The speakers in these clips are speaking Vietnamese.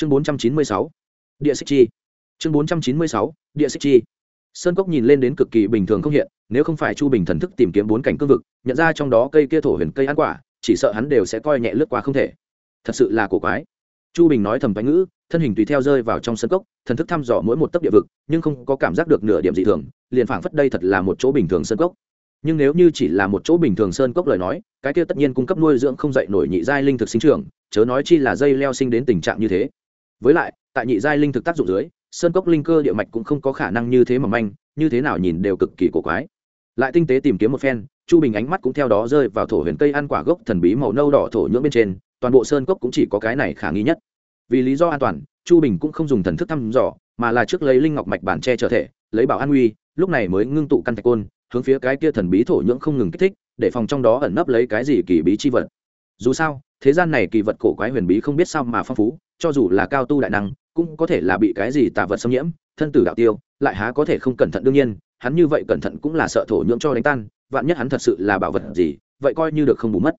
chương bốn trăm chín mươi sáu, địa xích chi. Chương bốn trăm chín mươi sáu, địa xích chi. Sơn cốc nhìn lên đến cực kỳ bình thường không hiện, nếu không phải chu bình thần thức tìm kiếm bốn cảnh cương vực, nhận ra trong đó cây kia thổ huyền cây ăn quả, chỉ sợ hắn đều sẽ coi nhẹ lướt qua không thể. Thật sự là cổ quái. Chu bình nói thầm bánh ngữ, thân hình tùy theo rơi vào trong sân cốc, thần thức thăm dò mỗi một tấc địa vực, nhưng không có cảm giác được nửa điểm dị thường, liền phảng phất đây thật là một chỗ bình thường sân cốc. Nhưng nếu như chỉ là một chỗ bình thường sơn cốc lời nói, cái kia tất nhiên cung cấp nuôi dưỡng không dậy nổi nhị giai linh thực sinh trưởng, chớ nói chi là dây leo sinh đến tình trạng như thế với lại, tại nhị giai linh thực tác dụng dưới, sơn cốc linh cơ địa mạch cũng không có khả năng như thế mà manh, như thế nào nhìn đều cực kỳ cổ quái. Lại tinh tế tìm kiếm một phen, chu bình ánh mắt cũng theo đó rơi vào thổ huyền cây ăn quả gốc thần bí màu nâu đỏ thổ nhưỡng bên trên, toàn bộ sơn cốc cũng chỉ có cái này khả nghi nhất. Vì lý do an toàn, chu bình cũng không dùng thần thức thăm dò, mà là trước lấy linh ngọc mạch bản che trở thể, lấy bảo an uy, lúc này mới ngưng tụ căn thạch côn, hướng phía cái kia thần bí thổ nhưỡng không ngừng kích thích, để phòng trong đó ẩn nấp lấy cái gì kỳ bí chi vật. Dù sao, thế gian này kỳ vật cổ quái huyền bí không biết sao mà phong phú cho dù là cao tu đại năng, cũng có thể là bị cái gì tà vật xâm nhiễm, thân tử đạo tiêu, lại há có thể không cẩn thận đương nhiên, hắn như vậy cẩn thận cũng là sợ thổ nhưỡng cho đánh tan, vạn nhất hắn thật sự là bảo vật gì, vậy coi như được không bù mất.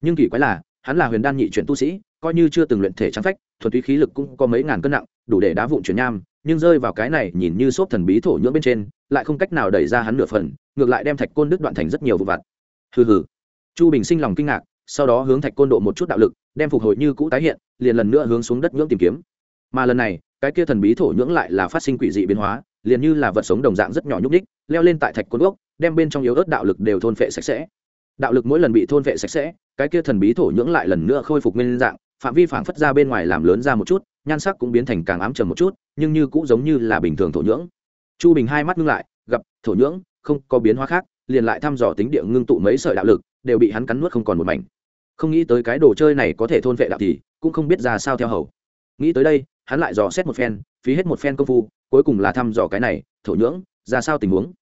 Nhưng kỳ quái là, hắn là huyền đan nhị chuyển tu sĩ, coi như chưa từng luyện thể trắng phách, thuần túy khí lực cũng có mấy ngàn cân nặng, đủ để đá vụn chuyển nham, nhưng rơi vào cái này nhìn như xốp thần bí thổ nhưỡng bên trên, lại không cách nào đẩy ra hắn nửa phần, ngược lại đem thạch côn đứt đoạn thành rất nhiều vụ vặt. Hừ hừ. Chu bình sinh lòng kinh ngạc, sau đó hướng thạch côn độ một chút đạo lực đem phục hồi như cũ tái hiện, liền lần nữa hướng xuống đất nhưỡng tìm kiếm. Mà lần này, cái kia thần bí thổ nhưỡng lại là phát sinh quỷ dị biến hóa, liền như là vật sống đồng dạng rất nhỏ nhúc ních leo lên tại thạch côn gốc, đem bên trong yếu ớt đạo lực đều thôn phệ sạch sẽ. Đạo lực mỗi lần bị thôn phệ sạch sẽ, cái kia thần bí thổ nhưỡng lại lần nữa khôi phục nguyên dạng, phạm vi phảng phất ra bên ngoài làm lớn ra một chút, nhan sắc cũng biến thành càng ám trầm một chút, nhưng như cũng giống như là bình thường thổ nhưỡng. Chu bình hai mắt ngưng lại, gặp, thổ nhưỡng, không có biến hóa khác, liền lại thăm dò tính địa ngưng tụ mấy sợi đạo lực, đều bị hắn cắn nuốt không còn một mảnh không nghĩ tới cái đồ chơi này có thể thôn vệ đạo thì cũng không biết ra sao theo hầu. Nghĩ tới đây, hắn lại dò xét một phen, phí hết một phen công phu, cuối cùng là thăm dò cái này, thổ nhưỡng, ra sao tình huống.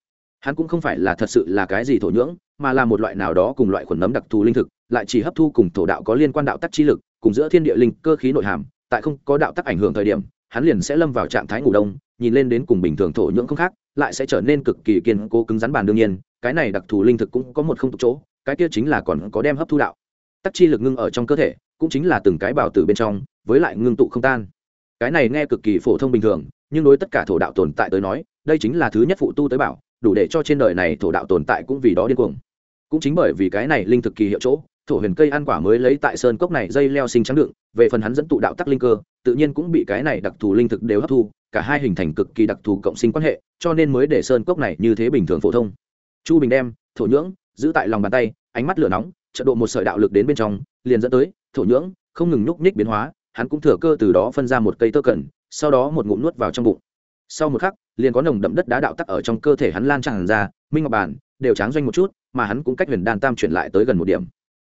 Hắn cũng không phải là thật sự là cái gì thổ nhưỡng, mà là một loại nào đó cùng loại khuẩn nấm đặc thù linh thực, lại chỉ hấp thu cùng thổ đạo có liên quan đạo tắc chi lực, cùng giữa thiên địa linh cơ khí nội hàm, tại không có đạo tắc ảnh hưởng thời điểm, hắn liền sẽ lâm vào trạng thái ngủ đông, nhìn lên đến cùng bình thường thổ nhưỡng không khác, lại sẽ trở nên cực kỳ kiên cố cứng rắn bàn đương nhiên, cái này đặc thù linh thực cũng có một không tục chỗ, cái kia chính là còn có đem hấp thu đạo tắc chi lực ngưng ở trong cơ thể, cũng chính là từng cái bảo tử bên trong, với lại ngưng tụ không tan. Cái này nghe cực kỳ phổ thông bình thường, nhưng đối tất cả thổ đạo tồn tại tới nói, đây chính là thứ nhất phụ tu tới bảo, đủ để cho trên đời này thổ đạo tồn tại cũng vì đó điên cuồng. Cũng chính bởi vì cái này linh thực kỳ hiệu chỗ, thổ huyền cây ăn quả mới lấy tại sơn cốc này dây leo sinh trắng đựng, về phần hắn dẫn tụ đạo tắc linh cơ, tự nhiên cũng bị cái này đặc thù linh thực đều hấp thu, cả hai hình thành cực kỳ đặc thù cộng sinh quan hệ, cho nên mới để sơn cốc này như thế bình thường phổ thông. Chu bình đem, thổ nhưỡng, giữ tại lòng bàn tay, ánh mắt lửa nóng trận độ một sợi đạo lực đến bên trong, liền dẫn tới, thổ nhưỡng không ngừng nhúc nhích biến hóa, hắn cũng thừa cơ từ đó phân ra một cây tơ cẩn sau đó một ngụm nuốt vào trong bụng. Sau một khắc, liền có nồng đậm đất đá đạo tắc ở trong cơ thể hắn lan tràn ra, minh ngọc bản đều tráng doanh một chút, mà hắn cũng cách huyền đan tam chuyển lại tới gần một điểm.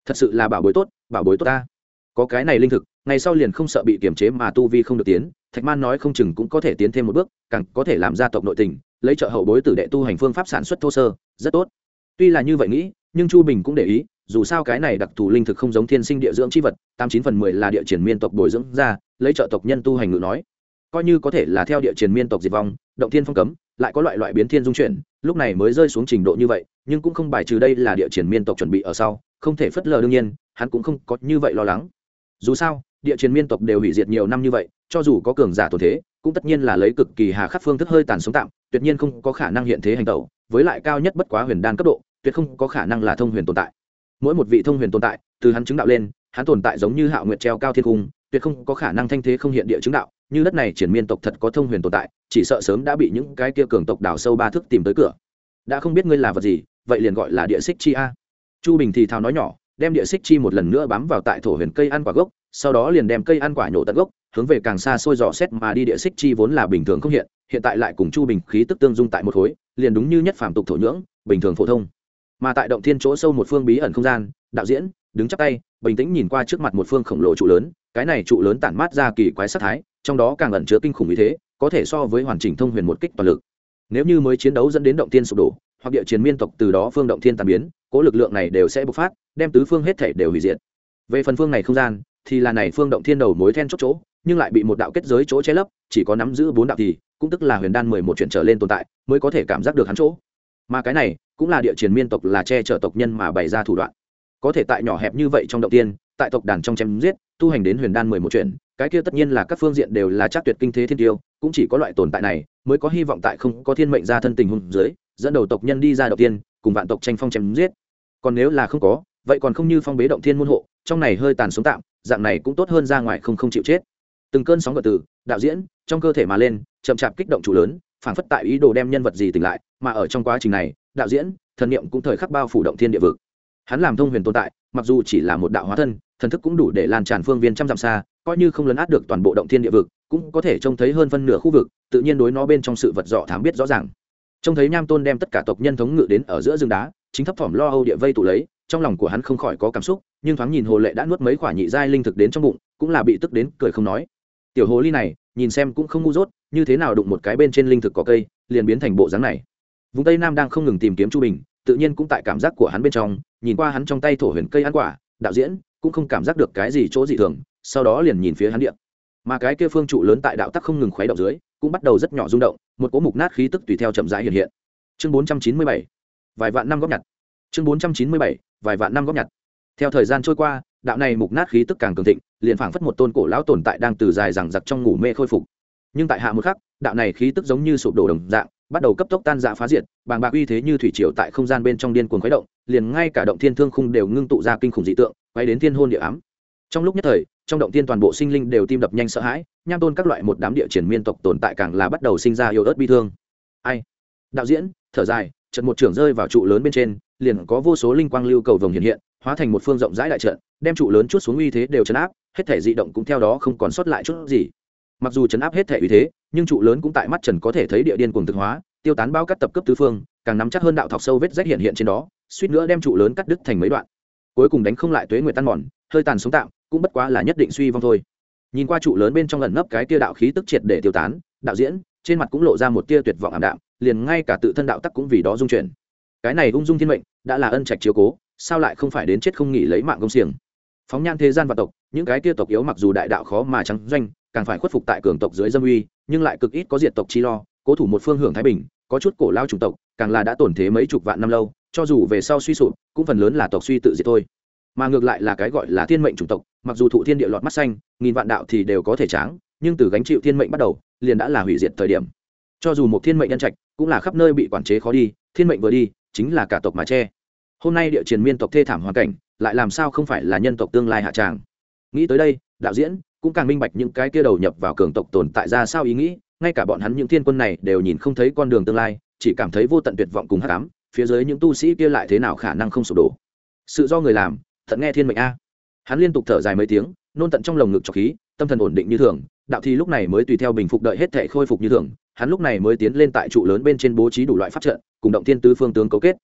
Thật sự là bảo bối tốt, bảo bối tốt ta. Có cái này linh thực, ngày sau liền không sợ bị kiềm chế mà tu vi không được tiến, thạch man nói không chừng cũng có thể tiến thêm một bước, càng có thể làm gia tộc nội tình, lấy trợ hậu bối tử đệ tu hành phương pháp sản xuất thô sơ, rất tốt. Tuy là như vậy nghĩ, nhưng chu bình cũng để ý dù sao cái này đặc thù linh thực không giống thiên sinh địa dưỡng chi vật, tám chín phần mười là địa triển miên tộc bồi dưỡng ra, lấy trợ tộc nhân tu hành ngự nói. Coi như có thể là theo địa triển miên tộc diệt vong, động thiên phong cấm, lại có loại loại biến thiên dung chuyển, lúc này mới rơi xuống trình độ như vậy, nhưng cũng không bài trừ đây là địa triển miên tộc chuẩn bị ở sau, không thể phất lờ đương nhiên, hắn cũng không có như vậy lo lắng. Dù sao, địa truyền miên tộc đều hủy diệt nhiều năm như vậy, cho dù có cường giả tổn thế, cũng tất nhiên là lấy cực kỳ hà khắc phương thức hơi tàn sống tạm, tuyệt nhiên không có khả năng hiện thế hành tẩu, với lại cao nhất bất quá huyền đan cấp độ, tuyệt không có khả năng là thông huyền tồn tại mỗi một vị thông huyền tồn tại, từ hắn chứng đạo lên, hắn tồn tại giống như hạo nguyệt treo cao thiên cung, tuyệt không có khả năng thanh thế không hiện địa chứng đạo, như đất này triển miên tộc thật có thông huyền tồn tại, chỉ sợ sớm đã bị những cái kia cường tộc đào sâu ba thước tìm tới cửa. Đã không biết ngươi là vật gì, vậy liền gọi là địa xích chi a. Chu bình thì thào nói nhỏ, đem địa xích chi một lần nữa bám vào tại thổ huyền cây ăn quả gốc, sau đó liền đem cây ăn quả nhổ tận gốc, hướng về càng xa xôi dò xét mà đi địa xích chi vốn là bình thường không hiện hiện tại lại cùng chu bình khí tức tương dung tại một khối, liền đúng như nhất phàm tục thổ nhưỡng, bình thường phổ thông mà tại động thiên chỗ sâu một phương bí ẩn không gian, đạo diễn, đứng chắp tay, bình tĩnh nhìn qua trước mặt một phương khổng lồ trụ lớn, cái này trụ lớn tản mát ra kỳ quái sát thái, trong đó càng ẩn chứa kinh khủng như thế, có thể so với hoàn chỉnh thông huyền một kích toàn lực. Nếu như mới chiến đấu dẫn đến động thiên sụp đổ, hoặc địa chiến miên tộc từ đó phương động thiên tàn biến, cố lực lượng này đều sẽ bộc phát, đem tứ phương hết thể đều hủy diệt. Về phần phương này không gian, thì là này phương động thiên đầu mối then chốt chỗ, nhưng lại bị một đạo kết giới chỗ che lấp, chỉ có nắm giữ bốn đạo thì, cũng tức là huyền đan mười một chuyện trở lên tồn tại, mới có thể cảm giác được hắn chỗ mà cái này cũng là địa chiến miên tộc là che chở tộc nhân mà bày ra thủ đoạn. Có thể tại nhỏ hẹp như vậy trong động tiên, tại tộc đàn trong chém giết, tu hành đến huyền đan mười một chuyện cái kia tất nhiên là các phương diện đều là chắc tuyệt kinh thế thiên tiêu, cũng chỉ có loại tồn tại này mới có hy vọng tại không có thiên mệnh ra thân tình hùng dưới, dẫn đầu tộc nhân đi ra đầu tiên, cùng vạn tộc tranh phong chém giết. Còn nếu là không có, vậy còn không như phong bế động thiên môn hộ, trong này hơi tàn sống tạm, dạng này cũng tốt hơn ra ngoài không không chịu chết. Từng cơn sóng gợn từ, đạo diễn, trong cơ thể mà lên, chậm chạp kích động chủ lớn phảng phất tại ý đồ đem nhân vật gì tỉnh lại, mà ở trong quá trình này, đạo diễn, thần niệm cũng thời khắc bao phủ động thiên địa vực. Hắn làm thông huyền tồn tại, mặc dù chỉ là một đạo hóa thân, thần thức cũng đủ để lan tràn phương viên trăm dặm xa, coi như không lấn át được toàn bộ động thiên địa vực, cũng có thể trông thấy hơn phân nửa khu vực, tự nhiên đối nó bên trong sự vật dọ thám biết rõ ràng. Trông thấy nham tôn đem tất cả tộc nhân thống ngự đến ở giữa rừng đá, chính thấp thỏm lo âu địa vây tụ lấy, trong lòng của hắn không khỏi có cảm xúc, nhưng thoáng nhìn hồ lệ đã nuốt mấy quả nhị giai linh thực đến trong bụng, cũng là bị tức đến cười không nói. Tiểu hồ ly này nhìn xem cũng không ngu dốt, như thế nào đụng một cái bên trên linh thực có cây, liền biến thành bộ dáng này. Vùng tây nam đang không ngừng tìm kiếm chu bình, tự nhiên cũng tại cảm giác của hắn bên trong, nhìn qua hắn trong tay thổ huyền cây ăn quả, đạo diễn cũng không cảm giác được cái gì chỗ dị thường, sau đó liền nhìn phía hắn điện mà cái kia phương trụ lớn tại đạo tắc không ngừng khuấy động dưới, cũng bắt đầu rất nhỏ rung động, một cỗ mục nát khí tức tùy theo chậm rãi hiện hiện. Chương bốn trăm chín mươi bảy, vài vạn năm góp nhặt. Chương bốn trăm chín mươi bảy, vài vạn năm góp nhặt. Theo thời gian trôi qua, đạo này mục nát khí tức càng cường thịnh liền phảng phất một tôn cổ lão tồn tại đang từ dài rằng giặc trong ngủ mê khôi phục. Nhưng tại hạ một khắc, đạo này khí tức giống như sụp đổ đồng dạng, bắt đầu cấp tốc tan dạ phá diệt, bàng bạc uy thế như thủy triều tại không gian bên trong điên cuồng khuấy động, liền ngay cả động thiên thương khung đều ngưng tụ ra kinh khủng dị tượng, quay đến thiên hôn địa ám. Trong lúc nhất thời, trong động thiên toàn bộ sinh linh đều tim đập nhanh sợ hãi, nham tôn các loại một đám địa triển miên tộc tồn tại càng là bắt đầu sinh ra yêu ớt bi thương. Ai? Đạo diễn, thở dài trận một trưởng rơi vào trụ lớn bên trên, liền có vô số linh quang lưu cầu vồng hiện hiện, hóa thành một phương rộng rãi đại trận đem trụ lớn chút xuống uy thế đều chấn áp, hết thể dị động cũng theo đó không còn sót lại chút gì. Mặc dù chấn áp hết thể uy thế, nhưng trụ lớn cũng tại mắt trần có thể thấy địa điên cùng thực hóa, tiêu tán bao cắt tập cấp tứ phương, càng nắm chắc hơn đạo thọc sâu vết rách hiện hiện trên đó, suýt nữa đem trụ lớn cắt đứt thành mấy đoạn. Cuối cùng đánh không lại tuế nguyệt tan mòn, hơi tàn sống tạm, cũng bất quá là nhất định suy vong thôi. Nhìn qua trụ lớn bên trong lần nấp cái tia đạo khí tức triệt để tiêu tán, đạo diễn, trên mặt cũng lộ ra một tia tuyệt vọng ảm đạm, liền ngay cả tự thân đạo tắc cũng vì đó dung chuyển. Cái này ung dung thiên mệnh, đã là ân trạch chiếu cố, sao lại không phải đến chết không nghỉ lấy mạng công xiềng? Phóng nhan thế gian và tộc, những cái tia tộc yếu mặc dù đại đạo khó mà trắng doanh, càng phải khuất phục tại cường tộc dưới dâm uy, nhưng lại cực ít có diệt tộc chi lo, cố thủ một phương hưởng thái bình, có chút cổ lao chủng tộc, càng là đã tổn thế mấy chục vạn năm lâu, cho dù về sau suy sụp, cũng phần lớn là tộc suy tự diệt thôi. Mà ngược lại là cái gọi là thiên mệnh chủng tộc, mặc dù thụ thiên địa lọt mắt xanh, nghìn vạn đạo thì đều có thể tráng, nhưng từ gánh chịu thiên mệnh bắt đầu, liền đã là hủy diệt thời điểm. Cho dù một thiên mệnh nhân trạch, cũng là khắp nơi bị quản chế khó đi, thiên mệnh vừa đi, chính là cả tộc mà che. Hôm nay địa triền miên tộc thê thảm hoàn cảnh lại làm sao không phải là nhân tộc tương lai hạ tràng? Nghĩ tới đây, đạo diễn cũng càng minh bạch những cái kia đầu nhập vào cường tộc tồn tại ra sao ý nghĩ, ngay cả bọn hắn những thiên quân này đều nhìn không thấy con đường tương lai, chỉ cảm thấy vô tận tuyệt vọng cùng hát cám phía dưới những tu sĩ kia lại thế nào khả năng không sụp đổ? Sự do người làm thận nghe thiên mệnh a. Hắn liên tục thở dài mấy tiếng, nôn tận trong lồng ngực cho khí, tâm thần ổn định như thường, đạo thì lúc này mới tùy theo bình phục đợi hết thể khôi phục như thường, hắn lúc này mới tiến lên tại trụ lớn bên trên bố trí đủ loại pháp trận, cùng động thiên tứ phương tướng cấu kết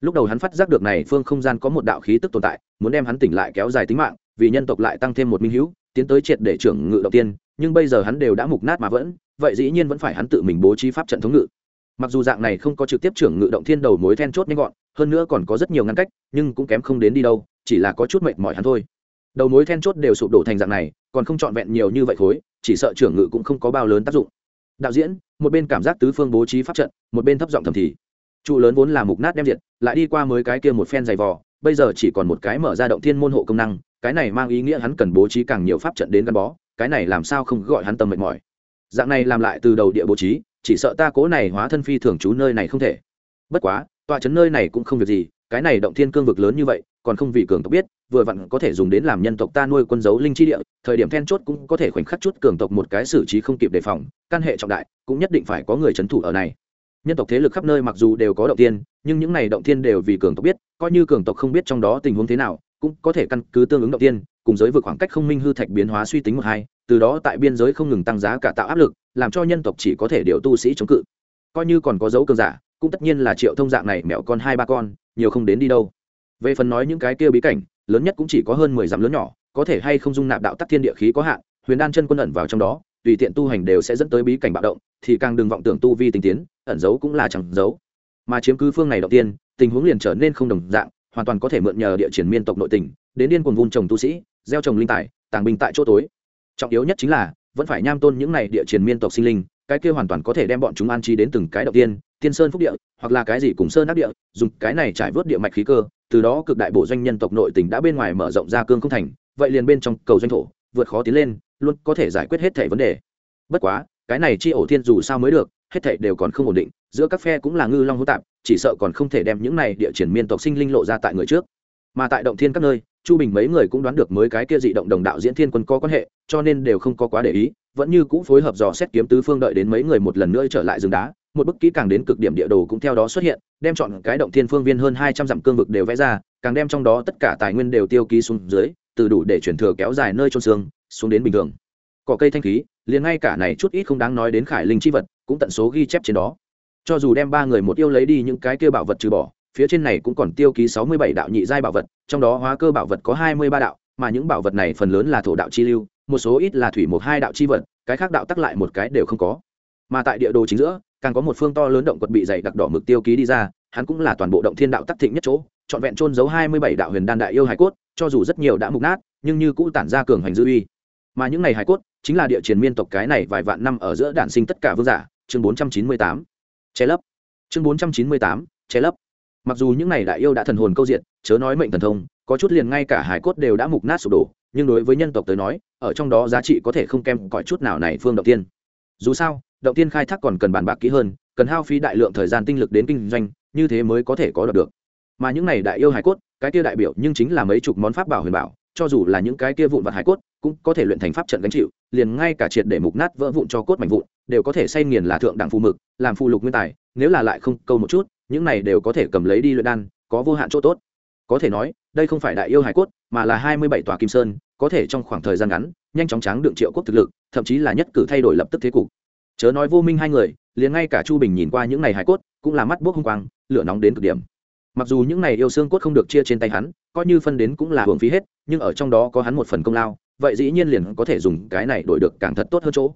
lúc đầu hắn phát giác được này phương không gian có một đạo khí tức tồn tại, muốn đem hắn tỉnh lại kéo dài tính mạng, vì nhân tộc lại tăng thêm một minh hữu, tiến tới triệt để trưởng ngự đầu tiên, nhưng bây giờ hắn đều đã mục nát mà vẫn, vậy dĩ nhiên vẫn phải hắn tự mình bố trí pháp trận thống ngự. Mặc dù dạng này không có trực tiếp trưởng ngự động thiên đầu mối then chốt nhanh gọn, hơn nữa còn có rất nhiều ngăn cách, nhưng cũng kém không đến đi đâu, chỉ là có chút mệt mỏi hắn thôi. Đầu mối then chốt đều sụp đổ thành dạng này, còn không trọn vẹn nhiều như vậy khối, chỉ sợ trưởng ngự cũng không có bao lớn tác dụng. Đạo diễn, một bên cảm giác tứ phương bố trí pháp trận, một bên thấp giọng thầm thì trụ lớn vốn là mục nát đem diệt, lại đi qua mới cái kia một phen dày vò, bây giờ chỉ còn một cái mở ra động thiên môn hộ công năng, cái này mang ý nghĩa hắn cần bố trí càng nhiều pháp trận đến gắn bó, cái này làm sao không gọi hắn tâm mệt mỏi. Dạng này làm lại từ đầu địa bố trí, chỉ sợ ta cố này hóa thân phi thường trú nơi này không thể. Bất quá, tọa chấn nơi này cũng không việc gì, cái này động thiên cương vực lớn như vậy, còn không vì cường tộc biết, vừa vặn có thể dùng đến làm nhân tộc ta nuôi quân dấu linh chi địa, thời điểm then chốt cũng có thể khoảnh khắc chút cường tộc một cái xử trí không kịp đề phòng, căn hệ trọng đại, cũng nhất định phải có người trấn thủ ở này nhân tộc thế lực khắp nơi mặc dù đều có động tiên nhưng những này động tiên đều vì cường tộc biết, coi như cường tộc không biết trong đó tình huống thế nào, cũng có thể căn cứ tương ứng động tiên cùng giới vượt khoảng cách không minh hư thạch biến hóa suy tính một hai, từ đó tại biên giới không ngừng tăng giá cả tạo áp lực, làm cho nhân tộc chỉ có thể điều tu sĩ chống cự. Coi như còn có dấu cường giả, cũng tất nhiên là triệu thông dạng này mẹo con hai ba con, nhiều không đến đi đâu. Về phần nói những cái kia bí cảnh, lớn nhất cũng chỉ có hơn mười dặm lớn nhỏ, có thể hay không dung nạp đạo tắc thiên địa khí có hạn, huyền đan chân quân ẩn vào trong đó tùy tiện tu hành đều sẽ dẫn tới bí cảnh bạo động, thì càng đừng vọng tưởng tu vi tinh tiến, ẩn giấu cũng là chẳng giấu. Mà chiếm cứ phương này đầu tiên, tình huống liền trở nên không đồng dạng, hoàn toàn có thể mượn nhờ địa triển miên tộc nội tình, đến điên cuồng vun trồng tu sĩ, gieo trồng linh tài, tàng binh tại chỗ tối. Trọng yếu nhất chính là, vẫn phải nham tôn những này địa triển miên tộc sinh linh, cái kia hoàn toàn có thể đem bọn chúng an trí đến từng cái đầu tiên tiên sơn phúc địa, hoặc là cái gì cùng sơn đắc địa, dùng cái này trải vớt địa mạch khí cơ, từ đó cực đại bộ doanh nhân tộc nội tỉnh đã bên ngoài mở rộng ra cương không thành, vậy liền bên trong cầu doanh thổ vượt khó tiến lên, luôn có thể giải quyết hết thảy vấn đề. Bất quá, cái này chi ổ thiên dù sao mới được, hết thảy đều còn không ổn định, giữa các phe cũng là ngư long hỗn tạp, chỉ sợ còn không thể đem những này địa triển miên tộc sinh linh lộ ra tại người trước. Mà tại động thiên các nơi, chu bình mấy người cũng đoán được mới cái kia dị động đồng đạo diễn thiên quân có quan hệ, cho nên đều không có quá để ý, vẫn như cũ phối hợp dò xét kiếm tứ phương đợi đến mấy người một lần nữa trở lại rừng đá, một bức kỹ càng đến cực điểm địa đồ cũng theo đó xuất hiện, đem chọn cái động thiên phương viên hơn hai trăm dặm cương vực đều vẽ ra, càng đem trong đó tất cả tài nguyên đều tiêu ký xuống dưới từ đủ để chuyển thừa kéo dài nơi trôn xương, xuống đến bình thường. Cỏ cây thanh khí, liền ngay cả này chút ít không đáng nói đến khải linh chi vật, cũng tận số ghi chép trên đó. Cho dù đem ba người một yêu lấy đi những cái kia bảo vật trừ bỏ, phía trên này cũng còn tiêu ký sáu mươi bảy đạo nhị giai bảo vật, trong đó hóa cơ bảo vật có hai mươi ba đạo, mà những bảo vật này phần lớn là thổ đạo chi lưu, một số ít là thủy một hai đạo chi vật, cái khác đạo tắc lại một cái đều không có. Mà tại địa đồ chính giữa, càng có một phương to lớn động quật bị dày đặc đỏ mực tiêu ký đi ra, hắn cũng là toàn bộ động thiên đạo tắc thịnh nhất chỗ trọn vẹn trôn giấu hai mươi bảy đạo huyền đan đại yêu hải cốt, cho dù rất nhiều đã mục nát, nhưng như cũ tản ra cường hành dư uy. Mà những này hải cốt chính là địa chiến miên tộc cái này vài vạn năm ở giữa đản sinh tất cả vương giả, chương bốn trăm chín mươi tám. Che lấp. Chương bốn trăm chín mươi tám, che lấp. Mặc dù những này đại yêu đã thần hồn câu diện, chớ nói mệnh thần thông, có chút liền ngay cả hải cốt đều đã mục nát sụp đổ, nhưng đối với nhân tộc tới nói, ở trong đó giá trị có thể không kém cỏi chút nào này phương động tiên. Dù sao, động tiên khai thác còn cần bàn bạc kỹ hơn, cần hao phí đại lượng thời gian tinh lực đến kinh doanh, như thế mới có thể có được được mà những này đại yêu hải cốt, cái kia đại biểu nhưng chính là mấy chục món pháp bảo huyền bảo, cho dù là những cái kia vụn vặt hải cốt, cũng có thể luyện thành pháp trận gánh chịu, liền ngay cả triệt để mục nát vỡ vụn cho cốt mảnh vụn, đều có thể say nghiền là thượng đẳng phù mực, làm phù lục nguyên tài, nếu là lại không câu một chút, những này đều có thể cầm lấy đi luyện đan, có vô hạn chỗ tốt. Có thể nói, đây không phải đại yêu hải cốt, mà là hai mươi bảy tòa kim sơn, có thể trong khoảng thời gian ngắn, nhanh chóng tráng đựng triệu quốc thực lực, thậm chí là nhất cử thay đổi lập tức thế cục. Chớ nói vô minh hai người, liền ngay cả chu bình nhìn qua những này hải cốt, cũng là mắt bốc hung quang, lửa nóng đến cực điểm mặc dù những này yêu xương cốt không được chia trên tay hắn, coi như phân đến cũng là hưởng phí hết, nhưng ở trong đó có hắn một phần công lao, vậy dĩ nhiên liền có thể dùng cái này đổi được càng thật tốt hơn chỗ.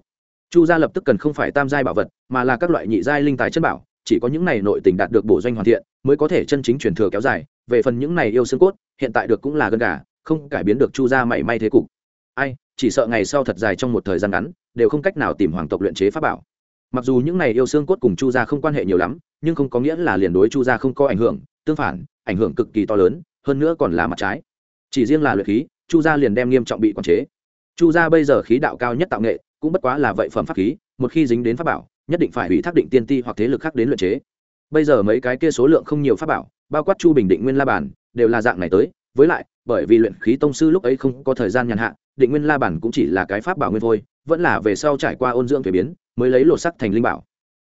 Chu gia lập tức cần không phải tam giai bảo vật, mà là các loại nhị giai linh tài chân bảo, chỉ có những này nội tình đạt được bổ doanh hoàn thiện, mới có thể chân chính truyền thừa kéo dài. Về phần những này yêu xương cốt, hiện tại được cũng là gần cả không cải biến được chu gia mảy may thế cục. Ai, chỉ sợ ngày sau thật dài trong một thời gian ngắn, đều không cách nào tìm hoàng tộc luyện chế pháp bảo. Mặc dù những này yêu xương cốt cùng chu gia không quan hệ nhiều lắm, nhưng không có nghĩa là liền đối chu gia không có ảnh hưởng tương phản, ảnh hưởng cực kỳ to lớn, hơn nữa còn là mặt trái. Chỉ riêng là luyện khí, chu gia liền đem nghiêm trọng bị quản chế. Chu gia bây giờ khí đạo cao nhất tạo nghệ, cũng bất quá là vậy phẩm pháp khí, một khi dính đến pháp bảo, nhất định phải hủy thác định tiên ti hoặc thế lực khác đến luyện chế. Bây giờ mấy cái kia số lượng không nhiều pháp bảo, bao quát chu bình định nguyên la bản, đều là dạng này tới, với lại, bởi vì luyện khí tông sư lúc ấy không có thời gian nhàn hạ, định nguyên la bản cũng chỉ là cái pháp bảo nguyên thôi, vẫn là về sau trải qua ôn dưỡng thuế biến, mới lấy lột sắc thành linh bảo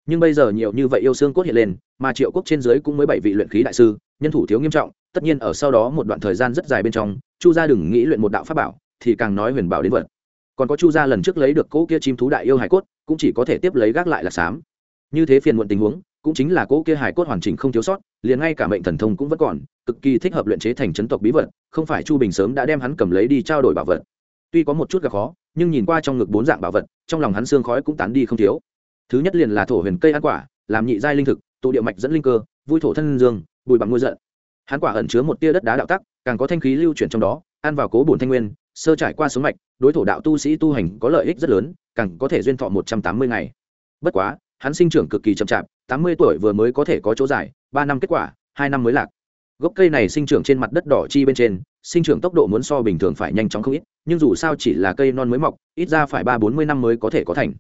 nhưng bây giờ nhiều như vậy yêu xương cốt hiện lên, mà triệu quốc trên dưới cũng mới bảy vị luyện khí đại sư, nhân thủ thiếu nghiêm trọng, tất nhiên ở sau đó một đoạn thời gian rất dài bên trong, chu gia đừng nghĩ luyện một đạo pháp bảo, thì càng nói huyền bảo đến vật. Còn có chu gia lần trước lấy được cỗ kia chim thú đại yêu hải cốt, cũng chỉ có thể tiếp lấy gác lại là xám như thế phiền muộn tình huống, cũng chính là cỗ kia hải cốt hoàn chỉnh không thiếu sót, liền ngay cả mệnh thần thông cũng vẫn còn, cực kỳ thích hợp luyện chế thành chấn tộc bí vật, không phải chu bình sớm đã đem hắn cầm lấy đi trao đổi bảo vật. Tuy có một chút gặp khó, nhưng nhìn qua trong ngực bốn dạng bảo vật, trong lòng hắn xương khói cũng tán đi không thiếu thứ nhất liền là thổ huyền cây ăn quả, làm nhị giai linh thực, tụ địa mạch dẫn linh cơ, vui thổ thân dương, bùi bằng ngôi giận. Hắn quả ẩn chứa một tia đất đá đạo tắc, càng có thanh khí lưu chuyển trong đó, ăn vào cố bổn thanh nguyên, sơ trải qua số mạch, đối thổ đạo tu sĩ tu hành có lợi ích rất lớn, càng có thể duyên thọ một trăm tám mươi ngày. Bất quá, hắn sinh trưởng cực kỳ chậm chạp, tám mươi tuổi vừa mới có thể có chỗ dài, ba năm kết quả, hai năm mới lạc. Gốc cây này sinh trưởng trên mặt đất đỏ chi bên trên, sinh trưởng tốc độ muốn so bình thường phải nhanh chóng không ít, nhưng dù sao chỉ là cây non mới mọc, ít ra phải ba bốn mươi năm mới có thể có thành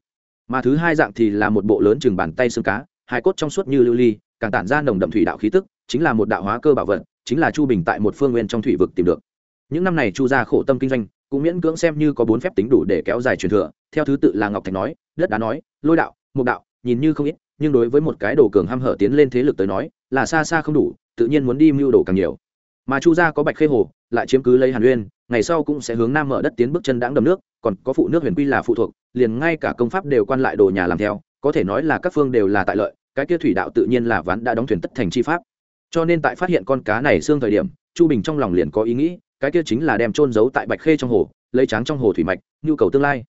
mà thứ hai dạng thì là một bộ lớn chừng bàn tay xương cá, hai cốt trong suốt như lưu ly, càng tản ra nồng đậm thủy đạo khí tức, chính là một đạo hóa cơ bảo vật, chính là chu bình tại một phương nguyên trong thủy vực tìm được. Những năm này chu gia khổ tâm kinh doanh, cũng miễn cưỡng xem như có bốn phép tính đủ để kéo dài truyền thừa. Theo thứ tự là ngọc thạch nói, đất đá nói, lôi đạo, mục đạo, nhìn như không ít, nhưng đối với một cái đồ cường ham hở tiến lên thế lực tới nói, là xa xa không đủ, tự nhiên muốn đi mưu đồ càng nhiều. Mà chu gia có bạch khê hồ lại chiếm cứ lấy hàn uyên, ngày sau cũng sẽ hướng nam mở đất tiến bước chân đãng đầm nước, còn có phụ nước huyền quy là phụ thuộc, liền ngay cả công pháp đều quan lại đồ nhà làm theo, có thể nói là các phương đều là tại lợi, cái kia thủy đạo tự nhiên là ván đã đóng thuyền tất thành chi pháp. Cho nên tại phát hiện con cá này xương thời điểm, chu bình trong lòng liền có ý nghĩ, cái kia chính là đem trôn giấu tại bạch khê trong hồ, lấy tráng trong hồ thủy mạch, nhu cầu tương lai.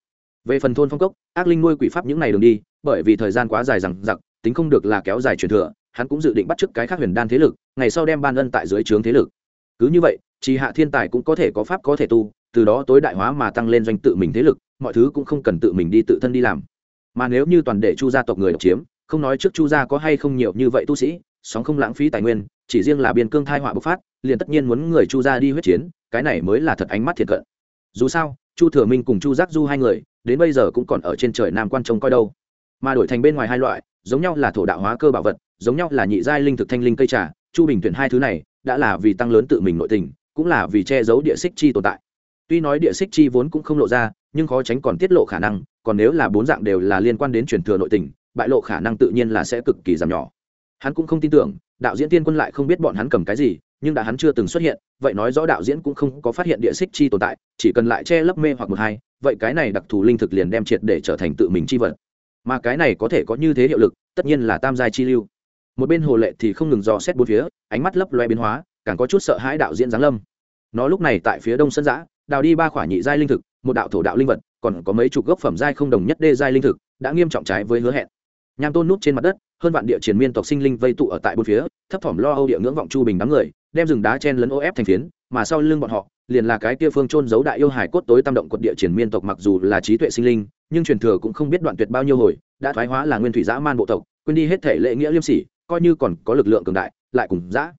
Về phần thôn phong cốc, ác linh nuôi quỷ pháp những ngày đường đi, bởi vì thời gian quá dài rằng giặc tính không được là kéo dài truyền thừa, hắn cũng dự định bắt chước cái khác huyền đan thế lực, ngày sau đem ban ân tại dưới trướng thế lực cứ như vậy chỉ hạ thiên tài cũng có thể có pháp có thể tu, từ đó tối đại hóa mà tăng lên doanh tự mình thế lực, mọi thứ cũng không cần tự mình đi tự thân đi làm. Mà nếu như toàn để chu gia tộc người độc chiếm, không nói trước chu gia có hay không nhiều như vậy tu sĩ, sóng không lãng phí tài nguyên, chỉ riêng là biên cương thai họa bộc phát, liền tất nhiên muốn người chu gia đi huyết chiến, cái này mới là thật ánh mắt thiệt cận. Dù sao, chu thừa minh cùng chu giác du hai người, đến bây giờ cũng còn ở trên trời nam quan trông coi đâu. Mà đổi thành bên ngoài hai loại, giống nhau là thổ đạo hóa cơ bảo vật, giống nhau là nhị giai linh thực thanh linh cây trà, chu bình tuyển hai thứ này đã là vì tăng lớn tự mình nội tình, cũng là vì che giấu địa xích chi tồn tại. Tuy nói địa xích chi vốn cũng không lộ ra, nhưng khó tránh còn tiết lộ khả năng, còn nếu là bốn dạng đều là liên quan đến truyền thừa nội tình, bại lộ khả năng tự nhiên là sẽ cực kỳ giảm nhỏ. Hắn cũng không tin tưởng, đạo diễn tiên quân lại không biết bọn hắn cầm cái gì, nhưng đã hắn chưa từng xuất hiện, vậy nói rõ đạo diễn cũng không có phát hiện địa xích chi tồn tại, chỉ cần lại che lấp mê hoặc một hai, vậy cái này đặc thù linh thực liền đem triệt để trở thành tự mình chi vật. Mà cái này có thể có như thế hiệu lực, tất nhiên là tam giai chi lưu một bên hồ lệ thì không ngừng dò xét bốn phía, ánh mắt lấp loe biến hóa, càng có chút sợ hãi đạo diễn giáng lâm. Nó lúc này tại phía đông sân giã, đào đi ba khỏa nhị giai linh thực, một đạo thổ đạo linh vật, còn có mấy chục gốc phẩm giai không đồng nhất đê giai linh thực, đã nghiêm trọng trái với hứa hẹn. Nham tôn nút trên mặt đất, hơn vạn địa triển miên tộc sinh linh vây tụ ở tại bốn phía, thấp thỏm lo âu địa ngưỡng vọng chu bình đám người, đem rừng đá chen lấn ô ép thành phiến, mà sau lưng bọn họ, liền là cái kia phương trôn giấu đại yêu hải cốt tối tam động quật địa triển miên tộc mặc dù là trí tuệ sinh linh, nhưng truyền thừa cũng không biết đoạn tuyệt bao nhiêu hồi, đã thoái hóa là nguyên thủy dã man bộ tộc, quên đi hết thể lễ nghĩa liêm sỉ coi như còn có lực lượng cường đại, lại cùng dã.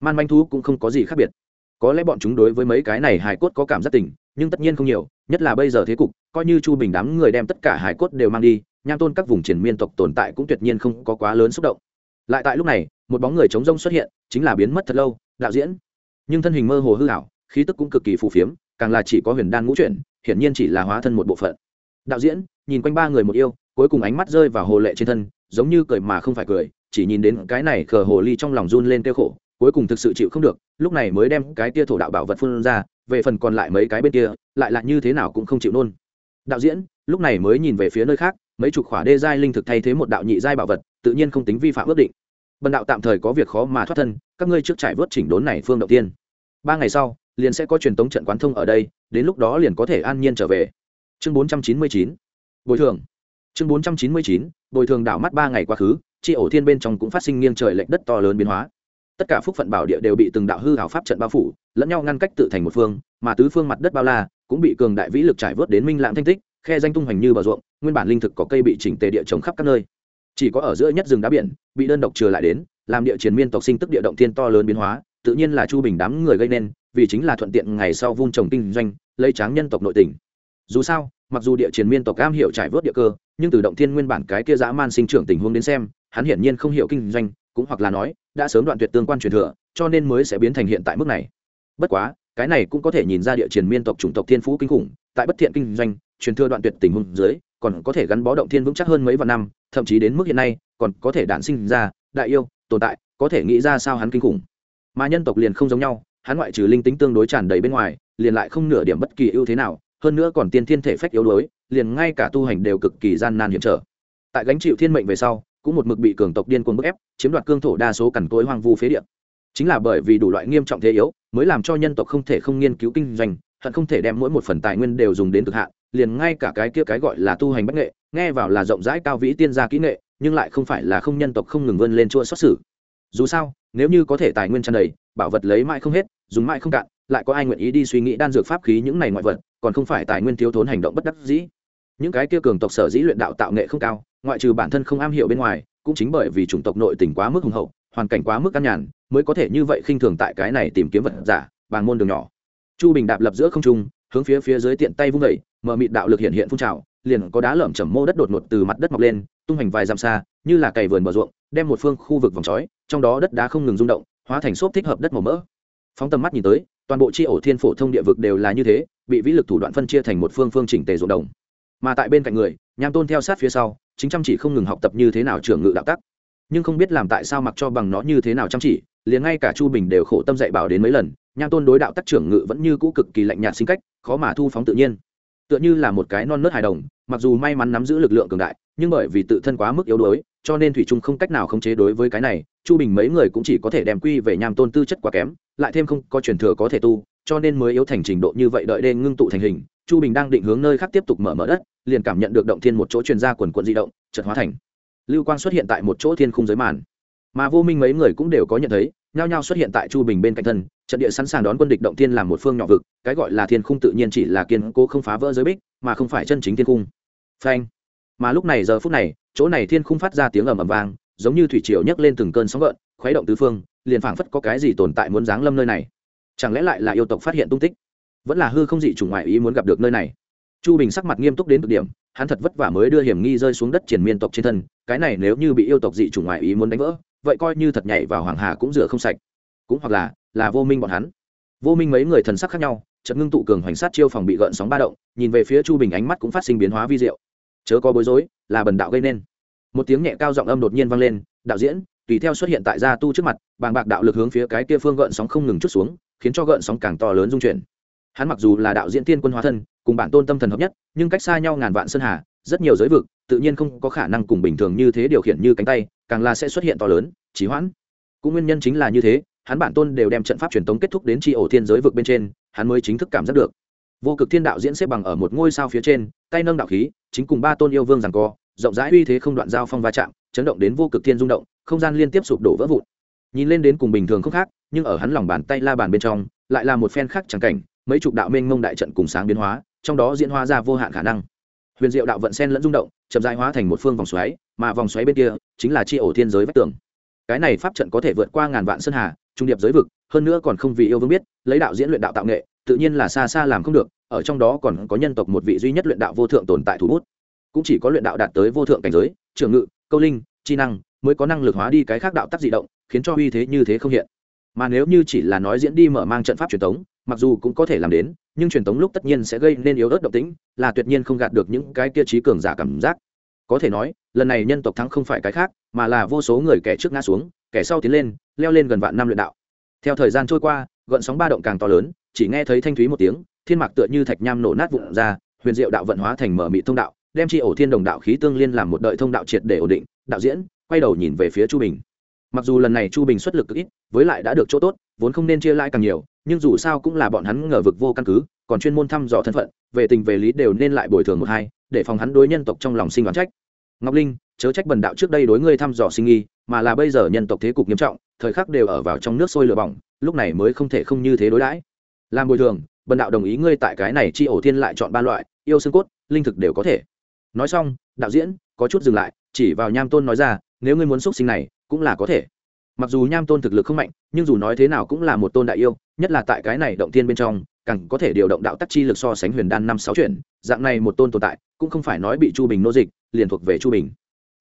Man manh thú cũng không có gì khác biệt. Có lẽ bọn chúng đối với mấy cái này hải cốt có cảm giác tình, nhưng tất nhiên không nhiều, nhất là bây giờ thế cục, coi như chu bình đám người đem tất cả hải cốt đều mang đi, nham tôn các vùng triển miên tộc tồn tại cũng tuyệt nhiên không có quá lớn xúc động. Lại tại lúc này, một bóng người chống rông xuất hiện, chính là biến mất thật lâu, đạo diễn. Nhưng thân hình mơ hồ hư hảo khí tức cũng cực kỳ phù phiếm, càng là chỉ có huyền đan ngũ chuyển, hiển nhiên chỉ là hóa thân một bộ phận. Đạo diễn, nhìn quanh ba người một yêu, cuối cùng ánh mắt rơi vào hồ lệ trên thân, giống như cười mà không phải cười chỉ nhìn đến cái này khờ hồ ly trong lòng run lên kêu khổ, cuối cùng thực sự chịu không được, lúc này mới đem cái tia thổ đạo bảo vật phun ra, về phần còn lại mấy cái bên kia, lại là như thế nào cũng không chịu nôn. Đạo diễn, lúc này mới nhìn về phía nơi khác, mấy chục khỏa đê giai linh thực thay thế một đạo nhị giai bảo vật, tự nhiên không tính vi phạm ước định. Bần đạo tạm thời có việc khó mà thoát thân, các ngươi trước trải vớt chỉnh đốn này phương đầu tiên. Ba ngày sau, liền sẽ có truyền tống trận quán thông ở đây, đến lúc đó liền có thể an nhiên trở về. Chương bốn trăm chín mươi chín. Bồi thường. Chương bốn trăm chín mươi chín, bồi thường đảo mắt ba ngày quá khứ chi ổ thiên bên trong cũng phát sinh nghiêng trời lệch đất to lớn biến hóa. Tất cả phúc phận bảo địa đều bị từng đạo hư hảo pháp trận bao phủ, lẫn nhau ngăn cách tự thành một phương, mà tứ phương mặt đất bao la cũng bị cường đại vĩ lực trải vớt đến minh lãng thanh tích, khe danh tung hoành như bờ ruộng, nguyên bản linh thực có cây bị chỉnh tề địa trồng khắp các nơi. Chỉ có ở giữa nhất rừng đá biển, bị đơn độc trừ lại đến, làm địa chiến miên tộc sinh tức địa động thiên to lớn biến hóa, tự nhiên là chu bình đám người gây nên, vì chính là thuận tiện ngày sau vung trồng kinh doanh, lấy tráng nhân tộc nội tỉnh dù sao, mặc dù địa chiến miên tộc cam hiểu trải vớt địa cơ, nhưng từ động thiên nguyên bản cái kia dã man sinh trưởng tình huống đến xem, hắn hiển nhiên không hiểu kinh doanh, cũng hoặc là nói, đã sớm đoạn tuyệt tương quan truyền thừa, cho nên mới sẽ biến thành hiện tại mức này. Bất quá, cái này cũng có thể nhìn ra địa chiến miên tộc chủng tộc thiên phú kinh khủng, tại bất thiện kinh doanh, truyền thừa đoạn tuyệt tình huống dưới, còn có thể gắn bó động thiên vững chắc hơn mấy vạn năm, thậm chí đến mức hiện nay, còn có thể đản sinh ra, đại yêu, tồn tại, có thể nghĩ ra sao hắn kinh khủng. Mà nhân tộc liền không giống nhau, hắn ngoại trừ linh tính tương đối tràn đầy bên ngoài, liền lại không nửa điểm bất kỳ ưu thế nào hơn nữa còn tiên thiên thể phách yếu đuối, liền ngay cả tu hành đều cực kỳ gian nan hiểm trở. Tại gánh chịu thiên mệnh về sau, cũng một mực bị cường tộc điên cuồng bức ép, chiếm đoạt cương thổ đa số cằn cối hoang vu phế địa. Chính là bởi vì đủ loại nghiêm trọng thế yếu, mới làm cho nhân tộc không thể không nghiên cứu kinh doanh, hận không thể đem mỗi một phần tài nguyên đều dùng đến cực hạn, liền ngay cả cái kia cái gọi là tu hành bách nghệ, nghe vào là rộng rãi cao vĩ tiên gia kỹ nghệ, nhưng lại không phải là không nhân tộc không ngừng vươn lên chua xuất xử. Dù sao, nếu như có thể tài nguyên tràn đầy, bảo vật lấy mãi không hết, dùng mãi không cạn, lại có ai nguyện ý đi suy nghĩ đan dược pháp khí những này ngoại vật còn không phải tài nguyên thiếu thốn hành động bất đắc dĩ. Những cái kia cường tộc sở dĩ luyện đạo tạo nghệ không cao, ngoại trừ bản thân không am hiểu bên ngoài, cũng chính bởi vì chủng tộc nội tình quá mức hùng hậu, hoàn cảnh quá mức căn nhàn, mới có thể như vậy khinh thường tại cái này tìm kiếm vật giả bằng môn đường nhỏ. Chu bình đạp lập giữa không trung, hướng phía phía dưới tiện tay vung vẩy mở mịt đạo lực hiện hiện phun trào, liền có đá lởm chầm mô đất đột ngột từ mặt đất mọc lên, tung hành vài dặm xa, như là cày vườn bờ ruộng, đem một phương khu vực vòng trói, trong đó đất đá không ngừng rung động, hóa thành xốp thích hợp đất màu mỡ. Phóng tầm mắt nhìn tới toàn bộ chi ổ thiên phổ thông địa vực đều là như thế, bị vĩ lực thủ đoạn phân chia thành một phương phương chỉnh tề ruộng đồng. Mà tại bên cạnh người, nham tôn theo sát phía sau, chính chăm chỉ không ngừng học tập như thế nào trưởng ngự đạo tắc. Nhưng không biết làm tại sao mặc cho bằng nó như thế nào chăm chỉ, liền ngay cả chu bình đều khổ tâm dạy bảo đến mấy lần, nham tôn đối đạo tắc trưởng ngự vẫn như cũ cực kỳ lạnh nhạt sinh cách, khó mà thu phóng tự nhiên. Tựa như là một cái non nớt hài đồng, mặc dù may mắn nắm giữ lực lượng cường đại, nhưng bởi vì tự thân quá mức yếu đuối cho nên thủy trung không cách nào khống chế đối với cái này, chu bình mấy người cũng chỉ có thể đem quy về nham tôn tư chất quá kém, lại thêm không có truyền thừa có thể tu, cho nên mới yếu thành trình độ như vậy đợi đê ngưng tụ thành hình, chu bình đang định hướng nơi khác tiếp tục mở mở đất, liền cảm nhận được động thiên một chỗ truyền ra quần quận di động, chợt hóa thành. Lưu quang xuất hiện tại một chỗ thiên khung giới màn. Mà vô minh mấy người cũng đều có nhận thấy, nhao nhao xuất hiện tại chu bình bên cạnh thân, trận địa sẵn sàng đón quân địch động thiên làm một phương nhỏ vực, cái gọi là thiên khung tự nhiên chỉ là kiên cố không phá vỡ giới bích, mà không phải chân chính thiên khung. Phanh mà lúc này giờ phút này, chỗ này thiên khung phát ra tiếng ầm ầm vang, giống như thủy triều nhấc lên từng cơn sóng gợn, khuấy động tứ phương, liền phảng phất có cái gì tồn tại muốn giáng lâm nơi này. Chẳng lẽ lại là yêu tộc phát hiện tung tích? Vẫn là hư không dị chủng ngoại ý muốn gặp được nơi này. Chu bình sắc mặt nghiêm túc đến cực điểm, hắn thật vất vả mới đưa hiểm nghi rơi xuống đất triển miên tộc trên thân, cái này nếu như bị yêu tộc dị chủng ngoại ý muốn đánh vỡ, vậy coi như thật nhảy vào hoàng hà cũng rửa không sạch. Cũng hoặc là là vô minh bọn hắn. Vô minh mấy người thần sắc khác nhau, chợt ngưng tụ cường hoành sát chiêu phòng bị gợn sóng ba động, nhìn về phía chu bình ánh mắt cũng phát sinh biến hóa vi diệu chớ có bối rối, là bần đạo gây nên. Một tiếng nhẹ cao giọng âm đột nhiên vang lên, đạo diễn, tùy theo xuất hiện tại gia tu trước mặt, bàng bạc đạo lực hướng phía cái kia phương gợn sóng không ngừng chút xuống, khiến cho gợn sóng càng to lớn dung chuyển. Hắn mặc dù là đạo diễn tiên quân hóa thân, cùng bản tôn tâm thần hợp nhất, nhưng cách xa nhau ngàn vạn sơn hà, rất nhiều giới vực, tự nhiên không có khả năng cùng bình thường như thế điều khiển như cánh tay, càng là sẽ xuất hiện to lớn trí hoãn. Cũng nguyên nhân chính là như thế, hắn bản tôn đều đem trận pháp truyền tống kết thúc đến tri ổ thiên giới vực bên trên, hắn mới chính thức cảm giác được vô cực thiên đạo diễn xếp bằng ở một ngôi sao phía trên, tay nâng đạo khí, chính cùng ba tôn yêu vương rằng co, rộng rãi uy thế không đoạn giao phong va chạm, chấn động đến vô cực thiên rung động, không gian liên tiếp sụp đổ vỡ vụn. Nhìn lên đến cùng bình thường không khác, nhưng ở hắn lòng bàn tay la bàn bên trong, lại là một phen khác chẳng cảnh, mấy chục đạo mênh mông đại trận cùng sáng biến hóa, trong đó diễn hóa ra vô hạn khả năng. Huyền diệu đạo vận sen lẫn rung động, chậm dài hóa thành một phương vòng xoáy, mà vòng xoáy bên kia chính là chi ổ thiên giới vách tường. Cái này pháp trận có thể vượt qua ngàn vạn sơn hà, trung điệp giới vực, hơn nữa còn không vì yêu vương biết, lấy đạo diễn luyện đạo tạo nghệ tự nhiên là xa xa làm không được, ở trong đó còn có nhân tộc một vị duy nhất luyện đạo vô thượng tồn tại thủ bút. Cũng chỉ có luyện đạo đạt tới vô thượng cảnh giới trường ngự, câu linh, chi năng mới có năng lực hóa đi cái khác đạo tắc dị động, khiến cho uy thế như thế không hiện. Mà nếu như chỉ là nói diễn đi mở mang trận pháp truyền thống mặc dù cũng có thể làm đến, nhưng truyền thống lúc tất nhiên sẽ gây nên yếu ớt động tĩnh, là tuyệt nhiên không gạt được những cái kia trí cường giả cảm giác. Có thể nói, lần này nhân tộc thắng không phải cái khác, mà là vô số người kẻ trước ngã xuống, kẻ sau tiến lên, leo lên gần vạn năm luyện đạo. Theo thời gian trôi qua gợn sóng ba động càng to lớn, chỉ nghe thấy thanh thúy một tiếng, thiên mạc tựa như thạch nham nổ nát vụn ra, huyền diệu đạo vận hóa thành mở mị thông đạo, đem chi ổ thiên đồng đạo khí tương liên làm một đợi thông đạo triệt để ổn định, đạo diễn, quay đầu nhìn về phía chu bình. Mặc dù lần này chu bình xuất lực ít, với lại đã được chỗ tốt, vốn không nên chia lãi càng nhiều, nhưng dù sao cũng là bọn hắn ngờ vực vô căn cứ, còn chuyên môn thăm dò thân phận, về tình về lý đều nên lại bồi thường một hai, để phòng hắn đối nhân tộc trong lòng sinh đoán trách. Ngọc linh, chớ trách bần đạo trước đây đối ngươi thăm dò sinh nghi, mà là bây giờ nhân tộc thế cục nghiêm trọng, thời khắc đều ở vào trong nước sôi lửa bỏng lúc này mới không thể không như thế đối đãi. Làm bồi thường, bần đạo đồng ý ngươi tại cái này chi ổ thiên lại chọn ba loại, yêu xương cốt, linh thực đều có thể. Nói xong, đạo diễn, có chút dừng lại, chỉ vào nham tôn nói ra, nếu ngươi muốn xúc sinh này, cũng là có thể. Mặc dù nham tôn thực lực không mạnh, nhưng dù nói thế nào cũng là một tôn đại yêu, nhất là tại cái này động tiên bên trong, càng có thể điều động đạo tắc chi lực so sánh huyền đan năm sáu chuyển, dạng này một tôn tồn tại, cũng không phải nói bị chu bình nô dịch, liền thuộc về chu bình.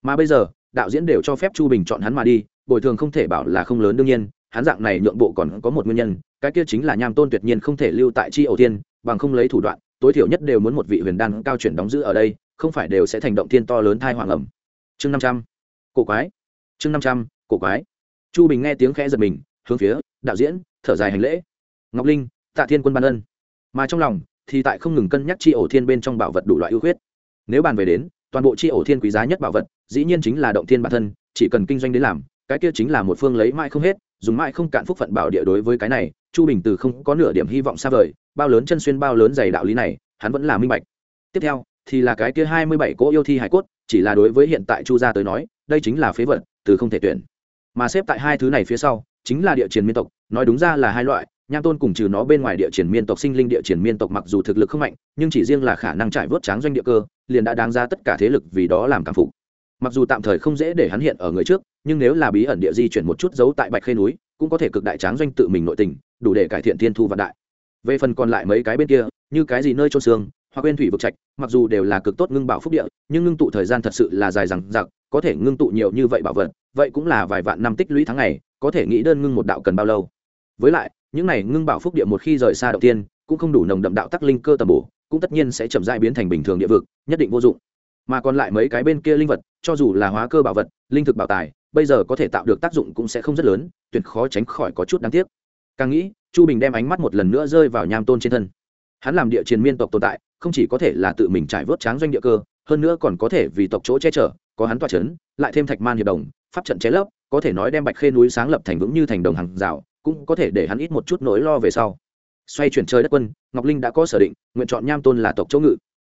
Mà bây giờ, đạo diễn đều cho phép chu bình chọn hắn mà đi, bồi thường không thể bảo là không lớn đương nhiên hắn dạng này nhượng bộ còn có một nguyên nhân, cái kia chính là nham tôn tuyệt nhiên không thể lưu tại chi ẩu tiên bằng không lấy thủ đoạn, tối thiểu nhất đều muốn một vị huyền đan cao chuyển đóng giữ ở đây, không phải đều sẽ thành động thiên to lớn thai hoàng ẩm. Chương năm trăm. Cổ quái. Chương năm trăm, cổ quái. Chu bình nghe tiếng khẽ giật mình, hướng phía đạo diễn, thở dài hành lễ. Ngọc linh, tạ thiên quân ban ân. Mà trong lòng thì tại không ngừng cân nhắc chi ổ thiên bên trong bảo vật đủ loại ưu khuyết. Nếu bàn về đến, toàn bộ chi ổ thiên quý giá nhất bảo vật, dĩ nhiên chính là động thiên bản thân, chỉ cần kinh doanh đến làm, cái kia chính là một phương lấy mãi không hết dùng mãi không cạn phúc phận bảo địa đối với cái này, chu bình từ không có nửa điểm hy vọng xa vời, bao lớn chân xuyên, bao lớn dày đạo lý này, hắn vẫn là minh bạch. Tiếp theo, thì là cái kia hai mươi bảy cỗ yêu thi hải cốt, chỉ là đối với hiện tại chu gia tới nói, đây chính là phế vật, từ không thể tuyển. Mà xếp tại hai thứ này phía sau, chính là địa chiến miên tộc, nói đúng ra là hai loại, nham tôn cùng trừ nó bên ngoài địa triển miên tộc, sinh linh địa triển miên tộc mặc dù thực lực không mạnh, nhưng chỉ riêng là khả năng trải vớt tráng doanh địa cơ, liền đã đáng ra tất cả thế lực vì đó làm cảm phục mặc dù tạm thời không dễ để hắn hiện ở người trước, nhưng nếu là bí ẩn địa di chuyển một chút giấu tại bạch khê núi, cũng có thể cực đại tráng doanh tự mình nội tình, đủ để cải thiện thiên thu vạn đại. Về phần còn lại mấy cái bên kia, như cái gì nơi trôn xương, hoặc quên thủy vực trạch, mặc dù đều là cực tốt ngưng bảo phúc địa, nhưng ngưng tụ thời gian thật sự là dài rằng giặc có thể ngưng tụ nhiều như vậy bảo vật, vậy cũng là vài vạn năm tích lũy tháng ngày, có thể nghĩ đơn ngưng một đạo cần bao lâu. Với lại, những này ngưng bảo phúc địa một khi rời xa đầu tiên, cũng không đủ nồng đậm đạo tắc linh cơ tầm bổ, cũng tất nhiên sẽ chậm dại biến thành bình thường địa vực, nhất định vô dụng mà còn lại mấy cái bên kia linh vật, cho dù là hóa cơ bảo vật, linh thực bảo tài, bây giờ có thể tạo được tác dụng cũng sẽ không rất lớn, tuyệt khó tránh khỏi có chút đáng tiếc. Càng nghĩ, chu bình đem ánh mắt một lần nữa rơi vào nham tôn trên thân. Hắn làm địa chiến miên tộc tồn tại, không chỉ có thể là tự mình trải vớt tráng doanh địa cơ, hơn nữa còn có thể vì tộc chỗ che chở, có hắn toa c h ấ n lại thêm thạch man hiệp đồng, pháp trận chế lớp có thể nói đem bạch khê núi sáng lập thành vững như thành đồng hàng rào, cũng có thể để hắn ít một chút nỗi lo về sau. Xoay chuyển chơi đất quân, ngọc linh đã có sở định, nguyện chọn nham tôn là tộc chỗ ngự.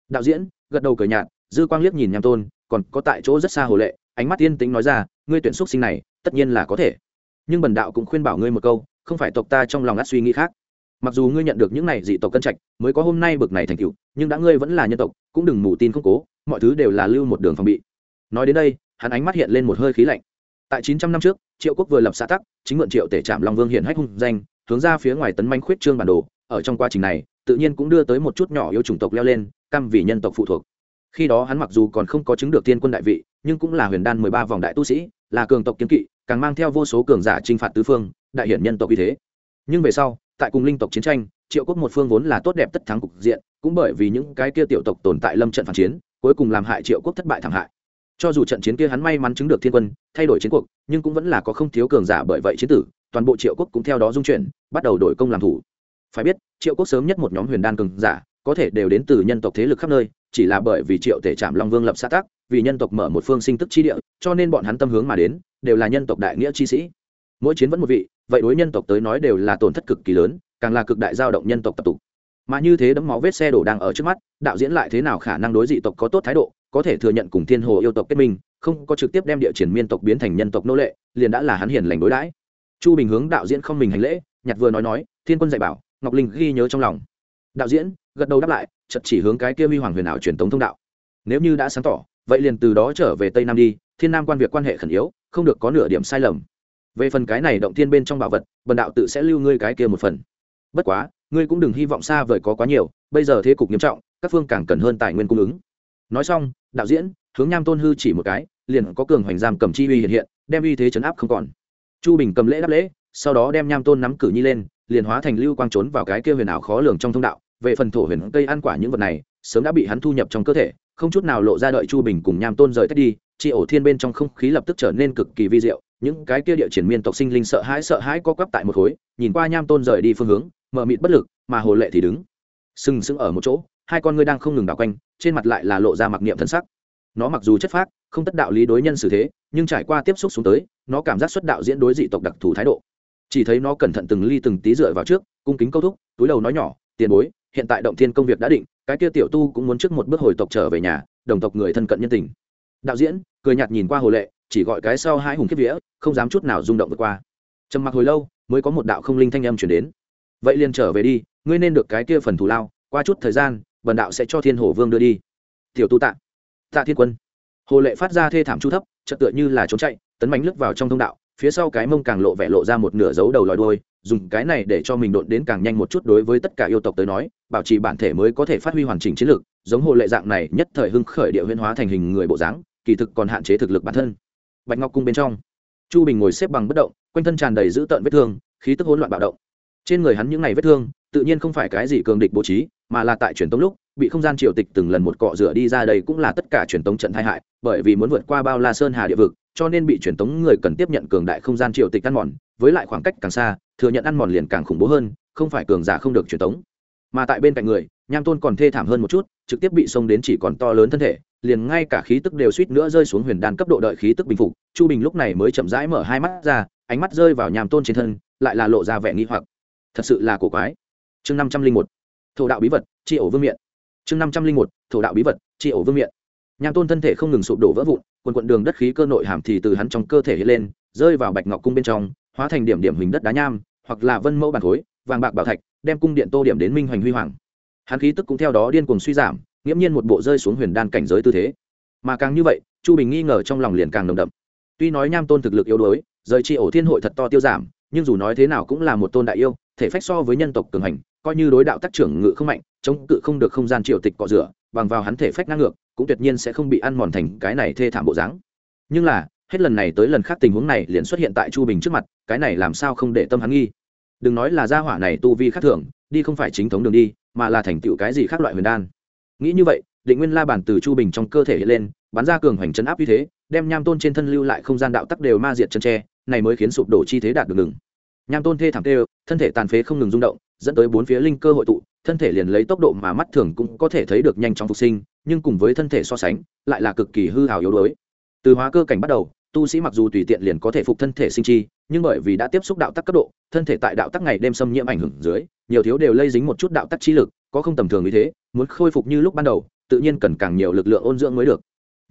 Đạo diễn, gật đầu cờ nhạt dư quang liếc nhìn nham tôn, còn có tại chỗ rất xa hồ lệ, ánh mắt yên tĩnh nói ra, ngươi tuyển xúc sinh này, tất nhiên là có thể. Nhưng bần đạo cũng khuyên bảo ngươi một câu, không phải tộc ta trong lòng át suy nghĩ khác. Mặc dù ngươi nhận được những này dị tộc cân trạch, mới có hôm nay bực này thành tựu, nhưng đã ngươi vẫn là nhân tộc, cũng đừng mù tin không cố, mọi thứ đều là lưu một đường phòng bị. Nói đến đây, hắn ánh mắt hiện lên một hơi khí lạnh. Tại chín trăm năm trước, triệu quốc vừa lập xã tắc, chính mượn triệu tể trạm long vương hiện hách hung danh, hướng ra phía ngoài tấn manh khuyết trương bản đồ, ở trong quá trình này, tự nhiên cũng đưa tới một chút nhỏ yêu chủng tộc leo lên, căm vì nhân tộc phụ thuộc khi đó hắn mặc dù còn không có chứng được tiên quân đại vị, nhưng cũng là huyền đan mười ba vòng đại tu sĩ, là cường tộc kiếm kỵ, càng mang theo vô số cường giả t r i n h phạt tứ phương, đại hiển nhân tộc như thế. Nhưng về sau, tại cùng linh tộc chiến tranh, triệu quốc một phương vốn là tốt đẹp tất thắng cục diện, cũng bởi vì những cái kia tiểu tộc tồn tại lâm trận phản chiến, cuối cùng làm hại triệu quốc thất bại thảm hại. Cho dù trận chiến kia hắn may mắn chứng được thiên quân, thay đổi chiến cuộc, nhưng cũng vẫn là có không thiếu cường giả bởi vậy chiến tử, toàn bộ triệu quốc cũng theo đó dung chuyển, bắt đầu đổi công làm thủ. Phải biết, triệu quốc sớm nhất một nhóm huyền đan cường giả, có thể đều đến từ nhân tộc thế lực khắp nơi chỉ là bởi vì triệu tể trạm long vương lập xã tắc, vì nhân tộc mở một phương sinh tức chi địa, cho nên bọn hắn tâm hướng mà đến, đều là nhân tộc đại nghĩa chi sĩ. Mỗi chiến vẫn một vị, vậy đối nhân tộc tới nói đều là tổn thất cực kỳ lớn, càng là cực đại giao động nhân tộc tập tục. Mà như thế đấm máu vết xe đổ đang ở trước mắt, đạo diễn lại thế nào khả năng đối dị tộc có tốt thái độ, có thể thừa nhận cùng thiên hồ yêu tộc kết minh, không có trực tiếp đem địa triển miên tộc biến thành nhân tộc nô lệ, liền đã là hắn hiền lành đối đãi. Chu bình hướng đạo diễn không mình hành lễ, nhặt vừa nói nói, thiên quân dạy bảo, ngọc linh ghi nhớ trong lòng đạo diễn, gật đầu đáp lại chật chỉ hướng cái kia huy hoàng huyền ảo truyền tống thông đạo. Nếu như đã sáng tỏ, vậy liền từ đó trở về tây nam đi, thiên nam quan việc quan hệ khẩn yếu, không được có nửa điểm sai lầm. Về phần cái này động thiên bên trong bảo vật, bần đạo tự sẽ lưu ngươi cái kia một phần. Bất quá, ngươi cũng đừng hy vọng xa vời có quá nhiều, bây giờ thế cục nghiêm trọng, các phương càng cần hơn tài nguyên cung ứng. Nói xong, đạo diễn, hướng nham tôn hư chỉ một cái, liền có cường hoành giam cầm chi uy hiện hiện, đem uy thế chấn áp không còn. Chu bình cầm lễ đáp lễ, sau đó đem nham tôn nắm cử nhi lên, liền hóa thành lưu quang trốn vào cái kia huyền ảo khó lường trong thông đạo về phần thổ huyền cây ăn quả những vật này, sớm đã bị hắn thu nhập trong cơ thể, không chút nào lộ ra đợi chu bình cùng nham tôn rời tách đi chị ổ thiên bên trong không khí lập tức trở nên cực kỳ vi diệu, những cái kia địa triển miên tộc sinh linh sợ hãi sợ hãi co quắp tại một khối, nhìn qua nham tôn rời đi phương hướng, mờ mịt bất lực, mà hồ lệ thì đứng, sừng sững ở một chỗ, hai con ngươi đang không ngừng đảo quanh, trên mặt lại là lộ ra mặc niệm thân sắc. Nó mặc dù chất phác, không tất đạo lý đối nhân xử thế, nhưng trải qua tiếp xúc xuống tới, nó cảm giác xuất đạo diễn đối dị tộc đặc thù thái độ. Chỉ thấy nó cẩn thận từng ly từng tí dựa vào trước, cung kính câu thúc, túi đầu nói nhỏ, tiền bối hiện tại động thiên công việc đã định, cái kia tiểu tu cũng muốn trước một bước hồi tộc trở về nhà, đồng tộc người thân cận nhân tình. Đạo diễn, cười nhạt nhìn qua hồ lệ, chỉ gọi cái sau hai hùng kiếp vía, không dám chút nào rung động vượt qua. Trầm mặc hồi lâu, mới có một đạo không linh thanh âm chuyển đến. Vậy liền trở về đi, ngươi nên được cái kia phần thù lao, qua chút thời gian, bần đạo sẽ cho thiên hổ vương đưa đi. Tiểu tu tạ. Tạ thiên quân. Hồ lệ phát ra thê thảm chu thấp, chợt tựa như là trốn chạy, tấn bánh lướt vào trong thông đạo, phía sau cái mông càng lộ vẻ lộ ra một nửa dấu đầu lòi đôi dùng cái này để cho mình đột đến càng nhanh một chút đối với tất cả yêu tộc tới nói, bảo trì bản thể mới có thể phát huy hoàn chỉnh chiến lược, giống hồ lệ dạng này nhất thời hưng khởi địa huyễn hóa thành hình người bộ dáng, kỳ thực còn hạn chế thực lực bản thân. Bạch ngọc cung bên trong, chu bình ngồi xếp bằng bất động, quanh thân tràn đầy dữ tợn vết thương, khí tức hỗn loạn bạo động. Trên người hắn những ngày vết thương, tự nhiên không phải cái gì cường địch bố trí, mà là tại truyền tống lúc, bị không gian triều tịch từng lần một cọ rửa đi ra đây cũng là tất cả truyền tống trận tai hại, bởi vì muốn vượt qua bao la sơn hà địa vực, cho nên bị truyền tống người cần tiếp nhận cường đại không gian triều tịch ăn mòn, với lại khoảng cách càng xa thừa nhận ăn mòn liền càng khủng bố hơn, không phải cường giả không được truyền tống. Mà tại bên cạnh người, nham tôn còn thê thảm hơn một chút, trực tiếp bị xông đến chỉ còn to lớn thân thể, liền ngay cả khí tức đều suýt nữa rơi xuống huyền đan cấp độ đợi khí tức bình phục. Chu bình lúc này mới chậm rãi mở hai mắt ra, ánh mắt rơi vào nham tôn trên thân, lại là lộ ra vẻ nghi hoặc. Thật sự là cổ quái. Chương năm trăm linh một, thổ đạo bí vật chi ổ vương miện. Chương năm trăm linh một, thổ đạo bí vật chi ổ vương miện. Nham tôn thân thể không ngừng sụp đổ vỡ vụn, quần quận đường đất khí cơ nội hàm thì từ hắn trong cơ thể hiện lên, rơi vào bạch ngọc cung bên trong hóa thành điểm điểm hình đất đá nham, hoặc là vân mẫu bàn khối, vàng bạc bảo thạch, đem cung điện tô điểm đến minh hoành huy hoàng. Hắn khí tức cũng theo đó điên cuồng suy giảm, nghiễm nhiên một bộ rơi xuống huyền đan cảnh giới tư thế. Mà càng như vậy, chu bình nghi ngờ trong lòng liền càng nồng đậm. Tuy nói nham tôn thực lực yếu đuối, rời chi ổ thiên hội thật to tiêu giảm, nhưng dù nói thế nào cũng là một tôn đại yêu, thể phách so với nhân tộc cường hành, coi như đối đạo tác trưởng ngự không mạnh, chống cự không được không gian triều tịch cọ rửa, bằng vào hắn thể phách ngang ngược, cũng tuyệt nhiên sẽ không bị ăn mòn thành cái này thê thảm bộ dáng. Nhưng là hết lần này tới lần khác tình huống này liền xuất hiện tại chu bình trước mặt, cái này làm sao không để tâm hắn nghi? Đừng nói là gia hỏa này tu vi khác thường, đi không phải chính thống đường đi, mà là thành tựu cái gì khác loại huyền đan. Nghĩ như vậy, định nguyên la bản từ chu bình trong cơ thể hiện lên, bắn ra cường hoành chấn áp như thế, đem nham tôn trên thân lưu lại không gian đạo tắc đều ma diệt chân tre, này mới khiến sụp đổ chi thế đạt được ngừng. Nham tôn thê thảm tê thân thể tàn phế không ngừng rung động, dẫn tới bốn phía linh cơ hội tụ, thân thể liền lấy tốc độ mà mắt thường cũng có thể thấy được nhanh chóng phục sinh, nhưng cùng với thân thể so sánh, lại là cực kỳ hư hào yếu đuối. Từ hóa cơ cảnh bắt đầu tu sĩ mặc dù tùy tiện liền có thể phục thân thể sinh chi, nhưng bởi vì đã tiếp xúc đạo tắc cấp độ, thân thể tại đạo tắc ngày đêm xâm nhiễm ảnh hưởng dưới, nhiều thiếu đều lây dính một chút đạo tắc trí lực, có không tầm thường như thế, muốn khôi phục như lúc ban đầu, tự nhiên cần càng nhiều lực lượng ôn dưỡng mới được.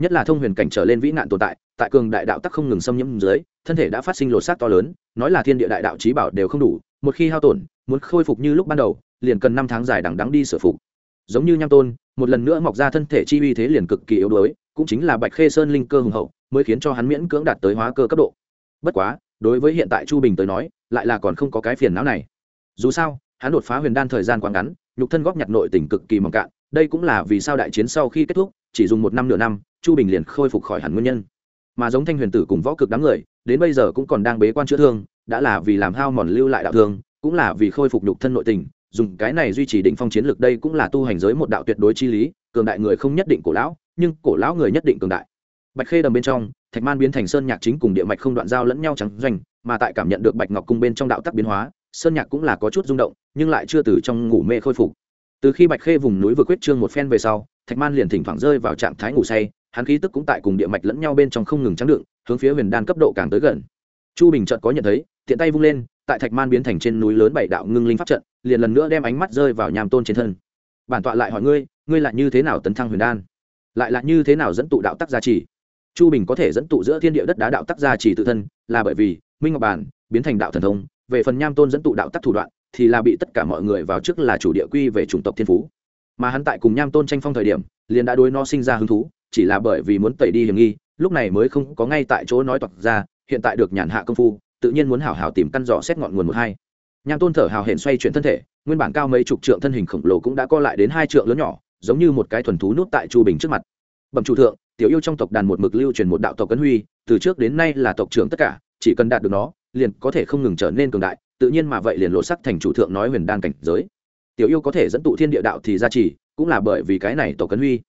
Nhất là thông huyền cảnh trở lên vĩ nạn tồn tại tại cường đại đạo tắc không ngừng xâm nhiễm dưới, thân thể đã phát sinh lột xác to lớn, nói là thiên địa đại đạo trí bảo đều không đủ, một khi hao tổn, muốn khôi phục như lúc ban đầu, liền cần năm tháng dài đằng đắng đi sửa phục. Giống như nham tôn, một lần nữa mọc ra thân thể chi uy thế liền cực kỳ yếu đuối cũng chính là bạch khê sơn linh cơ hùng hậu, mới khiến cho hắn miễn cưỡng đạt tới hóa cơ cấp độ. Bất quá, đối với hiện tại chu bình tới nói, lại là còn không có cái phiền não này. Dù sao, hắn đột phá huyền đan thời gian quá ngắn, nhục thân góp nhặt nội tỉnh cực kỳ mỏng cạn, đây cũng là vì sao đại chiến sau khi kết thúc, chỉ dùng một năm nửa năm, chu bình liền khôi phục khỏi hẳn nguyên nhân. Mà giống thanh huyền tử cùng võ cực đám người, đến bây giờ cũng còn đang bế quan chữa thương, đã là vì làm hao mòn lưu lại đạo thương, cũng là vì khôi phục nhục thân nội tình, dùng cái này duy trì định phong chiến lược đây cũng là tu hành giới một đạo tuyệt đối chi lý cường đại người không nhất định cổ lão, nhưng cổ lão người nhất định cường đại. Bạch khê đầm bên trong, thạch man biến thành sơn nhạc chính cùng địa mạch không đoạn giao lẫn nhau trắng doanh, mà tại cảm nhận được bạch ngọc cung bên trong đạo tắc biến hóa, sơn nhạc cũng là có chút rung động, nhưng lại chưa từ trong ngủ mê khôi phục. Từ khi bạch khê vùng núi vừa quyết trương một phen về sau, thạch man liền thỉnh thoảng rơi vào trạng thái ngủ say, hắn khí tức cũng tại cùng địa mạch lẫn nhau bên trong không ngừng trắng đựng, hướng phía huyền đan cấp độ càng tới gần. Chu bình trận có nhận thấy, tiện tay vung lên, tại thạch man biến thành trên núi lớn bảy đạo ngưng linh pháp trận, liền lần nữa đem ánh mắt rơi vào nham tôn trên thân bản tọa lại hỏi ngươi ngươi lại như thế nào tấn thăng huyền đan? Lại là như thế nào dẫn tụ đạo tắc gia trì? Chu bình có thể dẫn tụ giữa thiên địa đất đá đạo tắc gia trì tự thân, là bởi vì minh ngọc bản biến thành đạo thần thông, về phần nham tôn dẫn tụ đạo tắc thủ đoạn, thì là bị tất cả mọi người vào trước là chủ địa quy về chủng tộc thiên phú. Mà hắn tại cùng nham tôn tranh phong thời điểm, liền đã đối nó sinh ra hứng thú, chỉ là bởi vì muốn tẩy đi hiểm nghi, lúc này mới không có ngay tại chỗ nói toạc ra, hiện tại được nhàn hạ công phu, tự nhiên muốn hảo hảo tìm căn dò xét ngọn nguồn một hai nham tôn thở hào hển xoay chuyển thân thể, nguyên bản cao mấy chục trượng thân hình khổng lồ cũng đã co lại đến hai trượng lớn nhỏ, giống như một cái thuần thú nút tại chu bình trước mặt. Bẩm chủ thượng, tiểu yêu trong tộc đàn một mực lưu truyền một đạo tộc cấn huy, từ trước đến nay là tộc trưởng tất cả, chỉ cần đạt được nó, liền có thể không ngừng trở nên cường đại, tự nhiên mà vậy liền lộ sắc thành chủ thượng nói huyền đan cảnh giới. Tiểu yêu có thể dẫn tụ thiên địa đạo thì ra chỉ, cũng là bởi vì cái này tộc cấn huy.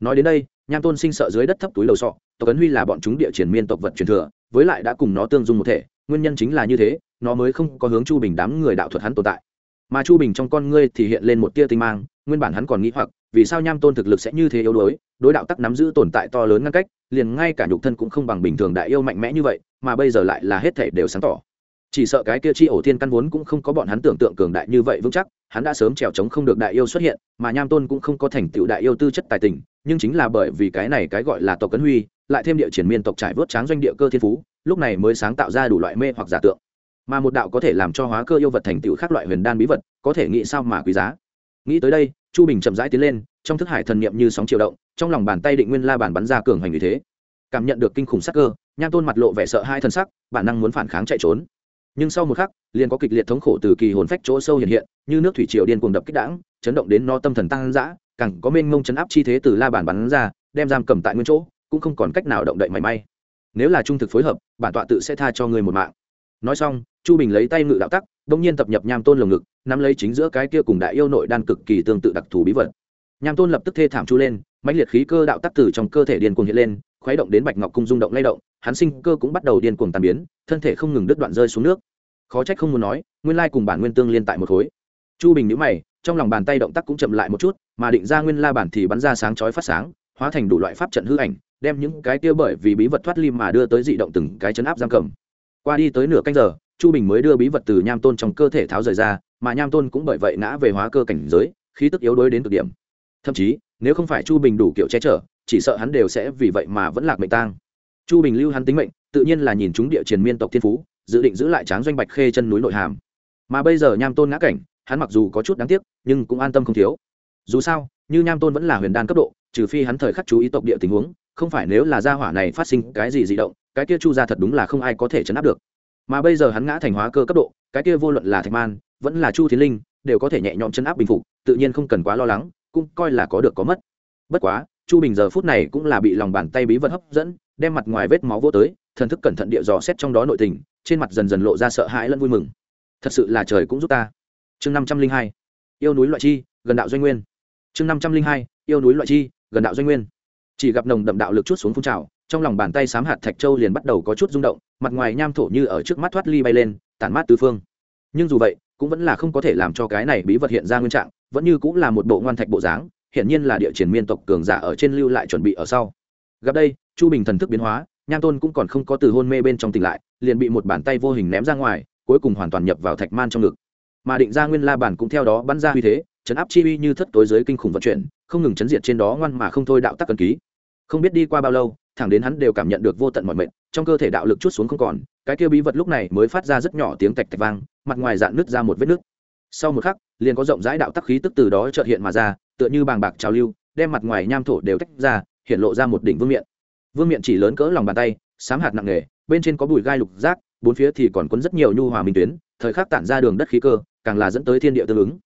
Nói đến đây, nham tôn sinh sợ dưới đất thấp túi đầu sọ, tộc cấn huy là bọn chúng địa triển miên tộc vật truyền thừa, với lại đã cùng nó tương dung một thể, nguyên nhân chính là như thế nó mới không có hướng chu bình đám người đạo thuật hắn tồn tại. Mà chu bình trong con ngươi thì hiện lên một tia tinh mang, nguyên bản hắn còn nghĩ hoặc, vì sao nham tôn thực lực sẽ như thế yếu đuối, đối đạo tắc nắm giữ tồn tại to lớn ngăn cách, liền ngay cả nhục thân cũng không bằng bình thường đại yêu mạnh mẽ như vậy, mà bây giờ lại là hết thể đều sáng tỏ. Chỉ sợ cái kia chi ổ thiên căn vốn cũng không có bọn hắn tưởng tượng cường đại như vậy vững chắc, hắn đã sớm trèo trống không được đại yêu xuất hiện, mà nham tôn cũng không có thành tựu đại yêu tư chất tài tình, nhưng chính là bởi vì cái này cái gọi là tộc cấn huy, lại thêm địa triển miên tộc trải vớt tráng doanh địa cơ thiên phú, lúc này mới sáng tạo ra đủ loại mê hoặc giả tượng mà một đạo có thể làm cho hóa cơ yêu vật thành tựu khác loại huyền đan bí vật, có thể nghĩ sao mà quý giá. Nghĩ tới đây, chu bình chậm rãi tiến lên, trong thức hải thần niệm như sóng chiều động, trong lòng bàn tay định nguyên la bàn bắn ra cường hành như thế. Cảm nhận được kinh khủng sắc cơ, nham tôn mặt lộ vẻ sợ hai thân sắc, bản năng muốn phản kháng chạy trốn. Nhưng sau một khắc, liền có kịch liệt thống khổ từ kỳ hồn phách chỗ sâu hiện hiện, như nước thủy triều điên cuồng đập kích đãng, chấn động đến no tâm thần tăng dã, càng có mênh mông chấn áp chi thế từ la bàn bắn ra, đem giam cầm tại nguyên chỗ, cũng không còn cách nào động đậy mảy may. Nếu là trung thực phối hợp, bản tọa tự sẽ tha cho người một mạng. Nói xong chu bình lấy tay ngự đạo tắc đông nhiên tập nhập nham tôn lồng ngực, nắm lấy chính giữa cái kia cùng đại yêu nội đan cực kỳ tương tự đặc thù bí vật. Nham tôn lập tức thê thảm chu lên, mãnh liệt khí cơ đạo tắc từ trong cơ thể điên cuồng hiện lên, khuấy động đến bạch ngọc cung rung động lay động, hắn sinh cơ cũng bắt đầu điên cuồng tàn biến, thân thể không ngừng đứt đoạn rơi xuống nước. Khó trách không muốn nói, nguyên lai cùng bản nguyên tương liên tại một khối. Chu bình nhữ mày, trong lòng bàn tay động tác cũng chậm lại một chút, mà định ra nguyên la bản thì bắn ra sáng chói phát sáng, hóa thành đủ loại pháp trận hư ảnh, đem những cái kia bởi vì bí vật thoát lim mà đưa tới dị động từng cái chấn áp giam cầm. Qua đi tới nửa canh giờ chu bình mới đưa bí vật từ nham tôn trong cơ thể tháo rời ra, mà nham tôn cũng bởi vậy ngã về hóa cơ cảnh giới, khí tức yếu đuối đến cực điểm. Thậm chí, nếu không phải chu bình đủ kiểu che chở, chỉ sợ hắn đều sẽ vì vậy mà vẫn lạc mệnh tang. Chu bình lưu hắn tính mệnh, tự nhiên là nhìn chúng địa triền miên tộc thiên phú, dự định giữ lại tráng doanh bạch khê chân núi nội hàm. Mà bây giờ nham tôn ngã cảnh, hắn mặc dù có chút đáng tiếc, nhưng cũng an tâm không thiếu. Dù sao, như nham tôn vẫn là huyền đan cấp độ, trừ phi hắn thời khắc chú ý tộc địa tình huống, không phải nếu là gia hỏa này phát sinh cái gì dị động, cái kia chu ra thật đúng là không ai có thể chấn áp được mà bây giờ hắn ngã thành hóa cơ cấp độ, cái kia vô luận là thạch man, vẫn là chu thiến linh, đều có thể nhẹ nhõm chấn áp bình phục, tự nhiên không cần quá lo lắng, cũng coi là có được có mất. Bất quá, chu bình giờ phút này cũng là bị lòng bàn tay bí vật hấp dẫn, đem mặt ngoài vết máu vô tới, thần thức cẩn thận địa dò xét trong đó nội tình, trên mặt dần dần lộ ra sợ hãi lẫn vui mừng. Thật sự là trời cũng giúp ta. Chương năm trăm linh hai, yêu núi loại chi, gần đạo doanh nguyên. Chương năm trăm linh hai, yêu núi loại chi, gần đạo doanh nguyên. Chỉ gặp nồng đậm đạo lực chút xuống phun trào, trong lòng bàn tay sám hạt thạch châu liền bắt đầu có chút rung động mặt ngoài nham thổ như ở trước mắt thoát ly bay lên, tản mát tứ phương. Nhưng dù vậy, cũng vẫn là không có thể làm cho cái này bí vật hiện ra nguyên trạng, vẫn như cũng là một bộ ngoan thạch bộ dáng hiện nhiên là địa triển miên tộc cường giả ở trên lưu lại chuẩn bị ở sau. Gặp đây, chu bình thần thức biến hóa, nham tôn cũng còn không có từ hôn mê bên trong tỉnh lại, liền bị một bàn tay vô hình ném ra ngoài, cuối cùng hoàn toàn nhập vào thạch man trong ngực. Mà định ra nguyên la bản cũng theo đó bắn ra uy thế chấn áp chi uy như thất tối giới kinh khủng vận chuyển, không ngừng chấn diệt trên đó ngoan mà không thôi đạo tắc cần ký. Không biết đi qua bao lâu thẳng đến hắn đều cảm nhận được vô tận mọi mệnh trong cơ thể đạo lực chút xuống không còn, cái kia bí vật lúc này mới phát ra rất nhỏ tiếng tạch tạch vang, mặt ngoài dạn nứt ra một vết nứt. Sau một khắc, liền có rộng rãi đạo tắc khí tức từ đó chợt hiện mà ra, tựa như bàng bạc trào lưu, đem mặt ngoài nham thổ đều tách ra, hiện lộ ra một đỉnh vương miện. Vương miện chỉ lớn cỡ lòng bàn tay, sám hạt nặng nề, bên trên có bụi gai lục rác bốn phía thì còn quấn rất nhiều nhu hòa minh tuyến, thời khắc tản ra đường đất khí cơ, càng là dẫn tới thiên địa tương ứng.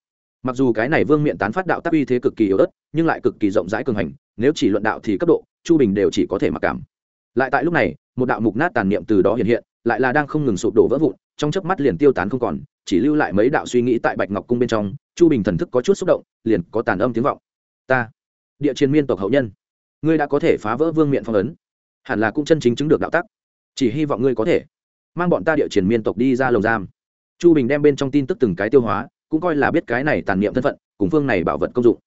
Mặc dù cái này vương miện tán phát đạo tắc uy thế cực kỳ yếu ớt, nhưng lại cực kỳ rộng rãi cường hành nếu chỉ luận đạo thì cấp độ, chu bình đều chỉ có thể mặc cảm. Lại tại lúc này, một đạo mục nát tàn niệm từ đó hiện hiện, lại là đang không ngừng sụp đổ vỡ vụn, trong chớp mắt liền tiêu tán không còn, chỉ lưu lại mấy đạo suy nghĩ tại bạch ngọc cung bên trong, chu bình thần thức có chút xúc động, liền có tàn âm tiếng vọng. Ta, địa chiến miên tộc hậu nhân, ngươi đã có thể phá vỡ vương miện phong ấn, hẳn là cũng chân chính chứng được đạo tắc. Chỉ hy vọng ngươi có thể mang bọn ta địa chiến miên tộc đi ra lồng giam. Chu bình đem bên trong tin tức từng cái tiêu hóa, cũng coi là biết cái này tàn niệm thân phận, cùng phương này bảo vật công dụng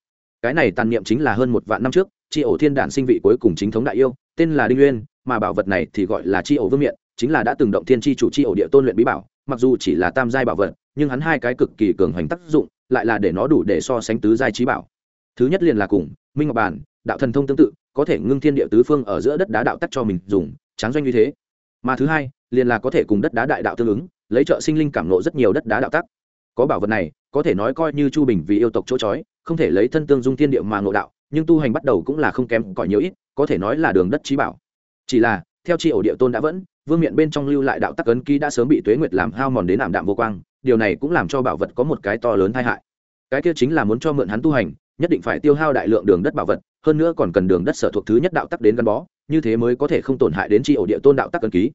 cái này tàn niệm chính là hơn một vạn năm trước, tri ổ thiên đản sinh vị cuối cùng chính thống đại yêu, tên là đinh uyên, mà bảo vật này thì gọi là tri ổ vương miện, chính là đã từng động thiên tri chủ tri ổ địa tôn luyện bí bảo, mặc dù chỉ là tam giai bảo vật, nhưng hắn hai cái cực kỳ cường hoành tác dụng, lại là để nó đủ để so sánh tứ giai trí bảo. Thứ nhất liền là cùng, minh ngọc bản, đạo thần thông tương tự, có thể ngưng thiên địa tứ phương ở giữa đất đá đạo tắc cho mình dùng, tráng doanh như thế. Mà thứ hai, liền là có thể cùng đất đá đại đạo tương ứng, lấy trợ sinh linh cảm nộ rất nhiều đất đá đạo tắc. Có bảo vật này, có thể nói coi như chu bình vì yêu tộc chỗ trói không thể lấy thân tương dung thiên địa mà ngộ đạo, nhưng tu hành bắt đầu cũng là không kém cỏi nhiều ít, có thể nói là đường đất trí bảo. Chỉ là, theo chi ổ địa tôn đã vẫn, vương miện bên trong lưu lại đạo tắc ấn ký đã sớm bị tuế nguyệt làm hao mòn đến ảm đạm vô quang, điều này cũng làm cho bảo vật có một cái to lớn tai hại. Cái kia chính là muốn cho mượn hắn tu hành, nhất định phải tiêu hao đại lượng đường đất bảo vật, hơn nữa còn cần đường đất sở thuộc thứ nhất đạo tắc đến gắn bó, như thế mới có thể không tổn hại đến chi ổ địa tôn đạo tắc ấn ký.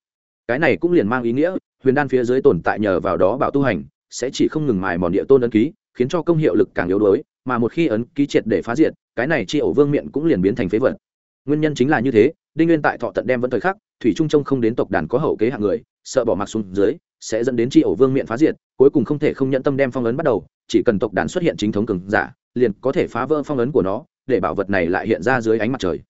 Cái này cũng liền mang ý nghĩa, huyền đan phía dưới tồn tại nhờ vào đó bảo tu hành, sẽ chỉ không ngừng mài mòn địa tôn ấn ký, khiến cho công hiệu lực càng yếu đuối mà một khi ấn ký triệt để phá diệt, cái này chi ổ vương miện cũng liền biến thành phế vật. Nguyên nhân chính là như thế, đinh nguyên tại thọ tận đem vẫn thời khắc, thủy trung trông không đến tộc đàn có hậu kế hạng người, sợ bỏ mặc xuống dưới, sẽ dẫn đến chi ổ vương miện phá diệt, cuối cùng không thể không nhận tâm đem phong ấn bắt đầu, chỉ cần tộc đàn xuất hiện chính thống cường giả, liền có thể phá vỡ phong ấn của nó, để bảo vật này lại hiện ra dưới ánh mặt trời.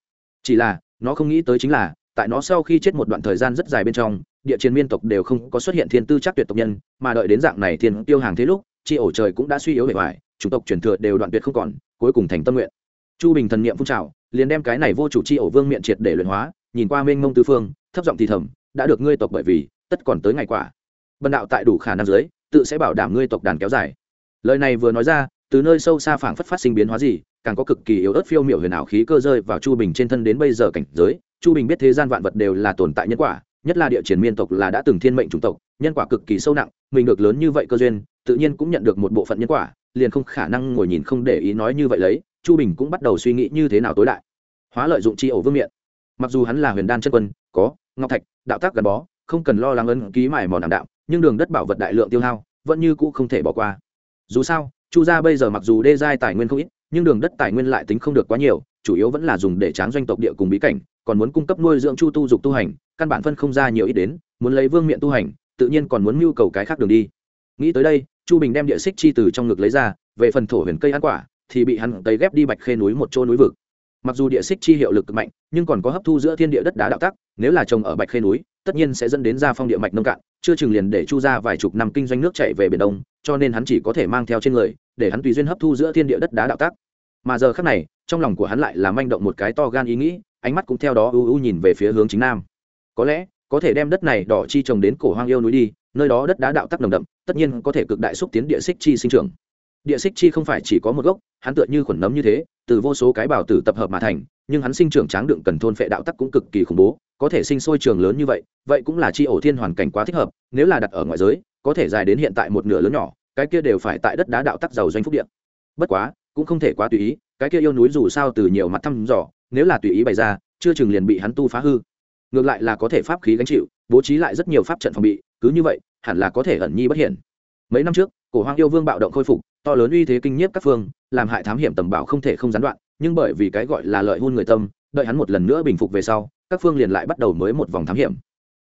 Chỉ là, nó không nghĩ tới chính là, tại nó sau khi chết một đoạn thời gian rất dài bên trong, địa chiến miên tộc đều không có xuất hiện thiên tư chắc tuyệt tộc nhân, mà đợi đến dạng này thiên tiêu hàng thế lúc chi ổ trời cũng đã suy yếu bề ngoài chủng tộc truyền thừa đều đoạn tuyệt không còn, cuối cùng thành tâm nguyện. Chu bình thần niệm phun trào, liền đem cái này vô chủ chi ổ vương miệng triệt để luyện hóa, nhìn qua mênh mông tứ phương, thấp giọng thì thầm, đã được ngươi tộc bởi vì, tất còn tới ngày quả. Bần đạo tại đủ khả năng dưới, tự sẽ bảo đảm ngươi tộc đàn kéo dài. Lời này vừa nói ra, từ nơi sâu xa phảng phất phát sinh biến hóa gì, càng có cực kỳ yếu ớt phiêu miểu huyền ảo khí cơ rơi vào chu bình trên thân đến bây giờ cảnh giới. Chu bình biết thế gian vạn vật đều là tồn tại nhân quả, nhất là địa triển miên tộc là đã từng thiên mệnh chủng tộc, nhân quả cực kỳ sâu nặng, mình được lớn như vậy cơ duyên, tự nhiên cũng nhận được một bộ phận nhân quả liền không khả năng ngồi nhìn không để ý nói như vậy lấy, chu bình cũng bắt đầu suy nghĩ như thế nào tối đại. Hóa lợi dụng chi ổ vương miện. Mặc dù hắn là huyền đan chân quân, có, ngọc thạch, đạo tác gắn bó, không cần lo lắng ân ký mải mòn đảm đạo, nhưng đường đất bảo vật đại lượng tiêu hao, vẫn như cũ không thể bỏ qua. Dù sao, chu gia bây giờ mặc dù đê giai tài nguyên không ít, nhưng đường đất tài nguyên lại tính không được quá nhiều, chủ yếu vẫn là dùng để tráng doanh tộc địa cùng bí cảnh, còn muốn cung cấp nuôi dưỡng chu tu dục tu hành, căn bản phân không ra nhiều ít đến, muốn lấy vương miện tu hành, tự nhiên còn muốn mưu cầu cái khác đường đi nghĩ tới đây, chu bình đem địa xích chi từ trong ngực lấy ra, về phần thổ huyền cây ăn quả, thì bị hắn tấy ghép đi bạch khê núi một chỗ núi vực. Mặc dù địa xích chi hiệu lực mạnh, nhưng còn có hấp thu giữa thiên địa đất đá đạo tắc, nếu là trồng ở bạch khê núi, tất nhiên sẽ dẫn đến ra phong địa mạch nông cạn, chưa chừng liền để chu ra vài chục năm kinh doanh nước chạy về biển đông, cho nên hắn chỉ có thể mang theo trên người, để hắn tùy duyên hấp thu giữa thiên địa đất đá đạo tắc. Mà giờ khác này, trong lòng của hắn lại là manh động một cái to gan ý nghĩ, ánh mắt cũng theo đó ưu ưu nhìn về phía hướng chính nam. Có lẽ, có thể đem đất này đỏ chi trồng đến cổ hoang yêu núi đi nơi đó đất đá đạo tắc nồng đậm, tất nhiên có thể cực đại xúc tiến địa xích chi sinh trưởng. Địa xích chi không phải chỉ có một gốc, hắn tựa như khuẩn nấm như thế, từ vô số cái bào tử tập hợp mà thành, nhưng hắn sinh trưởng tráng đựng cần thôn phệ đạo tắc cũng cực kỳ khủng bố, có thể sinh sôi trường lớn như vậy vậy cũng là chi ổ thiên hoàn cảnh quá thích hợp, nếu là đặt ở ngoại giới, có thể dài đến hiện tại một nửa lớn nhỏ, cái kia đều phải tại đất đá đạo tắc giàu doanh phúc điện bất quá, cũng không thể quá tùy ý, cái kia yêu núi dù sao từ nhiều mặt thăm dò, nếu là tùy ý bày ra, chưa chừng liền bị hắn tu phá hư. Ngược lại là có thể pháp khí gánh chịu, bố trí lại rất nhiều pháp trận phòng bị, cứ như vậy hẳn là có thể ẩn nhi bất hiển. Mấy năm trước, cổ hoang yêu vương bạo động khôi phục, to lớn uy thế kinh nhiếp các phương, làm hại thám hiểm tầm bảo không thể không gián đoạn, nhưng bởi vì cái gọi là lợi hôn người tâm, đợi hắn một lần nữa bình phục về sau, các phương liền lại bắt đầu mới một vòng thám hiểm.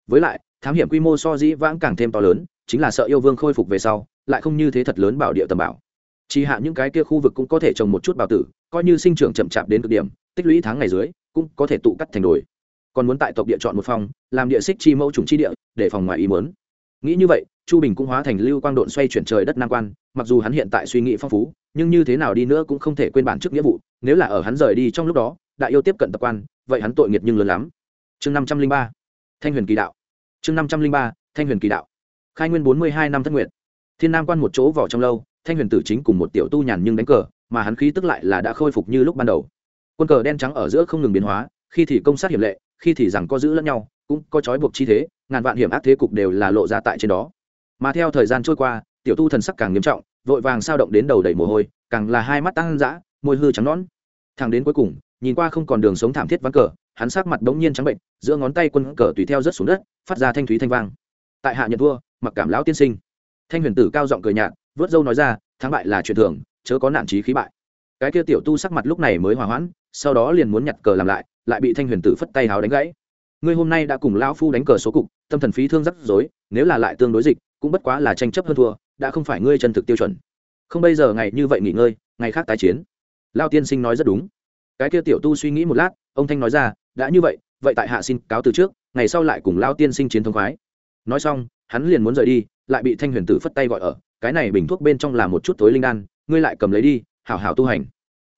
Với lại, thám hiểm quy mô so dĩ vãng càng thêm to lớn, chính là sợ yêu vương khôi phục về sau, lại không như thế thật lớn bảo địa tầm bảo. Chỉ hạ những cái kia khu vực cũng có thể trồng một chút bảo tử, coi như sinh trưởng chậm chạp đến cực điểm, tích lũy tháng ngày dưới, cũng có thể tụ cắt thành đồi. Còn muốn tại tộc địa chọn một phòng, làm địa xích chi mẫu trùng chi địa, để phòng ngoài ý muốn nghĩ như vậy, chu bình cũng hóa thành lưu quang độn xoay chuyển trời đất nam quan, mặc dù hắn hiện tại suy nghĩ phong phú, nhưng như thế nào đi nữa cũng không thể quên bản chức nghĩa vụ, nếu là ở hắn rời đi trong lúc đó, đại yêu tiếp cận tập quan, vậy hắn tội nghiệt nhưng lớn lắm. Chương năm trăm linh ba, thanh huyền kỳ đạo. Chương năm trăm linh ba, thanh huyền kỳ đạo. Khai nguyên bốn mươi hai năm thất nguyện thiên nam quan một chỗ vỏ trong lâu, thanh huyền tử chính cùng một tiểu tu nhàn nhưng đánh cờ, mà hắn khí tức lại là đã khôi phục như lúc ban đầu. Quân cờ đen trắng ở giữa không ngừng biến hóa, khi thì công sát hiểm lệ, khi thì rằng có giữ lẫn nhau cũng có trói buộc chi thế, ngàn vạn hiểm ác thế cục đều là lộ ra tại trên đó. Mà theo thời gian trôi qua, tiểu tu thần sắc càng nghiêm trọng, vội vàng sao động đến đầu đầy mồ hôi, càng là hai mắt tăng dã, môi hư trắng nón thằng đến cuối cùng, nhìn qua không còn đường sống thảm thiết vắng cờ, hắn sắc mặt bỗng nhiên trắng bệnh, giữa ngón tay quân cờ tùy theo rớt xuống đất, phát ra thanh thúy thanh vang. Tại hạ nhận thua mặc cảm lão tiên sinh. Thanh huyền tử cao giọng cười nhạt, vớt dâu nói ra, thắng bại là chuyện thường, chớ có nạn trí khí bại. Cái kia tiểu tu sắc mặt lúc này mới hòa hoãn, sau đó liền muốn nhặt cờ làm lại lại bị thanh huyền tử phất tay háo đánh gãy ngươi hôm nay đã cùng lão phu đánh cờ số cục, tâm thần phí thương rắc rối, nếu là lại tương đối dịch, cũng bất quá là tranh chấp hơn thua, đã không phải ngươi chân thực tiêu chuẩn. Không bây giờ ngày như vậy nghỉ ngơi, ngày khác tái chiến. Lao tiên sinh nói rất đúng. Cái kia tiểu tu suy nghĩ một lát, ông thanh nói ra, đã như vậy vậy tại hạ xin cáo từ trước, ngày sau lại cùng lao tiên sinh chiến thông khoái. Nói xong, hắn liền muốn rời đi, lại bị thanh huyền tử phất tay gọi ở, cái này bình thuốc bên trong là một chút tối linh đan, ngươi lại cầm lấy đi, hảo hảo tu hành.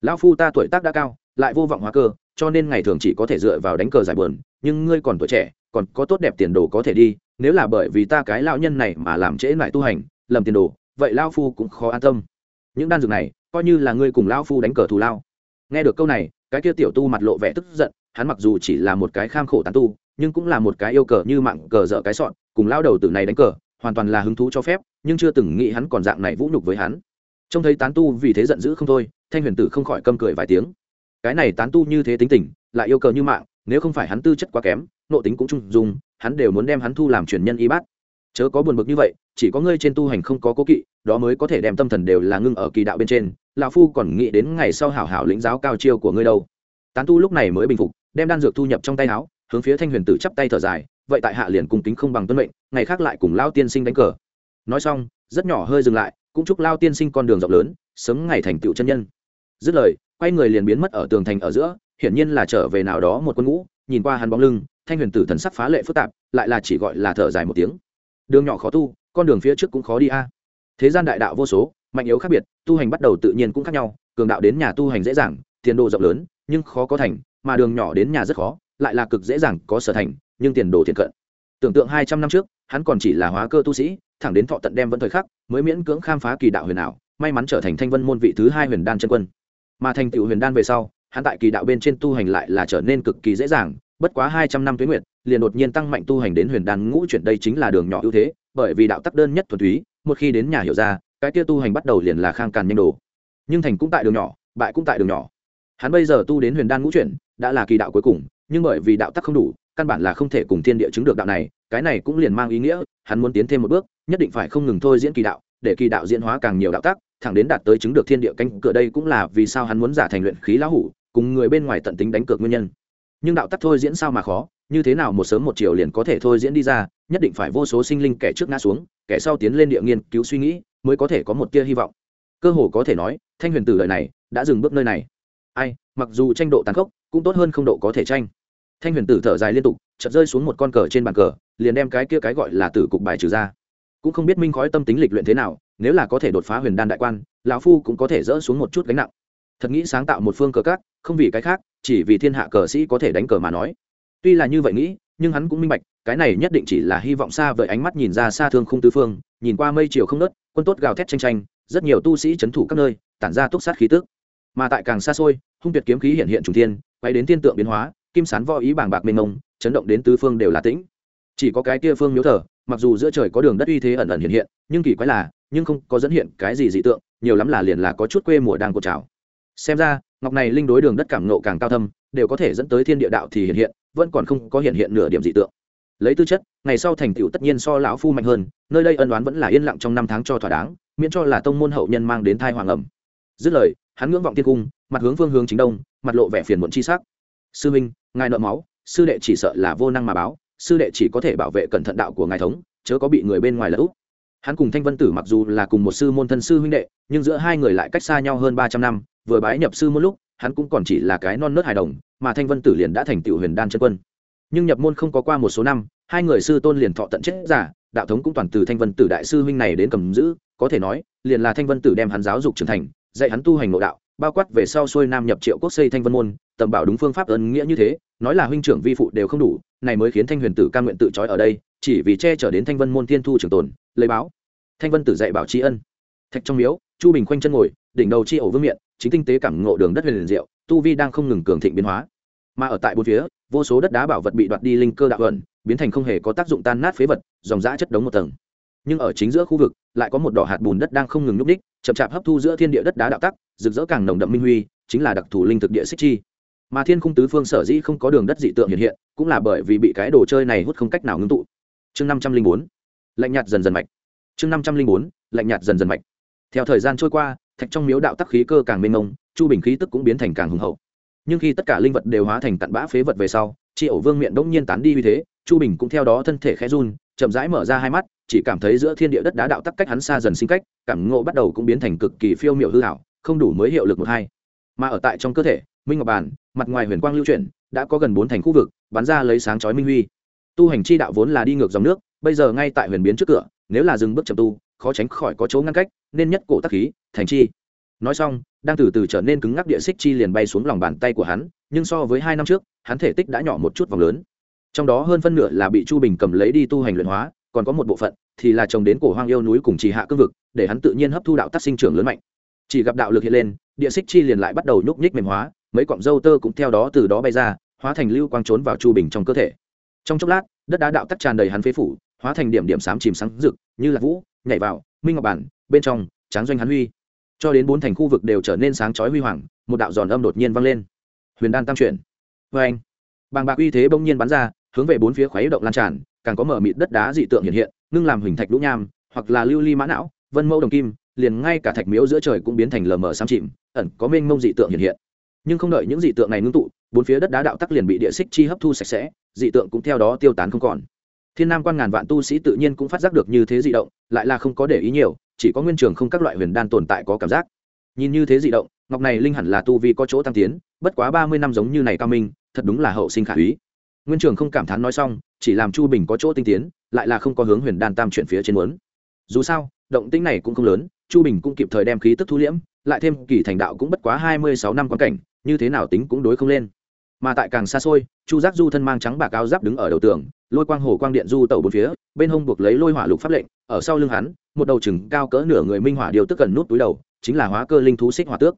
Lão phu ta tuổi tác đã cao, lại vô vọng hóa cơ, cho nên ngày thường chỉ có thể dựa vào đánh cờ giải bờn nhưng ngươi còn tuổi trẻ, còn có tốt đẹp tiền đồ có thể đi, nếu là bởi vì ta cái lão nhân này mà làm trễ lại tu hành, lầm tiền đồ, vậy lão phu cũng khó an tâm. Những đan dược này, coi như là ngươi cùng lão phu đánh cờ thù lao. Nghe được câu này, cái kia tiểu tu mặt lộ vẻ tức giận, hắn mặc dù chỉ là một cái kham khổ tán tu, nhưng cũng là một cái yêu cờ như mạng cờ dở cái sọn, cùng lao đầu tử này đánh cờ, hoàn toàn là hứng thú cho phép, nhưng chưa từng nghĩ hắn còn dạng này vũ nhục với hắn. Trông thấy tán tu vì thế giận dữ không thôi, thanh huyền tử không khỏi câm cười vài tiếng. Cái này tán tu như thế tính tình, lại yêu cờ như mạng nếu không phải hắn tư chất quá kém, nội tính cũng trung dung, hắn đều muốn đem hắn thu làm truyền nhân y bát. Chớ có buồn bực như vậy, chỉ có ngươi trên tu hành không có cố kỵ, đó mới có thể đem tâm thần đều là ngưng ở kỳ đạo bên trên. Lão phu còn nghĩ đến ngày sau hảo hảo lĩnh giáo cao chiêu của ngươi đâu. Tán tu lúc này mới bình phục, đem đan dược thu nhập trong tay áo, hướng phía thanh huyền tử chắp tay thở dài, vậy tại hạ liền cùng kính không bằng tuân mệnh, ngày khác lại cùng lao tiên sinh đánh cờ. Nói xong, rất nhỏ hơi dừng lại, cũng chúc lao tiên sinh con đường rộng lớn, sớm ngày thành tựu chân nhân. Dứt lời, quay người liền biến mất ở tường thành ở giữa hiển nhiên là trở về nào đó một quân ngũ, nhìn qua hắn bóng lưng, thanh huyền tử thần sắc phá lệ phức tạp, lại là chỉ gọi là thở dài một tiếng. Đường nhỏ khó tu, con đường phía trước cũng khó đi a. Thế gian đại đạo vô số, mạnh yếu khác biệt, tu hành bắt đầu tự nhiên cũng khác nhau, cường đạo đến nhà tu hành dễ dàng, tiền đồ rộng lớn, nhưng khó có thành, mà đường nhỏ đến nhà rất khó, lại là cực dễ dàng có sở thành, nhưng tiền đồ thiện cận. Tưởng tượng hai trăm năm trước, hắn còn chỉ là hóa cơ tu sĩ, thẳng đến thọ tận đem vẫn thời khắc, mới miễn cưỡng khám phá kỳ đạo huyền ảo, may mắn trở thành thanh vân môn vị thứ hai huyền đan chân quân. Mà thành tựu huyền đan về sau hắn tại kỳ đạo bên trên tu hành lại là trở nên cực kỳ dễ dàng, bất quá hai trăm năm tuế nguyệt, liền đột nhiên tăng mạnh tu hành đến huyền đan ngũ chuyển đây chính là đường nhỏ ưu thế, bởi vì đạo tắc đơn nhất thuần túy, một khi đến nhà hiểu ra, cái kia tu hành bắt đầu liền là khang càn nhanh đồ. Nhưng thành cũng tại đường nhỏ, bại cũng tại đường nhỏ. Hắn bây giờ tu đến huyền đan ngũ chuyển, đã là kỳ đạo cuối cùng, nhưng bởi vì đạo tắc không đủ, căn bản là không thể cùng thiên địa chứng được đạo này, cái này cũng liền mang ý nghĩa, hắn muốn tiến thêm một bước, nhất định phải không ngừng thôi diễn kỳ đạo, để kỳ đạo diễn hóa càng nhiều đạo tắc thẳng đến đạt tới chứng được thiên địa canh cửa đây cũng là vì sao hắn muốn giả thành luyện khí lão hủ, cùng người bên ngoài tận tính đánh cược nguyên nhân. Nhưng đạo tắc thôi diễn sao mà khó, như thế nào một sớm một chiều liền có thể thôi diễn đi ra, nhất định phải vô số sinh linh kẻ trước ngã xuống, kẻ sau tiến lên địa nghiên cứu suy nghĩ, mới có thể có một tia hy vọng. Cơ hồ có thể nói, thanh huyền tử đời này đã dừng bước nơi này. Ai, mặc dù tranh độ tàn khốc, cũng tốt hơn không độ có thể tranh. Thanh huyền tử thở dài liên tục, chợt rơi xuống một con cờ trên bàn cờ, liền đem cái kia cái gọi là tử cục bài trừ ra cũng không biết minh khói tâm tính lịch luyện thế nào, nếu là có thể đột phá huyền đan đại quan, lão phu cũng có thể dỡ xuống một chút gánh nặng. Thật nghĩ sáng tạo một phương cờ cát không vì cái khác, chỉ vì thiên hạ cờ sĩ có thể đánh cờ mà nói. Tuy là như vậy nghĩ, nhưng hắn cũng minh bạch, cái này nhất định chỉ là hy vọng xa vời ánh mắt nhìn ra xa thương không tứ phương, nhìn qua mây chiều không nớt quân tốt gào thét tranh tranh rất nhiều tu sĩ c thủ các nơi, tản ra túc sát khí tức. Mà tại càng xa xôi, hung tuyệt kiếm khí hiện hiện trùng thiên, quay đến thiên tượng biến hóa, kim sán võ ý bàng bạc mênh mông, chấn động đến tứ phương đều là tĩnh. Chỉ có cái kia phương miếu thờ mặc dù giữa trời có đường đất uy thế ẩn ẩn hiện hiện, nhưng kỳ quái là, nhưng không có dẫn hiện cái gì dị tượng, nhiều lắm là liền là có chút quê mùa đang cột trào. Xem ra, ngọc này linh đối đường đất cảm nộ càng cao thâm, đều có thể dẫn tới thiên địa đạo thì hiện hiện, vẫn còn không có hiện hiện nửa điểm dị tượng. Lấy tư chất, ngày sau thành tựu tất nhiên so lão phu mạnh hơn, nơi đây ân đoán vẫn là yên lặng trong năm tháng cho thỏa đáng, miễn cho là tông môn hậu nhân mang đến thai hoàng ẩm. Dứt lời, hắn ngưỡng vọng thiên cung, mặt hướng phương hướng chính đông, mặt lộ vẻ phiền muộn chi sắc. Sư minh, ngài nợ máu, sư đệ chỉ sợ là vô năng mà báo sư đệ chỉ có thể bảo vệ cẩn thận đạo của ngài thống, chớ có bị người bên ngoài lỡ úp. Hắn cùng thanh vân tử mặc dù là cùng một sư môn thân sư huynh đệ, nhưng giữa hai người lại cách xa nhau hơn ba trăm năm, vừa bái nhập sư một lúc, hắn cũng còn chỉ là cái non nớt hài đồng, mà thanh vân tử liền đã thành tựu huyền đan chân quân. Nhưng nhập môn không có qua một số năm, hai người sư tôn liền thọ tận chết giả, đạo thống cũng toàn từ thanh vân tử đại sư huynh này đến cầm giữ, có thể nói, liền là thanh vân tử đem hắn giáo dục trưởng thành, dạy hắn tu hành nội đạo, bao quát về sau xuôi nam nhập triệu quốc xây thanh vân môn, tầm bảo đúng phương pháp ấn nghĩa như thế nói là huynh trưởng vi phụ đều không đủ, này mới khiến thanh huyền tử ca nguyện tự trói ở đây, chỉ vì che chở đến thanh vân môn thiên thu trường tồn, lấy báo. Thanh vân tử dạy bảo tri ân. Thạch trong miếu, chu bình khoanh chân ngồi, đỉnh đầu chi ổ vương miện, chính tinh tế cảm ngộ đường đất huyền liền diệu, tu vi đang không ngừng cường thịnh biến hóa. Mà ở tại bốn phía, vô số đất đá bảo vật bị đoạt đi linh cơ đạo ẩn, biến thành không hề có tác dụng tan nát phế vật, dòng dã chất đống một tầng. Nhưng ở chính giữa khu vực, lại có một đỏ hạt bùn đất đang không ngừng nhúc đích chậm chạp hấp thu giữa thiên địa đất đá đạo tắc, rực rỡ càng nồng đậm minh huy, chính là đặc thù linh thực địa xích chi mà thiên khung tứ phương sở dĩ không có đường đất dị tượng hiện hiện, cũng là bởi vì bị cái đồ chơi này hút không cách nào ngưng tụ. Chương năm trăm linh bốn, lạnh nhạt dần dần mạch. Chương năm trăm linh bốn, lạnh nhạt dần dần mạch. Theo thời gian trôi qua, thạch trong miếu đạo tắc khí cơ càng mênh mông, chu bình khí tức cũng biến thành càng hùng hậu. Nhưng khi tất cả linh vật đều hóa thành tận bã phế vật về sau chị ổ vương miệng đ nhiên tán đi vì thế, chu bình cũng theo đó thân thể khẽ run, chậm rãi mở ra hai mắt, chỉ cảm thấy giữa thiên địa đất đá đạo tắc cách hắn xa dần sinh cách, cảm ngộ bắt đầu cũng biến thành cực kỳ phiêu miệu hư hảo không đủ mới hiệu lực một hai. Mà ở tại trong cơ thể minh ngọc bàn, mặt ngoài huyền quang lưu chuyển, đã có gần bốn thành khu vực, bắn ra lấy sáng chói minh huy. Tu hành chi đạo vốn là đi ngược dòng nước, bây giờ ngay tại huyền biến trước cửa, nếu là dừng bước chậm tu, khó tránh khỏi có chỗ ngăn cách, nên nhất cổ tắc khí, thành chi. Nói xong, đang từ từ trở nên cứng ngắc địa xích chi liền bay xuống lòng bàn tay của hắn, nhưng so với hai năm trước, hắn thể tích đã nhỏ một chút vòng lớn. Trong đó hơn phân nửa là bị chu bình cầm lấy đi tu hành luyện hóa, còn có một bộ phận thì là trồng đến cổ hoang yêu núi cùng trì hạ cương vực, để hắn tự nhiên hấp thu đạo tác sinh trưởng lớn mạnh. Chỉ gặp đạo lực hiện lên, địa xích chi liền lại bắt đầu nhúc nhích mềm hóa mấy cọng dâu tơ cũng theo đó từ đó bay ra, hóa thành lưu quang trốn vào chu bình trong cơ thể. Trong chốc lát, đất đá đạo tắc tràn đầy hắn phế phủ, hóa thành điểm điểm sám chìm sáng rực, như là vũ, nhảy vào, minh ngọc bản, bên trong, tráng doanh hắn huy. Cho đến bốn thành khu vực đều trở nên sáng chói huy hoàng, một đạo giòn âm đột nhiên vang lên. Huyền đan tam chuyển. Vê anh, bàng bạc uy thế bỗng nhiên bắn ra, hướng về bốn phía khuấy động lan tràn, càng có mở mịt đất đá dị tượng hiện hiện, ngưng làm hình thạch lũ nham, hoặc là lưu ly mã não, vân mẫu đồng kim, liền ngay cả thạch miếu giữa trời cũng biến thành lờ mờ xám chìm, ẩn có mênh mông dị tượng hiện hiện nhưng không đợi những dị tượng này ngưng tụ, bốn phía đất đá đạo tắc liền bị địa xích chi hấp thu sạch sẽ, dị tượng cũng theo đó tiêu tán không còn. Thiên nam quan ngàn vạn tu sĩ tự nhiên cũng phát giác được như thế dị động, lại là không có để ý nhiều, chỉ có nguyên trường không các loại huyền đan tồn tại có cảm giác. Nhìn như thế dị động, ngọc này linh hẳn là tu vi có chỗ tăng tiến, bất quá ba mươi năm giống như này cao minh, thật đúng là hậu sinh khả úy nguyên trường không cảm thán nói xong, chỉ làm chu bình có chỗ tinh tiến, lại là không có hướng huyền đan tam chuyển phía trên muốn. Dù sao, động tĩnh này cũng không lớn, chu bình cũng kịp thời đem khí tức thu liễm, lại thêm kỳ thành đạo cũng bất quá hai mươi sáu năm quan cảnh như thế nào tính cũng đối không lên. Mà tại càng xa xôi, chu giác du thân mang trắng bạc áo giáp đứng ở đầu tường, lôi quang hồ quang điện du tẩu bốn phía, bên hông buộc lấy lôi hỏa lục pháp lệnh, ở sau lưng hắn, một đầu chừng cao cỡ nửa người minh hỏa điều tức cần nút túi đầu, chính là hóa cơ linh thú xích hỏa tước.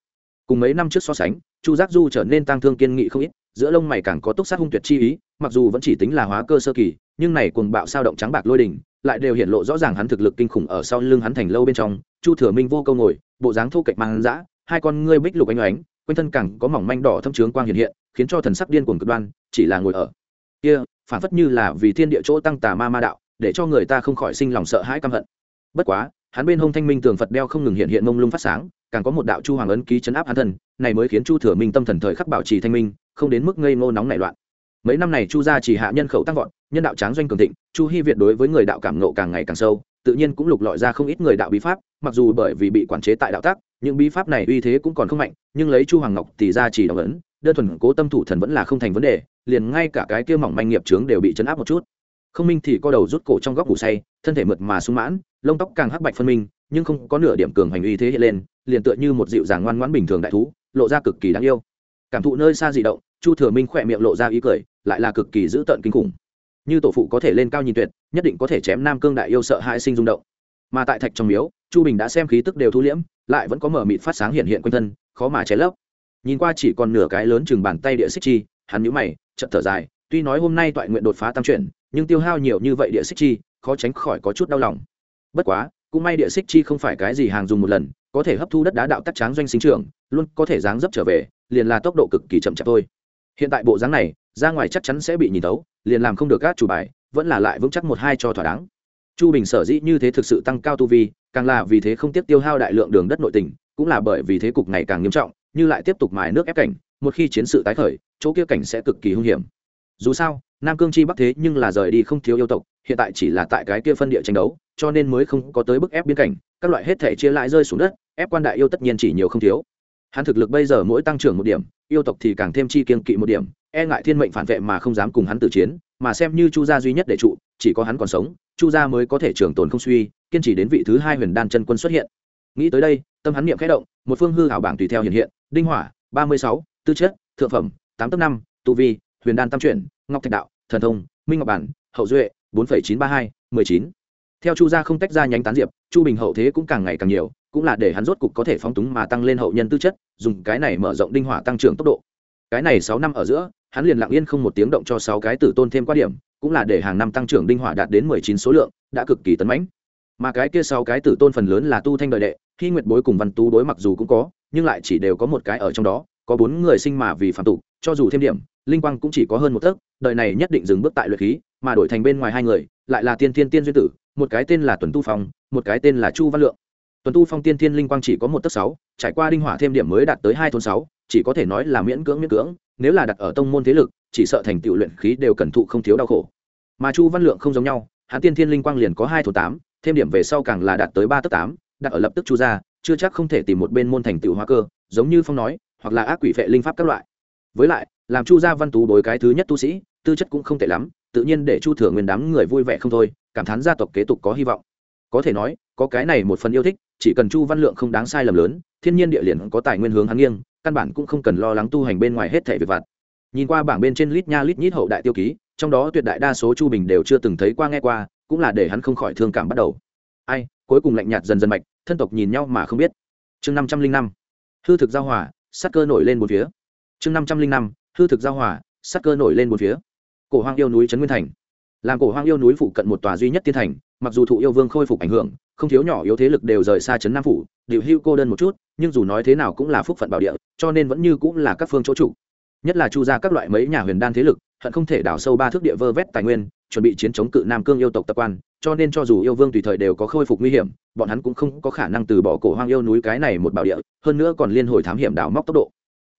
Cùng mấy năm trước so sánh, chu giác du trở nên tăng thương kiên nghị không ít, giữa lông mày càng có túc sát hung tuyệt chi ý, mặc dù vẫn chỉ tính là hóa cơ sơ kỳ, nhưng này cuồng bạo sao động trắng bạc lôi đỉnh lại đều hiện lộ rõ ràng hắn thực lực kinh khủng ở sau lưng hắn thành lâu bên trong, chu thừa minh vô câu ngồi, bộ dáng thô kệch mang dã, hai con ngươi bích lục ánh ánh quanh thân càng có mỏng manh đỏ thâm trướng quang hiện hiện khiến cho thần sắc điên cuồng cực đoan chỉ là ngồi ở. Kia phản phất như là vì thiên địa chỗ tăng tà ma ma đạo để cho người ta không khỏi sinh lòng sợ hãi căm hận. Bất quá hắn bên hông thanh minh tường phật đeo không ngừng hiện hiện mông lung phát sáng càng có một đạo chu hoàng ấn ký chấn áp hắn thần, này mới khiến chu thừa minh tâm thần thời khắc bảo trì thanh minh không đến mức ngây ngô nóng nảy loạn. Mấy năm này chu gia chỉ hạ nhân khẩu tăng vọt nhân đạo tráng doanh cường thịnh chu hy việt đối với người đạo cảm nộ càng ngày càng sâu tự nhiên cũng lục lọi ra không ít người đạo bí pháp mặc dù bởi vì bị quản chế tại đạo tác những bí pháp này uy thế cũng còn không mạnh, nhưng lấy chu hoàng ngọc thì ra chỉ đóng ấn, đơn thuần cố tâm thủ thần vẫn là không thành vấn đề, liền ngay cả cái kia mỏng manh nghiệp trướng đều bị chấn áp một chút. Không minh thì co đầu rút cổ trong góc ngủ say, thân thể mượt mà sung mãn, lông tóc càng hắc bạch phân minh, nhưng không có nửa điểm cường hành uy thế hiện lên, liền tựa như một dịu dàng ngoan ngoãn bình thường đại thú, lộ ra cực kỳ đáng yêu. Cảm thụ nơi xa dị động, chu thừa minh khỏe miệng lộ ra ý cười, lại là cực kỳ dữ tợn kinh khủng. Như tổ phụ có thể lên cao nhìn tuyệt, nhất định có thể chém nam cương đại yêu sợ hãi sinh rung động. Mà tại thạch trong miếu, chu bình đã xem khí tức đều thu liễm lại vẫn có mở mịt phát sáng hiện hiện quanh thân, khó mà cháy lấp. Nhìn qua chỉ còn nửa cái lớn chừng bàn tay địa xích chi, hắn nhíu mày, chợt thở dài, tuy nói hôm nay toại nguyện đột phá tam chuyển, nhưng tiêu hao nhiều như vậy địa xích chi, khó tránh khỏi có chút đau lòng. Bất quá, cũng may địa xích chi không phải cái gì hàng dùng một lần, có thể hấp thu đất đá đạo tắc tráng doanh sinh trưởng, luôn có thể dáng dấp trở về, liền là tốc độ cực kỳ chậm chạp thôi. Hiện tại bộ dáng này, ra ngoài chắc chắn sẽ bị nhìn tấu liền làm không được các chủ bài, vẫn là lại vững chắc một hai cho thỏa đáng chu bình sở dĩ như thế thực sự tăng cao tu vi, càng là vì thế không tiếp tiêu hao đại lượng đường đất nội tình, cũng là bởi vì thế cục ngày càng nghiêm trọng, như lại tiếp tục mài nước ép cảnh, một khi chiến sự tái khởi, chỗ kia cảnh sẽ cực kỳ hung hiểm. Dù sao, nam cương chi bắc thế nhưng là rời đi không thiếu yêu tộc, hiện tại chỉ là tại cái kia phân địa tranh đấu, cho nên mới không có tới bức ép biên cảnh, các loại hết thể chia lại rơi xuống đất, ép quan đại yêu tất nhiên chỉ nhiều không thiếu. Hắn thực lực bây giờ mỗi tăng trưởng một điểm, yêu tộc thì càng thêm chi kiên kỵ một điểm e ngại thiên mệnh phản vệ mà không dám cùng hắn tử chiến, mà xem như chu gia duy nhất để trụ, chỉ có hắn còn sống chu gia mới có thể trường tồn không suy, kiên trì đến vị thứ hai huyền đan chân quân xuất hiện. Nghĩ tới đây, tâm hắn niệm khẽ động, một phương hư hảo bảng tùy theo hiện hiện, đinh hỏa, ba mươi sáu, tư chất, thượng phẩm, tám tấp năm, tu vi, huyền đan tam chuyển, ngọc thạch đạo, thần thông, minh ngọc bản, hậu duệ, bốn chín ba hai, mười chín. Theo chu gia không tách ra nhánh tán diệp, chu bình hậu thế cũng càng ngày càng nhiều, cũng là để hắn rốt cục có thể phóng túng mà tăng lên hậu nhân tư chất, dùng cái này mở rộng đinh hỏa tăng trưởng tốc độ. Cái này sáu năm ở giữa, hắn liền lặng yên không một tiếng động cho sáu cái tử tôn thêm qua điểm cũng là để hàng năm tăng trưởng đinh hỏa đạt đến mười chín số lượng, đã cực kỳ tấn mãnh. Mà cái kia sau cái tử tôn phần lớn là tu thanh đời đệ khi nguyệt bối cùng văn tú đối mặc dù cũng có, nhưng lại chỉ đều có một cái ở trong đó, có bốn người sinh mà vì phạm tục, cho dù thêm điểm, linh quang cũng chỉ có hơn một tấc, đời này nhất định dừng bước tại luyện khí, mà đổi thành bên ngoài hai người, lại là tiên thiên tiên duyên tử, một cái tên là tuần tu phong, một cái tên là chu văn lượng. Tuần tu phong tiên thiên linh quang chỉ có một tấc sáu, trải qua đinh hỏa thêm điểm mới đạt tới hai thôn sáu, chỉ có thể nói là miễn cưỡng miễn cưỡng, nếu là đặt ở tông môn thế lực chỉ sợ thành tựu luyện khí đều cần thụ không thiếu đau khổ. Mà chu văn lượng không giống nhau, hắn tiên thiên linh quang liền có hai thổ tám, thêm điểm về sau càng là đạt tới ba tấc tám, đặt ở lập tức chu ra chưa chắc không thể tìm một bên môn thành tựu hóa cơ, giống như phong nói, hoặc là ác quỷ vệ linh pháp các loại. Với lại, làm chu gia văn tú đối cái thứ nhất tu sĩ, tư chất cũng không tệ lắm, tự nhiên để chu thừa nguyên đám người vui vẻ không thôi, cảm thán gia tộc kế tục có hy vọng. Có thể nói, có cái này một phần yêu thích, chỉ cần chu văn lượng không đáng sai lầm lớn, thiên nhiên địa liền có tài nguyên hướng hắn nghiêng, căn bản cũng không cần lo lắng tu hành bên ngoài hết thể việc vặt nhìn qua bảng bên trên lít nha lít nhít hậu đại tiêu ký, trong đó tuyệt đại đa số chu bình đều chưa từng thấy qua nghe qua, cũng là để hắn không khỏi thương cảm bắt đầu. Ai, cuối cùng lạnh nhạt dần dần mạch, thân tộc nhìn nhau mà không biết. Chương năm trăm linh năm, hư thực giao hòa sắc cơ nổi lên một phía. Chương năm trăm linh năm, hư thực giao hòa sắc cơ nổi lên một phía. Cổ hoang yêu núi trấn nguyên thành. Làm cổ hoang yêu núi phụ cận một tòa duy nhất tiên thành, mặc dù thụ yêu vương khôi phục ảnh hưởng, không thiếu nhỏ yếu thế lực đều rời xa trấn nam phủ, điệu hưu cô đơn một chút, nhưng dù nói thế nào cũng là phúc phận bảo địa, cho nên vẫn như cũng là các phương chỗ trụ nhất là chu ra các loại mấy nhà huyền đan thế lực, hận không thể đào sâu ba thước địa vơ vét tài nguyên, chuẩn bị chiến chống cự nam cương yêu tộc tập quan, cho nên cho dù yêu vương tùy thời đều có khôi phục nguy hiểm, bọn hắn cũng không có khả năng từ bỏ cổ hoang yêu núi cái này một bảo địa, hơn nữa còn liên hồi thám hiểm đào móc tốc độ.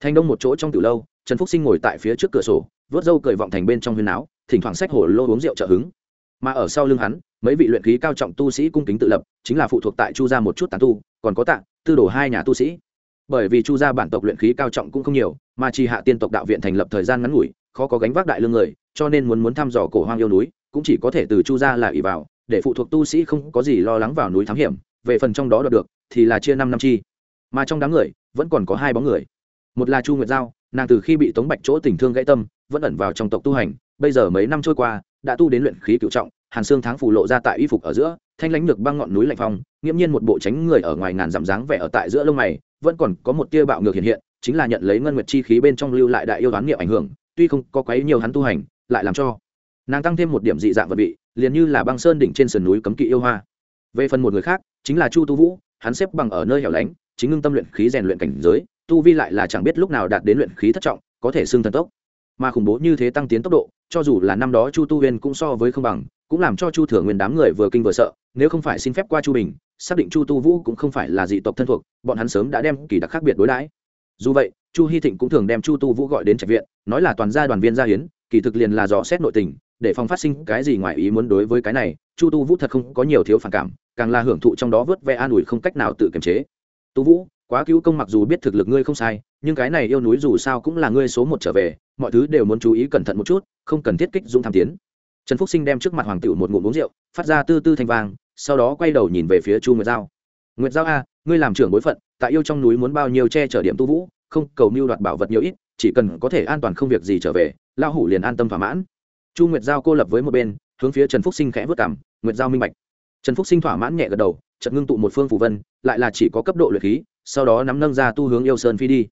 Thành đông một chỗ trong từ lâu, trần phúc sinh ngồi tại phía trước cửa sổ, vớt râu cười vọng thành bên trong huyền áo, thỉnh thoảng sách hổ lô uống rượu trợ hứng. Mà ở sau lưng hắn, mấy vị luyện khí cao trọng tu sĩ cung kính tự lập, chính là phụ thuộc tại chu gia một chút tán tu, còn có tạng tư đồ hai nhà tu sĩ bởi vì chu gia bản tộc luyện khí cao trọng cũng không nhiều, mà chỉ hạ tiên tộc đạo viện thành lập thời gian ngắn ngủi, khó có gánh vác đại lương người, cho nên muốn muốn thăm dò cổ hoang yêu núi, cũng chỉ có thể từ chu gia là ỷ vào, để phụ thuộc tu sĩ không có gì lo lắng vào núi thám hiểm, về phần trong đó đoạt được, thì là chia năm năm chi. Mà trong đám người, vẫn còn có hai bóng người. Một là chu nguyệt giao, nàng từ khi bị tống bạch chỗ tình thương gãy tâm, vẫn ẩn vào trong tộc tu hành, bây giờ mấy năm trôi qua, đã tu đến luyện khí cựu trọng hàn xương tháng phủ lộ ra tại y phục ở giữa, thanh lãnh được băng ngọn núi lạnh phong, nghiễm nhiên một bộ tránh người ở ngoài ngàn dặm dáng vẻ ở tại giữa lông mày, vẫn còn có một tia bạo ngược hiện hiện, chính là nhận lấy ngân nguyệt chi khí bên trong lưu lại đại yêu đoán niệm ảnh hưởng, tuy không có quấy nhiều hắn tu hành, lại làm cho nàng tăng thêm một điểm dị dạng vật vị, liền như là băng sơn đỉnh trên sườn núi cấm kỵ yêu hoa. Về phần một người khác, chính là chu tu vũ, hắn xếp bằng ở nơi hẻo lánh, chính ngưng tâm luyện khí rèn luyện cảnh giới, tu vi lại là chẳng biết lúc nào đạt đến luyện khí thất trọng, có thể xưng thần tốc mà khủng bố như thế tăng tiến tốc độ, cho dù là năm đó chu tu huyên cũng so với không bằng, cũng làm cho chu thừa nguyên đám người vừa kinh vừa sợ, nếu không phải xin phép qua chu bình, xác định chu tu vũ cũng không phải là dị tộc thân thuộc, bọn hắn sớm đã đem kỳ đặc khác biệt đối đãi. Dù vậy, chu hy thịnh cũng thường đem chu tu vũ gọi đến trạch viện, nói là toàn gia đoàn viên gia hiến, kỳ thực liền là dò xét nội tình, để phòng phát sinh cái gì ngoài ý muốn đối với cái này, chu tu vũ thật không có nhiều thiếu phản cảm, càng là hưởng thụ trong đó vớt ve an ủi không cách nào tự kiềm chế. Tu vũ, quá cứu công mặc dù biết thực lực ngươi không sai, nhưng cái này yêu núi dù sao cũng là ngươi số một trở về mọi thứ đều muốn chú ý cẩn thận một chút, không cần thiết kích dũng tham tiến. Trần phúc sinh đem trước mặt hoàng tiểu một ngụm uống rượu, phát ra tư tư thanh vang, sau đó quay đầu nhìn về phía chu nguyệt giao. Nguyệt giao a, ngươi làm trưởng bối phận, tại yêu trong núi muốn bao nhiêu che chở điểm tu vũ, không, cầu mưu đoạt bảo vật nhiều ít, chỉ cần có thể an toàn không việc gì trở về lao hủ liền an tâm thỏa mãn. Chu nguyệt giao cô lập với một bên, hướng phía trần phúc sinh khẽ vất cảm, nguyệt giao minh bạch. Trần phúc sinh thỏa mãn nhẹ gật đầu, chợt ngưng tụ một phương phù vân, lại là chỉ có cấp độ luyện khí, sau đó nắm nâng ra tu hướng yêu sơn phi đi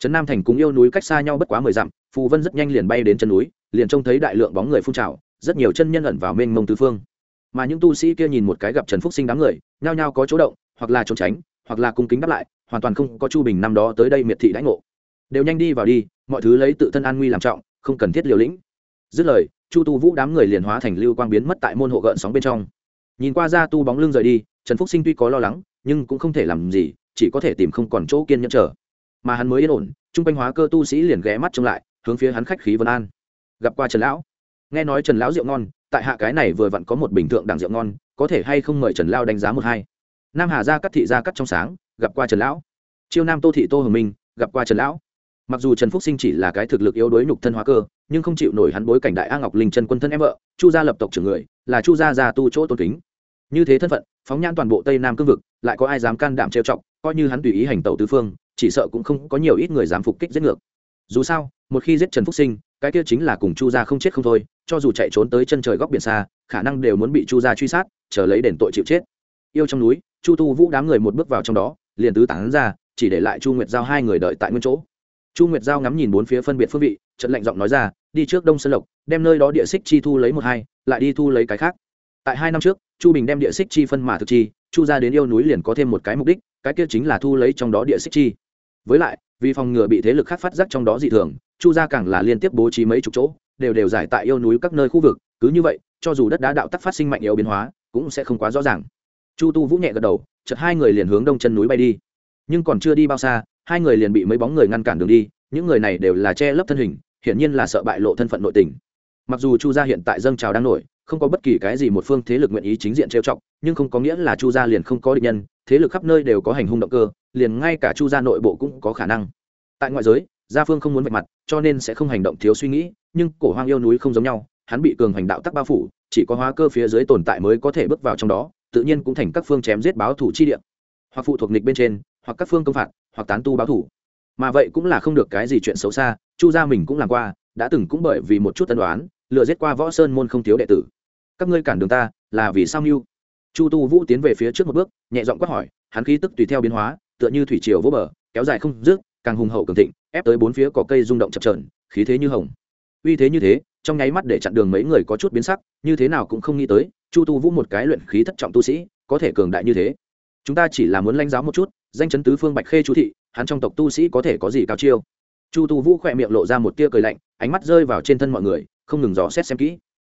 trấn nam thành cùng yêu núi cách xa nhau bất quá mười dặm, phù vân rất nhanh liền bay đến chân núi, liền trông thấy đại lượng bóng người phun trào, rất nhiều chân nhân ẩn vào mênh mông tứ phương. Mà những tu sĩ kia nhìn một cái gặp trần phúc sinh đám người, nhao nhao có chỗ động, hoặc là trốn tránh, hoặc là cung kính đáp lại, hoàn toàn không có chu bình năm đó tới đây miệt thị đãi ngộ. Đều nhanh đi vào đi, mọi thứ lấy tự thân an nguy làm trọng, không cần thiết liều lĩnh. Dứt lời, chu tu vũ đám người liền hóa thành lưu quang biến mất tại môn hộ gợn sóng bên trong. Nhìn qua ra tu bóng lưng rời đi, trần phúc sinh tuy có lo lắng, nhưng cũng không thể làm gì, chỉ có thể tìm không còn chỗ kiên nhẫn chờ mà hắn mới yên ổn, chung quanh hóa cơ tu sĩ liền ghé mắt trông lại, hướng phía hắn khách khí vân an. Gặp qua trần lão. Nghe nói trần lão rượu ngon, tại hạ cái này vừa vặn có một bình thượng đẳng rượu ngon, có thể hay không mời trần lao đánh giá một hai. Nam hà ra cắt thị ra cắt trong sáng, gặp qua trần lão. Chiêu nam tô thị tô hồng minh, gặp qua trần lão. Mặc dù trần phúc sinh chỉ là cái thực lực yếu đuối nhục thân hóa cơ, nhưng không chịu nổi hắn bối cảnh đại a ngọc linh trần quân thân em vợ, chu gia lập tộc trưởng người, là chu gia gia tu chỗ tôn kính. Như thế thân phận, phóng nhãn toàn bộ tây nam cương vực, lại có ai dám can đảm trêu chọc, coi như hắn tùy ý hành tẩu tứ phương chỉ sợ cũng không có nhiều ít người dám phục kích giết ngược. Dù sao, một khi giết trần phúc sinh, cái kia chính là cùng chu gia không chết không thôi, cho dù chạy trốn tới chân trời góc biển xa, khả năng đều muốn bị chu gia truy sát, chờ lấy đền tội chịu chết. Yêu trong núi, chu tu vũ đám người một bước vào trong đó, liền tứ tán ra, chỉ để lại chu nguyệt giao hai người đợi tại nguyên chỗ. Chu nguyệt giao ngắm nhìn bốn phía phân biệt phương vị trận lạnh giọng nói ra, đi trước đông sơn lộc, đem nơi đó địa xích chi thu lấy một hai, lại đi thu lấy cái khác. Tại hai năm trước, chu bình đem địa xích chi phân mà thực chi, chu ra đến yêu núi liền có thêm một cái mục đích, cái kia chính là thu lấy trong đó địa xích chi với lại, vì phòng ngừa bị thế lực khác phát giác trong đó dị thường, chu gia càng là liên tiếp bố trí mấy chục chỗ, đều đều giải tại yêu núi các nơi khu vực. Cứ như vậy, cho dù đất đá đạo tắc phát sinh mạnh yếu biến hóa, cũng sẽ không quá rõ ràng. Chu tu vũ nhẹ gật đầu, chợt hai người liền hướng đông chân núi bay đi. Nhưng còn chưa đi bao xa, hai người liền bị mấy bóng người ngăn cản đường đi, những người này đều là che lấp thân hình, hiển nhiên là sợ bại lộ thân phận nội tình. Mặc dù chu gia hiện tại dâng trào đang nổi, không có bất kỳ cái gì một phương thế lực nguyện ý chính diện trêu chọc, nhưng không có nghĩa là chu gia liền không có địch nhân thế lực khắp nơi đều có hành hung động cơ, liền ngay cả chu gia nội bộ cũng có khả năng. Tại ngoại giới, gia phương không muốn vạch mặt, cho nên sẽ không hành động thiếu suy nghĩ, nhưng cổ hoang yêu núi không giống nhau, hắn bị cường hành đạo tắc bao phủ, chỉ có hóa cơ phía dưới tồn tại mới có thể bước vào trong đó, tự nhiên cũng thành các phương chém giết báo thủ chi địa. Hoặc phụ thuộc nịch bên trên, hoặc các phương công phạt, hoặc tán tu báo thủ. Mà vậy cũng là không được cái gì chuyện xấu xa, chu gia mình cũng làm qua, đã từng cũng bởi vì một chút tân đoán lừa giết qua võ sơn môn không thiếu đệ tử. Các ngươi cản đường ta, là vì sao mưu? Chu tu vũ tiến về phía trước một bước, nhẹ giọng quát hỏi, hắn khí tức tùy theo biến hóa, tựa như thủy triều vỗ bờ, kéo dài không dứt, càng hùng hậu cường thịnh, ép tới bốn phía cỏ cây rung động chập trờn khí thế như hồng. Uy thế như thế, trong nháy mắt để chặn đường mấy người có chút biến sắc, như thế nào cũng không nghĩ tới, chu tu vũ một cái luyện khí thất trọng tu sĩ, có thể cường đại như thế. Chúng ta chỉ là muốn lãnh giáo một chút, danh chấn tứ phương bạch khê chú thị, hắn trong tộc tu sĩ có thể có gì cao chiêu? Chu tu vũ khỏe miệng lộ ra một tia cười lạnh, ánh mắt rơi vào trên thân mọi người, không ngừng dò xét xem kỹ.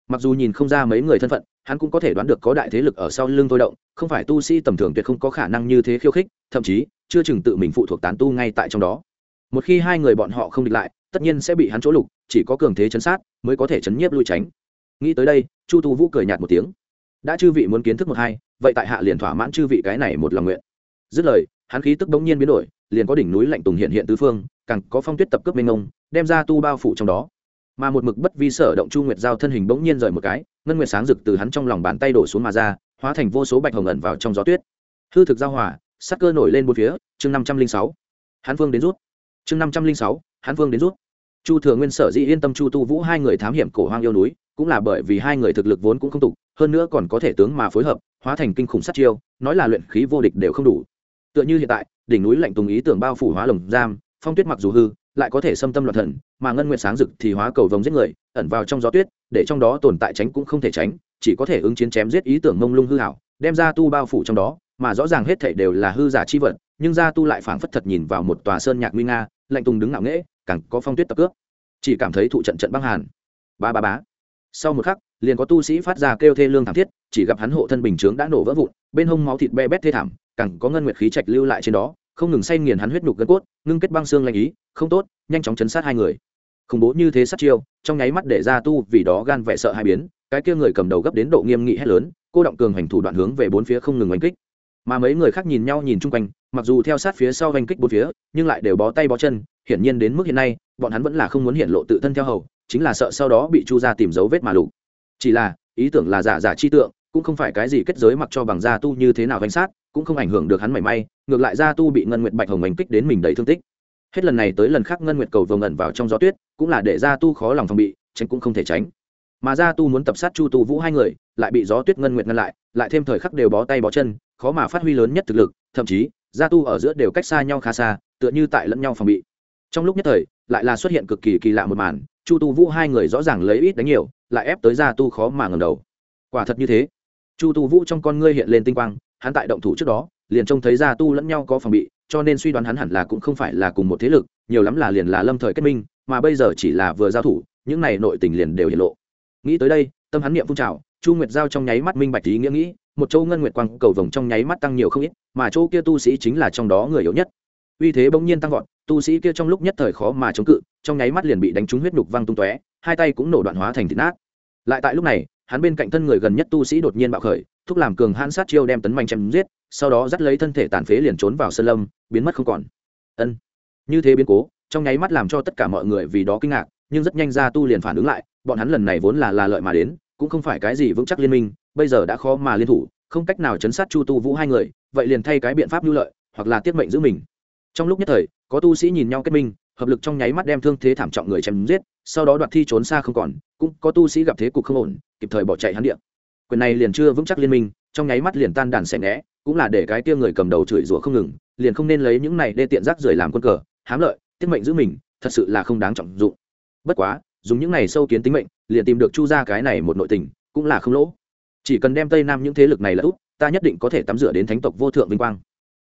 Mặc dù nhìn không ra mấy người thân phận hắn cũng có thể đoán được có đại thế lực ở sau lưng thôi động, không phải tu sĩ tầm thường tuyệt không có khả năng như thế khiêu khích, thậm chí, chưa chừng tự mình phụ thuộc tán tu ngay tại trong đó. Một khi hai người bọn họ không địch lại, tất nhiên sẽ bị hắn chỗ lục, chỉ có cường thế chấn sát mới có thể chấn nhiếp lui tránh. Nghĩ tới đây, chu tu vũ cười nhạt một tiếng. Đã chư vị muốn kiến thức một hai, vậy tại hạ liền thỏa mãn chư vị cái này một lòng nguyện. Dứt lời, hắn khí tức bỗng nhiên biến đổi, liền có đỉnh núi lạnh tùng hiện hiện tứ phương, càng có phong tuyết tập cướp mênh ngông đem ra tu bao phủ trong đó mà một mực bất vi sở động chu nguyệt giao thân hình bỗng nhiên rời một cái, ngân nguyệt sáng rực từ hắn trong lòng bàn tay đổ xuống mà ra, hóa thành vô số bạch hồng ẩn vào trong gió tuyết. Hư thực giao hỏa, sắc cơ nổi lên bốn phía, chương năm trăm linh sáu. Hắn vương đến rút. Chương năm trăm linh sáu, hắn vương đến rút. Chu thừa nguyên sở dĩ yên tâm chu tu vũ hai người thám hiểm cổ hoang yêu núi, cũng là bởi vì hai người thực lực vốn cũng không tục hơn nữa còn có thể tướng mà phối hợp, hóa thành kinh khủng sát chiêu, nói là luyện khí vô địch đều không đủ. Tựa như hiện tại, đỉnh núi lạnh tùng ý tưởng bao phủ hóa lồng giam, phong tuyết mặc dù hư lại có thể xâm tâm loạn thần, mà ngân nguyệt sáng rực thì hóa cầu vồng giết người, ẩn vào trong gió tuyết, để trong đó tồn tại tránh cũng không thể tránh, chỉ có thể ứng chiến chém giết ý tưởng mông lung hư hảo, đem ra tu bao phủ trong đó, mà rõ ràng hết thảy đều là hư giả chi vật, nhưng ra tu lại phảng phất thật nhìn vào một tòa sơn nhạc nguy nga, lạnh tùng đứng ngạo nghễ, càng có phong tuyết tập cướp chỉ cảm thấy thụ trận trận băng hàn. Ba ba bá sau một khắc, liền có tu sĩ phát ra kêu thê lương thảm thiết, chỉ gặp hắn hộ thân bình chướng đã nổ vỡ vụn, bên hông máu thịt be bét thê thảm, càng có ngân nguyệt khí trạch lưu lại trên đó không ngừng say nghiền hắn huyết nhục gân cốt, ngưng kết băng xương lanh ý, không tốt, nhanh chóng chấn sát hai người. Khủng bố như thế sát chiêu, trong nháy mắt để ra tu vì đó gan vẻ sợ hai biến, cái kia người cầm đầu gấp đến độ nghiêm nghị hét lớn, cô động cường hành thủ đoạn hướng về bốn phía không ngừng oanh kích. Mà mấy người khác nhìn nhau nhìn chung quanh, mặc dù theo sát phía sau oanh kích bốn phía, nhưng lại đều bó tay bó chân, hiển nhiên đến mức hiện nay, bọn hắn vẫn là không muốn hiện lộ tự thân theo hầu, chính là sợ sau đó bị chu ra tìm dấu vết mà lục. Chỉ là, ý tưởng là giả giả chi tượng, cũng không phải cái gì kết giới mặc cho bằng gia tu như thế nào danh sát cũng không ảnh hưởng được hắn mảy may, ngược lại gia tu bị ngân nguyệt bạch hồng ảnh kích đến mình đầy thương tích. Hết lần này tới lần khác ngân nguyệt cầu vồng ẩn vào trong gió tuyết, cũng là để gia tu khó lòng phòng bị, tránh cũng không thể tránh. Mà gia tu muốn tập sát chu tu vũ hai người, lại bị gió tuyết ngân nguyệt ngăn lại lại thêm thời khắc đều bó tay bó chân, khó mà phát huy lớn nhất thực lực, thậm chí, gia tu ở giữa đều cách xa nhau khá xa, tựa như tại lẫn nhau phòng bị. Trong lúc nhất thời, lại là xuất hiện cực kỳ kỳ lạ một màn, chu tu vũ hai người rõ ràng lấy ít đánh nhiều, lại ép tới gia tu khó mà ngầm đầu. Quả thật như thế. Chu tu vũ trong con ngươi hiện lên tinh quang hắn tại động thủ trước đó, liền trông thấy gia tu lẫn nhau có phòng bị, cho nên suy đoán hắn hẳn là cũng không phải là cùng một thế lực, nhiều lắm là liền là lâm thời kết minh, mà bây giờ chỉ là vừa giao thủ, những này nội tình liền đều hiện lộ. Nghĩ tới đây, tâm hắn niệm phun trào, chu nguyệt giao trong nháy mắt minh bạch ý nghĩa nghĩ, một châu ngân nguyệt quang cầu vồng trong nháy mắt tăng nhiều không ít, mà châu kia tu sĩ chính là trong đó người yếu nhất. Uy thế bỗng nhiên tăng vọt, tu sĩ kia trong lúc nhất thời khó mà chống cự, trong nháy mắt liền bị đánh trúng huyết nhục văng tung tóe, hai tay cũng nổ đoạn hóa thành thịt nát. Lại tại lúc này, hắn bên cạnh thân người gần nhất tu sĩ đột nhiên bạo khởi thúc làm cường hãn sát chiêu đem tấn mạnh chém giết, sau đó dắt lấy thân thể tàn phế liền trốn vào sơn lâm, biến mất không còn. Ân. Như thế biến cố, trong nháy mắt làm cho tất cả mọi người vì đó kinh ngạc, nhưng rất nhanh ra tu liền phản ứng lại, bọn hắn lần này vốn là là lợi mà đến, cũng không phải cái gì vững chắc liên minh, bây giờ đã khó mà liên thủ, không cách nào chấn sát chu tu vũ hai người, vậy liền thay cái biện pháp lưu lợi, hoặc là tiết mệnh giữ mình. Trong lúc nhất thời, có tu sĩ nhìn nhau kết minh, hợp lực trong nháy mắt đem thương thế thảm trọng người chém giết, sau đó đoạt thi trốn xa không còn, cũng có tu sĩ gặp thế cục không ổn, kịp thời bỏ chạy hắn điện quyền này liền chưa vững chắc liên minh, trong nháy mắt liền tan đàn xẻ ngẽ, cũng là để cái tia người cầm đầu chửi rủa không ngừng, liền không nên lấy những này đê tiện rác rưởi làm quân cờ, hám lợi, tiết mệnh giữ mình, thật sự là không đáng trọng dụng. Bất quá, dùng những này sâu kiến tính mệnh, liền tìm được chu ra cái này một nội tình, cũng là không lỗ. Chỉ cần đem tây nam những thế lực này là úp ta nhất định có thể tắm rửa đến thánh tộc vô thượng vinh quang.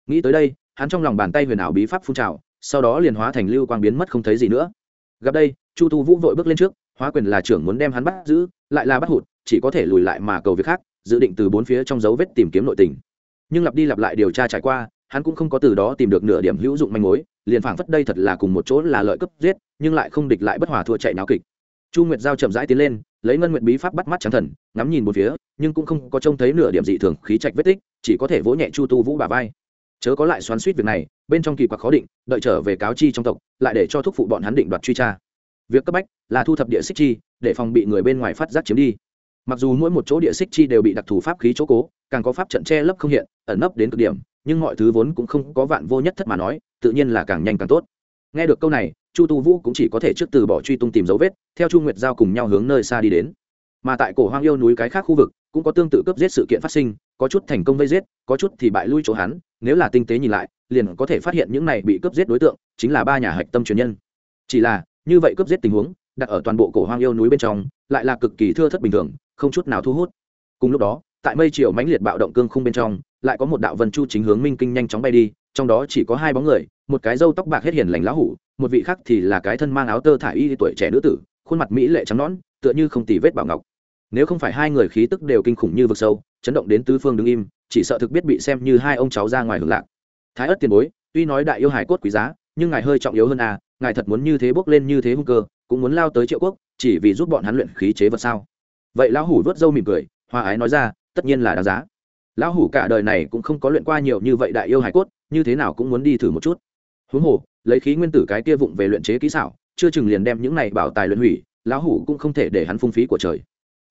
Nghĩ tới đây, hắn trong lòng bàn tay huyền ảo bí pháp phun trào, sau đó liền hóa thành lưu quang biến mất không thấy gì nữa. Gặp đây, chu tu vũ vội bước lên trước, hóa quyền là trưởng muốn đem hắn bắt giữ, lại là bắt hụt chỉ có thể lùi lại mà cầu việc khác, dự định từ bốn phía trong dấu vết tìm kiếm nội tình. Nhưng lặp đi lặp lại điều tra trải qua, hắn cũng không có từ đó tìm được nửa điểm hữu dụng manh mối, liền phảng phất đây thật là cùng một chỗ là lợi cấp giết, nhưng lại không địch lại bất hòa thua chạy náo kịch. Chu nguyệt giao chậm rãi tiến lên, lấy ngân nguyện bí pháp bắt mắt trắng thần, ngắm nhìn một phía, nhưng cũng không có trông thấy nửa điểm dị thường khí trạch vết tích, chỉ có thể vỗ nhẹ chu tu vũ bà vai. Chớ có lại xoắn suýt việc này, bên trong kỳ quặc khó định, đợi trở về cáo chi trong tộc, lại để cho thúc phụ bọn hắn định đoạt truy tra. Việc cấp bách là thu thập địa xích chi, để phòng bị người bên ngoài phát giác chiếm đi mặc dù mỗi một chỗ địa xích chi đều bị đặc thù pháp khí chỗ cố, càng có pháp trận che lấp không hiện, ẩn nấp đến cực điểm, nhưng mọi thứ vốn cũng không có vạn vô nhất thất mà nói, tự nhiên là càng nhanh càng tốt. Nghe được câu này, chu tu vũ cũng chỉ có thể trước từ bỏ truy tung tìm dấu vết, theo chu nguyệt giao cùng nhau hướng nơi xa đi đến. Mà tại cổ hoang yêu núi cái khác khu vực, cũng có tương tự cướp giết sự kiện phát sinh, có chút thành công vây giết, có chút thì bại lui chỗ hắn, nếu là tinh tế nhìn lại, liền có thể phát hiện những này bị cướp giết đối tượng, chính là ba nhà hạch tâm truyền nhân. Chỉ là, như vậy cướp giết tình huống, đặt ở toàn bộ cổ hoang yêu núi bên trong, lại là cực kỳ thưa thất bình thường không chút nào thu hút. Cùng lúc đó, tại mây chiều mãnh liệt bạo động cương khung bên trong, lại có một đạo vân chu chính hướng minh kinh nhanh chóng bay đi, trong đó chỉ có hai bóng người, một cái râu tóc bạc hết hiền lành lão hủ, một vị khác thì là cái thân mang áo tơ thả y tuổi trẻ nữ tử, khuôn mặt mỹ lệ trắng nõn, tựa như không tì vết bảo ngọc. Nếu không phải hai người khí tức đều kinh khủng như vực sâu, chấn động đến tứ phương đứng im, chỉ sợ thực biết bị xem như hai ông cháu ra ngoài hưởng lạc. Thái ất tiền bối, tuy nói đại yêu hải cốt quý giá, nhưng ngài hơi trọng yếu hơn à ngài thật muốn như thế bốc lên như thế hung cơ, cũng muốn lao tới triệu quốc, chỉ vì giúp bọn hắn luyện khí chế vật sao? Vậy lão hủ vớt râu mỉm cười hoa ái nói ra, tất nhiên là đáng giá. Lão hủ cả đời này cũng không có luyện qua nhiều như vậy đại yêu hải cốt, như thế nào cũng muốn đi thử một chút. Huống hồ, lấy khí nguyên tử cái kia vụng về luyện chế kỹ xảo, chưa chừng liền đem những này bảo tài luyện hủy, lão hủ cũng không thể để hắn phung phí của trời.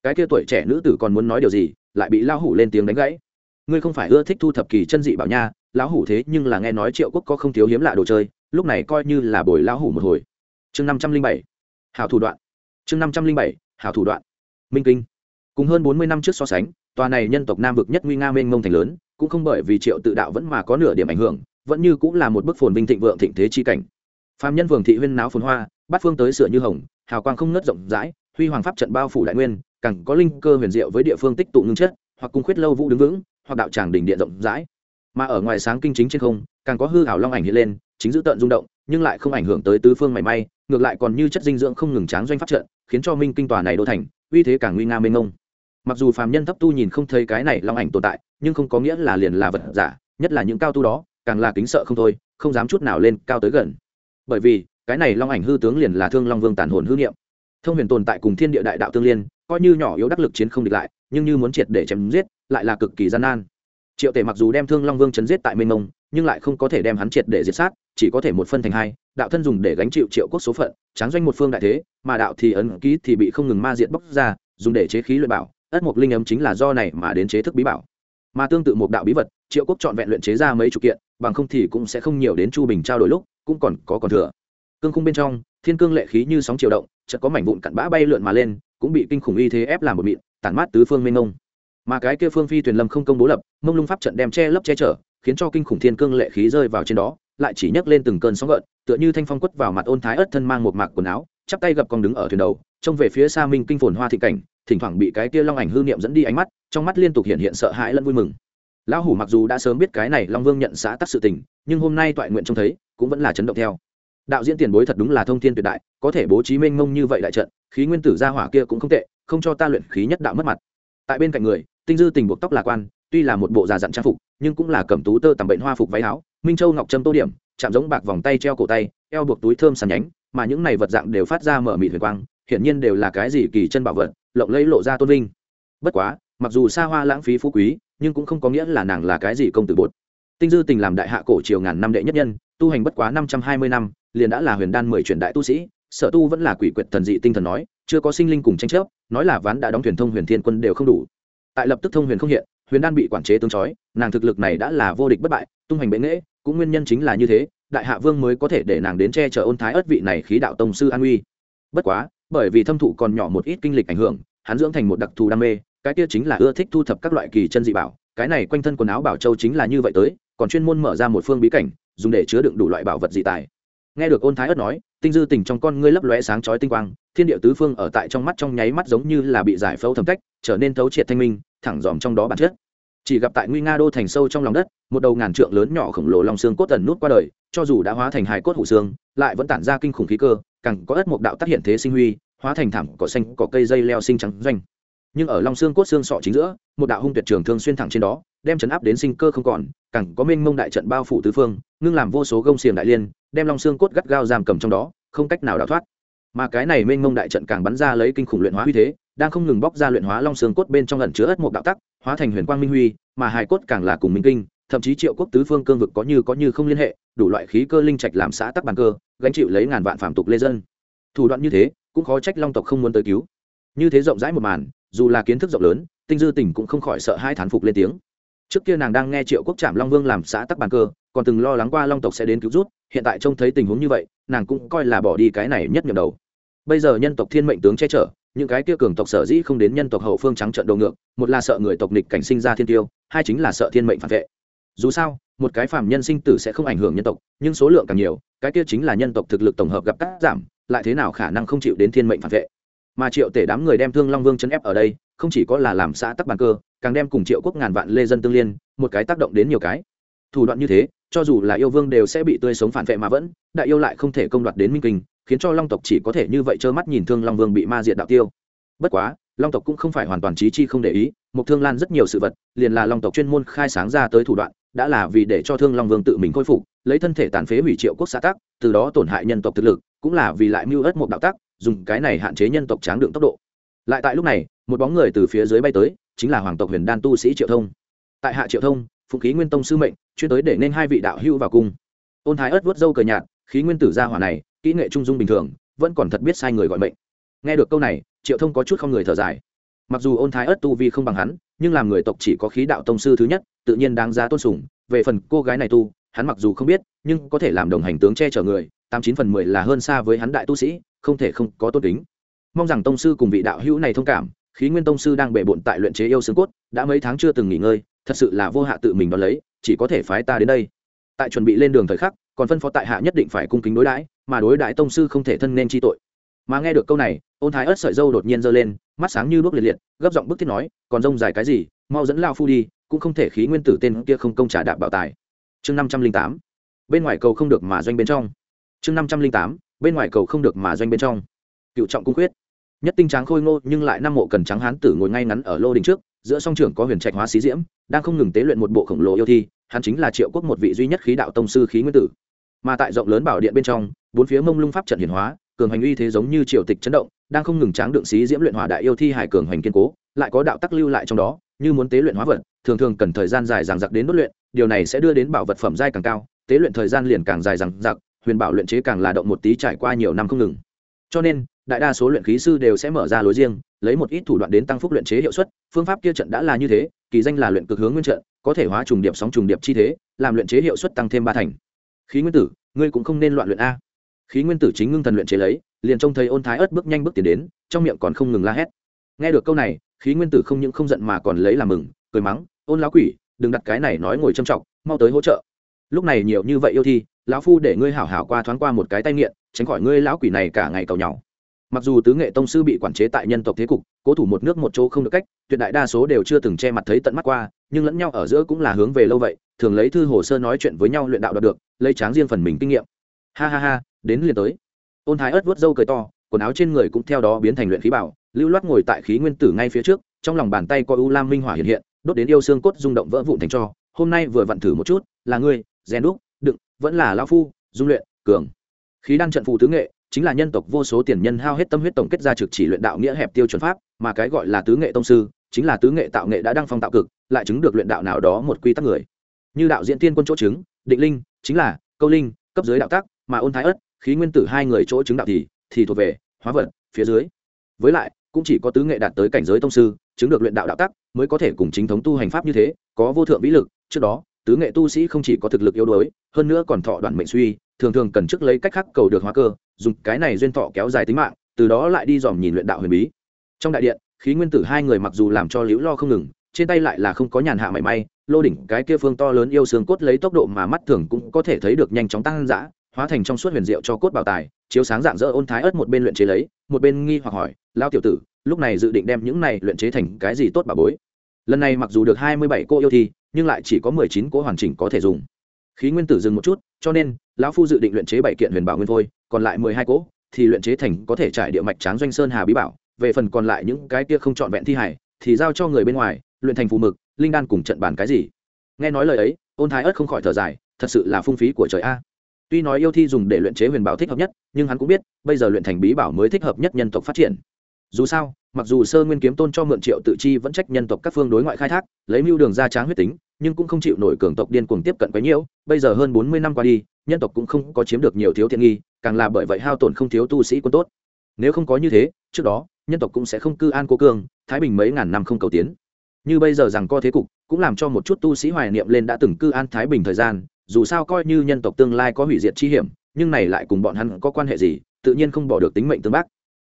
Cái kia tuổi trẻ nữ tử còn muốn nói điều gì, lại bị lão hủ lên tiếng đánh gãy. Ngươi không phải ưa thích thu thập kỳ chân dị bảo nha, lão hủ thế nhưng là nghe nói triệu quốc có không thiếu hiếm lạ đồ chơi, lúc này coi như là bồi lão hủ một hồi. Chương năm trăm linh bảy, hảo thủ đoạn. Chương năm trăm linh bảy, hảo thủ đoạn minh kinh. Cùng hơn bốn mươi năm trước so sánh, tòa này nhân tộc nam vực nhất nguy nga mênh mông thành lớn, cũng không bởi vì triệu tự đạo vẫn mà có nửa điểm ảnh hưởng, vẫn như cũng là một bức phồn vinh thịnh vượng thịnh thế chi cảnh. Phạm nhân vương thị huyên náo phồn hoa bắt phương tới sửa như hồng, hào quang không nớt rộng rãi, huy hoàng pháp trận bao phủ đại nguyên, càng có linh cơ huyền diệu với địa phương tích tụ ngưng chất, hoặc cung khuyết lâu vũ đứng vững, hoặc đạo tràng đỉnh điện rộng rãi. Mà ở ngoài sáng kinh chính trên không, càng có hư hảo long ảnh hiện lên, chính giữ tận rung động, nhưng lại không ảnh hưởng tới tứ phương mảy may, ngược lại còn như chất dinh dưỡng không ngừng tráng doanh pháp trận, khiến cho minh kinh tòa này đô thành uy thế càng nguy nga mênh ngông mặc dù phàm nhân thấp tu nhìn không thấy cái này long ảnh tồn tại, nhưng không có nghĩa là liền là vật giả, nhất là những cao tu đó, càng là kính sợ không thôi, không dám chút nào lên cao tới gần. Bởi vì, cái này long ảnh hư tướng liền là thương long vương tàn hồn hư niệm. Thông huyền tồn tại cùng thiên địa đại đạo tương liên, coi như nhỏ yếu đắc lực chiến không địch lại, nhưng như muốn triệt để chém giết, lại là cực kỳ gian nan. Triệu tể mặc dù đem thương long vương chấn giết tại mênh mông, nhưng lại không có thể đem hắn triệt để diệt sát, chỉ có thể một phân thành hai đạo thân dùng để gánh chịu triệu quốc số phận, tráng doanh một phương đại thế, mà đạo thì ấn ký thì bị không ngừng ma diệt bóc ra, dùng để chế khí luyện bảo, ất mục linh ấm chính là do này mà đến chế thức bí bảo. Mà tương tự một đạo bí vật, triệu quốc chọn vẹn luyện chế ra mấy chục kiện, bằng không thì cũng sẽ không nhiều đến chu bình trao đổi lúc, cũng còn có còn thừa. Cương khung bên trong, thiên cương lệ khí như sóng chiều động, chợt có mảnh vụn cặn bã bay lượn mà lên, cũng bị kinh khủng y thế ép làm một mịn, tản mát tứ phương mênh mông. Mà cái kia phương phi thuyền lâm không công bố lập, mông lung pháp trận đem che lấp che chở, khiến cho kinh khủng thiên cương lệ khí rơi vào trên đó lại chỉ nhấc lên từng cơn sóng gợn, tựa như thanh phong quất vào mặt ôn thái ớt thân mang một mạc quần áo, chắp tay gập con đứng ở thuyền đầu, trông về phía xa minh kinh phồn hoa thị cảnh, thỉnh thoảng bị cái kia long ảnh hư niệm dẫn đi ánh mắt, trong mắt liên tục hiện hiện sợ hãi lẫn vui mừng. Lão hủ mặc dù đã sớm biết cái này long vương nhận xã tắc sự tình, nhưng hôm nay toại nguyện trông thấy, cũng vẫn là chấn động theo. Đạo diễn tiền bối thật đúng là thông thiên tuyệt đại, có thể bố trí mênh mông như vậy đại trận, khí nguyên tử gia hỏa kia cũng không tệ, không cho ta luyện khí nhất đạo mất mặt. Tại bên cạnh người, tinh dư tình buộc tóc lạc quan, tuy là một bộ già dặn trang phục nhưng cũng là cẩm tú tơ tằm bệnh hoa phục váy áo, minh châu ngọc trâm tô điểm, chạm giống bạc vòng tay treo cổ tay, eo buộc túi thơm sàn nhánh, mà những này vật dạng đều phát ra mở mịt huyền quang, hiển nhiên đều là cái gì kỳ chân bảo vật, lộng lẫy lộ ra tôn vinh. Bất quá, mặc dù xa hoa lãng phí phú quý, nhưng cũng không có nghĩa là nàng là cái gì công tử bột. Tinh dư tình làm đại hạ cổ triều ngàn năm đệ nhất nhân, tu hành bất quá năm trăm hai mươi năm, liền đã là huyền đan mười truyền đại tu sĩ, sở tu vẫn là quỷ quyệt thần dị tinh thần nói, chưa có sinh linh cùng tranh chấp, nói là ván đã đóng thuyền thông huyền thiên quân đều không đủ. Tại lập tức thông huyền không hiện huyền đan bị quản chế tương chói nàng thực lực này đã là vô địch bất bại, tung hành bệ nghễ cũng nguyên nhân chính là như thế, đại hạ vương mới có thể để nàng đến che chở ôn thái ất vị này khí đạo tông sư an uy. Bất quá, bởi vì thâm thụ còn nhỏ một ít kinh lịch ảnh hưởng, hắn dưỡng thành một đặc thù đam mê, cái kia chính là ưa thích thu thập các loại kỳ chân dị bảo, cái này quanh thân quần áo bảo châu chính là như vậy tới, còn chuyên môn mở ra một phương bí cảnh, dùng để chứa đựng đủ loại bảo vật dị tài. Nghe được ôn thái ất nói, tinh dư tình trong con ngươi lấp lóe sáng chói tinh quang thiên địa tứ phương ở tại trong mắt trong nháy mắt giống như là bị giải phẫu thẩm cách, trở nên thấu triệt thanh minh, thẳng dòm trong đó bản chất. Chỉ gặp tại nguy nga đô thành sâu trong lòng đất, một đầu ngàn trượng lớn nhỏ khổng lồ long xương cốt tần nút qua đời, cho dù đã hóa thành hài cốt hủ xương, lại vẫn tản ra kinh khủng khí cơ, càng có ất một đạo tác hiện thế sinh huy, hóa thành thảm, cỏ xanh, cỏ cây dây leo sinh trắng doanh. Nhưng ở long xương cốt xương sọ chính giữa, một đạo hung tuyệt trường thương xuyên thẳng trên đó, đem chấn áp đến sinh cơ không còn, càng có mênh mông đại trận bao phủ tứ phương, ngưng làm vô số gông xiềng đại liên, đem long xương cốt gắt gao giam cầm trong đó, không cách nào đào thoát mà cái này mênh mông đại trận càng bắn ra lấy kinh khủng luyện hóa uy thế, đang không ngừng bóc ra luyện hóa long xương cốt bên trong ẩn chứa ất một đạo tắc, hóa thành huyền quang minh huy, mà hài cốt càng là cùng minh kinh, thậm chí triệu quốc tứ phương cương vực có như có như không liên hệ, đủ loại khí cơ linh trạch làm xã tắc bàn cơ, gánh chịu lấy ngàn vạn phạm tục lê dân. Thủ đoạn như thế, cũng khó trách long tộc không muốn tới cứu. Như thế rộng rãi một màn, dù là kiến thức rộng lớn, tinh dư tỉnh cũng không khỏi sợ hai thán phục lên tiếng. Trước kia nàng đang nghe triệu quốc trạm long vương làm xã tắc bàn cơ, còn từng lo lắng qua long tộc sẽ đến cứu rút, hiện tại trông thấy tình huống như vậy, nàng cũng coi là bỏ đi cái này nhất nhầm đầu bây giờ nhân tộc thiên mệnh tướng che chở, những cái kia cường tộc sở dĩ không đến nhân tộc hậu phương trắng trận đầu ngược, một là sợ người tộc nịch cảnh sinh ra thiên tiêu, hai chính là sợ thiên mệnh phản vệ. Dù sao, một cái phàm nhân sinh tử sẽ không ảnh hưởng nhân tộc, nhưng số lượng càng nhiều, cái kia chính là nhân tộc thực lực tổng hợp gặp cắt giảm, lại thế nào khả năng không chịu đến thiên mệnh phản vệ? Mà triệu tể đám người đem thương long vương chấn ép ở đây, không chỉ có là làm xã tắc bàn cơ, càng đem cùng triệu quốc ngàn vạn lê dân tương liên, một cái tác động đến nhiều cái. Thủ đoạn như thế, cho dù là yêu vương đều sẽ bị tươi sống phản vệ mà vẫn, đại yêu lại không thể công đoạt đến minh kinh khiến cho long tộc chỉ có thể như vậy trơ mắt nhìn thương long vương bị ma diệt đạo tiêu. Bất quá, long tộc cũng không phải hoàn toàn trí chi không để ý một thương lan rất nhiều sự vật, liền là long tộc chuyên môn khai sáng ra tới thủ đoạn, đã là vì để cho thương long vương tự mình khôi phục, lấy thân thể tàn phế hủy triệu quốc xã tác từ đó tổn hại nhân tộc thực lực, cũng là vì lại mưu ớt một đạo tác dùng cái này hạn chế nhân tộc tráng đựng tốc độ. Lại tại lúc này, một bóng người từ phía dưới bay tới, chính là hoàng tộc huyền đan tu sĩ triệu thông. Tại hạ triệu thông phụ khí nguyên tông sư mệnh, chuyên tới để nên hai vị đạo hữu vào cung. Ôn thái ớt vớt dâu cờ nhạt, khí nguyên tử gia hỏa này kỹ nghệ trung dung bình thường, vẫn còn thật biết sai người gọi mệnh. Nghe được câu này, triệu thông có chút không người thở dài. Mặc dù ôn thái ớt tu vi không bằng hắn, nhưng làm người tộc chỉ có khí đạo tông sư thứ nhất, tự nhiên đáng giá tôn sùng. Về phần cô gái này tu, hắn mặc dù không biết, nhưng có thể làm đồng hành tướng che chở người, tám chín phần mười là hơn xa với hắn đại tu sĩ, không thể không có tôn kính. Mong rằng tông sư cùng vị đạo hữu này thông cảm, khí nguyên tông sư đang bệ bộn tại luyện chế yêu xương cốt, đã mấy tháng chưa từng nghỉ ngơi, thật sự là vô hạ tự mình đón lấy, chỉ có thể phái ta đến đây. Tại chuẩn bị lên đường thời khắc còn phân phó tại hạ nhất định phải cung kính đối đãi, mà đối đãi tông sư không thể thân nên chi tội. Mà nghe được câu này, ôn thái ớt sợi dâu đột nhiên giơ lên, mắt sáng như đuốc liệt liệt, gấp giọng bức thiết nói, còn rông dài cái gì, mau dẫn lao phu đi, cũng không thể khí nguyên tử tên kia không công trả đạp bảo tài. Chương năm trăm linh tám. Bên ngoài cầu không được mà doanh bên trong. Chương năm trăm linh tám. Bên ngoài cầu không được mà doanh bên trong. Cựu trọng cung quyết. Nhất tinh tráng khôi ngô, nhưng lại năm mộ cần trắng hán tử ngồi ngay ngắn ở lô đình trước, giữa song trưởng có huyền trạch hóa xí diễm, đang không ngừng tế luyện một bộ khổng lồ yêu thi, hắn chính là triệu quốc một vị duy nhất khí đạo tông sư khí nguyên tử mà tại rộng lớn bảo điện bên trong, bốn phía mông lung pháp trận hiển hóa, cường hành uy thế giống như triều tịch chấn động, đang không ngừng tráng đựng xí diễm luyện hỏa đại yêu thi hải cường hành kiên cố, lại có đạo tắc lưu lại trong đó, như muốn tế luyện hóa vật, thường thường cần thời gian dài dằng dặc đến đốt luyện, điều này sẽ đưa đến bảo vật phẩm giai càng cao, tế luyện thời gian liền càng dài dằng dặc, huyền bảo luyện chế càng là động một tí trải qua nhiều năm không ngừng. Cho nên, đại đa số luyện khí sư đều sẽ mở ra lối riêng, lấy một ít thủ đoạn đến tăng phúc luyện chế hiệu suất, phương pháp kia trận đã là như thế, kỳ danh là luyện cực hướng nguyên trận, có thể hóa trùng điệp sóng trùng điệp chi thế, làm luyện chế hiệu suất tăng thêm ba thành khí nguyên tử, ngươi cũng không nên loạn luyện a. Khí nguyên tử chính ngưng thần luyện chế lấy, liền trông thấy ôn thái ớt bước nhanh bước tiến đến, trong miệng còn không ngừng la hét. Nghe được câu này, khí nguyên tử không những không giận mà còn lấy làm mừng, cười mắng, ôn lão quỷ, đừng đặt cái này nói ngồi trầm trọng mau tới hỗ trợ. Lúc này nhiều như vậy yêu thi, lão phu để ngươi hảo hảo qua thoáng qua một cái tay nghiện, tránh khỏi ngươi lão quỷ này cả ngày cầu nhau mặc dù tứ nghệ tông sư bị quản chế tại nhân tộc thế cục, cố thủ một nước một chỗ không được cách, tuyệt đại đa số đều chưa từng che mặt thấy tận mắt qua, nhưng lẫn nhau ở giữa cũng là hướng về lâu vậy thường lấy thư hồ sơ nói chuyện với nhau luyện đạo đạt được, lấy tráng riêng phần mình kinh nghiệm. Ha ha ha, đến liền tới. Ôn thái ớt vớt râu cười to, quần áo trên người cũng theo đó biến thành luyện khí bảo, lưu loát ngồi tại khí nguyên tử ngay phía trước, trong lòng bàn tay có u lam minh hỏa hiện hiện, đốt đến yêu xương cốt rung động vỡ vụn thành cho. Hôm nay vừa vặn thử một chút, là ngươi rèn đúc, đựng, vẫn là lao phu, dung luyện, cường. Khí đan trận phù tứ nghệ, chính là nhân tộc vô số tiền nhân hao hết tâm huyết tổng kết ra trực chỉ luyện đạo nghĩa hẹp tiêu chuẩn pháp, mà cái gọi là tứ nghệ tông sư, chính là tứ nghệ tạo nghệ đã đăng phong tạo cực, lại chứng được luyện đạo nào đó một quy tắc người như đạo diễn tiên quân chỗ chứng định linh, chính là câu linh, cấp dưới đạo tác mà ôn thái ất khí nguyên tử hai người chỗ chứng đạo thì thì thuộc về hóa vật, phía dưới. Với lại, cũng chỉ có tứ nghệ đạt tới cảnh giới tông sư, chứng được luyện đạo đạo tắc, mới có thể cùng chính thống tu hành pháp như thế, có vô thượng vĩ lực. Trước đó, tứ nghệ tu sĩ không chỉ có thực lực yếu đuối, hơn nữa còn thọ đoạn mệnh suy, thường thường cần trước lấy cách khắc cầu được hóa cơ, dùng cái này duyên thọ kéo dài tính mạng, từ đó lại đi dòm nhìn luyện đạo huyền bí. Trong đại điện, khí nguyên tử hai người mặc dù làm cho liễu lo không ngừng trên tay lại là không có nhàn hạ mảy may, lô đỉnh cái kia phương to lớn yêu xương cốt lấy tốc độ mà mắt thường cũng có thể thấy được nhanh chóng tăng dã, hóa thành trong suốt huyền diệu cho cốt bảo tài, chiếu sáng dạng dỡ ôn thái ớt một bên luyện chế lấy, một bên nghi hoặc hỏi lao tiểu tử, lúc này dự định đem những này luyện chế thành cái gì tốt bà bối? Lần này mặc dù được hai mươi bảy cô yêu thi, nhưng lại chỉ có mười chín cỗ hoàn chỉnh có thể dùng. Khí nguyên tử dừng một chút, cho nên, lão phu dự định luyện chế bảy kiện huyền bảo nguyên vôi còn lại mười hai cỗ thì luyện chế thành có thể trải địa mạch tráng doanh sơn hà bí bảo, về phần còn lại những cái kia không trọn vẹn thi hải thì giao cho người bên ngoài luyện thành phù mực, linh đan cùng trận bàn cái gì? Nghe nói lời ấy, ôn thái ớt không khỏi thở dài, thật sự là phung phí của trời a. Tuy nói yêu thi dùng để luyện chế huyền bảo thích hợp nhất, nhưng hắn cũng biết, bây giờ luyện thành bí bảo mới thích hợp nhất nhân tộc phát triển. Dù sao, mặc dù sơ nguyên kiếm tôn cho mượn triệu tự chi vẫn trách nhân tộc các phương đối ngoại khai thác, lấy mưu đường ra tráng huyết tính, nhưng cũng không chịu nổi cường tộc điên cuồng tiếp cận quấy nhiễu bây giờ hơn bốn mươi năm qua đi, nhân tộc cũng không có chiếm được nhiều thiếu thiện nghi, càng là bởi vậy hao tổn không thiếu tu sĩ quân tốt. Nếu không có như thế, trước đó, nhân tộc cũng sẽ không cư an cố cương thái bình mấy ngàn năm không cầu tiến như bây giờ rằng co thế cục, cũng làm cho một chút tu sĩ hoài niệm lên đã từng cư an thái bình thời gian, dù sao coi như nhân tộc tương lai có hủy diệt chi hiểm, nhưng này lại cùng bọn hắn có quan hệ gì, tự nhiên không bỏ được tính mệnh tương bác.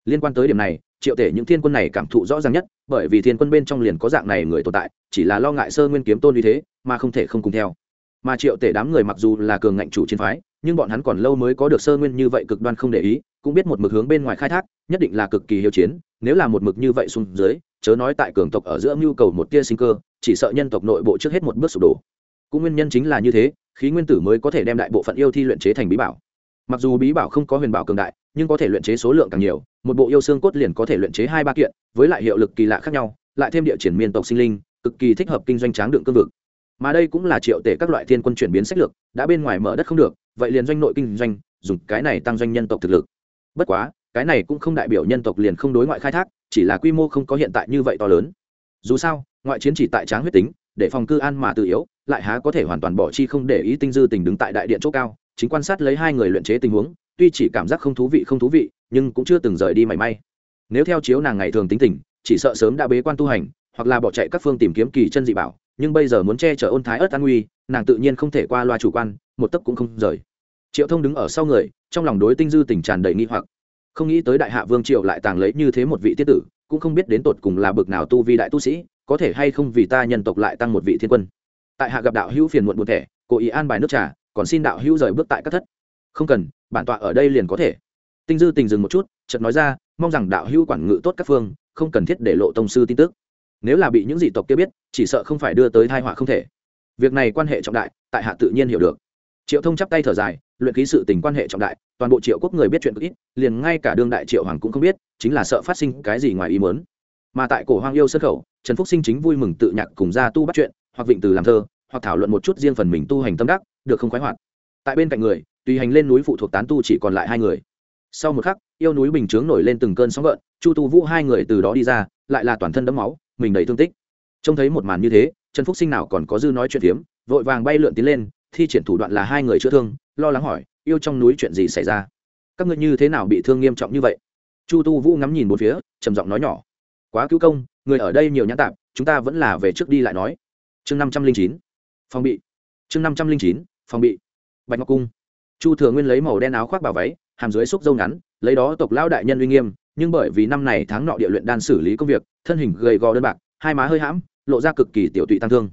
Liên quan tới điểm này, triệu tể những thiên quân này cảm thụ rõ ràng nhất, bởi vì thiên quân bên trong liền có dạng này người tồn tại, chỉ là lo ngại sơ nguyên kiếm tôn như thế, mà không thể không cùng theo. Mà triệu tể đám người mặc dù là cường ngạnh chủ chiến phái, nhưng bọn hắn còn lâu mới có được sơ nguyên như vậy cực đoan không để ý, cũng biết một mực hướng bên ngoài khai thác, nhất định là cực kỳ hiếu chiến, nếu là một mực như vậy xuống dưới chớ nói tại cường tộc ở giữa nhu cầu một tia sinh cơ, chỉ sợ nhân tộc nội bộ trước hết một bước sụp đổ. Cũng nguyên nhân chính là như thế, khí nguyên tử mới có thể đem đại bộ phận yêu thi luyện chế thành bí bảo. Mặc dù bí bảo không có huyền bảo cường đại, nhưng có thể luyện chế số lượng càng nhiều, một bộ yêu xương cốt liền có thể luyện chế hai ba kiện, với lại hiệu lực kỳ lạ khác nhau, lại thêm địa triển miên tộc sinh linh, cực kỳ thích hợp kinh doanh tráng đựng cương vực. Mà đây cũng là triệu tể các loại thiên quân chuyển biến sách lược, đã bên ngoài mở đất không được, vậy liền doanh nội kinh doanh, dùng cái này tăng doanh nhân tộc thực lực. Bất quá, cái này cũng không đại biểu nhân tộc liền không đối ngoại khai thác chỉ là quy mô không có hiện tại như vậy to lớn. Dù sao, ngoại chiến chỉ tại tráng huyết tính, để phòng cư an mà tự yếu, lại há có thể hoàn toàn bỏ chi không để ý tinh dư tình đứng tại đại điện chỗ cao, chính quan sát lấy hai người luyện chế tình huống, tuy chỉ cảm giác không thú vị không thú vị, nhưng cũng chưa từng rời đi mảy may. Nếu theo chiếu nàng ngày thường tính tình, chỉ sợ sớm đã bế quan tu hành, hoặc là bỏ chạy các phương tìm kiếm kỳ chân dị bảo, nhưng bây giờ muốn che chở ôn thái ớt an nguy, nàng tự nhiên không thể qua loa chủ quan, một tấc cũng không rời. Triệu thông đứng ở sau người, trong lòng đối tinh dư tình tràn đầy nghi hoặc không nghĩ tới đại hạ vương triệu lại tàng lấy như thế một vị tiết tử, cũng không biết đến tột cùng là bực nào tu vi đại tu sĩ, có thể hay không vì ta nhân tộc lại tăng một vị thiên quân. Tại hạ gặp đạo hữu phiền muộn buồn thẻ, cố ý an bài nước trà, còn xin đạo hữu rời bước tại các thất. Không cần, bản tọa ở đây liền có thể. Tinh dư tình dừng một chút, chợt nói ra, mong rằng đạo hữu quản ngự tốt các phương, không cần thiết để lộ tông sư tin tức. Nếu là bị những dị tộc kia biết, chỉ sợ không phải đưa tới thai họa không thể. Việc này quan hệ trọng đại, tại hạ tự nhiên hiểu được. Triệu thông chắp tay thở dài luyện ký sự tình quan hệ trọng đại, toàn bộ triệu quốc người biết chuyện ít, liền ngay cả đương đại triệu hoàng cũng không biết, chính là sợ phát sinh cái gì ngoài ý mớn mà tại cổ hoang yêu sân khẩu, trần phúc sinh chính vui mừng tự nhạc cùng ra tu bắt chuyện, hoặc vịnh từ làm thơ, hoặc thảo luận một chút riêng phần mình tu hành tâm đắc, được không khoái hoạt. Tại bên cạnh người, tùy hành lên núi phụ thuộc tán tu chỉ còn lại hai người. Sau một khắc, yêu núi bình chướng nổi lên từng cơn sóng gợn, chu tu vũ hai người từ đó đi ra, lại là toàn thân đẫm máu, mình đầy thương tích. Trông thấy một màn như thế, trần phúc sinh nào còn có dư nói chuyện phiếm, vội vàng bay lượn tiến lên, thi triển thủ đoạn là hai người chữa thương lo lắng hỏi, yêu trong núi chuyện gì xảy ra? Các ngươi như thế nào bị thương nghiêm trọng như vậy? Chu tu vũ ngắm nhìn một phía, trầm giọng nói nhỏ, quá cứu công, người ở đây nhiều nhãn tạp, chúng ta vẫn là về trước đi lại nói. Chương năm trăm linh chín, phòng bị. Chương năm trăm linh chín, phòng bị. Bạch ngọc cung. Chu thừa nguyên lấy màu đen áo khoác bảo váy, hàm dưới xúc dâu ngắn, lấy đó tộc lão đại nhân uy nghiêm, nhưng bởi vì năm này tháng nọ địa luyện đan xử lý công việc, thân hình gầy gò đơn bạc, hai má hơi hãm, lộ ra cực kỳ tiểu tụy tăng thương.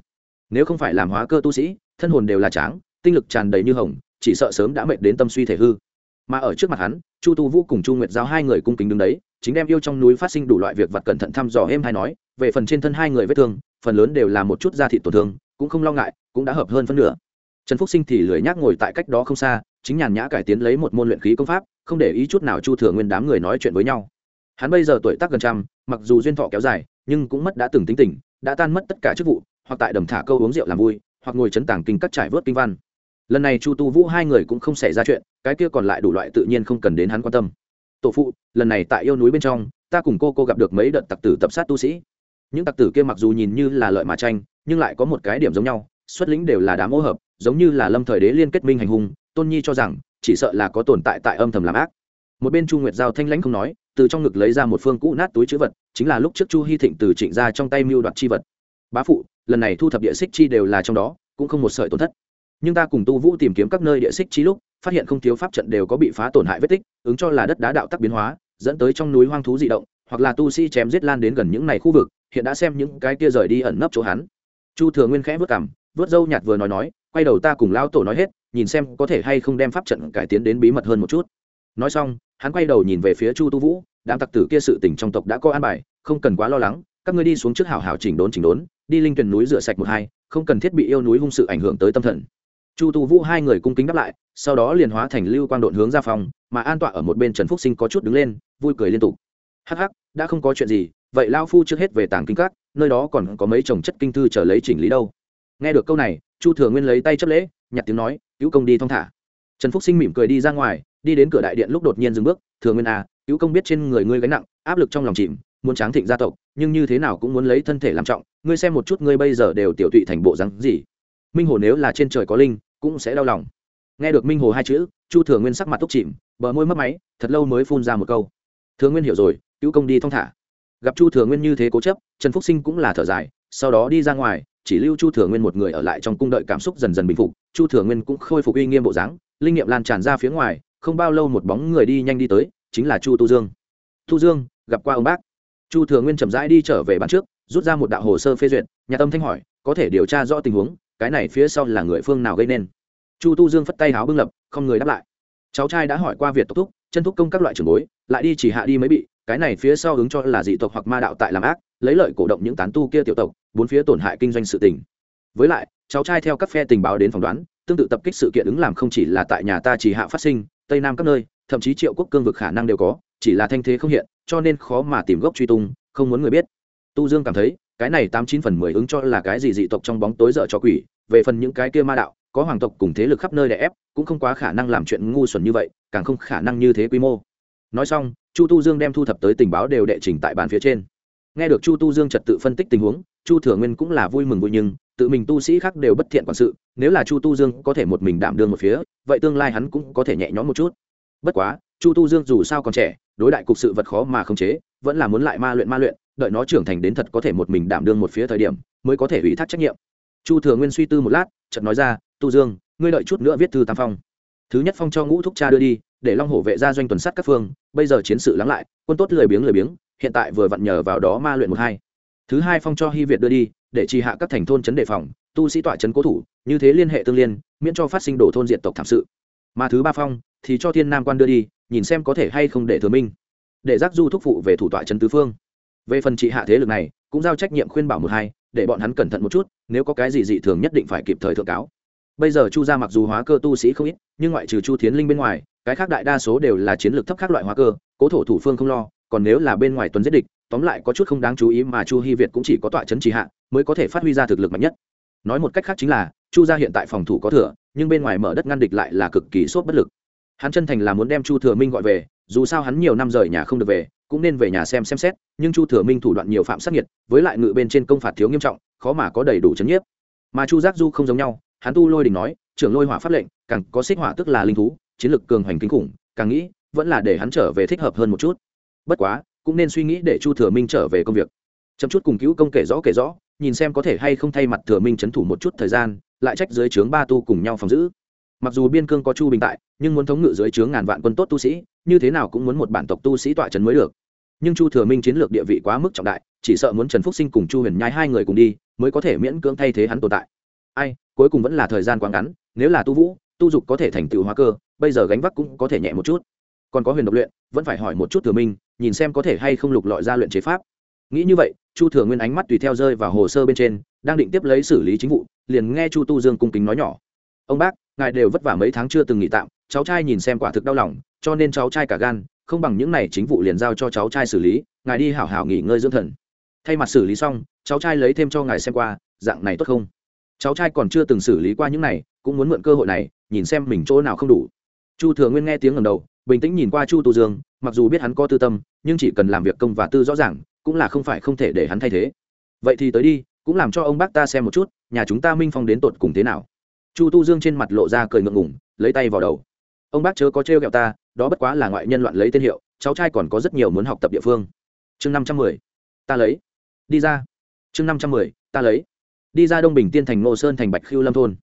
Nếu không phải làm hóa cơ tu sĩ, thân hồn đều là tráng, tinh lực tràn đầy như hồng chỉ sợ sớm đã mệt đến tâm suy thể hư. Mà ở trước mặt hắn, chu tu vũ cùng chu nguyệt giao hai người cung kính đứng đấy, chính đem yêu trong núi phát sinh đủ loại việc vặt cẩn thận thăm dò êm hay nói, về phần trên thân hai người vết thương, phần lớn đều là một chút da thịt tổn thương, cũng không lo ngại, cũng đã hợp hơn phân nửa. Trần phúc sinh thì lười nhác ngồi tại cách đó không xa, chính nhàn nhã cải tiến lấy một môn luyện khí công pháp, không để ý chút nào chu thừa nguyên đám người nói chuyện với nhau. Hắn bây giờ tuổi tác gần trăm, mặc dù duyên thọ kéo dài, nhưng cũng mất đã từng tính tình, đã tan mất tất cả chức vụ, hoặc tại đầm thả câu uống rượu làm vui, hoặc ngồi chấn tảng kinh các trải vớt kinh văn lần này chu tu vũ hai người cũng không xảy ra chuyện, cái kia còn lại đủ loại tự nhiên không cần đến hắn quan tâm. Tổ phụ, lần này tại yêu núi bên trong, ta cùng cô cô gặp được mấy đợt tặc tử tập sát tu sĩ. Những tặc tử kia mặc dù nhìn như là lợi mà tranh, nhưng lại có một cái điểm giống nhau, xuất lĩnh đều là đám ô hợp, giống như là lâm thời đế liên kết minh hành hung, tôn nhi cho rằng, chỉ sợ là có tồn tại tại âm thầm làm ác. Một bên chu nguyệt giao thanh lãnh không nói, từ trong ngực lấy ra một phương cũ nát túi chữ vật, chính là lúc trước chu hy thịnh từ trịnh ra trong tay mưu đoạt chi vật. Bá phụ, lần này thu thập địa xích chi đều là trong đó, cũng không một sợi tổn thất nhưng ta cùng tu vũ tìm kiếm các nơi địa xích trí lúc, phát hiện không thiếu pháp trận đều có bị phá tổn hại vết tích, ứng cho là đất đá đạo tắc biến hóa, dẫn tới trong núi hoang thú dị động, hoặc là tu sĩ chém giết lan đến gần những này khu vực, hiện đã xem những cái kia rời đi ẩn nấp chỗ hắn. Chu thừa nguyên khẽ vớt cảm vớt dâu nhạt vừa nói nói, quay đầu ta cùng lao tổ nói hết, nhìn xem có thể hay không đem pháp trận cải tiến đến bí mật hơn một chút. Nói xong, hắn quay đầu nhìn về phía chu tu vũ, đám tặc tử kia sự tỉnh trong tộc đã có an bài, không cần quá lo lắng, các ngươi đi xuống trước hảo hảo chỉnh đốn chỉnh đốn, đi linh tuyển núi rửa sạch một hai, không cần thiết bị yêu núi hung sự ảnh hưởng tới tâm thần chu tu vũ hai người cung kính đáp lại, sau đó liền hóa thành lưu quang độn hướng ra phòng, mà an tọa ở một bên trần phúc sinh có chút đứng lên, vui cười liên tục. Hắc hắc, đã không có chuyện gì, vậy lao phu trước hết về tàng kinh các, nơi đó còn có mấy chồng chất kinh thư chờ lấy chỉnh lý đâu. Nghe được câu này, chu thừa nguyên lấy tay chấp lễ, nhặt tiếng nói, cứu công đi thong thả. Trần phúc sinh mỉm cười đi ra ngoài, đi đến cửa đại điện lúc đột nhiên dừng bước, thừa nguyên à cứu công biết trên người ngươi gánh nặng, áp lực trong lòng chìm, muốn tráng thịnh gia tộc, nhưng như thế nào cũng muốn lấy thân thể làm trọng, ngươi xem một chút ngươi bây giờ đều tiểu tụy thành bộ rắn gì minh hồ nếu là trên trời có linh, cũng sẽ đau lòng. Nghe được minh hồ hai chữ, chu thừa nguyên sắc mặt túc chìm, bờ môi mất máy, thật lâu mới phun ra một câu. Thừa nguyên hiểu rồi, cứu công đi thong thả. Gặp chu thừa nguyên như thế cố chấp, trần phúc sinh cũng là thở dài, sau đó đi ra ngoài, chỉ lưu chu thừa nguyên một người ở lại trong cung đợi cảm xúc dần dần bình phục. Chu thừa nguyên cũng khôi phục uy nghiêm bộ dáng, linh nghiệm lan tràn ra phía ngoài, không bao lâu một bóng người đi nhanh đi tới, chính là chu tu dương. Tu dương, gặp qua ông bác. Chu thừa nguyên chậm rãi đi trở về bàn trước, rút ra một đạo hồ sơ phê duyệt, nhà tâm thanh hỏi, có thể điều tra rõ tình huống cái này phía sau là người phương nào gây nên? Chu tu dương phất tay háo bưng lập, không người đáp lại. Cháu trai đã hỏi qua việt tốc thúc, chân thúc công các loại trường bối, lại đi chỉ hạ đi mới bị, cái này phía sau ứng cho là dị tộc hoặc ma đạo tại làm ác, lấy lợi cổ động những tán tu kia tiểu tộc, bốn phía tổn hại kinh doanh sự tình. Với lại, cháu trai theo các phe tình báo đến phỏng đoán, tương tự tập kích sự kiện ứng làm không chỉ là tại nhà ta chỉ hạ phát sinh, tây nam các nơi, thậm chí triệu quốc cương vực khả năng đều có, chỉ là thanh thế không hiện, cho nên khó mà tìm gốc truy tung, không muốn người biết. Tu dương cảm thấy cái này tám chín phần mười ứng cho là cái gì dị tộc trong bóng tối dở cho quỷ, về phần những cái kia ma đạo, có hoàng tộc cùng thế lực khắp nơi để ép, cũng không quá khả năng làm chuyện ngu xuẩn như vậy, càng không khả năng như thế quy mô. Nói xong, chu tu dương đem thu thập tới tình báo đều đệ trình tại bàn phía trên. Nghe được chu tu dương trật tự phân tích tình huống, chu thừa nguyên cũng là vui mừng vui nhưng, tự mình tu sĩ khác đều bất thiện quản sự, nếu là chu tu dương có thể một mình đảm đương một phía, vậy tương lai hắn cũng có thể nhẹ nhõm một chút. Bất quá, chu tu dương dù sao còn trẻ, đối đại cục sự vật khó mà không chế, vẫn là muốn lại ma luyện ma luyện đợi nó trưởng thành đến thật có thể một mình đảm đương một phía thời điểm, mới có thể ủy thác trách nhiệm. Chu thừa nguyên suy tư một lát, chợt nói ra, tu dương, ngươi đợi chút nữa viết thư tam phong. Thứ nhất phong cho ngũ thúc cha đưa đi, để long hổ vệ ra doanh tuần sát các phương, bây giờ chiến sự lắng lại, quân tốt lười biếng lười biếng, hiện tại vừa vặn nhờ vào đó ma luyện một hai. Thứ hai phong cho hy việt đưa đi, để trì hạ các thành thôn chấn đề phòng, tu sĩ tọa chấn cố thủ, như thế liên hệ tương liên, miễn cho phát sinh đổ thôn diện tộc thảm sự. Mà thứ ba phong thì cho thiên nam quan đưa đi, nhìn xem có thể hay không để thừa minh, để giác du thúc phụ về thủ tọa trấn tứ phương về phần trị hạ thế lực này, cũng giao trách nhiệm khuyên bảo một hai, để bọn hắn cẩn thận một chút, nếu có cái gì dị thường nhất định phải kịp thời thượng cáo. Bây giờ chu gia mặc dù hóa cơ tu sĩ không ít, nhưng ngoại trừ chu thiến linh bên ngoài, cái khác đại đa số đều là chiến lược thấp khác loại hóa cơ, cố thổ thủ phương không lo, còn nếu là bên ngoài tuần giết địch, tóm lại có chút không đáng chú ý mà chu hy việt cũng chỉ có tọa chấn trì hạ, mới có thể phát huy ra thực lực mạnh nhất. Nói một cách khác chính là, chu gia hiện tại phòng thủ có thừa, nhưng bên ngoài mở đất ngăn địch lại là cực kỳ sốt bất lực. Hắn chân thành là muốn đem chu thừa minh gọi về, dù sao hắn nhiều năm rời nhà không được về cũng nên về nhà xem xem xét, nhưng chu thừa minh thủ đoạn nhiều phạm sát nhiệt với lại ngự bên trên công phạt thiếu nghiêm trọng, khó mà có đầy đủ chấn nhiếp. Mà chu giác du không giống nhau, hắn tu lôi đình nói, trưởng lôi hỏa pháp lệnh, càng có xích hỏa tức là linh thú, chiến lược cường hoành kinh khủng, càng nghĩ, vẫn là để hắn trở về thích hợp hơn một chút. Bất quá, cũng nên suy nghĩ để chu thừa minh trở về công việc. Chậm chút cùng cứu công kể rõ kể rõ, nhìn xem có thể hay không thay mặt thừa minh c thủ một chút thời gian, lại trách dưới trướng ba tu cùng nhau phòng giữ mặc dù biên cương có chu bình tại, nhưng muốn thống ngự dưới trướng ngàn vạn quân tốt tu sĩ, như thế nào cũng muốn một bản tộc tu sĩ tọa trấn mới được. Nhưng chu thừa minh chiến lược địa vị quá mức trọng đại, chỉ sợ muốn trần phúc sinh cùng chu huyền nhai hai người cùng đi, mới có thể miễn cưỡng thay thế hắn tồn tại. Ai, cuối cùng vẫn là thời gian quá ngắn, nếu là tu vũ, tu dục có thể thành tựu hóa cơ, bây giờ gánh vác cũng có thể nhẹ một chút. Còn có huyền độc luyện, vẫn phải hỏi một chút thừa minh, nhìn xem có thể hay không lục lọi ra luyện chế pháp. Nghĩ như vậy, chu thừa nguyên ánh mắt tùy theo rơi vào hồ sơ bên trên, đang định tiếp lấy xử lý chính vụ, liền nghe chu tu dương cung kính nói nhỏ. Ông bác ngài đều vất vả mấy tháng chưa từng nghỉ tạm, cháu trai nhìn xem quả thực đau lòng, cho nên cháu trai cả gan, không bằng những này chính vụ liền giao cho cháu trai xử lý, ngài đi hảo hảo nghỉ ngơi dưỡng thần. Thay mặt xử lý xong, cháu trai lấy thêm cho ngài xem qua, dạng này tốt không? Cháu trai còn chưa từng xử lý qua những này, cũng muốn mượn cơ hội này, nhìn xem mình chỗ nào không đủ. Chu thừa nguyên nghe tiếng ngầm đầu, bình tĩnh nhìn qua chu tu dương, mặc dù biết hắn có tư tâm, nhưng chỉ cần làm việc công và tư rõ ràng, cũng là không phải không thể để hắn thay thế. Vậy thì tới đi, cũng làm cho ông bác ta xem một chút, nhà chúng ta minh phong đến tột cùng thế nào? Chu tu dương trên mặt lộ ra cười ngượng ngủng lấy tay vào đầu. Ông bác chớ có trêu ghẹo ta, đó bất quá là ngoại nhân loạn lấy tên hiệu, cháu trai còn có rất nhiều muốn học tập địa phương. Chương năm trăm mười, ta lấy. Đi ra. Chương năm trăm mười, ta lấy. Đi ra đông bình tiên thành ngô sơn thành bạch khiêu lâm thôn.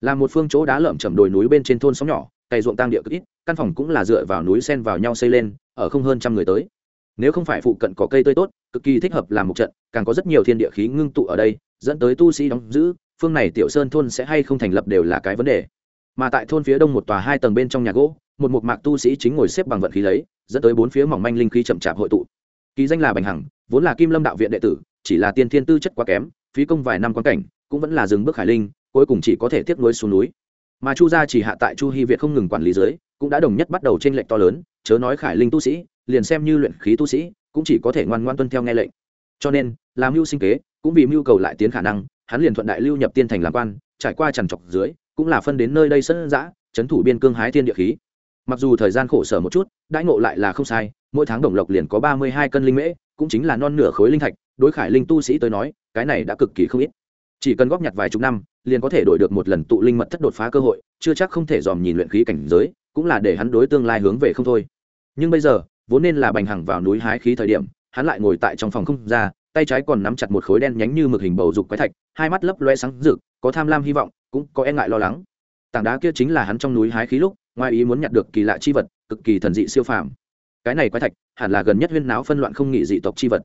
Là một phương chỗ đá lởm chầm đồi núi bên trên thôn sóng nhỏ, cày ruộng tăng địa cực ít, căn phòng cũng là dựa vào núi sen vào nhau xây lên, ở không hơn trăm người tới. Nếu không phải phụ cận có cây tươi tốt, cực kỳ thích hợp làm một trận, càng có rất nhiều thiên địa khí ngưng tụ ở đây, dẫn tới tu sĩ đóng giữ phương này tiểu sơn thôn sẽ hay không thành lập đều là cái vấn đề. Mà tại thôn phía đông một tòa hai tầng bên trong nhà gỗ, một mục mạc tu sĩ chính ngồi xếp bằng vận khí lấy, dẫn tới bốn phía mỏng manh linh khí chậm chạp hội tụ. Ký danh là bành hằng, vốn là kim lâm đạo viện đệ tử, chỉ là tiên thiên tư chất quá kém, phí công vài năm quan cảnh, cũng vẫn là dừng bước khải linh, cuối cùng chỉ có thể tiếp nối xuống núi. Mà chu gia chỉ hạ tại chu hy việt không ngừng quản lý dưới cũng đã đồng nhất bắt đầu trên lệnh to lớn, chớ nói khải linh tu sĩ, liền xem như luyện khí tu sĩ, cũng chỉ có thể ngoan ngoan tuân theo nghe lệnh. Cho nên, làm mưu sinh kế, cũng vì mưu cầu lại tiến khả năng hắn liền thuận đại lưu nhập tiên thành làm quan, trải qua trằn trọc dưới, cũng là phân đến nơi đây sân giã trấn thủ biên cương hái thiên địa khí. Mặc dù thời gian khổ sở một chút, đãi ngộ lại là không sai, mỗi tháng đồng lộc liền có ba mươi hai cân linh mễ, cũng chính là non nửa khối linh thạch, đối khải linh tu sĩ tới nói, cái này đã cực kỳ không ít. Chỉ cần góp nhặt vài chục năm, liền có thể đổi được một lần tụ linh mật thất đột phá cơ hội, chưa chắc không thể dòm nhìn luyện khí cảnh giới, cũng là để hắn đối tương lai hướng về không thôi. Nhưng bây giờ, vốn nên là bành hằng vào núi hái khí thời điểm, hắn lại ngồi tại trong phòng không ra tay trái còn nắm chặt một khối đen nhánh như mực hình bầu dục quái thạch, hai mắt lấp loe sáng rực, có tham lam hy vọng, cũng có e ngại lo lắng. Tảng đá kia chính là hắn trong núi hái khí lúc, ngoài ý muốn nhặt được kỳ lạ chi vật, cực kỳ thần dị siêu phàm. Cái này quái thạch, hẳn là gần nhất huyên náo phân loạn không nghị dị tộc chi vật.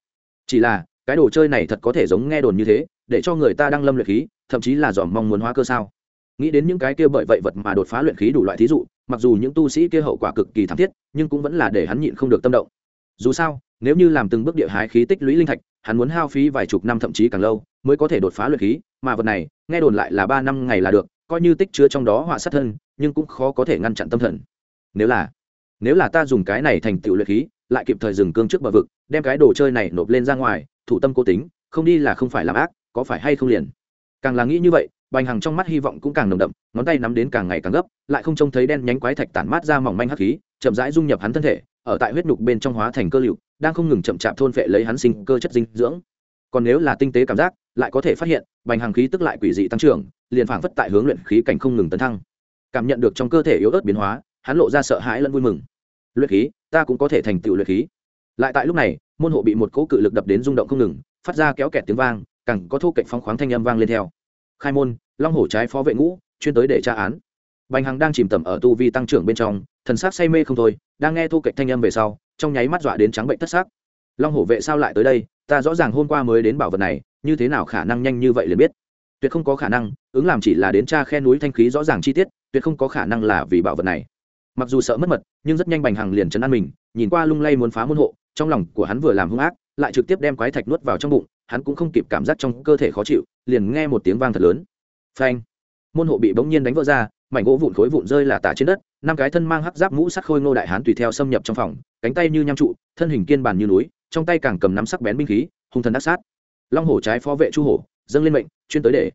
Chỉ là, cái đồ chơi này thật có thể giống nghe đồn như thế, để cho người ta đang lâm luyện khí, thậm chí là dòm mong muốn hóa cơ sao? Nghĩ đến những cái kia bởi vậy vật mà đột phá luyện khí đủ loại thí dụ, mặc dù những tu sĩ kia hậu quả cực kỳ thảm thiết, nhưng cũng vẫn là để hắn nhịn không được tâm động. Dù sao, nếu như làm từng bước địa hái khí tích lũy linh thạch hắn muốn hao phí vài chục năm thậm chí càng lâu mới có thể đột phá luyện khí, mà vật này, nghe đồn lại là ba năm ngày là được, coi như tích chứa trong đó họa sát thân, nhưng cũng khó có thể ngăn chặn tâm thần. Nếu là nếu là ta dùng cái này thành tựu luyện khí, lại kịp thời dừng cương trước bờ vực, đem cái đồ chơi này nộp lên ra ngoài, thủ tâm cố tính, không đi là không phải làm ác, có phải hay không liền? Càng là nghĩ như vậy, bành hằng trong mắt hy vọng cũng càng nồng đậm, ngón tay nắm đến càng ngày càng gấp, lại không trông thấy đen nhánh quái thạch tản mát ra mỏng manh hắc khí, chậm rãi dung nhập hắn thân thể ở tại huyết nhục bên trong hóa thành cơ liệu, đang không ngừng chậm chạp thôn phệ lấy hắn sinh cơ chất dinh dưỡng. Còn nếu là tinh tế cảm giác, lại có thể phát hiện, bành hàng khí tức lại quỷ dị tăng trưởng, liền phảng phất tại hướng luyện khí cảnh không ngừng tấn thăng. Cảm nhận được trong cơ thể yếu ớt biến hóa, hắn lộ ra sợ hãi lẫn vui mừng. Luyện khí, ta cũng có thể thành tựu luyện khí. Lại tại lúc này, môn hộ bị một cỗ cự lực đập đến rung động không ngừng, phát ra kéo kẹt tiếng vang, càng có thu kệch phóng khoáng thanh âm vang lên theo. Khai môn, long hổ trái phó vệ ngũ, chuyên tới để tra án bành hằng đang chìm tầm ở tu vi tăng trưởng bên trong, thần sắc say mê không thôi, đang nghe thu kịch thanh âm về sau, trong nháy mắt dọa đến trắng bệnh thất sắc. long hổ vệ sao lại tới đây? Ta rõ ràng hôm qua mới đến bảo vật này, như thế nào khả năng nhanh như vậy liền biết. Tuyệt không có khả năng, ứng làm chỉ là đến tra khe núi thanh khí rõ ràng chi tiết, tuyệt không có khả năng là vì bảo vật này. Mặc dù sợ mất mật, nhưng rất nhanh bành hằng liền chấn an mình, nhìn qua lung lay muốn phá môn hộ, trong lòng của hắn vừa làm hung ác, lại trực tiếp đem quái thạch nuốt vào trong bụng, hắn cũng không kịp cảm giác trong cơ thể khó chịu, liền nghe một tiếng vang thật lớn. Phanh! Môn hộ bị bỗng nhiên đánh vỡ ra mảnh gỗ vụn khối vụn rơi là tả trên đất, năm cái thân mang hắc giáp mũ sắt khôi ngô đại hán tùy theo xâm nhập trong phòng, cánh tay như nham trụ, thân hình kiên bản như núi, trong tay càng cầm nắm sắc bén binh khí, hung thần đắc sát. Long hổ trái phó vệ chu hổ, dâng lên mệnh, chuyên tới để.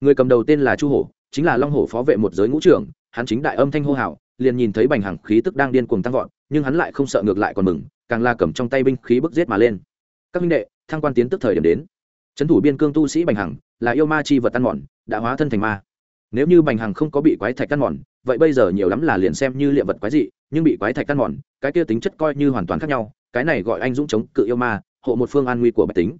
Người cầm đầu tên là chu hổ, chính là long hổ phó vệ một giới ngũ trưởng, hắn chính đại âm thanh hô hào, liền nhìn thấy bành hằng khí tức đang điên cuồng tăng vọt, nhưng hắn lại không sợ ngược lại còn mừng, càng la cầm trong tay binh khí bức giết mà lên. Các minh đệ, thăng quan tiến tức thời điểm đến. Trấn thủ biên cương tu sĩ bành hằng, là yêu ma chi vật tan mòn, đã hóa thân thành ma nếu như bành hằng không có bị quái thạch căn mòn, vậy bây giờ nhiều lắm là liền xem như liệm vật quái dị, nhưng bị quái thạch căn mòn, cái kia tính chất coi như hoàn toàn khác nhau, cái này gọi anh dũng chống cự yêu ma, hộ một phương an nguy của bạch tính.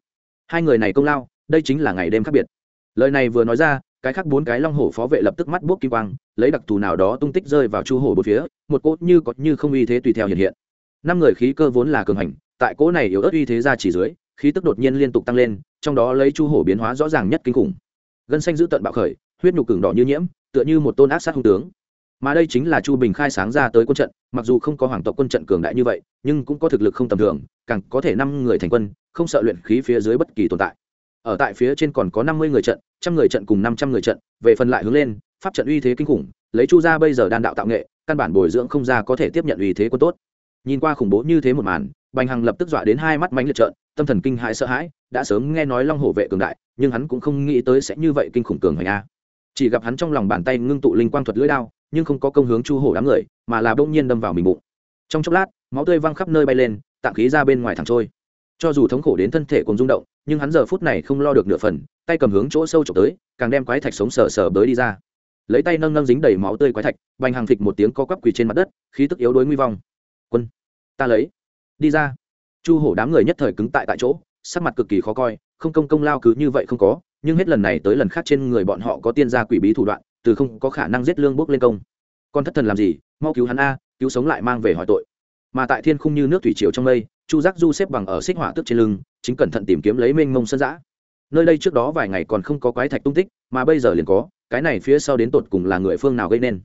Hai người này công lao, đây chính là ngày đêm khác biệt. Lời này vừa nói ra, cái khác bốn cái long hổ phó vệ lập tức mắt buốc kim quang, lấy đặc thù nào đó tung tích rơi vào chu hổ bốn phía, một cốt như có như không uy thế tùy theo hiện hiện. Năm người khí cơ vốn là cường hành, tại cỗ này yếu ớt uy thế ra chỉ dưới, khí tức đột nhiên liên tục tăng lên, trong đó lấy chu hổ biến hóa rõ ràng nhất kinh khủng. Gân xanh giữ tận bạo khởi huyết nhục cường đỏ như nhiễm, tựa như một tôn ác sát hung tướng. Mà đây chính là chu bình khai sáng ra tới quân trận, mặc dù không có hoàng tộc quân trận cường đại như vậy, nhưng cũng có thực lực không tầm thường, càng có thể năm người thành quân, không sợ luyện khí phía dưới bất kỳ tồn tại. Ở tại phía trên còn có năm mươi người trận, trăm người trận cùng năm trăm người trận, về phần lại hướng lên, pháp trận uy thế kinh khủng, lấy chu ra bây giờ đan đạo tạo nghệ, căn bản bồi dưỡng không ra có thể tiếp nhận uy thế quân tốt. Nhìn qua khủng bố như thế một màn, bành hằng lập tức dọa đến hai mắt mánh liệt trợn, tâm thần kinh hãi sợ hãi, đã sớm nghe nói long hổ vệ cường đại, nhưng hắn cũng không nghĩ tới sẽ như vậy kinh khủng cường hoành a chỉ gặp hắn trong lòng bàn tay ngưng tụ linh quang thuật lưỡi đao, nhưng không có công hướng chu hổ đám người, mà là bỗng nhiên đâm vào mình bụng. Trong chốc lát, máu tươi văng khắp nơi bay lên tạm khí ra bên ngoài thẳng trôi. Cho dù thống khổ đến thân thể còn rung động, nhưng hắn giờ phút này không lo được nửa phần, tay cầm hướng chỗ sâu trộm tới, càng đem quái thạch sống sờ sờ bới đi ra. Lấy tay nâng nâng dính đầy máu tươi quái thạch, bành hàng thịt một tiếng co quắp quỳ trên mặt đất, khí tức yếu đuối nguy vong. Quân, ta lấy, đi ra. Chu hổ đám người nhất thời cứng tại tại chỗ, sắc mặt cực kỳ khó coi, không công công lao cứ như vậy không có nhưng hết lần này tới lần khác trên người bọn họ có tiên gia quỷ bí thủ đoạn, từ không có khả năng giết lương bốc lên công. Con thất thần làm gì? Mau cứu hắn a, cứu sống lại mang về hỏi tội. Mà tại thiên khung như nước thủy triều trong mây, chu giác du xếp bằng ở xích hỏa tức trên lưng, chính cẩn thận tìm kiếm lấy mênh mông sân giã. Nơi đây trước đó vài ngày còn không có quái thạch tung tích, mà bây giờ liền có, cái này phía sau đến tột cùng là người phương nào gây nên?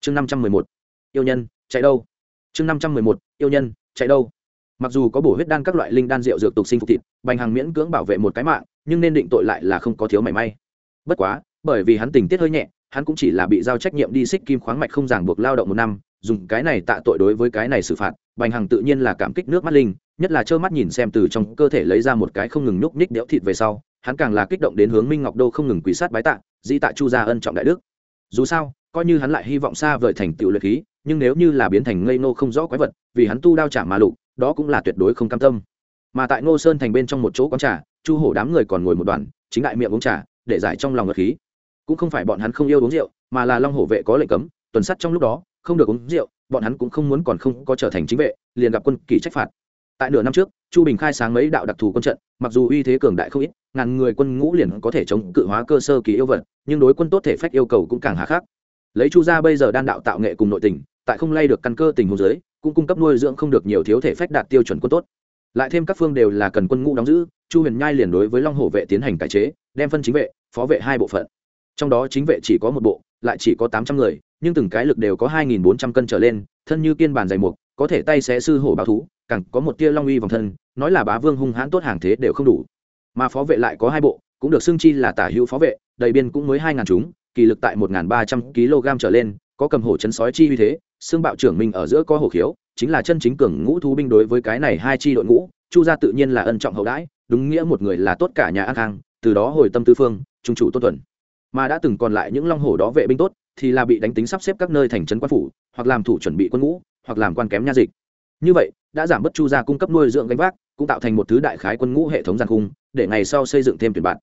Chương năm trăm mười một, yêu nhân, chạy đâu? Chương năm trăm mười một, yêu nhân, chạy đâu? Mặc dù có bổ huyết đan các loại linh đan rượu dược tục sinh phục thịt, bành hàng miễn cưỡng bảo vệ một cái mạng nhưng nên định tội lại là không có thiếu mảy may. Bất quá, bởi vì hắn tình tiết hơi nhẹ, hắn cũng chỉ là bị giao trách nhiệm đi xích kim khoáng mạch không ràng buộc lao động một năm, dùng cái này tạ tội đối với cái này xử phạt, bành hằng tự nhiên là cảm kích nước mắt linh, nhất là trơ mắt nhìn xem từ trong cơ thể lấy ra một cái không ngừng nhúc nhích đẽo thịt về sau, hắn càng là kích động đến hướng minh ngọc đô không ngừng quỳ sát bái tạ, dĩ tạ chu gia ân trọng đại đức. Dù sao, coi như hắn lại hy vọng xa vời thành tựu luyện khí, nhưng nếu như là biến thành ngây nô không rõ quái vật, vì hắn tu đao trả mà lục, đó cũng là tuyệt đối không cam tâm. Mà tại ngô sơn thành bên trong một chỗ quán trà chu hổ đám người còn ngồi một đoàn, chính đại miệng uống trà, để giải trong lòng ngật khí. Cũng không phải bọn hắn không yêu uống rượu, mà là long hổ vệ có lệnh cấm, tuần sắt trong lúc đó, không được uống rượu, bọn hắn cũng không muốn còn không có trở thành chính vệ, liền gặp quân kỷ trách phạt. Tại nửa năm trước, chu bình khai sáng mấy đạo đặc thù quân trận, mặc dù uy thế cường đại không ít, ngàn người quân ngũ liền có thể chống cự hóa cơ sơ kỳ yêu vật, nhưng đối quân tốt thể phách yêu cầu cũng càng hà khắc. Lấy chu gia bây giờ đan đạo tạo nghệ cùng nội tình, tại không lay được căn cơ tình hồ dưới, cũng cung cấp nuôi dưỡng không được nhiều thiếu thể phách đạt tiêu chuẩn quân tốt lại thêm các phương đều là cần quân ngũ đóng giữ, chu huyền nhai liền đối với long hổ vệ tiến hành cải chế, đem phân chính vệ, phó vệ hai bộ phận. Trong đó chính vệ chỉ có một bộ, lại chỉ có tám trăm người, nhưng từng cái lực đều có hai nghìn bốn trăm cân trở lên, thân như kiên bàn dày mục, có thể tay xé sư hổ báo thú, càng có một tia long uy vòng thân, nói là bá vương hung hãn tốt hàng thế đều không đủ. Mà phó vệ lại có hai bộ, cũng được xưng chi là tả hữu phó vệ, đầy biên cũng mới hai ngàn chúng, kỳ lực tại một ngàn ba trăm kg trở lên, có cầm hổ chấn sói chi uy thế xương bạo trưởng mình ở giữa có hổ khiếu chính là chân chính cường ngũ thú binh đối với cái này hai chi đội ngũ, chu gia tự nhiên là ân trọng hậu đãi, đúng nghĩa một người là tốt cả nhà an khang, từ đó hồi tâm tư phương, trung chủ tôn tuần mà đã từng còn lại những long hổ đó vệ binh tốt, thì là bị đánh tính sắp xếp các nơi thành trấn quan phủ, hoặc làm thủ chuẩn bị quân ngũ, hoặc làm quan kém nha dịch. Như vậy, đã giảm bớt chu gia cung cấp nuôi dưỡng gánh vác, cũng tạo thành một thứ đại khái quân ngũ hệ thống giàn cung để ngày sau xây dựng thêm tuyển bạn.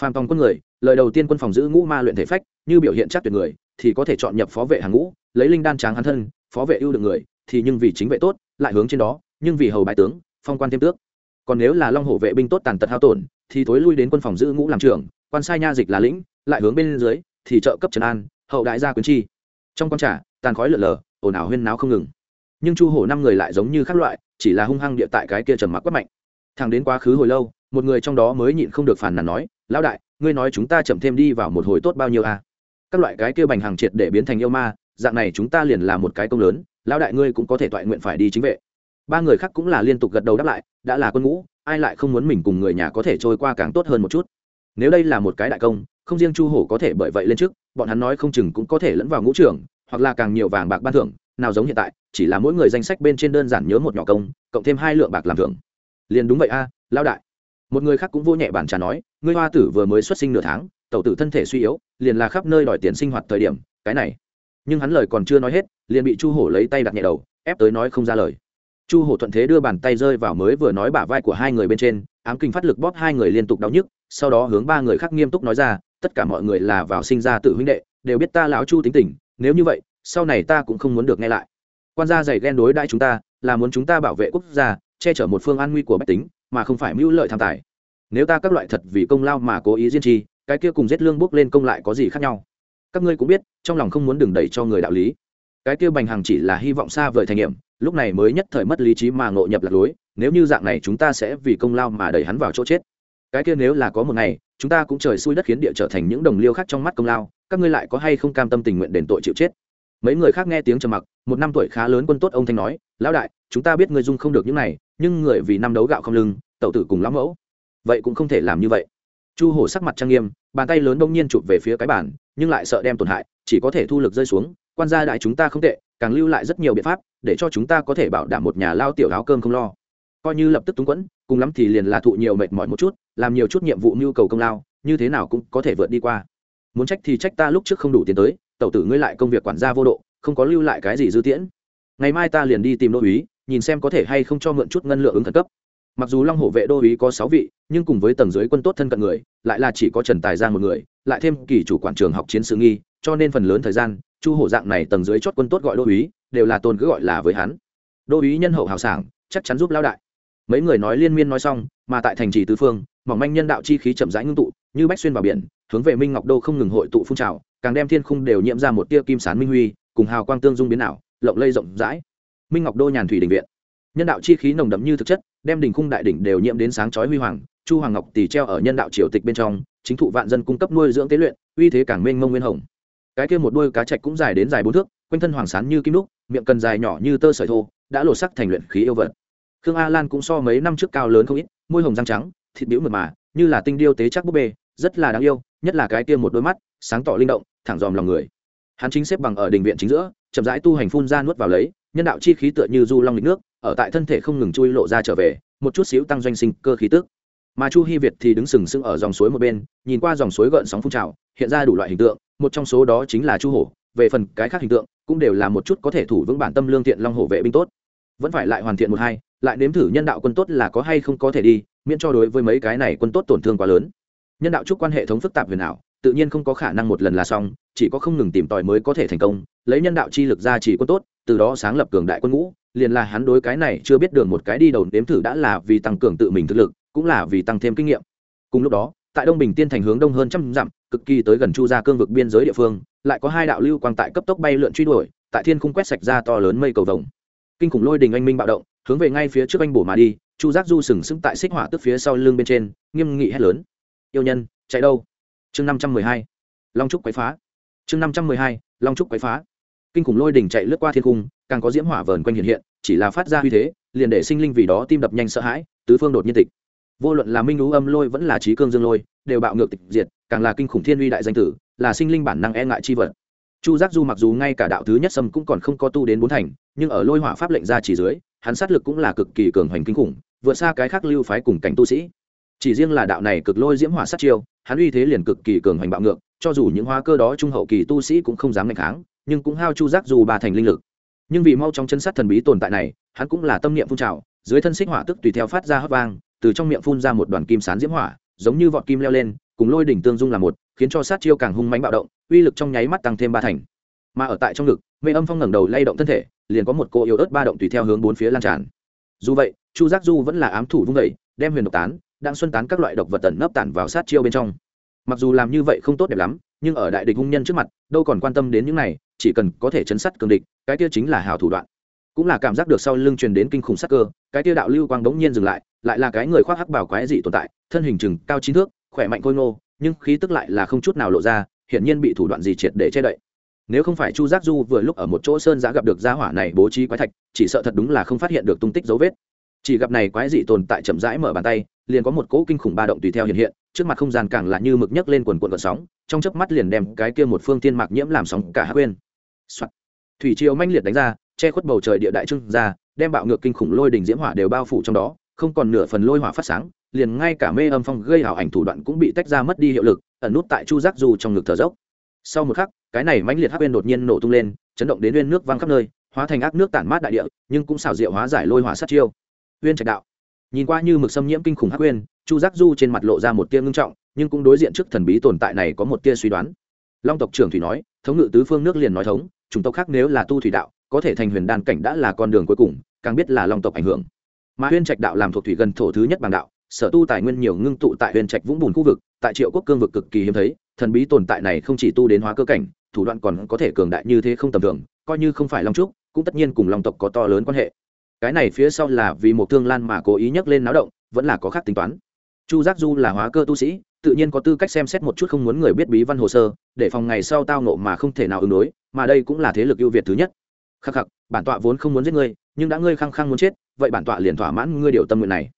Phàm tòng quân người, lời đầu tiên quân phòng giữ ngũ ma luyện thể phách, như biểu hiện chắc tuyệt người, thì có thể chọn nhập phó vệ hàng ngũ, lấy linh đan tráng hắn thân, phó vệ ưu được người thì nhưng vì chính vệ tốt, lại hướng trên đó, nhưng vì hầu bại tướng, phong quan thêm tước. Còn nếu là long hổ vệ binh tốt tàn tật hao tổn, thì thối lui đến quân phòng giữ ngũ làm trưởng, quan sai nha dịch là lĩnh, lại hướng bên dưới, thì trợ cấp trần an, hậu đại gia quyến chi. Trong con trả tàn khói lợn lờ ồn ào huyên náo không ngừng. Nhưng chu hổ năm người lại giống như các loại, chỉ là hung hăng địa tại cái kia trầm mặc quất mạnh. Thằng đến quá khứ hồi lâu, một người trong đó mới nhịn không được phản nàn nói, lão đại, ngươi nói chúng ta chậm thêm đi vào một hồi tốt bao nhiêu à? các loại cái kia bành hàng triệt để biến thành yêu ma, dạng này chúng ta liền là một cái công lớn lão đại ngươi cũng có thể toại nguyện phải đi chính vệ. Ba người khác cũng là liên tục gật đầu đáp lại, đã là quân ngũ, ai lại không muốn mình cùng người nhà có thể trôi qua càng tốt hơn một chút. Nếu đây là một cái đại công, không riêng chu hổ có thể bởi vậy lên trước bọn hắn nói không chừng cũng có thể lẫn vào ngũ trưởng, hoặc là càng nhiều vàng bạc ban thưởng, nào giống hiện tại, chỉ là mỗi người danh sách bên trên đơn giản nhớ một nhỏ công, cộng thêm hai lượng bạc làm thưởng. Liền đúng vậy a, lão đại. Một người khác cũng vô nhẹ bản trà nói, ngươi hoa tử vừa mới xuất sinh nửa tháng, tẩu tử thân thể suy yếu, liền là khắp nơi đòi tiền sinh hoạt thời điểm, cái này. Nhưng hắn lời còn chưa nói hết liền bị chu hổ lấy tay đặt nhẹ đầu, ép tới nói không ra lời. Chu hổ thuận thế đưa bàn tay rơi vào mới vừa nói bả vai của hai người bên trên, ám kinh phát lực bóp hai người liên tục đau nhức, sau đó hướng ba người khác nghiêm túc nói ra, tất cả mọi người là vào sinh ra tự huynh đệ, đều biết ta lão chu tính tình, nếu như vậy, sau này ta cũng không muốn được nghe lại. Quan gia dày ghen đối đãi chúng ta, là muốn chúng ta bảo vệ quốc gia, che chở một phương an nguy của bách tính, mà không phải mưu lợi tham tài. Nếu ta các loại thật vì công lao mà cố ý diên trì cái kia cùng giết lương bước lên công lại có gì khác nhau? Các ngươi cũng biết, trong lòng không muốn đừng đẩy cho người đạo lý cái kia bành hàng chỉ là hy vọng xa vời thành nghiệm, lúc này mới nhất thời mất lý trí mà ngộ nhập lạc lối, nếu như dạng này chúng ta sẽ vì công lao mà đẩy hắn vào chỗ chết. Cái kia nếu là có một ngày, chúng ta cũng trời xui đất khiến địa trở thành những đồng liêu khác trong mắt công lao, các ngươi lại có hay không cam tâm tình nguyện đền tội chịu chết? Mấy người khác nghe tiếng trầm mặc, một năm tuổi khá lớn quân tốt ông thanh nói, lão đại, chúng ta biết ngươi dung không được những này, nhưng người vì năm đấu gạo không lưng, tẩu tử cùng lão mẫu. Vậy cũng không thể làm như vậy. Chu hổ sắc mặt trang nghiêm, bàn tay lớn đông nhiên chụp về phía cái bàn, nhưng lại sợ đem tổn hại, chỉ có thể thu lực rơi xuống quan gia đại chúng ta không tệ, càng lưu lại rất nhiều biện pháp, để cho chúng ta có thể bảo đảm một nhà lao tiểu áo cơm không lo. Coi như lập tức túng quẫn, cùng lắm thì liền là thụ nhiều mệt mỏi một chút, làm nhiều chút nhiệm vụ nhu cầu công lao, như thế nào cũng có thể vượt đi qua. Muốn trách thì trách ta lúc trước không đủ tiền tới, tẩu tử ngươi lại công việc quản gia vô độ, không có lưu lại cái gì dư tiễn. Ngày mai ta liền đi tìm đô uý nhìn xem có thể hay không cho mượn chút ngân lượng ứng khẩn cấp. Mặc dù long hổ vệ đô uý có sáu vị, nhưng cùng với tầng dưới quân tốt thân cận người, lại là chỉ có trần tài giang một người, lại thêm kỳ chủ quản trường học chiến sự nghi, cho nên phần lớn thời gian chu hổ dạng này tầng dưới chót quân tốt gọi đô uý đều là tôn cứ gọi là với hắn. Đô uý nhân hậu hào sảng, chắc chắn giúp lao đại. Mấy người nói liên miên nói xong, mà tại thành trì tứ phương, mỏng manh nhân đạo chi khí chậm rãi ngưng tụ, như bách xuyên vào biển, hướng về minh ngọc đô không ngừng hội tụ phun trào, càng đem thiên khung đều nhiễm ra một tia kim sán minh huy, cùng hào quang tương dung biến ảo, lộng lây rộng rãi. Minh ngọc đô nhàn thủy đình viện. Nhân đạo chi khí nồng đậm như thực chất, đem đỉnh khung đại đỉnh đều nhiễm đến sáng chói huy hoàng, chu hoàng ngọc tỷ treo ở nhân đạo triều tịch bên trong, chính thụ vạn dân cung cấp nuôi dưỡng tế luyện, uy thế càng mênh mông nguyên hồng cái kia một đôi cá trạch cũng dài đến dài bốn thước, quanh thân hoàng sán như kim đúc, miệng cần dài nhỏ như tơ sợi thô, đã lột sắc thành luyện khí yêu vật. Khương a lan cũng so mấy năm trước cao lớn không ít, môi hồng răng trắng, thịt biểu mượt mà, như là tinh điêu tế chắc búp bê, rất là đáng yêu, nhất là cái kia một đôi mắt, sáng tỏ linh động, thẳng dòm lòng người. Hắn chính xếp bằng ở đình viện chính giữa, chậm rãi tu hành phun ra nuốt vào lấy, nhân đạo chi khí tựa như du long lịch nước, ở tại thân thể không ngừng chui lộ ra trở về, một chút xíu tăng doanh sinh cơ khí tức mà chu hy việt thì đứng sừng sững ở dòng suối một bên, nhìn qua dòng suối gợn sóng phun trào, hiện ra đủ loại hình tượng, một trong số đó chính là chu hổ. Về phần cái khác hình tượng, cũng đều là một chút có thể thủ vững bản tâm lương thiện long hổ vệ binh tốt. Vẫn phải lại hoàn thiện một hai, lại nếm thử nhân đạo quân tốt là có hay không có thể đi, miễn cho đối với mấy cái này quân tốt tổn thương quá lớn. Nhân đạo chúc quan hệ thống phức tạp huyền ảo, tự nhiên không có khả năng một lần là xong, chỉ có không ngừng tìm tòi mới có thể thành công, lấy nhân đạo chi lực ra chỉ quân tốt, từ đó sáng lập cường đại quân ngũ, liền là hắn đối cái này chưa biết đường một cái đi đầu nếm thử đã là vì tăng cường tự mình thực lực cũng là vì tăng thêm kinh nghiệm. Cùng lúc đó, tại đông bình tiên thành hướng đông hơn trăm dặm, cực kỳ tới gần chu gia cương vực biên giới địa phương, lại có hai đạo lưu quang tại cấp tốc bay lượn truy đuổi, tại thiên khung quét sạch ra to lớn mây cầu vồng. Kinh khủng lôi đình anh minh bạo động, hướng về ngay phía trước anh bổ mà đi, chu giác du sừng sững tại xích hỏa tức phía sau lưng bên trên, nghiêm nghị hét lớn. Yêu nhân, chạy đâu? Chương năm trăm mười hai. Long trúc quấy phá. Chương năm trăm mười hai. Long trúc quấy phá. Kinh khủng lôi đỉnh chạy lướt qua thiên cung càng có diễm hỏa vờn quanh hiện hiện, chỉ là phát ra uy thế, liền để sinh linh vì đó tim đập nhanh sợ hãi, tứ phương đột nhiên tịch vô luận là minh lũ âm lôi vẫn là trí cương dương lôi, đều bạo ngược tịch diệt, càng là kinh khủng thiên uy đại danh tử, là sinh linh bản năng e ngại chi vật. Chu giác du mặc dù ngay cả đạo thứ nhất sâm cũng còn không có tu đến bốn thành, nhưng ở lôi hỏa pháp lệnh ra chỉ dưới, hắn sát lực cũng là cực kỳ cường hoành kinh khủng, vượt xa cái khác lưu phái cùng cảnh tu sĩ. Chỉ riêng là đạo này cực lôi diễm hỏa sát chiêu, hắn uy thế liền cực kỳ cường hoành bạo ngược, cho dù những hóa cơ đó trung hậu kỳ tu sĩ cũng không dám ngạch kháng, nhưng cũng hao chu giác dù ba thành linh lực. Nhưng vì mau trong chân sát thần bí tồn tại này, hắn cũng là tâm niệm phun trào, dưới thân xích hỏa tức tùy theo phát ra hấp vang từ trong miệng phun ra một đoàn kim sán diễm hỏa, giống như vọt kim leo lên, cùng lôi đỉnh tương dung là một, khiến cho sát chiêu càng hung mãnh bạo động, uy lực trong nháy mắt tăng thêm ba thành. Mà ở tại trong ngực, mê âm phong ngẩng đầu lay động thân thể, liền có một cô yếu ớt ba động tùy theo hướng bốn phía lan tràn. Dù vậy, chu giác du vẫn là ám thủ vung đầy đem huyền độc tán, đang xuân tán các loại độc vật tẩn nấp tản vào sát chiêu bên trong. Mặc dù làm như vậy không tốt đẹp lắm, nhưng ở đại địch hung nhân trước mặt, đâu còn quan tâm đến những này, chỉ cần có thể chấn sát cường địch, cái kia chính là hào thủ đoạn cũng là cảm giác được sau lưng truyền đến kinh khủng sắc cơ, cái tiêu đạo lưu quang đống nhiên dừng lại lại là cái người khoác hắc bảo quái dị tồn tại, thân hình chừng cao chín thước, khỏe mạnh khôi ngô, nhưng khí tức lại là không chút nào lộ ra, hiển nhiên bị thủ đoạn gì triệt để che đậy. Nếu không phải chu giác du vừa lúc ở một chỗ sơn giá gặp được gia hỏa này bố trí quái thạch, chỉ sợ thật đúng là không phát hiện được tung tích dấu vết. Chỉ gặp này quái dị tồn tại chậm rãi mở bàn tay, liền có một cỗ kinh khủng ba động tùy theo hiện hiện, trước mặt không gian càng là như mực nhấc lên quần quần vận sóng, trong chớp mắt liền đem cái kia một phương tiên mạc nhiễm làm sóng cả hát quên thủy triều manh liệt đánh ra che khuất bầu trời địa đại trưng ra, đem bạo ngược kinh khủng lôi đình diễm hỏa đều bao phủ trong đó, không còn nửa phần lôi hỏa phát sáng, liền ngay cả mê âm phong gây ảo ảnh thủ đoạn cũng bị tách ra mất đi hiệu lực, ẩn nút tại chu giác du trong ngực thở dốc. Sau một khắc, cái này mãnh liệt hắc bên đột nhiên nổ tung lên, chấn động đến uyên nước văng khắp nơi, hóa thành ác nước tản mát đại địa, nhưng cũng xảo diệu hóa giải lôi hỏa sát chiêu. Uyên trạch đạo. Nhìn qua như mực xâm nhiễm kinh khủng hắc uyên chu giác du trên mặt lộ ra một tia ngưng trọng, nhưng cũng đối diện trước thần bí tồn tại này có một tia suy đoán. Long tộc trưởng thủy nói, thống ngự tứ phương nước liền nói thống chúng tộc khác nếu là tu thủy đạo có thể thành huyền đan cảnh đã là con đường cuối cùng, càng biết là long tộc ảnh hưởng. Mà huyên trạch đạo làm thuộc thủy gần thổ thứ nhất bằng đạo, sở tu tài nguyên nhiều ngưng tụ tại huyền trạch vũng bùn khu vực, tại triệu quốc cương vực cực kỳ hiếm thấy, thần bí tồn tại này không chỉ tu đến hóa cơ cảnh, thủ đoạn còn có thể cường đại như thế không tầm thường, coi như không phải long trúc, cũng tất nhiên cùng long tộc có to lớn quan hệ. Cái này phía sau là vì một thương lan mà cố ý nhắc lên náo động, vẫn là có khác tính toán. Chu giác du là hóa cơ tu sĩ, tự nhiên có tư cách xem xét một chút không muốn người biết bí văn hồ sơ, để phòng ngày sau tao nộ mà không thể nào ứng đối, mà đây cũng là thế lực ưu việt thứ nhất khắc khắc, bản tọa vốn không muốn giết ngươi, nhưng đã ngươi khăng khăng muốn chết, vậy bản tọa liền thỏa mãn ngươi điều tâm nguyện này.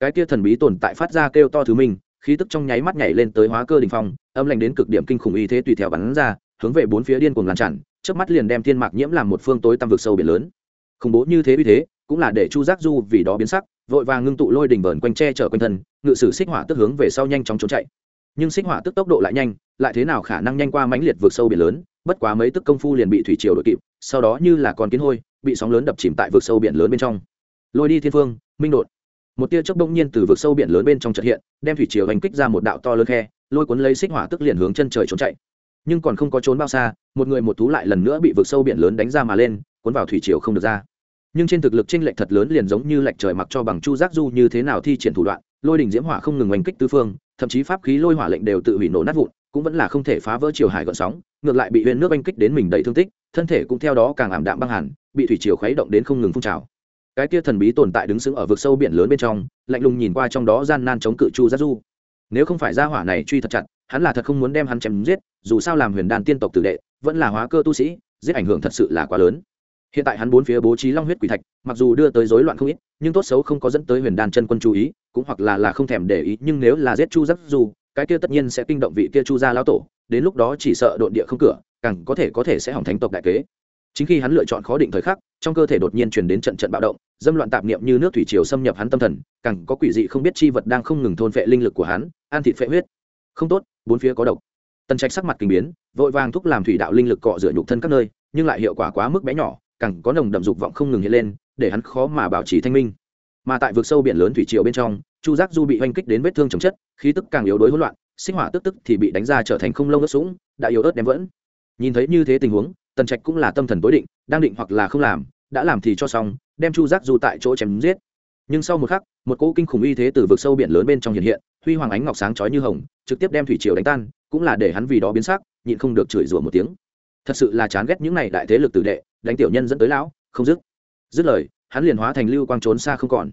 Cái kia thần bí tồn tại phát ra kêu to thứ mình, khí tức trong nháy mắt nhảy lên tới hóa cơ đình phong, âm lạnh đến cực điểm kinh khủng y thế tùy theo bắn ra, hướng về bốn phía điên cuồng lan tràn trước mắt liền đem thiên mạc nhiễm làm một phương tối tăm vực sâu biển lớn. Khủng bố như thế uy thế, cũng là để chu giác du vì đó biến sắc, vội vàng ngưng tụ lôi đỉnh vờn quanh tre chở quanh thân, ngự sử xích hỏa tức hướng về sau nhanh chóng trốn chạy. Nhưng xích hỏa tức tốc độ lại nhanh, lại thế nào khả năng nhanh qua mãnh liệt vượt sâu biển lớn, bất quá mấy tức công phu liền bị thủy triều đội kịp sau đó như là con kiến hôi, bị sóng lớn đập chìm tại vực sâu biển lớn bên trong. Lôi đi thiên phương, minh đột. Một tia chớp bỗng nhiên từ vực sâu biển lớn bên trong chợt hiện, đem thủy chiều hành kích ra một đạo to lớn khe, lôi cuốn lấy xích hỏa tức liền hướng chân trời trốn chạy. Nhưng còn không có trốn bao xa, một người một thú lại lần nữa bị vực sâu biển lớn đánh ra mà lên, cuốn vào thủy chiều không được ra. Nhưng trên thực lực chênh lệch thật lớn liền giống như lệch trời mặc cho bằng chu giác du như thế nào thi triển thủ đoạn, lôi đỉnh diễm hỏa không ngừng oanh kích tứ phương, thậm chí pháp khí lôi hỏa lệnh đều tự hủy nổ nát vụn cũng vẫn là không thể phá vỡ chiều hải gợn sóng, ngược lại bị huyền nước oanh kích đến mình đầy thương tích, thân thể cũng theo đó càng ảm đạm băng hẳn, bị thủy chiều khuấy động đến không ngừng phun trào. Cái kia thần bí tồn tại đứng sững ở vực sâu biển lớn bên trong, lạnh lùng nhìn qua trong đó gian nan chống cự chu giác du. Nếu không phải gia hỏa này truy thật chặt, hắn là thật không muốn đem hắn chém giết, dù sao làm huyền đan tiên tộc tử đệ, vẫn là hóa cơ tu sĩ, giết ảnh hưởng thật sự là quá lớn. Hiện tại hắn bốn phía bố trí long huyết quỷ thạch, mặc dù đưa tới rối loạn không ít, nhưng tốt xấu không có dẫn tới huyền đan chân quân chú ý, cũng hoặc là là không thèm để ý, nhưng nếu là giết chu giáp du cái kia tất nhiên sẽ kinh động vị kia chu gia lão tổ, đến lúc đó chỉ sợ độn địa không cửa, càng có thể có thể sẽ hỏng thánh tộc đại kế. Chính khi hắn lựa chọn khó định thời khắc, trong cơ thể đột nhiên truyền đến trận trận bạo động, dâm loạn tạp niệm như nước thủy triều xâm nhập hắn tâm thần, càng có quỷ dị không biết chi vật đang không ngừng thôn phệ linh lực của hắn an thịt phệ huyết. Không tốt, bốn phía có độc. Tần trạch sắc mặt kinh biến, vội vàng thúc làm thủy đạo linh lực cọ rửa nhục thân các nơi, nhưng lại hiệu quả quá mức bé nhỏ, càng có nồng đậm dục vọng không ngừng hiện lên, để hắn khó mà bảo trì thanh minh mà tại vực sâu biển lớn thủy triều bên trong, chu giác du bị oanh kích đến vết thương chấm chất, khí tức càng yếu đuối hỗn loạn, sinh hỏa tức tức thì bị đánh ra trở thành không lông ớt sũng, đã yếu ớt đem vẫn nhìn thấy như thế tình huống, tần trạch cũng là tâm thần tối định, đang định hoặc là không làm, đã làm thì cho xong, đem chu giác du tại chỗ chém giết. Nhưng sau một khắc, một cỗ kinh khủng uy thế từ vực sâu biển lớn bên trong hiện hiện, huy hoàng ánh ngọc sáng chói như hồng, trực tiếp đem thủy triều đánh tan, cũng là để hắn vì đó biến sắc, nhịn không được chửi rủa một tiếng. Thật sự là chán ghét những này đại thế lực tử đệ, đánh tiểu nhân dẫn tới lão, không dứt. Dứt lời hắn liền hóa thành lưu quang trốn xa không còn.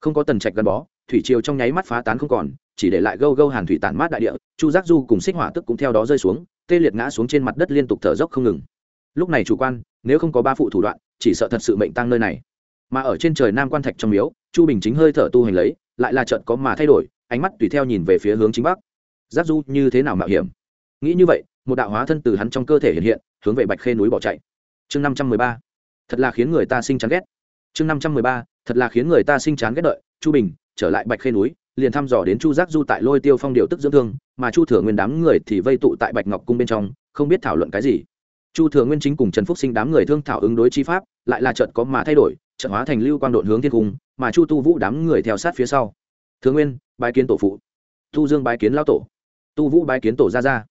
Không có tần trạch gắn bó, thủy triều trong nháy mắt phá tán không còn, chỉ để lại gâu gâu hàn thủy tản mát đại địa, chu giác du cùng xích hỏa tức cũng theo đó rơi xuống, tê liệt ngã xuống trên mặt đất liên tục thở dốc không ngừng. Lúc này chủ quan, nếu không có ba phụ thủ đoạn, chỉ sợ thật sự mệnh tăng nơi này. Mà ở trên trời nam quan thạch trong miếu, chu bình chính hơi thở tu hành lấy, lại là trận có mà thay đổi, ánh mắt tùy theo nhìn về phía hướng chính bắc. Giác du, như thế nào mạo hiểm? Nghĩ như vậy, một đạo hóa thân từ hắn trong cơ thể hiện hiện, hướng về bạch khê núi bỏ chạy. Chương năm trăm mười ba. Thật là khiến người ta sinh chán ghét chương năm trăm mười ba, thật là khiến người ta sinh chán ghét đợi, chu bình, trở lại bạch khê núi, liền thăm dò đến chu giác du tại lôi tiêu phong điều tức dưỡng thương, mà chu thừa nguyên đám người thì vây tụ tại bạch ngọc cung bên trong, không biết thảo luận cái gì. Chu thừa nguyên chính cùng trần phúc sinh đám người thương thảo ứng đối chi pháp, lại là trận có mà thay đổi trận hóa thành lưu quang độn hướng thiên cung, mà chu tu vũ đám người theo sát phía sau. Thừa nguyên, bái kiến tổ phụ. Tu dương bái kiến lao tổ. Tu vũ bái kiến tổ gia gia.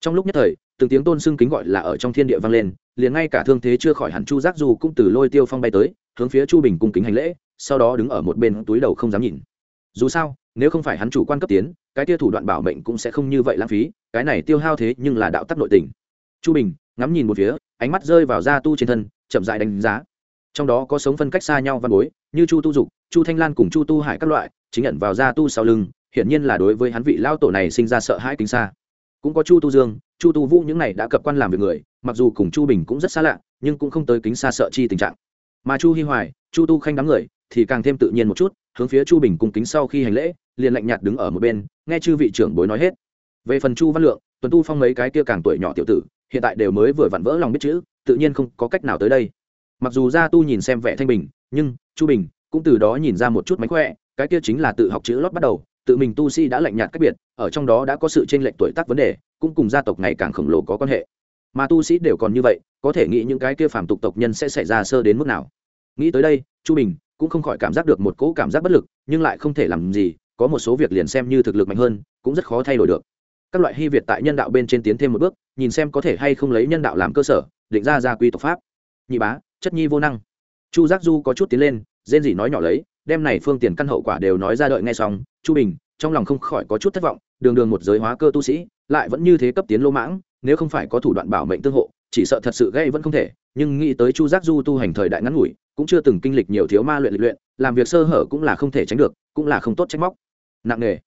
Trong lúc nhất thời, từng tiếng tôn xưng kính gọi là ở trong thiên địa vang lên, liền ngay cả thương thế chưa khỏi hẳn chu giác du cũng từ lôi tiêu phong bay tới hướng phía chu bình cung kính hành lễ, sau đó đứng ở một bên túi đầu không dám nhìn. Dù sao, nếu không phải hắn chủ quan cấp tiến, cái tia thủ đoạn bảo mệnh cũng sẽ không như vậy lãng phí, cái này tiêu hao thế nhưng là đạo tắc nội tình. Chu bình ngắm nhìn một phía, ánh mắt rơi vào da tu trên thân, chậm dại đánh giá. Trong đó có sống phân cách xa nhau văn bối, như chu tu dục, chu thanh lan cùng chu tu hải các loại, chính nhận vào da tu sau lưng, hiển nhiên là đối với hắn vị lao tổ này sinh ra sợ hãi kính xa. Cũng có chu tu dương, chu tu vũ những này đã cập quan làm việc người, mặc dù cùng chu bình cũng rất xa lạ, nhưng cũng không tới kính xa sợ chi tình trạng mà chu hi hoài, chu tu khanh đám người thì càng thêm tự nhiên một chút, hướng phía chu bình cung kính sau khi hành lễ, liền lạnh nhạt đứng ở một bên, nghe chư vị trưởng bối nói hết. Về phần chu văn lượng, tuần tu phong mấy cái kia càng tuổi nhỏ tiểu tử, hiện tại đều mới vừa vặn vỡ lòng biết chữ, tự nhiên không có cách nào tới đây. Mặc dù gia tu nhìn xem vẻ thanh bình, nhưng chu bình cũng từ đó nhìn ra một chút mánh khỏe, cái kia chính là tự học chữ lót bắt đầu, tự mình tu sĩ đã lạnh nhạt cách biệt, ở trong đó đã có sự chênh lệch tuổi tác vấn đề, cũng cùng gia tộc ngày càng khổng lồ có quan hệ mà tu sĩ đều còn như vậy, có thể nghĩ những cái kia phàm tục tộc nhân sẽ xảy ra sơ đến mức nào. Nghĩ tới đây, chu bình cũng không khỏi cảm giác được một cỗ cảm giác bất lực, nhưng lại không thể làm gì, có một số việc liền xem như thực lực mạnh hơn, cũng rất khó thay đổi được. Các loại hy việt tại nhân đạo bên trên tiến thêm một bước, nhìn xem có thể hay không lấy nhân đạo làm cơ sở, định ra gia quy tộc pháp. Nhị bá, chất nhi vô năng. Chu giác du có chút tiến lên, rên gì nói nhỏ lấy, đem này phương tiền căn hậu quả đều nói ra đợi ngay xong, chu bình trong lòng không khỏi có chút thất vọng đường đường một giới hóa cơ tu sĩ, lại vẫn như thế cấp tiến lô mãng, nếu không phải có thủ đoạn bảo mệnh tương hộ, chỉ sợ thật sự gây vẫn không thể. Nhưng nghĩ tới chu giác du tu hành thời đại ngắn ngủi, cũng chưa từng kinh lịch nhiều thiếu ma luyện lịch luyện, làm việc sơ hở cũng là không thể tránh được, cũng là không tốt trách móc. Nặng nề.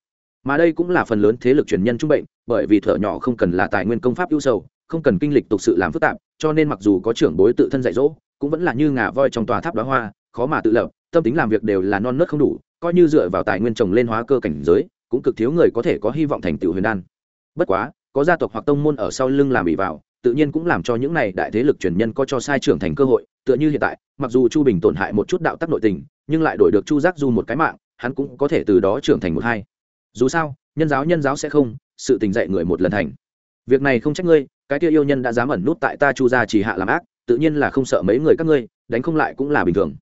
Mà đây cũng là phần lớn thế lực truyền nhân trung bệnh, bởi vì thợ nhỏ không cần là tài nguyên công pháp ưu sầu, không cần kinh lịch tục sự làm phức tạp, cho nên mặc dù có trưởng bối tự thân dạy dỗ, cũng vẫn là như ngà voi trong tòa tháp đóa hoa, khó mà tự lập, tâm tính làm việc đều là non nớt không đủ, coi như dựa vào tài nguyên trồng lên hóa cơ cảnh giới cũng cực thiếu người có thể có hy vọng thành tựu huyền đan. Bất quá, có gia tộc hoặc tông môn ở sau lưng làm bị vào, tự nhiên cũng làm cho những này đại thế lực truyền nhân có cho sai trưởng thành cơ hội, tựa như hiện tại, mặc dù chu bình tổn hại một chút đạo tắc nội tình, nhưng lại đổi được chu giác du một cái mạng, hắn cũng có thể từ đó trưởng thành một hai. Dù sao, nhân giáo nhân giáo sẽ không, sự tình dạy người một lần thành. Việc này không trách ngươi, cái kia yêu nhân đã dám ẩn nút tại ta chu gia chỉ hạ làm ác, tự nhiên là không sợ mấy người các ngươi, đánh không lại cũng là bình thường.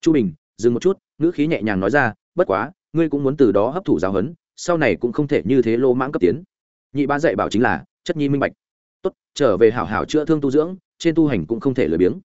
Chu bình, dừng một chút, ngữ khí nhẹ nhàng nói ra, bất quá, ngươi cũng muốn từ đó hấp thụ giáo huấn sau này cũng không thể như thế lô mãng cấp tiến. Nhị ba dạy bảo chính là, chất nhi minh bạch. Tốt, trở về hảo hảo chữa thương tu dưỡng, trên tu hành cũng không thể lười biếng.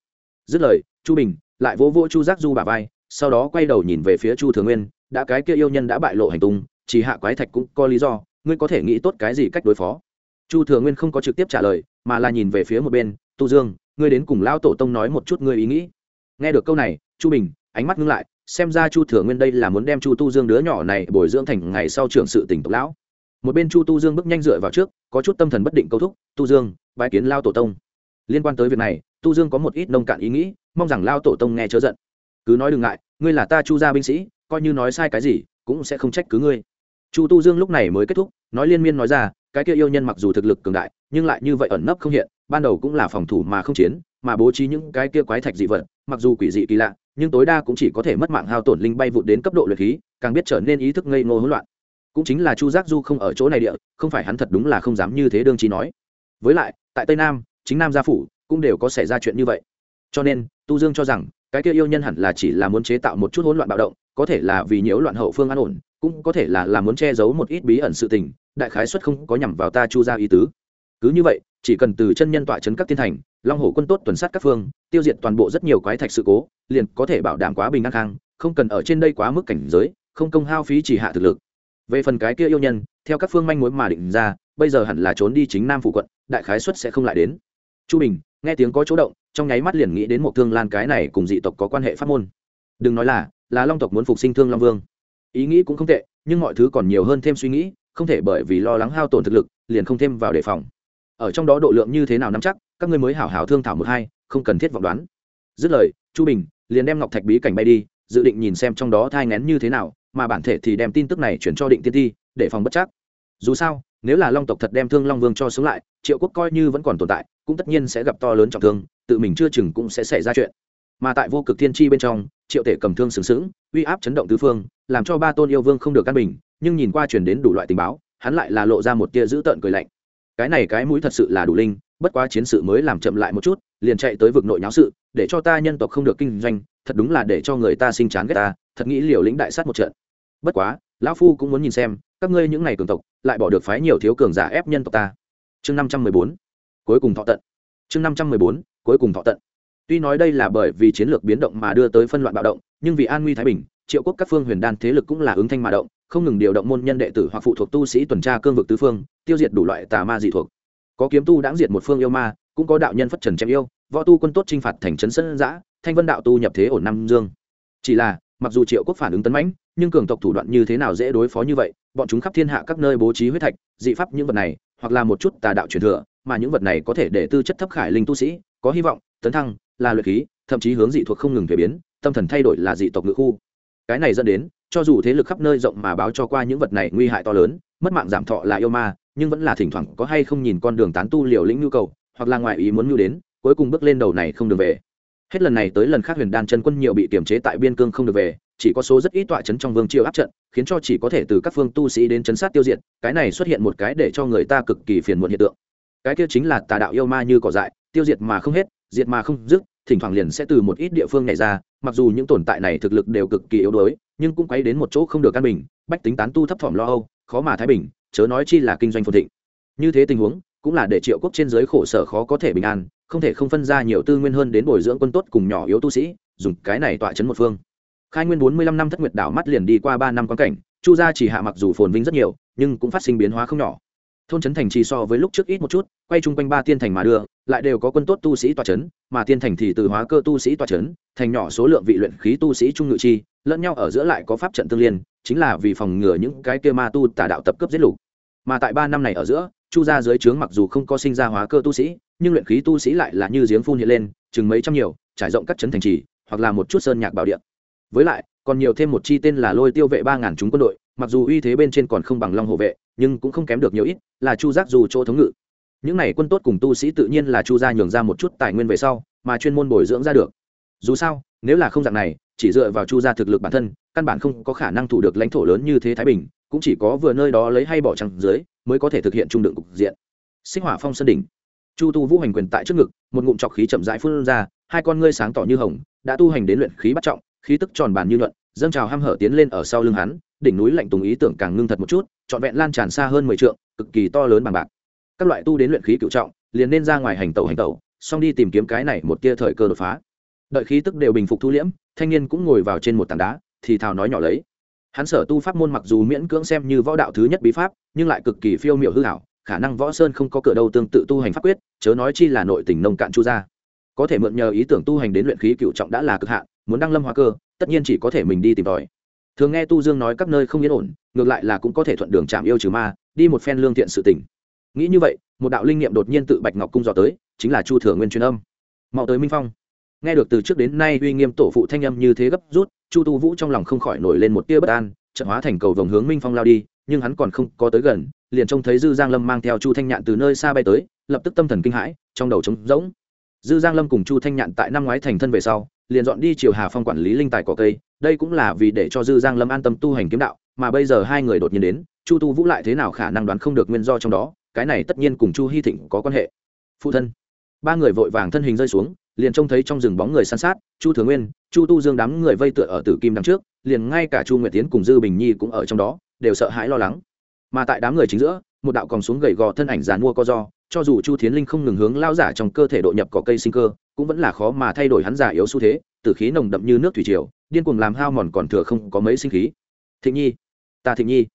Dứt lời, chu bình lại vỗ vỗ chu giác du bà vai, sau đó quay đầu nhìn về phía chu thường nguyên, đã cái kia yêu nhân đã bại lộ hành tung, chỉ hạ quái thạch cũng có lý do, ngươi có thể nghĩ tốt cái gì cách đối phó? Chu thừa nguyên không có trực tiếp trả lời, mà là nhìn về phía một bên, tu dương, ngươi đến cùng lao tổ tông nói một chút ngươi ý nghĩ. Nghe được câu này, chu bình ánh mắt ngưng lại xem ra chu thừa nguyên đây là muốn đem chu tu dương đứa nhỏ này bồi dưỡng thành ngày sau trưởng sự tỉnh tộc lão. Một bên chu tu dương bước nhanh dựa vào trước, có chút tâm thần bất định câu thúc, tu dương bãi kiến lao tổ tông. Liên quan tới việc này, tu dương có một ít nông cạn ý nghĩ, mong rằng lao tổ tông nghe chớ giận. Cứ nói đừng ngại, ngươi là ta chu gia binh sĩ, coi như nói sai cái gì, cũng sẽ không trách cứ ngươi. Chu tu dương lúc này mới kết thúc, nói liên miên nói ra, cái kia yêu nhân mặc dù thực lực cường đại, nhưng lại như vậy ẩn nấp không hiện, ban đầu cũng là phòng thủ mà không chiến, mà bố trí những cái kia quái thạch dị vật, mặc dù quỷ dị kỳ lạ nhưng tối đa cũng chỉ có thể mất mạng hao tổn linh bay vụt đến cấp độ luyện khí, càng biết trở nên ý thức ngây ngô hỗn loạn. Cũng chính là chu giác du không ở chỗ này địa, không phải hắn thật đúng là không dám như thế đương trí nói. Với lại, tại tây nam, chính nam gia phủ cũng đều có xảy ra chuyện như vậy. Cho nên, tu dương cho rằng, cái kia yêu nhân hẳn là chỉ là muốn chế tạo một chút hỗn loạn bạo động, có thể là vì nhiễu loạn hậu phương an ổn, cũng có thể là là muốn che giấu một ít bí ẩn sự tình, đại khái xuất không có nhằm vào ta chu ra ý tứ. Cứ như vậy, chỉ cần từ chân nhân tọa chấn các thiên thành long hổ quân tốt tuần sát các phương, tiêu diệt toàn bộ rất nhiều quái thạch sự cố, liền có thể bảo đảm quá bình an khang, không cần ở trên đây quá mức cảnh giới, không công hao phí chỉ hạ thực lực. Về phần cái kia yêu nhân, theo các phương manh mối mà định ra, bây giờ hẳn là trốn đi chính nam phủ quận, đại khái xuất sẽ không lại đến. Chu bình, nghe tiếng có chỗ động, trong nháy mắt liền nghĩ đến một thương lan cái này cùng dị tộc có quan hệ pháp môn. Đừng nói là là long tộc muốn phục sinh thương long vương. Ý nghĩ cũng không tệ, nhưng mọi thứ còn nhiều hơn thêm suy nghĩ, không thể bởi vì lo lắng hao tổn thực lực, liền không thêm vào đề phòng ở trong đó độ lượng như thế nào nắm chắc, các ngươi mới hảo hảo thương thảo một hai, không cần thiết vọng đoán. Dứt lời, chu bình liền đem ngọc thạch bí cảnh bay đi, dự định nhìn xem trong đó thai ngén như thế nào, mà bản thể thì đem tin tức này chuyển cho định tiên ti, để phòng bất chắc. Dù sao, nếu là long tộc thật đem thương long vương cho sống lại, triệu quốc coi như vẫn còn tồn tại, cũng tất nhiên sẽ gặp to lớn trọng thương, tự mình chưa chừng cũng sẽ xảy ra chuyện. Mà tại vô cực thiên tri bên trong, triệu tể cầm thương sừng sững, uy áp chấn động tứ phương, làm cho ba tôn yêu vương không được căn bình, nhưng nhìn qua chuyển đến đủ loại tình báo, hắn lại là lộ ra một tia dữ tợn cười lạnh cái này cái mũi thật sự là đủ linh, bất quá chiến sự mới làm chậm lại một chút, liền chạy tới vực nội nháo sự, để cho ta nhân tộc không được kinh doanh, thật đúng là để cho người ta sinh chán ghét ta, thật nghĩ liều lĩnh đại sát một trận. Bất quá, lão phu cũng muốn nhìn xem, các ngươi những ngày cường tộc, lại bỏ được phái nhiều thiếu cường giả ép nhân tộc ta. Chương năm trăm mười bốn, cuối cùng thọ tận. Chương năm trăm mười bốn, cuối cùng thọ tận. Tuy nói đây là bởi vì chiến lược biến động mà đưa tới phân loạn bạo động, nhưng vì an nguy thái bình, triệu quốc các phương huyền đan thế lực cũng là ứng thanh mà động không ngừng điều động môn nhân đệ tử hoặc phụ thuộc tu sĩ tuần tra cương vực tứ phương, tiêu diệt đủ loại tà ma dị thuộc. Có kiếm tu đáng diệt một phương yêu ma, cũng có đạo nhân phất trần chém yêu, võ tu quân tốt trinh phạt thành trấn sân giã, thanh vân đạo tu nhập thế ổn nam dương. Chỉ là, mặc dù triệu quốc phản ứng tấn mãnh, nhưng cường tộc thủ đoạn như thế nào dễ đối phó như vậy, bọn chúng khắp thiên hạ các nơi bố trí huyết thạch, dị pháp những vật này, hoặc là một chút tà đạo truyền thừa, mà những vật này có thể để tư chất thấp khải linh tu sĩ, có hy vọng, tấn thăng, là luyện khí, thậm chí hướng dị thuộc không ngừng thuế biến, tâm thần thay đổi là dị tộc ngự khu. Cái này dẫn đến cho dù thế lực khắp nơi rộng mà báo cho qua những vật này nguy hại to lớn, mất mạng giảm thọ là yêu ma, nhưng vẫn là thỉnh thoảng có hay không nhìn con đường tán tu liều lĩnh nhu cầu, hoặc là ngoại ý muốn nhu đến, cuối cùng bước lên đầu này không được về. Hết lần này tới lần khác huyền đan chân quân nhiều bị kiềm chế tại biên cương không được về, chỉ có số rất ít tọa chấn trong vương triều áp trận, khiến cho chỉ có thể từ các phương tu sĩ đến chấn sát tiêu diệt, cái này xuất hiện một cái để cho người ta cực kỳ phiền muộn hiện tượng. Cái kia chính là tà đạo yêu ma như cỏ dại, tiêu diệt mà không hết, diệt mà không dứt, thỉnh thoảng liền sẽ từ một ít địa phương này ra, mặc dù những tồn tại này thực lực đều cực kỳ yếu đuối nhưng cũng quay đến một chỗ không được căn bình, bách tính tán tu thấp thỏm lo âu, khó mà thái bình, chớ nói chi là kinh doanh phồn thịnh. Như thế tình huống, cũng là để triệu quốc trên giới khổ sở khó có thể bình an, không thể không phân ra nhiều tư nguyên hơn đến bồi dưỡng quân tốt cùng nhỏ yếu tu sĩ, dùng cái này tọa chấn một phương. Khai nguyên bốn mươi lăm năm thất nguyệt đảo mắt liền đi qua ba năm quan cảnh, chu gia chỉ hạ mặc dù phồn vinh rất nhiều, nhưng cũng phát sinh biến hóa không nhỏ. Thôn trấn thành trì so với lúc trước ít một chút, quay chung quanh ba tiên thành mà đưa, lại đều có quân tốt tu sĩ tọa trấn mà tiên thành thì từ hóa cơ tu sĩ tọa trấn thành nhỏ số lượng vị luyện khí tu sĩ trung ngự chi lẫn nhau ở giữa lại có pháp trận tương liên, chính là vì phòng ngừa những cái kia ma tu tà đạo tập cấp giết lục. Mà tại ba năm này ở giữa, chu gia dưới trướng mặc dù không có sinh ra hóa cơ tu sĩ, nhưng luyện khí tu sĩ lại là như giếng phun hiện lên, chừng mấy trăm nhiều, trải rộng các trấn thành trì, hoặc là một chút sơn nhạc bảo điện. với lại, còn nhiều thêm một chi tên là lôi tiêu vệ ba ngàn chúng quân đội, mặc dù uy thế bên trên còn không bằng long hộ vệ, nhưng cũng không kém được nhiều ít, là chu giác dù chỗ thống ngự. Những này quân tốt cùng tu sĩ tự nhiên là chu gia nhường ra một chút tài nguyên về sau, mà chuyên môn bồi dưỡng ra được. Dù sao, nếu là không dạng này chỉ dựa vào chu gia thực lực bản thân, căn bản không có khả năng thủ được lãnh thổ lớn như thế thái bình, cũng chỉ có vừa nơi đó lấy hay bỏ trăng dưới, mới có thể thực hiện trung đựng cục diện. Sinh hỏa phong sơn đỉnh. Chu tu vũ hành quyền tại trước ngực, một ngụm trọc khí chậm rãi phun ra, hai con ngươi sáng tỏ như hồng, đã tu hành đến luyện khí bắt trọng, khí tức tròn bàn như nhuận, dâng trào ham hở tiến lên ở sau lưng hắn, đỉnh núi lạnh tùng ý tưởng càng ngưng thật một chút, trọn vẹn lan tràn xa hơn mười trượng, cực kỳ to lớn bằng bạc. Các loại tu đến luyện khí cựu trọng, liền nên ra ngoài hành tẩu hành tẩu, xong đi tìm kiếm cái này một tia thời cơ đột phá đợi khí tức đều bình phục thu liễm, thanh niên cũng ngồi vào trên một tảng đá, thì thào nói nhỏ lấy. Hắn sở tu pháp môn mặc dù miễn cưỡng xem như võ đạo thứ nhất bí pháp, nhưng lại cực kỳ phiêu miểu hư hảo, khả năng võ sơn không có cửa đâu tương tự tu hành pháp quyết, chớ nói chi là nội tình nông cạn chu gia. Có thể mượn nhờ ý tưởng tu hành đến luyện khí cựu trọng đã là cực hạn, muốn đăng lâm hóa cơ, tất nhiên chỉ có thể mình đi tìm tòi. Thường nghe tu dương nói các nơi không yên ổn, ngược lại là cũng có thể thuận đường chạm yêu trừ ma, đi một phen lương thiện sự tỉnh nghĩ như vậy, một đạo linh nghiệm đột nhiên tự bạch ngọc cung dò tới, chính là chu thừa nguyên truyền âm. Mau tới minh phong nghe được từ trước đến nay uy nghiêm tổ phụ thanh âm như thế gấp rút, chu tu vũ trong lòng không khỏi nổi lên một tia bất an trận hóa thành cầu vồng hướng minh phong lao đi, nhưng hắn còn không có tới gần, liền trông thấy dư giang lâm mang theo chu thanh nhạn từ nơi xa bay tới, lập tức tâm thần kinh hãi, trong đầu trống rỗng. Dư giang lâm cùng chu thanh nhạn tại năm ngoái thành thân về sau, liền dọn đi triều hà phong quản lý linh tài cỏ cây, đây cũng là vì để cho dư giang lâm an tâm tu hành kiếm đạo, mà bây giờ hai người đột nhiên đến, chu tu vũ lại thế nào khả năng đoán không được nguyên do trong đó, cái này tất nhiên cùng chu hy thịnh có quan hệ. Phụ thân, ba người vội vàng thân hình rơi xuống liền trông thấy trong rừng bóng người san sát, chu thừa nguyên, chu tu dương đám người vây tựa ở tử kim đằng trước, liền ngay cả chu nguyệt tiến cùng dư bình nhi cũng ở trong đó, đều sợ hãi lo lắng. Mà tại đám người chính giữa, một đạo còn xuống gầy gò thân ảnh dàn mua co do, cho dù chu thiến linh không ngừng hướng lao giả trong cơ thể độ nhập cỏ cây sinh cơ, cũng vẫn là khó mà thay đổi hắn giả yếu xu thế, tử khí nồng đậm như nước thủy triều, điên cuồng làm hao mòn còn thừa không có mấy sinh khí. Thịnh nhi, ta thịnh nhi.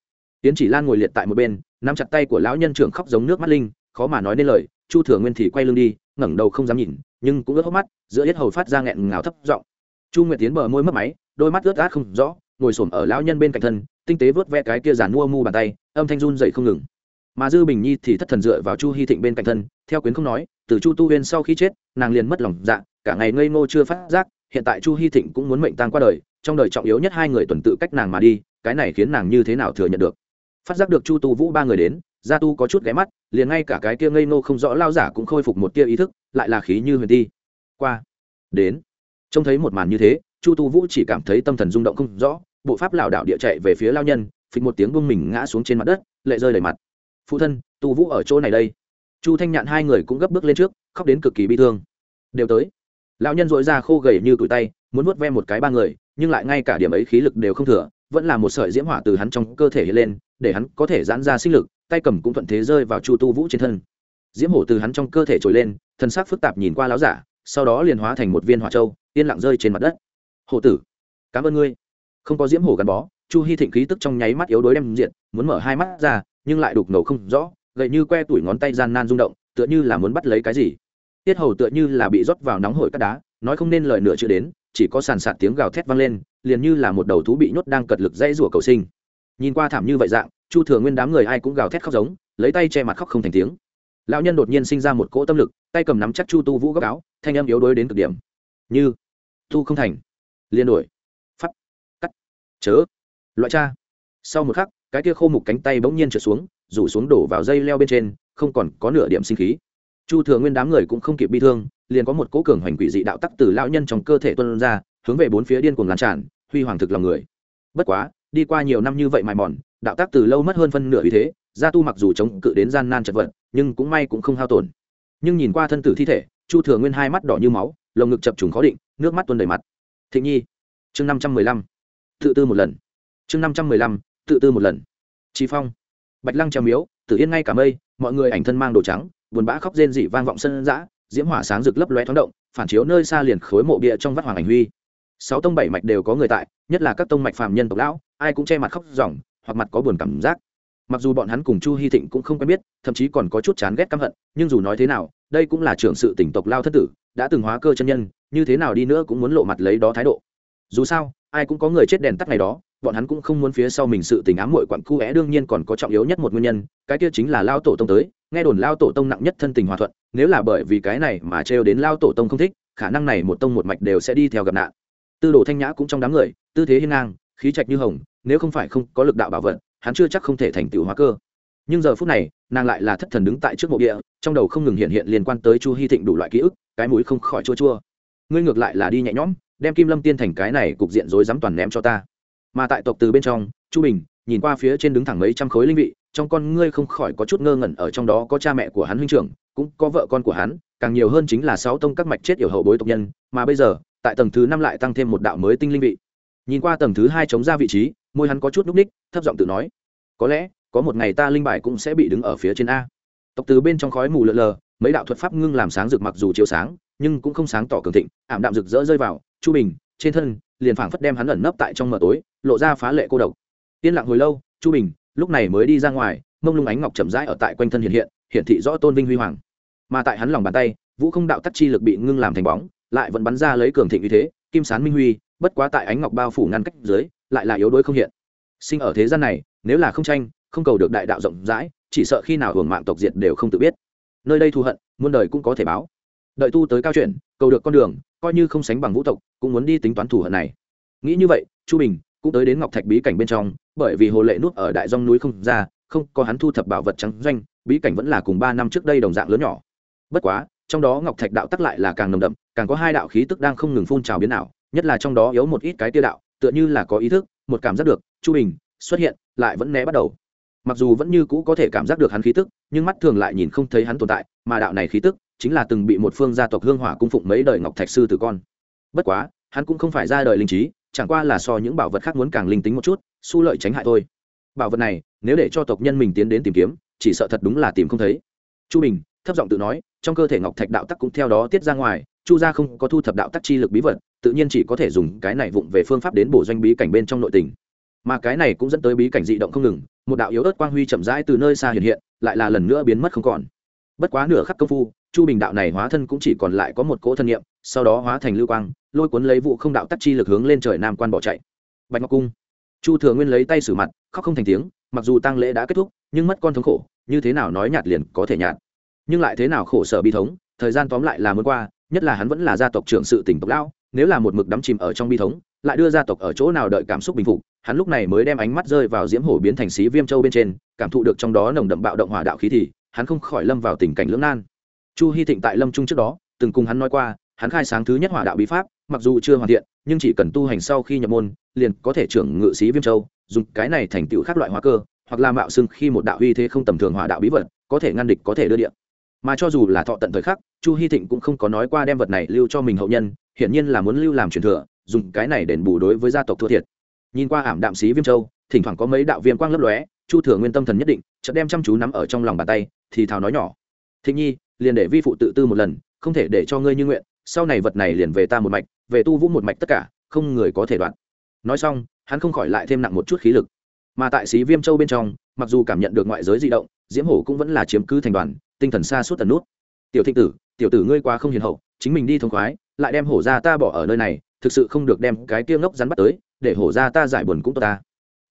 Tiến chỉ lan ngồi liệt tại một bên, nắm chặt tay của lão nhân trưởng khóc giống nước mắt linh, khó mà nói nên lời, chu thừa nguyên thì quay lưng đi ngẩng đầu không dám nhìn, nhưng cũng ướt hốc mắt, giữa yết hầu phát ra nghẹn ngào thấp giọng. Chu nguyệt tiến bờ môi mất máy, đôi mắt ướt át không rõ, ngồi xổm ở lão nhân bên cạnh thân, tinh tế vớt ve cái kia giàn mua mu bàn tay, âm thanh run dậy không ngừng. Mà dư bình nhi thì thất thần dựa vào chu hy thịnh bên cạnh thân, theo quyến không nói, từ chu tu huyên sau khi chết, nàng liền mất lòng dạ cả ngày ngây ngô chưa phát giác, hiện tại chu hy thịnh cũng muốn mệnh tang qua đời, trong đời trọng yếu nhất hai người tuần tự cách nàng mà đi, cái này khiến nàng như thế nào thừa nhận được? Phát giác được chu tu vũ ba người đến, gia tu có chút ghé mắt liền ngay cả cái kia ngây ngô không rõ lao giả cũng khôi phục một tia ý thức, lại là khí như huyền ti. Qua, đến, trông thấy một màn như thế, chu tu vũ chỉ cảm thấy tâm thần rung động không rõ, bộ pháp lảo đảo địa chạy về phía lao nhân, phịch một tiếng bung mình ngã xuống trên mặt đất, lệ rơi đầy mặt. Phụ thân, tu vũ ở chỗ này đây. Chu thanh nhạn hai người cũng gấp bước lên trước, khóc đến cực kỳ bi thương. Đều tới. Lão nhân dội ra khô gầy như cụi tay, muốn vuốt ve một cái ba người, nhưng lại ngay cả điểm ấy khí lực đều không thừa, vẫn là một sợi diễm hỏa từ hắn trong cơ thể hiện lên, để hắn có thể giãn ra sinh lực tay cầm cũng thuận thế rơi vào chu tu vũ trên thân. Diễm hổ từ hắn trong cơ thể trồi lên, thân xác phức tạp nhìn qua láo giả, sau đó liền hóa thành một viên hỏa châu, yên lặng rơi trên mặt đất. Hổ tử, cảm ơn ngươi. Không có diễm hổ gắn bó, chu hy thịnh khí tức trong nháy mắt yếu đuối đem diện, muốn mở hai mắt ra, nhưng lại đục ngầu không rõ, gậy như que tuổi ngón tay gian nan rung động, tựa như là muốn bắt lấy cái gì. Tiết hầu tựa như là bị rót vào nóng hổi cắt đá, nói không nên lời nửa chữ đến, chỉ có sàn sạt tiếng gào thét vang lên, liền như là một đầu thú bị nhốt đang cật lực dãy rủa cầu sinh. Nhìn qua thảm như vậy dạng chu thừa nguyên đám người ai cũng gào thét khóc giống lấy tay che mặt khóc không thành tiếng. Lão nhân đột nhiên sinh ra một cỗ tâm lực tay cầm nắm chắc chu tu vũ góc áo thanh âm yếu đuối đến cực điểm. Như tu không thành. Liên đổi. Phát, cắt. Chớ. Loại cha. Sau một khắc cái kia khô mục cánh tay bỗng nhiên trượt xuống rủ xuống đổ vào dây leo bên trên không còn có nửa điểm sinh khí. Chu thừa nguyên đám người cũng không kịp bi thương liền có một cỗ cường hoành quỷ dị đạo tắc từ lão nhân trong cơ thể tuân ra hướng về bốn phía điên cuồng lan tràn huy hoàng thực lòng người. Bất quá đi qua nhiều năm như vậy mài mòn đạo tác từ lâu mất hơn phân nửa ý thế, gia tu mặc dù chống cự đến gian nan chật vật, nhưng cũng may cũng không hao tổn. Nhưng nhìn qua thân tử thi thể, chu thừa nguyên hai mắt đỏ như máu, lồng ngực chập trùng khó định, nước mắt tuôn đầy mặt. Thịnh nhi, chương năm trăm mười lăm, tự tư một lần. Chương năm trăm mười lăm, tự tư một lần. Trí phong, bạch lăng treo miếu, tử yên ngay cả mây, mọi người ảnh thân mang đồ trắng, buồn bã khóc rên dị vang vọng sân dã, diễm hỏa sáng rực lấp lóe thoáng động, phản chiếu nơi xa liền khối mộ bia trong vắt hoàng ảnh huy. Sáu tông bảy mạch đều có người tại, nhất là các tông mạch phàm nhân tộc lão, ai cũng che mặt khóc ròng hoặc mặt có buồn cảm giác. Mặc dù bọn hắn cùng chu hy thịnh cũng không quen biết, thậm chí còn có chút chán ghét căm hận, nhưng dù nói thế nào, đây cũng là trưởng sự tỉnh tộc lao thất tử, đã từng hóa cơ chân nhân, như thế nào đi nữa cũng muốn lộ mặt lấy đó thái độ. Dù sao, ai cũng có người chết đèn tắt ngày đó, bọn hắn cũng không muốn phía sau mình sự tình ám muội quặn cu é, đương nhiên còn có trọng yếu nhất một nguyên nhân, cái kia chính là lao tổ tông tới, nghe đồn lao tổ tông nặng nhất thân tình hòa thuận, nếu là bởi vì cái này mà trêu đến lao tổ tông không thích, khả năng này một tông một mạch đều sẽ đi theo gặp nạn. Tư đồ thanh nhã cũng trong đám người, tư thế hiên ngang, khí trạch như hồng nếu không phải không có lực đạo bảo vật, hắn chưa chắc không thể thành tựu hóa cơ. Nhưng giờ phút này, nàng lại là thất thần đứng tại trước mộ địa, trong đầu không ngừng hiện hiện liên quan tới chu hy thịnh đủ loại ký ức, cái mũi không khỏi chua chua. Ngươi ngược lại là đi nhẹ nhõm, đem kim lâm tiên thành cái này cục diện rối rắm toàn ném cho ta. Mà tại tộc từ bên trong, chu bình, nhìn qua phía trên đứng thẳng mấy trăm khối linh vị, trong con ngươi không khỏi có chút ngơ ngẩn, ở trong đó có cha mẹ của hắn huynh trưởng, cũng có vợ con của hắn, càng nhiều hơn chính là sáu tông các mạch chết yểu hậu bối tộc nhân. Mà bây giờ, tại tầng thứ năm lại tăng thêm một đạo mới tinh linh vị nhìn qua tầng thứ hai chống ra vị trí, môi hắn có chút núp ních, thấp giọng tự nói, có lẽ, có một ngày ta linh bài cũng sẽ bị đứng ở phía trên a. Tộc từ bên trong khói mù lợn lờ, mấy đạo thuật pháp ngưng làm sáng rực mặc dù chiếu sáng, nhưng cũng không sáng tỏ cường thịnh, ảm đạm rực rỡ rơi vào, chu bình, trên thân, liền phảng phất đem hắn ẩn nấp tại trong mờ tối, lộ ra phá lệ cô độc. Yên lặng hồi lâu, chu bình, lúc này mới đi ra ngoài, mông lung ánh ngọc chậm rãi ở tại quanh thân hiện hiện hiện thị rõ tôn vinh huy hoàng. Mà tại hắn lòng bàn tay, vũ không đạo tắc chi lực bị ngưng làm thành bóng, lại vẫn bắn ra lấy cường thịnh như thế, kim sán minh huy bất quá tại ánh ngọc bao phủ ngăn cách dưới, lại là yếu đuối không hiện. Sinh ở thế gian này, nếu là không tranh, không cầu được đại đạo rộng rãi, chỉ sợ khi nào hưởng mạng tộc diệt đều không tự biết. Nơi đây thù hận, muôn đời cũng có thể báo. Đợi tu tới cao chuyển, cầu được con đường, coi như không sánh bằng vũ tộc, cũng muốn đi tính toán thù hận này. Nghĩ như vậy, chu bình cũng tới đến ngọc thạch bí cảnh bên trong, bởi vì hồ lệ nuốt ở đại dòng núi không ra, không có hắn thu thập bảo vật trắng doanh, bí cảnh vẫn là cùng ba năm trước đây đồng dạng lớn nhỏ. Bất quá, trong đó ngọc thạch đạo tắc lại là càng nồng đậm, càng có hai đạo khí tức đang không ngừng phun trào biến ảo nhất là trong đó yếu một ít cái tiêu đạo, tựa như là có ý thức, một cảm giác được, chu bình xuất hiện, lại vẫn né bắt đầu. Mặc dù vẫn như cũ có thể cảm giác được hắn khí tức, nhưng mắt thường lại nhìn không thấy hắn tồn tại, mà đạo này khí tức chính là từng bị một phương gia tộc hương hỏa cung phụng mấy đời ngọc thạch sư tử con. Bất quá, hắn cũng không phải ra đời linh trí, chẳng qua là so những bảo vật khác muốn càng linh tính một chút su lợi tránh hại thôi. Bảo vật này, nếu để cho tộc nhân mình tiến đến tìm kiếm, chỉ sợ thật đúng là tìm không thấy. Chu bình thấp giọng tự nói, trong cơ thể ngọc thạch đạo tắc cũng theo đó tiết ra ngoài chu gia không có thu thập đạo tắc chi lực bí vật, tự nhiên chỉ có thể dùng cái này vụng về phương pháp đến bổ doanh bí cảnh bên trong nội tình. Mà cái này cũng dẫn tới bí cảnh dị động không ngừng, một đạo yếu ớt quang huy chậm rãi từ nơi xa hiện hiện, lại là lần nữa biến mất không còn. Bất quá nửa khắc công phu, chu bình đạo này hóa thân cũng chỉ còn lại có một cỗ thân nhiệm sau đó hóa thành lưu quang, lôi cuốn lấy vụ không đạo tắc chi lực hướng lên trời nam quan bỏ chạy. Bạch ngọc cung. Chu thừa nguyên lấy tay xử mặt, khóc không thành tiếng, mặc dù tăng lễ đã kết thúc, nhưng mất con thống khổ, như thế nào nói nhạt liền có thể nhạt. Nhưng lại thế nào khổ sở bi thống, thời gian tóm lại là muốn qua nhất là hắn vẫn là gia tộc trưởng sự tỉnh tộc lão, nếu là một mực đắm chìm ở trong bi thống, lại đưa gia tộc ở chỗ nào đợi cảm xúc bình phục, hắn lúc này mới đem ánh mắt rơi vào diễm hổ biến thành xí viêm châu bên trên, cảm thụ được trong đó nồng đậm bạo động hỏa đạo khí thì, hắn không khỏi lâm vào tình cảnh lưỡng nan. Chu hy thịnh tại lâm trung trước đó, từng cùng hắn nói qua, hắn khai sáng thứ nhất hỏa đạo bí pháp, mặc dù chưa hoàn thiện, nhưng chỉ cần tu hành sau khi nhập môn, liền có thể trưởng ngự sĩ viêm châu, dùng cái này thành tựu khác loại hóa cơ, hoặc là mạo xưng khi một đạo uy thế không tầm thường hỏa đạo bí vật, có thể ngăn địch có thể đưa điện mà cho dù là thọ tận thời khắc, chu hy thịnh cũng không có nói qua đem vật này lưu cho mình hậu nhân, hiển nhiên là muốn lưu làm truyền thừa, dùng cái này đền bù đối với gia tộc thua thiệt. Nhìn qua ảm đạm xí viêm châu, thỉnh thoảng có mấy đạo viêm quang lấp lóe, chu thừa nguyên tâm thần nhất định, chợt đem chăm chú nắm ở trong lòng bàn tay, thì thào nói nhỏ, thịnh nhi, liền để vi phụ tự tư một lần, không thể để cho ngươi như nguyện, sau này vật này liền về ta một mạch, về tu vũ một mạch tất cả, không người có thể đoạn. Nói xong, hắn không khỏi lại thêm nặng một chút khí lực. Mà tại xí viêm châu bên trong, mặc dù cảm nhận được ngoại giới di động, diễm hổ cũng vẫn là chiếm cứ thành đoàn tinh thần xa suốt tần nút. Tiểu thịnh tử, tiểu tử ngươi quá không hiền hậu, chính mình đi thông khoái, lại đem hổ ra ta bỏ ở nơi này, thực sự không được đem cái kia ngốc rắn bắt tới, để hổ ra ta giải buồn cũng tốt ta.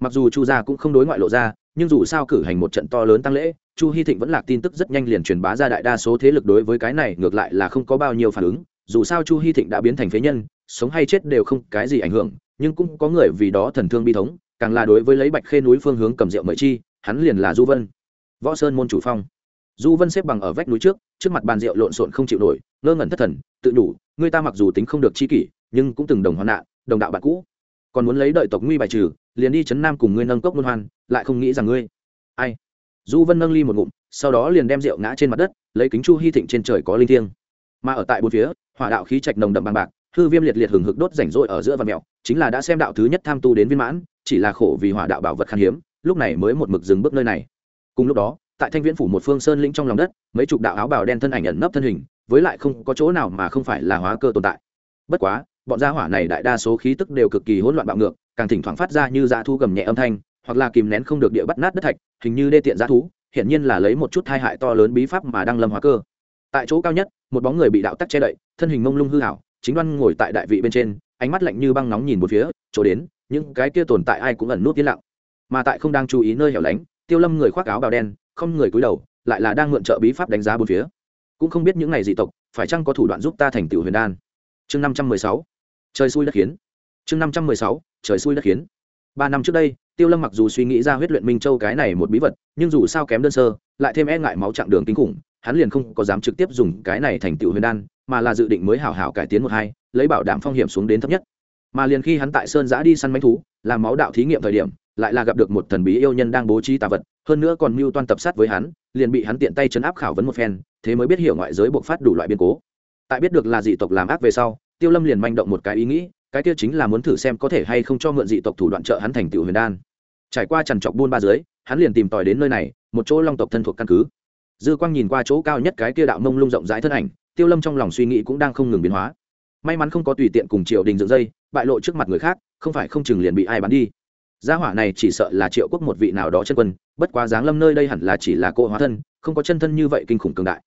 Mặc dù chu gia cũng không đối ngoại lộ ra, nhưng dù sao cử hành một trận to lớn tăng lễ, chu hy thịnh vẫn lạc tin tức rất nhanh liền truyền bá ra đại đa số thế lực đối với cái này ngược lại là không có bao nhiêu phản ứng. Dù sao chu hy thịnh đã biến thành phế nhân, sống hay chết đều không cái gì ảnh hưởng, nhưng cũng có người vì đó thần thương bi thống, càng là đối với lấy bạch khê núi phương hướng cầm rượu mời chi, hắn liền là du vân. Võ sơn môn chủ phong du vân xếp bằng ở vách núi trước trước mặt bàn rượu lộn xộn không chịu nổi, ngơ ngẩn thất thần, tự đủ người ta mặc dù tính không được chi kỷ, nhưng cũng từng đồng hoạn nạn, đồng đạo bạn cũ. Còn muốn lấy đợi tộc nguy bài trừ, liền đi chấn nam cùng ngươi nâng cốc luân hoan, lại không nghĩ rằng ngươi. Ai? Du vân nâng ly một ngụm, sau đó liền đem rượu ngã trên mặt đất, lấy kính chu hy thịnh trên trời có linh thiêng. Mà ở tại bốn phía, hỏa đạo khí trạch nồng đậm bằng bạc, hư viêm liệt liệt hừng hực đốt rảnh rỗi ở giữa và mèo chính là đã xem đạo thứ nhất tham tu đến viên mãn, chỉ là khổ vì hỏa đạo bảo vật khan hiếm, lúc này mới một mực dừng bước nơi này. Cùng lúc đó tại thanh viễn phủ một phương sơn lĩnh trong lòng đất, mấy chục đạo áo bào đen thân ảnh ẩn nấp thân hình, với lại không có chỗ nào mà không phải là hóa cơ tồn tại. Bất quá, bọn gia hỏa này đại đa số khí tức đều cực kỳ hỗn loạn bạo ngược, càng thỉnh thoảng phát ra như dã thu gầm nhẹ âm thanh, hoặc là kìm nén không được địa bắt nát đất thạch, hình như đê tiện dã thú, hiển nhiên là lấy một chút thai hại to lớn bí pháp mà đang lâm hóa cơ. Tại chỗ cao nhất, một bóng người bị đạo tắc che đậy, thân hình mông lung hư hảo chính đoan ngồi tại đại vị bên trên, ánh mắt lạnh như băng nóng nhìn một phía, chỗ đến, những cái kia tồn tại ai cũng ẩn nút yên lặng. Mà tại không đang chú ý nơi hẻo lánh, tiêu lâm người khoác áo bào đen không người cúi đầu, lại là đang mượn trợ bí pháp đánh giá bốn phía. Cũng không biết những này dị tộc, phải chăng có thủ đoạn giúp ta thành tựu huyền đan? Chương năm trăm mười sáu. Trời xui đất khiến. Chương năm trăm mười sáu. Trời xui đất khiến. Ba năm trước đây, tiêu lâm mặc dù suy nghĩ ra huyết luyện minh châu cái này một bí vật, nhưng dù sao kém đơn sơ, lại thêm e ngại máu chặng đường kinh khủng, hắn liền không có dám trực tiếp dùng cái này thành tựu huyền đan, mà là dự định mới hảo hảo cải tiến một hai, lấy bảo đảm phong hiểm xuống đến thấp nhất. Mà liền khi hắn tại sơn giã đi săn mánh thú, làm máu đạo thí nghiệm thời điểm lại là gặp được một thần bí yêu nhân đang bố trí tà vật, hơn nữa còn mưu toan tập sát với hắn, liền bị hắn tiện tay chấn áp khảo vấn một phen, thế mới biết hiểu ngoại giới buộc phát đủ loại biến cố. Tại biết được là dị tộc làm ác về sau, tiêu lâm liền manh động một cái ý nghĩ, cái kia chính là muốn thử xem có thể hay không cho mượn dị tộc thủ đoạn trợ hắn thành tựu huyền đan. Trải qua trằn trọc buôn ba dưới, hắn liền tìm tòi đến nơi này, một chỗ long tộc thân thuộc căn cứ. Dư quang nhìn qua chỗ cao nhất cái kia đạo mông lung rộng rãi thân ảnh, tiêu lâm trong lòng suy nghĩ cũng đang không ngừng biến hóa. May mắn không có tùy tiện cùng triều đình dựng dây, bại lộ trước mặt người khác, không phải không chừng liền bị ai bắn đi gia hỏa này chỉ sợ là triệu quốc một vị nào đó chân quân, bất quá giáng lâm nơi đây hẳn là chỉ là cô hóa thân, không có chân thân như vậy kinh khủng cường đại.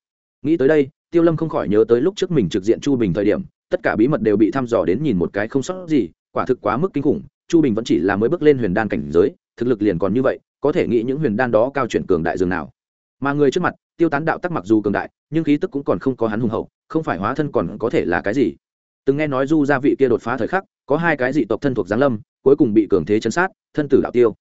Nghĩ tới đây, tiêu lâm không khỏi nhớ tới lúc trước mình trực diện chu bình thời điểm, tất cả bí mật đều bị thăm dò đến nhìn một cái không sót gì, quả thực quá mức kinh khủng, chu bình vẫn chỉ là mới bước lên huyền đan cảnh giới, thực lực liền còn như vậy, có thể nghĩ những huyền đan đó cao chuyển cường đại dường nào. Mà người trước mặt, tiêu tán đạo tắc mặc dù cường đại, nhưng khí tức cũng còn không có hắn hùng hậu, không phải hóa thân còn có thể là cái gì. Từng nghe nói du gia vị kia đột phá thời khắc, có hai cái dị tộc thân thuộc giáng lâm cuối cùng bị cường thế chấn sát, thân tử đạo tiêu.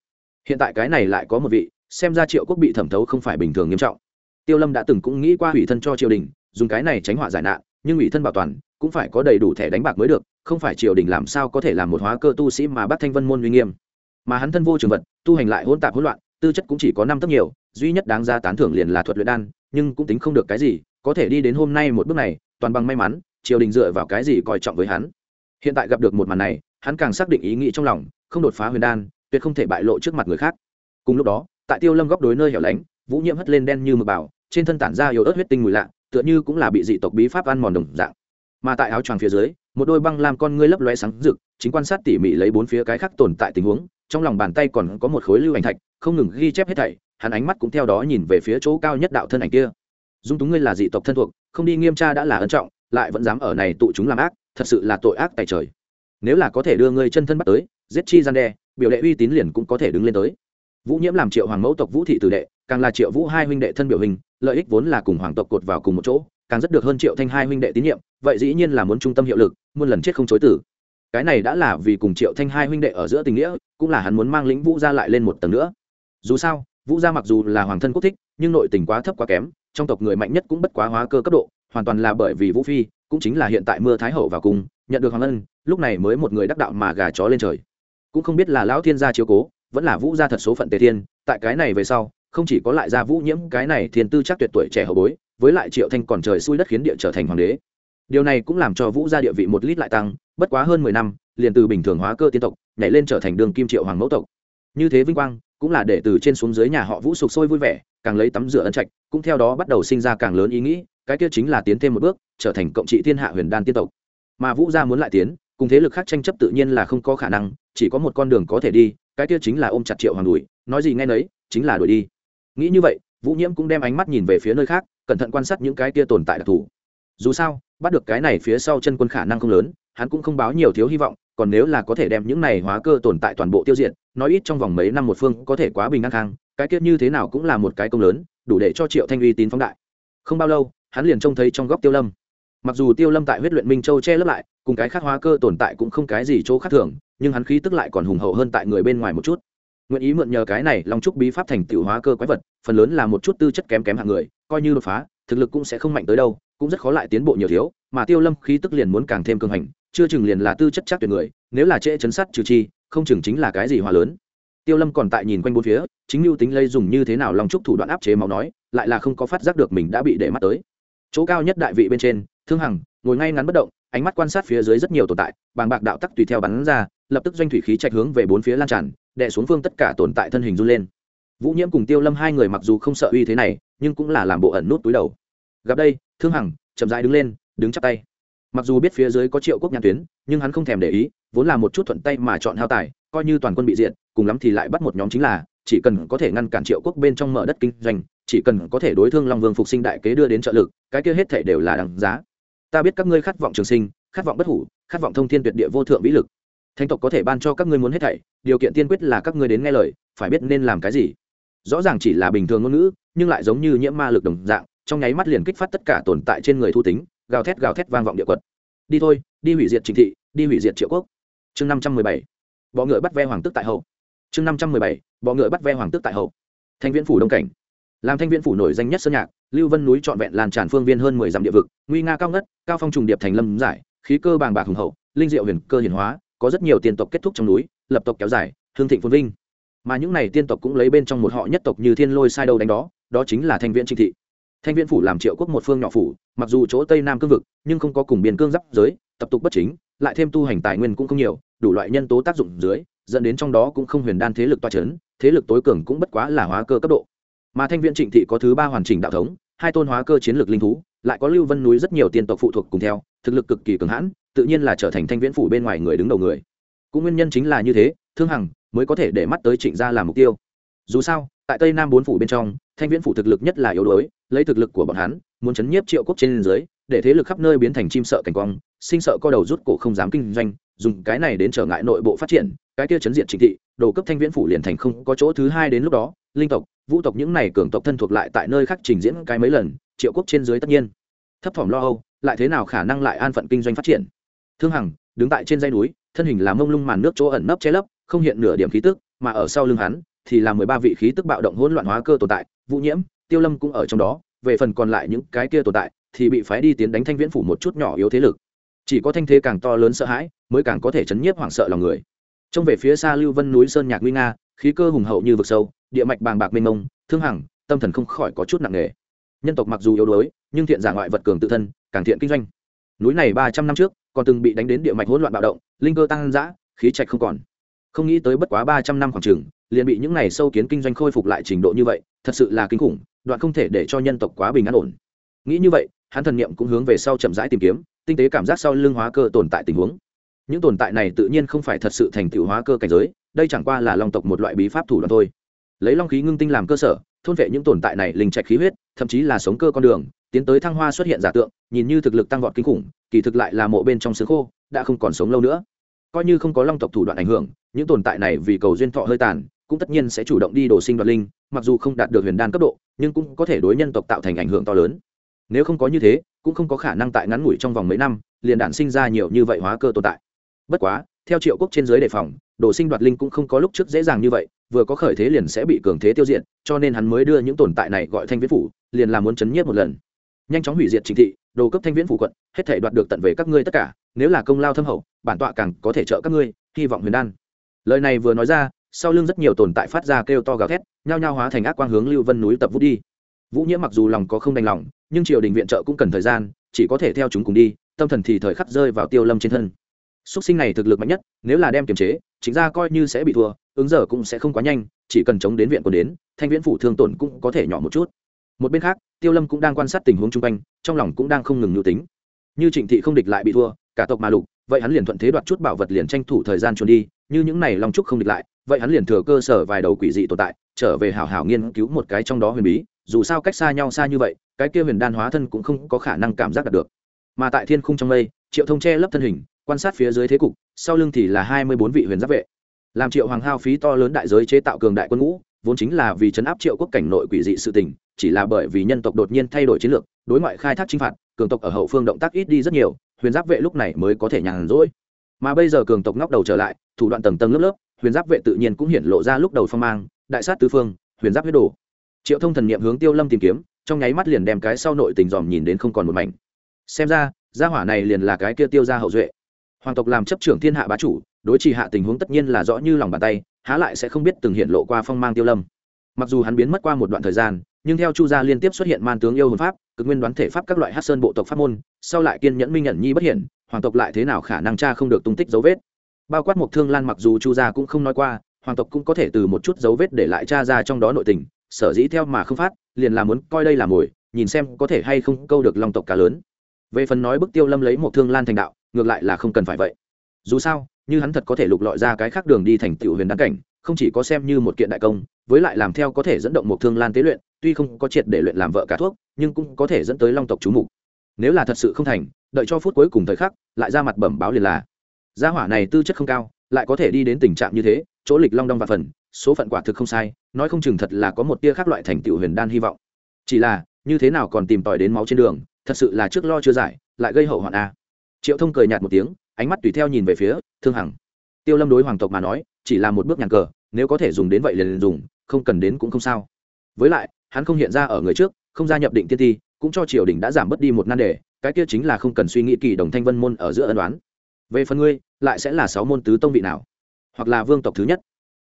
Hiện tại cái này lại có một vị, xem ra triệu quốc bị thẩm thấu không phải bình thường nghiêm trọng. Tiêu lâm đã từng cũng nghĩ qua ủy thân cho triều đình, dùng cái này tránh họa giải nạn, nhưng ủy thân bảo toàn, cũng phải có đầy đủ thẻ đánh bạc mới được, không phải triều đình làm sao có thể làm một hóa cơ tu sĩ mà bắt thanh vân môn uy nghiêm. Mà hắn thân vô trường vật, tu hành lại hỗn tạp hỗn loạn, tư chất cũng chỉ có năm tấc nhiều, duy nhất đáng ra tán thưởng liền là thuật luyện đan, nhưng cũng tính không được cái gì, có thể đi đến hôm nay một bước này, toàn bằng may mắn, triều đình dựa vào cái gì coi trọng với hắn. Hiện tại gặp được một màn này hắn càng xác định ý nghĩ trong lòng, không đột phá huyền đan, tuyệt không thể bại lộ trước mặt người khác. Cùng lúc đó, tại tiêu lâm góc đối nơi hẻo lánh, vũ nhiễm hất lên đen như mực bảo, trên thân tản ra yếu ớt huyết tinh mùi lạ, tựa như cũng là bị dị tộc bí pháp ăn mòn đồng dạng. Mà tại áo choàng phía dưới, một đôi băng làm con ngươi lấp lóe sáng rực, chính quan sát tỉ mỉ lấy bốn phía cái khác tồn tại tình huống, trong lòng bàn tay còn có một khối lưu ảnh thạch, không ngừng ghi chép hết thảy, hắn ánh mắt cũng theo đó nhìn về phía chỗ cao nhất đạo thân ảnh kia. Dung túng ngươi là dị tộc thân thuộc, không đi nghiêm tra đã là ân trọng, lại vẫn dám ở này tụ chúng làm ác, thật sự là tội ác tại trời nếu là có thể đưa ngươi chân thân bắt tới, giết chi gian đe, biểu đệ uy tín liền cũng có thể đứng lên tới. Vũ nhiễm làm triệu hoàng mẫu tộc vũ thị tử đệ, càng là triệu vũ hai huynh đệ thân biểu hình, lợi ích vốn là cùng hoàng tộc cột vào cùng một chỗ, càng rất được hơn triệu thanh hai huynh đệ tín nhiệm, vậy dĩ nhiên là muốn trung tâm hiệu lực, muôn lần chết không chối tử. Cái này đã là vì cùng triệu thanh hai huynh đệ ở giữa tình nghĩa, cũng là hắn muốn mang lĩnh vũ gia lại lên một tầng nữa. Dù sao, vũ gia mặc dù là hoàng thân quốc thích, nhưng nội tình quá thấp quá kém, trong tộc người mạnh nhất cũng bất quá hóa cơ cấp độ, hoàn toàn là bởi vì vũ phi, cũng chính là hiện tại mưa thái hậu vào cung nhận được hoàng ân, lúc này mới một người đắc đạo mà gà chó lên trời. Cũng không biết là lão thiên gia chiếu cố, vẫn là vũ gia thật số phận tề thiên, tại cái này về sau, không chỉ có lại gia vũ nhiễm cái này thiên tư chắc tuyệt tuổi trẻ hậu bối, với lại triệu thanh còn trời xui đất khiến địa trở thành hoàng đế. Điều này cũng làm cho vũ gia địa vị một lít lại tăng, bất quá hơn mười năm, liền từ bình thường hóa cơ tiên tộc, nhảy lên trở thành đường kim triệu hoàng mẫu tộc. Như thế vinh quang, cũng là để từ trên xuống dưới nhà họ vũ sục sôi vui vẻ, càng lấy tắm rửa ân trạch, cũng theo đó bắt đầu sinh ra càng lớn ý nghĩ, cái kia chính là tiến thêm một bước, trở thành cộng trị thiên hạ huyền đan tiên tộc mà vũ gia muốn lại tiến, cùng thế lực khác tranh chấp tự nhiên là không có khả năng, chỉ có một con đường có thể đi, cái kia chính là ôm chặt triệu hoàng đuổi, nói gì nghe nấy, chính là đuổi đi. Nghĩ như vậy, vũ nhiễm cũng đem ánh mắt nhìn về phía nơi khác, cẩn thận quan sát những cái kia tồn tại đặc thù. Dù sao, bắt được cái này phía sau chân quân khả năng không lớn, hắn cũng không báo nhiều thiếu hy vọng, còn nếu là có thể đem những này hóa cơ tồn tại toàn bộ tiêu diệt, nói ít trong vòng mấy năm một phương có thể quá bình an khang, cái kết như thế nào cũng là một cái công lớn, đủ để cho triệu thanh uy tín phóng đại. Không bao lâu, hắn liền trông thấy trong góc tiêu lâm mặc dù tiêu lâm tại huyết luyện minh châu che lấp lại, cùng cái khác hóa cơ tồn tại cũng không cái gì chỗ khác thường, nhưng hắn khí tức lại còn hùng hậu hơn tại người bên ngoài một chút. Nguyện ý mượn nhờ cái này long trúc bí pháp thành tiểu hóa cơ quái vật, phần lớn là một chút tư chất kém kém hạng người, coi như đột phá, thực lực cũng sẽ không mạnh tới đâu, cũng rất khó lại tiến bộ nhiều thiếu, mà tiêu lâm khí tức liền muốn càng thêm cường hành, chưa chừng liền là tư chất chắc tuyệt người, nếu là trễ chấn sát trừ chi, không chừng chính là cái gì hòa lớn. Tiêu lâm còn tại nhìn quanh bốn phía, chính lưu tính lây dùng như thế nào long trúc thủ đoạn áp chế máu nói, lại là không có phát giác được mình đã bị để mắt tới. Chỗ cao nhất đại vị bên trên thương hằng ngồi ngay ngắn bất động, ánh mắt quan sát phía dưới rất nhiều tồn tại, bàng bạc đạo tắc tùy theo bắn ra, lập tức doanh thủy khí chạy hướng về bốn phía lan tràn, đè xuống phương tất cả tồn tại thân hình run lên. Vũ nhiễm cùng tiêu lâm hai người mặc dù không sợ uy thế này, nhưng cũng là làm bộ ẩn nút túi đầu. Gặp đây, thương hằng chậm rãi đứng lên, đứng chắp tay. Mặc dù biết phía dưới có triệu quốc nhãn tuyến, nhưng hắn không thèm để ý, vốn là một chút thuận tay mà chọn hao tài, coi như toàn quân bị diện cùng lắm thì lại bắt một nhóm chính là, chỉ cần có thể ngăn cản triệu quốc bên trong mở đất kinh doanh, chỉ cần có thể đối thương long vương phục sinh đại kế đưa đến trợ lực, cái kia hết thể đều là đằng giá ta biết các ngươi khát vọng trường sinh, khát vọng bất hủ, khát vọng thông thiên tuyệt địa vô thượng vĩ lực. Thánh tộc có thể ban cho các ngươi muốn hết thảy, điều kiện tiên quyết là các ngươi đến nghe lời, phải biết nên làm cái gì. Rõ ràng chỉ là bình thường ngôn ngữ, nhưng lại giống như nhiễm ma lực đồng dạng, trong nháy mắt liền kích phát tất cả tồn tại trên người thu tính, gào thét gào thét vang vọng địa quật. Đi thôi, đi hủy diệt trình thị, đi hủy diệt triệu quốc. Chương năm trăm mười bảy. Bọ ngựa bắt ve hoàng tức tại hậu. Chương năm trăm mười bảy. Bọ ngựa bắt ve hoàng tức tại hậu. Thanh viễn phủ đông cảnh làm thanh viễn phủ nổi danh nhất sơn nhạc, lưu vân núi trọn vẹn làn tràn phương viên hơn mười dặm địa vực, nguy nga cao ngất, cao phong trùng điệp thành lâm giải, khí cơ bàng bạc hùng hậu, linh diệu huyền cơ hiển hóa, có rất nhiều tiên tộc kết thúc trong núi, lập tộc kéo dài, hương thịnh phồn vinh. Mà những này tiên tộc cũng lấy bên trong một họ nhất tộc như thiên lôi sai đâu đánh đó đó chính là thanh viễn trinh thị. Thanh viễn phủ làm triệu quốc một phương nhỏ phủ, mặc dù chỗ tây nam cương vực, nhưng không có cùng biên cương giáp giới, tập tục bất chính, lại thêm tu hành tài nguyên cũng không nhiều, đủ loại nhân tố tác dụng dưới, dẫn đến trong đó cũng không huyền đan thế lực toa c h ấ n thế lực tối cường cũng bất quá là hóa cơ cấp độ mà thanh viện trịnh thị có thứ ba hoàn chỉnh đạo thống, hai tôn hóa cơ chiến lược linh thú, lại có lưu vân núi rất nhiều tiên tộc phụ thuộc cùng theo, thực lực cực kỳ cường hãn, tự nhiên là trở thành thanh viễn phủ bên ngoài người đứng đầu người. Cũng nguyên nhân chính là như thế, thương hằng mới có thể để mắt tới trịnh gia làm mục tiêu. Dù sao, tại tây nam bốn phủ bên trong, thanh viễn phủ thực lực nhất là yếu đuối, lấy thực lực của bọn hắn, muốn chấn nhiếp triệu quốc trên dưới, để thế lực khắp nơi biến thành chim sợ cảnh quang, sinh sợ co đầu rút cổ không dám kinh doanh, dùng cái này đến trở ngại nội bộ phát triển, cái kia chấn diện chính thị đồ cấp thanh viễn phủ liền thành không có chỗ thứ hai đến lúc đó, linh tộc vũ tộc những này cường tộc thân thuộc lại tại nơi khác trình diễn cái mấy lần, triệu quốc trên dưới tất nhiên. Thấp thỏm lo âu, lại thế nào khả năng lại an phận kinh doanh phát triển? Thương hằng, đứng tại trên dây núi, thân hình là mông lung màn nước chỗ ẩn nấp che lấp, không hiện nửa điểm khí tức, mà ở sau lưng hắn thì là mười ba vị khí tức bạo động hỗn loạn hóa cơ tồn tại, vũ nhiễm, tiêu lâm cũng ở trong đó, về phần còn lại những cái kia tồn tại thì bị phái đi tiến đánh thanh viễn phủ một chút nhỏ yếu thế lực. Chỉ có thanh thế càng to lớn sợ hãi, mới càng có thể chấn nhiếp hoảng sợ lòng người. Trông về phía xa lưu vân núi sơn nhạc nguy nga, khí cơ hùng hậu như vực sâu địa mạch bàng bạc mênh mông, thương hằng, tâm thần không khỏi có chút nặng nề. Nhân tộc mặc dù yếu đuối, nhưng thiện giả ngoại vật cường tự thân, càng thiện kinh doanh. Núi này ba trăm năm trước, còn từng bị đánh đến địa mạch hỗn loạn bạo động, linh cơ tăng dã, khí trạch không còn. Không nghĩ tới bất quá ba trăm năm khoảng trường liền bị những này sâu kiến kinh doanh khôi phục lại trình độ như vậy, thật sự là kinh khủng, đoạn không thể để cho nhân tộc quá bình an ổn. Nghĩ như vậy, hắn thần niệm cũng hướng về sau chậm rãi tìm kiếm, tinh tế cảm giác sau lưng hóa cơ tồn tại tình huống. Những tồn tại này tự nhiên không phải thật sự thành tựu hóa cơ cảnh giới, đây chẳng qua là long tộc một loại bí pháp thủ đoạn thôi lấy long khí ngưng tinh làm cơ sở, thôn vệ những tồn tại này linh trạch khí huyết, thậm chí là sống cơ con đường, tiến tới thăng hoa xuất hiện giả tượng, nhìn như thực lực tăng vọt kinh khủng, kỳ thực lại là mộ bên trong xương khô, đã không còn sống lâu nữa. Coi như không có long tộc thủ đoạn ảnh hưởng, những tồn tại này vì cầu duyên thọ hơi tàn, cũng tất nhiên sẽ chủ động đi đổ sinh đoạt linh, mặc dù không đạt được huyền đan cấp độ, nhưng cũng có thể đối nhân tộc tạo thành ảnh hưởng to lớn. Nếu không có như thế, cũng không có khả năng tại ngắn ngủi trong vòng mấy năm, liền đản sinh ra nhiều như vậy hóa cơ tồn tại. Bất quá theo triệu quốc trên giới đề phòng, đồ sinh đoạt linh cũng không có lúc trước dễ dàng như vậy, vừa có khởi thế liền sẽ bị cường thế tiêu diệt, cho nên hắn mới đưa những tồn tại này gọi thanh viễn phủ, liền làm muốn chấn nhiếp một lần. Nhanh chóng hủy diệt chính thị, đồ cấp thanh viễn phủ quận, hết thể đoạt được tận về các ngươi tất cả, nếu là công lao thâm hậu, bản tọa càng có thể trợ các ngươi, hy vọng huyền đan. Lời này vừa nói ra, sau lưng rất nhiều tồn tại phát ra kêu to gào thét, nhao nhao hóa thành ác quang hướng lưu vân núi tập vút đi. Vũ nhiễm mặc dù lòng có không đành lòng, nhưng triều đình viện trợ cũng cần thời gian, chỉ có thể theo chúng cùng đi, tâm thần thì thời khắc rơi vào tiêu lâm trên thân. Súc sinh này thực lực mạnh nhất, nếu là đem kiềm chế, chính ra coi như sẽ bị thua, ứng giờ cũng sẽ không quá nhanh, chỉ cần chống đến viện còn đến, thanh viễn phủ thương tổn cũng có thể nhỏ một chút. Một bên khác, tiêu lâm cũng đang quan sát tình huống chung quanh, trong lòng cũng đang không ngừng nhu tính. Như trịnh thị không địch lại bị thua, cả tộc mà lục, vậy hắn liền thuận thế đoạt chút bảo vật liền tranh thủ thời gian trốn đi, như những này long trúc không địch lại, vậy hắn liền thừa cơ sở vài đầu quỷ dị tồn tại, trở về hảo hảo nghiên cứu một cái trong đó huyền bí, dù sao cách xa nhau xa như vậy, cái kia huyền đan hóa thân cũng không có khả năng cảm giác đạt được. Mà tại thiên khung trong mây, triệu thông che lấp thân hình quan sát phía dưới thế cục, sau lưng thì là hai mươi bốn vị huyền giáp vệ. Làm triệu hoàng hao phí to lớn đại giới chế tạo cường đại quân ngũ, vốn chính là vì chấn áp triệu quốc cảnh nội quỷ dị sự tình, chỉ là bởi vì nhân tộc đột nhiên thay đổi chiến lược, đối ngoại khai thác chinh phạt, cường tộc ở hậu phương động tác ít đi rất nhiều, huyền giáp vệ lúc này mới có thể nhàn rỗi. Mà bây giờ cường tộc ngóc đầu trở lại, thủ đoạn tầng tầng lớp lớp, huyền giáp vệ tự nhiên cũng hiện lộ ra lúc đầu phong mang, đại sát tứ phương, huyền giáp huyết đồ. Triệu thông thần niệm hướng tiêu lâm tìm kiếm, trong nháy mắt liền đem cái sau nội tình dòm nhìn đến không còn một mảnh. Xem ra, gia hỏa này liền là cái kia tiêu ra hậu duệ hoàng tộc làm chấp trưởng thiên hạ bá chủ, đối trì hạ tình huống tất nhiên là rõ như lòng bàn tay, há lại sẽ không biết từng hiện lộ qua phong mang tiêu lâm. Mặc dù hắn biến mất qua một đoạn thời gian, nhưng theo chu gia liên tiếp xuất hiện man tướng yêu hồn pháp, cực nguyên đoán thể pháp các loại hát sơn bộ tộc pháp môn, sau lại kiên nhẫn minh nhận nhi bất hiển, hoàng tộc lại thế nào khả năng cha không được tung tích dấu vết. Bao quát một thương lan mặc dù chu gia cũng không nói qua, hoàng tộc cũng có thể từ một chút dấu vết để lại cha ra trong đó nội tình, sở dĩ theo mà không phát, liền là muốn coi đây là mồi, nhìn xem có thể hay không câu được long tộc cá lớn. Về phần nói bức tiêu lâm lấy một thương lan thành đạo ngược lại là không cần phải vậy. Dù sao, như hắn thật có thể lục lọi ra cái khác đường đi thành tiểu huyền đáng cảnh, không chỉ có xem như một kiện đại công, với lại làm theo có thể dẫn động một thương lan tế luyện, tuy không có triệt để luyện làm vợ cả thuốc, nhưng cũng có thể dẫn tới long tộc chú mục. Nếu là thật sự không thành, đợi cho phút cuối cùng thời khắc, lại ra mặt bẩm báo liền là, gia hỏa này tư chất không cao, lại có thể đi đến tình trạng như thế, chỗ lịch long đong và phần, số phận quả thực không sai, nói không chừng thật là có một tia khác loại thành tựu huyền đan hy vọng. Chỉ là, như thế nào còn tìm tòi đến máu trên đường, thật sự là trước lo chưa giải, lại gây hậu hoạn a triệu thông cười nhạt một tiếng, ánh mắt tùy theo nhìn về phía thương hằng. Tiêu lâm đối hoàng tộc mà nói, chỉ là một bước nhàn cờ, nếu có thể dùng đến vậy liền dùng, không cần đến cũng không sao. Với lại, hắn không hiện ra ở người trước, không gia nhập định tiên thi, cũng cho triều đình đã giảm bớt đi một nan đề, cái kia chính là không cần suy nghĩ kỳ đồng thanh vân môn ở giữa ân đoán về phần ngươi, lại sẽ là sáu môn tứ tông vị nào? Hoặc là vương tộc thứ nhất?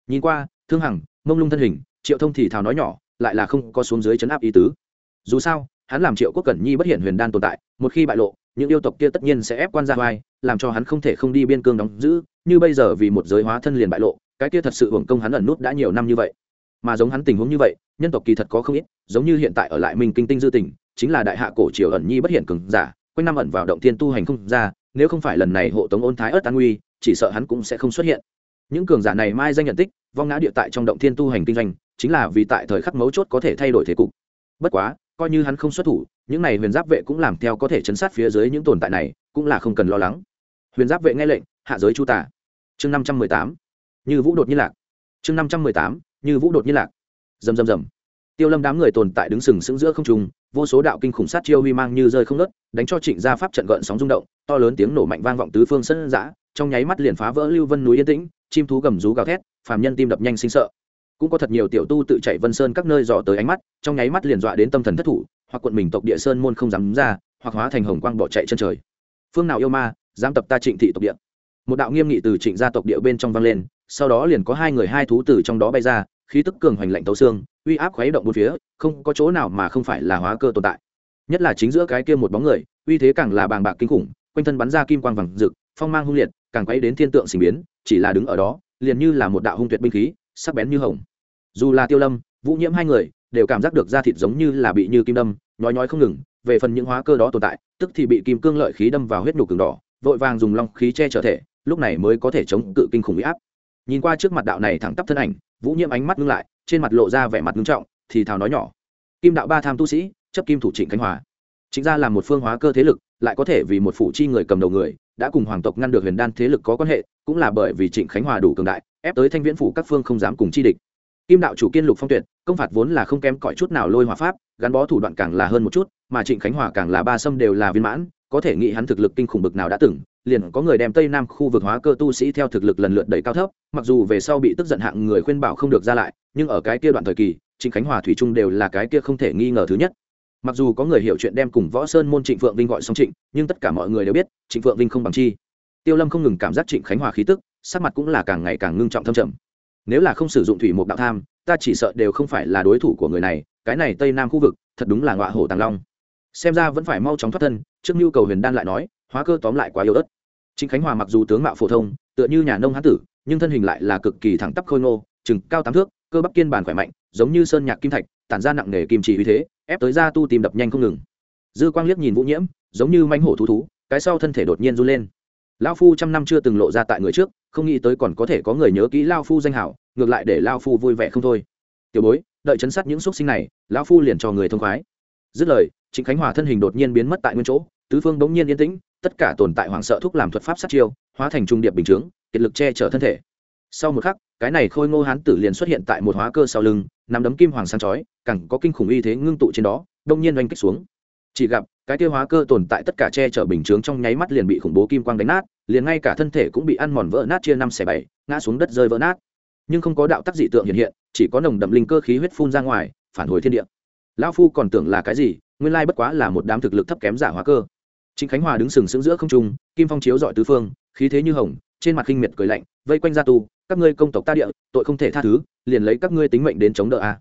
Nhìn qua, thương hằng, mông lung thân hình, triệu thông thì thào nói nhỏ, lại là không có xuống dưới chấn áp ý tứ. Dù sao, hắn làm triệu quốc cẩn nhi bất hiện huyền đan tồn tại, một khi bại lộ những yêu tộc kia tất nhiên sẽ ép quan ra vai làm cho hắn không thể không đi biên cương đóng giữ, như bây giờ vì một giới hóa thân liền bại lộ, cái kia thật sự hưởng công hắn ẩn nút đã nhiều năm như vậy. Mà giống hắn tình huống như vậy, nhân tộc kỳ thật có không ít, giống như hiện tại ở lại minh kinh tinh dư tỉnh, chính là đại hạ cổ triều ẩn nhi bất hiện cường giả, quanh năm ẩn vào động thiên tu hành không ra, nếu không phải lần này hộ tống ôn thái ớt an nguy, chỉ sợ hắn cũng sẽ không xuất hiện. Những cường giả này mai danh nhận tích, vong ngã địa tại trong động thiên tu hành kinh doanh, chính là vì tại thời khắc mấu chốt có thể thay đổi thế cục. Bất quá, coi như hắn không xuất thủ những này huyền giáp vệ cũng làm theo có thể chấn sát phía dưới những tồn tại này, cũng là không cần lo lắng. Huyền giáp vệ nghe lệnh, hạ giới chu tả chương năm trăm mười tám. Như vũ đột nhiên lạc. Chương năm trăm mười tám. Như vũ đột nhiên lạc. Rầm rầm rầm. Tiêu lâm đám người tồn tại đứng sừng sững giữa không trung, vô số đạo kinh khủng sát chiêu huy mang như rơi không nớt đánh cho trịnh gia pháp trận gợn sóng rung động, to lớn tiếng nổ mạnh vang vọng tứ phương sân giã trong nháy mắt liền phá vỡ lưu vân núi yên tĩnh, chim thú gầm rú gào thét, phàm nhân tim đập nhanh sinh sợ. Cũng có thật nhiều tiểu tu tự chạy vân sơn các nơi dò tới ánh mắt, trong nháy mắt liền dọa đến tâm thần thất thủ hoặc quận mình tộc địa sơn môn không dám ra, hoặc hóa thành hồng quang bỏ chạy chân trời. Phương nào yêu ma, dám tập ta trịnh thị tộc địa. Một đạo nghiêm nghị từ trịnh gia tộc địa bên trong vang lên, sau đó liền có hai người hai thú từ trong đó bay ra, khí tức cường hoành lạnh tấu xương, uy áp khuấy động bốn phía, không có chỗ nào mà không phải là hóa cơ tồn tại. Nhất là chính giữa cái kia một bóng người, uy thế càng là bàng bạc kinh khủng, quanh thân bắn ra kim quang vàng rực, phong mang hung liệt, càng quấy đến thiên tượng sinh biến, chỉ là đứng ở đó, liền như là một đạo hung tuyệt binh khí, sắc bén như hồng. Dù là tiêu lâm, vũ nhiễm hai người đều cảm giác được da thịt giống như là bị như kim đâm, nhói nhói không ngừng, về phần những hóa cơ đó tồn tại, tức thì bị kim cương lợi khí đâm vào huyết nhục cường đỏ, vội vàng dùng long khí che trở thể, lúc này mới có thể chống cự kinh khủng bị áp. Nhìn qua trước mặt đạo này thẳng tắp thân ảnh, vũ nhiễm ánh mắt ngưng lại, trên mặt lộ ra vẻ mặt ngưng trọng, thì thào nói nhỏ. Kim đạo ba tham tu sĩ, chấp kim thủ trịnh khánh hòa. Chính ra là một phương hóa cơ thế lực, lại có thể vì một phụ chi người cầm đầu người, đã cùng hoàng tộc ngăn được huyền đan thế lực có quan hệ, cũng là bởi vì trịnh khánh hòa đủ cường đại, ép tới thanh viễn phủ các phương không dám cùng chi địch kim đạo chủ kiên lục phong tuyệt, công phạt vốn là không kém cỏi chút nào lôi hòa pháp, gắn bó thủ đoạn càng là hơn một chút, mà trịnh khánh hòa càng là ba sâm đều là viên mãn, có thể nghĩ hắn thực lực kinh khủng bực nào đã từng, liền có người đem tây nam khu vực hóa cơ tu sĩ theo thực lực lần lượt đẩy cao thấp, mặc dù về sau bị tức giận hạng người khuyên bảo không được ra lại, nhưng ở cái kia đoạn thời kỳ, trịnh khánh hòa thủy trung đều là cái kia không thể nghi ngờ thứ nhất. Mặc dù có người hiểu chuyện đem cùng võ sơn môn trịnh phượng vinh gọi xong trịnh, nhưng tất cả mọi người đều biết, trịnh phượng vinh không bằng chi. Tiêu lâm không ngừng cảm giác trịnh khánh hòa khí tức, sắc mặt cũng là càng ngày càng ngưng trọng thâm trầm nếu là không sử dụng thủy mục đạo tham, ta chỉ sợ đều không phải là đối thủ của người này, cái này tây nam khu vực, thật đúng là ngọa hổ tàng long. Xem ra vẫn phải mau chóng thoát thân, trước nhu cầu huyền đan lại nói, hóa cơ tóm lại quá yếu ớt. Chính khánh hòa mặc dù tướng mạo phổ thông, tựa như nhà nông hán tử, nhưng thân hình lại là cực kỳ thẳng tắp khôi ngô, chừng cao tám thước, cơ bắp kiên bản khỏe mạnh, giống như sơn nhạc kim thạch, tản ra nặng nề kim chỉ uy thế, ép tới ra tu tìm đập nhanh không ngừng. Dư quang liếc nhìn vũ nhiễm, giống như manh hổ thú thú, cái sau thân thể đột nhiên run lên. Lão phu trăm năm chưa từng lộ ra tại người trước không nghĩ tới còn có thể có người nhớ kỹ lao phu danh hảo, ngược lại để lao phu vui vẻ không thôi. Tiểu bối, đợi chấn sát những xúc sinh này, lao phu liền cho người thông khoái. Dứt lời, trịnh khánh hòa thân hình đột nhiên biến mất tại nguyên chỗ, tứ phương bỗng nhiên yên tĩnh, tất cả tồn tại hoảng sợ thúc làm thuật pháp sát chiêu, hóa thành trung điệp bình chướng, kiệt lực che chở thân thể. Sau một khắc, cái này khôi ngô hán tử liền xuất hiện tại một hóa cơ sau lưng, nắm đấm kim hoàng sáng chói cẳng có kinh khủng uy thế ngưng tụ trên đó đông nhiên oanh kích xuống. Chỉ gặp cái tiêu hóa cơ tồn tại tất cả che chở bình chướng trong nháy mắt liền bị khủng bố kim quang đánh nát, liền ngay cả thân thể cũng bị ăn mòn vỡ nát chia năm xẻ bảy, ngã xuống đất rơi vỡ nát. Nhưng không có đạo tắc dị tượng hiện hiện, chỉ có nồng đậm linh cơ khí huyết phun ra ngoài, phản hồi thiên địa. Lão phu còn tưởng là cái gì, nguyên lai bất quá là một đám thực lực thấp kém giả hóa cơ. Chính khánh hòa đứng sừng sững giữa không trung, kim phong chiếu dọi tứ phương, khí thế như hồng, trên mặt kinh miệt cười lạnh, vây quanh gia tu, các ngươi công tộc ta địa, tội không thể tha thứ, liền lấy các ngươi tính mệnh đến chống đỡ a.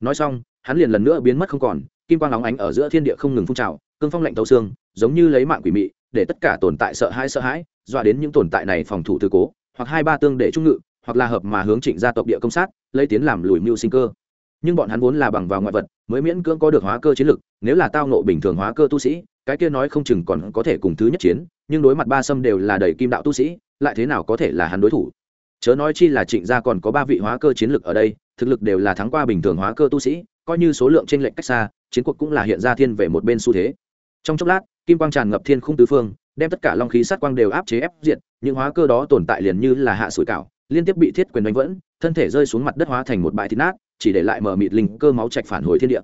Nói xong, hắn liền lần nữa biến mất không còn, kim quang óng ánh ở giữa thiên địa không ngừng phun trào cương phong lạnh tấu xương, giống như lấy mạng quỷ mị, để tất cả tồn tại sợ hãi sợ hãi, dọa đến những tồn tại này phòng thủ tư cố, hoặc hai ba tương để trung ngự, hoặc là hợp mà hướng trịnh gia tộc địa công sát, lấy tiến làm lùi mưu sinh cơ. Nhưng bọn hắn vốn là bằng vào ngoại vật, mới miễn cưỡng có được hóa cơ chiến lực, nếu là tao nộ bình thường hóa cơ tu sĩ, cái kia nói không chừng còn có thể cùng thứ nhất chiến, nhưng đối mặt ba sâm đều là đầy kim đạo tu sĩ, lại thế nào có thể là hắn đối thủ? Chớ nói chi là trịnh gia còn có ba vị hóa cơ chiến lực ở đây, thực lực đều là thắng qua bình thường hóa cơ tu sĩ, coi như số lượng t r ê n lệch cách xa, chiến cuộc cũng là hiện ra thiên về một bên xu thế trong chốc lát, kim quang tràn ngập thiên khung tứ phương, đem tất cả long khí sát quang đều áp chế ép diện những hóa cơ đó tồn tại liền như là hạ sủi cảo, liên tiếp bị thiết quyền đánh vẫn thân thể rơi xuống mặt đất hóa thành một bãi thịt nát, chỉ để lại mở mịt linh cơ máu chạch phản hồi thiên địa.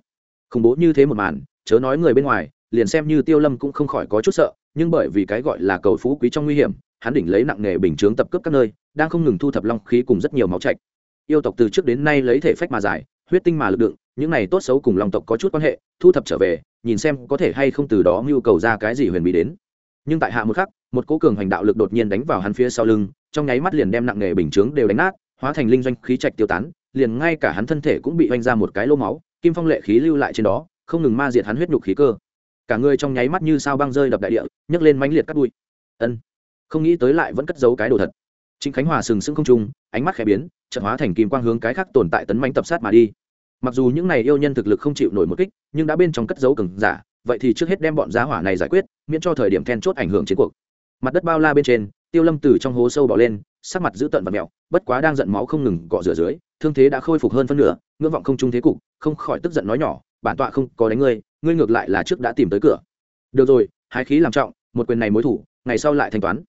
Khủng bố như thế một màn, chớ nói người bên ngoài, liền xem như tiêu lâm cũng không khỏi có chút sợ, nhưng bởi vì cái gọi là cầu phú quý trong nguy hiểm, hắn đỉnh lấy nặng nghề bình chướng tập cướp các nơi, đang không ngừng thu thập long khí cùng rất nhiều máu chạch. Yêu tộc từ trước đến nay lấy thể phách mà giải, huyết tinh mà lực lượng, những này tốt xấu cùng long tộc có chút quan hệ, thu thập trở về nhìn xem có thể hay không từ đó mưu cầu ra cái gì huyền bí đến. Nhưng tại hạ một khắc, một cố cường hành đạo lực đột nhiên đánh vào hắn phía sau lưng, trong nháy mắt liền đem nặng nghề bình chướng đều đánh nát, hóa thành linh doanh khí trạch tiêu tán, liền ngay cả hắn thân thể cũng bị oanh ra một cái lô máu, kim phong lệ khí lưu lại trên đó, không ngừng ma diệt hắn huyết nhục khí cơ. Cả người trong nháy mắt như sao băng rơi đập đại địa, nhấc lên mãnh liệt cắt bụi. Ân, không nghĩ tới lại vẫn cất giấu cái đồ thật. Chính khánh hòa sừng sững không trung, ánh mắt khẽ biến trận hóa thành kim quang hướng cái khác tồn tại tấn mãnh tập sát mà đi mặc dù những này yêu nhân thực lực không chịu nổi một kích, nhưng đã bên trong cất dấu cừng giả, vậy thì trước hết đem bọn giá hỏa này giải quyết, miễn cho thời điểm then chốt ảnh hưởng chiến cuộc. Mặt đất bao la bên trên, tiêu lâm từ trong hố sâu bỏ lên, sắc mặt giữ tận và mẹo, bất quá đang giận máu không ngừng cọ rửa dưới, thương thế đã khôi phục hơn phân nửa, ngưỡng vọng không trung thế cục, không khỏi tức giận nói nhỏ, bản tọa không có đánh ngươi ngươi ngược lại là trước đã tìm tới cửa. Được rồi, hái khí làm trọng, một quyền này mối thủ, ngày sau lại thanh toán.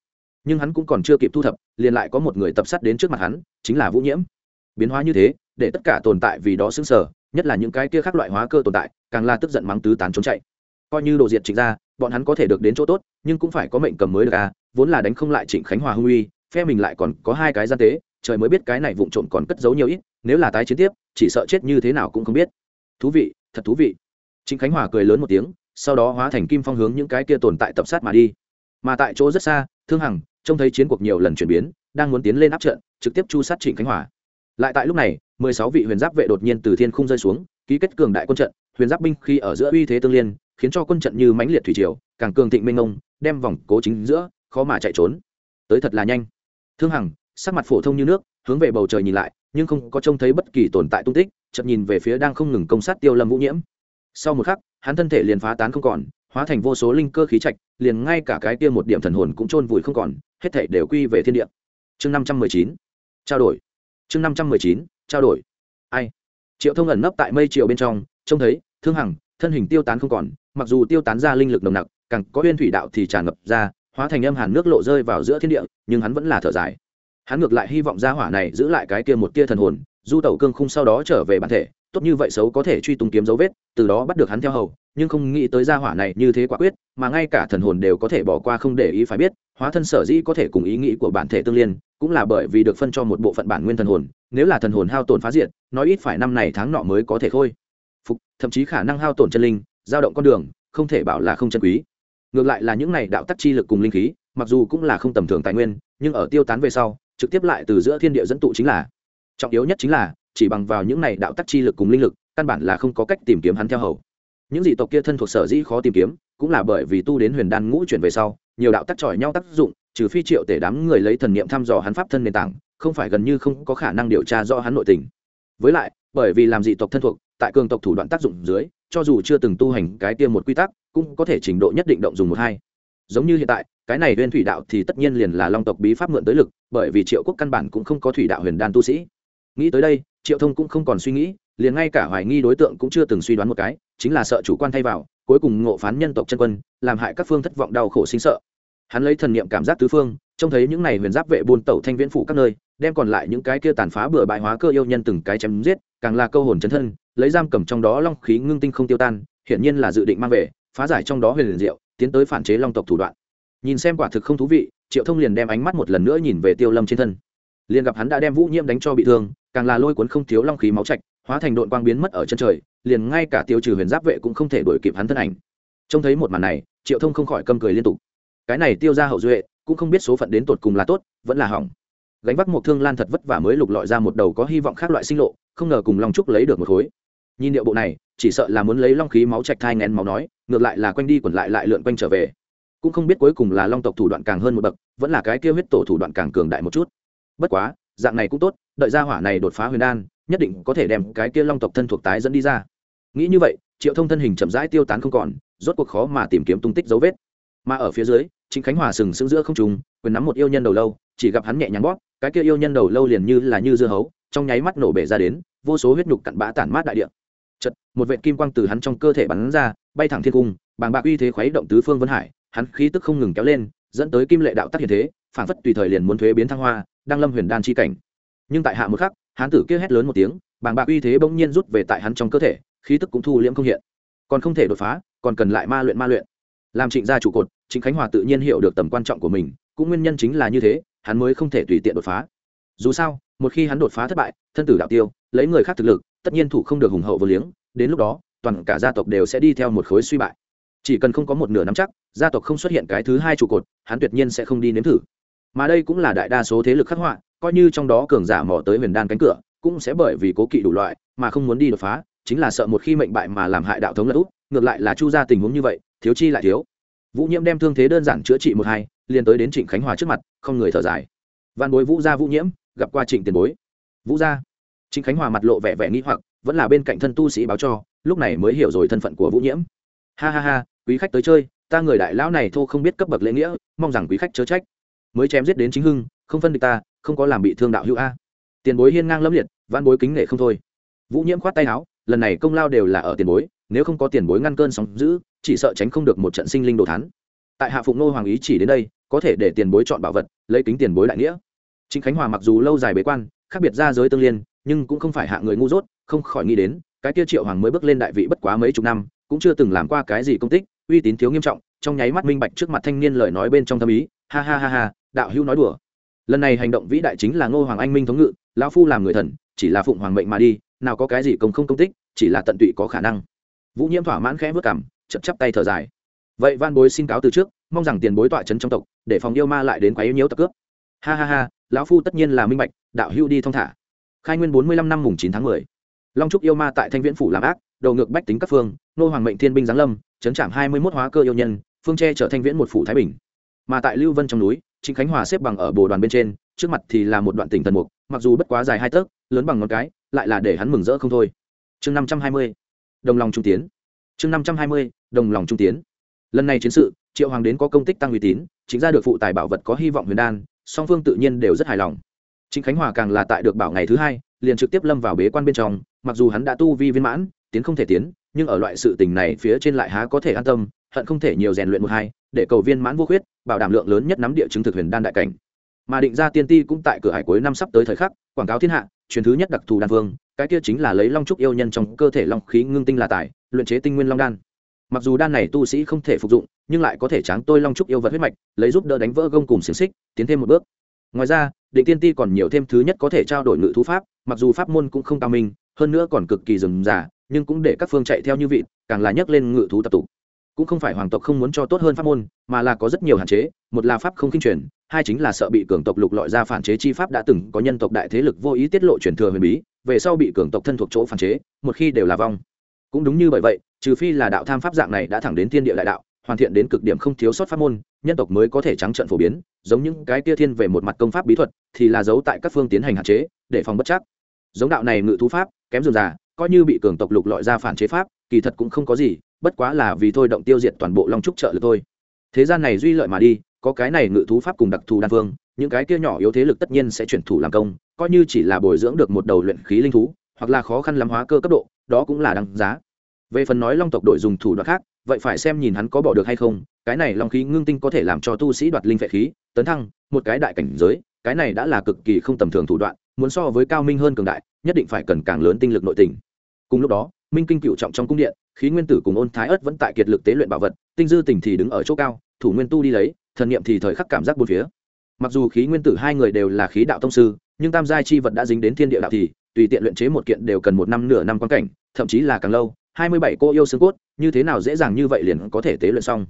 Nhưng hắn cũng còn chưa kịp thu thập, liền lại có một người tập sát đến trước mặt hắn, chính là vũ nhiễm. Biến hóa như thế để tất cả tồn tại vì đó xứng sở nhất là những cái kia khác loại hóa cơ tồn tại càng là tức giận mắng tứ tán trốn chạy. Coi như đồ diệt trịnh ra, bọn hắn có thể được đến chỗ tốt nhưng cũng phải có mệnh cầm mới được à vốn là đánh không lại trịnh khánh hòa hung uy phe mình lại còn có hai cái gian tế trời mới biết cái này vụng trộm còn cất giấu nhiều ít nếu là tái chiến tiếp chỉ sợ chết như thế nào cũng không biết. Thú vị thật thú vị. Trịnh khánh hòa cười lớn một tiếng sau đó hóa thành kim phong hướng những cái kia tồn tại tập sát mà đi. Mà tại chỗ rất xa thương hằng trông thấy chiến cuộc nhiều lần chuyển biến đang muốn tiến lên áp trận trực tiếp chu sát trịnh khánh hòa. Lại tại lúc này mười sáu vị huyền giáp vệ đột nhiên từ thiên khung rơi xuống, ký kết cường đại quân trận, huyền giáp binh khi ở giữa uy thế tương liên, khiến cho quân trận như mãnh liệt thủy triều, càng cường thịnh minh ông đem vòng cố chính giữa, khó mà chạy trốn. Tới thật là nhanh. Thương hằng, sắc mặt phổ thông như nước, hướng về bầu trời nhìn lại, nhưng không có trông thấy bất kỳ tồn tại tung tích chậm nhìn về phía đang không ngừng công sát tiêu lâm vũ nhiễm. Sau một khắc, hắn thân thể liền phá tán không còn, hóa thành vô số linh cơ khí trạch, liền ngay cả cái kia một điểm thần hồn cũng chôn vùi không còn, hết thể đều quy về thiên địa. Chương năm trăm mười chín. Trao đổi. Chương năm trăm mười chín trao đổi. Ai? Triệu thông ẩn nấp tại mây triệu bên trong, trông thấy, thương hằng, thân hình tiêu tán không còn, mặc dù tiêu tán ra linh lực nồng nặc, càng có huyên thủy đạo thì tràn ngập ra, hóa thành âm hàn nước lộ rơi vào giữa thiên địa, nhưng hắn vẫn là thở dài. Hắn ngược lại hy vọng gia hỏa này giữ lại cái kia một tia thần hồn, du tẩu cương khung sau đó trở về bản thể tốt như vậy xấu có thể truy tung kiếm dấu vết, từ đó bắt được hắn theo hầu, nhưng không nghĩ tới gia hỏa này như thế quả quyết, mà ngay cả thần hồn đều có thể bỏ qua không để ý phải biết, hóa thân sở dĩ có thể cùng ý nghĩ của bản thể tương liên, cũng là bởi vì được phân cho một bộ phận bản nguyên thần hồn, nếu là thần hồn hao tổn phá diệt, nói ít phải năm này tháng nọ mới có thể khôi. Phục, thậm chí khả năng hao tổn chân linh, dao động con đường, không thể bảo là không chân quý. Ngược lại là những này đạo tắc chi lực cùng linh khí, mặc dù cũng là không tầm thường tài nguyên, nhưng ở tiêu tán về sau, trực tiếp lại từ giữa thiên địa dẫn tụ chính là. Trọng yếu nhất chính là chỉ bằng vào những này đạo tắc chi lực cùng linh lực, căn bản là không có cách tìm kiếm hắn theo hầu. Những dị tộc kia thân thuộc sở dĩ khó tìm kiếm, cũng là bởi vì tu đến huyền đan ngũ chuyển về sau, nhiều đạo tắc tròi nhau tác dụng, trừ phi triệu tể đám người lấy thần niệm thăm dò hắn pháp thân nền tảng, không phải gần như không có khả năng điều tra do hắn nội tình. Với lại, bởi vì làm dị tộc thân thuộc, tại cường tộc thủ đoạn tác dụng dưới, cho dù chưa từng tu hành cái tiêm một quy tắc, cũng có thể trình độ nhất định động dùng một hai. Giống như hiện tại, cái này huyên thủy đạo thì tất nhiên liền là long tộc bí pháp mượn tới lực, bởi vì triệu quốc căn bản cũng không có thủy đạo huyền đan tu sĩ nghĩ tới đây, triệu thông cũng không còn suy nghĩ, liền ngay cả hoài nghi đối tượng cũng chưa từng suy đoán một cái, chính là sợ chủ quan thay vào, cuối cùng ngộ phán nhân tộc chân quân, làm hại các phương thất vọng đau khổ sinh sợ. Hắn lấy thần niệm cảm giác tứ phương, trông thấy những này huyền giáp vệ buôn tẩu thanh viễn phủ các nơi, đem còn lại những cái kia tàn phá bừa bại hóa cơ yêu nhân từng cái chém giết, càng là câu hồn chấn thân, lấy giam cầm trong đó long khí ngưng tinh không tiêu tan, hiển nhiên là dự định mang về, phá giải trong đó huyền liền diệu, tiến tới phản chế long tộc thủ đoạn. Nhìn xem quả thực không thú vị, triệu thông liền đem ánh mắt một lần nữa nhìn về tiêu lâm trên thân. Liền gặp hắn đã đem vũ nhiễm đánh cho bị thương càng là lôi cuốn không thiếu long khí máu trạch hóa thành đội quang biến mất ở chân trời, liền ngay cả tiêu trừ huyền giáp vệ cũng không thể đuổi kịp hắn thân ảnh. Trông thấy một màn này, triệu thông không khỏi câm cười liên tục. Cái này tiêu ra hậu duệ, cũng không biết số phận đến tột cùng là tốt, vẫn là hỏng. Gánh vác một thương lan thật vất vả mới lục lọi ra một đầu có hy vọng khác loại sinh lộ, không ngờ cùng long trúc lấy được một khối. Nhìn điệu bộ này, chỉ sợ là muốn lấy long khí máu trạch thai ngén máu nói, ngược lại là quanh đi quẩn lại lại lượn quanh trở về. Cũng không biết cuối cùng là long tộc thủ đoạn càng hơn một bậc, vẫn là cái kia huyết tổ thủ đoạn càng cường đại một chút. Bất quá dạng này cũng tốt, đợi ra hỏa này đột phá huyền đan, nhất định có thể đem cái kia long tộc thân thuộc tái dẫn đi ra. Nghĩ như vậy, triệu thông thân hình chậm rãi tiêu tán không còn, rốt cuộc khó mà tìm kiếm tung tích dấu vết. Mà ở phía dưới chính khánh hòa sừng sững giữa không trùng quyền nắm một yêu nhân đầu lâu, chỉ gặp hắn nhẹ nhàng bóp, cái kia yêu nhân đầu lâu liền như là như dưa hấu, trong nháy mắt nổ bể ra đến, vô số huyết nhục cặn bã tản mát đại địa. Chật một vệ kim quang từ hắn trong cơ thể bắn ra, bay thẳng thiên cung, bàng bạc uy thế khuấy động tứ phương vân hải, hắn khí tức không ngừng kéo lên, dẫn tới kim lệ đạo tắc hiện thế phản phất tùy thời liền muốn thuế biến thăng hoa, đang lâm huyền đan chi cảnh. Nhưng tại hạ một khắc hắn tử kia hét lớn một tiếng, bàng bạc uy thế bỗng nhiên rút về tại hắn trong cơ thể, khí tức cũng thu liễm không hiện. Còn không thể đột phá, còn cần lại ma luyện ma luyện. Làm trịnh gia trụ cột, chính khánh hòa tự nhiên hiểu được tầm quan trọng của mình, cũng nguyên nhân chính là như thế, hắn mới không thể tùy tiện đột phá. Dù sao, một khi hắn đột phá thất bại, thân tử đạo tiêu, lấy người khác thực lực, tất nhiên thủ không được hùng hậu vô liếng, đến lúc đó, toàn cả gia tộc đều sẽ đi theo một khối suy bại. Chỉ cần không có một nửa nắm chắc, gia tộc không xuất hiện cái thứ hai trụ cột, hắn tuyệt nhiên sẽ không đi nếm thử mà đây cũng là đại đa số thế lực khắc họa, coi như trong đó cường giả mò tới huyền đan cánh cửa, cũng sẽ bởi vì cố kỵ đủ loại mà không muốn đi đột phá, chính là sợ một khi mệnh bại mà làm hại đạo thống lẫn úp ngược lại là chu ra tình huống như vậy, thiếu chi lại thiếu. Vũ nhiễm đem thương thế đơn giản chữa trị một hai, liền tới đến trịnh khánh hòa trước mặt, không người thở dài. Văn bối vũ gia vũ nhiễm, gặp qua trịnh tiền bối. Vũ gia. Trịnh khánh hòa mặt lộ vẻ vẻ nghĩ hoặc, vẫn là bên cạnh thân tu sĩ báo cho, lúc này mới hiểu rồi thân phận của vũ nhiễm. Ha ha ha, quý khách tới chơi, ta người đại lão này thô không biết cấp bậc lễ nghĩa, mong rằng quý khách chớ trách mới chém giết đến chính hưng, không phân địch ta, không có làm bị thương đạo hữu a. Tiền bối hiên ngang lâm liệt văn bối kính nể không thôi. Vũ nhiễm khoát tay áo, lần này công lao đều là ở tiền bối, nếu không có tiền bối ngăn cơn sóng giữ chỉ sợ tránh không được một trận sinh linh đồ thán. Tại hạ phụng nô hoàng ý chỉ đến đây, có thể để tiền bối chọn bảo vật, lấy kính tiền bối đại nghĩa. Chính khánh hòa mặc dù lâu dài bế quan, khác biệt ra giới tương liên, nhưng cũng không phải hạ người ngu dốt, không khỏi nghĩ đến, cái kia triệu hoàng mới bước lên đại vị bất quá mấy chục năm, cũng chưa từng làm qua cái gì công tích, uy tín thiếu nghiêm trọng, trong nháy mắt minh bạch trước mặt thanh niên lời nói bên trong thâm ý, ha ha ha ha đạo hữu nói đùa. Lần này hành động vĩ đại chính là ngô hoàng anh minh thống ngự, lão phu làm người thần, chỉ là phụng hoàng mệnh mà đi, nào có cái gì công không công tích, chỉ là tận tụy có khả năng. Vũ nhiễm thỏa mãn khẽ vất cảm chậm chắp tay thở dài. Vậy van bối xin cáo từ trước, mong rằng tiền bối tọa trấn trong tộc, để phòng yêu ma lại đến quấy nhiễu tập cướp. Ha ha ha, lão phu tất nhiên là minh bạch, đạo hữu đi thong thả. Khai nguyên bốn mươi lăm năm mùng chín tháng mười. Long trúc yêu ma tại thanh viễn phủ làm ác, đầu ngược bách tính các phương nô hoàng mệnh thiên binh giáng lâm, chấn trảm hai mươi mốt hóa cơ yêu nhân, phương tre trở thanh viễn một phủ thái bình. Mà tại lưu vân trong núi trịnh khánh hòa xếp bằng ở bồ đoàn bên trên, trước mặt thì là một đoạn tỉnh thần mục, mặc dù bất quá dài hai tấc, lớn bằng ngón cái, lại là để hắn mừng rỡ không thôi. Chương năm trăm hai mươi, đồng lòng trung tiến. Chương năm trăm hai mươi, đồng lòng trung tiến. Lần này chiến sự, triệu hoàng đến có công tích tăng uy tín, chính ra được phụ tài bảo vật có hy vọng huyền đan, song phương tự nhiên đều rất hài lòng. Chính khánh hòa càng là tại được bảo ngày thứ hai, liền trực tiếp lâm vào bế quan bên trong, mặc dù hắn đã tu vi viên mãn, tiến không thể tiến, nhưng ở loại sự tình này phía trên lại há có thể an tâm, hận không thể nhiều rèn luyện một hai để cầu viên mãn vô khuyết, bảo đảm lượng lớn nhất nắm địa chứng thực huyền đan đại cảnh. Mà định ra tiên ti cũng tại cửa hải cuối năm sắp tới thời khắc, quảng cáo thiên hạ, truyền thứ nhất đặc thù đan vương, cái kia chính là lấy long trúc yêu nhân trong cơ thể long khí ngưng tinh là tài, luyện chế tinh nguyên long đan. Mặc dù đan này tu sĩ không thể phục dụng, nhưng lại có thể tráng tôi long trúc yêu vật huyết mạch, lấy giúp đỡ đánh vỡ gông cùng xiềng xích, tiến thêm một bước. Ngoài ra, định tiên ti còn nhiều thêm thứ nhất có thể trao đổi ngự thú pháp, mặc dù pháp môn cũng không cao minh, hơn nữa còn cực kỳ rườm rà, nhưng cũng để các phương chạy theo như vị càng là nhấc lên ngự thú tập tụ cũng không phải hoàng tộc không muốn cho tốt hơn pháp môn, mà là có rất nhiều hạn chế, một là pháp không kinh truyền, hai chính là sợ bị cường tộc lục lọi ra phản chế chi pháp đã từng có nhân tộc đại thế lực vô ý tiết lộ truyền thừa huyền bí, về sau bị cường tộc thân thuộc chỗ phản chế, một khi đều là vong. Cũng đúng như bởi vậy, trừ phi là đạo tham pháp dạng này đã thẳng đến thiên địa đại đạo, hoàn thiện đến cực điểm không thiếu sót pháp môn, nhân tộc mới có thể trắng trận phổ biến, giống những cái tia thiên về một mặt công pháp bí thuật, thì là giấu tại các phương tiến hành hạn chế, để phòng bất chắc. Giống đạo này ngự thú pháp, kém dườm già, coi như bị cường tộc lục lọi ra phản chế pháp, kỳ thật cũng không có gì bất quá là vì thôi động tiêu diệt toàn bộ long trúc trợ lực thôi. Thế gian này duy lợi mà đi, có cái này ngự thú pháp cùng đặc thù đan phương những cái kia nhỏ yếu thế lực tất nhiên sẽ chuyển thủ làm công, coi như chỉ là bồi dưỡng được một đầu luyện khí linh thú, hoặc là khó khăn lắm hóa cơ cấp độ, đó cũng là đăng giá. Về phần nói long tộc đội dùng thủ đoạn khác, vậy phải xem nhìn hắn có bỏ được hay không, cái này long khí ngưng tinh có thể làm cho tu sĩ đoạt linh phệ khí, tấn thăng, một cái đại cảnh giới, cái này đã là cực kỳ không tầm thường thủ đoạn, muốn so với cao minh hơn cường đại, nhất định phải cần càng lớn tinh lực nội tình. Cùng lúc đó, minh kinh cựu trọng trong cung điện khí nguyên tử cùng ôn thái ớt vẫn tại kiệt lực tế luyện bảo vật, tinh dư tỉnh thì đứng ở chỗ cao, thủ nguyên tu đi lấy, thần niệm thì thời khắc cảm giác bốn phía. Mặc dù khí nguyên tử hai người đều là khí đạo tông sư, nhưng tam giai chi vật đã dính đến thiên địa đạo thì, tùy tiện luyện chế một kiện đều cần một năm nửa năm quan cảnh, thậm chí là càng lâu, hai mươi bảy cô yêu xương cốt, như thế nào dễ dàng như vậy liền có thể tế luyện xong.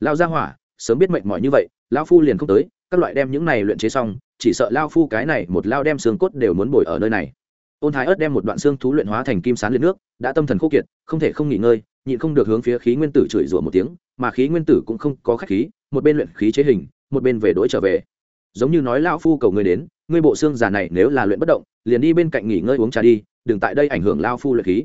Lao gia hỏa, sớm biết mệnh mỏi như vậy lao phu liền không tới, các loại đem những này luyện chế xong, chỉ sợ lao phu cái này một lao đem xương cốt đều muốn bồi ở nơi này ôn thái ớt đem một đoạn xương thú luyện hóa thành kim sán lên nước, đã tâm thần khô kiệt, không thể không nghỉ ngơi, nhịn không được hướng phía khí nguyên tử chửi rủa một tiếng, mà khí nguyên tử cũng không có khách khí, một bên luyện khí chế hình, một bên về đỗi trở về. Giống như nói lao phu cầu người đến, ngươi bộ xương già này nếu là luyện bất động, liền đi bên cạnh nghỉ ngơi uống trà đi, đừng tại đây ảnh hưởng lao phu luyện khí.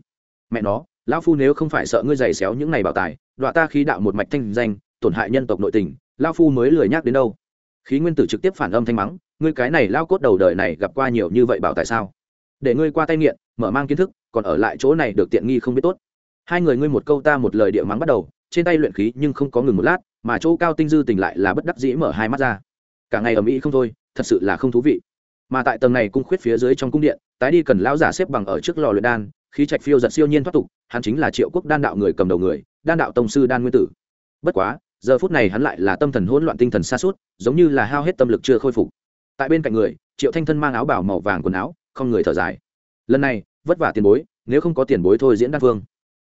Mẹ nó lao phu nếu không phải sợ ngươi giày xéo những này bảo tài, đọa ta khí đạo một mạch thanh danh, tổn hại nhân tộc nội tình lao phu mới lười nhắc đến đâu. Khí nguyên tử trực tiếp phản âm thanh mắng, ngươi cái này lao cốt đầu đời này gặp qua nhiều như vậy bảo tại sao? Để ngươi qua tay nghiện, mở mang kiến thức, còn ở lại chỗ này được tiện nghi không biết tốt. Hai người ngươi một câu ta một lời địa mắng bắt đầu, trên tay luyện khí nhưng không có ngừng một lát, mà chỗ cao tinh dư tỉnh lại là bất đắc dĩ mở hai mắt ra. Cả ngày ở mỹ không thôi, thật sự là không thú vị. Mà tại tầng này cung khuyết phía dưới trong cung điện, tái đi cần lão giả xếp bằng ở trước lò luyện đan, khí trạch phiêu giật siêu nhiên thoát tục, hắn chính là triệu quốc đan đạo người cầm đầu người, đan đạo tông sư đan nguyên tử. Bất quá, giờ phút này hắn lại là tâm thần hỗn loạn tinh thần xa suốt giống như là hao hết tâm lực chưa khôi phục. Tại bên cạnh người, triệu thanh thân mang áo bảo màu vàng quần áo không người thở dài. Lần này, vất vả tiền bối, nếu không có tiền bối thôi diễn đan phương.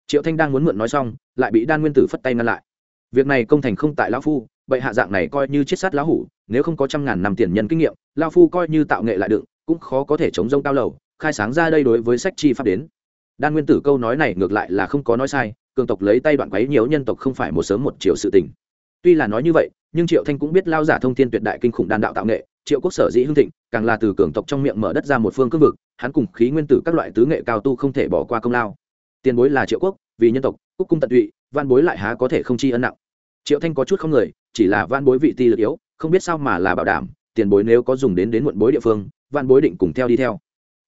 Triệu thanh đang muốn mượn nói xong, lại bị đan nguyên tử phất tay ngăn lại. Việc này công thành không tại lão phu vậy hạ dạng này coi như chết sát lão hủ, nếu không có trăm ngàn năm tiền nhân kinh nghiệm, lão phu coi như tạo nghệ lại đựng cũng khó có thể chống rông cao lầu, khai sáng ra đây đối với sách chi pháp đến. Đan nguyên tử câu nói này ngược lại là không có nói sai, cường tộc lấy tay đoạn quấy nhiều nhân tộc không phải một sớm một chiều sự tình. Tuy là nói như vậy, nhưng triệu thanh cũng biết lao giả thông tin tuyệt đại kinh khủng đan đạo tạo nghệ triệu quốc sở dĩ hưng thịnh, càng là từ cường tộc trong miệng mở đất ra một phương cương vực, hắn cùng khí nguyên tử các loại tứ nghệ cao tu không thể bỏ qua công lao. Tiền bối là triệu quốc, vì nhân tộc cúc cung tận tụy văn bối lại há có thể không chi ân nặng. Triệu thanh có chút không người, chỉ là văn bối vị ti lực yếu, không biết sao mà là bảo đảm, tiền bối nếu có dùng đến đến muộn bối địa phương văn bối định cùng theo đi theo.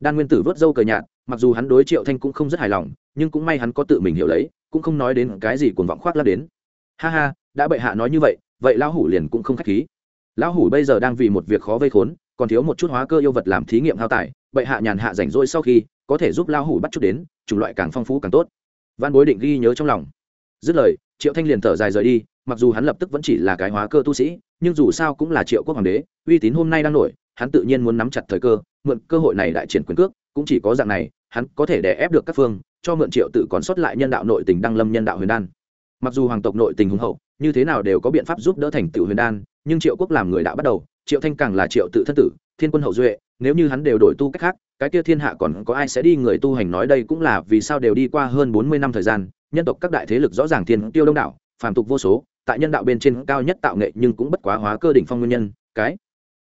Đan nguyên tử vớt dâu cờ nhạt, mặc dù hắn đối triệu thanh cũng không rất hài lòng, nhưng cũng may hắn có tự mình hiểu lấy, cũng không nói đến cái gì cuồng vọng khoác lắp đến. Ha ha, đã bệ hạ nói như vậy vậy lão hủ liền cũng không khách khí lão hủ bây giờ đang vì một việc khó vây khốn, còn thiếu một chút hóa cơ yêu vật làm thí nghiệm hao tài, bệ hạ nhàn hạ rảnh rỗi sau khi, có thể giúp Lão hủ bắt chút đến, chủng loại càng phong phú càng tốt. Văn bối định ghi nhớ trong lòng. Dứt lời, triệu thanh liền thở dài rời đi, mặc dù hắn lập tức vẫn chỉ là cái hóa cơ tu sĩ, nhưng dù sao cũng là triệu quốc hoàng đế, uy tín hôm nay đang nổi, hắn tự nhiên muốn nắm chặt thời cơ, mượn cơ hội này đại triển quyền cước, cũng chỉ có dạng này, hắn có thể đè ép được các phương, cho mượn triệu tự còn sót lại nhân đạo nội tình đăng lâm nhân đạo huyền đan. Mặc dù hoàng tộc nội tình hùng hậu, như thế nào đều có biện pháp giúp đỡ thành tựu huyền đan nhưng triệu quốc làm người đã bắt đầu, triệu thanh càng là triệu tự thân tử, thiên quân hậu duệ, nếu như hắn đều đổi tu cách khác, cái kia thiên hạ còn có ai sẽ đi người tu hành nói đây cũng là vì sao đều đi qua hơn bốn mươi năm thời gian, nhân tộc các đại thế lực rõ ràng thiên tiêu đông đảo, phàm tục vô số, tại nhân đạo bên trên cao nhất tạo nghệ nhưng cũng bất quá hóa cơ đỉnh phong nguyên nhân, cái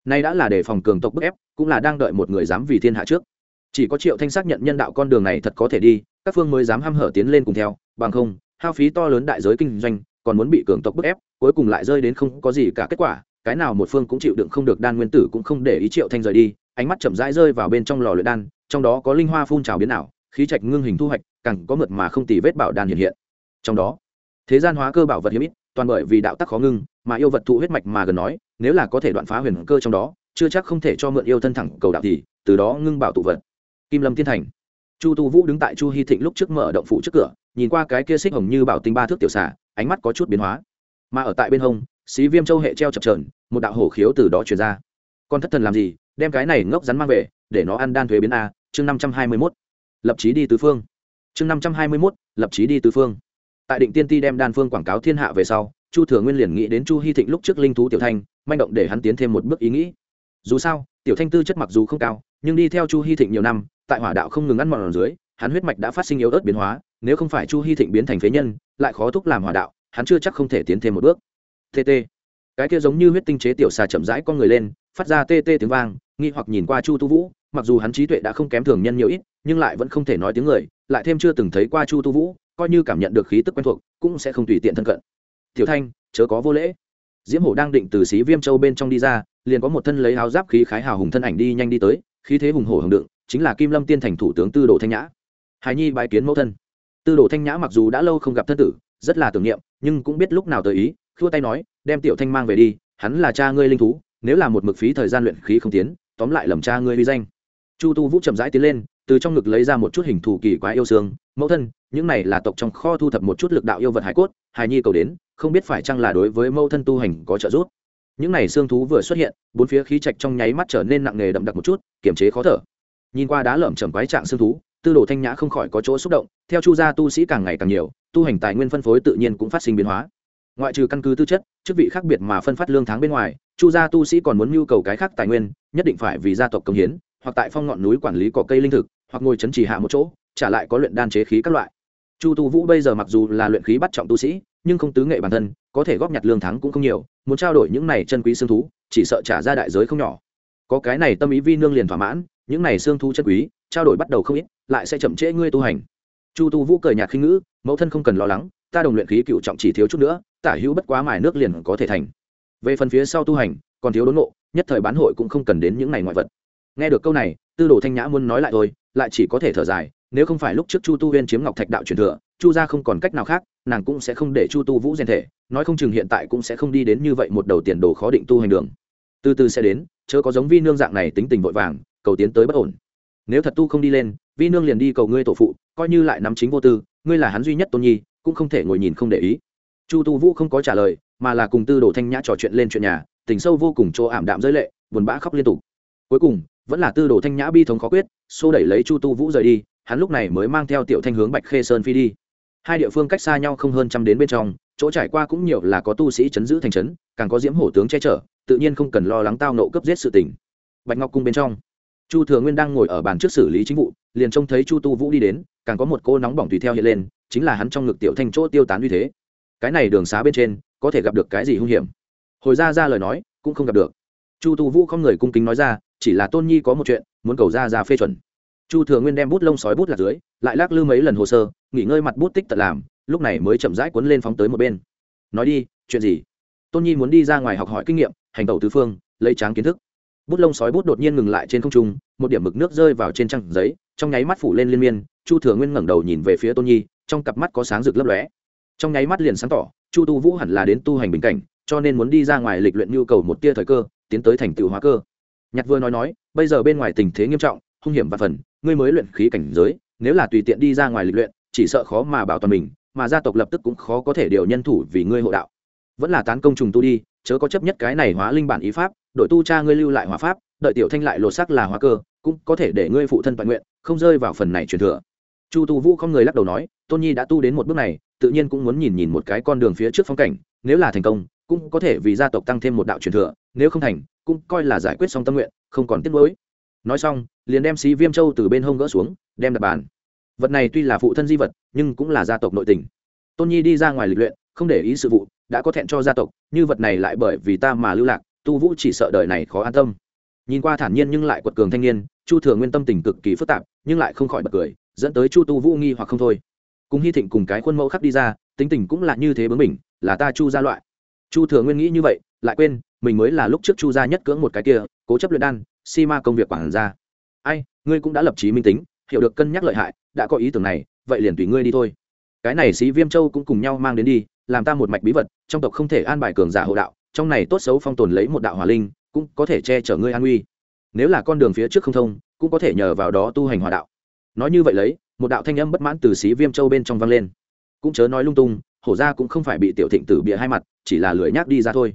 nay đã là để phòng cường tộc bức ép, cũng là đang đợi một người dám vì thiên hạ trước. Chỉ có triệu thanh xác nhận nhân đạo con đường này thật có thể đi, các phương mới dám h hở tiến lên cùng theo, bằng không, hao phí to lớn đại giới kinh doanh còn muốn bị cường tộc bức ép, cuối cùng lại rơi đến không có gì cả kết quả, cái nào một phương cũng chịu đựng không được đan nguyên tử cũng không để ý triệu thanh rời đi, ánh mắt chậm rãi rơi vào bên trong lò luyện đan, trong đó có linh hoa phun trào biến ảo, khí trạch ngưng hình thu hoạch, càng có mượt mà không tì vết bảo đan hiện hiện trong đó, thế gian hóa cơ bảo vật hiếm ít, toàn bởi vì đạo tắc khó ngưng, mà yêu vật thụ huyết mạch mà gần nói, nếu là có thể đoạn phá huyền cơ trong đó, chưa chắc không thể cho mượn yêu thân thẳng cầu đạo thì, từ đó ngưng bảo tụ vật kim lâm tiên thành chu tu vũ đứng tại chu hy thịnh lúc trước mở động phủ trước cửa, nhìn qua cái kia xích hồng như bảo tinh ba thước tiểu xà ánh mắt có chút biến hóa. Mà ở tại bên hông, xí viêm châu hệ treo chập trờn một đạo hổ khiếu từ đó truyền ra. Con thất thần làm gì, đem cái này ngốc rắn mang về, để nó ăn đan thuế biến a, chương năm trăm hai mươi mốt. Lập trí đi tứ phương. Chương năm trăm hai mươi mốt, lập trí đi tứ phương. Tại định tiên ti đem đan phương quảng cáo thiên hạ về sau, chu thừa nguyên liền nghĩ đến chu hy thịnh lúc trước linh thú tiểu thanh, manh động để hắn tiến thêm một bước ý nghĩ. Dù sao, tiểu thanh tư chất mặc dù không cao, nhưng đi theo chu hy thịnh nhiều năm, tại hỏa đạo không ngừng ăn mòn dưới, hắn huyết mạch đã phát sinh yếu ớt biến hóa, nếu không phải chu hy thịnh biến thành phế nhân lại khó thúc làm hòa đạo, hắn chưa chắc không thể tiến thêm một bước. Tt cái kia giống như huyết tinh chế tiểu xà chậm rãi con người lên, phát ra tê tê tiếng vang, nghi hoặc nhìn qua chu tu vũ, mặc dù hắn trí tuệ đã không kém thường nhân nhiều ít, nhưng lại vẫn không thể nói tiếng người, lại thêm chưa từng thấy qua chu tu vũ, coi như cảm nhận được khí tức quen thuộc, cũng sẽ không tùy tiện thân cận. Tiểu thanh, chớ có vô lễ. Diễm hổ đang định từ xí viêm châu bên trong đi ra, liền có một thân lấy áo giáp khí khái hào hùng thân ảnh đi nhanh đi tới, khí thế hùng hổ hùng đựng, chính là kim lâm tiên thành thủ tướng tư đồ thanh nhã. Hài nhi bài kiến mẫu thân tư đồ thanh nhã mặc dù đã lâu không gặp thân tử, rất là tưởng niệm, nhưng cũng biết lúc nào tới ý, khua tay nói, đem tiểu thanh mang về đi, hắn là cha ngươi linh thú, nếu là một mực phí thời gian luyện khí không tiến, tóm lại lầm cha ngươi uy danh. Chu tu vũ chậm rãi tiến lên, từ trong ngực lấy ra một chút hình thù kỳ quái yêu xương, mẫu thân, những này là tộc trong kho thu thập một chút lực đạo yêu vật hải cốt, hài nhi cầu đến, không biết phải chăng là đối với mẫu thân tu hành có trợ giúp. Những này xương thú vừa xuất hiện, bốn phía khí trạch trong nháy mắt trở nên nặng nề đậm đặc một chút, kiềm chế khó thở. Nhìn qua đá lởm chởm quái trạng xương thú tư đồ thanh nhã không khỏi có chỗ xúc động, theo chu gia tu sĩ càng ngày càng nhiều, tu hành tài nguyên phân phối tự nhiên cũng phát sinh biến hóa. Ngoại trừ căn cứ tư chất, chức vị khác biệt mà phân phát lương tháng bên ngoài, chu gia tu sĩ còn muốn nhu cầu cái khác tài nguyên, nhất định phải vì gia tộc công hiến, hoặc tại phong ngọn núi quản lý cỏ cây linh thực, hoặc ngồi chấn trì hạ một chỗ, trả lại có luyện đan chế khí các loại. Chu tu vũ bây giờ mặc dù là luyện khí bắt trọng tu sĩ, nhưng không tứ nghệ bản thân, có thể góp nhặt lương thắng cũng không nhiều, muốn trao đổi những này chân quý xương thú, chỉ sợ trả ra đại giới không nhỏ. Có cái này tâm ý vi nương liền thỏa mãn, những này xương thú chân quý, trao đổi bắt đầu không ít lại sẽ chậm trễ ngươi tu hành. Chu tu vũ cười nhạt khinh ngữ, mẫu thân không cần lo lắng, ta đồng luyện khí cựu trọng chỉ thiếu chút nữa, tả hữu bất quá mài nước liền có thể thành. Về phần phía sau tu hành, còn thiếu đốn ngộ, nhất thời bán hội cũng không cần đến những này ngoại vật. Nghe được câu này, tư đồ thanh nhã muốn nói lại thôi, lại chỉ có thể thở dài, nếu không phải lúc trước chu tu huyên chiếm ngọc thạch đạo truyền thừa, chu ra không còn cách nào khác, nàng cũng sẽ không để chu tu vũ rèn thể, nói không chừng hiện tại cũng sẽ không đi đến như vậy một đầu tiền đồ khó định tu hành đường. Từ từ sẽ đến, chớ có giống vi nương dạng này tính tình vội vàng, cầu tiến tới bất ổn. Nếu thật tu không đi lên vi nương liền đi cầu ngươi tổ phụ, coi như lại nắm chính vô tư, ngươi là hắn duy nhất tôn nhi, cũng không thể ngồi nhìn không để ý. Chu tu vũ không có trả lời, mà là cùng tư đồ thanh nhã trò chuyện lên chuyện nhà, tình sâu vô cùng chỗ ảm đạm giới lệ, buồn bã khóc liên tục. Cuối cùng, vẫn là tư đồ thanh nhã bi thống khó quyết, xô đẩy lấy chu tu vũ rời đi, hắn lúc này mới mang theo tiểu thanh hướng bạch khê sơn phi đi. Hai địa phương cách xa nhau không hơn trăm đến bên trong, chỗ trải qua cũng nhiều là có tu sĩ chấn giữ thành trấn, càng có diễm hổ tướng che chở, tự nhiên không cần lo lắng tao nộ cấp giết sự tình. Bạch ngọc cung bên trong, chu thừa nguyên đang ngồi ở bàn trước xử lý chính vụ liền trông thấy chu tu vũ đi đến, càng có một cô nóng bỏng tùy theo hiện lên, chính là hắn trong ngực tiểu thanh chỗ tiêu tán uy thế. Cái này đường xá bên trên, có thể gặp được cái gì hung hiểm? Hồi ra ra lời nói, cũng không gặp được. Chu tu vũ không người cung kính nói ra, chỉ là tôn nhi có một chuyện, muốn cầu ra ra phê chuẩn. Chu thừa nguyên đem bút lông sói bút lạc dưới, lại lắc lư mấy lần hồ sơ, nghỉ ngơi mặt bút tích tật làm, lúc này mới chậm rãi cuốn lên phóng tới một bên. Nói đi, chuyện gì? Tôn nhi muốn đi ra ngoài học hỏi kinh nghiệm, hành tẩu tứ phương, lấy tráng kiến thức bút lông sói bút đột nhiên ngừng lại trên không trung, một điểm mực nước rơi vào trên trang giấy, trong nháy mắt phủ lên liên miên, chu thừa nguyên ngẩng đầu nhìn về phía tôn nhi, trong cặp mắt có sáng rực lấp lóe. Trong nháy mắt liền sáng tỏ, chu tu vũ hẳn là đến tu hành bình cảnh, cho nên muốn đi ra ngoài lịch luyện nhu cầu một tia thời cơ, tiến tới thành tựu hóa cơ. Nhạc vừa nói nói, bây giờ bên ngoài tình thế nghiêm trọng, hung hiểm và phần, ngươi mới luyện khí cảnh giới, nếu là tùy tiện đi ra ngoài lịch luyện, chỉ sợ khó mà bảo toàn mình, mà gia tộc lập tức cũng khó có thể điều nhân thủ vì ngươi hộ đạo. Vẫn là tán công trùng tu đi, chớ có chấp nhất cái này hóa linh bản ý pháp đội tu cha ngươi lưu lại hòa pháp, đợi tiểu thanh lại lột sắc là hóa cơ, cũng có thể để ngươi phụ thân toàn nguyện, không rơi vào phần này truyền thừa. Chu tu vũ không người lắc đầu nói, tôn nhi đã tu đến một bước này, tự nhiên cũng muốn nhìn nhìn một cái con đường phía trước phong cảnh, nếu là thành công, cũng có thể vì gia tộc tăng thêm một đạo truyền thừa, nếu không thành, cũng coi là giải quyết xong tâm nguyện, không còn tiếc nuối. Nói xong, liền đem xí viêm châu từ bên hông gỡ xuống, đem đặt bàn. Vật này tuy là phụ thân di vật, nhưng cũng là gia tộc nội tình. Tôn nhi đi ra ngoài lịch luyện, không để ý sự vụ, đã có thẹn cho gia tộc, như vật này lại bởi vì ta mà lưu lạc tu vũ chỉ sợ đời này khó an tâm. Nhìn qua thản nhiên nhưng lại quật cường thanh niên, chu thừa nguyên tâm tình cực kỳ phức tạp, nhưng lại không khỏi bật cười, dẫn tới chu tu vũ nghi hoặc không thôi. Cùng hy thịnh cùng cái khuôn mẫu khắc đi ra, tính tình cũng là như thế bướng mình là ta chu gia loại. Chu thừa nguyên nghĩ như vậy, lại quên, mình mới là lúc trước chu gia nhất cưỡng một cái kia, cố chấp luyện đan, si ma công việc quản gia. Ai, ngươi cũng đã lập trí minh tính, hiểu được cân nhắc lợi hại, đã có ý tưởng này, vậy liền tùy ngươi đi thôi. Cái này sĩ viêm châu cũng cùng nhau mang đến đi, làm ta một mạch bí vật, trong tộc không thể an bài cường giả hộ đạo trong này tốt xấu phong tồn lấy một đạo hỏa linh, cũng có thể che chở ngươi an uy nếu là con đường phía trước không thông, cũng có thể nhờ vào đó tu hành hòa đạo. Nói như vậy lấy, một đạo thanh âm bất mãn từ xí viêm châu bên trong vang lên. Cũng chớ nói lung tung, hổ ra cũng không phải bị tiểu thịnh tử bịa hai mặt, chỉ là lười nhác đi ra thôi.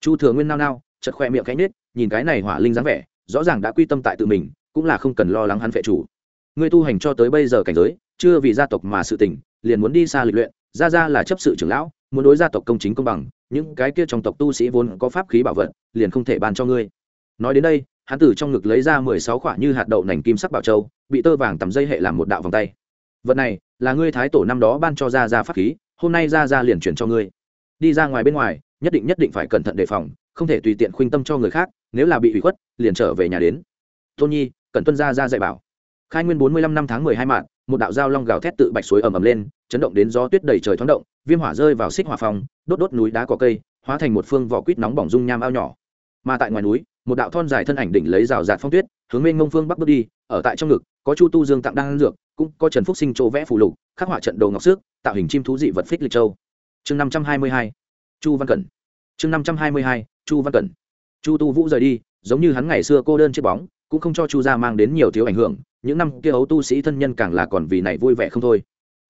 Chu thừa nguyên nao nao chật khoe miệng cánh nết nhìn cái này hỏa linh dáng vẻ, rõ ràng đã quy tâm tại tự mình, cũng là không cần lo lắng hắn phệ chủ. Ngươi tu hành cho tới bây giờ cảnh giới, chưa vì gia tộc mà sự tỉnh liền muốn đi xa lịch luyện, ra ra là chấp sự trưởng lão muốn đối gia tộc công chính công bằng, những cái kia trong tộc tu sĩ vốn có pháp khí bảo vật, liền không thể ban cho ngươi. Nói đến đây, hắn từ trong ngực lấy ra mười sáu khoả như hạt đậu nành kim sắc bảo châu, bị tơ vàng tầm dây hệ làm một đạo vòng tay. Vật này, là ngươi thái tổ năm đó ban cho ra ra pháp khí, hôm nay ra ra liền chuyển cho ngươi. Đi ra ngoài bên ngoài, nhất định nhất định phải cẩn thận đề phòng, không thể tùy tiện khuynh tâm cho người khác, nếu là bị hủy khuất, liền trở về nhà đến. Tôn nhi cần tuân ra ra dạy bảo. Khai nguyên bốn mươi lăm năm tháng mười hai mạng một đạo dao long gào thét tự bạch suối ầm ầm lên chấn động đến gió tuyết đầy trời thoáng động, viêm hỏa rơi vào xích hỏa phòng đốt đốt núi đá cỏ cây, hóa thành một phương vỏ quýt nóng bỏng dung nham ao nhỏ. Mà tại ngoài núi, một đạo thon dài thân ảnh đỉnh lấy rào rạt phong tuyết, hướng bên ngông phương bắc bước đi, ở tại trong ngực, có chu tu dương tặng đan dược, cũng có trần phúc sinh chỗ vẽ phù lục, khắc họa trận đồ ngọc xước, tạo hình chim thú dị vật phích lịch châu. Chương năm trăm hai mươi hai, chu văn cẩn. Chương năm trăm hai mươi hai, chu văn cẩn. Chu tu vũ rời đi, giống như hắn ngày xưa cô đơn chiếc bóng, cũng không cho chu gia mang đến nhiều thiếu ảnh hưởng, những năm kia ấu tu sĩ thân nhân càng là còn vì này vui vẻ không thôi.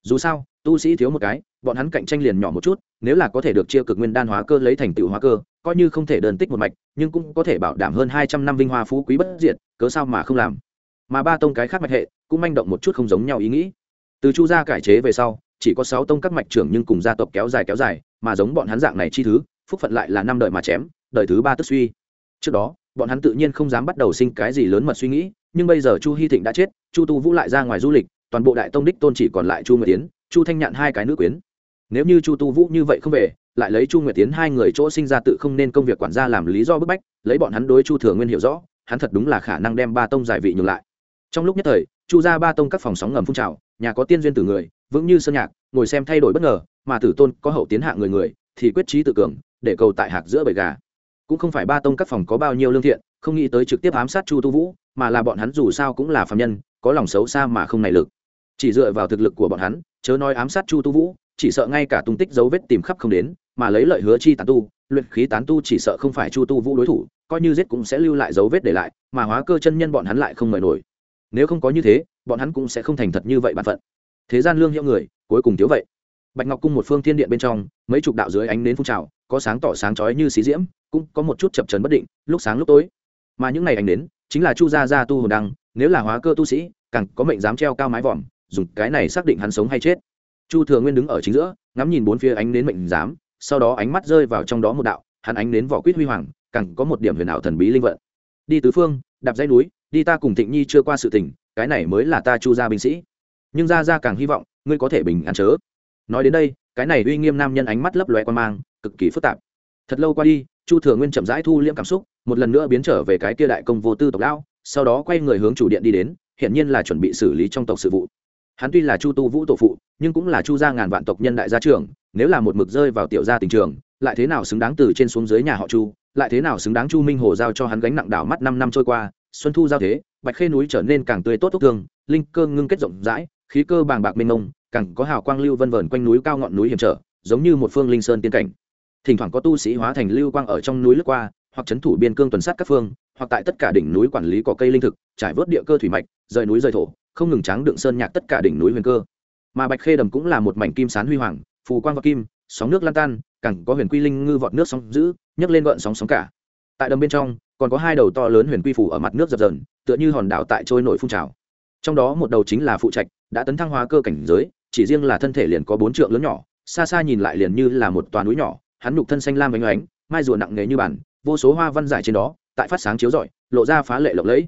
Dù sao tu sĩ thiếu một cái, bọn hắn cạnh tranh liền nhỏ một chút, nếu là có thể được chia cực nguyên đan hóa cơ lấy thành tựu hóa cơ, coi như không thể đơn tích một mạch, nhưng cũng có thể bảo đảm hơn hai trăm năm vinh hoa phú quý bất diệt, cớ sao mà không làm. Mà ba tông cái khác mạch hệ, cũng manh động một chút không giống nhau ý nghĩ. Từ chu gia cải chế về sau, chỉ có sáu tông các mạch trưởng nhưng cùng gia tộc kéo dài kéo dài, mà giống bọn hắn dạng này chi thứ, phúc phận lại là năm đời mà chém, đời thứ ba tức suy. Trước đó, bọn hắn tự nhiên không dám bắt đầu sinh cái gì lớn mật suy nghĩ, nhưng bây giờ chu hy thịnh đã chết, chu tu vũ lại ra ngoài du lịch, toàn bộ đại tông đích tôn chỉ còn lại chu nguyệt tiến chu thanh nhạn hai cái nữ quyến. Nếu như chu tu vũ như vậy không về, lại lấy chu nguyệt tiến hai người chỗ sinh ra tự không nên công việc quản gia làm lý do bức bách, lấy bọn hắn đối chu thừa nguyên hiểu rõ, hắn thật đúng là khả năng đem ba tông giải vị nhường lại. Trong lúc nhất thời, chu ra ba tông các phòng sóng ngầm phun trào, nhà có tiên duyên từ người, vững như sơn nhạc, ngồi xem thay đổi bất ngờ, mà tử tôn có hậu tiến hạ người người, thì quyết trí tự cường, để cầu tại hạc giữa bầy gà. Cũng không phải ba tông các phòng có bao nhiêu lương thiện, không nghĩ tới trực tiếp ám sát chu tu vũ, mà là bọn hắn dù sao cũng là phạm nhân, có lòng xấu xa mà không nảy lực. Chỉ dựa vào thực lực của bọn hắn chớ nói ám sát chu tu vũ, chỉ sợ ngay cả tung tích dấu vết tìm khắp không đến, mà lấy lợi hứa chi tán tu, luyện khí tán tu chỉ sợ không phải chu tu vũ đối thủ, coi như giết cũng sẽ lưu lại dấu vết để lại, mà hóa cơ chân nhân bọn hắn lại không mời nổi. Nếu không có như thế, bọn hắn cũng sẽ không thành thật như vậy bản phận. Thế gian lương hiệu người, cuối cùng thiếu vậy. Bạch ngọc cung một phương thiên điện bên trong, mấy chục đạo dưới ánh nến phun trào, có sáng tỏ sáng chói như xí diễm, cũng có một chút chập trấn bất định, lúc sáng lúc tối. Mà những ngày ánh nến, chính là chu gia gia tu hồn đăng, nếu là hóa cơ tu sĩ, càng có mệnh dám treo cao mái vòm dùng cái này xác định hắn sống hay chết. Chu thừa nguyên đứng ở chính giữa, ngắm nhìn bốn phía ánh nến mệnh dám sau đó ánh mắt rơi vào trong đó một đạo, hắn ánh nến vỏ quýt huy hoàng, càng có một điểm huyền ảo thần bí linh vận. Đi tứ phương, đạp dãy núi, đi ta cùng thịnh nhi chưa qua sự tình, cái này mới là ta chu gia binh sĩ. Nhưng ra ra càng hy vọng, ngươi có thể bình an chớ. Nói đến đây, cái này uy nghiêm nam nhân ánh mắt lấp loe quan mang, cực kỳ phức tạp. Thật lâu qua đi, chu thừa nguyên chậm rãi thu liễm cảm xúc, một lần nữa biến trở về cái kia đại công vô tư tộc lão, sau đó quay người hướng chủ điện đi đến hiện nhiên là chuẩn bị xử lý trong tộc sự vụ hắn tuy là chu tu vũ tổ phụ, nhưng cũng là chu gia ngàn vạn tộc nhân đại gia trưởng, nếu là một mực rơi vào tiểu gia tình trường, lại thế nào xứng đáng từ trên xuống dưới nhà họ chu, lại thế nào xứng đáng chu minh hồ giao cho hắn gánh nặng đảo mắt năm năm trôi qua, xuân thu giao thế, bạch khê núi trở nên càng tươi tốt tốt thương, linh cơ ngưng kết rộng rãi, khí cơ bàng bạc mênh mông, càng có hào quang lưu vân vờn quanh núi cao ngọn núi hiểm trở, giống như một phương linh sơn tiên cảnh. Thỉnh thoảng có tu sĩ hóa thành lưu quang ở trong núi lướt qua, hoặc c thủ biên cương tuần sát các phương, hoặc tại tất cả đỉnh núi quản lý cỏ cây linh thực, trải vớt địa cơ thủy mạch, rời núi rời thổ không ngừng tráng đựng sơn nhạc tất cả đỉnh núi huyền cơ. Mà bạch khê đầm cũng là một mảnh kim sán huy hoàng, phù quang và kim, sóng nước lan tan cẳng có huyền quy linh ngư vọt nước sóng giữ nhấc lên gợn sóng sóng cả. Tại đầm bên trong, còn có hai đầu to lớn huyền quy phủ ở mặt nước dập dờn, tựa như hòn đảo tại trôi nổi phun trào. Trong đó một đầu chính là phụ trạch, đã tấn thăng hóa cơ cảnh giới, chỉ riêng là thân thể liền có bốn trượng lớn nhỏ, xa xa nhìn lại liền như là một toàn núi nhỏ, hắn nhục thân xanh lam bánh oánh mai rùa nặng nề như bản vô số hoa văn giải trên đó, tại phát sáng chiếu rọi, lộ ra phá lệ lộng lẫy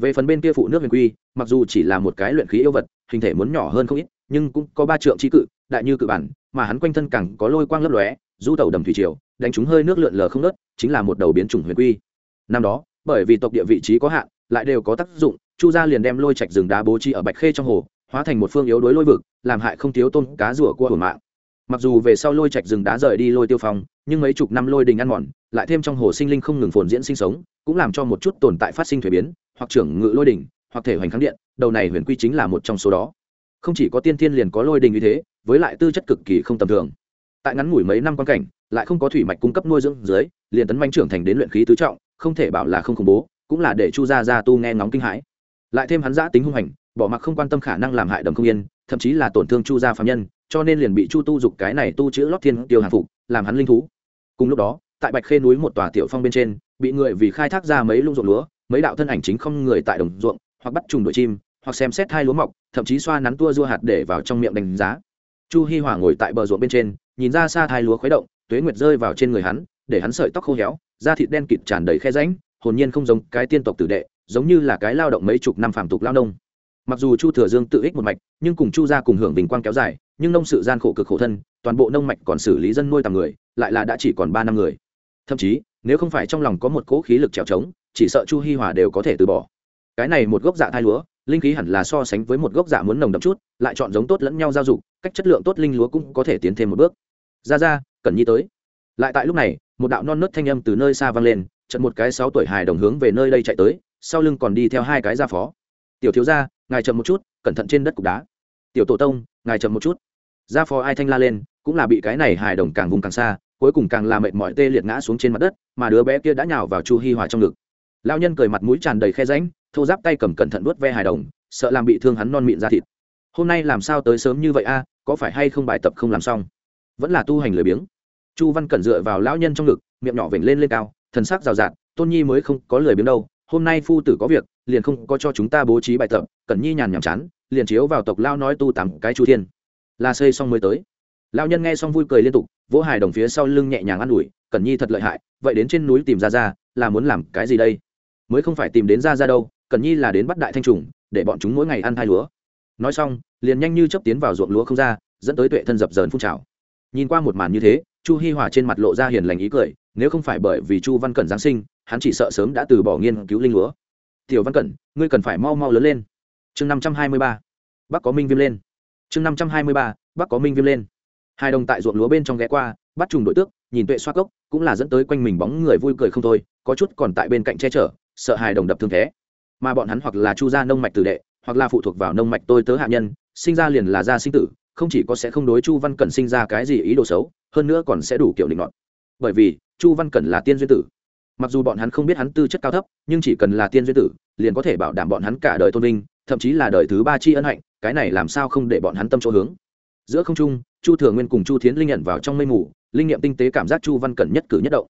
về phần bên kia phụ nước huyền quy, mặc dù chỉ là một cái luyện khí yêu vật, hình thể muốn nhỏ hơn không ít, nhưng cũng có ba trượng chi cự, đại như cự bản, mà hắn quanh thân cẳng có lôi quang lấp lóe, du tàu đầm thủy triều, đánh chúng hơi nước lượn lờ không nớt chính là một đầu biến chủng huyền quy. Năm đó, bởi vì tộc địa vị trí có hạn, lại đều có tác dụng, chu gia liền đem lôi trạch rừng đá bố trí ở bạch khê trong hồ, hóa thành một phương yếu đối lôi vực, làm hại không thiếu tôn cá rùa, cua hồn mạng mặc dù về sau lôi trạch rừng đá rời đi lôi tiêu phong, nhưng mấy chục năm lôi đình ăn mòn, lại thêm trong hồ sinh linh không ngừng phồn diễn sinh sống, cũng làm cho một chút tồn tại phát sinh thuế biến, hoặc trưởng ngự lôi đình, hoặc thể hoành kháng điện, đầu này huyền quy chính là một trong số đó. Không chỉ có tiên thiên liền có lôi đình như thế, với lại tư chất cực kỳ không tầm thường. Tại ngắn ngủi mấy năm quan cảnh, lại không có thủy mạch cung cấp nuôi dưỡng dưới, liền tấn manh trưởng thành đến luyện khí tứ trọng, không thể bảo là không khủng bố, cũng là để chu gia gia tu nghe ngóng kinh hãi. Lại thêm hắn giã tính hung hành, bỏ mặc không quan tâm khả năng làm hại đầm không yên thậm chí là tổn thương chu gia phạm nhân, cho nên liền bị chu tu dục cái này tu chữ lót thiên tiêu hàng phục, làm hắn linh thú. Cùng lúc đó, tại bạch khê núi một tòa tiểu phong bên trên, bị người vì khai thác ra mấy lung ruộng lúa, mấy đạo thân ảnh chính không người tại đồng ruộng, hoặc bắt trùng đội chim, hoặc xem xét hai lúa mọc, thậm chí xoa nắn tua dua hạt để vào trong miệng đánh giá. Chu hi hòa ngồi tại bờ ruộng bên trên, nhìn ra xa hai lúa khuấy động, tuế nguyệt rơi vào trên người hắn, để hắn sợi tóc khô héo, da thịt đen kịt tràn đầy khe rãnh, hồn nhiên không giống cái tiên tộc tử đệ, giống như là cái lao động mấy chục năm phàm tục lao nông mặc dù chu thừa dương tự ích một mạch, nhưng cùng chu gia cùng hưởng bình quang kéo dài, nhưng nông sự gian khổ cực khổ thân, toàn bộ nông mạch còn xử lý dân nuôi tầm người, lại là đã chỉ còn ba năm người. Thậm chí, nếu không phải trong lòng có một cỗ khí lực trèo trống, chỉ sợ chu hi hòa đều có thể từ bỏ. Cái này một gốc dạ thai lúa, linh khí hẳn là so sánh với một gốc dạ muốn nồng đậm chút, lại chọn giống tốt lẫn nhau giao dục, cách chất lượng tốt linh lúa cũng có thể tiến thêm một bước. Ra ra cần nhi tới. Lại tại lúc này, một đạo non nớt thanh âm từ nơi xa vang lên trận một cái sáu tuổi hài đồng hướng về nơi đây chạy tới, sau lưng còn đi theo hai cái gia phó tiểu thiếu gia, ngài chậm một chút, cẩn thận trên đất cục đá. Tiểu tổ tông, ngài chậm một chút. Gia phó ai thanh la lên, cũng là bị cái này hài đồng càng vùng càng xa, cuối cùng càng làm mệt mỏi tê liệt ngã xuống trên mặt đất, mà đứa bé kia đã nhào vào chu hi hòa trong ngực. Lao nhân cười mặt mũi tràn đầy khe ránh thô giáp tay cầm cẩn thận vuốt ve hài đồng, sợ làm bị thương hắn non mịn ra thịt. Hôm nay làm sao tới sớm như vậy a, có phải hay không bài tập không làm xong? Vẫn là tu hành lười biếng. Chu văn cẩn dựa vào lão nhân trong ngực, miệng nhỏ vểnh lên lên cao, thần sắc rào rạt, tôn nhi mới không có lười biếng đâu hôm nay phu tử có việc, liền không có cho chúng ta bố trí bài tập, cẩn nhi nhàn nhàm chán, liền chiếu vào tộc lao nói tu tắm cái chu thiên. Là xây xong mới tới. Lao nhân nghe xong vui cười liên tục, vỗ hài đồng phía sau lưng nhẹ nhàng an ủi, cẩn nhi thật lợi hại, vậy đến trên núi tìm ra ra là muốn làm cái gì đây? Mới không phải tìm đến ra ra đâu, cẩn nhi là đến bắt đại thanh trùng, để bọn chúng mỗi ngày ăn hai lúa. Nói xong, liền nhanh như chấp tiến vào ruộng lúa không ra, dẫn tới tuệ thân dập dờn phun trào. Nhìn qua một màn như thế, chu hi hòa trên mặt lộ ra hiền lành ý cười, nếu không phải bởi vì chu văn cẩn giáng sinh hắn chỉ sợ sớm đã từ bỏ nghiên cứu linh lúa. Tiểu văn cẩn, ngươi cần phải mau mau lớn lên. Chương năm trăm hai mươi ba bắc có minh viêm lên. Chương năm trăm hai mươi ba bắc có minh viêm lên. Hai đồng tại ruộng lúa bên trong ghé qua, bắt trùng đội tước, nhìn tuệ xoa cốc, cũng là dẫn tới quanh mình bóng người vui cười không thôi, có chút còn tại bên cạnh che chở, sợ hài đồng đập thương thế. Mà bọn hắn hoặc là chu gia nông mạch tử đệ, hoặc là phụ thuộc vào nông mạch tôi tớ hạ nhân, sinh ra liền là gia sinh tử, không chỉ có sẽ không đối chu văn cẩn sinh ra cái gì ý đồ xấu, hơn nữa còn sẽ đủ kiểu định luận bởi vì, chu văn cẩn là tiên duyên tử mặc dù bọn hắn không biết hắn tư chất cao thấp, nhưng chỉ cần là tiên duyên tử, liền có thể bảo đảm bọn hắn cả đời tôn vinh, thậm chí là đời thứ ba tri ân hạnh, cái này làm sao không để bọn hắn tâm chỗ hướng. Giữa không trung, chu thừa nguyên cùng chu thiến linh nhận vào trong mây mù, linh nghiệm tinh tế cảm giác chu văn cẩn nhất cử nhất động.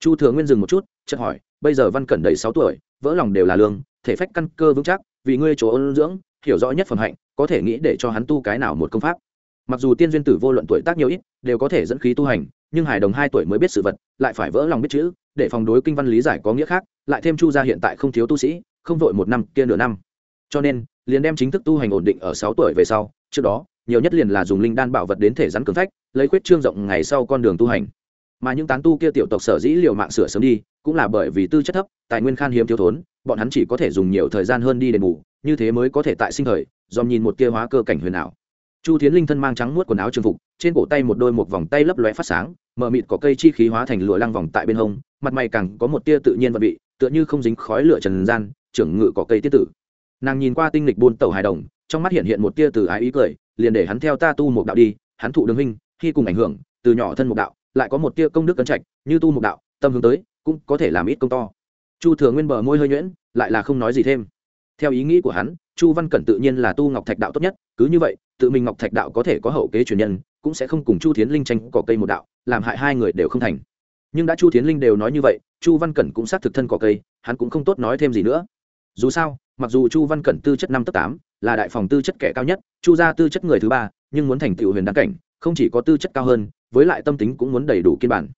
Chu thừa nguyên dừng một chút, chợt hỏi, bây giờ văn cẩn đầy sáu tuổi, vỡ lòng đều là lương, thể phách căn cơ vững chắc, vì ngươi chỗ ôn dưỡng, hiểu rõ nhất phẩm hạnh, có thể nghĩ để cho hắn tu cái nào một công pháp? Mặc dù tiên duyên tử vô luận tuổi tác nhiều ít, đều có thể dẫn khí tu hành nhưng hải đồng hai tuổi mới biết sự vật, lại phải vỡ lòng biết chữ, để phòng đối kinh văn lý giải có nghĩa khác, lại thêm chu gia hiện tại không thiếu tu sĩ, không vội một năm kia nửa năm. Cho nên, liền đem chính thức tu hành ổn định ở sáu tuổi về sau, trước đó, nhiều nhất liền là dùng linh đan bảo vật đến thể rắn cường phách, lấy khuyết trương rộng ngày sau con đường tu hành. Mà những tán tu kia tiểu tộc sở dĩ liều mạng sửa sớm đi, cũng là bởi vì tư chất thấp, tài nguyên khan hiếm thiếu thốn, bọn hắn chỉ có thể dùng nhiều thời gian hơn đi đền bù, như thế mới có thể tại sinh thời dòm nhìn một kia hóa cơ cảnh huyền ảo chu thiến linh thân mang trắng muốt quần áo trường phục trên cổ tay một đôi một vòng tay lấp lóe phát sáng mở mịt có cây chi khí hóa thành lụa lăng vòng tại bên hông mặt mày càng có một tia tự nhiên vật vị tựa như không dính khói lửa trần gian trưởng ngự có cây tiết tử. Nàng nhìn qua tinh lịch buôn tàu hài đồng trong mắt hiện hiện một tia từ ái ý cười liền để hắn theo ta tu một đạo đi hắn thụ đường huynh, khi cùng ảnh hưởng từ nhỏ thân một đạo lại có một tia công đức cân trạch như tu một đạo tâm hướng tới cũng có thể làm ít công to. Chu thừa nguyên bờ môi hơi nhuyễn lại là không nói gì thêm. Theo ý nghĩ của hắn chu văn cẩn tự nhiên là tu ngọc thạch đạo tốt nhất cứ như vậy tự mình ngọc thạch đạo có thể có hậu kế truyền nhân, cũng sẽ không cùng chu thiến linh tranh cỏ cây một đạo, làm hại hai người đều không thành. Nhưng đã chu thiến linh đều nói như vậy, chu văn cẩn cũng xác thực thân cỏ cây, hắn cũng không tốt nói thêm gì nữa. Dù sao, mặc dù chu văn cẩn tư chất năm tấp tám, là đại phòng tư chất kẻ cao nhất, chu gia tư chất người thứ ba, nhưng muốn thành tựu huyền đáng cảnh, không chỉ có tư chất cao hơn, với lại tâm tính cũng muốn đầy đủ kiên bản.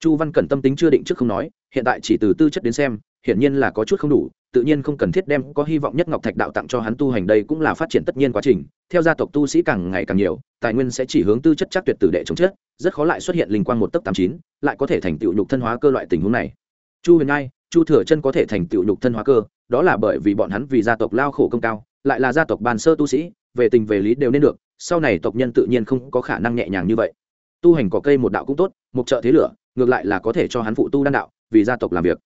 Chu văn cẩn tâm tính chưa định trước không nói, hiện tại chỉ từ tư chất đến xem, hiển nhiên là có chút không đủ tự nhiên không cần thiết đem có hy vọng nhất ngọc thạch đạo tặng cho hắn tu hành đây cũng là phát triển tất nhiên quá trình. Theo gia tộc tu sĩ càng ngày càng nhiều, tài nguyên sẽ chỉ hướng tư chất chắc tuyệt tử đệ chống chết rất khó lại xuất hiện linh quang một tấc tám chín, lại có thể thành tựu nhục thân hóa cơ loại tình huống này. Chu huyền ai chu thừa chân có thể thành tựu nhục thân hóa cơ, đó là bởi vì bọn hắn vì gia tộc lao khổ công cao, lại là gia tộc bàn sơ tu sĩ, về tình về lý đều nên được, sau này tộc nhân tự nhiên không có khả năng nhẹ nhàng như vậy. Tu hành có cây một đạo cũng tốt, một trợ thế lửa, ngược lại là có thể cho hắn phụ tu đan đạo, vì gia tộc làm việc.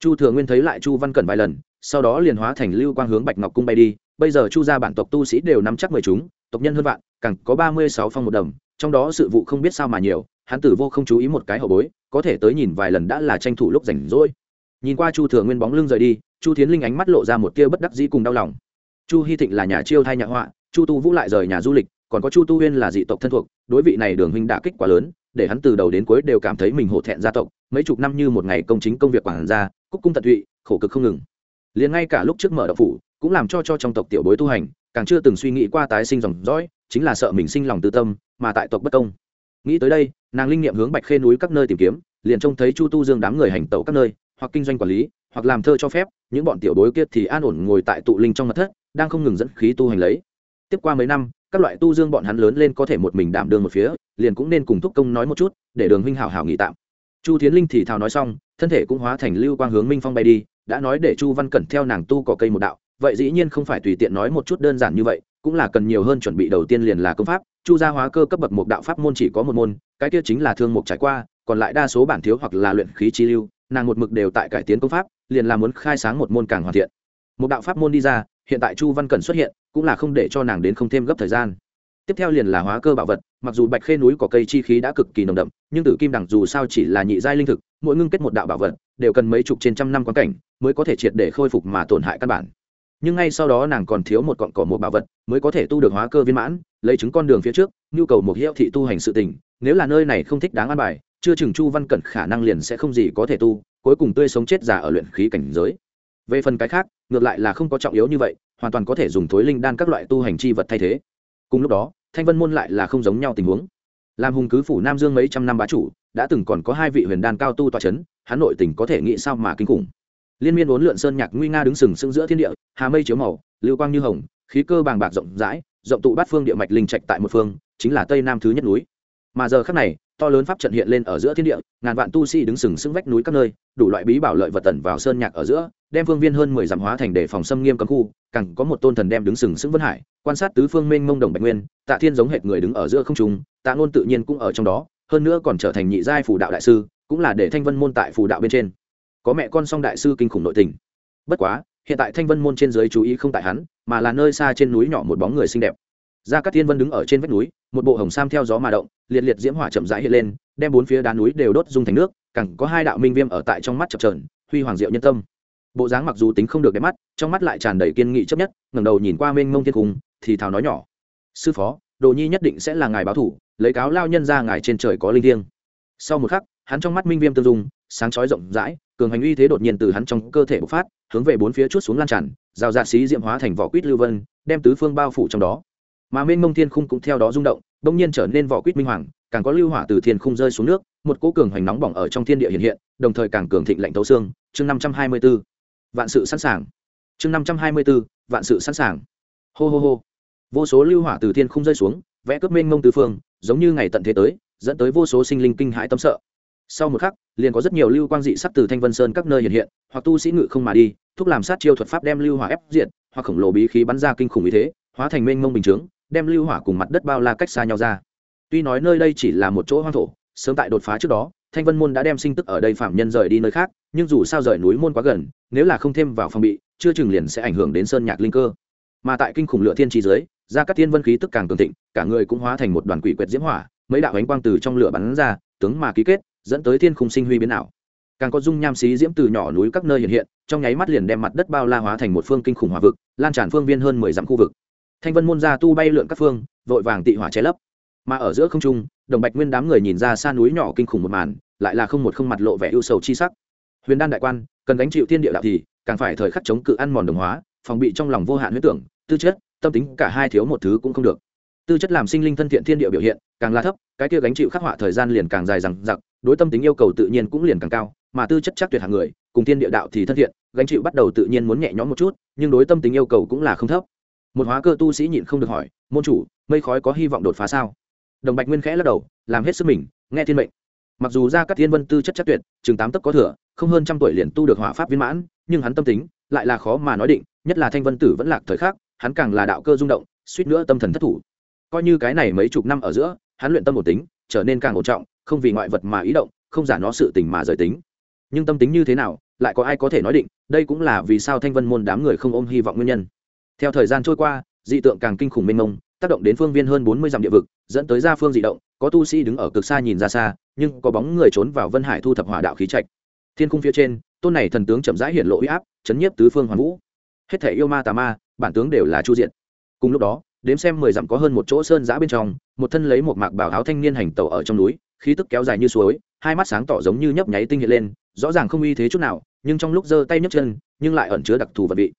Chu thừa nguyên thấy lại chu văn cẩn vài lần sau đó liền hóa thành lưu quang hướng bạch ngọc cung bay đi. Bây giờ chu gia bản tộc tu sĩ đều nắm chắc mười chúng tộc nhân hơn vạn càng có ba mươi sáu phong một đồng, trong đó sự vụ không biết sao mà nhiều hắn tử vô không chú ý một cái hậu bối có thể tới nhìn vài lần đã là tranh thủ lúc rảnh rỗi. Nhìn qua chu thừa nguyên bóng lưng rời đi chu thiến linh ánh mắt lộ ra một tia bất đắc dĩ cùng đau lòng. Chu hy thịnh là nhà chiêu thay nhà họa chu tu vũ lại rời nhà du lịch còn có chu tu huyên là dị tộc thân thuộc đối vị này đường huynh đã kích quá lớn để hắn từ đầu đến cuối đều cảm thấy mình hổ thẹn gia tộc mấy chục năm như một ngày công chính công việc quản gia cúc cung tận tụy khổ cực không ngừng liền ngay cả lúc trước mở đậu phủ, cũng làm cho cho trong tộc tiểu bối tu hành, càng chưa từng suy nghĩ qua tái sinh dòng dõi, chính là sợ mình sinh lòng tư tâm, mà tại tộc bất công. Nghĩ tới đây, nàng linh nghiệm hướng bạch khê núi các nơi tìm kiếm, liền trông thấy chu tu dương đám người hành tẩu các nơi, hoặc kinh doanh quản lý, hoặc làm thơ cho phép, những bọn tiểu bối kia thì an ổn ngồi tại tụ linh trong mặt thất, đang không ngừng dẫn khí tu hành lấy. Tiếp qua mấy năm, các loại tu dương bọn hắn lớn lên có thể một mình đảm đương một phía, liền cũng nên cùng thúc công nói một chút, để đường huynh hảo hảo nghỉ tạm. Chu thiến linh thì thào nói xong, thân thể cũng hóa thành lưu quang hướng minh phong bay đi đã nói để chu văn cẩn theo nàng tu cỏ cây một đạo, vậy dĩ nhiên không phải tùy tiện nói một chút đơn giản như vậy, cũng là cần nhiều hơn chuẩn bị đầu tiên liền là công pháp, chu gia hóa cơ cấp bậc một đạo pháp môn chỉ có một môn, cái kia chính là thương mục trải qua, còn lại đa số bản thiếu hoặc là luyện khí chi lưu, nàng một mực đều tại cải tiến công pháp, liền là muốn khai sáng một môn càng hoàn thiện. Một đạo pháp môn đi ra, hiện tại chu văn cẩn xuất hiện, cũng là không để cho nàng đến không thêm gấp thời gian tiếp theo liền là hóa cơ bảo vật, mặc dù bạch khê núi có cây chi khí đã cực kỳ nồng đậm, nhưng tử kim đẳng dù sao chỉ là nhị giai linh thực, mỗi ngưng kết một đạo bảo vật, đều cần mấy chục trên trăm năm quan cảnh mới có thể triệt để khôi phục mà tổn hại căn bản. Nhưng ngay sau đó nàng còn thiếu một cọn cỏ một bảo vật, mới có thể tu được hóa cơ viên mãn, lấy chứng con đường phía trước, nhu cầu một hiệu thị tu hành sự tình, nếu là nơi này không thích đáng an bài, chưa chừng chu văn cẩn khả năng liền sẽ không gì có thể tu, cuối cùng tươi sống chết già ở luyện khí cảnh giới. Về phần cái khác, ngược lại là không có trọng yếu như vậy, hoàn toàn có thể dùng thối linh đan các loại tu hành chi vật thay thế cùng lúc đó, thanh vân môn lại là không giống nhau tình huống. Làm hùng cứ phủ nam dương mấy trăm năm bá chủ, đã từng còn có hai vị huyền đan cao tu tọa c h ấ n hắn nội tình có thể nghĩ sao mà kinh khủng. Liên miên bốn lượn sơn nhạc nguy nga đứng sừng sững giữa thiên địa, hà mây chiếu màu, lưu quang như hồng, khí cơ bàng bạc rộng rãi, rộng tụ bát phương địa mạch linh trạch tại một phương, chính là tây nam thứ nhất núi. Mà giờ khắc này, to lớn pháp trận hiện lên ở giữa thiên địa, ngàn vạn tu sĩ đứng sừng sững vách núi các nơi, đủ loại bí bảo lợi vật tẩn vào sơn nhạc ở giữa đem phương viên hơn mười dặm hóa thành để phòng xâm nghiêm cấm khu, càng có một tôn thần đem đứng sừng sững vân hải, quan sát tứ phương mênh mông đồng bạch nguyên, tạ thiên giống hệt người đứng ở giữa không trung, tạ ngôn tự nhiên cũng ở trong đó, hơn nữa còn trở thành nhị giai phù đạo đại sư, cũng là để thanh vân môn tại phù đạo bên trên. Có mẹ con song đại sư kinh khủng nội tình. Bất quá, hiện tại thanh vân môn trên dưới chú ý không tại hắn, mà là nơi xa trên núi nhỏ một bóng người xinh đẹp. Gia cát thiên vân đứng ở trên vách núi, một bộ hồng sam theo gió mà động, liệt liệt diễm hỏa chậm rãi hiện lên, đem bốn phía đá núi đều đốt dung thành nước cẳng có hai đạo minh viêm ở tại trong mắt chập trờn huy hoàng diệu nhân tâm bộ dáng mặc dù tính không được đẹp mắt, trong mắt lại tràn đầy kiên nghị chấp nhất, ngẩng đầu nhìn qua mênh mông thiên cung, thì thào nói nhỏ. Sư phó, đồ nhi nhất định sẽ là ngài báo thủ, lấy cáo lao nhân ra ngài trên trời có linh thiêng. Sau một khắc, hắn trong mắt minh viêm tương dung, sáng chói rộng rãi, cường hành uy thế đột nhiên từ hắn trong cơ thể bộc phát, hướng về bốn phía chút xuống lan tràn, rào rạt xí diễm hóa thành vỏ quýt lưu vân, đem tứ phương bao phủ trong đó. Mà mênh mông thiên khung cũng theo đó rung động, bỗng nhiên trở nên vỏ quýt minh hoàng, càng có lưu hỏa từ thiên khung rơi xuống nước, một cỗ cường hoành nóng bỏng ở trong thiên địa hiện hiện, đồng thời càng cường thịnh lạnh tấu xương. Chương năm trăm hai mươi b ố vạn sự sẵn sàng. Chương năm trăm hai mươi b ố vạn sự sẵn sàng. Hô hô hô. Vô số lưu hỏa từ thiên không rơi xuống, vẽ cướp mênh mông tứ phương, giống như ngày tận thế tới, dẫn tới vô số sinh linh kinh hãi tâm sợ. Sau một khắc, liền có rất nhiều lưu quang dị sắc từ thanh vân sơn các nơi hiện hiện, hoặc tu sĩ ngự không mà đi, thúc làm sát chiêu thuật pháp đem lưu hỏa ép diện hoặc khổng lồ bí khí bắn ra kinh khủng ý thế, hóa thành mênh mông bình chướng, đem lưu hỏa cùng mặt đất bao la cách xa nhau ra. Tuy nói nơi đây chỉ là một chỗ hoang thổ, sớm tại đột phá trước đó thanh vân môn đã đem sinh tức ở đây phạm nhân rời đi nơi khác, nhưng dù sao rời núi môn quá gần, nếu là không thêm vào phòng bị, chưa chừng liền sẽ ảnh hưởng đến sơn nhạc linh cơ. Mà tại kinh khủng lửa thiên trí dưới ra các thiên vân khí tức càng cường thịnh, cả người cũng hóa thành một đoàn quỷ quyệt diễm hỏa, mấy đạo ánh quang từ trong lửa bắn ra, tướng mà ký kết, dẫn tới thiên khung sinh huy biến ảo. Càng có dung nham xí diễm từ nhỏ núi các nơi hiện hiện, trong nháy mắt liền đem mặt đất bao la hóa thành một phương kinh khủng hỏa vực, lan tràn phương viên hơn mười dặm khu vực. Thanh vân môn gia tu bay lượn các phương, vội vàng tị hỏa che lấp. Mà ở giữa không trung, đồng bạch nguyên đám người nhìn ra xa núi nhỏ kinh khủng một màn lại là không một không mặt lộ vẻ ưu sầu chi sắc. Huyền đan đại quan, cần gánh chịu thiên địa đạo thì, càng phải thời khắc chống cự ăn mòn đồng hóa, phòng bị trong lòng vô hạn huyết tưởng, tư chất, tâm tính cả hai thiếu một thứ cũng không được. Tư chất làm sinh linh thân thiện thiên địa biểu hiện, càng là thấp, cái kia gánh chịu khắc họa thời gian liền càng dài rằng giặc đối tâm tính yêu cầu tự nhiên cũng liền càng cao, mà tư chất chắc tuyệt hạng người, cùng thiên địa đạo thì thân thiện, gánh chịu bắt đầu tự nhiên muốn nhẹ nhõm một chút, nhưng đối tâm tính yêu cầu cũng là không thấp. Một hóa cơ tu sĩ nhịn không được hỏi, môn chủ, mây khói có hy vọng đột phá sao? Đồng bạch nguyên khẽ lắc đầu, làm hết sức mình, nghe thiên mệnh mặc dù ra các thiên vân tư chất chất tuyệt, chừng tám tấc có thừa, không hơn trăm tuổi liền tu được hỏa pháp viên mãn, nhưng hắn tâm tính lại là khó mà nói định, nhất là thanh vân tử vẫn lạc thời khắc, hắn càng là đạo cơ rung động, suýt nữa tâm thần thất thủ. Coi như cái này mấy chục năm ở giữa, hắn luyện tâm một tính, trở nên càng ổn trọng, không vì ngoại vật mà ý động, không giả nó sự tình mà rời tính. Nhưng tâm tính như thế nào, lại có ai có thể nói định, đây cũng là vì sao thanh vân môn đám người không ôm hy vọng nguyên nhân. Theo thời gian trôi qua, dị tượng càng kinh khủng mênh mông, tác động đến phương viên hơn bốn mươi dặm địa vực, dẫn tới ra phương dị động, có tu sĩ đứng ở cực xa nhìn ra xa nhưng có bóng người trốn vào vân hải thu thập hỏa đạo khí trạch. Thiên cung phía trên, tôn này thần tướng chậm rãi hiện lộ uy áp, chấn nhiếp tứ phương hoàn vũ. Hết thể yêu ma tà ma, bản tướng đều là chu diện cùng lúc đó, đếm xem mười dặm có hơn một chỗ sơn giã bên trong, một thân lấy một mạc bảo áo thanh niên hành tẩu ở trong núi, khí tức kéo dài như suối, hai mắt sáng tỏ giống như nhấp nháy tinh hiện lên, rõ ràng không uy thế chút nào, nhưng trong lúc giơ tay nhấc chân, nhưng lại ẩn chứa đặc thù vật vị.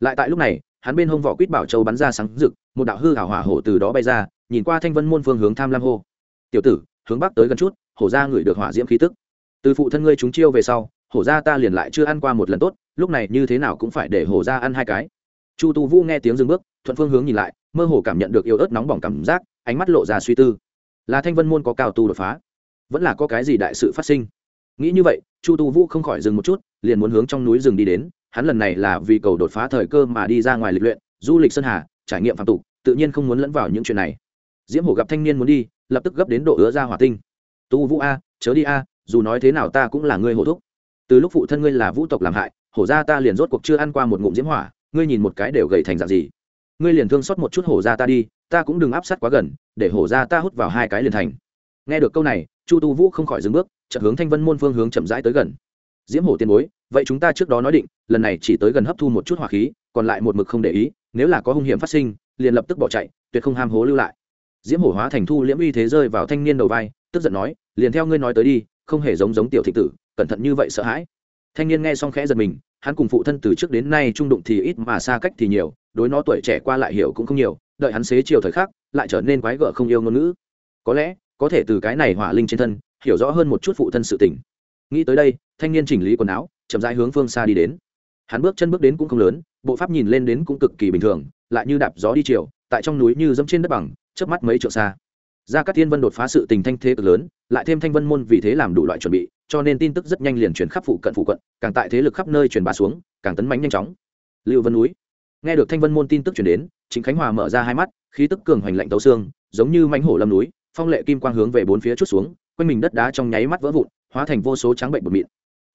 Lại tại lúc này, hắn bên hông vỏ quýt bảo châu bắn ra sáng rực, một đạo hư hảo hỏa hổ từ đó bay ra, nhìn qua thanh vân môn phương hướng tham lam hô. Tiểu tử, hướng bắc tới gần chút hổ ra ngửi được hỏa diễm khí tức. Từ phụ thân ngươi chúng chiêu về sau, hổ ra ta liền lại chưa ăn qua một lần tốt, lúc này như thế nào cũng phải để hổ ra ăn hai cái. Chu tu vũ nghe tiếng dừng bước, thuận phương hướng nhìn lại, mơ hồ cảm nhận được yêu ớt nóng bỏng cảm giác, ánh mắt lộ ra suy tư. Là thanh vân môn có cao tu đột phá, vẫn là có cái gì đại sự phát sinh? Nghĩ như vậy, chu tu vũ không khỏi dừng một chút, liền muốn hướng trong núi rừng đi đến, hắn lần này là vì cầu đột phá thời cơ mà đi ra ngoài lịch luyện, du lịch sơn hà, trải nghiệm phạm tục, tự nhiên không muốn lẫn vào những chuyện này. Diễm hổ gặp thanh niên muốn đi, lập tức gấp đến độ ứa ra hỏa tinh tu vũ a, chớ đi a, dù nói thế nào ta cũng là ngươi hổ thúc. Từ lúc phụ thân ngươi là vũ tộc làm hại, hổ ra ta liền rốt cuộc chưa ăn qua một ngụm diễm hỏa, ngươi nhìn một cái đều gầy thành dạng gì. Ngươi liền thương xót một chút hổ ra ta đi, ta cũng đừng áp sát quá gần, để hổ ra ta hút vào hai cái liền thành. Nghe được câu này, chu tu vũ không khỏi dừng bước, chợt hướng thanh vân môn phương hướng chậm rãi tới gần. Diễm hổ tiền bối, vậy chúng ta trước đó nói định, lần này chỉ tới gần hấp thu một chút hỏa khí, còn lại một mực không để ý, nếu là có hung hiểm phát sinh, liền lập tức bỏ chạy, tuyệt không ham hố lưu lại. Diễm hổ hóa thành thu liễm uy thế rơi vào thanh niên đầu vai tức giận nói, liền theo ngươi nói tới đi, không hề giống giống tiểu thị tử, cẩn thận như vậy sợ hãi. Thanh niên nghe xong khẽ giật mình, hắn cùng phụ thân từ trước đến nay trung đụng thì ít mà xa cách thì nhiều, đối nó tuổi trẻ qua lại hiểu cũng không nhiều, đợi hắn xế chiều thời khắc, lại trở nên quái gở không yêu ngôn ngữ. Có lẽ, có thể từ cái này hỏa linh trên thân, hiểu rõ hơn một chút phụ thân sự tình. Nghĩ tới đây, thanh niên chỉnh lý quần áo, chậm rãi hướng phương xa đi đến. Hắn bước chân bước đến cũng không lớn, bộ pháp nhìn lên đến cũng cực kỳ bình thường, lại như đạp gió đi chiều, tại trong núi như dẫm trên đất bằng, chớp mắt mấy trượng xa gia các thiên vân đột phá sự tình thanh thế cực lớn, lại thêm thanh vân môn vì thế làm đủ loại chuẩn bị, cho nên tin tức rất nhanh liền chuyển khắp phụ cận phụ quận càng tại thế lực khắp nơi truyền bá xuống, càng tấn bánh nhanh chóng. Lưu vân núi. Nghe được thanh vân môn tin tức chuyển đến chính khánh hòa mở ra hai mắt, khí tức cường hoành lạnh tấu xương, giống như mãnh hổ lâm núi, phong lệ kim quang hướng về bốn phía chút xuống, quanh mình đất đá trong nháy mắt vỡ vụn, hóa thành vô số trắng bệnh bột mịn.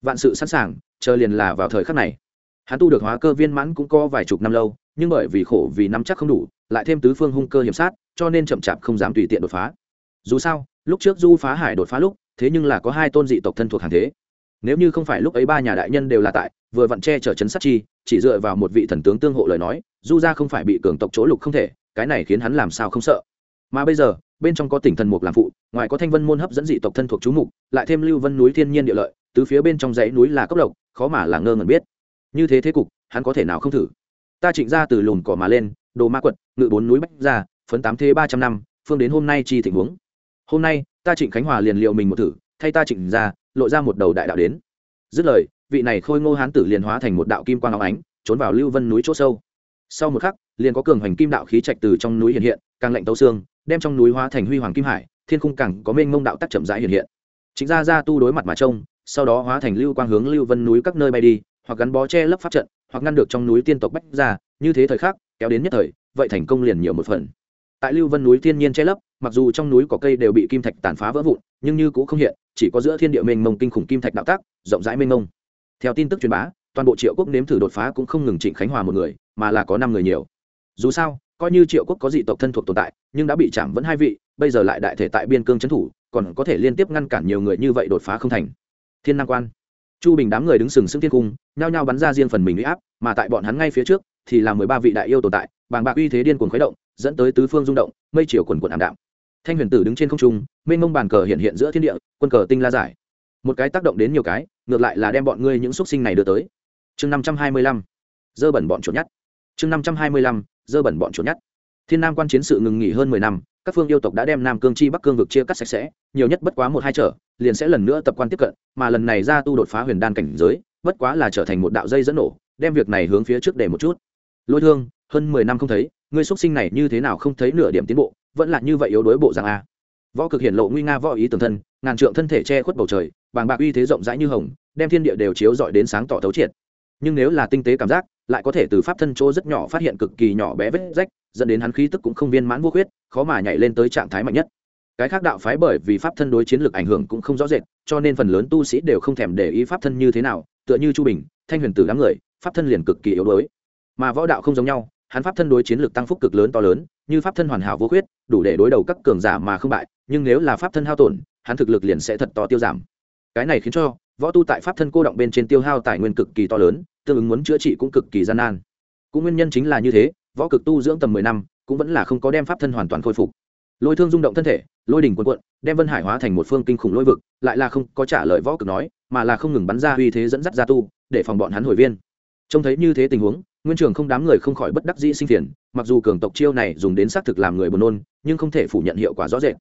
Vạn sự sẵn sàng, chờ liền là vào thời khắc này. Hắn tu được hóa cơ viên mãn cũng có vài chục năm lâu, nhưng bởi vì khổ vì nắm chắc không đủ, lại thêm tứ phương hung cơ hiểm sát cho nên chậm chạp không dám tùy tiện đột phá. Dù sao, lúc trước du phá hải đột phá lúc, thế nhưng là có hai tôn dị tộc thân thuộc hàng thế. Nếu như không phải lúc ấy ba nhà đại nhân đều là tại, vừa vặn che chở chấn sát chi, chỉ dựa vào một vị thần tướng tương hộ lời nói, du ra không phải bị cường tộc chỗ lục không thể, cái này khiến hắn làm sao không sợ. Mà bây giờ, bên trong có tỉnh thần mục làm phụ, ngoài có thanh vân môn hấp dẫn dị tộc thân thuộc chú mục, lại thêm lưu vân núi thiên nhiên địa lợi từ phía bên trong dãy núi là cốc lộc, khó mà là ngơ ngẩn biết. Như thế thế cục, hắn có thể nào không thử? Ta trịnh ra từ lùn cỏ mà lên, đồ ma quật, ngự bốn núi bách ra phấn tám thế ba trăm năm, phương đến hôm nay chi tình huống. Hôm nay, ta trịnh khánh hòa liền liệu mình một thử, thay ta trịnh ra, lộ ra một đầu đại đạo đến. Dứt lời, vị này khôi ngô hán tử liền hóa thành một đạo kim quang áo ánh, trốn vào lưu vân núi chỗ sâu. Sau một khắc, liền có cường hoành kim đạo khí trạch từ trong núi hiện hiện, càng lạnh tấu xương, đem trong núi hóa thành huy hoàng kim hải, thiên khung càng có mênh mông đạo tắc chậm rãi hiện hiện. Chính ra ra tu đối mặt mà trông, sau đó hóa thành lưu quang hướng lưu vân núi các nơi bay đi, hoặc gắn bó che lấp pháp trận, hoặc ngăn được trong núi tiên tộc bách ra như thế thời khắc, kéo đến nhất thời, vậy thành công liền nhiều một phần tại lưu vân núi thiên nhiên che lấp, mặc dù trong núi có cây đều bị kim thạch tàn phá vỡ vụn, nhưng như cũng không hiện, chỉ có giữa thiên địa mênh mông kinh khủng kim thạch đạo tác rộng rãi mênh mông. Theo tin tức truyền bá, toàn bộ triệu quốc nếm thử đột phá cũng không ngừng trịnh khánh hòa một người, mà là có năm người nhiều. Dù sao, coi như triệu quốc có dị tộc thân thuộc tồn tại, nhưng đã bị chạm vẫn hai vị, bây giờ lại đại thể tại biên cương trấn thủ, còn có thể liên tiếp ngăn cản nhiều người như vậy đột phá không thành. Thiên năng quan chu bình đám người đứng sừng sững thiên cung, nhao nhao bắn ra riêng phần mình uy áp, mà tại bọn hắn ngay phía trước thì là mười ba vị đại yêu tồn tại, bàng bạc uy thế điên cuồng khuấy động, dẫn tới tứ phương rung động, mây chiều quần quần ảm đạm. Thanh huyền tử đứng trên không trung, mênh mông bàn cờ hiện hiện giữa thiên địa, quân cờ tinh la giải. Một cái tác động đến nhiều cái, ngược lại là đem bọn ngươi những xúc sinh này đưa tới. Chương năm trăm hai mươi lăm, dơ bẩn bọn chuột nhát chương năm trăm hai mươi lăm, dơ bẩn bọn chuột nhát thiên nam quan chiến sự ngừng nghỉ hơn mười năm các phương yêu tộc đã đem nam cương chi bắc cương vực chia cắt sạch sẽ, nhiều nhất bất quá một hai trở, liền sẽ lần nữa tập quan tiếp cận, mà lần này ra tu đột phá huyền đan cảnh giới, bất quá là trở thành một đạo dây dẫn nổ, đem việc này hướng phía trước để một chút. Lôi thương, hơn mười năm không thấy, ngươi xuất sinh này như thế nào không thấy nửa điểm tiến bộ, vẫn là như vậy yếu đuối bộ dạng a. Võ cực hiển lộ nguy nga võ ý tường thân, ngàn trượng thân thể che khuất bầu trời, bàng bạc uy thế rộng rãi như hồng, đem thiên địa đều chiếu dọi đến sáng tỏ thấu triệt. Nhưng nếu là tinh tế cảm giác, lại có thể từ pháp thân chỗ rất nhỏ phát hiện cực kỳ nhỏ bé vết rách dẫn đến hắn khí tức cũng không viên mãn vô khuyết, khó mà nhảy lên tới trạng thái mạnh nhất. Cái khác đạo phái bởi vì pháp thân đối chiến lược ảnh hưởng cũng không rõ rệt, cho nên phần lớn tu sĩ đều không thèm để ý pháp thân như thế nào, tựa như chu bình, thanh huyền tử đám người, pháp thân liền cực kỳ yếu đuối. Mà võ đạo không giống nhau, hắn pháp thân đối chiến lược tăng phúc cực lớn to lớn, như pháp thân hoàn hảo vô khuyết, đủ để đối đầu các cường giả mà không bại, nhưng nếu là pháp thân hao tổn, hắn thực lực liền sẽ thật to tiêu giảm. Cái này khiến cho, võ tu tại pháp thân cô động bên trên tiêu hao tài nguyên cực kỳ to lớn, tương ứng muốn chữa trị cũng cực kỳ gian nan. Cũng nguyên nhân chính là như thế võ cực tu dưỡng tầm mười năm, cũng vẫn là không có đem pháp thân hoàn toàn khôi phục. Lôi thương rung động thân thể, lôi đỉnh quần quận đem vân hải hóa thành một phương kinh khủng lôi vực, lại là không có trả lời võ cực nói, mà là không ngừng bắn ra uy thế dẫn dắt ra tu, để phòng bọn hắn hồi viên. Trông thấy như thế tình huống, nguyên trường không đám người không khỏi bất đắc dĩ sinh phiền, mặc dù cường tộc chiêu này dùng đến xác thực làm người buồn nôn, nhưng không thể phủ nhận hiệu quả rõ rệt.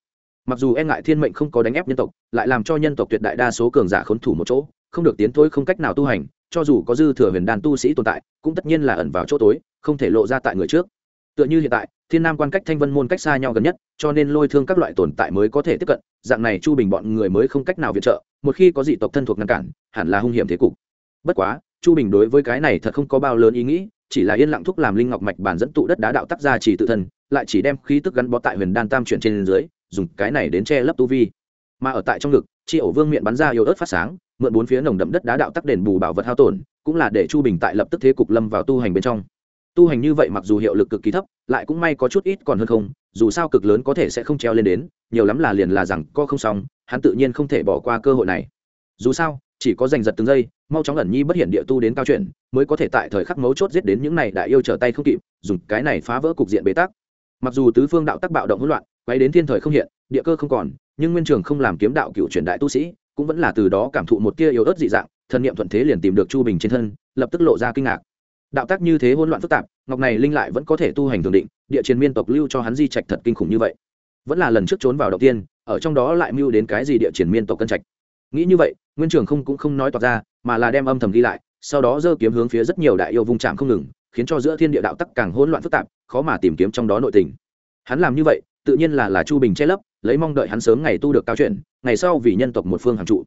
Mặc dù e ngại thiên mệnh không có đánh ép nhân tộc, lại làm cho nhân tộc tuyệt đại đa số cường giả khốn thủ một chỗ, không được tiến thôi không cách nào tu hành cho dù có dư thừa huyền đan tu sĩ tồn tại, cũng tất nhiên là ẩn vào chỗ tối, không thể lộ ra tại người trước. Tựa như hiện tại, thiên nam quan cách thanh vân môn cách xa nhau gần nhất, cho nên lôi thương các loại tồn tại mới có thể tiếp cận, dạng này chu bình bọn người mới không cách nào viện trợ, một khi có dị tộc thân thuộc ngăn cản, hẳn là hung hiểm thế cục. Bất quá, chu bình đối với cái này thật không có bao lớn ý nghĩ, chỉ là yên lặng thúc làm linh ngọc mạch bản dẫn tụ đất đá đạo tác ra chỉ tự thân, lại chỉ đem khí tức gắn bó tại huyền đan tam chuyển trên dưới, dùng cái này đến che lấp tu vi. Mà ở tại trong ngực, chi ổ vương miệng bắn ra yếu ớt phát sáng mượn bốn phía nồng đậm đất đá đạo tắc đền bù bảo vật hao tổn, cũng là để chu bình tại lập tức thế cục lâm vào tu hành bên trong. Tu hành như vậy mặc dù hiệu lực cực kỳ thấp, lại cũng may có chút ít còn hơn không, dù sao cực lớn có thể sẽ không treo lên đến, nhiều lắm là liền là rằng co không xong, hắn tự nhiên không thể bỏ qua cơ hội này. Dù sao, chỉ có giành giật từng giây, mau chóng ẩn nhi bất hiện địa tu đến cao chuyện mới có thể tại thời khắc mấu chốt giết đến những này đại yêu trở tay không kịp, dùng cái này phá vỡ cục diện bế tắc. Mặc dù tứ phương đạo tắc bạo động hỗn loạn, quay đến thiên thời không hiện, địa cơ không còn, nhưng nguyên trường không làm kiếm đạo cựu truyền đại tu sĩ cũng vẫn là từ đó cảm thụ một tia yếu ớt dị dạng, thần niệm thuận thế liền tìm được chu bình trên thân, lập tức lộ ra kinh ngạc. Đạo tác như thế hỗn loạn phức tạp, ngọc này linh lại vẫn có thể tu hành thường định, địa chiến miên tộc lưu cho hắn di trạch thật kinh khủng như vậy. Vẫn là lần trước trốn vào đầu tiên, ở trong đó lại mưu đến cái gì địa chiến miên tộc cân trạch. Nghĩ như vậy, nguyên trường không cũng không nói toạc ra, mà là đem âm thầm ghi lại, sau đó giơ kiếm hướng phía rất nhiều đại yêu vung chạm không ngừng, khiến cho giữa thiên địa đạo tắc càng hỗn loạn phức tạp, khó mà tìm kiếm trong đó nội tình. Hắn làm như vậy, tự nhiên là là chu bình che lấp lấy mong đợi hắn sớm ngày tu được cao chuyện ngày sau vì nhân tộc một phương hàng trụ.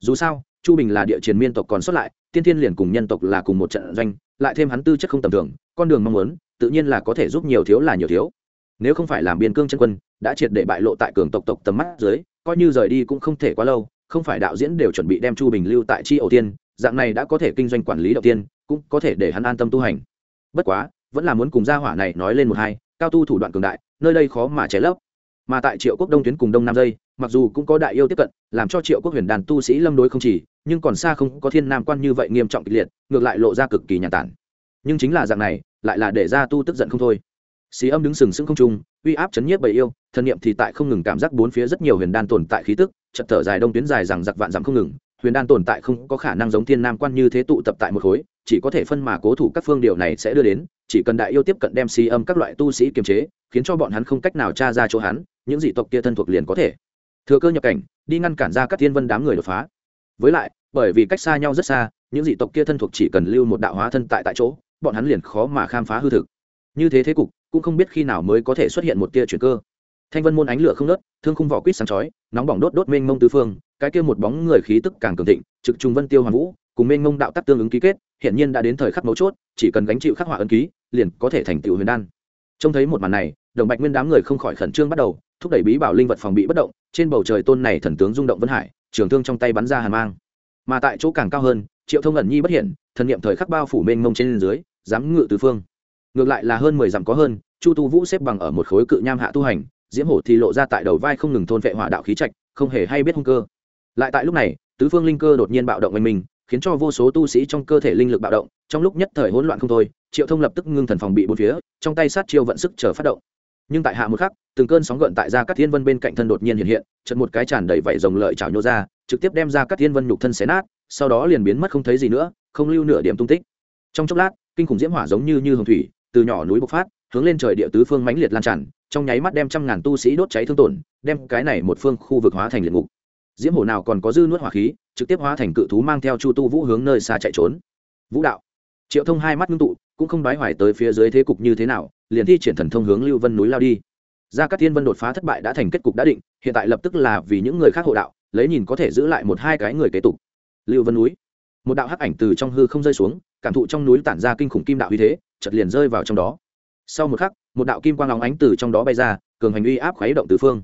Dù sao, chu bình là địa chiến miên tộc còn xuất lại, tiên thiên liền cùng nhân tộc là cùng một trận doanh, lại thêm hắn tư chất không tầm thường, con đường mong muốn, tự nhiên là có thể giúp nhiều thiếu là nhiều thiếu. Nếu không phải làm biên cương chân quân, đã triệt để bại lộ tại cường tộc tộc tầm mắt dưới, coi như rời đi cũng không thể quá lâu, không phải đạo diễn đều chuẩn bị đem chu bình lưu tại chi ẩu tiên, dạng này đã có thể kinh doanh quản lý đầu tiên, cũng có thể để hắn an tâm tu hành. Bất quá, vẫn là muốn cùng gia hỏa này nói lên một hai, cao tu thủ đoạn cường đại, nơi đây khó mà chế lấp mà tại triệu quốc đông tuyến cùng đông nam dây, mặc dù cũng có đại yêu tiếp cận, làm cho triệu quốc huyền đàn tu sĩ lâm đối không chỉ, nhưng còn xa không có thiên nam quan như vậy nghiêm trọng kịch liệt, ngược lại lộ ra cực kỳ nhàn tản. Nhưng chính là dạng này, lại là để ra tu tức giận không thôi. Xí âm đứng sừng sững không trung, uy áp chấn nhiếp bầy yêu, thân niệm thì tại không ngừng cảm giác bốn phía rất nhiều huyền đan tồn tại khí tức chật thở dài đông tuyến dài rằng giặc vạn dặm không ngừng, huyền đan tồn tại không có khả năng giống thiên nam quan như thế tụ tập tại một khối, chỉ có thể phân mà cố thủ các phương điều này sẽ đưa đến, chỉ cần đại yêu tiếp cận đem xí âm các loại tu sĩ kiềm chế, khiến cho bọn hắn không cách nào tra ra chỗ hắn những dị tộc kia thân thuộc liền có thể. Thừa cơ nhập cảnh, đi ngăn cản ra các thiên vân đám người đột phá. Với lại, bởi vì cách xa nhau rất xa, những dị tộc kia thân thuộc chỉ cần lưu một đạo hóa thân tại tại chỗ, bọn hắn liền khó mà khám phá hư thực. Như thế thế cục, cũng không biết khi nào mới có thể xuất hiện một tia chuyển cơ. Thanh vân môn ánh lửa không nớt thương khung vỏ quýt sáng chói, nóng bỏng đốt đốt mênh mông tứ phương, cái kia một bóng người khí tức càng cường thịnh, trực trung vân tiêu hoàn vũ, cùng mênh mông đạo tắc tương ứng ký kết hiện nhiên đã đến thời khắc mấu chốt, chỉ cần gánh chịu khắc họa ấn ký, liền có thể thành tựu huyền đan. Trông thấy một màn này, đồng bạch nguyên đám người không khỏi khẩn trương bắt đầu thúc đẩy bí bảo linh vật phòng bị bất động, trên bầu trời tôn này thần tướng rung động vân hải, trường thương trong tay bắn ra hàn mang. Mà tại chỗ càng cao hơn, triệu thông ẩn nhi bất hiện, thần niệm thời khắc bao phủ mênh mông trên dưới, dám ngự tứ phương. Ngược lại là hơn mười dặm có hơn, chu tu vũ xếp bằng ở một khối cự nham hạ tu hành, diễm hổ thì lộ ra tại đầu vai không ngừng thôn vệ hỏa đạo khí trạch, không hề hay biết hung cơ. Lại tại lúc này, tứ phương linh cơ đột nhiên bạo động oanh mình, khiến cho vô số tu sĩ trong cơ thể linh lực bạo động, trong lúc nhất thời hỗn loạn không thôi, triệu thông lập tức ngưng thần phòng bị bốn phía, trong tay sát chiêu vận sức chờ phát động nhưng tại hạ một khắc, từng cơn sóng gợn tại ra các thiên vân bên cạnh thân đột nhiên hiện hiện chật một cái tràn đầy vảy rồng lợi chảo nhô ra, trực tiếp đem ra các thiên vân nhục thân xé nát, sau đó liền biến mất không thấy gì nữa, không lưu nửa điểm tung tích. Trong chốc lát, kinh khủng diễm hỏa giống như như hồng thủy, từ nhỏ núi bộc phát, hướng lên trời địa tứ phương mãnh liệt lan tràn, trong nháy mắt đem trăm ngàn tu sĩ đốt cháy thương tổn, đem cái này một phương khu vực hóa thành liệt ngục. Diễm hổ nào còn có dư nuốt hỏa khí, trực tiếp hóa thành cự thú mang theo chu tu vũ hướng nơi xa chạy trốn. Vũ đạo. Triệu thông hai mắt ngưng tụ cũng không đoái hoài tới phía dưới thế cục như thế nào, liền thi triển thần thông hướng lưu vân núi lao đi. Ra các thiên vân đột phá thất bại đã thành kết cục đã định, hiện tại lập tức là vì những người khác hộ đạo, lấy nhìn có thể giữ lại một hai cái người kế tục. Lưu vân núi. Một đạo hắc ảnh từ trong hư không rơi xuống, cảm thụ trong núi tản ra kinh khủng kim đạo uy thế, chợt liền rơi vào trong đó. Sau một khắc, một đạo kim quang lóng ánh từ trong đó bay ra, cường hành uy áp khuấy động tứ phương.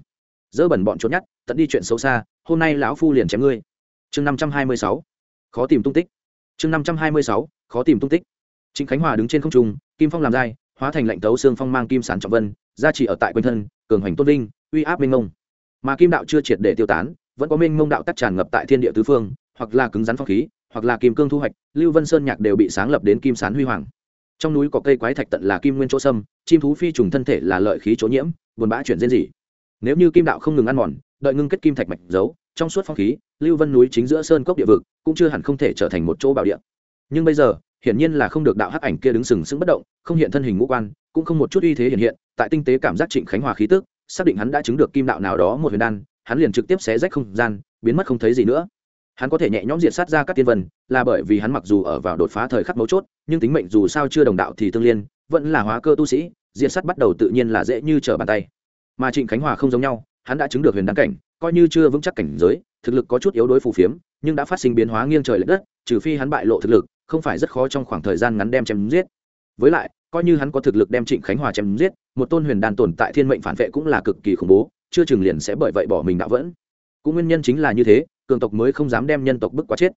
Dỡ bẩn bọn trốn nhát, tận đi chuyện xấu xa, hôm nay lão phu liền chém ngươi. Chương năm trăm hai mươi sáu. Khó tìm tung tích. Chương năm trăm hai mươi sáu. Khó tìm tung tích trịnh khánh hòa đứng trên không trung, kim phong làm dai hóa thành lệnh tấu xương phong mang kim sán trọng vân, gia trì ở tại quanh thân, cường hoành tôn linh uy áp minh mông. Mà kim đạo chưa triệt để tiêu tán, vẫn có minh mông đạo tắc tràn ngập tại thiên địa tứ phương, hoặc là cứng rắn phong khí, hoặc là kim cương thu hoạch, lưu vân sơn nhạc đều bị sáng lập đến kim sán huy hoàng. Trong núi có cây quái thạch tận là kim nguyên chỗ sâm, chim thú phi trùng thân thể là lợi khí chỗ nhiễm, buồn bã chuyển diễn gì nếu như kim đạo không ngừng ăn mòn, đợi ngưng kết kim thạch mạch giấu trong suốt phong khí, lưu vân núi chính giữa sơn cốc địa vực cũng chưa hẳn không thể trở thành một chỗ bảo địa. Nhưng bây giờ hiển nhiên là không được đạo hắc ảnh kia đứng sừng sững bất động, không hiện thân hình ngũ quan, cũng không một chút uy thế hiện hiện, tại tinh tế cảm giác trịnh khánh hòa khí tức, xác định hắn đã chứng được kim đạo nào đó một huyền đan, hắn liền trực tiếp xé rách không gian, biến mất không thấy gì nữa. Hắn có thể nhẹ nhõm diệt sát ra các tiên vân, là bởi vì hắn mặc dù ở vào đột phá thời khắc mấu chốt, nhưng tính mệnh dù sao chưa đồng đạo thì tương liên, vẫn là hóa cơ tu sĩ, diệt sát bắt đầu tự nhiên là dễ như trở bàn tay. Mà trịnh khánh hòa không giống nhau, hắn đã chứng được huyền đan cảnh, coi như chưa vững chắc cảnh giới, thực lực có chút yếu đối phù phiếm, nhưng đã phát sinh biến hóa nghiêng trời lệch đất, trừ phi hắn bại lộ thực lực không phải rất khó trong khoảng thời gian ngắn đem chém giết. Với lại, coi như hắn có thực lực đem trịnh khánh hòa chém giết, một tôn huyền đan tồn tại thiên mệnh phản vệ cũng là cực kỳ khủng bố, chưa chừng liền sẽ bởi vậy bỏ mình đạo vẫn. Cũng nguyên nhân chính là như thế, cường tộc mới không dám đem nhân tộc bức quá chết.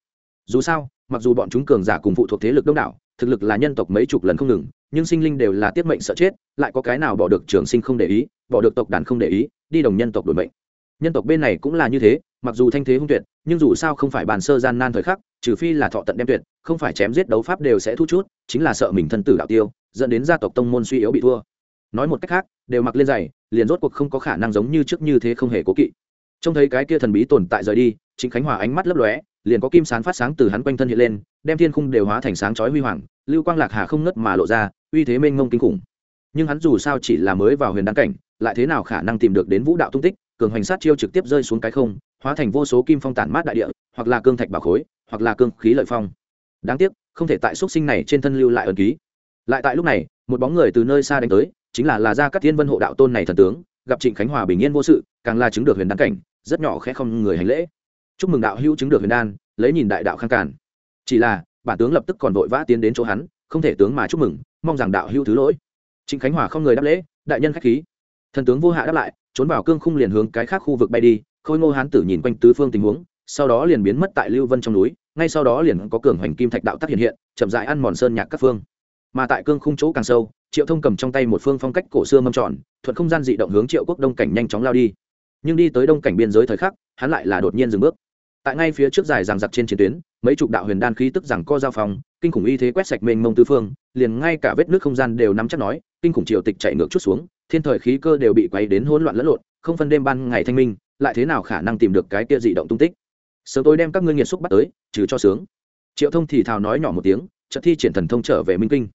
Dù sao, mặc dù bọn chúng cường giả cùng phụ thuộc thế lực đông đảo, thực lực là nhân tộc mấy chục lần không ngừng, nhưng sinh linh đều là tiết mệnh sợ chết, lại có cái nào bỏ được trường sinh không để ý, bỏ được tộc đàn không để ý, đi đồng nhân tộc đổi mệnh. Nhân tộc bên này cũng là như thế mặc dù thanh thế hung tuyệt, nhưng dù sao không phải bàn sơ gian nan thời khắc, trừ phi là thọ tận đem tuyệt, không phải chém giết đấu pháp đều sẽ thu chút, chính là sợ mình thân tử đạo tiêu, dẫn đến gia tộc tông môn suy yếu bị thua. Nói một cách khác, đều mặc lên giày, liền rốt cuộc không có khả năng giống như trước như thế không hề cố kỵ. Trông thấy cái kia thần bí tồn tại rời đi chính khánh hòa ánh mắt lấp lóe, liền có kim sán phát sáng từ hắn quanh thân hiện lên, đem thiên khung đều hóa thành sáng chói huy hoàng, lưu quang lạc hà không ngất mà lộ ra, uy thế mênh mông kinh khủng. Nhưng hắn dù sao chỉ là mới vào huyền đăng cảnh, lại thế nào khả năng tìm được đến vũ đạo tung tích, cường hoành sát chiêu trực tiếp rơi xuống cái không hóa thành vô số kim phong tản mát đại địa, hoặc là cương thạch bảo khối, hoặc là cương khí lợi phong. Đáng tiếc, không thể tại xúc sinh này trên thân lưu lại ẩn ký. Lại tại lúc này, một bóng người từ nơi xa đánh tới, chính là là gia cát thiên vân hộ đạo tôn này thần tướng, gặp trịnh khánh hòa bình yên vô sự, càng là chứng được huyền đan cảnh, rất nhỏ khẽ không người hành lễ. Chúc mừng đạo hữu chứng được huyền đan, lấy nhìn đại đạo khang cản. Chỉ là, bản tướng lập tức còn vội vã tiến đến chỗ hắn, không thể tướng mà chúc mừng, mong rằng đạo hữu thứ lỗi. Trịnh khánh hòa không người đáp lễ, đại nhân khách khí. Thần tướng vô hạ đáp lại, trốn vào cương khung liền hướng cái khác khu vực bay đi khôi ngô hán tử nhìn quanh tứ phương tình huống, sau đó liền biến mất tại lưu vân trong núi, ngay sau đó liền có cường hoành kim thạch đạo tác hiện hiện, chậm dại ăn mòn sơn nhạc các phương. Mà tại cương khung chỗ càng sâu, triệu thông cầm trong tay một phương phong cách cổ xưa mâm tròn, thuận không gian dị động hướng triệu quốc đông cảnh nhanh chóng lao đi. Nhưng đi tới đông cảnh biên giới thời khắc, hắn lại là đột nhiên dừng bước. Tại ngay phía trước dài ràng giặc trên chiến tuyến, mấy chục đạo huyền đan khí tức rằng co giao phòng kinh khủng y thế quét sạch mênh mông tư phương, liền ngay cả vết nước không gian đều nắm chắc nói, kinh khủng triều tịch chạy ngược chút xuống, thiên thời khí cơ đều bị quay đến hỗn loạn lẫn lộn, không phân đêm ban ngày thanh minh lại thế nào khả năng tìm được cái kia dị động tung tích? Sớm tôi đem các ngươi nghiệt xúc bắt tới, trừ cho sướng. Triệu thông thì thào nói nhỏ một tiếng trận thi triển thần thông trở về minh kinh.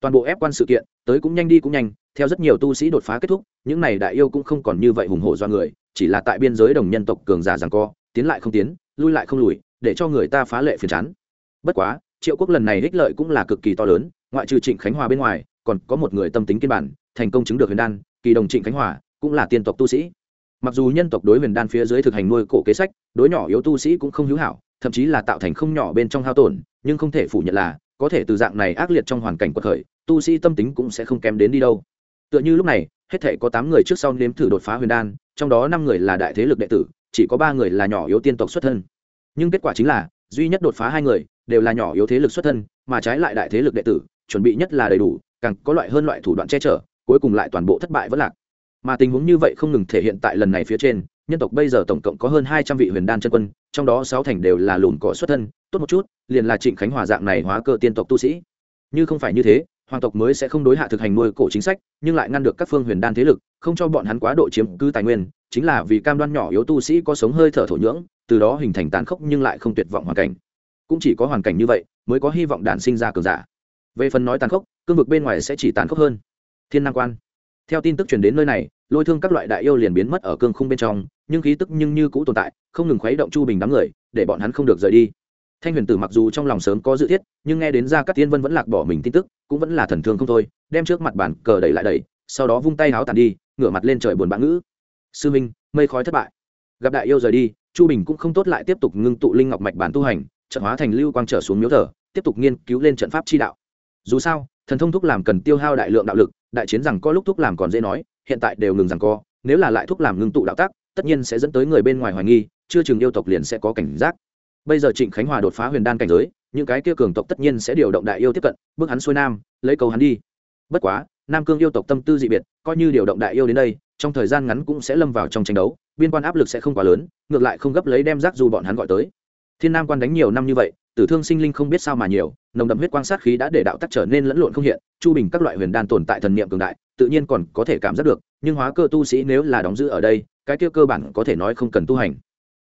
Toàn bộ ép quan sự kiện, tới cũng nhanh đi cũng nhanh, theo rất nhiều tu sĩ đột phá kết thúc, những này đại yêu cũng không còn như vậy hùng hổ do người, chỉ là tại biên giới đồng nhân tộc cường giả rằng co, tiến lại không tiến, lui lại không lùi, để cho người ta phá lệ phiền chán. Bất quá, triệu quốc lần này ích lợi cũng là cực kỳ to lớn, ngoại trừ trịnh khánh hòa bên ngoài, còn có một người tâm tính kiên bản, thành công chứng được huyền đan, kỳ đồng trịnh khánh hòa cũng là tiên tộc tu sĩ mặc dù nhân tộc đối huyền đan phía dưới thực hành nuôi cổ kế sách, đối nhỏ yếu tu sĩ cũng không hữu hảo, thậm chí là tạo thành không nhỏ bên trong hao tổn, nhưng không thể phủ nhận là, có thể từ dạng này ác liệt trong hoàn cảnh quật khởi, tu sĩ tâm tính cũng sẽ không kém đến đi đâu. Tựa như lúc này, hết thể có tám người trước sau nếm thử đột phá huyền đan, trong đó năm người là đại thế lực đệ tử, chỉ có ba người là nhỏ yếu tiên tộc xuất thân. Nhưng kết quả chính là, duy nhất đột phá hai người, đều là nhỏ yếu thế lực xuất thân, mà trái lại đại thế lực đệ tử, chuẩn bị nhất là đầy đủ, càng có loại hơn loại thủ đoạn che chở, cuối cùng lại toàn bộ thất bại vẫn lạc mà tình huống như vậy không ngừng thể hiện tại lần này phía trên, nhân tộc bây giờ tổng cộng có hơn hai trăm vị huyền đan chân quân, trong đó sáu thành đều là lùn cỏ xuất thân, tốt một chút, liền là trịnh khánh hòa dạng này hóa cơ tiên tộc tu sĩ. Như không phải như thế, hoàng tộc mới sẽ không đối hạ thực hành nuôi cổ chính sách, nhưng lại ngăn được các phương huyền đan thế lực, không cho bọn hắn quá độ chiếm cứ tài nguyên, chính là vì cam đoan nhỏ yếu tu sĩ có sống hơi thở thổ nhưỡng, từ đó hình thành tàn khốc nhưng lại không tuyệt vọng hoàn cảnh. Cũng chỉ có hoàn cảnh như vậy, mới có hy vọng đản sinh ra cường giả. Về phần nói tàn khốc, cương vực bên ngoài sẽ chỉ tàn khốc hơn. Thiên nam quan theo tin tức truyền đến nơi này, lôi thương các loại đại yêu liền biến mất ở cương khung bên trong, nhưng khí tức nhưng như cũ tồn tại, không ngừng khuấy động chu bình đám người, để bọn hắn không được rời đi. Thanh huyền tử mặc dù trong lòng sớm có dự thiết, nhưng nghe đến ra các tiên vân vẫn lạc bỏ mình tin tức, cũng vẫn là thần thương không thôi, đem trước mặt bản cờ đẩy lại đẩy, sau đó vung tay háo tàn đi, ngửa mặt lên trời buồn bã ngữ. Sư minh, mây khói thất bại. Gặp đại yêu rời đi, chu bình cũng không tốt lại tiếp tục ngưng tụ linh ngọc mạch bản tu hành, trận hóa thành lưu quang trở xuống miếu thờ, tiếp tục nghiên cứu lên trận pháp chi đạo. Dù sao, thần thông thúc làm cần tiêu hao đại lượng đạo lực đại chiến rằng có lúc thúc làm còn dễ nói, hiện tại đều ngừng rằng co, nếu là lại thúc làm ngưng tụ đạo tác, tất nhiên sẽ dẫn tới người bên ngoài hoài nghi, chưa chừng yêu tộc liền sẽ có cảnh giác. Bây giờ trịnh khánh hòa đột phá huyền đan cảnh giới, những cái kia cường tộc tất nhiên sẽ điều động đại yêu tiếp cận, bước hắn xuôi nam, lấy cầu hắn đi. Bất quá, nam cương yêu tộc tâm tư dị biệt, coi như điều động đại yêu đến đây, trong thời gian ngắn cũng sẽ lâm vào trong tranh đấu, biên quan áp lực sẽ không quá lớn, ngược lại không gấp lấy đem rác dù bọn hắn gọi tới. Thiên nam quan đánh nhiều năm như vậy tử thương sinh linh không biết sao mà nhiều, nồng đậm huyết quan sát khí đã để đạo tắc trở nên lẫn lộn không hiện, chu bình các loại huyền đan tồn tại thần niệm cường đại, tự nhiên còn có thể cảm giác được, nhưng hóa cơ tu sĩ nếu là đóng giữ ở đây, cái kia cơ bản có thể nói không cần tu hành.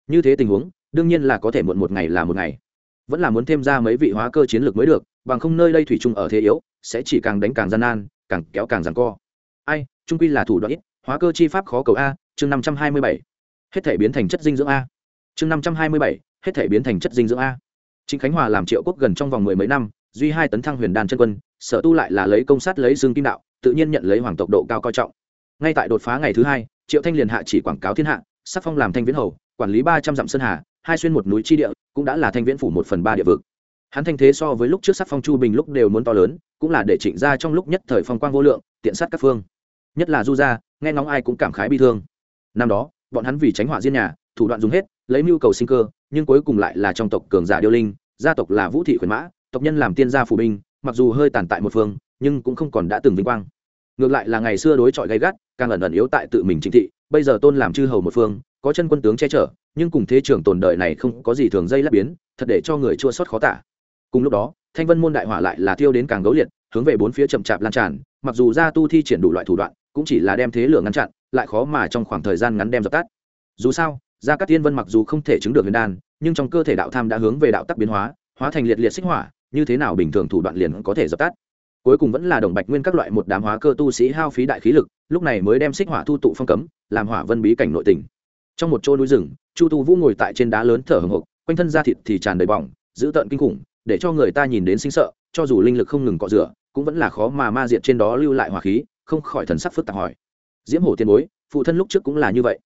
Như thế tình huống, đương nhiên là có thể muộn một ngày là một ngày. Vẫn là muốn thêm ra mấy vị hóa cơ chiến lược mới được, bằng không nơi đây thủy chung ở thế yếu, sẽ chỉ càng đánh càng gian nan, càng kéo càng giằng co. Ai, trung quy là thủ đoạn ít, hóa cơ chi pháp khó cầu a, chương năm trăm hai mươi bảy. Hết thể biến thành chất dinh dưỡng a. Chương năm trăm hai mươi bảy, hết thể biến thành chất dinh dưỡng a. Trịnh Khánh Hòa làm triệu quốc gần trong vòng mười mấy năm, duy hai tấn thăng huyền đan chân quân, sở tu lại là lấy công sát lấy dương kim đạo, tự nhiên nhận lấy hoàng tộc độ cao coi trọng. Ngay tại đột phá ngày thứ hai, Triệu Thanh liền hạ chỉ quảng cáo thiên hạ, sắc phong làm thanh viễn hầu, quản lý ba trăm dặm sơn hà, hai xuyên một núi chi địa, cũng đã là thanh viễn phủ một phần ba địa vực. Hắn thanh thế so với lúc trước sắc phong Chu Bình lúc đều muốn to lớn, cũng là để Trịnh ra trong lúc nhất thời phong quang vô lượng, tiện sát các phương. Nhất là Du gia, nghe ngóng ai cũng cảm khái bi thương. Năm đó, bọn hắn vì tránh họa diên nhà, thủ đoạn dùng hết, lấy mưu cầu sinh cơ, nhưng cuối cùng lại là trong tộc cường giả điêu linh, gia tộc là vũ thị khuyển mã, tộc nhân làm tiên gia phủ binh, mặc dù hơi tàn tại một phương, nhưng cũng không còn đã từng vinh quang. Ngược lại là ngày xưa đối chọi gay gắt, càng ẩn ẩn yếu tại tự mình chính thị, bây giờ tôn làm chư hầu một phương, có chân quân tướng che chở, nhưng cùng thế trưởng tồn đời này không có gì thường dây lắp biến, thật để cho người chua xót khó tả. Cùng lúc đó, thanh vân môn đại hỏa lại là tiêu đến càng gấu liệt, hướng về bốn phía chậm chạp lan tràn, mặc dù gia tu thi triển đủ loại thủ đoạn, cũng chỉ là đem thế lửa ngăn chặn, lại khó mà trong khoảng thời gian ngắn đem dập tắt. Dù sao gia các tiên vân mặc dù không thể chứng được huyền đan, nhưng trong cơ thể đạo tham đã hướng về đạo tắc biến hóa hóa thành liệt liệt xích hỏa, như thế nào bình thường thủ đoạn liền có thể dập tắt. Cuối cùng vẫn là đồng bạch nguyên các loại một đám hóa cơ tu sĩ hao phí đại khí lực, lúc này mới đem xích hỏa thu tụ phong cấm, làm hỏa vân bí cảnh nội tình. Trong một chỗ núi rừng, chu tu vũ ngồi tại trên đá lớn thở hồng hộc, quanh thân da thịt thì tràn đầy bỏng dữ tợn kinh khủng, để cho người ta nhìn đến sinh sợ, cho dù linh lực không ngừng cọ rửa, cũng vẫn là khó mà ma diệt trên đó lưu lại hỏa khí, không khỏi thần sắc phức tạp hỏi. Diễm hổ tiền bối, phụ thân lúc trước cũng là như vậy.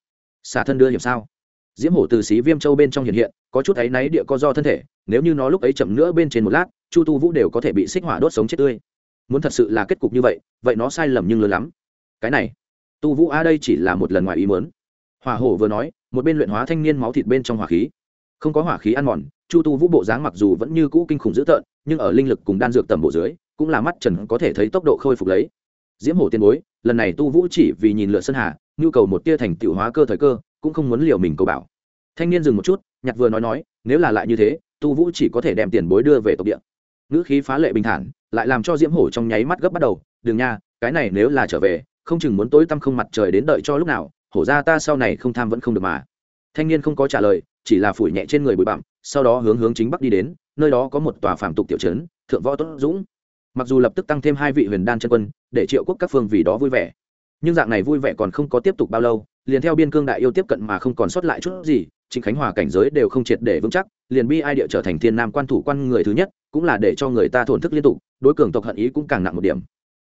Xả thân đưa hiểm sao? Diễm hổ từ xí viêm châu bên trong hiện hiện, có chút áy náy địa co do thân thể, nếu như nó lúc ấy chậm nữa bên trên một lát, chu tu vũ đều có thể bị xích hỏa đốt sống chết tươi. Muốn thật sự là kết cục như vậy vậy nó sai lầm nhưng lớn lắm. Cái này, tu vũ a đây chỉ là một lần ngoài ý muốn. Hỏa hổ vừa nói, một bên luyện hóa thanh niên máu thịt bên trong hỏa khí. Không có hỏa khí ăn mòn, chu tu vũ bộ dáng mặc dù vẫn như cũ kinh khủng dữ tợn, nhưng ở linh lực cùng đan dược tầm bộ dưới, cũng là mắt trần có thể thấy tốc độ khôi phục lấy. Diễm hổ tiên bối, lần này tu vũ chỉ vì nhìn lựa sơn hà, nhu cầu một tia thành tựu hóa cơ thời cơ cũng không muốn liều mình cầu bảo. Thanh niên dừng một chút, nhặt vừa nói nói, nếu là lại như thế, tu vũ chỉ có thể đem tiền bối đưa về tộc địa. Ngữ khí phá lệ bình thản, lại làm cho diễm hổ trong nháy mắt gấp bắt đầu, đừng nha, cái này nếu là trở về, không chừng muốn tối tăm không mặt trời đến đợi cho lúc nào, hổ ra ta sau này không tham vẫn không được mà. Thanh niên không có trả lời, chỉ là phủi nhẹ trên người bụi bặm, sau đó hướng hướng chính bắc đi đến, nơi đó có một tòa phạm tục tiểu trấn, thượng võ tốt dũng. Mặc dù lập tức tăng thêm hai vị huyền đan chân quân, để triệu quốc các phương vì đó vui vẻ, nhưng dạng này vui vẻ còn không có tiếp tục bao lâu liền theo biên cương đại yêu tiếp cận mà không còn sót lại chút gì, trịnh khánh hòa cảnh giới đều không triệt để vững chắc, liền bi ai địa trở thành thiên nam quan thủ quan người thứ nhất, cũng là để cho người ta thổn thức liên tục, đối cường tộc hận ý cũng càng nặng một điểm.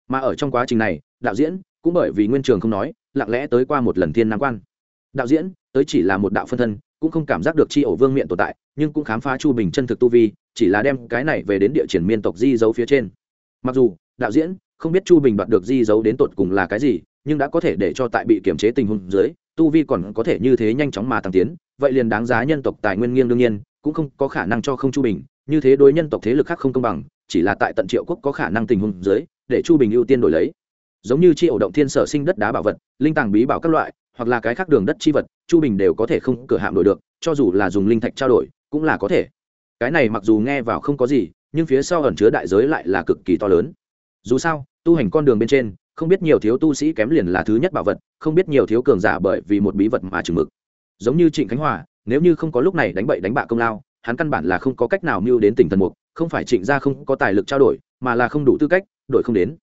Mà ở trong quá trình này, đạo diễn cũng bởi vì nguyên trường không nói, lặng lẽ tới qua một lần thiên nam quan. Đạo diễn, tới chỉ là một đạo phân thân, cũng không cảm giác được chi ổ vương miệng tồn tại, nhưng cũng khám phá chu bình chân thực tu vi, chỉ là đem cái này về đến địa triển miên tộc di dấu phía trên. Mặc dù, đạo diễn không biết chu bình đoạt được di dấu đến tột cùng là cái gì nhưng đã có thể để cho tại bị kiểm chế tình huống dưới, tu vi còn có thể như thế nhanh chóng mà tăng tiến, vậy liền đáng giá nhân tộc tài nguyên nghiêng đương nhiên, cũng không có khả năng cho không chu bình, như thế đối nhân tộc thế lực khác không công bằng, chỉ là tại tận triệu quốc có khả năng tình huống dưới, để chu bình ưu tiên đổi lấy. Giống như chi ổ động thiên sở sinh đất đá bảo vật, linh tàng bí bảo các loại, hoặc là cái khác đường đất chi vật, chu bình đều có thể không cửa hạm đổi được, cho dù là dùng linh thạch trao đổi, cũng là có thể. Cái này mặc dù nghe vào không có gì, nhưng phía sau ẩn chứa đại giới lại là cực kỳ to lớn. Dù sao, tu hành con đường bên trên không biết nhiều thiếu tu sĩ kém liền là thứ nhất bảo vật, không biết nhiều thiếu cường giả bởi vì một bí vật mà chừng mực. Giống như trịnh khánh hòa, nếu như không có lúc này đánh bậy đánh bạ công lao, hắn căn bản là không có cách nào mưu đến tỉnh thần mục, không phải trịnh gia không có tài lực trao đổi, mà là không đủ tư cách, đổi không đến.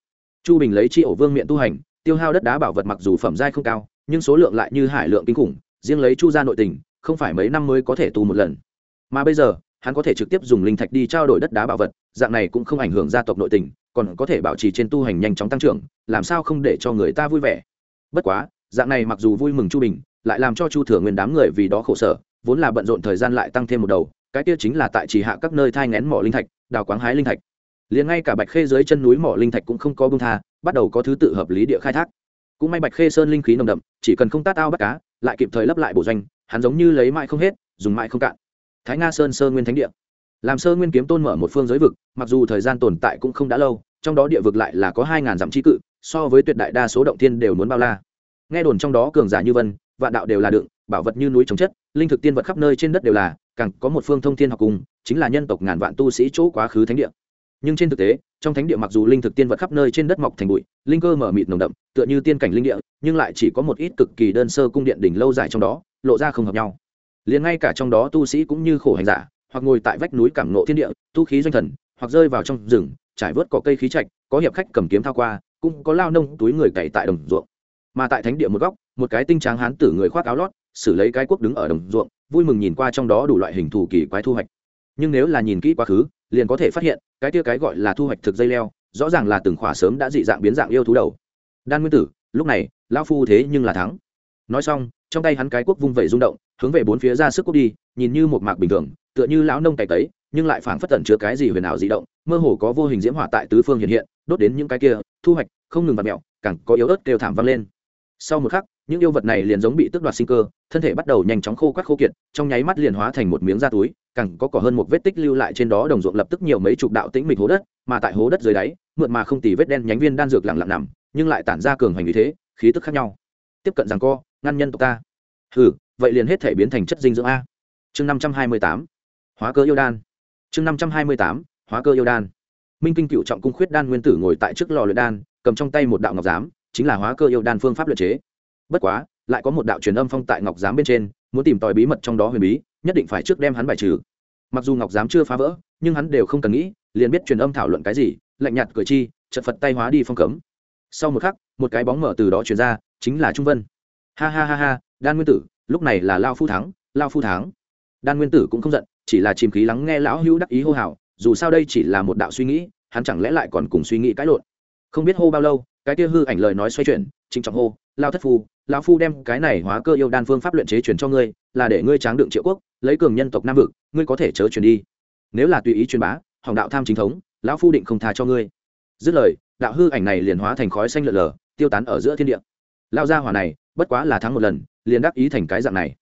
Chu bình lấy chi ổ vương miệng tu hành, tiêu hao đất đá bảo vật mặc dù phẩm giai không cao, nhưng số lượng lại như hải lượng kinh khủng, riêng lấy chu gia nội tình, không phải mấy năm mới có thể tu một lần. Mà bây giờ, hắn có thể trực tiếp dùng linh thạch đi trao đổi đất đá bảo vật, dạng này cũng không ảnh hưởng gia tộc nội tình còn có thể bảo trì trên tu hành nhanh chóng tăng trưởng, làm sao không để cho người ta vui vẻ? Bất quá, dạng này mặc dù vui mừng chu bình, lại làm cho chu thừa nguyên đám người vì đó khổ sở, vốn là bận rộn thời gian lại tăng thêm một đầu, cái kia chính là tại chỉ hạ các nơi thai ngén mỏ linh thạch, đào quáng hái linh thạch. Liền ngay cả bạch khê dưới chân núi mỏ linh thạch cũng không có bưng tha, bắt đầu có thứ tự hợp lý địa khai thác. Cũng may bạch khê sơn linh khí nồng đậm, chỉ cần không tát ao bắt cá, lại kịp thời lấp lại bổ doanh, hắn giống như lấy mãi không hết, dùng mãi không cạn. Thái nga sơn sơ nguyên thánh địa làm sơ nguyên kiếm tôn mở một phương giới vực, mặc dù thời gian tồn tại cũng không đã lâu, trong đó địa vực lại là có hai ngàn dặm trí cự, so với tuyệt đại đa số động thiên đều muốn bao la. Nghe đồn trong đó cường giả như vân, vạn đạo đều là đựng, bảo vật như núi trồng chất, linh thực tiên vật khắp nơi trên đất đều là, càng có một phương thông thiên học cùng, chính là nhân tộc ngàn vạn tu sĩ chỗ quá khứ thánh địa. Nhưng trên thực tế, trong thánh địa mặc dù linh thực tiên vật khắp nơi trên đất mọc thành bụi, linh cơ mở mịt nồng đậm, tựa như tiên cảnh linh địa, nhưng lại chỉ có một ít cực kỳ đơn sơ cung điện đỉnh lâu dài trong đó, lộ ra không hợp nhau. Liền ngay cả trong đó tu sĩ cũng như khổ hành giả hoặc ngồi tại vách núi cảm nộ thiên địa, tu khí doanh thần, hoặc rơi vào trong rừng, trải vớt cỏ cây khí trạch, có hiệp khách cầm kiếm thao qua, cũng có lao nông túi người cày tại đồng ruộng. Mà tại thánh địa một góc, một cái tinh tráng hán tử người khoác áo lót, xử lấy cái quốc đứng ở đồng ruộng, vui mừng nhìn qua trong đó đủ loại hình thù kỳ quái thu hoạch. Nhưng nếu là nhìn kỹ quá khứ, liền có thể phát hiện, cái tia cái gọi là thu hoạch thực dây leo, rõ ràng là từng khỏa sớm đã dị dạng biến dạng yêu thú đầu. Đan nguyên tử, lúc này, lão phu thế nhưng là thắng. Nói xong, trong tay hắn cái quốc vung vẩy rung động, hướng về bốn phía ra sức quốc đi, nhìn như một mạc bình thường tựa như lão nông cày tấy, nhưng lại phảng phất tận chứa cái gì huyền ảo dị động, mơ hồ có vô hình diễm hỏa tại tứ phương hiện hiện, đốt đến những cái kia, thu hoạch, không ngừng vặt mẹo càng có yếu ớt kêu thảm vang lên. Sau một khắc, những yêu vật này liền giống bị tước đoạt sinh cơ, thân thể bắt đầu nhanh chóng khô quắt khô kiệt, trong nháy mắt liền hóa thành một miếng da túi, càng có cỏ hơn một vết tích lưu lại trên đó đồng ruộng lập tức nhiều mấy chục đạo tĩnh mịch hố đất, mà tại hố đất dưới đáy mượn mà không tì vết đen nhánh viên đan dược lặng lặng nằm, nhưng lại tản ra cường hành như thế, khí tức khác nhau. Tiếp cận rằng co, ngăn nhân tộc ta. Hừ, vậy liền hết thể biến thành chất dinh dưỡng a. Chương năm trăm hai mươi tám hóa cơ yêu đan. Chương năm trăm hai mươi tám, hóa cơ yêu đan. Minh kinh cựu trọng cung khuyết đan nguyên tử ngồi tại trước lò luyện đan, cầm trong tay một đạo ngọc giám, chính là hóa cơ yêu đan phương pháp luyện chế. Bất quá, lại có một đạo truyền âm phong tại ngọc giám bên trên, muốn tìm tòi bí mật trong đó huyền bí, nhất định phải trước đem hắn bài trừ. Mặc dù ngọc giám chưa phá vỡ, nhưng hắn đều không cần nghĩ, liền biết truyền âm thảo luận cái gì, lạnh nhạt cười chi, chật phật tay hóa đi phong cấm. Sau một khắc, một cái bóng mở từ đó truyền ra, chính là trung vân. Ha ha ha ha, đan nguyên tử, lúc này là lao phu thắng, lao phu thắng. Đan nguyên tử cũng không giận chỉ là chìm khí lắng nghe lão hữu đắc ý hô hào, dù sao đây chỉ là một đạo suy nghĩ, hắn chẳng lẽ lại còn cùng suy nghĩ cãi lộn. Không biết hô bao lâu, cái kia hư ảnh lời nói xoay chuyển, trịnh trọng hô lao thất phu, lão phu đem cái này hóa cơ yêu đan phương pháp luyện chế truyền cho ngươi, là để ngươi tráng đựng triệu quốc, lấy cường nhân tộc nam vực, ngươi có thể chớ truyền đi. Nếu là tùy ý truyền bá, hỏng đạo tham chính thống, lão phu định không tha cho ngươi. Dứt lời, đạo hư ảnh này liền hóa thành khói xanh lợn lờ, tiêu tán ở giữa thiên địa. Lao gia hỏa này, bất quá là thắng một lần, liền đắc ý thành cái dạng này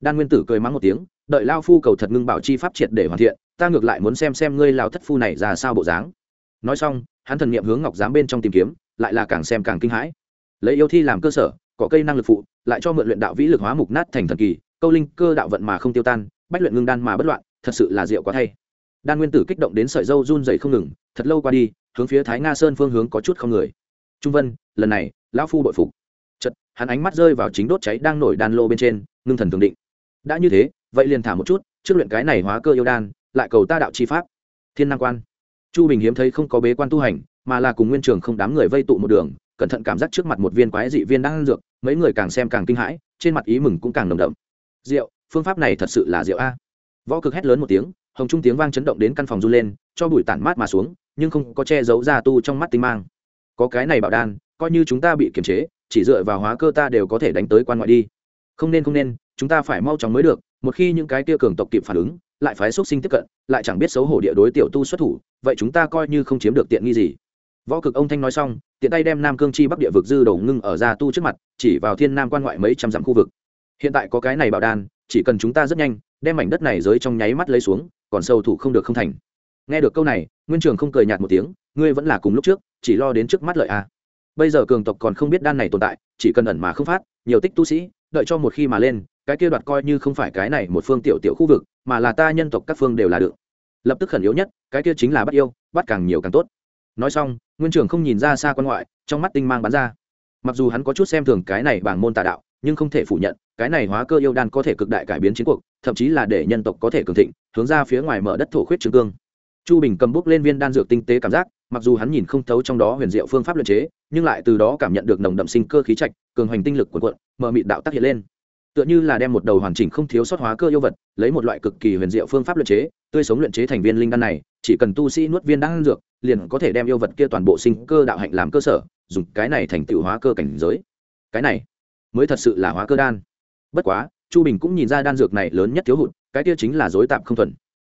đan nguyên tử cười mắng một tiếng, đợi lao phu cầu thật ngưng bảo chi pháp triệt để hoàn thiện, ta ngược lại muốn xem xem ngươi lao thất phu này ra sao bộ dáng. Nói xong, hắn thần niệm hướng ngọc giám bên trong tìm kiếm, lại là càng xem càng kinh hãi. Lấy yêu thi làm cơ sở, có cây năng lực phụ, lại cho mượn luyện đạo vĩ lực hóa mục nát thành thần kỳ, câu linh cơ đạo vận mà không tiêu tan, bách luyện ngưng đan mà bất loạn, thật sự là diệu quá thay. Đan nguyên tử kích động đến sợi dâu run dày không ngừng, thật lâu qua đi, hướng phía thái nga sơn phương hướng có chút không người. Trung vân, lần này, lão phu bội phục. Chật hắn ánh mắt rơi vào chính đốt cháy đang nổi đan lô bên trên, ngưng thần thường định đã như thế, vậy liền thả một chút, trước luyện cái này hóa cơ yêu đan, lại cầu ta đạo chi pháp. Thiên năng quan. Chu bình hiếm thấy không có bế quan tu hành, mà là cùng nguyên trường không đám người vây tụ một đường, cẩn thận cảm giác trước mặt một viên quái dị viên đang ăn dược, mấy người càng xem càng kinh hãi, trên mặt ý mừng cũng càng nồng đậm. Rượu phương pháp này thật sự là rượu a. Võ cực hét lớn một tiếng, hồng trung tiếng vang chấn động đến căn phòng run lên, cho bụi tản mát mà xuống, nhưng không có che giấu ra tu trong mắt tinh mang. Có cái này bảo đan, coi như chúng ta bị kiềm chế, chỉ dựa vào hóa cơ ta đều có thể đánh tới quan ngoại đi. Không nên không nên chúng ta phải mau chóng mới được, một khi những cái kia cường tộc kịp phản ứng, lại phái xuất sinh tiếp cận, lại chẳng biết xấu hổ địa đối tiểu tu xuất thủ, vậy chúng ta coi như không chiếm được tiện nghi gì. Võ cực ông thanh nói xong, tiện tay đem nam cương chi bắc địa vực dư đầu ngưng ở ra tu trước mặt, chỉ vào thiên nam quan ngoại mấy trăm dặm khu vực. Hiện tại có cái này bảo đan, chỉ cần chúng ta rất nhanh, đem mảnh đất này dưới trong nháy mắt lấy xuống, còn sâu thủ không được không thành. Nghe được câu này, nguyên trường không cười nhạt một tiếng, ngươi vẫn là cùng lúc trước, chỉ lo đến trước mắt lợi a. À. bây giờ cường tộc còn không biết đan này tồn tại, chỉ cần ẩn mà không phát, nhiều tích tu sĩ, đợi cho một khi mà lên cái kia đoạt coi như không phải cái này một phương tiểu tiểu khu vực, mà là ta nhân tộc các phương đều là được. Lập tức khẩn yếu nhất, cái kia chính là bắt yêu, bắt càng nhiều càng tốt. Nói xong, nguyên trưởng không nhìn ra xa quan ngoại, trong mắt tinh mang bắn ra. Mặc dù hắn có chút xem thường cái này bảng môn tà đạo, nhưng không thể phủ nhận, cái này hóa cơ yêu đan có thể cực đại cải biến chiến cuộc, thậm chí là để nhân tộc có thể cường thịnh, hướng ra phía ngoài mở đất thổ khuyết trường cương. Chu bình cầm bút lên viên đan dược tinh tế cảm giác, mặc dù hắn nhìn không thấu trong đó huyền diệu phương pháp luyện chế, nhưng lại từ đó cảm nhận được nồng đậm sinh cơ khí trạch, cường hoành tinh lực quần quận mở mịt đạo tác hiện lên tựa như là đem một đầu hoàn chỉnh không thiếu sót hóa cơ yêu vật, lấy một loại cực kỳ huyền diệu phương pháp luyện chế, tươi sống luyện chế thành viên linh đan này, chỉ cần tu sĩ nuốt viên đan dược, liền có thể đem yêu vật kia toàn bộ sinh cơ đạo hạnh làm cơ sở, dùng cái này thành tựu hóa cơ cảnh giới. Cái này mới thật sự là hóa cơ đan. Bất quá, chu bình cũng nhìn ra đan dược này lớn nhất thiếu hụt, cái kia chính là dối tạm không thuần.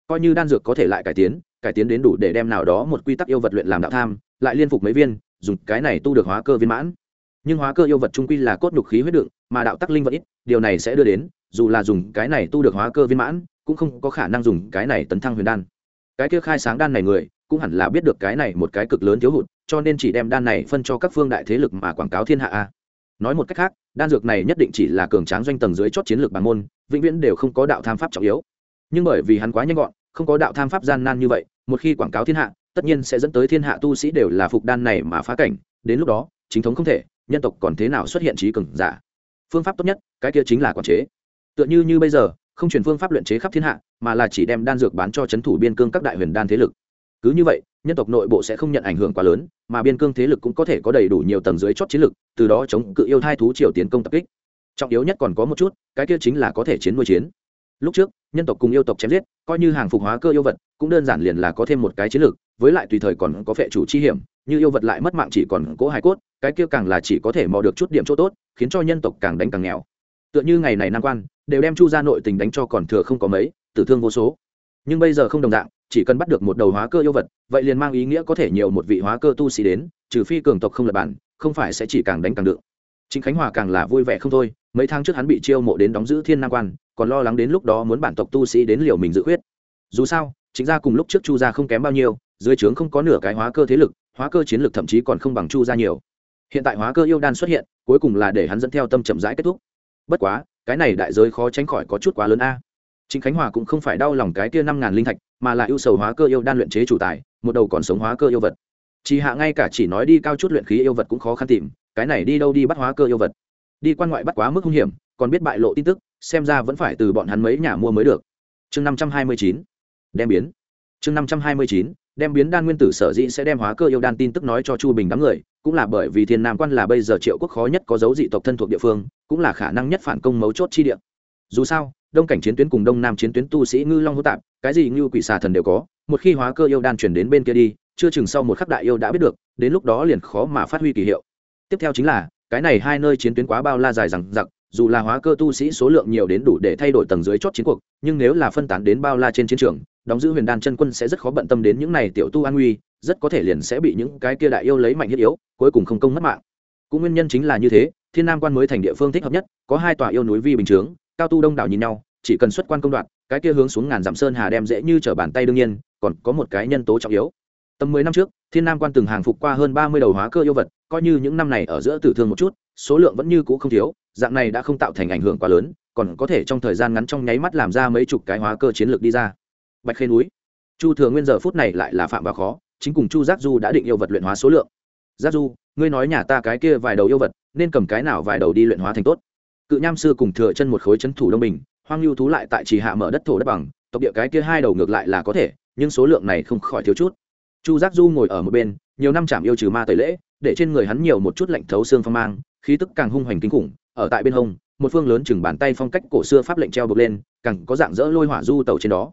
Coi như đan dược có thể lại cải tiến cải tiến đến đủ để đem nào đó một quy tắc yêu vật luyện làm đạo tham, lại liên phục mấy viên, dùng cái này tu được hóa cơ viên mãn nhưng hóa cơ yêu vật trung quy là cốt nhục khí huyết đựng, mà đạo tắc linh vật ít, điều này sẽ đưa đến, dù là dùng cái này tu được hóa cơ viên mãn, cũng không có khả năng dùng cái này tấn thăng huyền đan. Cái kia khai sáng đan này người, cũng hẳn là biết được cái này một cái cực lớn thiếu hụt, cho nên chỉ đem đan này phân cho các phương đại thế lực mà quảng cáo thiên hạ a. Nói một cách khác, đan dược này nhất định chỉ là cường tráng doanh tầng dưới chót chiến lược bằng môn, vĩnh viễn đều không có đạo tham pháp trọng yếu. Nhưng bởi vì hắn quá nhanh gọn, không có đạo tham pháp gian nan như vậy, một khi quảng cáo thiên hạ, tất nhiên sẽ dẫn tới thiên hạ tu sĩ đều là phục đan này mà phá cảnh, đến lúc đó, chính thống không thể nhân tộc còn thế nào xuất hiện trí cường giả? Phương pháp tốt nhất, cái kia chính là quản chế. Tựa như như bây giờ, không truyền phương pháp luyện chế khắp thiên hạ, mà là chỉ đem đan dược bán cho c h ấ n thủ biên cương các đại huyền đan thế lực. Cứ như vậy, nhân tộc nội bộ sẽ không nhận ảnh hưởng quá lớn, mà biên cương thế lực cũng có thể có đầy đủ nhiều tầng dưới chót chiến lực, từ đó chống cự yêu thai thú triều tiến công tập kích. Trọng yếu nhất còn có một chút, cái kia chính là có thể chiến nuôi chiến. Lúc trước, nhân tộc cùng yêu tộc chém giết, coi như hàng phục hóa cơ yêu vật, cũng đơn giản liền là có thêm một cái chiến lược với lại tùy thời còn có phệ chủ chi hiểm, như yêu vật lại mất mạng chỉ còn cố hài cốt cái kia càng là chỉ có thể mò được chút điểm chỗ tốt, khiến cho nhân tộc càng đánh càng nghèo. Tựa như ngày này nam quan, đều đem chu ra nội tình đánh cho còn thừa không có mấy, tử thương vô số. Nhưng bây giờ không đồng dạng, chỉ cần bắt được một đầu hóa cơ yêu vật, vậy liền mang ý nghĩa có thể nhiều một vị hóa cơ tu sĩ đến, trừ phi cường tộc không lập bản, không phải sẽ chỉ càng đánh càng đựng chính khánh hòa càng là vui vẻ không thôi, mấy tháng trước hắn bị chiêu mộ đến đóng giữ thiên nam quan, còn lo lắng đến lúc đó muốn bản tộc tu sĩ đến liều mình dự khuyết. Dù sao chính ra cùng lúc trước chu gia không kém bao nhiêu, dưới trướng không có nửa cái hóa cơ thế lực, hóa cơ chiến lực thậm chí còn không bằng chu gia nhiều hiện tại hóa cơ yêu đan xuất hiện, cuối cùng là để hắn dẫn theo tâm chậm rãi kết thúc. Bất quá, cái này đại giới khó tránh khỏi có chút quá lớn a. Chính khánh hòa cũng không phải đau lòng cái kia năm ngàn linh thạch, mà là ưu sầu hóa cơ yêu đan luyện chế chủ tài, một đầu còn sống hóa cơ yêu vật. Chỉ hạ ngay cả chỉ nói đi cao chút luyện khí yêu vật cũng khó khăn tìm, cái này đi đâu đi bắt hóa cơ yêu vật. Đi quan ngoại bắt quá mức hung hiểm, còn biết bại lộ tin tức, xem ra vẫn phải từ bọn hắn mấy nhà mua mới được. Chương năm trăm hai mươi chín, đem biến. Chương năm trăm hai mươi chín, đem biến đan nguyên tử sở dĩ sẽ đem hóa cơ yêu đan tin tức nói cho chu bình đám người cũng là bởi vì thiên nam quan là bây giờ triệu quốc khó nhất có dấu dị tộc thân thuộc địa phương, cũng là khả năng nhất phản công mấu chốt chi địa. Dù sao, đông cảnh chiến tuyến cùng đông nam chiến tuyến tu sĩ ngư long hô tạp, cái gì ngư quỷ xà thần đều có, một khi hóa cơ yêu đan chuyển đến bên kia đi, chưa chừng sau một khắc đại yêu đã biết được, đến lúc đó liền khó mà phát huy kỳ hiệu. Tiếp theo chính là, cái này hai nơi chiến tuyến quá bao la dài rằng giặc dù là hóa cơ tu sĩ số lượng nhiều đến đủ để thay đổi tầng dưới chót chiến cuộc, nhưng nếu là phân tán đến bao la trên chiến trường đóng giữ huyền đan chân quân sẽ rất khó bận tâm đến những này tiểu tu an nguy, rất có thể liền sẽ bị những cái kia đại yêu lấy mạnh thiết yếu, cuối cùng không công mất mạng. Cũng nguyên nhân chính là như thế, thiên nam quan mới thành địa phương thích hợp nhất, có hai tòa yêu núi vi bình chướng, cao tu đông đảo nhìn nhau, chỉ cần xuất quan công đoạn, cái kia hướng xuống ngàn dặm sơn hà đem dễ như trở bàn tay đương nhiên, còn có một cái nhân tố trọng yếu. Tầm mười năm trước, thiên nam quan từng hàng phục qua hơn ba mươi đầu hóa cơ yêu vật, coi như những năm này ở giữa tử thương một chút, số lượng vẫn như cũ không thiếu, dạng này đã không tạo thành ảnh hưởng quá lớn, còn có thể trong thời gian ngắn trong nháy mắt làm ra mấy chục cái hóa cơ chiến lược đi ra bạch khê núi. Chu thừa nguyên giờ phút này lại là phạm vào khó, chính cùng chu giác du đã định yêu vật luyện hóa số lượng. Giác du, ngươi nói nhà ta cái kia vài đầu yêu vật, nên cầm cái nào vài đầu đi luyện hóa thành tốt? Cự nham sư cùng thừa chân một khối chân thủ đông bình, hoang lưu thú lại tại trì hạ mở đất thổ đất bằng, tộc địa cái kia hai đầu ngược lại là có thể, nhưng số lượng này không khỏi thiếu chút. Chu giác du ngồi ở một bên, nhiều năm chạm yêu trừ ma tẩy lễ, để trên người hắn nhiều một chút lạnh thấu xương phong mang, khí tức càng hung hoành kinh khủng, ở tại bên hông, một phương lớn chừng bàn tay phong cách cổ xưa pháp lệnh treo bực lên, càng có dạng dỡ lôi hỏa du tàu trên đó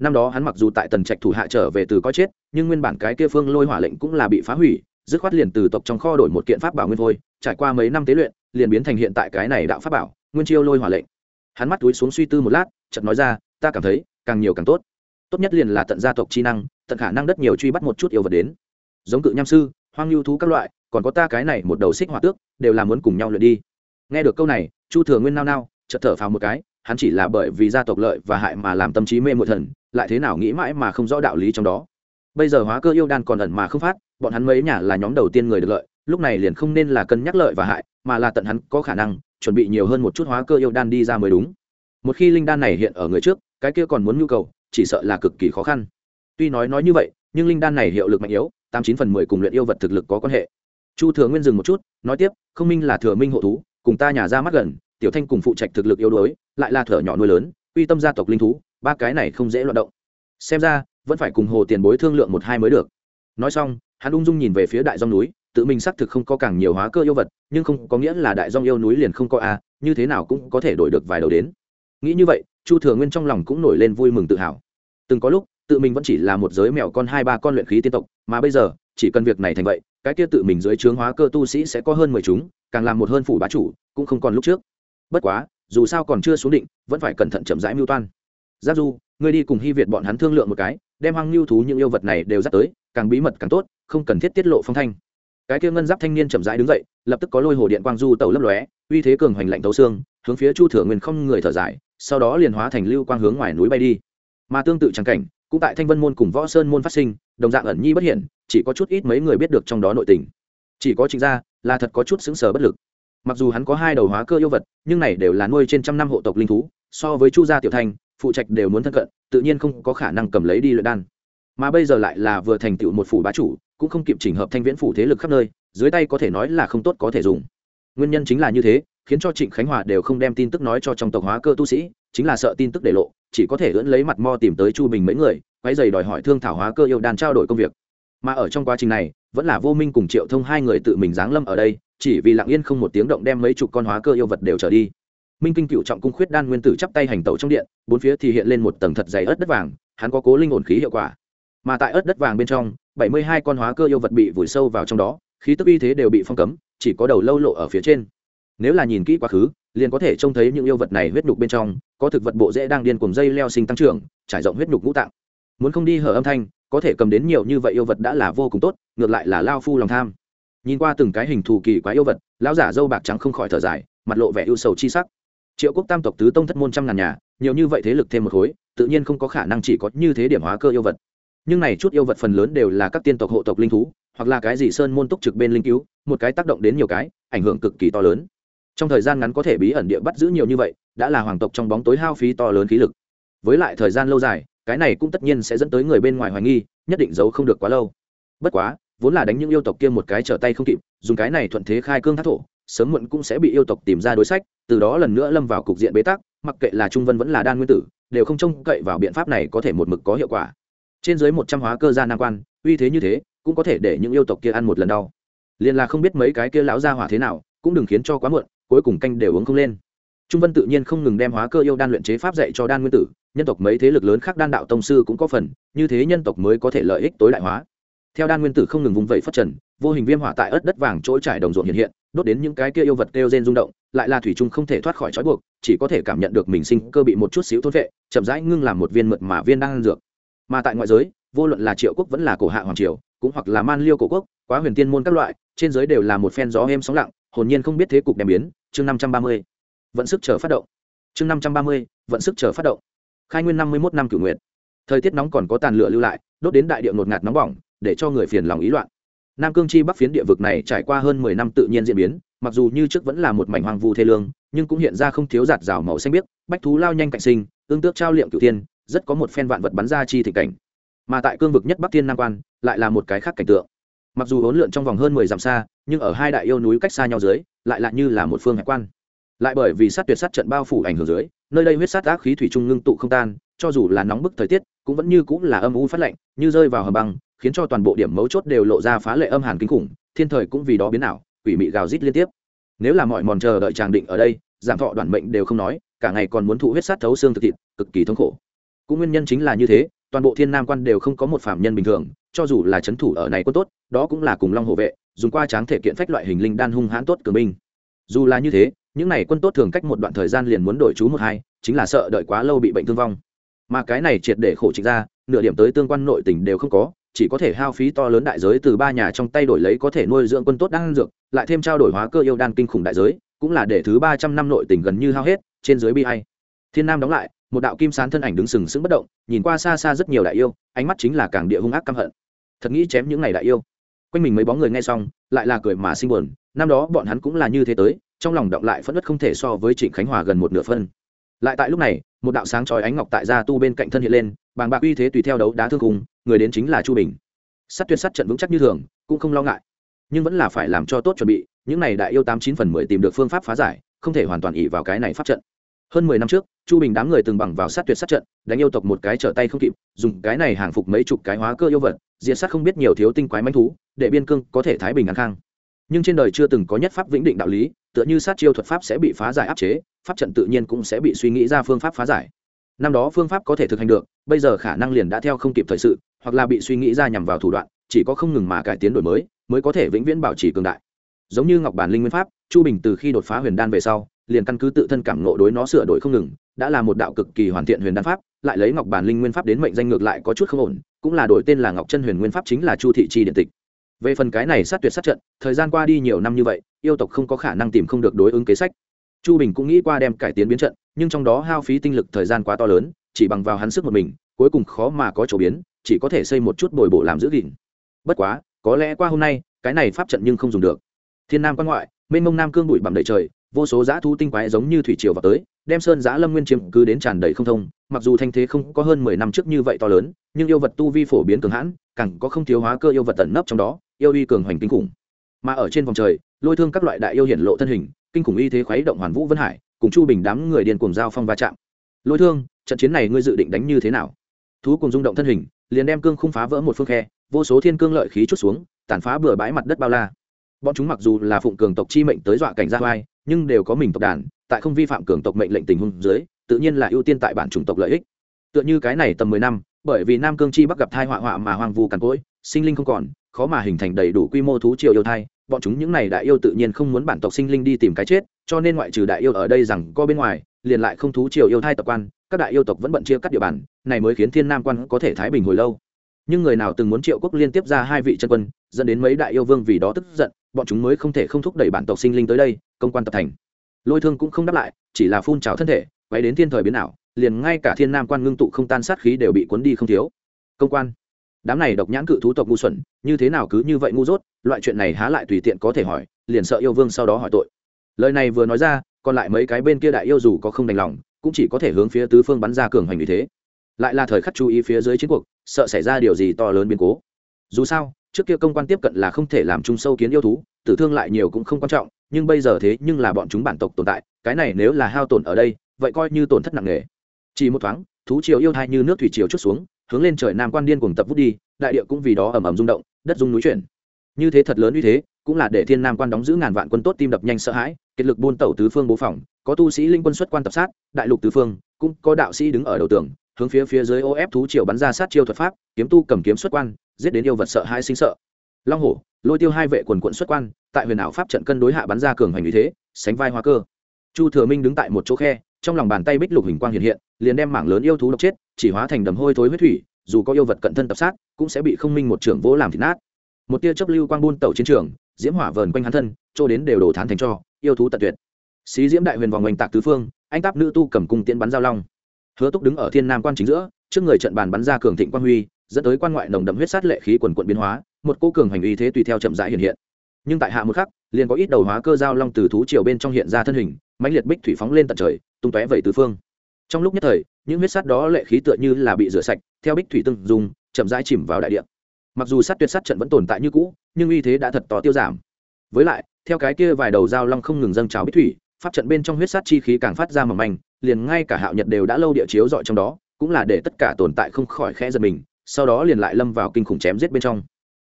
năm đó hắn mặc dù tại tần trạch thủ hạ trở về từ có chết, nhưng nguyên bản cái kia phương lôi hỏa lệnh cũng là bị phá hủy, dứt khoát liền từ tộc trong kho đổi một kiện pháp bảo nguyên thôi, trải qua mấy năm tế luyện, liền biến thành hiện tại cái này đạo pháp bảo, nguyên chiêu lôi hỏa lệnh. Hắn mắt túi xuống suy tư một lát, chợt nói ra, ta cảm thấy, càng nhiều càng tốt. Tốt nhất liền là tận gia tộc chi năng, tận khả năng đất nhiều truy bắt một chút yêu vật đến. Giống cự nham sư, hoang lưu thú các loại, còn có ta cái này một đầu xích hỏa tước, đều là muốn cùng nhau luyện đi. Nghe được câu này, chu thừa nguyên nao nao, chợt thở phào một cái hắn chỉ là bởi vì gia tộc lợi và hại mà làm tâm trí mê mội thần, lại thế nào nghĩ mãi mà không rõ đạo lý trong đó. Bây giờ hóa cơ yêu đan còn ẩn mà không phát, bọn hắn mấy nhà là nhóm đầu tiên người được lợi, lúc này liền không nên là cân nhắc lợi và hại, mà là tận hắn có khả năng, chuẩn bị nhiều hơn một chút hóa cơ yêu đan đi ra mới đúng. Một khi linh đan này hiện ở người trước, cái kia còn muốn nhu cầu, chỉ sợ là cực kỳ khó khăn. Tuy nói nói như vậy, nhưng linh đan này hiệu lực mạnh yếu, tám chín phần mười cùng luyện yêu vật thực lực có quan hệ. Chu thừa nguyên dừng một chút, nói tiếp, không minh là thừa minh hộ thú, cùng ta nhà ra mắt gần tiểu thanh cùng phụ trạch thực lực yếu đuối, lại là thở nhỏ nuôi lớn, uy tâm gia tộc linh thú, ba cái này không dễ loạt động. Xem ra, vẫn phải cùng hồ tiền bối thương lượng một hai mới được. Nói xong, hắn ung dung nhìn về phía đại dòng núi, tự mình xác thực không có càng nhiều hóa cơ yêu vật, nhưng không có nghĩa là đại dòng yêu núi liền không có a như thế nào cũng có thể đổi được vài đầu đến. Nghĩ như vậy, chu thừa nguyên trong lòng cũng nổi lên vui mừng tự hào. Từng có lúc, tự mình vẫn chỉ là một giới mèo con hai ba con luyện khí tiên tộc, mà bây giờ, chỉ cần việc này thành vậy, cái kia tự mình dưới trướng hóa cơ tu sĩ sẽ có hơn mười chúng, càng làm một hơn phủ bá chủ, cũng không còn lúc trước bất quá, dù sao còn chưa xuống định, vẫn phải cẩn thận chậm rãi mưu toan. Giáp du, ngươi đi cùng hy việt bọn hắn thương lượng một cái, đem hoang lưu thú những yêu vật này đều dắt tới, càng bí mật càng tốt, không cần thiết tiết lộ phong thanh. Cái kia ngân giáp thanh niên chậm rãi đứng dậy, lập tức có lôi hồ điện quang du tàu lấp lóe, uy thế cường hoành lạnh tấu xương, hướng phía chu thừa nguyên không người thở dài, sau đó liền hóa thành lưu quang hướng ngoài núi bay đi. Mà tương tự trắng cảnh, cũng tại thanh vân môn cùng võ sơn môn phát sinh, đồng dạng ẩn nhi bất hiển, chỉ có chút ít mấy người biết được trong đó nội tình. Chỉ có chính gia là thật có chút xứng sở bất lực mặc dù hắn có hai đầu hóa cơ yêu vật, nhưng này đều là nuôi trên trăm năm hộ tộc linh thú, so với chu gia tiểu thanh phụ trạch đều muốn thân cận, tự nhiên không có khả năng cầm lấy đi luyện đan. Mà bây giờ lại là vừa thành tựu một phủ bá chủ, cũng không kịp chỉnh hợp thanh viễn phủ thế lực khắp nơi, dưới tay có thể nói là không tốt có thể dùng. Nguyên nhân chính là như thế, khiến cho trịnh khánh hòa đều không đem tin tức nói cho trong tộc hóa cơ tu sĩ, chính là sợ tin tức để lộ, chỉ có thể ưỡn lấy mặt mo tìm tới chu bình mấy người quay dày đòi hỏi thương thảo hóa cơ yêu đan trao đổi công việc. Mà ở trong quá trình này vẫn là vô minh cùng triệu thông hai người tự mình giáng lâm ở đây, chỉ vì lặng yên không một tiếng động đem mấy chục con hóa cơ yêu vật đều trở đi. Minh kinh cựu trọng cung khuyết đan nguyên tử chắp tay hành tẩu trong điện, bốn phía thì hiện lên một tầng thật dày ớt đất vàng, hắn có cố linh ổn khí hiệu quả. Mà tại ớt đất vàng bên trong, bảy mươi hai con hóa cơ yêu vật bị vùi sâu vào trong đó, khí tức uy thế đều bị phong cấm, chỉ có đầu lâu lộ ở phía trên. Nếu là nhìn kỹ quá khứ, liền có thể trông thấy những yêu vật này huyết nhục bên trong, có thực vật bộ dễ đang điên cùng dây leo sinh tăng trưởng, trải rộng huyết nhục ngũ tạng. Muốn không đi hở âm thanh có thể cầm đến nhiều như vậy yêu vật đã là vô cùng tốt, ngược lại là lao phu lòng tham. Nhìn qua từng cái hình thù kỳ quá yêu vật, lão giả dâu bạc trắng không khỏi thở dài, mặt lộ vẻ ưu sầu chi sắc. Triệu quốc tam tộc tứ tông thất môn trăm ngàn nhà, nhiều như vậy thế lực thêm một khối, tự nhiên không có khả năng chỉ có như thế điểm hóa cơ yêu vật. Nhưng này chút yêu vật phần lớn đều là các tiên tộc hộ tộc linh thú, hoặc là cái gì sơn môn túc trực bên linh cứu, một cái tác động đến nhiều cái, ảnh hưởng cực kỳ to lớn. Trong thời gian ngắn có thể bí ẩn địa bắt giữ nhiều như vậy, đã là hoàng tộc trong bóng tối hao phí to lớn khí lực. Với lại thời gian lâu dài cái này cũng tất nhiên sẽ dẫn tới người bên ngoài hoài nghi, nhất định giấu không được quá lâu. Bất quá, vốn là đánh những yêu tộc kia một cái trở tay không kịp, dùng cái này thuận thế khai cương thác thổ, sớm muộn cũng sẽ bị yêu tộc tìm ra đối sách, từ đó lần nữa lâm vào cục diện bế tắc, mặc kệ là trung vân vẫn là đan nguyên tử, đều không trông cậy vào biện pháp này có thể một mực có hiệu quả. Trên dưới một trăm hóa cơ gia nam quan, uy thế như thế, cũng có thể để những yêu tộc kia ăn một lần đau. Liền là không biết mấy cái kia lão gia hỏa thế nào, cũng đừng khiến cho quá muộn, cuối cùng canh đều uống không lên trung vân tự nhiên không ngừng đem hóa cơ yêu đan luyện chế pháp dạy cho đan nguyên tử, nhân tộc mấy thế lực lớn khác đan đạo tông sư cũng có phần, như thế nhân tộc mới có thể lợi ích tối đại hóa. Theo đan nguyên tử không ngừng vùng vẫy phát trần, vô hình viêm hỏa tại ớt đất vàng chỗ trải đồng ruộng hiện hiện, đốt đến những cái kia yêu vật kêu gen rung động, lại là thủy trung không thể thoát khỏi trói buộc, chỉ có thể cảm nhận được mình sinh cơ bị một chút xíu thôn vệ, chậm rãi ngưng làm một viên mượt mà viên đang dược. Mà tại ngoại giới, vô luận là triệu quốc vẫn là cổ hạ hoàng triều, cũng hoặc là man liêu cổ quốc, quá huyền tiên môn các loại, trên giới đều là một phen gió êm sóng lặng, hồn nhiên không biết thế cục đem biến. Chương năm trăm ba mươi vận sức chờ phát động. Chương năm trăm ba mươi, vận sức chờ phát động. Khai nguyên năm mươi một năm cửu nguyện thời tiết nóng còn có tàn lửa lưu lại, đốt đến đại địa ngột ngạt nóng bỏng, để cho người phiền lòng ý loạn. Nam cương chi bắc phiến địa vực này trải qua hơn mười năm tự nhiên diễn biến, mặc dù như trước vẫn là một mảnh hoang vu thê lương, nhưng cũng hiện ra không thiếu giạt rào màu xanh biếc, bách thú lao nhanh cạnh sinh ương tước trao liệm cửu tiên rất có một phen vạn vật bắn ra chi thị cảnh. Mà tại cương vực nhất bắc thiên nam quan, lại là một cái khác cảnh tượng. Mặc dù hỗn lượn trong vòng hơn mười dặm xa, nhưng ở hai đại yêu núi cách xa nhau dưới, lại lại như là một phương hải quan lại bởi vì sát tuyệt sát trận bao phủ ảnh hưởng dưới, nơi đây huyết sát ác khí thủy trung ngưng tụ không tan, cho dù là nóng bức thời tiết, cũng vẫn như cũng là âm u phát lạnh, như rơi vào hầm băng, khiến cho toàn bộ điểm mấu chốt đều lộ ra phá lệ âm hàn kinh khủng, thiên thời cũng vì đó biến ảo, quỷ mị gào rít liên tiếp. Nếu là mọi mòn chờ đợi tràng định ở đây giảm thọ đoạn mệnh đều không nói, cả ngày còn muốn thụ huyết sát thấu xương thực thịt, cực kỳ thống khổ. Cũng nguyên nhân chính là như thế, toàn bộ thiên nam quan đều không có một phạm nhân bình thường, cho dù là c h ấ n thủ ở này quân tốt, đó cũng là cùng long hộ vệ, dùng qua tráng thể kiện phách loại hình linh đan hung hãn tốt cường binh. Dù là như thế những n à y quân tốt thường cách một đoạn thời gian liền muốn đổi chú một hai, chính là sợ đợi quá lâu bị bệnh thương vong. Mà cái này triệt để khổ trịnh ra, nửa điểm tới tương quan nội tình đều không có, chỉ có thể hao phí to lớn đại giới từ ba nhà trong tay đổi lấy có thể nuôi dưỡng quân tốt đang dược, lại thêm trao đổi hóa cơ yêu đan kinh khủng đại giới, cũng là để thứ ba trăm năm nội tình gần như hao hết, trên dưới bi hay thiên nam đóng lại, một đạo kim sán thân ảnh đứng sừng sững bất động, nhìn qua xa xa rất nhiều đại yêu, ánh mắt chính là càng địa hung ác căm hận. Thật nghĩ chém những ngày đại yêu. Quanh mình mấy bóng người nghe xong, lại là cười mà sinh buồn, năm đó bọn hắn cũng là như thế tới trong lòng động lại phẫn nứt không thể so với trịnh khánh hòa gần một nửa phân. Lại tại lúc này, một đạo sáng chói ánh ngọc tại gia tu bên cạnh thân hiện lên, bàng bạc uy thế tùy theo đấu đá thương cùng người đến chính là chu bình. Sắt tuyệt sắt trận vững chắc như thường, cũng không lo ngại. Nhưng vẫn là phải làm cho tốt chuẩn bị, những này đại yêu tám chín phần mười tìm được phương pháp phá giải, không thể hoàn toàn ỉ vào cái này pháp trận. Hơn mười năm trước, chu bình đám người từng bằng vào sát tuyệt sát trận, đánh yêu tộc một cái trở tay không kịp, dùng cái này hàng phục mấy chục cái hóa cơ yêu vật, diệt sát không biết nhiều thiếu tinh quái manh thú, để biên cương có thể thái bình an khang. Nhưng trên đời chưa từng có nhất pháp vĩnh định đạo lý tựa như sát chiêu thuật pháp sẽ bị phá giải áp chế, pháp trận tự nhiên cũng sẽ bị suy nghĩ ra phương pháp phá giải. Năm đó phương pháp có thể thực hành được, bây giờ khả năng liền đã theo không kịp thời sự, hoặc là bị suy nghĩ ra nhằm vào thủ đoạn, chỉ có không ngừng mà cải tiến đổi mới mới có thể vĩnh viễn bảo trì cường đại. Giống như ngọc bản linh nguyên pháp, chu bình từ khi đột phá huyền đan về sau, liền căn cứ tự thân cảm ngộ đối nó sửa đổi không ngừng, đã là một đạo cực kỳ hoàn thiện huyền đan pháp, lại lấy ngọc bản linh nguyên pháp đến mệnh danh ngược lại có chút không ổn, cũng là đổi tên là ngọc chân huyền nguyên pháp chính là chu thị chi điện tịch về phần cái này sát tuyệt sát trận, thời gian qua đi nhiều năm như vậy, yêu tộc không có khả năng tìm không được đối ứng kế sách. Chu bình cũng nghĩ qua đem cải tiến biến trận, nhưng trong đó hao phí tinh lực thời gian quá to lớn, chỉ bằng vào hắn sức một mình, cuối cùng khó mà có chỗ biến, chỉ có thể xây một chút bồi bổ làm giữ gìn. Bất quá, có lẽ qua hôm nay, cái này pháp trận nhưng không dùng được. Thiên nam quan ngoại, mênh mông nam cương bụi bặm đầy trời, vô số giã thu tinh quái giống như thủy triều vào tới, đem sơn giã lâm nguyên chiếm cứ đến tràn đầy không thông, mặc dù thanh thế không có hơn mười năm trước như vậy to lớn, nhưng yêu vật tu vi phổ biến cường hãn, càng có không thiếu hóa cơ yêu vật tận nấp trong đó yêu uy cường hoành kinh khủng. Mà ở trên vòng trời, lôi thương các loại đại yêu hiển lộ thân hình, kinh khủng y thế khuấy động hoàn vũ vân hải, cùng chu bình đám người điên cuồng giao phong va chạm. Lôi thương, trận chiến này ngươi dự định đánh như thế nào? Thú cùng rung động thân hình, liền đem cương không phá vỡ một phương khe, vô số thiên cương lợi khí chút xuống, tàn phá bừa bãi mặt đất bao la. Bọn chúng mặc dù là phụng cường tộc chi mệnh tới dọa cảnh gia vai nhưng đều có mình tộc đàn, tại không vi phạm cường tộc mệnh lệnh tình huống dưới, tự nhiên là ưu tiên tại bản chủng tộc lợi ích. Tựa như cái này tầm mười năm, bởi vì nam cương chi bắc gặp thai họa họa mà hoang vu càn cỗi, sinh linh không còn khó mà hình thành đầy đủ quy mô thú triều yêu thai, bọn chúng những này đại yêu tự nhiên không muốn bản tộc sinh linh đi tìm cái chết, cho nên ngoại trừ đại yêu ở đây rằng co bên ngoài, liền lại không thú triều yêu thai tập quan, các đại yêu tộc vẫn bận chia cắt địa bàn, này mới khiến thiên nam quan có thể thái bình hồi lâu. Nhưng người nào từng muốn triệu quốc liên tiếp ra hai vị chân quân, dẫn đến mấy đại yêu vương vì đó tức giận, bọn chúng mới không thể không thúc đẩy bản tộc sinh linh tới đây, công quan tập thành. Lôi thương cũng không đáp lại, chỉ là phun trào thân thể, quay đến thiên thời biến ảo, liền ngay cả thiên nam quan ngưng tụ không tan sát khí đều bị cuốn đi không thiếu. Công quan đám này độc nhãn cự thú tộc ngu xuẩn, như thế nào cứ như vậy ngu dốt? Loại chuyện này há lại tùy tiện có thể hỏi, liền sợ yêu vương sau đó hỏi tội. Lời này vừa nói ra, còn lại mấy cái bên kia đại yêu dù có không đành lòng, cũng chỉ có thể hướng phía tứ phương bắn ra cường hành như thế. Lại là thời khắc chú ý phía dưới chiến cuộc, sợ xảy ra điều gì to lớn biến cố. Dù sao, trước kia công quan tiếp cận là không thể làm chung sâu kiến yêu thú, tử thương lại nhiều cũng không quan trọng, nhưng bây giờ thế nhưng là bọn chúng bản tộc tồn tại, cái này nếu là hao tổn ở đây, vậy coi như tổn thất nặng nề. Chỉ một thoáng, thú triều yêu thai như nước thủy triều chút xuống hướng lên trời nam quan điên cuồng tập vút đi, đại địa cũng vì đó ầm ầm rung động, đất rung núi chuyển. Như thế thật lớn như thế, cũng là để thiên nam quan đóng giữ ngàn vạn quân tốt tim đập nhanh sợ hãi, kết lực buôn tẩu tứ phương bố phòng, có tu sĩ linh quân xuất quan tập sát, đại lục tứ phương, cũng có đạo sĩ đứng ở đầu tường, hướng phía phía dưới ô ép thú triều bắn ra sát chiêu thuật pháp, kiếm tu cầm kiếm xuất quan, giết đến yêu vật sợ hãi sinh sợ. Long hổ, lôi tiêu hai vệ quần quận xuất quan, tại huyền ảo pháp trận cân đối hạ bắn ra cường hành như thế, sánh vai hoa cơ. Chu thừa minh đứng tại một chỗ khe trong lòng bàn tay bích lục hình quang hiện hiện, liền đem mảng lớn yêu thú độc chết, chỉ hóa thành đầm hôi thối huyết thủy, dù có yêu vật cận thân tập sát, cũng sẽ bị không minh một trưởng vỗ làm thịt nát. Một tia chớp lưu quang buôn tẩu chiến trường, diễm hỏa vờn quanh hắn thân, trô đến đều đổ thán thành cho, yêu thú tận tuyệt. Xí diễm đại huyền vòng oanh tạc tứ phương, anh táp nữ tu cầm cung tiễn bắn giao long. Hứa túc đứng ở thiên nam quan chính giữa, trước người trận bàn bắn ra cường thịnh quang huy, dẫn tới quan ngoại nồng đậm huyết sát lệ khí quần quận biến hóa, một cô cường hành uy thế tùy theo chậm rãi hiện hiện. Nhưng tại hạ một khắc, liền có ít đầu hóa cơ giao long từ thú triều bên trong hiện ra thân hình mãnh liệt bích thủy phóng lên tận trời, tung tóe vẩy tứ phương. Trong lúc nhất thời, những huyết sát đó lệ khí tựa như là bị rửa sạch, theo bích thủy từng dùng chậm rãi chìm vào đại địa. Mặc dù sát tuyệt sát trận vẫn tồn tại như cũ, nhưng uy thế đã thật to tiêu giảm. Với lại, theo cái kia vài đầu dao long không ngừng dâng trào bích thủy, pháp trận bên trong huyết sát chi khí càng phát ra mầm manh, liền ngay cả hạo nhật đều đã lâu địa chiếu dọi trong đó, cũng là để tất cả tồn tại không khỏi khẽ giật mình, sau đó liền lại lâm vào kinh khủng chém giết bên trong.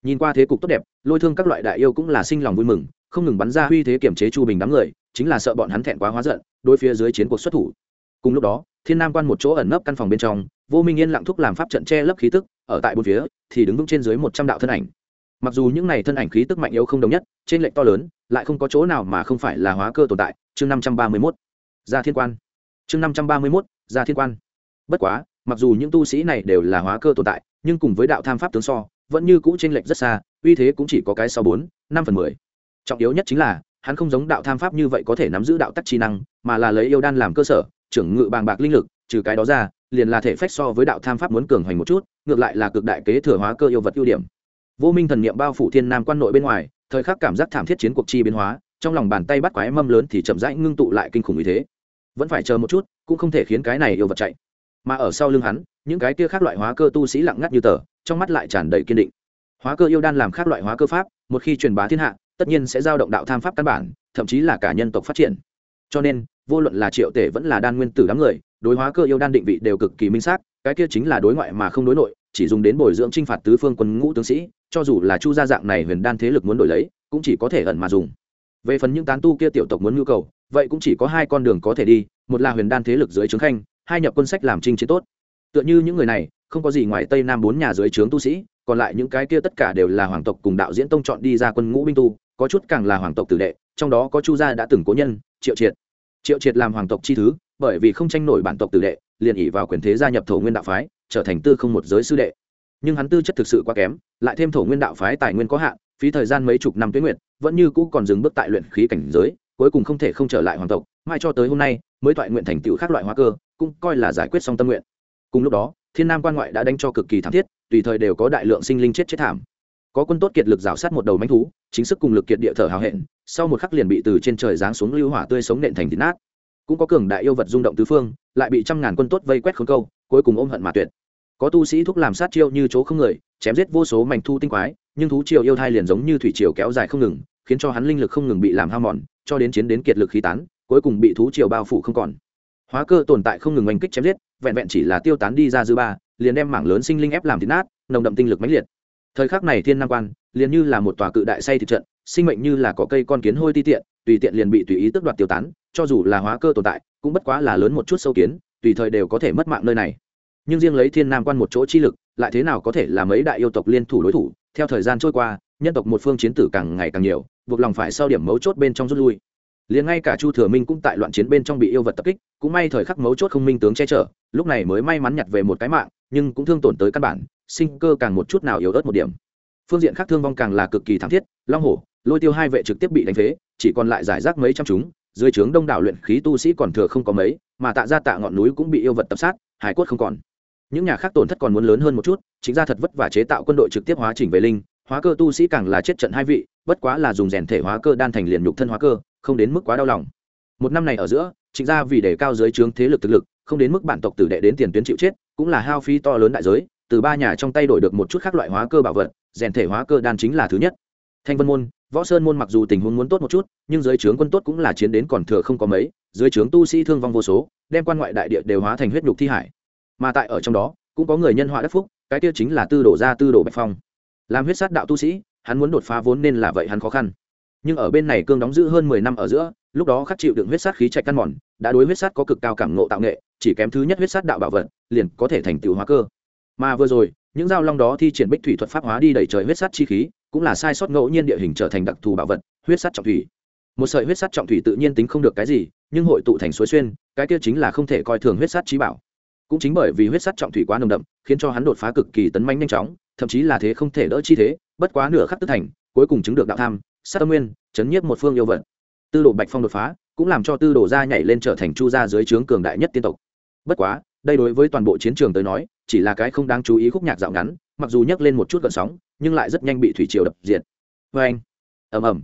Nhìn qua thế cục tốt đẹp, lôi thương các loại đại yêu cũng là sinh lòng vui mừng không ngừng bắn ra huy thế kiểm chế chu bình đám người, chính là sợ bọn hắn thẹn quá hóa giận, Đối phía dưới chiến cuộc xuất thủ. Cùng lúc đó, thiên nam quan một chỗ ẩn nấp căn phòng bên trong, vô minh yên lặng thúc làm pháp trận che lấp khí tức, ở tại bốn phía, thì đứng vững trên dưới một trăm đạo thân ảnh. Mặc dù những này thân ảnh khí tức mạnh yếu không đồng nhất, trên lệnh to lớn, lại không có chỗ nào mà không phải là hóa cơ tồn tại, chương năm trăm ba mươi mốt. Gia thiên quan. Chương năm trăm ba mươi mốt, gia thiên quan. Bất quá, mặc dù những tu sĩ này đều là hóa cơ tồn tại, nhưng cùng với đạo tham pháp tướng so, vẫn như cũ trên lệnh rất xa, uy thế cũng chỉ có cái sau bốn, năm phần mười trọng yếu nhất chính là, hắn không giống đạo tham pháp như vậy có thể nắm giữ đạo tắc chi năng, mà là lấy yêu đan làm cơ sở, trưởng ngự bàng bạc linh lực, trừ cái đó ra, liền là thể phách so với đạo tham pháp muốn cường hoành một chút, ngược lại là cực đại kế thừa hóa cơ yêu vật ưu điểm. Vô minh thần niệm bao phủ thiên nam quan nội bên ngoài, thời khắc cảm giác thảm thiết chiến cuộc chi biến hóa, trong lòng bàn tay bắt quái mâm lớn thì chậm rãi ngưng tụ lại kinh khủng như thế. Vẫn phải chờ một chút, cũng không thể khiến cái này yêu vật chạy. Mà ở sau lưng hắn, những cái kia khác loại hóa cơ tu sĩ lặng ngắt như tờ, trong mắt lại tràn đầy kiên định. Hóa cơ yêu đan làm khác loại hóa cơ pháp, một khi truyền bá thiên hạ tất nhiên sẽ giao động đạo tham pháp căn bản, thậm chí là cả nhân tộc phát triển. Cho nên, vô luận là triệu tể vẫn là đan nguyên tử đám người, đối hóa cơ yêu đan định vị đều cực kỳ minh xác, cái kia chính là đối ngoại mà không đối nội, chỉ dùng đến bồi dưỡng t r i n h phạt tứ phương quân ngũ tướng sĩ, cho dù là chu gia dạng này huyền đan thế lực muốn đổi lấy, cũng chỉ có thể ẩn mà dùng. Về phần những tán tu kia tiểu tộc muốn nhu cầu, vậy cũng chỉ có hai con đường có thể đi, một là huyền đan thế lực dưới trướng khanh, hai nhập quân sách làm trinh chiến tốt. Tựa như những người này không có gì ngoài tây nam bốn nhà dưới trướng tu sĩ, còn lại những cái kia tất cả đều là hoàng tộc cùng đạo diễn tông chọn đi ra quân ngũ binh tu, có chút càng là hoàng tộc tử đệ, trong đó có chu gia đã từng cố nhân, triệu triệt. Triệu triệt làm hoàng tộc chi thứ, bởi vì không tranh nổi bản tộc tử đệ, liền ỉ vào quyền thế gia nhập thổ nguyên đạo phái, trở thành tư không một giới sư đệ. Nhưng hắn tư chất thực sự quá kém, lại thêm thổ nguyên đạo phái tài nguyên có hạn, phí thời gian mấy chục năm tuyến nguyện vẫn như cũ còn dừng bước tại luyện khí cảnh giới, cuối cùng không thể không trở lại hoàng tộc. Mai cho tới hôm nay, mới thoại nguyện thành tựu khác loại hóa cơ, cũng coi là giải quyết xong tâm nguyện. Cùng lúc đó thiên nam quan ngoại đã đánh cho cực kỳ thảm thiết, tùy thời đều có đại lượng sinh linh chết chết thảm. Có quân tốt kiệt lực rào sát một đầu mánh thú, chính sức cùng lực kiệt địa thở hào hẹn, sau một khắc liền bị từ trên trời giáng xuống lưu hỏa tươi sống nện thành thịt nát. Cũng có cường đại yêu vật rung động tứ phương, lại bị trăm ngàn quân tốt vây quét khốn câu, cuối cùng ôm hận mà tuyệt. Có tu sĩ thúc làm sát chiêu như chỗ không người, chém giết vô số mảnh thu tinh quái, nhưng thú triều yêu thai liền giống như thủy triều kéo dài không ngừng, khiến cho hắn linh lực không ngừng bị làm hao mòn, cho đến chiến đến kiệt lực khí tán, cuối cùng bị thú triều bao phủ không còn. Hóa cơ tồn tại không ngừng oanh kích chém giết vẹn vẹn chỉ là tiêu tán đi ra dư ba, liền đem mảng lớn sinh linh ép làm thịt nát, nồng đậm tinh lực mãnh liệt. Thời khắc này thiên nam quan, liền như là một tòa cự đại say thịt trận, sinh mệnh như là có cây con kiến hôi ti tiện, tùy tiện liền bị tùy ý tước đoạt tiêu tán, cho dù là hóa cơ tồn tại, cũng bất quá là lớn một chút sâu kiến, tùy thời đều có thể mất mạng nơi này. Nhưng riêng lấy thiên nam quan một chỗ chi lực, lại thế nào có thể là mấy đại yêu tộc liên thủ đối thủ? Theo thời gian trôi qua, nhân tộc một phương chiến tử càng ngày càng nhiều, buộc lòng phải sau điểm mấu chốt bên trong rút lui liền ngay cả chu thừa minh cũng tại loạn chiến bên trong bị yêu vật tập kích, cũng may thời khắc mấu chốt không minh tướng che chở, lúc này mới may mắn nhặt về một cái mạng, nhưng cũng thương tổn tới căn bản, sinh cơ càng một chút nào yếu ớt một điểm. Phương diện khác thương vong càng là cực kỳ thảm thiết, long hổ, lôi tiêu hai vệ trực tiếp bị đánh phế, chỉ còn lại giải rác mấy trăm chúng, dưới trướng đông đảo luyện khí tu sĩ còn thừa không có mấy, mà tạ ra tạ ngọn núi cũng bị yêu vật tập sát, hải quất không còn. Những nhà khác tổn thất còn muốn lớn hơn một chút, chính ra thật vất và chế tạo quân đội trực tiếp hóa chỉnh về linh, hóa cơ tu sĩ càng là chết trận hai vị, bất quá là dùng rèn thể hóa cơ đan thành liền nhục thân hóa cơ không đến mức quá đau lòng. Một năm này ở giữa, trịnh ra vì để cao dưới trướng thế lực thực lực, không đến mức bản tộc tử đệ đến tiền tuyến chịu chết, cũng là hao phí to lớn đại giới, từ ba nhà trong tay đổi được một chút khác loại hóa cơ bảo vật, rèn thể hóa cơ đan chính là thứ nhất. Thanh vân môn, võ sơn môn mặc dù tình huống muốn tốt một chút, nhưng dưới trướng quân tốt cũng là chiến đến còn thừa không có mấy, dưới trướng tu sĩ thương vong vô số, đem quan ngoại đại địa đều hóa thành huyết nhục thi hải. Mà tại ở trong đó, cũng có người nhân họa đất phúc, cái tiêu chính là tư đổ ra tư đổ bạch phong. Làm huyết sát đạo tu sĩ, hắn muốn đột phá vốn nên là vậy hắn khó khăn nhưng ở bên này cương đóng giữ hơn mười năm ở giữa, lúc đó khắc chịu đựng huyết sát khí chạy căn mòn, đã đối huyết sát có cực cao cảm ngộ tạo nghệ, chỉ kém thứ nhất huyết sát đạo bảo vật, liền có thể thành tựu hóa cơ. Mà vừa rồi, những dao long đó thi triển bích thủy thuật pháp hóa đi đẩy trời huyết sát chi khí, cũng là sai sót ngẫu nhiên địa hình trở thành đặc thù bảo vật, huyết sát trọng thủy. Một sợi huyết sát trọng thủy tự nhiên tính không được cái gì, nhưng hội tụ thành suối xuyên, cái kia chính là không thể coi thường huyết sát trí bảo. Cũng chính bởi vì huyết sát trọng thủy quá nồng đậm, khiến cho hắn đột phá cực kỳ tấn manh nhanh chóng, thậm chí là thế không thể đỡ chi thế, bất quá nửa khắc tức thành, cuối cùng chứng được đạo tham sát tâm nguyên, chấn nhiếp một phương yêu vật. Tư đồ bạch phong đột phá, cũng làm cho tư đồ gia nhảy lên trở thành chu gia dưới trướng cường đại nhất tiên tộc. Bất quá, đây đối với toàn bộ chiến trường tới nói, chỉ là cái không đáng chú ý khúc nhạc dạo ngắn, mặc dù nhấc lên một chút gợn sóng, nhưng lại rất nhanh bị thủy triều đập diệt. Vê anh, ầm ầm.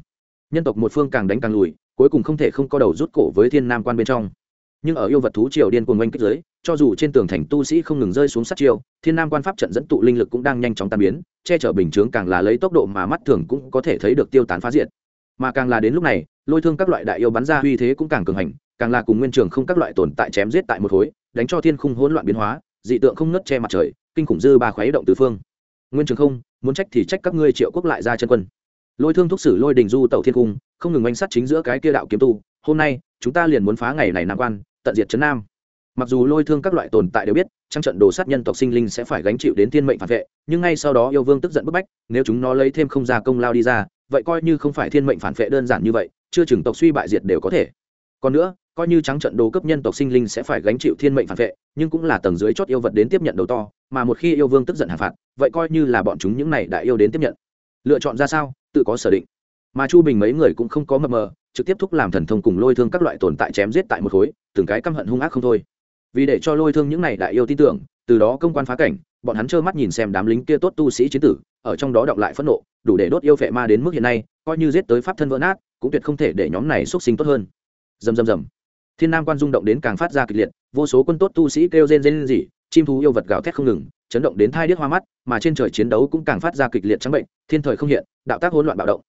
Nhân tộc một phương càng đánh càng lùi, cuối cùng không thể không có đầu rút cổ với thiên nam quan bên trong nhưng ở yêu vật thú triều điên cuồng oanh kích giới, cho dù trên tường thành tu sĩ không ngừng rơi xuống sát chiêu, thiên nam quan pháp trận dẫn tụ linh lực cũng đang nhanh chóng tan biến, che chở bình chướng càng là lấy tốc độ mà mắt thường cũng có thể thấy được tiêu tán phá diệt. Mà càng là đến lúc này, lôi thương các loại đại yêu bắn ra uy thế cũng càng cường hành, càng là cùng nguyên trường không các loại tồn tại chém giết tại một khối, đánh cho thiên khung hỗn loạn biến hóa, dị tượng không nứt che mặt trời, kinh khủng dư ba khuấy động tứ phương. Nguyên trường không, muốn trách thì trách các ngươi triệu quốc lại ra chân quân. Lôi thương thúc sử lôi đình du tẩu thiên cung không ngừng oanh sát chính giữa cái kia đạo kiếm tu, hôm nay, chúng ta liền muốn phá ngày này nam quan tận diệt trấn nam. Mặc dù lôi thương các loại tồn tại đều biết trong trận đồ sát nhân tộc sinh linh sẽ phải gánh chịu đến thiên mệnh phản vệ, nhưng ngay sau đó yêu vương tức giận bức bách, nếu chúng nó lấy thêm không ra công lao đi ra, vậy coi như không phải thiên mệnh phản vệ đơn giản như vậy, chưa chừng tộc suy bại diệt đều có thể. Còn nữa, coi như trắng trận đồ cấp nhân tộc sinh linh sẽ phải gánh chịu thiên mệnh phản vệ, nhưng cũng là tầng dưới chót yêu vật đến tiếp nhận đầu to, mà một khi yêu vương tức giận hạn phạt, vậy coi như là bọn chúng những này đã yêu đến tiếp nhận. Lựa chọn ra sao, tự có sở định. Mà chu bình mấy người cũng không có mập mờ trực tiếp thúc làm thần thông cùng lôi thương các loại tồn tại chém giết tại một khối, từng cái căm hận hung ác không thôi. Vì để cho lôi thương những này đại yêu tin tưởng, từ đó công quan phá cảnh, bọn hắn trơ mắt nhìn xem đám lính kia tốt tu sĩ chiến tử, ở trong đó đọng lại phẫn nộ, đủ để đốt yêu phệ ma đến mức hiện nay, coi như giết tới pháp thân vỡ nát, cũng tuyệt không thể để nhóm này xuất sinh tốt hơn. Dầm dầm dầm thiên nam quan rung động đến càng phát ra kịch liệt, vô số quân tốt tu sĩ kêu rên rên rỉ, chim thú yêu vật gào thét không ngừng, chấn động đến thai điếc hoa mắt, mà trên trời chiến đấu cũng càng phát ra kịch liệt trắng bệnh, thiên thời không hiện, đạo tác hỗn loạn bạo động.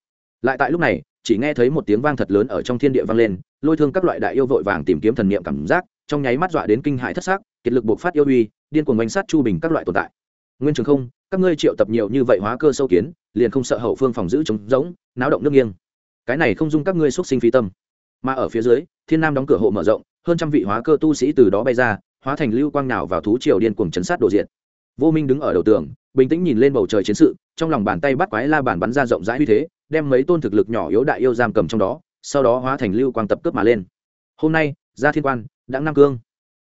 Lại tại lúc này chỉ nghe thấy một tiếng vang thật lớn ở trong thiên địa vang lên, lôi thương các loại đại yêu vội vàng tìm kiếm thần niệm cảm giác, trong nháy mắt dọa đến kinh hãi thất xác kiệt lực buộc phát yêu uy, điên cuồng bánh sát chu bình các loại tồn tại. Nguyên trường không, các ngươi triệu tập nhiều như vậy hóa cơ sâu kiến, liền không sợ hậu phương phòng giữ chống giống náo động nước nghiêng. Cái này không dung các ngươi xuất sinh phi tâm. Mà ở phía dưới, thiên nam đóng cửa hộ mở rộng, hơn trăm vị hóa cơ tu sĩ từ đó bay ra, hóa thành lưu quang nào vào thú triều điên cuồng chấn sát đồ diện. Vô minh đứng ở đầu tường, bình tĩnh nhìn lên bầu trời chiến sự, trong lòng bàn tay bắt quái la bàn bắn ra rộng rãi như thế đem mấy tôn thực lực nhỏ yếu đại yêu giam cầm trong đó sau đó hóa thành lưu quang tập cướp mà lên. Hôm nay ra thiên quan đã nam cương.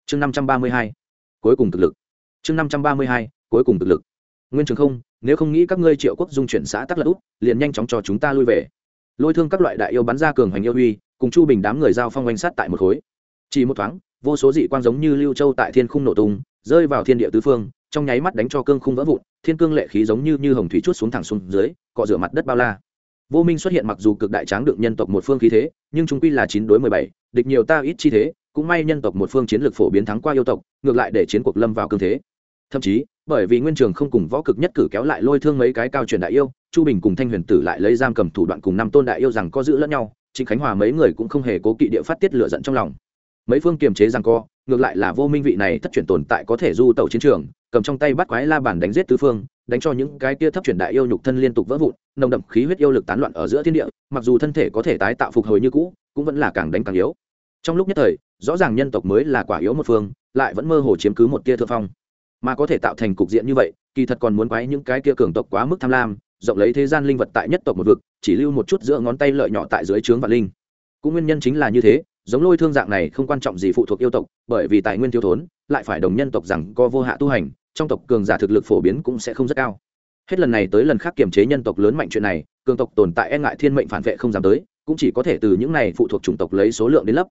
Chương năm trăm ba mươi hai. Cuối cùng thực lực. Chương năm trăm ba mươi hai cuối cùng thực lực. Nguyên trường không nếu không nghĩ các ngươi triệu quốc dung chuyển xã tắc lật út liền nhanh chóng cho chúng ta lui về. Lôi thương các loại đại yêu bắn ra cường hoành yêu huy, cùng chu bình đám người giao phong oanh sát tại một khối. Chỉ một thoáng vô số dị quang giống như lưu châu tại thiên khung nổ tung rơi vào thiên địa tứ phương trong nháy mắt đánh cho cương khung vỡ vụn thiên cương lệ khí giống như như hồng thủy chút xuống thẳng xuống dưới cọ rửa mặt đất bao la vô minh xuất hiện mặc dù cực đại tráng được nhân tộc một phương khí thế, nhưng chúng quy là chín đối mười bảy, địch nhiều ta ít chi thế, cũng may nhân tộc một phương chiến lược phổ biến thắng qua yêu tộc, ngược lại để chiến cuộc lâm vào cương thế. Thậm chí, bởi vì nguyên trường không cùng võ cực nhất cử kéo lại lôi thương mấy cái cao truyền đại yêu, chu bình cùng thanh huyền tử lại lấy giam cầm thủ đoạn cùng năm tôn đại yêu rằng có giữ lẫn nhau, trịnh khánh hòa mấy người cũng không hề cố kỵ địa phát tiết lửa giận trong lòng. Mấy phương kiềm chế rằng co, ngược lại là vô minh vị này thất truyền tồn tại có thể du tẩu chiến trường, cầm trong tay bắt quái la bản đánh giết tứ phương đánh cho những cái kia thấp truyền đại yêu nhục thân liên tục vỡ vụn, nồng đậm khí huyết yêu lực tán loạn ở giữa thiên địa, mặc dù thân thể có thể tái tạo phục hồi như cũ, cũng vẫn là càng đánh càng yếu. Trong lúc nhất thời, rõ ràng nhân tộc mới là quả yếu một phương, lại vẫn mơ hồ chiếm cứ một tia thượng phong. Mà có thể tạo thành cục diện như vậy, kỳ thật còn muốn quái những cái kia cường tộc quá mức tham lam, rộng lấy thế gian linh vật tại nhất tộc một vực, chỉ lưu một chút giữa ngón tay lợi nhỏ tại dưới trướng vạn linh. Cũng nguyên nhân chính là như thế, giống lôi thương dạng này không quan trọng gì phụ thuộc yêu tộc, bởi vì tài nguyên thiếu thốn, lại phải đồng nhân tộc rằng có vô hạ tu hành trong tộc cường giả thực lực phổ biến cũng sẽ không rất cao. Hết lần này tới lần khác kiềm chế nhân tộc lớn mạnh chuyện này, cường tộc tồn tại e ngại thiên mệnh phản vệ không dám tới, cũng chỉ có thể từ những này phụ thuộc chủng tộc lấy số lượng đến lấp.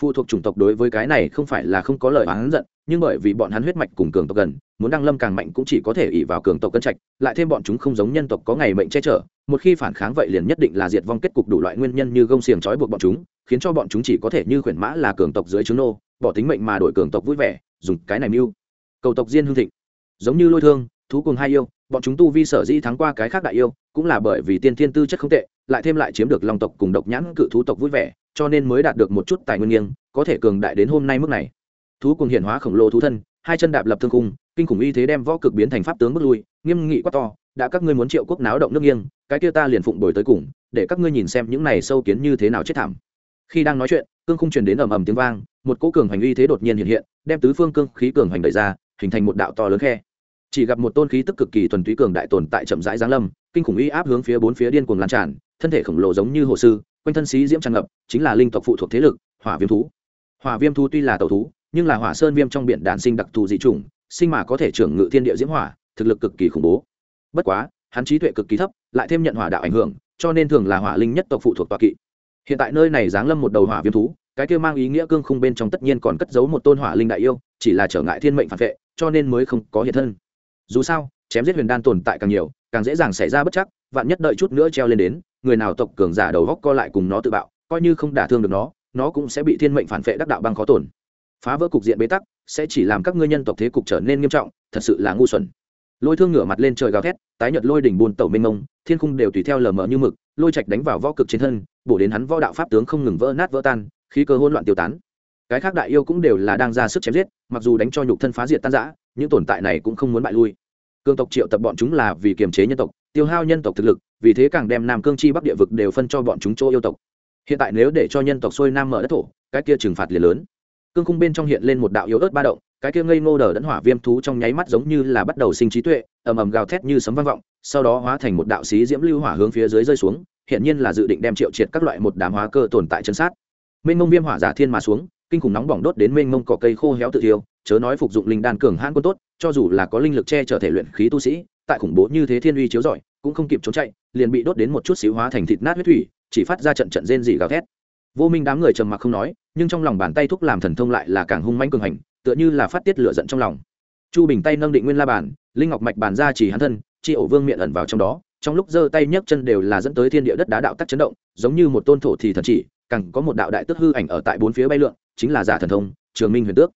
Phụ thuộc chủng tộc đối với cái này không phải là không có lời oán giận, nhưng bởi vì bọn hắn huyết mạch cùng cường tộc gần, muốn đăng lâm càng mạnh cũng chỉ có thể ỉ vào cường tộc cân trạch, lại thêm bọn chúng không giống nhân tộc có ngày mệnh che chở, một khi phản kháng vậy liền nhất định là diệt vong kết cục đủ loại nguyên nhân như gông xiềng trói buộc bọn chúng, khiến cho bọn chúng chỉ có thể như khuyển mã là cường tộc dưới trứng nô, bỏ tính mệnh mà đổi cường tộc vui vẻ, dùng cái này mưu. Cầu tộc diên hương thịnh giống như lôi thương, thú cùng hai yêu, bọn chúng tu vi sở di thắng qua cái khác đại yêu, cũng là bởi vì tiên thiên tư chất không tệ, lại thêm lại chiếm được long tộc cùng độc nhãn cự thú tộc vui vẻ, cho nên mới đạt được một chút tài nguyên nghiêng, có thể cường đại đến hôm nay mức này. Thú cùng hiển hóa khổng lồ thú thân, hai chân đạp lập thương cung kinh khủng y thế đem võ cực biến thành pháp tướng bước lui, nghiêm nghị quá to, đã các ngươi muốn triệu quốc náo động nước nghiêng, cái kia ta liền phụng đổi tới cùng, để các ngươi nhìn xem những này sâu kiến như thế nào chết thảm. Khi đang nói chuyện, cương khung truyền đến ầm ầm tiếng vang, một cỗ cường hành uy thế đột nhiên hiện hiện, đem tứ phương cương khí cường hành đẩy ra, hình thành một đạo to lớn khe chỉ gặp một tôn khí tức cực kỳ thuần túy cường đại tồn tại chậm rãi giáng lâm, kinh khủng uy áp hướng phía bốn phía điên cuồng lan tràn, thân thể khổng lồ giống như hồ sư, quanh thân xí diễm tràn ngập, chính là linh tộc phụ thuộc thế lực, hỏa viêm thú. Hỏa viêm thú tuy là tàu thú, nhưng là hỏa sơn viêm trong biển đàn sinh đặc thù dị chủng, sinh mà có thể trưởng ngự thiên địa diễm hỏa, thực lực cực kỳ khủng bố. Bất quá, hắn trí tuệ cực kỳ thấp, lại thêm nhận hỏa đạo ảnh hưởng, cho nên thường là hỏa linh nhất tộc phụ thuộc tọa kỵ. Hiện tại nơi này giáng lâm một đầu hỏa viêm thú, cái kia mang ý nghĩa cương khung bên trong tất nhiên còn cất giấu một tôn hỏa linh đại yêu, chỉ là trở ngại thiên mệnh phản vệ, cho nên mới không có hiện thân dù sao, chém giết huyền đan tồn tại càng nhiều, càng dễ dàng xảy ra bất chắc, vạn nhất đợi chút nữa treo lên đến, người nào tộc cường giả đầu góc co lại cùng nó tự bạo, coi như không đả thương được nó nó cũng sẽ bị thiên mệnh phản vệ đắc đạo băng khó tổn. Phá vỡ cục diện bế tắc sẽ chỉ làm các ngươi nhân tộc thế cục trở nên nghiêm trọng, thật sự là ngu xuẩn. Lôi thương ngửa mặt lên trời gào thét, tái nhật lôi đỉnh buồn tẩu mênh mông, thiên khung đều tùy theo lờ mờ như mực, lôi trạch đánh vào võ cực trên thân, bổ đến hắn võ đạo pháp tướng không ngừng vỡ nát vỡ tan, khí cơ hỗn loạn tiêu tán cái khác đại yêu cũng đều là đang ra sức chém giết, mặc dù đánh cho nhục thân phá diệt tan giã những tồn tại này cũng không muốn bại lui. Cương tộc triệu tập bọn chúng là vì kiềm chế nhân tộc, tiêu hao nhân tộc thực lực, vì thế càng đem nam cương chi bắc địa vực đều phân cho bọn chúng chỗ yêu tộc. Hiện tại nếu để cho nhân tộc xuôi nam mở đất thổ, cái kia trừng phạt liền lớn. Cương khung bên trong hiện lên một đạo yếu ớt ba động, cái kia ngây ngô đờ đẫn hỏa viêm thú trong nháy mắt giống như là bắt đầu sinh trí tuệ, ầm ầm gào thét như sấm vang vọng, sau đó hóa thành một đạo xí diễm lưu hỏa hướng phía dưới rơi xuống, hiện nhiên là dự định đem triệu triệt các loại một đám hóa cơ tồn tại chân sát. Minh mông viêm hỏa giả thiên mà xuống kinh khủng nóng bỏng đốt đến mênh mông cỏ cây khô héo tự thiêu, chớ nói phục dụng linh đan cường hãn quân tốt, cho dù là có linh lực che chở thể luyện khí tu sĩ, tại khủng bố như thế thiên uy chiếu rọi, cũng không kịp trốn chạy, liền bị đốt đến một chút xíu hóa thành thịt nát huyết thủy, chỉ phát ra trận trận rên rỉ gào thét. Vô minh đám người trầm mặc không nói, nhưng trong lòng bàn tay thúc làm thần thông lại là càng hung manh cường hành, tựa như là phát tiết lửa giận trong lòng. Chu bình tay nâng định nguyên la bàn, linh ngọc mạch bàn ra chỉ hắn thân, chi ổ vương miệng ẩn vào trong đó, trong lúc giơ tay nhấc chân đều là dẫn tới thiên địa đất đá đạo tắc chấn động, giống như một tôn thổ thì thần chỉ càng có một đạo đại tước hư ảnh ở tại bốn phía bay lượn, chính là giả thần thông, trường minh huyền tước.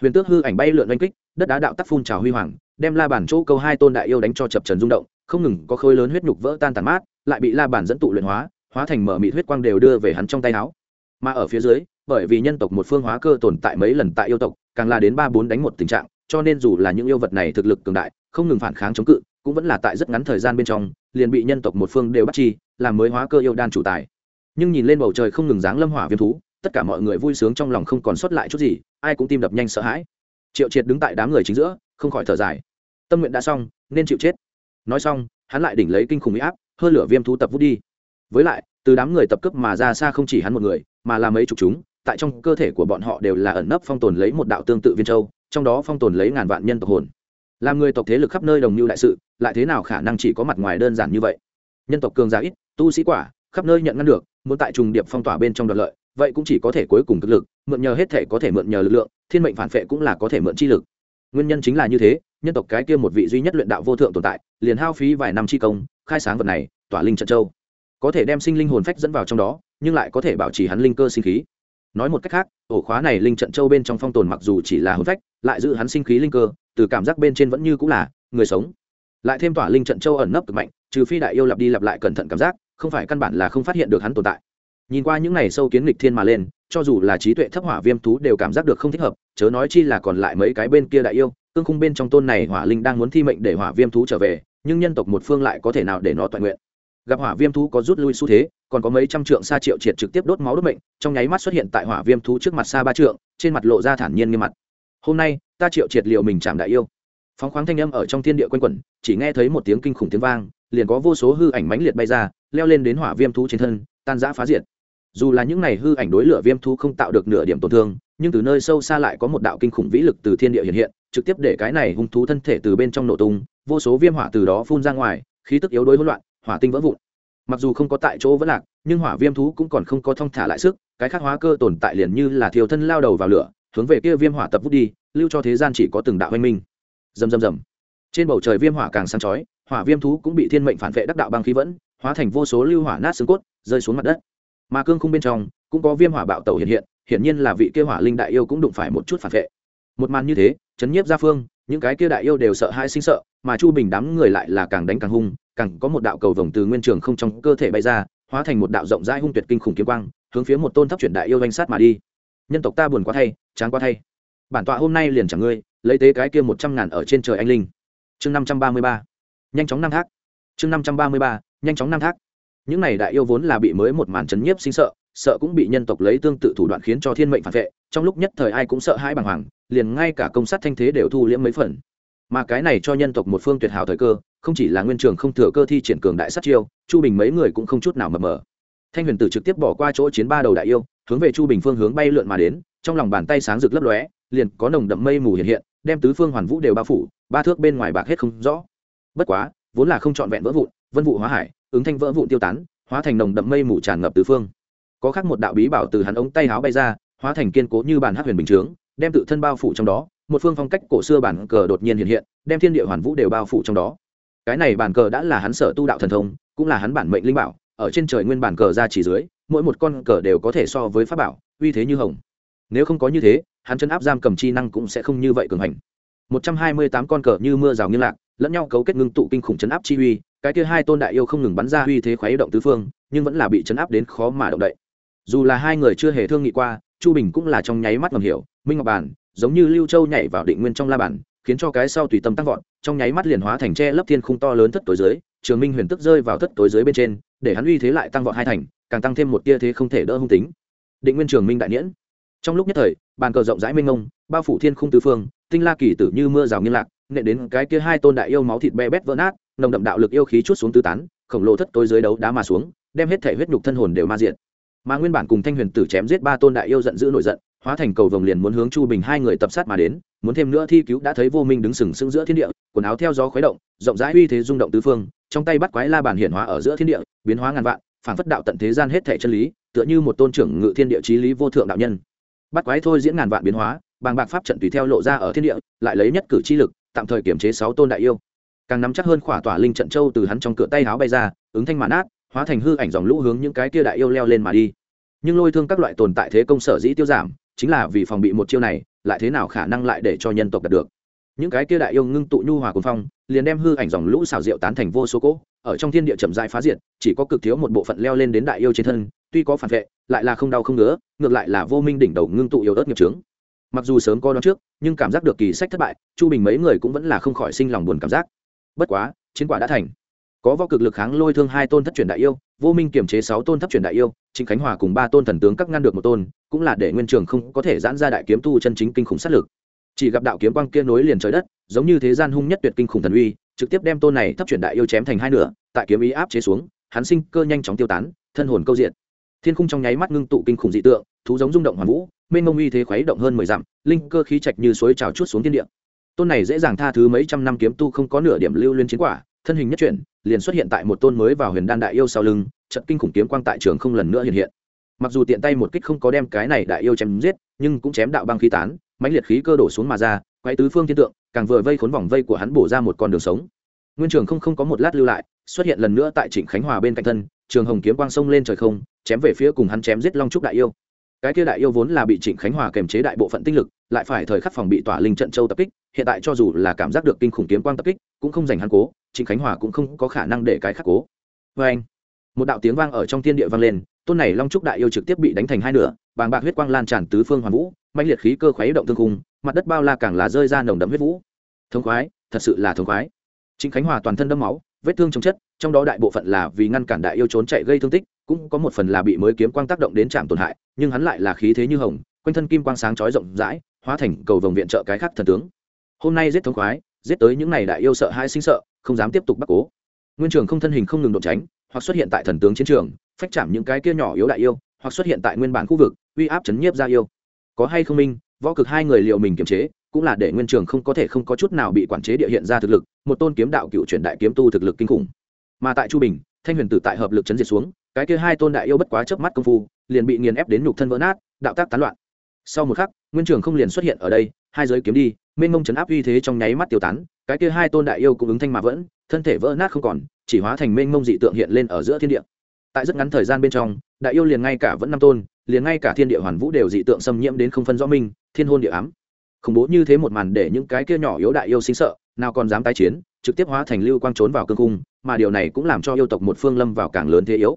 Huyền tước hư ảnh bay lượn oanh kích, đất đá đạo tắc phun trào huy hoàng, đem la bản chỗ câu hai tôn đại yêu đánh cho chập trần rung động, không ngừng có khối lớn huyết nhục vỡ tan tàn mát, lại bị la bản dẫn tụ luyện hóa hóa thành mở mịt huyết quang đều đưa về hắn trong tay áo. Mà ở phía dưới, bởi vì nhân tộc một phương hóa cơ tồn tại mấy lần tại yêu tộc, càng là đến ba bốn đánh một tình trạng, cho nên dù là những yêu vật này thực lực cường đại, không ngừng phản kháng chống cự, cũng vẫn là tại rất ngắn thời gian bên trong, liền bị nhân tộc một phương đều bắt chi, làm mới hóa cơ yêu đan chủ tài nhưng nhìn lên bầu trời không ngừng dáng lâm hỏa viêm thú, tất cả mọi người vui sướng trong lòng không còn sót lại chút gì, ai cũng tim đập nhanh sợ hãi. Triệu triệt đứng tại đám người chính giữa, không khỏi thở dài. Tâm nguyện đã xong, nên chịu chết. Nói xong, hắn lại đỉnh lấy kinh khủng huy áp, hơn lửa viêm thú tập vút đi. Với lại, từ đám người tập cấp mà ra xa không chỉ hắn một người, mà là mấy chục chúng, tại trong cơ thể của bọn họ đều là ẩn nấp phong tồn lấy một đạo tương tự viên châu, trong đó phong tồn lấy ngàn vạn nhân tộc hồn. Làm người tộc thế lực khắp nơi đồng như đại sự, lại thế nào khả năng chỉ có mặt ngoài đơn giản như vậy? Nhân tộc cường giả ít, tu sĩ quả, khắp nơi nhận ngăn được muốn tại trùng điệp phong tỏa bên trong đoạt lợi, vậy cũng chỉ có thể cuối cùng cực lực, mượn nhờ hết thể có thể mượn nhờ lực lượng, thiên mệnh phản phệ cũng là có thể mượn chi lực. Nguyên nhân chính là như thế, nhân tộc cái kia một vị duy nhất luyện đạo vô thượng tồn tại, liền hao phí vài năm chi công, khai sáng vật này, tỏa linh trận châu. Có thể đem sinh linh hồn phách dẫn vào trong đó, nhưng lại có thể bảo trì hắn linh cơ sinh khí. Nói một cách khác, ổ khóa này linh trận châu bên trong phong tồn mặc dù chỉ là hồn phách, lại giữ hắn sinh khí linh cơ, từ cảm giác bên trên vẫn như cũng là người sống. Lại thêm tỏa linh trận châu ẩn nấp cực mạnh, trừ phi đại yêu lặp đi lặp lại cẩn thận cảm giác không phải căn bản là không phát hiện được hắn tồn tại. Nhìn qua những này sâu kiến nghịch thiên mà lên, cho dù là trí tuệ thấp hỏa viêm thú đều cảm giác được không thích hợp, chớ nói chi là còn lại mấy cái bên kia đại yêu, cương khung bên trong tôn này hỏa linh đang muốn thi mệnh để hỏa viêm thú trở về, nhưng nhân tộc một phương lại có thể nào để nó toàn nguyện? Gặp hỏa viêm thú có rút lui xu thế, còn có mấy trăm trượng xa triệu triệt trực tiếp đốt máu đốt mệnh, trong nháy mắt xuất hiện tại hỏa viêm thú trước mặt xa ba trượng, trên mặt lộ ra thản nhiên nghiêm mặt. Hôm nay, ta triệu triệt liệu mình chạm đại yêu. Phóng khoáng thanh âm ở trong thiên địa quanh quẩn, chỉ nghe thấy một tiếng kinh khủng tiếng vang, liền có vô số hư ảnh mãnh liệt bay ra leo lên đến hỏa viêm thú trên thân, tan giã phá diệt. Dù là những này hư ảnh đối lửa viêm thú không tạo được nửa điểm tổn thương, nhưng từ nơi sâu xa lại có một đạo kinh khủng vĩ lực từ thiên địa hiện hiện, trực tiếp để cái này hung thú thân thể từ bên trong nổ tung, vô số viêm hỏa từ đó phun ra ngoài, khí tức yếu đối hỗn loạn, hỏa tinh vỡ vụn. Mặc dù không có tại chỗ vẫn lạc, nhưng hỏa viêm thú cũng còn không có thong thả lại sức, cái khác hóa cơ tồn tại liền như là thiều thân lao đầu vào lửa, hướng về kia viêm hỏa tập vút đi, lưu cho thế gian chỉ có từng đạo hoanh minh. Rầm rầm rầm. Trên bầu trời viêm hỏa càng sáng chói, hỏa viêm thú cũng bị thiên mệnh phản vệ đắc đạo băng khí vẫn hóa thành vô số lưu hỏa nát xương cốt, rơi xuống mặt đất. Mà cương khung bên trong cũng có viêm hỏa bạo tẩu hiện hiện, hiển nhiên là vị kia hỏa linh đại yêu cũng đụng phải một chút phản vệ. Một màn như thế, chấn nhiếp gia phương, những cái kia đại yêu đều sợ hai sinh sợ, mà chu bình đám người lại là càng đánh càng hung, càng có một đạo cầu vồng từ nguyên trường không trong cơ thể bay ra, hóa thành một đạo rộng rãi hung tuyệt kinh khủng kiếm quang, hướng phía một tôn thấp chuyển đại yêu danh sát mà đi. Nhân tộc ta buồn quá thay chán quá thay. Bản tọa hôm nay liền chẳng ngươi, lấy tế cái kia một trăm ngàn ở trên trời anh linh. Chương năm trăm ba mươi ba. Nhanh chóng năm thác chương năm trăm ba mươi ba nhanh chóng nam thác. Những này đại yêu vốn là bị mới một màn chấn nhiếp sinh sợ sợ cũng bị nhân tộc lấy tương tự thủ đoạn khiến cho thiên mệnh phản vệ, trong lúc nhất thời ai cũng sợ hãi bàng hoàng, liền ngay cả công sát thanh thế đều thu liễm mấy phần. Mà cái này cho nhân tộc một phương tuyệt hảo thời cơ, không chỉ là nguyên trường không thừa cơ thi triển cường đại sát chiêu, chu bình mấy người cũng không chút nào mập mờ. Thanh huyền tử trực tiếp bỏ qua chỗ chiến ba đầu đại yêu, hướng về chu bình phương hướng bay lượn mà đến, trong lòng bàn tay sáng rực lấp lóe, liền có nồng đậm mây mù hiện hiện, đem tứ phương hoàn vũ đều bao phủ, ba thước bên ngoài bạc hết không rõ. Bất quá, vốn là không trọn vẹn vỡ vụn, vân vụ hóa hải ứng thanh vỡ vụn tiêu tán, hóa thành nồng đậm mây mù tràn ngập tứ phương. Có khác một đạo bí bảo từ hắn ống tay háo bay ra, hóa thành kiên cố như bản hát huyền bình chướng, đem tự thân bao phủ trong đó, một phương phong cách cổ xưa bản cờ đột nhiên hiện hiện, đem thiên địa hoàn vũ đều bao phủ trong đó. Cái này bản cờ đã là hắn sở tu đạo thần thông, cũng là hắn bản mệnh linh bảo, ở trên trời nguyên bản cờ ra chỉ dưới, mỗi một con cờ đều có thể so với pháp bảo, uy thế như hồng. Nếu không có như thế, hắn chân áp giam cầm chi năng cũng sẽ không như vậy cường hành. Một trăm hai mươi tám con cờ như mưa rào nghiêng lạc, lẫn nhau cấu kết ngưng tụ kinh khủng chấn áp chi uy cái kia hai tôn đại yêu không ngừng bắn ra uy thế khoái động tứ phương, nhưng vẫn là bị chấn áp đến khó mà động đậy. Dù là hai người chưa hề thương nghị qua, chu bình cũng là trong nháy mắt ngầm hiểu, minh ngọc bản, giống như lưu châu nhảy vào định nguyên trong la bản, khiến cho cái sau tùy tâm tăng vọt, trong nháy mắt liền hóa thành tre lấp thiên khung to lớn thất tối dưới, trường minh huyền tức rơi vào thất tối dưới bên trên, để hắn uy thế lại tăng vọt hai thành, càng tăng thêm một tia thế không thể đỡ hung tính. Định nguyên trường minh đại nhiễn trong lúc nhất thời, bàn cờ rộng rãi mênh ngông bao phủ thiên khung tứ phương, tinh la kỳ tử như mưa rào nghiêng lạc, nện đến cái kia hai tôn đại yêu máu thịt be bét vỡ nát nồng đậm đạo lực yêu khí chút xuống tứ tán, khổng lồ thất tối dưới đấu đá mà xuống, đem hết thể huyết nhục thân hồn đều ma diện mà nguyên bản cùng thanh huyền tử chém giết ba tôn đại yêu giận dữ nổi giận, hóa thành cầu vồng liền muốn hướng chu bình hai người tập sát mà đến, muốn thêm nữa thi cứu đã thấy vô minh đứng sừng sững giữa thiên địa, quần áo theo gió khuấy động, rộng rãi uy thế rung động tứ phương, trong tay bắt quái la bàn hiển hóa ở giữa thiên địa, biến hóa ngàn vạn phản phất đạo tận thế gian hết thể chân lý, tựa như một tôn trưởng ngự thiên địa trí lý vô thượng đạo nhân. Bắt quái thôi diễn ngàn vạn biến hóa, bàng bạc pháp trận tùy theo lộ ra ở thiên địa, lại lấy nhất cử chi lực, tạm thời kiểm chế sáu tôn đại yêu càng nắm chắc hơn khỏa tỏa linh trận châu từ hắn trong cửa tay áo bay ra, ứng thanh mãn át hóa thành hư ảnh dòng lũ hướng những cái kia đại yêu leo lên mà đi. Nhưng lôi thương các loại tồn tại thế công sở dĩ tiêu giảm, chính là vì phòng bị một chiêu này, lại thế nào khả năng lại để cho nhân tộc đạt được? Những cái kia đại yêu ngưng tụ nhu hòa cuồng phong, liền đem hư ảnh dòng lũ xào rượu tán thành vô số cỗ, ở trong thiên địa chậm dại phá diệt, chỉ có cực thiếu một bộ phận leo lên đến đại yêu trên thân, tuy có phản vệ, lại là không đau không ngứa, ngược lại là vô minh đỉnh đầu ngưng tụ yêu ớt nghiệp trướng mặc dù sớm có đó trước, nhưng cảm giác được kỳ sách thất bại, chu bình mấy người cũng vẫn là không khỏi sinh lòng buồn cảm giác bất quá, chiến quả đã thành. Có võ cực lực kháng lôi thương hai tôn thất truyền đại yêu, vô minh kiềm chế sáu tôn thất truyền đại yêu chính khánh hòa cùng ba tôn thần tướng các ngăn được một tôn, cũng là để nguyên trường không có thể giãn ra đại kiếm tu chân chính kinh khủng sát lực. Chỉ gặp đạo kiếm quang kia nối liền trời đất, giống như thế gian hung nhất tuyệt kinh khủng thần uy, trực tiếp đem tôn này thấp truyền đại yêu chém thành hai nửa, tại kiếm ý áp chế xuống, hắn sinh cơ nhanh chóng tiêu tán, thân hồn câu diện thiên khung trong nháy mắt ngưng tụ kinh khủng dị tượng, thú giống rung động hoàn vũ, mênh mông uy thế khuấy động hơn mười dặm, linh cơ khí trạch như suối trào chút xuống thiên địa tôn này dễ dàng tha thứ mấy trăm năm kiếm tu không có nửa điểm lưu liên chiến quả, thân hình nhất chuyển, liền xuất hiện tại một tôn mới vào huyền đan đại yêu sau lưng, trận kinh khủng kiếm quang tại trường không lần nữa hiện hiện. Mặc dù tiện tay một kích không có đem cái này đại yêu chém giết, nhưng cũng chém đạo băng khí tán, mãnh liệt khí cơ đổ xuống mà ra, quay tứ phương thiên tượng, càng vừa vây khốn vòng vây của hắn bổ ra một con đường sống. Nguyên trường không không có một lát lưu lại, xuất hiện lần nữa tại trịnh khánh hòa bên cạnh thân, trường hồng kiếm quang sông lên trời không, chém về phía cùng hắn chém giết long trúc đại yêu cái kia đại yêu vốn là bị trịnh khánh hòa kềm chế đại bộ phận tinh lực, lại phải thời khắc phòng bị tỏa linh trận châu tập kích, hiện tại cho dù là cảm giác được kinh khủng kiếm quang tập kích, cũng không dành hắn cố, trịnh khánh hòa cũng không có khả năng để cái khắc cố. Vê anh, một đạo tiếng vang ở trong thiên địa vang lên, tôn này long trúc đại yêu trực tiếp bị đánh thành hai nửa, bàng bạc huyết quang lan tràn tứ phương hoàn vũ mạnh liệt khí cơ khuấy động thương khung, mặt đất bao la càng là rơi ra nồng đấm huyết vũ. Thống khoái, thật sự là thống khoái. Trịnh khánh hòa toàn thân đâm máu, vết thương chống chất, trong đó đại bộ phận là vì ngăn cản đại yêu trốn chạy gây thương tích cũng có một phần là bị mới kiếm quang tác động đến trạm tổn hại, nhưng hắn lại là khí thế như hồng, quanh thân kim quang sáng chói rộng rãi, hóa thành cầu vồng viện trợ cái khác thần tướng. Hôm nay giết thống khoái, giết tới những này đại yêu sợ hai sinh sợ, không dám tiếp tục bắt cố. Nguyên trường không thân hình không ngừng đột tránh, hoặc xuất hiện tại thần tướng chiến trường, phách chạm những cái kia nhỏ yếu đại yêu, hoặc xuất hiện tại nguyên bản khu vực, uy áp chấn nhiếp ra yêu. Có hay không minh, võ cực hai người liệu mình kiềm chế, cũng là để nguyên trường không có thể không có chút nào bị quản chế địa hiện ra thực lực, một tôn kiếm đạo cựu truyền đại kiếm tu thực lực kinh khủng. Mà tại chu bình, thanh huyền tử tại hợp lực chấn diệt xuống cái kia hai tôn đại yêu bất quá chớp mắt công phu, liền bị nghiền ép đến nhục thân vỡ nát, đạo tác tán loạn. Sau một khắc, nguyên trường không liền xuất hiện ở đây, hai giới kiếm đi, mênh mông chấn áp uy thế trong nháy mắt tiêu tán, cái kia hai tôn đại yêu cũng ứng thanh mà vẫn, thân thể vỡ nát không còn, chỉ hóa thành mênh mông dị tượng hiện lên ở giữa thiên địa. Tại rất ngắn thời gian bên trong, đại yêu liền ngay cả vẫn năm tôn, liền ngay cả thiên địa hoàn vũ đều dị tượng xâm nhiễm đến không phân rõ minh thiên hôn địa ám. Khủng bố như thế một màn để những cái kia nhỏ yếu đại yêu sinh sợ, nào còn dám tái chiến, trực tiếp hóa thành lưu quang trốn vào cương cung, mà điều này cũng làm cho yêu tộc một phương lâm vào càng lớn thế yếu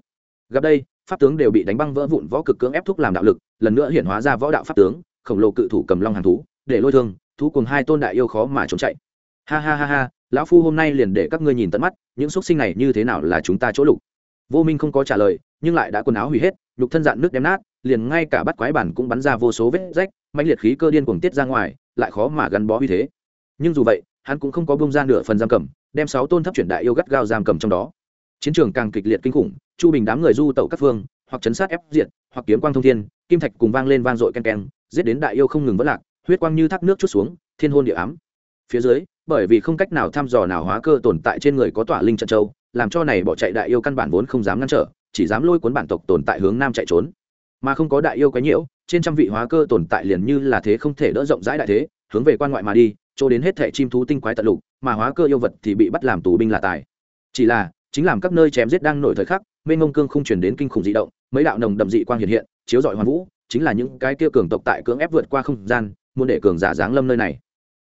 gặp đây, pháp tướng đều bị đánh băng vỡ vụn võ cực cưỡng ép thúc làm đạo lực, lần nữa hiện hóa ra võ đạo pháp tướng, khổng lồ cự thủ cầm long hàng thú, để lôi thương, thú cùng hai tôn đại yêu khó mà trốn chạy. Ha ha ha ha, lão phu hôm nay liền để các ngươi nhìn tận mắt, những xúc sinh này như thế nào là chúng ta chỗ lục. Vô minh không có trả lời, nhưng lại đã quần áo hủy hết, nhục thân dạn nước đem nát, liền ngay cả bắt quái bản cũng bắn ra vô số vết rách mạnh liệt khí cơ điên cuồng tiết ra ngoài, lại khó mà gắn bó uy thế. Nhưng dù vậy, hắn cũng không có bông ra nửa phần giam cầm, đem sáu tôn thấp chuyển đại yêu gắt gao giam cầm trong đó. Chiến trường càng kịch liệt kinh khủng chu bình đám người du tẩu các phương, hoặc chấn sát ép diệt, hoặc kiếm quang thông thiên, kim thạch cùng vang lên vang dội ken ken giết đến đại yêu không ngừng vỡ lạc, huyết quang như thác nước chút xuống, thiên hôn địa ám. Phía dưới, bởi vì không cách nào thăm dò nào hóa cơ tồn tại trên người có tỏa linh trận châu, làm cho này bỏ chạy đại yêu căn bản vốn không dám ngăn trở, chỉ dám lôi cuốn bản tộc tồn tại hướng nam chạy trốn. Mà không có đại yêu quái nhiễu, trên trăm vị hóa cơ tồn tại liền như là thế không thể đỡ rộng rãi đại thế, hướng về quan ngoại mà đi, chỗ đến hết thẻ chim thú tinh quái tận lục, mà hóa cơ yêu vật thì bị bắt làm tù binh là tài. Chỉ là, chính làm các nơi chém giết đang nổi thời khắc mênh ngông cương không chuyển đến kinh khủng dị động, mấy đạo nồng đậm dị quang hiện hiện, chiếu dọi hoàn vũ, chính là những cái kia cường tộc tại cưỡng ép vượt qua không gian, muốn để cường giả giáng lâm nơi này.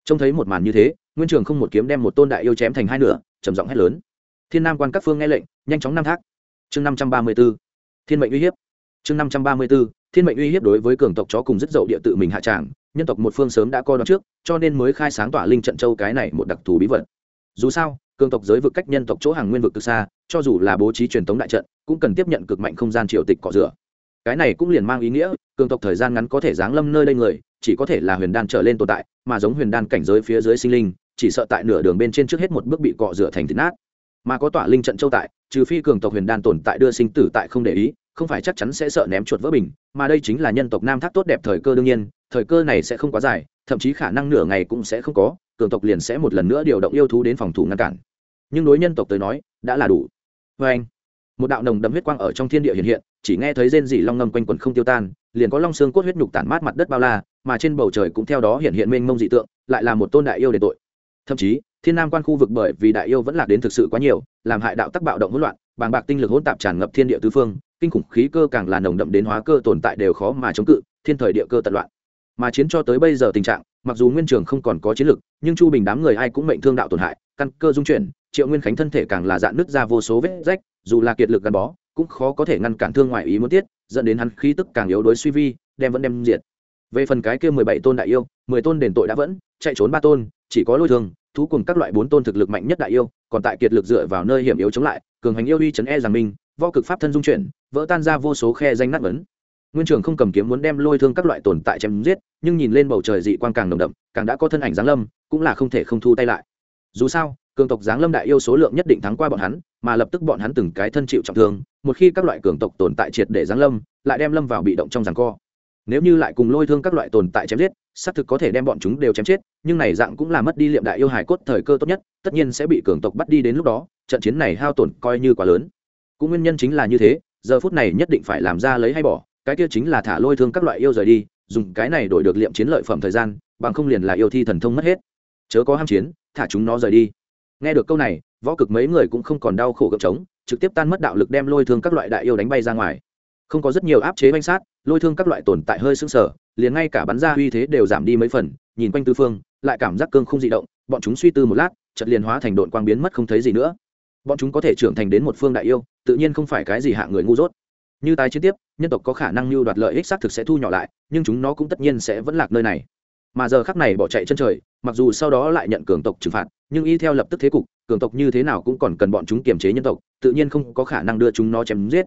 Trông thấy một màn như thế, nguyên trường không một kiếm đem một tôn đại yêu chém thành hai nửa, trầm giọng hét lớn. Thiên nam quan các phương nghe lệnh, nhanh chóng năm thác. Chương năm trăm ba mươi b ố thiên mệnh uy hiếp. Chương năm trăm ba mươi b ố thiên mệnh uy hiếp đối với cường tộc chó cùng rất dậu địa tự mình hạ tràng, nhân tộc một phương sớm đã coi đó trước, cho nên mới khai sáng tỏa linh trận châu cái này một đặc thù bí vật. Dù sao, cường tộc giới vực cách nhân tộc chỗ hàng nguyên vực từ xa cho dù là bố trí truyền thống đại trận, cũng cần tiếp nhận cực mạnh không gian triều tịch cọ rửa. Cái này cũng liền mang ý nghĩa, cường tộc thời gian ngắn có thể giáng lâm nơi đây người, chỉ có thể là huyền đan trở lên tồn tại, mà giống huyền đan cảnh giới phía dưới sinh linh, chỉ sợ tại nửa đường bên trên trước hết một bước bị cọ rửa thành thịt nát. Mà có tỏa linh trận châu tại, trừ phi cường tộc huyền đan tồn tại đưa sinh tử tại không để ý, không phải chắc chắn sẽ sợ ném chuột vỡ bình, mà đây chính là nhân tộc nam thác tốt đẹp thời cơ đương nhiên, thời cơ này sẽ không quá dài, thậm chí khả năng nửa ngày cũng sẽ không có, cường tộc liền sẽ một lần nữa điều động yêu thú đến phòng thủ ngăn cản. Nhưng đối nhân tộc tới nói, đã là đủ vê anh. Một đạo nồng đậm huyết quang ở trong thiên địa hiện hiện, chỉ nghe thấy rên dị long ngâm quanh quần không tiêu tan, liền có long xương cốt huyết nhục tản mát mặt đất bao la, mà trên bầu trời cũng theo đó hiện hiện mênh mông dị tượng, lại là một tôn đại yêu để tội. Thậm chí, thiên nam quan khu vực bởi vì đại yêu vẫn lạc đến thực sự quá nhiều, làm hại đạo tắc bạo động hỗn loạn, bàng bạc tinh lực hỗn tạp tràn ngập thiên địa tứ phương, kinh khủng khí cơ càng là nồng đậm đến hóa cơ tồn tại đều khó mà chống cự, thiên thời địa cơ tận loạn. Mà chiến cho tới bây giờ tình trạng, mặc dù nguyên trường không còn có chiến lực, nhưng chu bình đám người ai cũng mệnh thương đạo tổn hại, căn cơ dung chuyển triệu nguyên khánh thân thể càng là dạn nứt ra vô số vết rách, dù là kiệt lực gắn bó, cũng khó có thể ngăn cản thương ngoại ý muốn tiết, dẫn đến hắn khí tức càng yếu đối suy vi, đem vẫn đem diệt. Về phần cái kia mười bảy tôn đại yêu, mười tôn đền tội đã vẫn, chạy trốn ba tôn, chỉ có lôi thương, thú cùng các loại bốn tôn thực lực mạnh nhất đại yêu, còn tại kiệt lực dựa vào nơi hiểm yếu chống lại, cường hành yêu uy chấn e giang minh vo cực pháp thân dung chuyển, vỡ tan ra vô số khe danh nát vấn nguyên trường không cầm kiếm muốn đem lôi thương các loại tồn tại chém giết, nhưng nhìn lên bầu trời dị quang càng nồng đậm, càng đã có thân ảnh giáng lâm, cũng là không thể không thu tay lại. Dù sao cường tộc giáng lâm đại yêu số lượng nhất định thắng qua bọn hắn, mà lập tức bọn hắn từng cái thân chịu trọng thương, một khi các loại cường tộc tồn tại triệt để giáng lâm, lại đem lâm vào bị động trong giằng co. Nếu như lại cùng lôi thương các loại tồn tại chém giết, xác thực có thể đem bọn chúng đều chém chết, nhưng này dạng cũng là mất đi liệm đại yêu hài cốt thời cơ tốt nhất, tất nhiên sẽ bị cường tộc bắt đi đến lúc đó, trận chiến này hao tổn coi như quá lớn. Cũng nguyên nhân chính là như thế, giờ phút này nhất định phải làm ra lấy hay bỏ, cái kia chính là thả lôi thương các loại yêu rời đi, dùng cái này đổi được liệm chiến lợi phẩm thời gian, bằng không liền là yêu thi thần thông mất hết. Chớ có ham chiến, thả chúng nó rời đi nghe được câu này, võ cực mấy người cũng không còn đau khổ gợp trống, trực tiếp tan mất đạo lực đem lôi thương các loại đại yêu đánh bay ra ngoài. Không có rất nhiều áp chế banh sát, lôi thương các loại tồn tại hơi sưng sở liền ngay cả bắn ra uy thế đều giảm đi mấy phần, nhìn quanh tư phương, lại cảm giác cương không dị động, bọn chúng suy tư một lát chật liền hóa thành đội quang biến mất không thấy gì nữa. Bọn chúng có thể trưởng thành đến một phương đại yêu, tự nhiên không phải cái gì hạ người ngu dốt. Như tái chiến tiếp, nhân tộc có khả năng mưu đoạt lợi ích xác thực sẽ thu nhỏ lại, nhưng chúng nó cũng tất nhiên sẽ vẫn lạc nơi này mà giờ khắc này bỏ chạy chân trời, mặc dù sau đó lại nhận cường tộc trừng phạt, nhưng y theo lập tức thế cục, cường tộc như thế nào cũng còn cần bọn chúng kiềm chế nhân tộc, tự nhiên không có khả năng đưa chúng nó chém giết.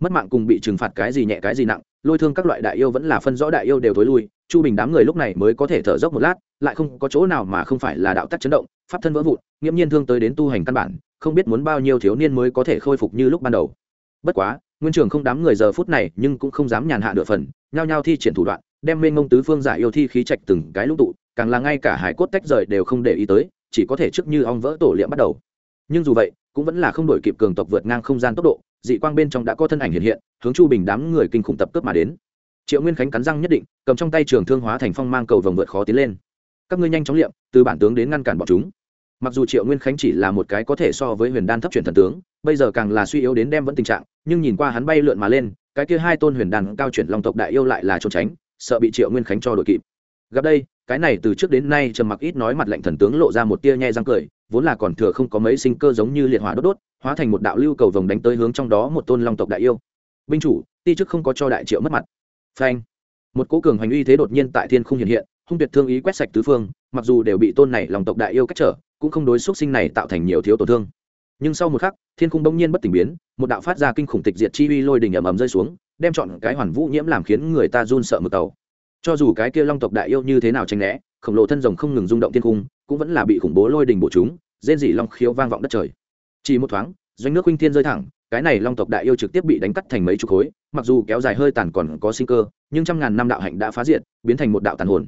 Mất mạng cùng bị trừng phạt cái gì nhẹ cái gì nặng, lôi thương các loại đại yêu vẫn là phân rõ đại yêu đều thối lui, chu bình đám người lúc này mới có thể thở dốc một lát, lại không có chỗ nào mà không phải là đạo tắc chấn động, pháp thân vỡ vụn, nghiễm nhiên thương tới đến tu hành căn bản, không biết muốn bao nhiêu thiếu niên mới có thể khôi phục như lúc ban đầu. Bất quá, nguyên trường không đám người giờ phút này nhưng cũng không dám nhàn hạ nửa phần, nhao nhao thi triển thủ đoạn đem mênh ngông tứ phương giải yêu thi khí trạch từng cái lũ tụ, càng là ngay cả hải cốt tách rời đều không để ý tới, chỉ có thể trước như ong vỡ tổ liệm bắt đầu. Nhưng dù vậy, cũng vẫn là không đổi kịp cường tộc vượt ngang không gian tốc độ, dị quang bên trong đã có thân ảnh hiện hiện, hướng chu bình đám người kinh khủng tập cướp mà đến. Triệu nguyên khánh cắn răng nhất định, cầm trong tay trường thương hóa thành phong mang cầu vồng vượt khó tiến lên. Các ngươi nhanh chóng liệm, từ bản tướng đến ngăn cản bọn chúng. Mặc dù triệu nguyên khánh chỉ là một cái có thể so với huyền đan thấp chuyển thần tướng, bây giờ càng là suy yếu đến đem vẫn tình trạng, nhưng nhìn qua hắn bay lượn mà lên, cái kia hai tôn huyền đan cao chuyển long tộc đại yêu lại là trốn tránh sợ bị triệu nguyên khánh cho đội kịp. Gặp đây, cái này từ trước đến nay trầm mặc ít nói mặt lệnh thần tướng lộ ra một tia nhe răng cười, vốn là còn thừa không có mấy sinh cơ giống như liệt hỏa đốt đốt, hóa thành một đạo lưu cầu vồng đánh tới hướng trong đó một tôn long tộc đại yêu. Binh chủ, ti chức không có cho đại triệu mất mặt. Phanh. Một cố cường hành uy thế đột nhiên tại thiên không hiện hiện, hung tuyệt thương ý quét sạch tứ phương, mặc dù đều bị tôn này lòng tộc đại yêu cách trở, cũng không đối xúc sinh này tạo thành nhiều thiếu tổn thương. Nhưng sau một khắc, thiên khung bỗng nhiên bất tỉnh biến, một đạo phát ra kinh khủng tịch diệt chi uy lôi đình ầm ầm rơi xuống đem chọn cái hoàn vũ nhiễm làm khiến người ta run sợ mực tàu. Cho dù cái kia long tộc đại yêu như thế nào tranh né, khổng lồ thân rồng không ngừng rung động thiên cung, cũng vẫn là bị khủng bố lôi đình bổ chúng, rên dỉ long khiếu vang vọng đất trời. Chỉ một thoáng, doanh nước huynh thiên rơi thẳng, cái này long tộc đại yêu trực tiếp bị đánh cắt thành mấy chục khối, mặc dù kéo dài hơi tàn còn có sinh cơ, nhưng trăm ngàn năm đạo hạnh đã phá diệt, biến thành một đạo tàn hồn.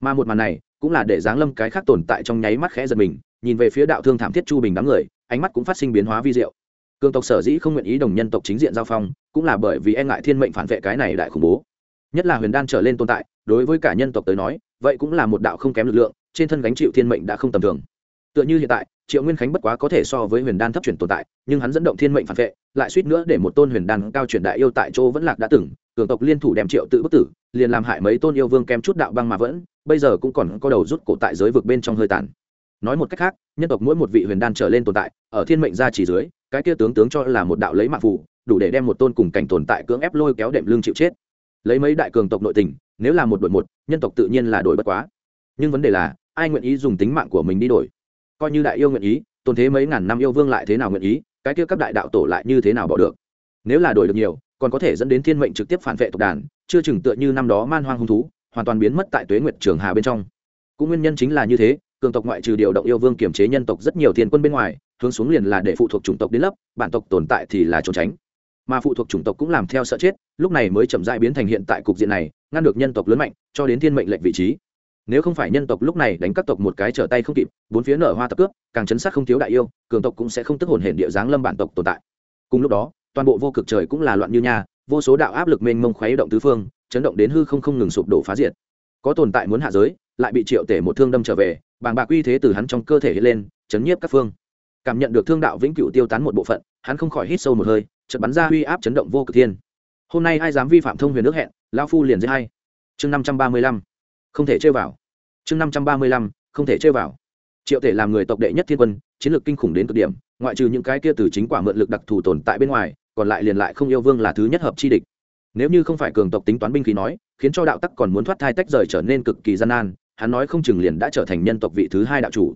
Mà một màn này, cũng là để giáng lâm cái khác tồn tại trong nháy mắt khẽ giật mình, nhìn về phía đạo thương thảm thiết chu bình đám người, ánh mắt cũng phát sinh biến hóa vi diệu cường tộc sở dĩ không nguyện ý đồng nhân tộc chính diện giao phong, cũng là bởi vì e ngại thiên mệnh phản vệ cái này đại khủng bố. Nhất là huyền đan trở lên tồn tại, đối với cả nhân tộc tới nói, vậy cũng là một đạo không kém lực lượng, trên thân gánh chịu thiên mệnh đã không tầm thường. Tựa như hiện tại, triệu nguyên khánh bất quá có thể so với huyền đan thấp chuyển tồn tại, nhưng hắn dẫn động thiên mệnh phản vệ, lại suýt nữa để một tôn huyền đan cao chuyển đại yêu tại chỗ vẫn lạc đã từng, cường tộc liên thủ đem triệu tự bất tử, liền làm hại mấy tôn yêu vương kém chút đạo băng mà vẫn, bây giờ cũng còn có đầu rút cổ tại giới vực bên trong hơi tàn. Nói một cách khác, nhân tộc mỗi một vị huyền đan trở lên tồn tại, ở thiên mệnh gia chỉ dưới cái kia tướng tướng cho là một đạo lấy mạng phủ đủ để đem một tôn cùng cảnh tồn tại cưỡng ép lôi kéo đệm lương chịu chết. Lấy mấy đại cường tộc nội tình, nếu là một đội một, nhân tộc tự nhiên là đổi bất quá. Nhưng vấn đề là, ai nguyện ý dùng tính mạng của mình đi đổi? Coi như đại yêu nguyện ý, tồn thế mấy ngàn năm yêu vương lại thế nào nguyện ý, cái kia các đại đạo tổ lại như thế nào bỏ được? Nếu là đổi được nhiều, còn có thể dẫn đến thiên mệnh trực tiếp phản vệ tộc đàn, chưa chừng tựa như năm đó man hoang hung thú, hoàn toàn biến mất tại tuế nguyệt trường hà bên trong. Cũng nguyên nhân chính là như thế cường tộc ngoại trừ điều động yêu vương kiểm chế nhân tộc rất nhiều thiên quân bên ngoài, hướng xuống liền là để phụ thuộc chủng tộc đến lấp, bản tộc tồn tại thì là trốn tránh. Mà phụ thuộc chủng tộc cũng làm theo sợ chết, lúc này mới chậm dại biến thành hiện tại cục diện này, ngăn được nhân tộc lớn mạnh, cho đến thiên mệnh lệnh vị trí. Nếu không phải nhân tộc lúc này đánh các tộc một cái trở tay không kịp, bốn phía nở hoa tập cướp, càng chấn sát không thiếu đại yêu, cường tộc cũng sẽ không tức hồn hển địa giáng lâm bản tộc tồn tại. Cùng lúc đó, toàn bộ vô cực trời cũng là loạn như nha, vô số đạo áp lực mênh mông khuấy động tứ phương, chấn động đến hư không không ngừng sụp đổ phá diệt. Có tồn tại muốn hạ giới lại bị triệu tể một thương đâm trở về, bàng bạc uy thế từ hắn trong cơ thể hiện lên, chấn nhiếp các phương. Cảm nhận được thương đạo vĩnh cửu tiêu tán một bộ phận, hắn không khỏi hít sâu một hơi, chợt bắn ra uy áp chấn động vô cực thiên. Hôm nay ai dám vi phạm thông huyền nước hẹn lao phu liền giết hay chương năm trăm ba mươi lăm, không thể chơi vào. Chương năm trăm ba mươi lăm, không thể chơi vào. Triệu tể làm người tộc đệ nhất thiên quân, chiến lược kinh khủng đến cực điểm, ngoại trừ những cái kia từ chính quả mượn lực đặc thù tồn tại bên ngoài, còn lại liền lại không yêu vương là thứ nhất hợp chi địch. Nếu như không phải cường tộc tính toán binh khí nói, khiến cho đạo tắc còn muốn thoát thai tách rời trở nên cực kỳ gian nan hắn nói không chừng liền đã trở thành nhân tộc vị thứ hai đạo chủ.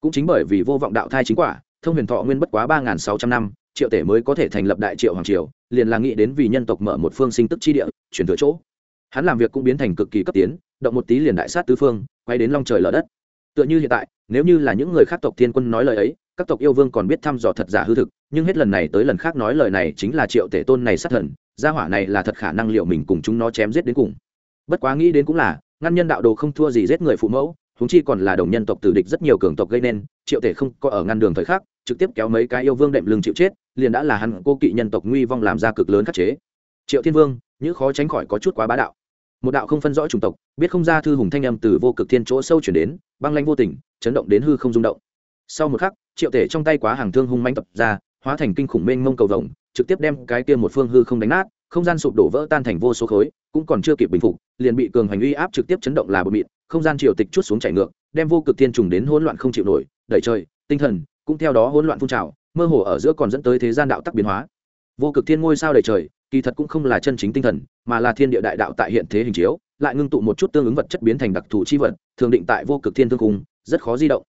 Cũng chính bởi vì vô vọng đạo thai chính quả, thông huyền thọ nguyên bất quá ba nghìn sáu trăm năm, triệu tể mới có thể thành lập đại triệu hoàng triều, liền là nghĩ đến vì nhân tộc mở một phương sinh tức chi địa, chuyển thừa chỗ. Hắn làm việc cũng biến thành cực kỳ cấp tiến, động một tí liền đại sát tứ phương, quay đến long trời lở đất. Tựa như hiện tại, nếu như là những người khác tộc thiên quân nói lời ấy, các tộc yêu vương còn biết thăm dò thật giả hư thực, nhưng hết lần này tới lần khác nói lời này chính là triệu tể tôn này sát thần, gia hỏa này là thật khả năng liệu mình cùng chúng nó chém giết đến cùng. Bất quá nghĩ đến cũng là ngăn nhân đạo đồ không thua gì giết người phụ mẫu húng chi còn là đồng nhân tộc tử địch rất nhiều cường tộc gây nên, triệu tể không có ở ngăn đường thời khắc, trực tiếp kéo mấy cái yêu vương đệm lưng chịu chết, liền đã là hắn cô kỵ nhân tộc nguy vong làm ra cực lớn khắc chế. Triệu thiên vương những khó tránh khỏi có chút quá bá đạo. Một đạo không phân rõ chủng tộc, biết không ra thư hùng thanh âm từ vô cực thiên chỗ sâu chuyển đến, băng lanh vô tình, chấn động đến hư không rung động. Sau một khắc, triệu tể trong tay quá hàng thương hung manh tập ra, hóa thành kinh khủng mênh mông cầu vồng, trực tiếp đem cái kia một phương hư không đánh nát, không gian sụp đổ vỡ tan thành vô số khối, cũng còn chưa kịp bình phục liền bị cường hành uy áp trực tiếp chấn động là bờ mịn không gian triều tịch chút xuống chảy ngược, đem vô cực thiên trùng đến hỗn loạn không chịu nổi, đẩy trời, tinh thần cũng theo đó hỗn loạn phun trào, mơ hồ ở giữa còn dẫn tới thế gian đạo tắc biến hóa. Vô cực thiên ngôi sao đầy trời, kỳ thật cũng không là chân chính tinh thần, mà là thiên địa đại đạo tại hiện thế hình chiếu, lại ngưng tụ một chút tương ứng vật chất biến thành đặc thù chi vật, thường định tại vô cực thiên thương cung, rất khó di động.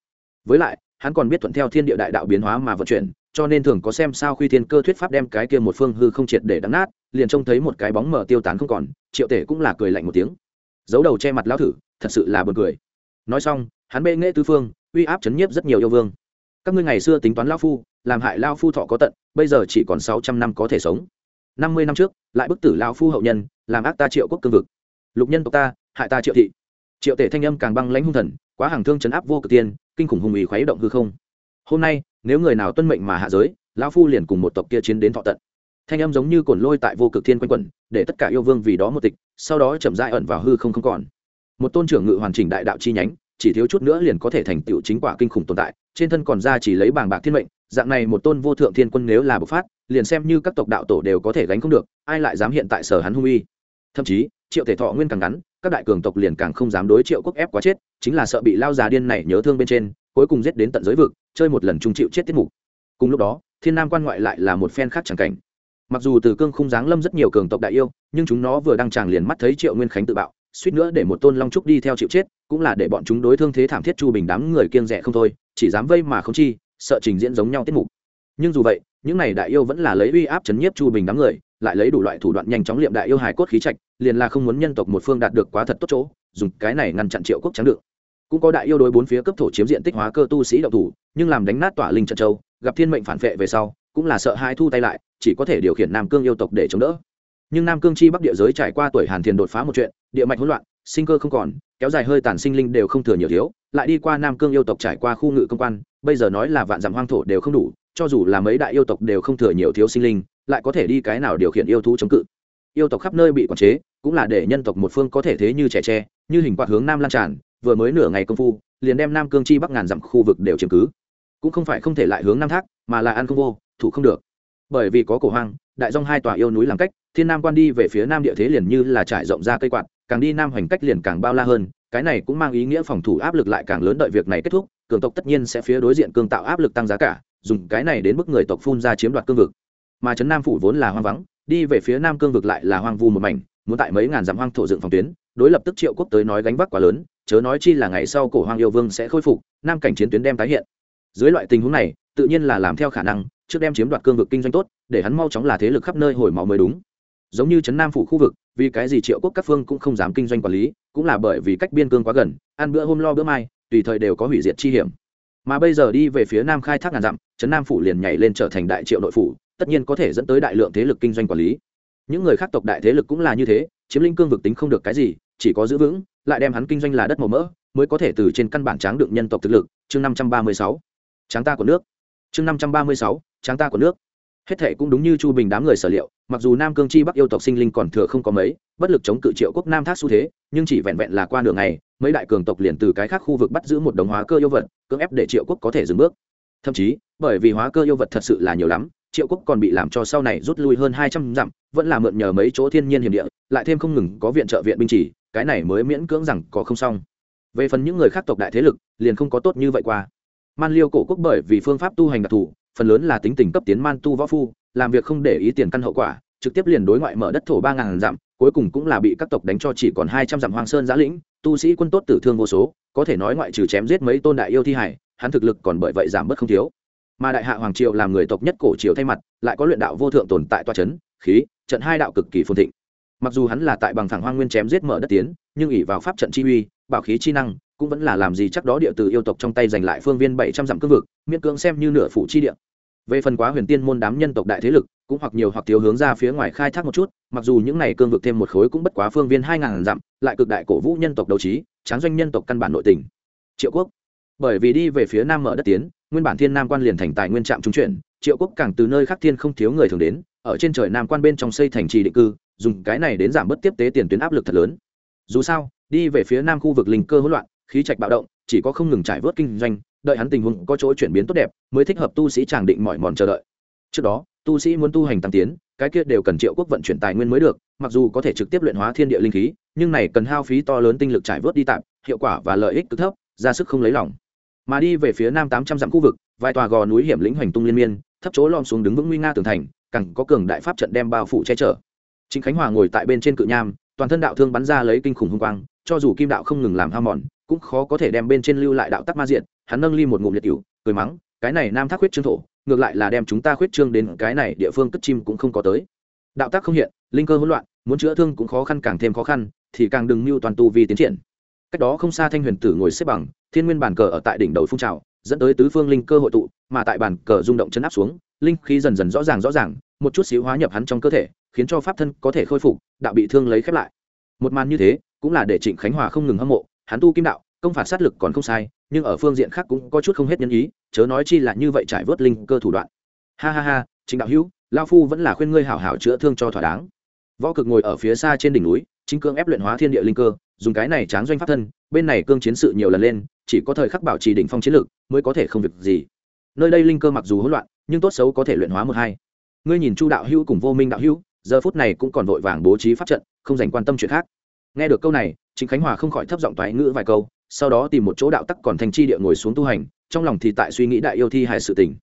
Với lại, hắn còn biết thuận theo thiên địa đại đạo biến hóa mà vận chuyển, cho nên thường có xem sao khi thiên cơ thuyết pháp đem cái kia một phương hư không triệt để đắm nát liền trông thấy một cái bóng mờ tiêu tán không còn, triệu tể cũng là cười lạnh một tiếng. Giấu đầu che mặt lão thử, thật sự là buồn cười. Nói xong, hắn bê nghệ tư phương, uy áp chấn nhiếp rất nhiều yêu vương. Các ngươi ngày xưa tính toán lao phu, làm hại lao phu thọ có tận, bây giờ chỉ còn sáu trăm năm có thể sống. Năm mươi năm trước, lại bức tử lao phu hậu nhân, làm ác ta triệu quốc cương vực. Lục nhân tộc ta, hại ta triệu thị. Triệu tể thanh âm càng băng lãnh hung thần, quá hàng thương chấn áp vô cực tiên, kinh khủng hùng ý khuấy động hư không. Hôm nay, nếu người nào tuân mệnh mà hạ giới lao phu liền cùng một tộc kia chiến đến thọ tận thanh âm giống như cồn lôi tại vô cực thiên quanh quẩn, để tất cả yêu vương vì đó một tịch, sau đó chậm dại ẩn vào hư không không còn. Một tôn trưởng ngự hoàn chỉnh đại đạo chi nhánh, chỉ thiếu chút nữa liền có thể thành tựu chính quả kinh khủng tồn tại, trên thân còn ra chỉ lấy bảng bạc thiên mệnh, dạng này một tôn vô thượng thiên quân nếu là bộc phát, liền xem như các tộc đạo tổ đều có thể gánh không được, ai lại dám hiện tại sở hắn hung uy? Thậm chí, triệu thể thọ nguyên càng ngắn, các đại cường tộc liền càng không dám đối triệu quốc ép quá chết, chính là sợ bị lao già điên này nhớ thương bên trên, cuối cùng giết đến tận giới vực, chơi một lần trung chịu chết tiết mục. Cùng lúc đó, thiên nam quan ngoại lại là một phen khác chẳng cảnh mặc dù từ cương khung giáng lâm rất nhiều cường tộc đại yêu, nhưng chúng nó vừa đăng tràng liền mắt thấy triệu nguyên khánh tự bạo, suýt nữa để một tôn long trúc đi theo chịu chết, cũng là để bọn chúng đối thương thế thảm thiết chu bình đám người kiêng rẻ không thôi, chỉ dám vây mà không chi, sợ trình diễn giống nhau tiết mục. Nhưng dù vậy, những này đại yêu vẫn là lấy uy áp chấn nhiếp chu bình đám người, lại lấy đủ loại thủ đoạn nhanh chóng liệm đại yêu hài cốt khí trạch, liền là không muốn nhân tộc một phương đạt được quá thật tốt chỗ, dùng cái này ngăn chặn triệu quốc trắng được. Cũng có đại yêu đối bốn phía cấp thổ chiếm diện tích hóa cơ tu sĩ đậu thủ, nhưng làm đánh nát tỏa linh trận châu, gặp thiên mệnh phản vệ về sau cũng là sợ hai thu tay lại, chỉ có thể điều khiển nam cương yêu tộc để chống đỡ. Nhưng nam cương chi bắc địa giới trải qua tuổi hàn thiền đột phá một chuyện, địa mạch hỗn loạn, sinh cơ không còn, kéo dài hơi tàn sinh linh đều không thừa nhiều thiếu, lại đi qua nam cương yêu tộc trải qua khu ngự công quan, bây giờ nói là vạn dặm hoang thổ đều không đủ, cho dù là mấy đại yêu tộc đều không thừa nhiều thiếu sinh linh, lại có thể đi cái nào điều khiển yêu thú chống cự. Yêu tộc khắp nơi bị quản chế, cũng là để nhân tộc một phương có thể thế như trẻ tre, như hình quạt hướng nam lan tràn, vừa mới nửa ngày công phu, liền đem nam cương chi bắc ngàn dặm khu vực đều chiếm cứ. Cũng không phải không thể lại hướng nam thác, mà là ăn không vô thủ không được. Bởi vì có cổ hoang, đại dòng hai tòa yêu núi làm cách, thiên nam quan đi về phía nam địa thế liền như là trải rộng ra cây quạt, càng đi nam hoành cách liền càng bao la hơn, cái này cũng mang ý nghĩa phòng thủ áp lực lại càng lớn đợi việc này kết thúc, cường tộc tất nhiên sẽ phía đối diện cương tạo áp lực tăng giá cả, dùng cái này đến mức người tộc phun ra chiếm đoạt cương vực. Mà trấn nam phủ vốn là hoang vắng, đi về phía nam cương vực lại là hoang vu một mảnh, muốn tại mấy ngàn dặm hoang thổ dựng phòng tuyến, đối lập tức triệu quốc tới nói gánh vác quá lớn, chớ nói chi là ngày sau cổ hoang yêu vương sẽ khôi phục, nam cảnh chiến tuyến đem tái hiện. Dưới loại tình huống này, tự nhiên là làm theo khả năng trước đem chiếm đoạt cương vực kinh doanh tốt, để hắn mau chóng là thế lực khắp nơi hồi máu mới đúng. Giống như trấn nam phủ khu vực, vì cái gì triệu quốc các phương cũng không dám kinh doanh quản lý, cũng là bởi vì cách biên cương quá gần, ăn bữa hôm lo bữa mai, tùy thời đều có hủy diệt chi hiểm. Mà bây giờ đi về phía nam khai thác ngàn dặm, trấn nam phủ liền nhảy lên trở thành đại triệu nội phủ, tất nhiên có thể dẫn tới đại lượng thế lực kinh doanh quản lý. Những người khác tộc đại thế lực cũng là như thế, chiếm linh cương vực tính không được cái gì, chỉ có giữ vững, lại đem hắn kinh doanh là đất màu mỡ, mới có thể từ trên căn bản tráng được nhân tộc thực lực. Chương năm trăm ba mươi sáu. Tráng ta của nước. Chương năm trăm ba mươi sáu tráng ta của nước. Hết thệ cũng đúng như chu bình đám người sở liệu, mặc dù nam cương chi bắc yêu tộc sinh linh còn thừa không có mấy, bất lực chống cự triệu quốc nam thác xu thế, nhưng chỉ vẹn vẹn là qua nửa ngày, mấy đại cường tộc liền từ cái khác khu vực bắt giữ một đồng hóa cơ yêu vật, cưỡng ép để triệu quốc có thể dừng bước. Thậm chí, bởi vì hóa cơ yêu vật thật sự là nhiều lắm, triệu quốc còn bị làm cho sau này rút lui hơn hai trăm dặm, vẫn là mượn nhờ mấy chỗ thiên nhiên hiểm địa, lại thêm không ngừng có viện trợ viện binh chỉ, cái này mới miễn cưỡng rằng có không xong. Về phần những người khác tộc đại thế lực, liền không có tốt như vậy qua. Man liêu cổ quốc bởi vì phương pháp tu hành đặc thù phần lớn là tính tình cấp tiến man tu võ phu, làm việc không để ý tiền căn hậu quả, trực tiếp liền đối ngoại mở đất thổ ba ngàn dặm, cuối cùng cũng là bị các tộc đánh cho chỉ còn hai trăm dặm hoang sơn giã lĩnh, tu sĩ quân tốt tử thương vô số, có thể nói ngoại trừ chém giết mấy tôn đại yêu thi hải, hắn thực lực còn bởi vậy giảm bớt không thiếu. Mà đại hạ hoàng triều làm người tộc nhất cổ triều thay mặt, lại có luyện đạo vô thượng tồn tại toa c h ấ n khí, trận hai đạo cực kỳ phồn thịnh. Mặc dù hắn là tại bằng thẳng hoang nguyên chém giết mở đất tiến, nhưng ỉ vào pháp trận chi uy, bảo khí chi năng cũng vẫn là làm gì chắc đó địa từ yêu tộc trong tay giành lại phương viên bảy trăm dặm cương vực, miễn cưỡng xem như nửa phủ chi địa. Về phần quá huyền tiên môn đám nhân tộc đại thế lực, cũng hoặc nhiều hoặc thiếu hướng ra phía ngoài khai thác một chút, mặc dù những này cương vực thêm một khối cũng bất quá phương viên hai ngàn dặm, lại cực đại cổ vũ nhân tộc đấu trí, tráng doanh nhân tộc căn bản nội tình. Triệu quốc. Bởi vì đi về phía nam mở đất tiến, nguyên bản thiên nam quan liền thành tài nguyên trạm trung chuyển, triệu quốc càng từ nơi khác thiên không thiếu người thường đến, ở trên trời nam quan bên trong xây thành trì định cư, dùng cái này đến giảm bớt tiếp tế tiền tuyến áp lực thật lớn. Dù sao, đi về phía nam khu vực linh cơ hỗn loạn khí trạch bạo động, chỉ có không ngừng trải vớt kinh doanh, đợi hắn tình huống có chỗ chuyển biến tốt đẹp, mới thích hợp tu sĩ tràng định mọi mòn chờ đợi. Trước đó, tu sĩ muốn tu hành tăng tiến, cái kia đều cần triệu quốc vận chuyển tài nguyên mới được, mặc dù có thể trực tiếp luyện hóa thiên địa linh khí, nhưng này cần hao phí to lớn tinh lực trải vớt đi tạm, hiệu quả và lợi ích cực thấp, ra sức không lấy lòng. Mà đi về phía nam tám trăm dặm khu vực, vài tòa gò núi hiểm lĩnh hoành tung liên miên, thấp chỗ lom xuống đứng vững nguy nga tường thành cẳng có cường đại pháp trận đem bao phủ che chở. Chính khánh hòa ngồi tại bên trên cự nham, toàn thân đạo thương bắn ra lấy kinh khủng hung quang, cho dù kim đạo không ngừng làm ham mòn cũng khó có thể đem bên trên lưu lại đạo tắc ma diện hắn nâng ly một ngụm liệt cựu cười mắng, cái này nam thác huyết trương thổ, ngược lại là đem chúng ta khuyết trương đến cái này địa phương cất chim cũng không có tới. Đạo tác không hiện, linh cơ hỗn loạn, muốn chữa thương cũng khó khăn càng thêm khó khăn, thì càng đừng mưu toàn tu vi tiến triển. Cách đó không xa thanh huyền tử ngồi xếp bằng, thiên nguyên bàn cờ ở tại đỉnh đầu phun trào, dẫn tới tứ phương linh cơ hội tụ, mà tại bàn cờ rung động chấn áp xuống, linh khí dần dần rõ ràng rõ ràng, một chút xíu hóa nhập hắn trong cơ thể, khiến cho pháp thân có thể khôi phục, đạo bị thương lấy khép lại. Một màn như thế, cũng là để trịnh khánh hòa không ngừng hâm mộ hắn tu kim đạo công phạt sát lực còn không sai nhưng ở phương diện khác cũng có chút không hết nhân ý chớ nói chi là như vậy trải vớt linh cơ thủ đoạn. Ha ha ha chính đạo hữu lao phu vẫn là khuyên ngươi hảo hảo chữa thương cho thỏa đáng. Võ cực ngồi ở phía xa trên đỉnh núi chính cương ép luyện hóa thiên địa linh cơ dùng cái này tráng doanh pháp thân bên này cương chiến sự nhiều lần lên chỉ có thời khắc bảo trì đỉnh phong chiến lực, mới có thể không việc gì. Nơi đây linh cơ mặc dù hỗn loạn nhưng tốt xấu có thể luyện hóa một hai. Ngươi nhìn chu đạo hữu cùng vô minh đạo hữu giờ phút này cũng còn vội vàng bố trí pháp trận không dành quan tâm chuyện khác nghe được câu này chính khánh hòa không khỏi thấp giọng toái ngữ vài câu, sau đó tìm một chỗ đạo tắc còn thành chi địa ngồi xuống tu hành, trong lòng thì tại suy nghĩ đại yêu thi hài sự tình.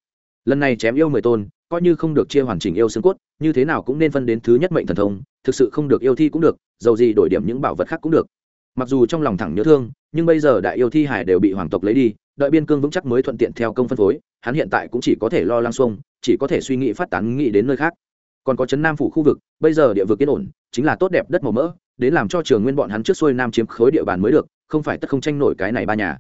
Lần này chém yêu mười tôn, coi như không được chia hoàn chỉnh yêu xương cốt, như thế nào cũng nên phân đến thứ nhất mệnh thần thông, thực sự không được yêu thi cũng được, dầu gì đổi điểm những bảo vật khác cũng được. Mặc dù trong lòng thẳng nhớ thương, nhưng bây giờ đại yêu thi hải đều bị hoàng tộc lấy đi, đợi biên cương vững chắc mới thuận tiện theo công phân phối, hắn hiện tại cũng chỉ có thể lo lăng xuông, chỉ có thể suy nghĩ phát tán nghĩ đến nơi khác. Còn có trấn nam phủ khu vực, bây giờ địa vực yên ổn, chính là tốt đẹp đất màu mỡ đến làm cho trường nguyên bọn hắn trước xuôi nam chiếm khối địa bàn mới được, không phải tất không tranh nổi cái này ba nhà.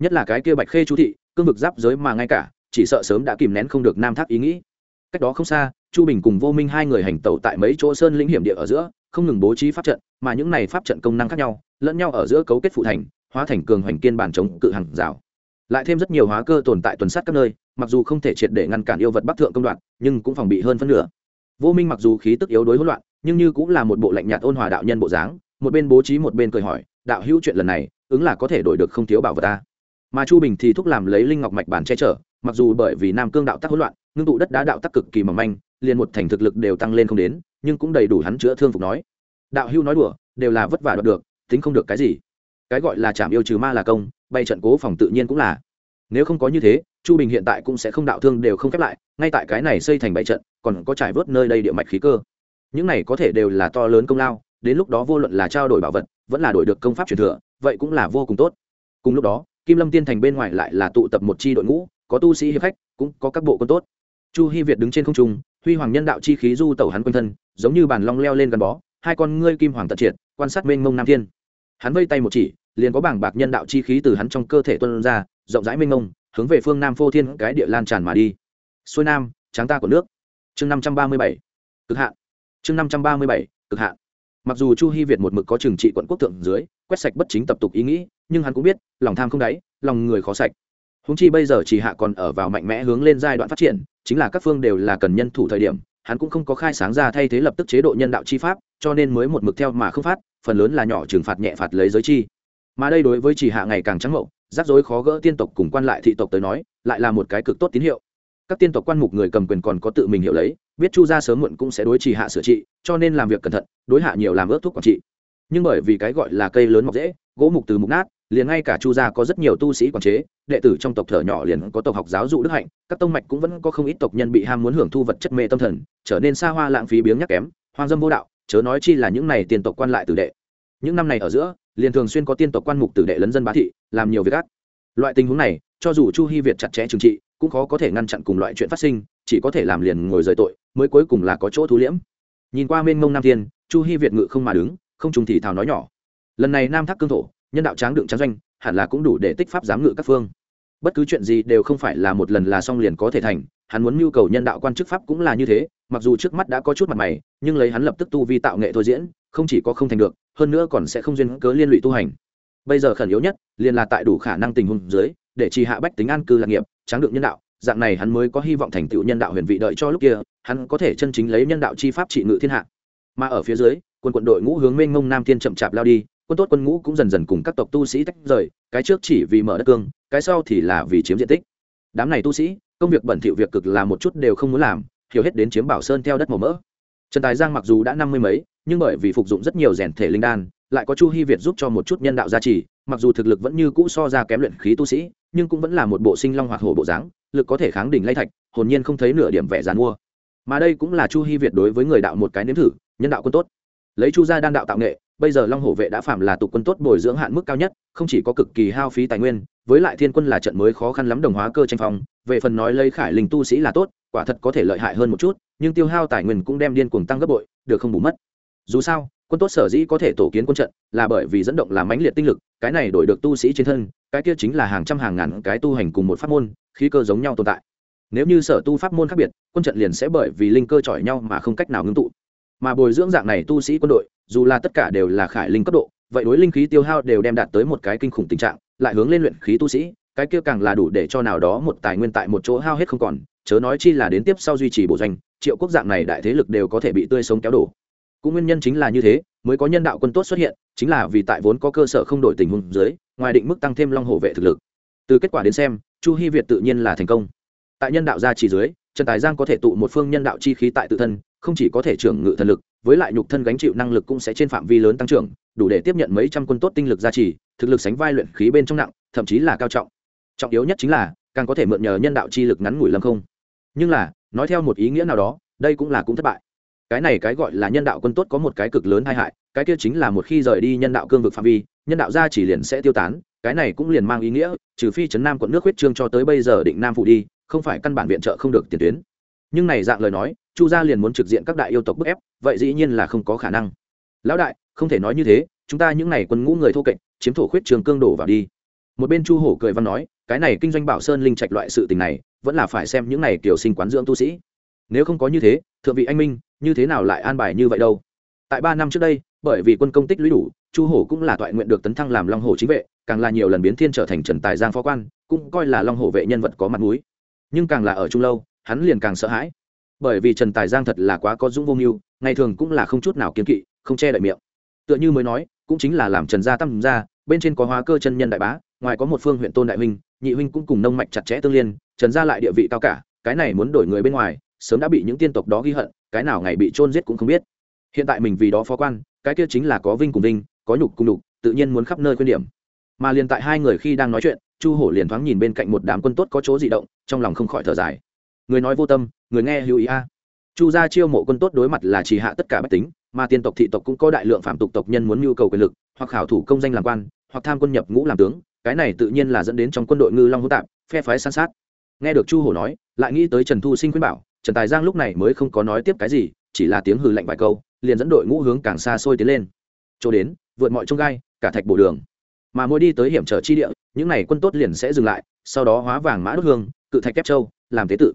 Nhất là cái kia bạch khê chú thị, cương vực giáp giới mà ngay cả, chỉ sợ sớm đã kìm nén không được nam thác ý nghĩ. Cách đó không xa, chu bình cùng vô minh hai người hành tẩu tại mấy chỗ sơn lĩnh hiểm địa ở giữa, không ngừng bố trí pháp trận, mà những này pháp trận công năng khác nhau, lẫn nhau ở giữa cấu kết phụ thành, hóa thành cường hoành kiên bản chống cự hàng rào. Lại thêm rất nhiều hóa cơ tồn tại tuần sát các nơi, mặc dù không thể triệt để ngăn cản yêu vật bắc thượng công đoạn, nhưng cũng phòng bị hơn phân nửa. Vô minh mặc dù khí tức yếu đối hỗn loạn nhưng như cũng là một bộ lạnh nhạt ôn hòa đạo nhân bộ dáng, một bên bố trí một bên cười hỏi, đạo hữu chuyện lần này, ứng là có thể đổi được không thiếu bảo vật ta? Mà chu bình thì thúc làm lấy linh ngọc mạch bản che chở, mặc dù bởi vì nam cương đạo tắc hỗn loạn, ngưng tụ đất đá đạo tắc cực kỳ mỏng manh, liền một thành thực lực đều tăng lên không đến, nhưng cũng đầy đủ hắn chữa thương phục nói. Đạo hưu nói đùa, đều là vất vả đoạt được, tính không được cái gì. Cái gọi là chạm yêu trừ ma là công, bay trận cố phòng tự nhiên cũng là. Nếu không có như thế, chu bình hiện tại cũng sẽ không đạo thương đều không khép lại, ngay tại cái này xây thành bãi trận, còn có trải vớt nơi đây địa mạch khí cơ những này có thể đều là to lớn công lao, đến lúc đó vô luận là trao đổi bảo vật, vẫn là đổi được công pháp truyền thừa, vậy cũng là vô cùng tốt. Cùng lúc đó, kim lâm tiên thành bên ngoài lại là tụ tập một chi đội ngũ, có tu sĩ hiệp khách, cũng có các bộ quân tốt. Chu hy việt đứng trên không trung, huy hoàng nhân đạo chi khí du tẩu hắn quanh thân, giống như bàn long leo lên gắn bó, hai con ngươi kim hoàng tận triệt, quan sát mênh mông nam thiên. Hắn vây tay một chỉ, liền có bảng bạc nhân đạo chi khí từ hắn trong cơ thể tuân ra, rộng rãi mênh mông, hướng về phương nam phô thiên cái địa lan tràn mà đi. Xuôi nam, tráng ta của nước. Chương năm trăm ba mươi bảy. Cực hạn chương năm trăm ba mươi bảy, cực hạn. Mặc dù chu hy việt một mực có trừng trị quận quốc thượng dưới, quét sạch bất chính tập tục ý nghĩ, nhưng hắn cũng biết, lòng tham không đáy, lòng người khó sạch. Húng chi bây giờ chỉ hạ còn ở vào mạnh mẽ hướng lên giai đoạn phát triển, chính là các phương đều là cần nhân thủ thời điểm, hắn cũng không có khai sáng ra thay thế lập tức chế độ nhân đạo chi pháp, cho nên mới một mực theo mà không phát, phần lớn là nhỏ trừng phạt nhẹ phạt lấy giới chi. Mà đây đối với chỉ hạ ngày càng trắng mậu, rắc rối khó gỡ tiên tộc cùng quan lại thị tộc tới nói, lại là một cái cực tốt tín hiệu các tiên tộc quan mục người cầm quyền còn có tự mình hiểu lấy, biết chu gia sớm muộn cũng sẽ đối trì hạ sửa trị, cho nên làm việc cẩn thận, đối hạ nhiều làm ướt thuốc quản trị. Nhưng bởi vì cái gọi là cây lớn mọc dễ, gỗ mục từ mục nát, liền ngay cả chu gia có rất nhiều tu sĩ quản chế, đệ tử trong tộc thở nhỏ liền có tộc học giáo dụ đức hạnh, các tông mạch cũng vẫn có không ít tộc nhân bị ham muốn hưởng thu vật chất mê tâm thần, trở nên xa hoa lãng phí biếng nhắc kém, hoang dâm vô đạo, chớ nói chi là những này tiền tộc quan lại tử đệ. Những năm này ở giữa, liền thường xuyên có tiên tộc quan mục tử đệ lấn dân bá thị, làm nhiều việc ác. Loại tình huống này cho dù chu hy việt chặt chẽ trừng trị, cũng khó có thể ngăn chặn cùng loại chuyện phát sinh, chỉ có thể làm liền ngồi rời tội, mới cuối cùng là có chỗ thú liễm. Nhìn qua mênh mông nam thiên, chu hy việt ngự không mà đứng, không trùng thì thào nói nhỏ. Lần này nam thác cương thổ, nhân đạo tráng đựng tráng doanh, hẳn là cũng đủ để tích pháp giám ngự các phương. Bất cứ chuyện gì đều không phải là một lần là xong liền có thể thành, hắn muốn mưu cầu nhân đạo quan chức pháp cũng là như thế, mặc dù trước mắt đã có chút mặt mày, nhưng lấy hắn lập tức tu vi tạo nghệ thôi diễn, không chỉ có không thành được, hơn nữa còn sẽ không duyên cớ liên lụy tu hành. Bây giờ khẩn yếu nhất, liền là tại đủ khả năng tình huống dưới để trì hạ bách tính an cư lạc nghiệp, tráng được nhân đạo, dạng này hắn mới có hy vọng thành tựu nhân đạo huyền vị đợi cho lúc kia, hắn có thể chân chính lấy nhân đạo chi pháp trị ngự thiên hạ. Mà ở phía dưới, quân quận đội ngũ hướng mênh mông nam thiên chậm chạp lao đi, quân tốt quân ngũ cũng dần dần cùng các tộc tu sĩ tách rời, cái trước chỉ vì mở đất cương, cái sau thì là vì chiếm diện tích. Đám này tu sĩ, công việc bẩn thỉu việc cực là một chút đều không muốn làm, hiểu hết đến chiếm bảo sơn theo đất màu mỡ. Trần tài giang mặc dù đã năm mươi mấy, nhưng bởi vì phục dụng rất nhiều rèn thể linh đan, lại có chu hy việt giúp cho một chút nhân đạo gia trì mặc dù thực lực vẫn như cũ so ra kém luyện khí tu sĩ, nhưng cũng vẫn là một bộ sinh long hoạt hổ bộ dáng, lực có thể kháng đỉnh lay thạch, hồn nhiên không thấy nửa điểm vẻ dàn mua. Mà đây cũng là chu hy việt đối với người đạo một cái nếm thử, nhân đạo quân tốt. Lấy chu gia đan đạo tạo nghệ, bây giờ long hổ vệ đã phạm là tục quân tốt bồi dưỡng hạn mức cao nhất, không chỉ có cực kỳ hao phí tài nguyên, với lại thiên quân là trận mới khó khăn lắm đồng hóa cơ tranh phòng về phần nói lấy khải linh tu sĩ là tốt, quả thật có thể lợi hại hơn một chút, nhưng tiêu hao tài nguyên cũng đem điên cuồng tăng gấp bội, được không bù mất. Dù sao quân tốt sở dĩ có thể tổ kiến quân trận là bởi vì dẫn động làm mãnh liệt tinh lực, cái này đổi được tu sĩ trên thân, cái kia chính là hàng trăm hàng ngàn cái tu hành cùng một pháp môn, khí cơ giống nhau tồn tại. Nếu như sở tu pháp môn khác biệt, quân trận liền sẽ bởi vì linh cơ chọi nhau mà không cách nào ngưng tụ. Mà bồi dưỡng dạng này tu sĩ quân đội, dù là tất cả đều là khải linh cấp độ, vậy đối linh khí tiêu hao đều đem đạt tới một cái kinh khủng tình trạng, lại hướng lên luyện khí tu sĩ, cái kia càng là đủ để cho nào đó một tài nguyên tại một chỗ hao hết không còn, chớ nói chi là đến tiếp sau duy trì bộ doanh, triệu quốc dạng này đại thế lực đều có thể bị tươi sống kéo đổ cũng nguyên nhân chính là như thế, mới có nhân đạo quân tốt xuất hiện, chính là vì tại vốn có cơ sở không đổi tình huống dưới, ngoài định mức tăng thêm long hổ vệ thực lực. Từ kết quả đến xem, chu hy việt tự nhiên là thành công. Tại nhân đạo gia trì dưới, trần tài giang có thể tụ một phương nhân đạo chi khí tại tự thân, không chỉ có thể trưởng ngự thần lực, với lại nhục thân gánh chịu năng lực cũng sẽ trên phạm vi lớn tăng trưởng, đủ để tiếp nhận mấy trăm quân tốt tinh lực gia trì, thực lực sánh vai luyện khí bên trong nặng, thậm chí là cao trọng. Trọng yếu nhất chính là, càng có thể mượn nhờ nhân đạo chi lực ngắn ngủi lâm không. Nhưng là, nói theo một ý nghĩa nào đó, đây cũng là cũng thất bại cái này cái gọi là nhân đạo quân tốt có một cái cực lớn tai hại, cái kia chính là một khi rời đi nhân đạo cương vực phạm vi, nhân đạo gia chỉ liền sẽ tiêu tán, cái này cũng liền mang ý nghĩa, trừ phi trấn nam quận nước huyết trương cho tới bây giờ định nam phụ đi, không phải căn bản viện trợ không được tiền tuyến. Nhưng này dạng lời nói, chu gia liền muốn trực diện các đại yêu tộc bức ép, vậy dĩ nhiên là không có khả năng. Lão đại, không thể nói như thế, chúng ta những n à y quân ngũ người thô kệch, chiếm thổ khuyết trường cương đổ vào đi. Một bên chu hổ cười văn nói, cái này kinh doanh bảo sơn linh trạch loại sự tình này, vẫn là phải xem những này kiểu sinh quán dưỡng tu sĩ. Nếu không có như thế, thượng vị anh minh như thế nào lại an bài như vậy đâu? Tại ba năm trước đây, bởi vì quân công tích lũy đủ, chu hổ cũng là toại nguyện được tấn thăng làm long hổ chính vệ, càng là nhiều lần biến thiên trở thành trần tài giang phó quan, cũng coi là long hổ vệ nhân vật có mặt mũi. Nhưng càng là ở trung lâu, hắn liền càng sợ hãi. Bởi vì trần tài giang thật là quá có dũng vô mưu, ngày thường cũng là không chút nào kiên kỵ, không che đậy miệng. Tựa như mới nói, cũng chính là làm trần gia tâm gia, bên trên có hóa cơ chân nhân đại bá, ngoài có một phương huyện tôn đại huynh, nhị huynh cũng cùng nông mạch chặt chẽ tương liên, trần gia lại địa vị cao cả, cái này muốn đổi người bên ngoài sớm đã bị những tiên tộc đó ghi hận, cái nào ngày bị trôn giết cũng không biết. Hiện tại mình vì đó phó quan, cái kia chính là có vinh cùng vinh, có nhục cùng nhục, tự nhiên muốn khắp nơi khuyên điểm. Mà liền tại hai người khi đang nói chuyện, chu hổ liền thoáng nhìn bên cạnh một đám quân tốt có chỗ dị động, trong lòng không khỏi thở dài. Người nói vô tâm, người nghe hữu ý a. Chu gia chiêu mộ quân tốt đối mặt là chỉ hạ tất cả bách tính, mà tiên tộc thị tộc cũng có đại lượng phạm tục tộc nhân muốn nhu cầu quyền lực, hoặc khảo thủ công danh làm quan, hoặc tham quân nhập ngũ làm tướng, cái này tự nhiên là dẫn đến trong quân đội ngư long hữu tạp, phe phái san sát. Nghe được chu hổ nói, lại nghĩ tới trần thu sinh khuyên bảo trần tài giang lúc này mới không có nói tiếp cái gì, chỉ là tiếng hừ lạnh vài câu, liền dẫn đội ngũ hướng càng xa xôi tiến lên. Chỗ đến, vượt mọi trông gai, cả thạch bổ đường. Mà mỗi đi tới hiểm trở chi địa, những n à y quân tốt liền sẽ dừng lại, sau đó hóa vàng mã đốt hương, cự thạch kép châu, làm tế tự.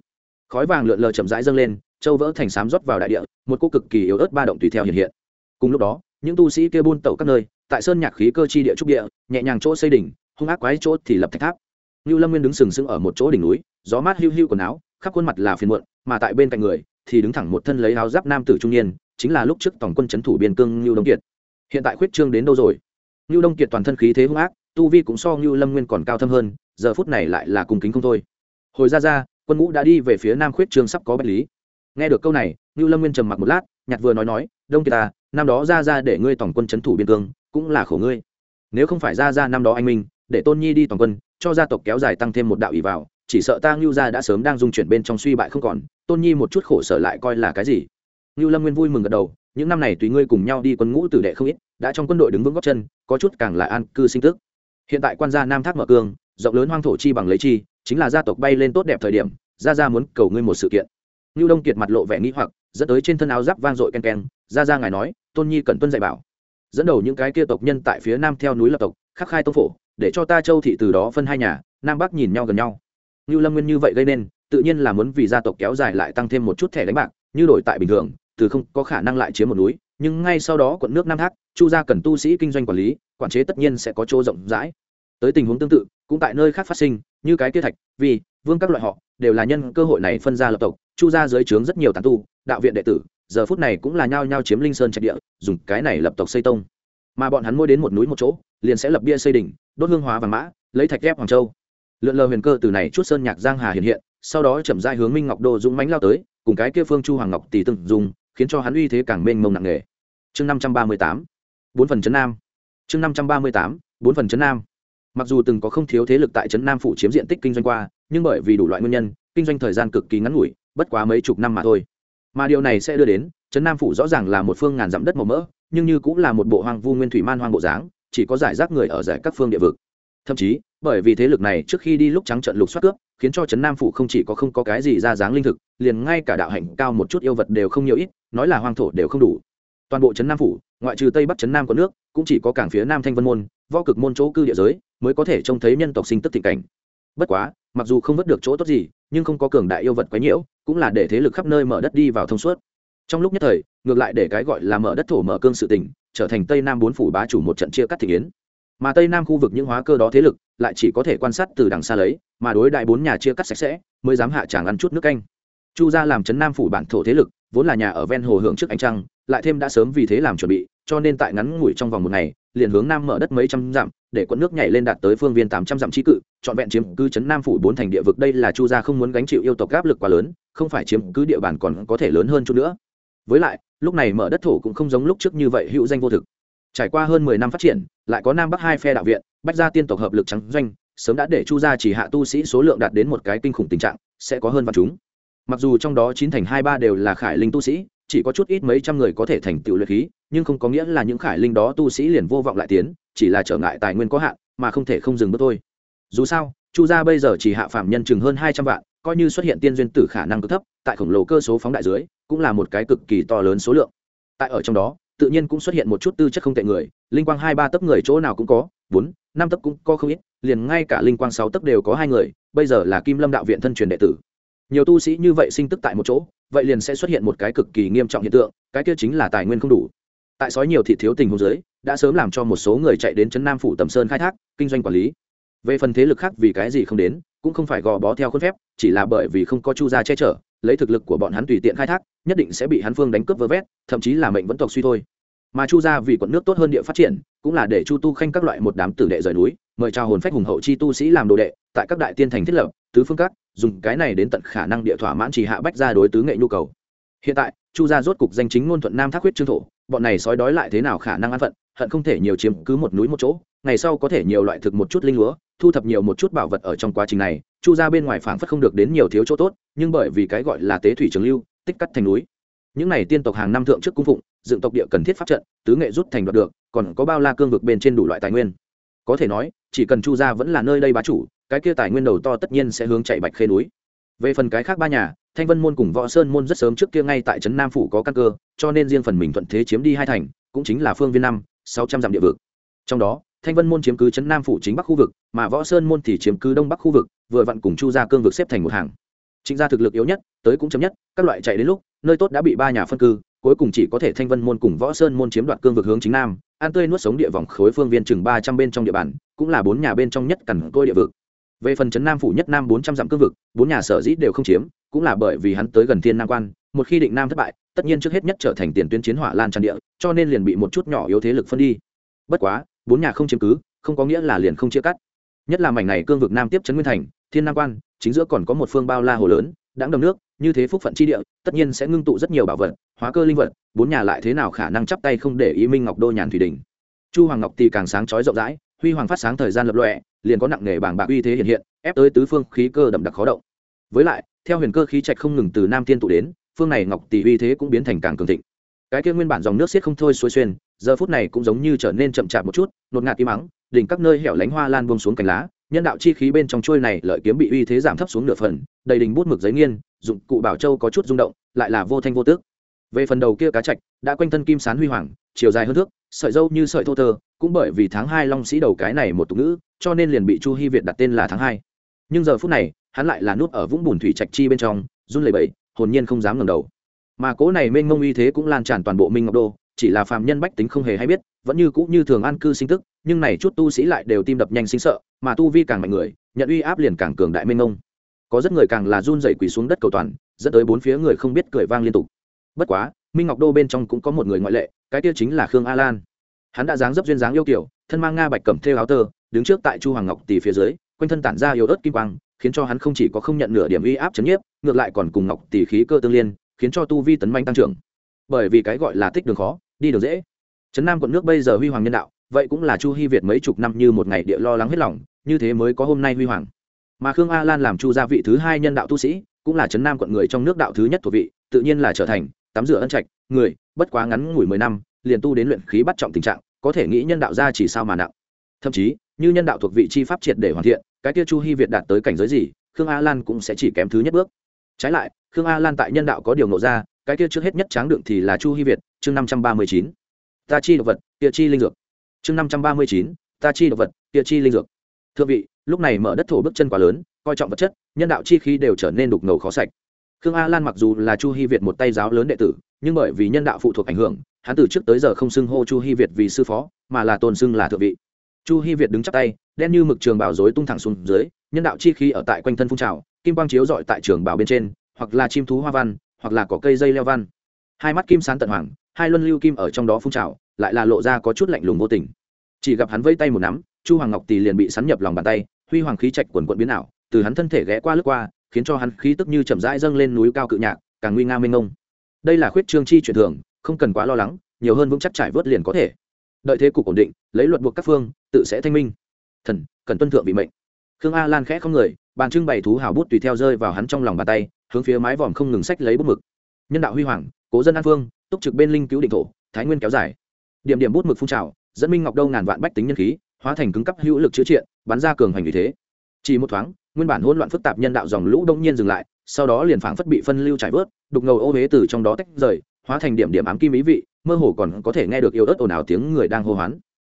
Khói vàng lượn lờ chậm rãi dâng lên, châu vỡ thành sám rót vào đại địa, một cô cực kỳ yếu ớt ba động tùy theo hiện hiện. Cùng lúc đó, những tu sĩ kia buôn tẩu các nơi, tại sơn nhạc khí cơ chi địa trúc địa, nhẹ nhàng chỗ xây đỉnh, hung ác quái chỗ thì lập thạch tháp. Như lâm nguyên đứng sừng sững ở một chỗ đỉnh núi, gió mát hiu hiu quần áo khắp khuôn mặt là phiền muộn, mà tại bên cạnh người thì đứng thẳng một thân lấy áo giáp nam tử trung niên, chính là lúc trước tổng quân chấn thủ biên cương Lưu đông kiệt. Hiện tại khuyết trương đến đâu rồi? Lưu đông kiệt toàn thân khí thế hung ác, tu vi cũng so Lưu lâm nguyên còn cao thâm hơn, giờ phút này lại là cùng kính không thôi. Hồi ra ra, quân ngũ đã đi về phía nam khuyết trương sắp có bách lý. Nghe được câu này Lưu lâm nguyên trầm mặc một lát, nhặt vừa nói nói, đông kiệt ta năm đó ra ra để ngươi tổng quân chấn thủ biên cương, cũng là khổ ngươi. Nếu không phải ra ra năm đó anh minh, để tôn nhi đi tổng quân, cho gia tộc kéo dài tăng thêm một đạo ủy vào chỉ sợ ta ngưu gia đã sớm đang dung chuyển bên trong suy bại không còn, tôn nhi một chút khổ sở lại coi là cái gì? Ngưu lâm nguyên vui mừng gật đầu, những năm này tùy ngươi cùng nhau đi quân ngũ tử đệ không ít, đã trong quân đội đứng vững góc chân, có chút càng là an cư sinh tức. Hiện tại quan gia nam thác mở cương, rộng lớn hoang thổ chi bằng lấy chi, chính là gia tộc bay lên tốt đẹp thời điểm, gia gia muốn cầu ngươi một sự kiện. Ngưu đông kiệt mặt lộ vẻ nghĩ hoặc, dẫn tới trên thân áo giáp vang dội ken ken, gia gia ngài nói, tôn nhi cần tuân dạy bảo. Dẫn đầu những cái kia tộc nhân tại phía nam theo núi lập tộc, khắc khai tông phổ, để cho ta châu thị từ đó phân hai nhà, nam bắc nhìn nhau gần nhau như lâm nguyên như vậy gây nên, tự nhiên là muốn vì gia tộc kéo dài lại tăng thêm một chút thẻ đánh bạc, như đổi tại bình thường, từ không có khả năng lại chiếm một núi. Nhưng ngay sau đó quận nước nam thác, chu gia cần tu sĩ kinh doanh quản lý, quản chế tất nhiên sẽ có chỗ rộng rãi. Tới tình huống tương tự, cũng tại nơi khác phát sinh, như cái kia thạch, vì, vương các loại họ, đều là nhân cơ hội này phân ra lập tộc. Chu gia dưới trướng rất nhiều tán tu, đạo viện đệ tử, giờ phút này cũng là nhao nhao chiếm linh sơn trạch địa, dùng cái này lập tộc xây tông. Mà bọn hắn mỗi đến một núi một chỗ, liền sẽ lập bia xây đỉnh, đốt hương hóa vàng mã, lấy thạch ghép hoàng châu lượn lờ huyền cơ từ này chút sơn nhạc giang hà hiện hiện, sau đó chậm rãi hướng minh ngọc đô dũng mánh lao tới, cùng cái kia phương chu hoàng ngọc tỷ từng dùng, khiến cho hắn uy thế càng mênh mông nặng nề. Chương năm trăm ba mươi tám, bốn phần chấn nam. Chương năm trăm ba mươi tám, bốn phần chấn nam. Mặc dù từng có không thiếu thế lực tại trấn nam phủ chiếm diện tích kinh doanh qua, nhưng bởi vì đủ loại nguyên nhân, kinh doanh thời gian cực kỳ ngắn ngủi, bất quá mấy chục năm mà thôi. Mà điều này sẽ đưa đến trấn nam phủ rõ ràng là một phương ngàn dặm đất màu mỡ, nhưng như cũng là một bộ hoang vu nguyên thủy man hoang bộ dáng, chỉ có giải rác người ở giải các phương địa vực. Thậm chí bởi vì thế lực này trước khi đi lúc trắng trận lục soát cướp, khiến cho trấn nam phủ không chỉ có không có cái gì ra dáng linh thực, liền ngay cả đạo hạnh cao một chút yêu vật đều không nhiều ít, nói là hoang thổ đều không đủ. Toàn bộ trấn nam phủ, ngoại trừ tây bắc trấn nam có nước, cũng chỉ có cảng phía nam thanh vân môn vo cực môn chỗ cư địa giới, mới có thể trông thấy nhân tộc sinh tức thịnh cảnh. Bất quá, mặc dù không vớt được chỗ tốt gì, nhưng không có cường đại yêu vật quấy nhiễu, cũng là để thế lực khắp nơi mở đất đi vào thông suốt. Trong lúc nhất thời, ngược lại để cái gọi là mở đất thổ mở cương sự tỉnh trở thành tây nam bốn phủ bá chủ một trận chia cắt thị yến mà tây nam khu vực những hóa cơ đó thế lực lại chỉ có thể quan sát từ đằng xa lấy, mà đối đại bốn nhà chia cắt sạch sẽ, mới dám hạ tràng ăn chút nước canh. Chu gia làm trấn nam phủ bản thổ thế lực, vốn là nhà ở ven hồ hưởng trước ánh trăng, lại thêm đã sớm vì thế làm chuẩn bị, cho nên tại ngắn ngủi trong vòng một ngày, liền hướng nam mở đất mấy trăm dặm, để quận nước nhảy lên đạt tới phương viên tám trăm dặm trí cự, trọn vẹn chiếm cứ trấn nam phủ bốn thành địa vực. Đây là chu gia không muốn gánh chịu yêu tộc áp lực quá lớn, không phải chiếm cứ địa bàn còn có thể lớn hơn chút nữa. Với lại, lúc này mở đất thổ cũng không giống lúc trước như vậy hữu danh vô thực trải qua hơn mười năm phát triển, lại có nam bắc hai phe đạo viện, bách gia tiên tộc hợp lực trắng doanh, sớm đã để chu gia chỉ hạ tu sĩ số lượng đạt đến một cái kinh khủng tình trạng, sẽ có hơn vạn chúng. Mặc dù trong đó chín thành hai ba đều là khải linh tu sĩ, chỉ có chút ít mấy trăm người có thể thành tựu luyện khí, nhưng không có nghĩa là những khải linh đó tu sĩ liền vô vọng lại tiến, chỉ là trở ngại tài nguyên có hạn, mà không thể không dừng bước thôi. Dù sao, chu gia bây giờ chỉ hạ phạm nhân chừng hơn hai trăm vạn, coi như xuất hiện tiên duyên tử khả năng cực thấp, tại khổng lồ cơ số phóng đại dưới, cũng là một cái cực kỳ to lớn số lượng. Tại ở trong đó tự nhiên cũng xuất hiện một chút tư chất không tệ người, linh quang hai ba tấc người chỗ nào cũng có, bốn, năm tấc cũng có không ít, liền ngay cả linh quang sáu tấc đều có hai người, bây giờ là kim lâm đạo viện thân truyền đệ tử. Nhiều tu sĩ như vậy sinh tức tại một chỗ, vậy liền sẽ xuất hiện một cái cực kỳ nghiêm trọng hiện tượng, cái kia chính là tài nguyên không đủ. Tại sói nhiều thị thiếu tình huống giới đã sớm làm cho một số người chạy đến trấn nam phủ tầm sơn khai thác, kinh doanh quản lý. Về phần thế lực khác vì cái gì không đến, cũng không phải gò bó theo khuôn phép, chỉ là bởi vì không có chu gia che chở lấy thực lực của bọn hắn tùy tiện khai thác, nhất định sẽ bị hắn phương đánh cướp vơ vét, thậm chí là mệnh vẫn tộc suy thôi. Mà chu gia vì quận nước tốt hơn địa phát triển, cũng là để chu tu khanh các loại một đám tử đệ rời núi, mời chào hồn phách hùng hậu chi tu sĩ làm đồ đệ, tại các đại tiên thành thiết lập, tứ phương các, dùng cái này đến tận khả năng địa thỏa mãn chỉ hạ bách ra đối tứ nghệ nhu cầu. Hiện tại, chu gia rốt cục danh chính ngôn thuận nam thác huyết trương thổ, bọn này sói đói lại thế nào khả năng ăn phận, hận không thể nhiều chiếm cứ một núi một chỗ, ngày sau có thể nhiều loại thực một chút linh lúa, thu thập nhiều một chút bảo vật ở trong quá trình này chu ra bên ngoài phảng phất không được đến nhiều thiếu chỗ tốt, nhưng bởi vì cái gọi là tế thủy trường lưu, tích cắt thành núi. Những này tiên tộc hàng năm thượng trước cung phụng, dựng tộc địa cần thiết pháp trận, tứ nghệ rút thành đoạt được, còn có bao la cương vực bên trên đủ loại tài nguyên. Có thể nói, chỉ cần chu gia vẫn là nơi đây bá chủ, cái kia tài nguyên đầu to tất nhiên sẽ hướng chạy bạch khê núi. Về phần cái khác ba nhà, thanh vân môn cùng võ sơn môn rất sớm trước kia ngay tại trấn nam phủ có căn cơ, cho nên riêng phần mình thuận thế chiếm đi hai thành, cũng chính là phương viên năm, sáu trăm dặm địa vực. Trong đó, thanh vân môn chiếm cứ trấn nam phủ chính bắc khu vực, mà võ sơn môn thì chiếm cứ đông bắc khu vực vừa vặn cùng chu ra cương vực xếp thành một hàng. Chính gia thực lực yếu nhất, tới cũng chấm nhất, các loại chạy đến lúc, nơi tốt đã bị ba nhà phân cư, cuối cùng chỉ có thể thanh vân môn cùng võ sơn môn chiếm đoạt cương vực hướng chính nam, an tươi nuốt sống địa vòng khối phương viên chừng ba trăm bên trong địa bàn, cũng là bốn nhà bên trong nhất cằn côi địa vực. Về phần trấn nam phủ nhất nam bốn trăm dặm cương vực, bốn nhà sở dĩ đều không chiếm, cũng là bởi vì hắn tới gần thiên nam quan, một khi định nam thất bại, tất nhiên trước hết nhất trở thành tiền tuyến chiến hỏa lan tràn địa, cho nên liền bị một chút nhỏ yếu thế lực phân đi. Bất quá, bốn nhà không chiếm cứ, không có nghĩa là liền không chia cắt. Nhất là mảnh này cương vực nam tiếp trấn nguyên thành thiên nam quan, chính giữa còn có một phương bao la hồ lớn đáng đầm nước, như thế phúc phận chi địa, tất nhiên sẽ ngưng tụ rất nhiều bảo vật, hóa cơ linh vật, bốn nhà lại thế nào khả năng chắp tay không để ý minh ngọc đô nhàn thủy đình. Chu hoàng ngọc thì càng sáng chói rộng rãi, huy hoàng phát sáng thời gian lập lọe liền có nặng nề bảng bạc uy thế hiện hiện, ép tới tứ phương khí cơ đậm đặc khó động. Với lại, theo huyền cơ khí trạch không ngừng từ nam thiên tụ đến, phương này ngọc tỷ uy thế cũng biến thành càng cường thịnh. Cái kia nguyên bản dòng nước xiết không thôi xuôi xuyên, giờ phút này cũng giống như trở nên chậm chạp một chút, nột ngạt im mắng đỉnh các nơi hẻo lánh hoa lan buông xuống cành lá nhân đạo chi khí bên trong trôi này lợi kiếm bị uy thế giảm thấp xuống nửa phần, đầy đình bút mực giấy nghiên, dụng cụ bảo châu có chút rung động, lại là vô thanh vô tước. Về phần đầu kia cá trạch, đã quanh thân kim sán huy hoàng, chiều dài hơn thước, sợi dâu như sợi thô tơ, cũng bởi vì tháng hai long sĩ đầu cái này một tục ngữ, cho nên liền bị chu hy việt đặt tên là tháng hai. Nhưng giờ phút này, hắn lại là nút ở vũng bùn thủy trạch chi bên trong, run lẩy bẩy, hồn nhiên không dám ngẩng đầu. Mà cố này mênh mông uy thế cũng lan tràn toàn bộ minh ngọc đô, chỉ là phàm nhân bách tính không hề hay biết vẫn như cũ như thường an cư sinh tức, nhưng này chút tu sĩ lại đều tim đập nhanh sinh sợ, mà tu vi càng mạnh người, nhận uy áp liền càng cường đại minh ông có rất người càng là run dậy quỳ xuống đất cầu toàn, dẫn tới bốn phía người không biết cười vang liên tục. Bất quá, minh ngọc đô bên trong cũng có một người ngoại lệ, cái tiêu chính là khương a lan. Hắn đã dáng dấp duyên dáng yêu kiểu thân mang nga bạch cẩm thêu áo tơ, đứng trước tại chu hoàng ngọc tỷ phía dưới, quanh thân tản ra yếu ớt kim quang, khiến cho hắn không chỉ có không nhận nửa điểm uy áp chấn nhiếp, ngược lại còn cùng ngọc tỷ khí cơ tương liên, khiến cho tu vi tấn manh tăng trưởng. Bởi vì cái gọi là tích đường khó, đi đường dễ trấn nam quận nước bây giờ huy hoàng nhân đạo, vậy cũng là chu hy việt mấy chục năm như một ngày địa lo lắng hết lòng, như thế mới có hôm nay huy hoàng. Mà khương a lan làm chu gia vị thứ hai nhân đạo tu sĩ, cũng là trấn nam quận người trong nước đạo thứ nhất thuộc vị, tự nhiên là trở thành, tắm rửa ân trạch, người, bất quá ngắn ngủi mười năm, liền tu đến luyện khí bắt trọng tình trạng, có thể nghĩ nhân đạo ra chỉ sao mà nặng. Thậm chí, như nhân đạo thuộc vị chi pháp triệt để hoàn thiện, cái kia chu hy việt đạt tới cảnh giới gì, khương a lan cũng sẽ chỉ kém thứ nhất bước. Trái lại, khương a lan tại nhân đạo có điều nộ ra, cái kia trước hết nhất tráng đựng thì là chu hy việt, chương năm trăm ba mươi chín ta chi độc vật địa chi linh dược. Chương năm trăm ba mươi chín, ta chi độc vật địa chi linh dược. Thưa vị, lúc này mở đất thổ bước chân quá lớn, coi trọng vật chất, nhân đạo chi khí đều trở nên đục ngầu khó sạch. Khương a lan mặc dù là chu hy việt một tay giáo lớn đệ tử, nhưng bởi vì nhân đạo phụ thuộc ảnh hưởng, hắn từ trước tới giờ không xưng hô chu hy việt vì sư phó, mà là tôn xưng là thượng vị. Chu hy việt đứng chắp tay, đen như mực trường bảo dối tung thẳng xuống dưới, nhân đạo chi khí ở tại quanh thân phun trào, kim quang chiếu dọi tại trường bảo bên trên, hoặc là chim thú hoa văn, hoặc là có cây dây leo văn. Hai mắt kim sán tận hoàng hai luân lưu kim ở trong đó phun trào, lại là lộ ra có chút lạnh lùng vô tình. Chỉ gặp hắn vây tay một nắm, chu hoàng ngọc tỳ liền bị sắn nhập lòng bàn tay, huy hoàng khí trạch quần quận biến ảo, từ hắn thân thể ghé qua lướt qua, khiến cho hắn khí tức như chậm rãi dâng lên núi cao cự nhạc, càng nguy nga mênh ngông đây là khuyết trương chi truyền thường, không cần quá lo lắng, nhiều hơn vững chắc trải vớt liền có thể. Đợi thế cục ổn định, lấy luật buộc các phương, tự sẽ thanh minh. Thần, cần tuân thượng bị mệnh. Khương a lan khẽ không người, bàn trưng bày thú hào bút tùy theo rơi vào hắn trong lòng bàn tay, hướng phía mái vòm không ngừng sách lấy bút mực. Nhân đạo huy hoàng, cố dân an phương túc trực bên linh cứu định thổ, thái nguyên kéo dài. Điểm điểm bút mực phun trào, dẫn minh ngọc đâu ngàn vạn bách tính nhân khí, hóa thành cứng cấp hữu lực chữa triện, bắn ra cường hành vì thế. Chỉ một thoáng, nguyên bản hỗn loạn phức tạp nhân đạo dòng lũ đông nhiên dừng lại, sau đó liền phảng phất bị phân lưu trải vớt, đục ngầu ô huế từ trong đó tách rời, hóa thành điểm điểm ám kim ý vị, mơ hồ còn có thể nghe được yếu ớt ồn ào tiếng người đang hô hoán.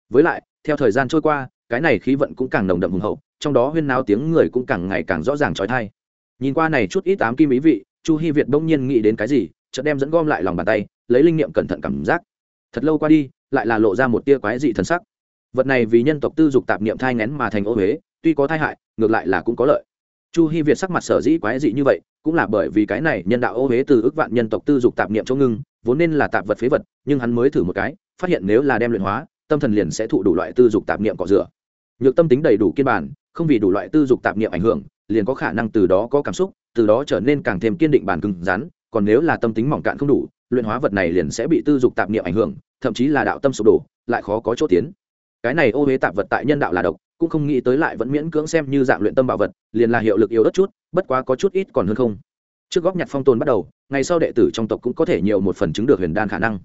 Với lại, theo thời gian trôi qua, cái này khí vận cũng càng nồng đậm hùng hậu, trong đó huyên náo tiếng người cũng càng ngày càng rõ ràng trói thai. Nhìn qua này chút ít ám kim ý vị, chu hy việt đông nhiên nghĩ đến cái gì, chợt đem dẫn gom lại lòng bàn tay lấy linh niệm cẩn thận cảm giác. Thật lâu qua đi, lại là lộ ra một tia quái dị thần sắc. Vật này vì nhân tộc tư dục tạp niệm thai ngén mà thành ô huế, tuy có thai hại, ngược lại là cũng có lợi. Chu hy việt sắc mặt sở dĩ quái dị như vậy, cũng là bởi vì cái này nhân đạo ô huế từ ước vạn nhân tộc tư dục tạp niệm chỗ ngưng, vốn nên là tạp vật phế vật, nhưng hắn mới thử một cái, phát hiện nếu là đem luyện hóa, tâm thần liền sẽ thụ đủ loại tư dục tạp niệm cọ rửa. Nhược tâm tính đầy đủ kiên bản, không vì đủ loại tư dục tạp niệm ảnh hưởng, liền có khả năng từ đó có cảm xúc, từ đó trở nên càng thêm kiên định bản cứng rắn, còn nếu là tâm tính mỏng cạn không đủ luyện hóa vật này liền sẽ bị tư dục tạp niệm ảnh hưởng, thậm chí là đạo tâm sụp đổ, lại khó có chỗ tiến. Cái này ô huế tạp vật tại nhân đạo là độc, cũng không nghĩ tới lại vẫn miễn cưỡng xem như dạng luyện tâm bảo vật, liền là hiệu lực yếu đất chút, bất quá có chút ít còn hơn không. Trước góc nhặt phong tồn bắt đầu, ngày sau đệ tử trong tộc cũng có thể nhiều một phần chứng được huyền đan khả năng.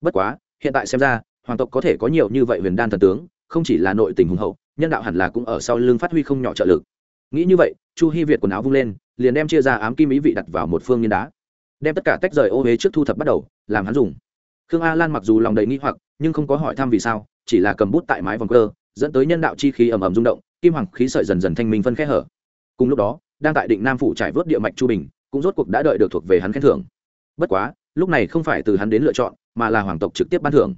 Bất quá, hiện tại xem ra, hoàng tộc có thể có nhiều như vậy huyền đan thần tướng, không chỉ là nội tình hùng hậu, nhân đạo hẳn là cũng ở sau lưng phát huy không nhỏ trợ lực. Nghĩ như vậy, chu hy việt quần áo vung lên, liền đem chia ra ám kim ý vị đặt vào một phương nghiên đá đem tất cả tách rời ô huế trước thu thập bắt đầu, làm hắn dùng. Khương a lan mặc dù lòng đầy nghi hoặc, nhưng không có hỏi thăm vì sao, chỉ là cầm bút tại mái vòng cơ, dẫn tới nhân đạo chi khí ầm ầm rung động, kim hoàng khí sợi dần dần thanh minh phân khẽ hở. Cùng lúc đó, đang tại định nam phủ trải vớt địa mạch chu bình, cũng rốt cuộc đã đợi được thuộc về hắn khen thưởng. Bất quá, lúc này không phải từ hắn đến lựa chọn, mà là hoàng tộc trực tiếp ban thưởng.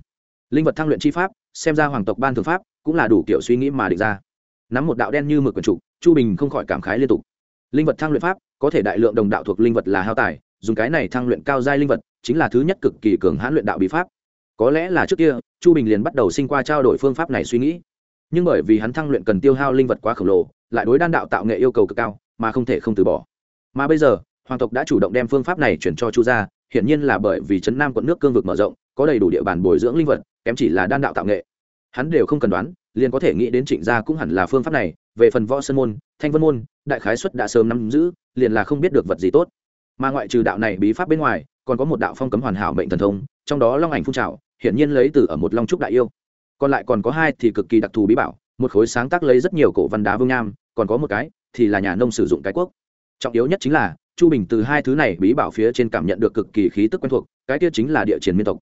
Linh vật thăng luyện chi pháp, xem ra hoàng tộc ban thưởng pháp, cũng là đủ kiểu suy nghĩ mà định ra. Nắm một đạo đen như mực quần trụ, chu bình không khỏi cảm khái liên tục. Linh vật thăng luyện pháp, có thể đại lượng đồng đạo thuộc linh vật là hao tài dùng cái này thăng luyện cao giai linh vật, chính là thứ nhất cực kỳ cường hãn luyện đạo bí pháp. Có lẽ là trước kia, chu bình liền bắt đầu sinh qua trao đổi phương pháp này suy nghĩ. Nhưng bởi vì hắn thăng luyện cần tiêu hao linh vật quá khổng lồ, lại đối đan đạo tạo nghệ yêu cầu cực cao, mà không thể không từ bỏ. Mà bây giờ, hoàng tộc đã chủ động đem phương pháp này chuyển cho chu gia, hiển nhiên là bởi vì trấn nam quận nước cương vực mở rộng, có đầy đủ địa bàn bồi dưỡng linh vật, kém chỉ là đan đạo tạo nghệ. Hắn đều không cần đoán, liền có thể nghĩ đến trịnh gia cũng hẳn là phương pháp này, về phần võ sơn môn, thanh vân môn, đại khái xuất đã sớm nắm giữ, liền là không biết được vật gì tốt mà ngoại trừ đạo này bí pháp bên ngoài, còn có một đạo phong cấm hoàn hảo mệnh thần thông, trong đó long ảnh phun trào, hiển nhiên lấy từ ở một long trúc đại yêu. Còn lại còn có hai thì cực kỳ đặc thù bí bảo, một khối sáng tác lấy rất nhiều cổ văn đá vương nham, còn có một cái thì là nhà nông sử dụng cái quốc. Trọng yếu nhất chính là, chu bình từ hai thứ này bí bảo phía trên cảm nhận được cực kỳ khí tức quen thuộc, cái kia chính là địa chiến miên tộc.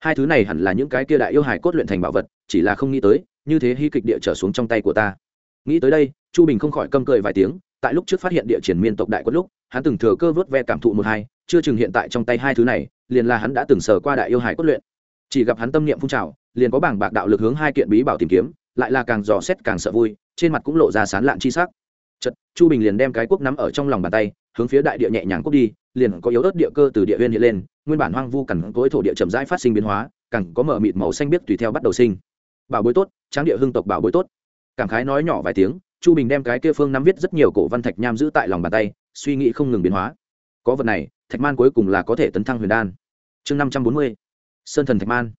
Hai thứ này hẳn là những cái kia đại yêu hải cốt luyện thành bảo vật, chỉ là không nghĩ tới, như thế hy kịch địa trở xuống trong tay của ta. Nghĩ tới đây, chu bình không khỏi câm cười vài tiếng tại lúc trước phát hiện địa triển miên tộc đại quân lúc, hắn từng thừa cơ vớt ve cảm thụ một hai, chưa chừng hiện tại trong tay hai thứ này, liền là hắn đã từng sờ qua đại yêu hải cốt luyện. Chỉ gặp hắn tâm niệm phun trào, liền có bảng bạc đạo lực hướng hai kiện bí bảo tìm kiếm, lại là càng dò xét càng sợ vui, trên mặt cũng lộ ra sán lạn chi sắc. Chật chu bình liền đem cái quốc nắm ở trong lòng bàn tay, hướng phía đại địa nhẹ nhàng cốc đi, liền có yếu ớt địa cơ từ địa huyên hiện lên, nguyên bản hoang vu cằn cối thổ địa chậm rãi phát sinh biến hóa, càng có mở mịt màu xanh biếc tùy theo bắt đầu sinh. Bảo bối tốt, tráng địa hưng tộc bảo bối tốt. Cảm khái nói nhỏ vài tiếng chu bình đem cái kia phương nắm viết rất nhiều cổ văn thạch nham giữ tại lòng bàn tay, suy nghĩ không ngừng biến hóa. Có vật này, thạch man cuối cùng là có thể tấn thăng huyền đan. Chương năm trăm bốn mươi, sơn thần thạch man.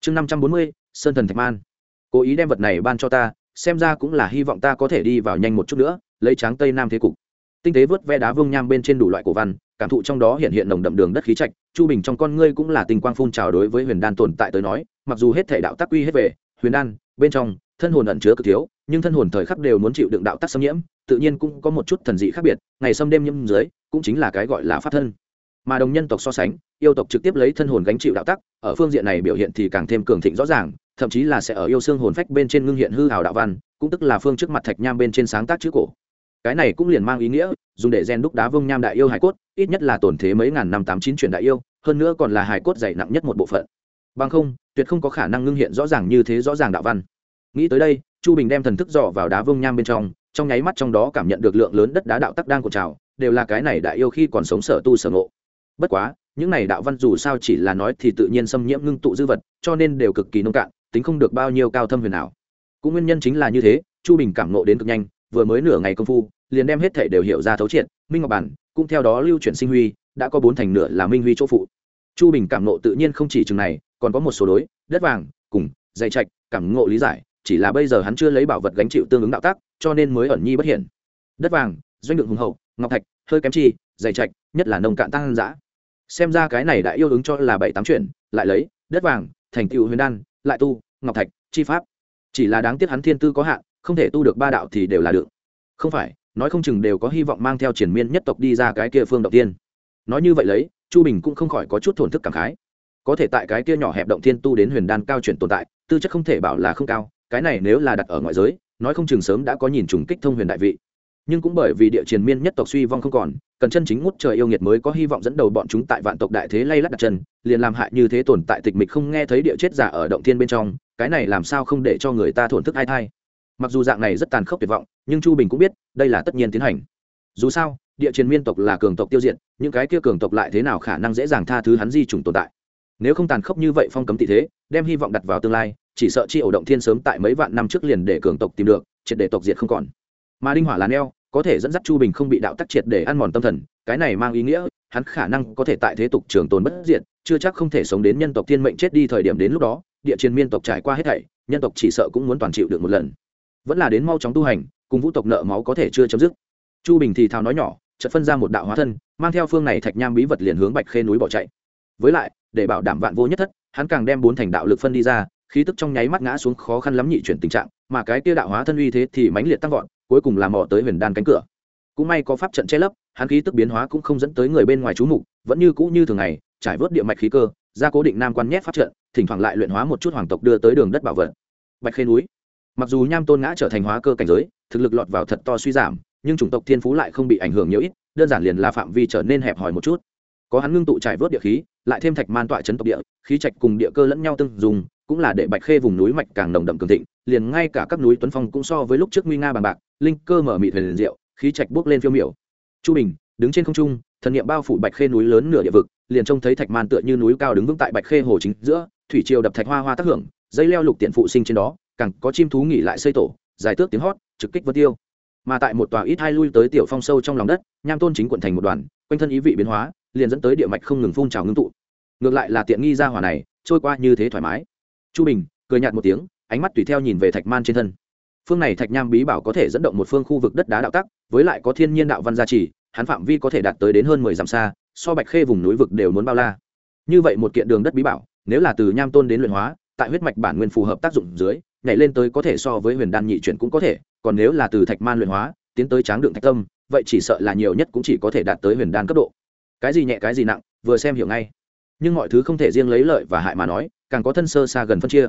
Chương năm trăm bốn mươi, sơn thần thạch man. Cố ý đem vật này ban cho ta, xem ra cũng là hy vọng ta có thể đi vào nhanh một chút nữa, lấy tráng tây nam thế cục. Tinh tế vớt ve đá vương nham bên trên đủ loại cổ văn, cảm thụ trong đó hiện hiện nồng đậm đường đất khí trạch, chu bình trong con ngươi cũng là tình quang phun trào đối với huyền đan tồn tại tới nói, mặc dù hết thể đạo tác quy hết về, huyền đan, bên trong, thân hồn ẩn chứa cực thiếu nhưng thân hồn thời khắc đều muốn chịu đựng đạo tắc xâm nhiễm, tự nhiên cũng có một chút thần dị khác biệt, ngày xâm đêm nhâm dưới, cũng chính là cái gọi là pháp thân. Mà đồng nhân tộc so sánh, yêu tộc trực tiếp lấy thân hồn gánh chịu đạo tắc, ở phương diện này biểu hiện thì càng thêm cường thịnh rõ ràng, thậm chí là sẽ ở yêu xương hồn phách bên trên ngưng hiện hư hào đạo văn, cũng tức là phương trước mặt thạch nham bên trên sáng tác chữ cổ. Cái này cũng liền mang ý nghĩa, dùng để gen đúc đá vương nham đại yêu hải cốt, ít nhất là tổn thế mấy ngàn năm tám chín truyền đại yêu, hơn nữa còn là hải cốt dày nặng nhất một bộ phận. Bằng không, tuyệt không có khả năng ngưng hiện rõ ràng như thế rõ ràng đạo văn. Nghĩ tới đây chu bình đem thần thức dò vào đá vương nham bên trong trong nháy mắt trong đó cảm nhận được lượng lớn đất đá đạo tắc đang cột trào, đều là cái này đại yêu khi còn sống sở tu sở ngộ. Bất quá, những này đạo văn dù sao chỉ là nói thì tự nhiên xâm nhiễm ngưng tụ dư vật, cho nên đều cực kỳ nông cạn, tính không được bao nhiêu cao thâm huyền nào cũng nguyên nhân chính là như thế, chu bình cảm nộ đến cực nhanh, vừa mới nửa ngày công phu, liền đem hết thể đều hiểu ra thấu triệt, minh ngọc bản, cũng theo đó lưu chuyển sinh huy, đã có bốn thành nửa là minh huy chỗ phụ. Chu bình cảm nộ tự nhiên không chỉ chừng này, còn có một số đối, đất vàng, cùng dạy trạch, cảm ngộ lý giải chỉ là bây giờ hắn chưa lấy bảo vật gánh chịu tương ứng đạo tác, cho nên mới ẩn nhi bất hiển. Đất vàng, doanh lượng hùng hậu, ngọc thạch, hơi kém chi, dày trạch, nhất là nông cạn tăng giã xem ra cái này đã yêu ứng cho là bảy tám chuyện, lại lấy, đất vàng, thành tựu huyền đan, lại tu, ngọc thạch, chi pháp. Chỉ là đáng tiếc hắn thiên tư có hạn, không thể tu được ba đạo thì đều là được. Không phải, nói không chừng đều có hy vọng mang theo triển miên nhất tộc đi ra cái kia phương động tiên. Nói như vậy lấy, chu bình cũng không khỏi có chút thổn thức cảm khái. Có thể tại cái kia nhỏ hẹp động thiên tu đến huyền đan cao chuyển tồn tại, tư chất không thể bảo là không cao cái này nếu là đặt ở ngoại giới, nói không chừng sớm đã có nhìn trùng kích thông huyền đại vị. Nhưng cũng bởi vì địa triền miên nhất tộc suy vong không còn, cần chân chính ngút trời yêu nghiệt mới có hy vọng dẫn đầu bọn chúng tại vạn tộc đại thế lay lắt đặt chân, liền làm hại như thế tồn tại tịch mịch không nghe thấy địa chết giả ở động thiên bên trong, cái này làm sao không để cho người ta thổn thức ai thai. Mặc dù dạng này rất tàn khốc tuyệt vọng, nhưng chu bình cũng biết, đây là tất nhiên tiến hành. Dù sao, địa triền miên tộc là cường tộc tiêu diệt, những cái kia cường tộc lại thế nào khả năng dễ dàng tha thứ hắn di chủng tồn tại. Nếu không tàn khốc như vậy phong cấm tị thế, đem hy vọng đặt vào tương lai chỉ sợ chi ổ động thiên sớm tại mấy vạn năm trước liền để cường tộc tìm được, triệt để tộc diệt không còn. Mà đinh hỏa là neo, có thể dẫn dắt chu bình không bị đạo tắc triệt để ăn mòn tâm thần, cái này mang ý nghĩa, hắn khả năng có thể tại thế tục trường tồn bất diệt, chưa chắc không thể sống đến nhân tộc thiên mệnh chết đi thời điểm đến lúc đó, địa chiến miên tộc trải qua hết thảy, nhân tộc chỉ sợ cũng muốn toàn chịu được một lần. Vẫn là đến mau chóng tu hành, cùng vũ tộc nợ máu có thể chưa chấm dứt. Chu bình thì thào nói nhỏ, chợt phân ra một đạo hóa thân, mang theo phương này thạch nham bí vật liền hướng bạch khê núi bỏ chạy. Với lại, để bảo đảm vạn vô nhất thất, hắn càng đem bốn thành đạo lực phân đi ra khí tức trong nháy mắt ngã xuống khó khăn lắm nhị chuyển tình trạng, mà cái kia đạo hóa thân uy thế thì mãnh liệt tăng vọt, cuối cùng làm mò tới huyền đan cánh cửa. Cũng may có pháp trận che lấp, hắn khí tức biến hóa cũng không dẫn tới người bên ngoài chú mục, vẫn như cũ như thường ngày, trải vớt địa mạch khí cơ, ra cố định nam quan nhét pháp trận, thỉnh thoảng lại luyện hóa một chút hoàng tộc đưa tới đường đất bảo vật. Bạch khê núi. Mặc dù nham tôn ngã trở thành hóa cơ cảnh giới, thực lực lọt vào thật to suy giảm, nhưng chủng tộc thiên phú lại không bị ảnh hưởng nhiều ít, đơn giản liền là phạm vi trở nên hẹp hòi một chút. Có hắn ngưng tụ trải vớt địa khí, lại thêm thạch man tọa chấn tộc địa, khí trạch cùng địa cơ lẫn nhau tương dùng cũng là để bạch khê vùng núi mạch càng nồng đậm cường thịnh liền ngay cả các núi tuấn phong cũng so với lúc trước nguy nga bằng bạc linh cơ mở mị huyền rượu, khí trạch bước lên phiêu miểu. Chu bình đứng trên không trung thần niệm bao phủ bạch khê núi lớn nửa địa vực liền trông thấy thạch man tựa như núi cao đứng vững tại bạch khê hồ chính giữa thủy triều đập thạch hoa hoa tác hưởng dây leo lục tiện phụ sinh trên đó càng có chim thú nghỉ lại xây tổ dài tước tiếng hót trực kích vân tiêu. Mà tại một tòa ít hai lui tới tiểu phong sâu trong lòng đất nham tôn chính quận thành một đoàn quanh thân ý vị biến hóa liền dẫn tới địa mạch không ngừng phun trào ngưng tụ. Ngược lại là tiện nghi ra hỏa này trôi qua như thế thoải mái chu bình cười nhạt một tiếng, ánh mắt tùy theo nhìn về thạch man trên thân. Phương này thạch nham bí bảo có thể dẫn động một phương khu vực đất đá đạo tắc, với lại có thiên nhiên đạo văn gia trì, hắn phạm vi có thể đạt tới đến hơn mười dặm xa, so bạch khê vùng núi vực đều muốn bao la. Như vậy một kiện đường đất bí bảo, nếu là từ nham tôn đến luyện hóa, tại huyết mạch bản nguyên phù hợp tác dụng dưới, nhảy lên tới có thể so với huyền đan nhị chuyển cũng có thể, còn nếu là từ thạch man luyện hóa, tiến tới tráng đựng thạch tâm, vậy chỉ sợ là nhiều nhất cũng chỉ có thể đạt tới huyền đan cấp độ. Cái gì nhẹ cái gì nặng, vừa xem hiểu ngay. Nhưng mọi thứ không thể riêng lấy lợi và hại mà nói càng có thân sơ xa gần phân chia.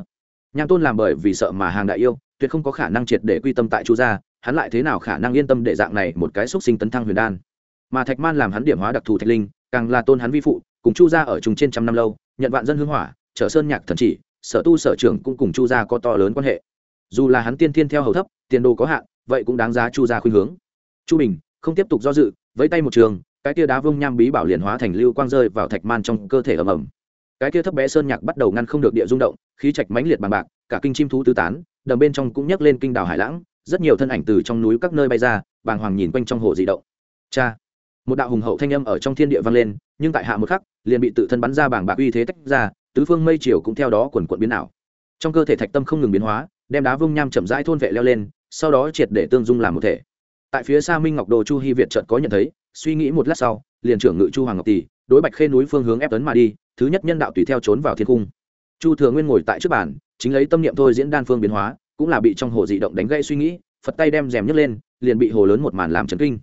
Nham tôn làm bởi vì sợ mà hàng đại yêu, tuyệt không có khả năng triệt để quy tâm tại chu gia, hắn lại thế nào khả năng yên tâm để dạng này một cái xúc sinh tấn thăng huyền đan? Mà thạch man làm hắn điểm hóa đặc thù thạch linh, càng là tôn hắn vi phụ, cùng chu gia ở chung trên trăm năm lâu, nhận vạn dân hưng hỏa, trở sơn nhạc thần chỉ, sở tu sở trưởng cũng cùng chu gia có to lớn quan hệ. Dù là hắn tiên thiên theo hầu thấp, tiền đồ có hạn, vậy cũng đáng giá chu gia khuyên hướng. Chu bình, không tiếp tục do dự với tay một trường, cái tia đá vông nham bí bảo liền hóa thành lưu quang rơi vào thạch man trong cơ thể ầm ầm cái kia thấp bé sơn nhạc bắt đầu ngăn không được địa rung động, khí trạch mãnh liệt bằng bạc, cả kinh chim thú tứ tán, đầm bên trong cũng nhấc lên kinh đảo hải lãng, rất nhiều thân ảnh từ trong núi các nơi bay ra, bàng hoàng nhìn quanh trong hồ dị động. Cha! Một đạo hùng hậu thanh âm ở trong thiên địa vang lên, nhưng tại hạ một khắc, liền bị tự thân bắn ra bảng bạc uy thế tách ra, tứ phương mây chiều cũng theo đó quần quận biến ảo. Trong cơ thể thạch tâm không ngừng biến hóa, đem đá vung nham chậm rãi thôn vệ leo lên, sau đó triệt để tương dung làm một thể. Tại phía xa minh ngọc đồ chu hy việt trận có nhận thấy, suy nghĩ một lát sau, liền trưởng ngự chu hoàng ngọc tỷ, đối bạch khê núi phương hướng ép tấn mà đi thứ nhất nhân đạo tùy theo trốn vào thiên cung. Chu thừa nguyên ngồi tại trước bàn, chính lấy tâm niệm thôi diễn đan phương biến hóa, cũng là bị trong hồ dị động đánh gây suy nghĩ, phật tay đem rèm nhấc lên, liền bị hồ lớn một màn làm chấn kinh.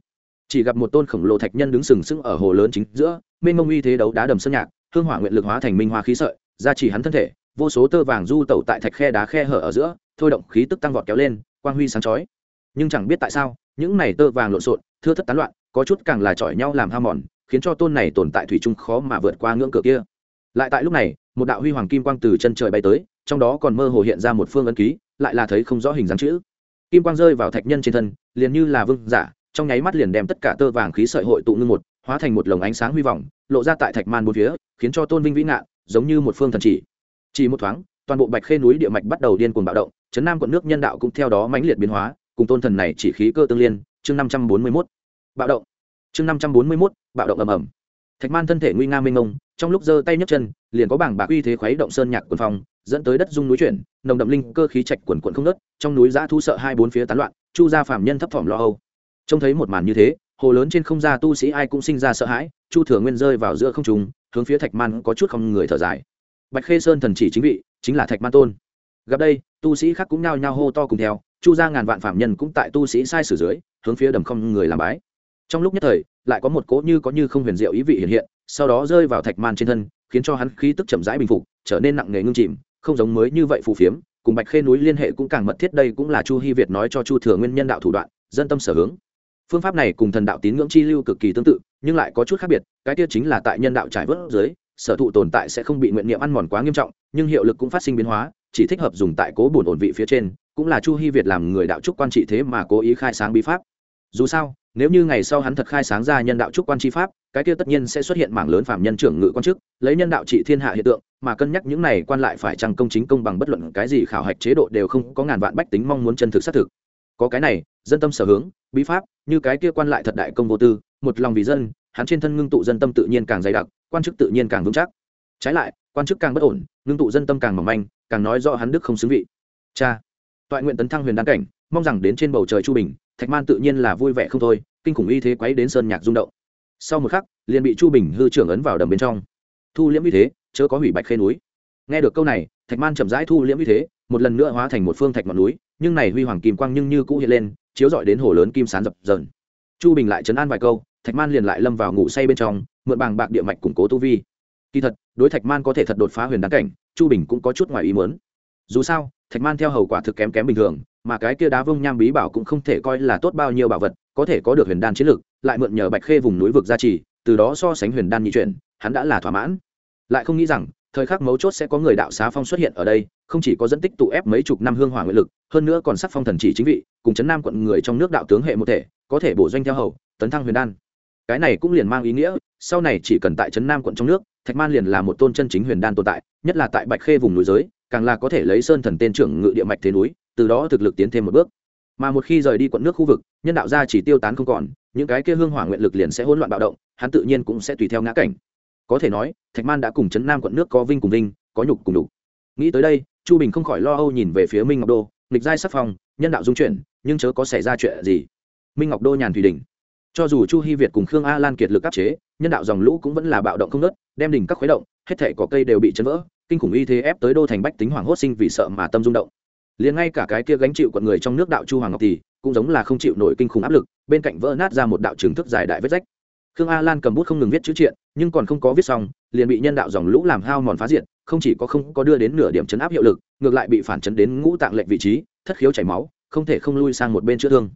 Chỉ gặp một tôn khổng lồ thạch nhân đứng sừng sững ở hồ lớn chính giữa, mênh mông uy thế đấu đá đầm sơn nhạc, hương hỏa nguyện lực hóa thành minh hoa khí sợi ra chỉ hắn thân thể, vô số tơ vàng du tẩu tại thạch khe đá khe hở ở giữa, thôi động khí tức tăng vọt kéo lên, quang huy sáng chói. Nhưng chẳng biết tại sao, những này tơ vàng lộn xộn, thưa thất tán loạn, có chút càng là chọi nhau làm ham mòn, khiến cho tôn này tồn tại thủy chung khó mà vượt qua ngưỡng cửa kia lại tại lúc này, một đạo huy hoàng kim quang từ chân trời bay tới, trong đó còn mơ hồ hiện ra một phương ấn ký, lại là thấy không rõ hình dáng chữ. Kim quang rơi vào thạch nhân trên thân, liền như là vương giả, trong nháy mắt liền đem tất cả tơ vàng khí sợi hội tụ ngưng một, hóa thành một lồng ánh sáng huy vọng, lộ ra tại thạch man bốn phía, khiến cho tôn vinh vĩ ngạn giống như một phương thần chỉ. Chỉ một thoáng, toàn bộ bạch khê núi địa mạch bắt đầu điên cuồng bạo động, chấn nam quận nước nhân đạo cũng theo đó mãnh liệt biến hóa, cùng tôn thần này chỉ khí cơ tương liên, chương năm trăm bốn mươi mốt. Bạo động. Chương năm trăm bốn mươi mốt, bạo động ầm ầm. Thạch man thân thể nguy nga mênh ngông trong lúc giơ tay nhấc chân, liền có bảng bạc uy thế khuấy động sơn nhạc quần phong, dẫn tới đất dung núi chuyển, nồng đậm linh cơ khí trạch quần quận không nớt trong núi giã thu sợ hai bốn phía tán loạn, chu gia phạm nhân thấp thỏm lo âu. Trông thấy một màn như thế, hồ lớn trên không gia tu sĩ ai cũng sinh ra sợ hãi, chu thừa nguyên rơi vào giữa không trùng hướng phía thạch man có chút không người thở dài. Bạch khê sơn thần chỉ chính vị, chính là thạch man tôn. Gặp đây, tu sĩ khác cũng nhao nhao hô to cùng theo, chu ra ngàn vạn phạm nhân cũng tại tu sĩ sai sử dưới, hướng phía đầm không người làm bái. Trong lúc nhất thời, lại có một cỗ như có như không huyền diệu ý vị hiện hiện sau đó rơi vào thạch man trên thân, khiến cho hắn khí tức chậm rãi bình phục, trở nên nặng nề ngưng chìm, không giống mới như vậy phù phiếm, cùng bạch khê núi liên hệ cũng càng mật thiết, đây cũng là chu hy việt nói cho chu thừa nguyên nhân đạo thủ đoạn, dân tâm sở hướng. Phương pháp này cùng thần đạo tín ngưỡng chi lưu cực kỳ tương tự, nhưng lại có chút khác biệt, cái tiết chính là tại nhân đạo trải vớt dưới, sở thụ tồn tại sẽ không bị nguyện niệm ăn mòn quá nghiêm trọng, nhưng hiệu lực cũng phát sinh biến hóa, chỉ thích hợp dùng tại cố bổn ổn vị phía trên, cũng là chu hy việt làm người đạo trúc quan trị thế mà cố ý khai sáng bí pháp. Dù sao, nếu như ngày sau hắn thật khai sáng ra nhân đạo trúc quan tri pháp cái kia tất nhiên sẽ xuất hiện mảng lớn phạm nhân trưởng ngự quan chức, lấy nhân đạo trị thiên hạ hiện tượng, mà cân nhắc những này quan lại phải chăng công chính công bằng bất luận cái gì khảo hạch chế độ đều không có ngàn vạn bách tính mong muốn chân thực xác thực. Có cái này, dân tâm sở hướng, bí pháp, như cái kia quan lại thật đại công vô tư, một lòng vì dân, hắn trên thân ngưng tụ dân tâm tự nhiên càng dày đặc, quan chức tự nhiên càng vững chắc. Trái lại, quan chức càng bất ổn, ngưng tụ dân tâm càng mỏng manh, càng nói rõ hắn đức không xứng vị. Cha, toại nguyện tấn thăng huyền đan cảnh, mong rằng đến trên bầu trời chu bình, thạch man tự nhiên là vui vẻ không thôi, kinh khủng y thế quấy đến sơn nhạc rung động sau một khắc, liền bị chu bình hư trưởng ấn vào đầm bên trong. Thu liễm như thế, chớ có hủy bạch khê núi. Nghe được câu này, thạch man chậm rãi thu liễm như thế, một lần nữa hóa thành một phương thạch ngọn núi, nhưng này huy hoàng kim quang nhưng như cũ hiện lên, chiếu dọi đến hồ lớn kim sán dập dờn. Chu bình lại chấn an vài câu, thạch man liền lại lâm vào ngủ say bên trong, mượn bàng bạc địa mạch củng cố tu vi. Kỳ thật, đối thạch man có thể thật đột phá huyền đáng cảnh, chu bình cũng có chút ngoài ý muốn. Dù sao, thạch man theo hầu quả thực kém kém bình thường, mà cái kia đá vông nham bí bảo cũng không thể coi là tốt bao nhiêu bảo vật có thể có được huyền đan chiến lực, lại mượn nhờ bạch khê vùng núi vực gia trì, từ đó so sánh huyền đan nhị chuyển, hắn đã là thỏa mãn. Lại không nghĩ rằng, thời khắc mấu chốt sẽ có người đạo xá phong xuất hiện ở đây, không chỉ có dẫn tích tụ ép mấy chục năm hương hỏa nguyện lực, hơn nữa còn sắc phong thần chỉ chính vị, cùng chấn nam quận người trong nước đạo tướng hệ một thể, có thể bổ doanh theo hầu, tấn thăng huyền đan. Cái này cũng liền mang ý nghĩa, sau này chỉ cần tại trấn nam quận trong nước, thạch man liền là một tôn chân chính huyền đan tồn tại, nhất là tại bạch khê vùng núi giới, càng là có thể lấy sơn thần tên trưởng ngự địa mạch thế núi, từ đó thực lực tiến thêm một bước mà một khi rời đi quận nước khu vực, nhân đạo gia chỉ tiêu tán không còn, những cái kia hương hỏa nguyện lực liền sẽ hỗn loạn bạo động, hắn tự nhiên cũng sẽ tùy theo ngã cảnh. Có thể nói, thạch man đã cùng chấn nam quận nước có vinh cùng vinh, có nhục cùng đủ. nghĩ tới đây, chu bình không khỏi lo âu nhìn về phía minh ngọc đô, nghịch giai sắc phong, nhân đạo dung chuyển, nhưng chớ có xảy ra chuyện gì. Minh ngọc đô nhàn thủy đình cho dù chu hy việt cùng khương a lan kiệt lực áp chế, nhân đạo dòng lũ cũng vẫn là bạo động không nớt đem đình các khuấy động, hết thể có cây đều bị chấn vỡ, kinh khủng y thế ép tới đô thành bách tính hoàng hốt sinh vì sợ mà tâm rung động liền ngay cả cái kia gánh chịu quận người trong nước đạo chu hoàng ngọc thì cũng giống là không chịu nổi kinh khủng áp lực bên cạnh vỡ nát ra một đạo trường thức dài đại vết rách. Khương a lan cầm bút không ngừng viết chữ triện nhưng còn không có viết xong liền bị nhân đạo dòng lũ làm hao mòn phá diện, không chỉ có không có đưa đến nửa điểm chấn áp hiệu lực ngược lại bị phản chấn đến ngũ tạng lệnh vị trí thất khiếu chảy máu không thể không lui sang một bên chữa thương.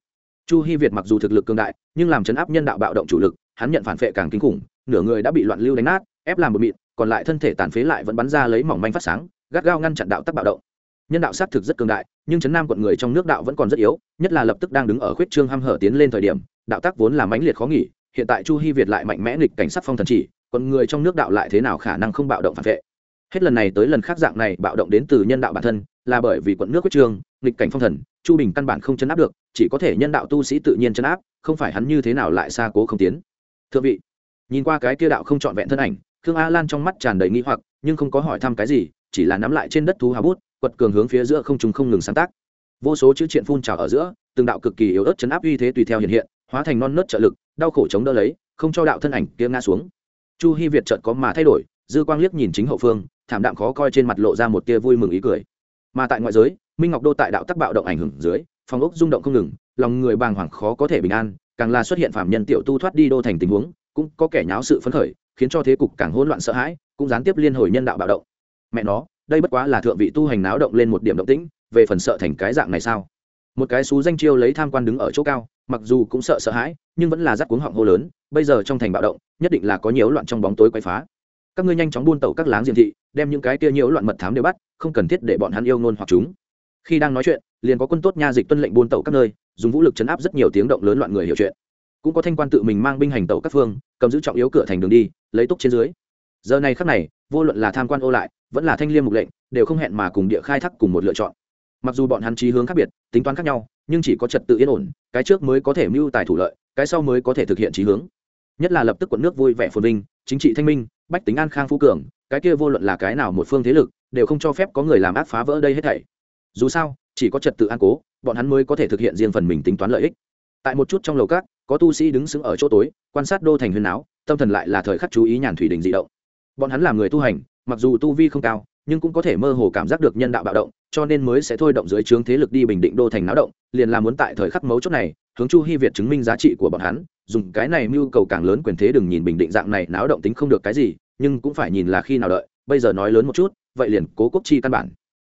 Chu hy việt mặc dù thực lực cường đại nhưng làm chấn áp nhân đạo bạo động chủ lực hắn nhận phản vệ càng kinh khủng nửa người đã bị loạn lưu đánh nát ép làm một mịn còn lại thân thể tàn phế lại vẫn bắn ra lấy mỏng manh phát sáng gắt gao ngăn chặn đạo tắc bạo động nhân đạo xác thực rất cường đại, nhưng chấn nam quận người trong nước đạo vẫn còn rất yếu, nhất là lập tức đang đứng ở khuyết trương h hở tiến lên thời điểm, đạo tác vốn là mãnh liệt khó nghỉ, hiện tại chu hy việt lại mạnh mẽ nghịch cảnh sắc phong thần chỉ, quận người trong nước đạo lại thế nào khả năng không bạo động phản vệ. Hết lần này tới lần khác dạng này bạo động đến từ nhân đạo bản thân, là bởi vì quận nước quyết trương, nghịch cảnh phong thần, chu bình căn bản không chấn áp được, chỉ có thể nhân đạo tu sĩ tự nhiên chấn áp, không phải hắn như thế nào lại xa cố không tiến. Thưa vị, nhìn qua cái kia đạo không trọn vẹn thân ảnh, khương a lan trong mắt tràn đầy nghi hoặc, nhưng không có hỏi thăm cái gì, chỉ là nắm lại trên đất thú hào bút quật cường hướng phía giữa không trùng không ngừng sáng tác. Vô số chữ triện phun trào ở giữa, từng đạo cực kỳ yếu ớt chấn áp uy thế tùy theo hiện hiện, hóa thành non nớt trợ lực, đau khổ chống đỡ lấy, không cho đạo thân ảnh kia ngã xuống. Chu hy việt chợt có mà thay đổi, dư quang liếc nhìn chính hậu phương, thảm đạm khó coi trên mặt lộ ra một tia vui mừng ý cười. Mà tại ngoại giới, minh ngọc đô tại đạo tắc bạo động ảnh hưởng dưới, phòng ốc rung động không ngừng, lòng người bàng hoàng khó có thể bình an, càng là xuất hiện phạm nhân tiểu tu thoát đi đô thành tình huống, cũng có kẻ nháo sự phấn khởi, khiến cho thế cục càng hỗn loạn sợ hãi, cũng gián tiếp liên hồi nhân đạo bạo động. Mẹ nó đây bất quá là thượng vị tu hành náo động lên một điểm động tĩnh, về phần sợ thành cái dạng này sao? Một cái xú danh chiêu lấy tham quan đứng ở chỗ cao, mặc dù cũng sợ sợ hãi, nhưng vẫn là rắc cuống họng hô lớn, bây giờ trong thành bạo động, nhất định là có nhiều loạn trong bóng tối quay phá. Các ngươi nhanh chóng buôn tẩu các láng diệm thị, đem những cái kia nhiễu loạn mật thám đều bắt, không cần thiết để bọn hắn yêu ngôn hoặc chúng. Khi đang nói chuyện, liền có quân tốt nha dịch tuân lệnh buôn tẩu các nơi, dùng vũ lực chấn áp rất nhiều tiếng động lớn loạn người hiểu chuyện. Cũng có thanh quan tự mình mang binh hành tẩu các phương, cầm giữ trọng yếu cửa thành đường đi, lấy túc trên dưới giờ này khắc này, vô luận là tham quan ô lại, vẫn là thanh liêm mục lệnh, đều không hẹn mà cùng địa khai thác cùng một lựa chọn. Mặc dù bọn hắn trí hướng khác biệt, tính toán khác nhau, nhưng chỉ có trật tự yên ổn, cái trước mới có thể mưu tài thủ lợi, cái sau mới có thể thực hiện trí hướng. Nhất là lập tức quận nước vui vẻ phồn vinh, chính trị thanh minh, bách tính an khang phú cường, cái kia vô luận là cái nào một phương thế lực, đều không cho phép có người làm ác phá vỡ đây hết thảy. Dù sao, chỉ có trật tự an cố, bọn hắn mới có thể thực hiện riêng phần mình tính toán lợi ích. Tại một chút trong lầu cát có tu sĩ đứng sững ở chỗ tối, quan sát đô thành huyền áo, tâm thần lại là thời khắc chú ý nhàn thủy đình dị động bọn hắn là người tu hành, mặc dù tu vi không cao, nhưng cũng có thể mơ hồ cảm giác được nhân đạo bạo động, cho nên mới sẽ thôi động dưới trướng thế lực đi bình định đô thành náo động, liền là muốn tại thời khắc mấu chốt này, hướng chu hy việt chứng minh giá trị của bọn hắn, dùng cái này mưu cầu càng lớn quyền thế đừng nhìn bình định dạng này náo động tính không được cái gì, nhưng cũng phải nhìn là khi nào đợi, bây giờ nói lớn một chút, vậy liền cố quốc chi căn bản.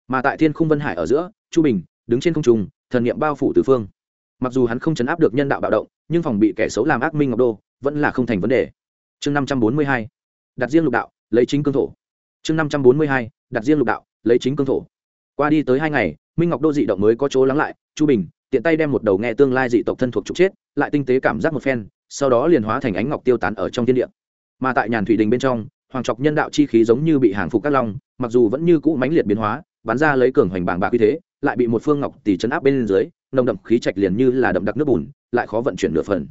Mà tại thiên khung vân hải ở giữa, chu bình, đứng trên không trung, thần niệm bao phủ tứ phương. Mặc dù hắn không chấn áp được nhân đạo bạo động, nhưng phòng bị kẻ xấu làm ác minh ngọc đô, vẫn là không thành vấn đề. Chương năm trăm bốn mươi hai đặt riêng lục đạo, lấy chính cương thổ. Chương năm trăm bốn mươi hai, đặt riêng lục đạo, lấy chính cương thổ. Qua đi tới hai ngày, minh ngọc đô dị động mới có chỗ lắng lại, chu bình, tiện tay đem một đầu nghe tương lai dị tộc thân thuộc trục chết, lại tinh tế cảm giác một phen, sau đó liền hóa thành ánh ngọc tiêu tán ở trong thiên địa. Mà tại nhàn thủy đình bên trong, hoàng trọc nhân đạo chi khí giống như bị hàng phục các long, mặc dù vẫn như cũ mãnh liệt biến hóa, bắn ra lấy cường hoành bảng bạc như thế, lại bị một phương ngọc tỷ chấn áp bên dưới, nồng đậm khí trạch liền như là đậm đặc nước bùn, lại khó vận chuyển nửa phần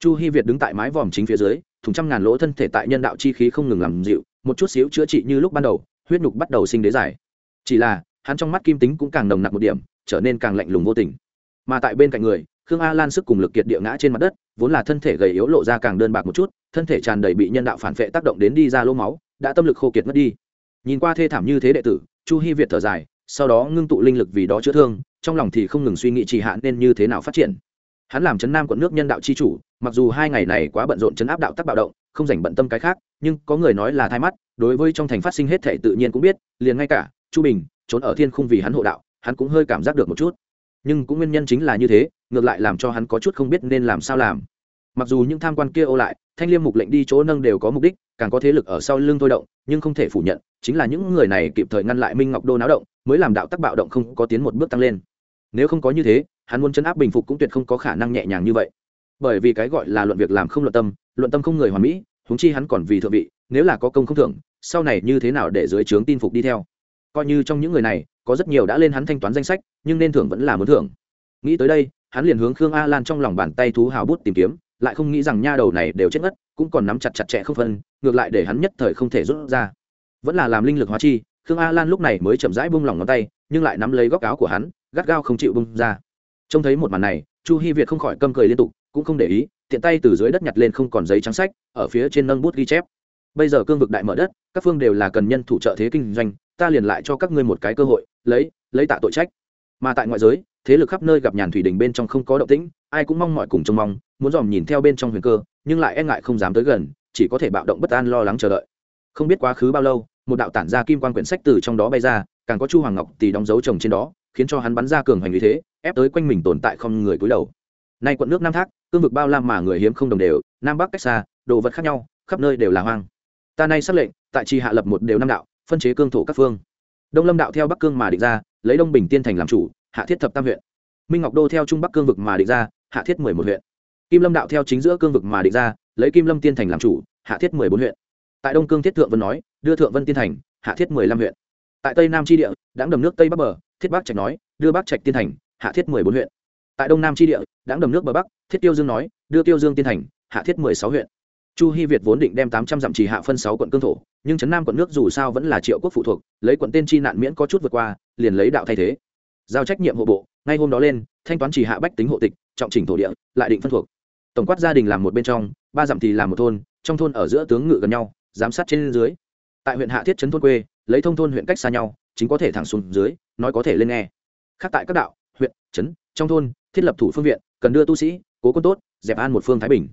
chu hy việt đứng tại mái vòm chính phía dưới, thùng trăm ngàn lỗ thân thể tại nhân đạo chi khí không ngừng làm dịu, một chút xíu chữa trị như lúc ban đầu, huyết nhục bắt đầu sinh đế giải. Chỉ là, hắn trong mắt kim tính cũng càng nồng nặc một điểm, trở nên càng lạnh lùng vô tình. Mà tại bên cạnh người, khương a lan sức cùng lực kiệt địa ngã trên mặt đất, vốn là thân thể gầy yếu lộ ra càng đơn bạc một chút, thân thể tràn đầy bị nhân đạo phản vệ tác động đến đi ra lỗ máu, đã tâm lực khô kiệt mất đi. Nhìn qua thê thảm như thế đệ tử, chu hy việt thở dài, sau đó ngưng tụ linh lực vì đó chữa thương, trong lòng thì không ngừng suy nghĩ trì hạn nên như thế nào phát triển. Hắn làm chấn nam quận nước nhân đạo chi chủ mặc dù hai ngày này quá bận rộn chấn áp đạo tắc bạo động, không dành bận tâm cái khác, nhưng có người nói là thay mắt, đối với trong thành phát sinh hết thể tự nhiên cũng biết, liền ngay cả chu bình trốn ở thiên không vì hắn hộ đạo, hắn cũng hơi cảm giác được một chút. Nhưng cũng nguyên nhân chính là như thế, ngược lại làm cho hắn có chút không biết nên làm sao làm. Mặc dù những tham quan kia ô lại, thanh liêm mục lệnh đi chỗ nâng đều có mục đích, càng có thế lực ở sau lưng thôi động, nhưng không thể phủ nhận, chính là những người này kịp thời ngăn lại minh ngọc đô náo động, mới làm đạo tắc bạo động không có tiến một bước tăng lên. Nếu không có như thế, hắn muốn chấn áp bình phục cũng tuyệt không có khả năng nhẹ nhàng như vậy bởi vì cái gọi là luận việc làm không luận tâm luận tâm không người hoàn mỹ, huống chi hắn còn vì thượng vị, nếu là có công không thưởng, sau này như thế nào để dưới trướng tin phục đi theo? Coi như trong những người này, có rất nhiều đã lên hắn thanh toán danh sách, nhưng nên thưởng vẫn là muốn thưởng. Nghĩ tới đây, hắn liền hướng khương a lan trong lòng bàn tay thú hào bút tìm kiếm, lại không nghĩ rằng nha đầu này đều chết ngất cũng còn nắm chặt chặt chẽ không phân, ngược lại để hắn nhất thời không thể rút ra. Vẫn là làm linh lực hóa chi, khương a lan lúc này mới chậm rãi bung lòng ngón tay, nhưng lại nắm lấy góc áo của hắn, gắt gao không chịu bung ra. Trông thấy một màn này, chu hi việt không khỏi câm cười liên tục cũng không để ý, tiện tay từ dưới đất nhặt lên không còn giấy trắng sách, ở phía trên nâng bút ghi chép. Bây giờ cương vực đại mở đất, các phương đều là cần nhân thủ trợ thế kinh doanh, ta liền lại cho các ngươi một cái cơ hội, lấy lấy tạ tội trách. Mà tại ngoại giới, thế lực khắp nơi gặp nhàn thủy đình bên trong không có động tĩnh, ai cũng mong mọi cùng trông mong, muốn dòm nhìn theo bên trong huyền cơ, nhưng lại e ngại không dám tới gần, chỉ có thể bạo động bất an lo lắng chờ đợi. Không biết quá khứ bao lâu, một đạo tản ra kim quan quyển sách từ trong đó bay ra, càng có chu hoàng ngọc tì đóng dấu chồng trên đó, khiến cho hắn bắn ra cường hành như thế, ép tới quanh mình tồn tại không người cúi đầu nay quận nước nam thác, cương vực bao la mà người hiếm không đồng đều, nam bắc cách xa, đồ vật khác nhau, khắp nơi đều là hoang. Ta nay xác lệnh, tại trì hạ lập một đều năm đạo, phân chế cương thổ các phương. Đông lâm đạo theo bắc cương mà định ra, lấy đông bình tiên thành làm chủ, hạ thiết thập tam huyện. Minh ngọc đô theo trung bắc cương vực mà định ra, hạ thiết mười một huyện. Kim lâm đạo theo chính giữa cương vực mà định ra, lấy kim lâm tiên thành làm chủ, hạ thiết mười bốn huyện. Tại đông cương thiết thượng vân nói, đưa thượng vân tiên thành, hạ thiết mười lăm huyện. Tại tây nam tri địa đáng đầm nước tây bắc bờ, thiết bắc trạch nói, đưa bắc trạch tiên thành, hạ thiết mười bốn huyện tại đông nam tri địa đáng đầm nước bờ bắc, thiết tiêu dương nói, đưa tiêu dương tiên thành, hạ thiết mười sáu huyện. Chu hy việt vốn định đem tám trăm dặm trì hạ phân sáu quận cương thổ, nhưng trấn nam quận nước dù sao vẫn là triệu quốc phụ thuộc, lấy quận tên chi nạn miễn có chút vượt qua, liền lấy đạo thay thế. Giao trách nhiệm hộ bộ, ngay hôm đó lên, thanh toán trì hạ bách tính hộ tịch, trọng chỉnh thổ địa, lại định phân thuộc. Tổng quát gia đình làm một bên trong, ba dặm thì làm một thôn, trong thôn ở giữa tướng ngự gần nhau, giám sát trên dưới. Tại huyện hạ thiết trấn thôn quê, lấy thông thôn huyện cách xa nhau, chính có thể thẳng xuống dưới, nói có thể lên nghe. Khác tại các đạo, huyện, trấn, trong thôn thiết lập thủ phương viện, cần đưa tu sĩ, cố quân tốt, dẹp an một phương thái bình.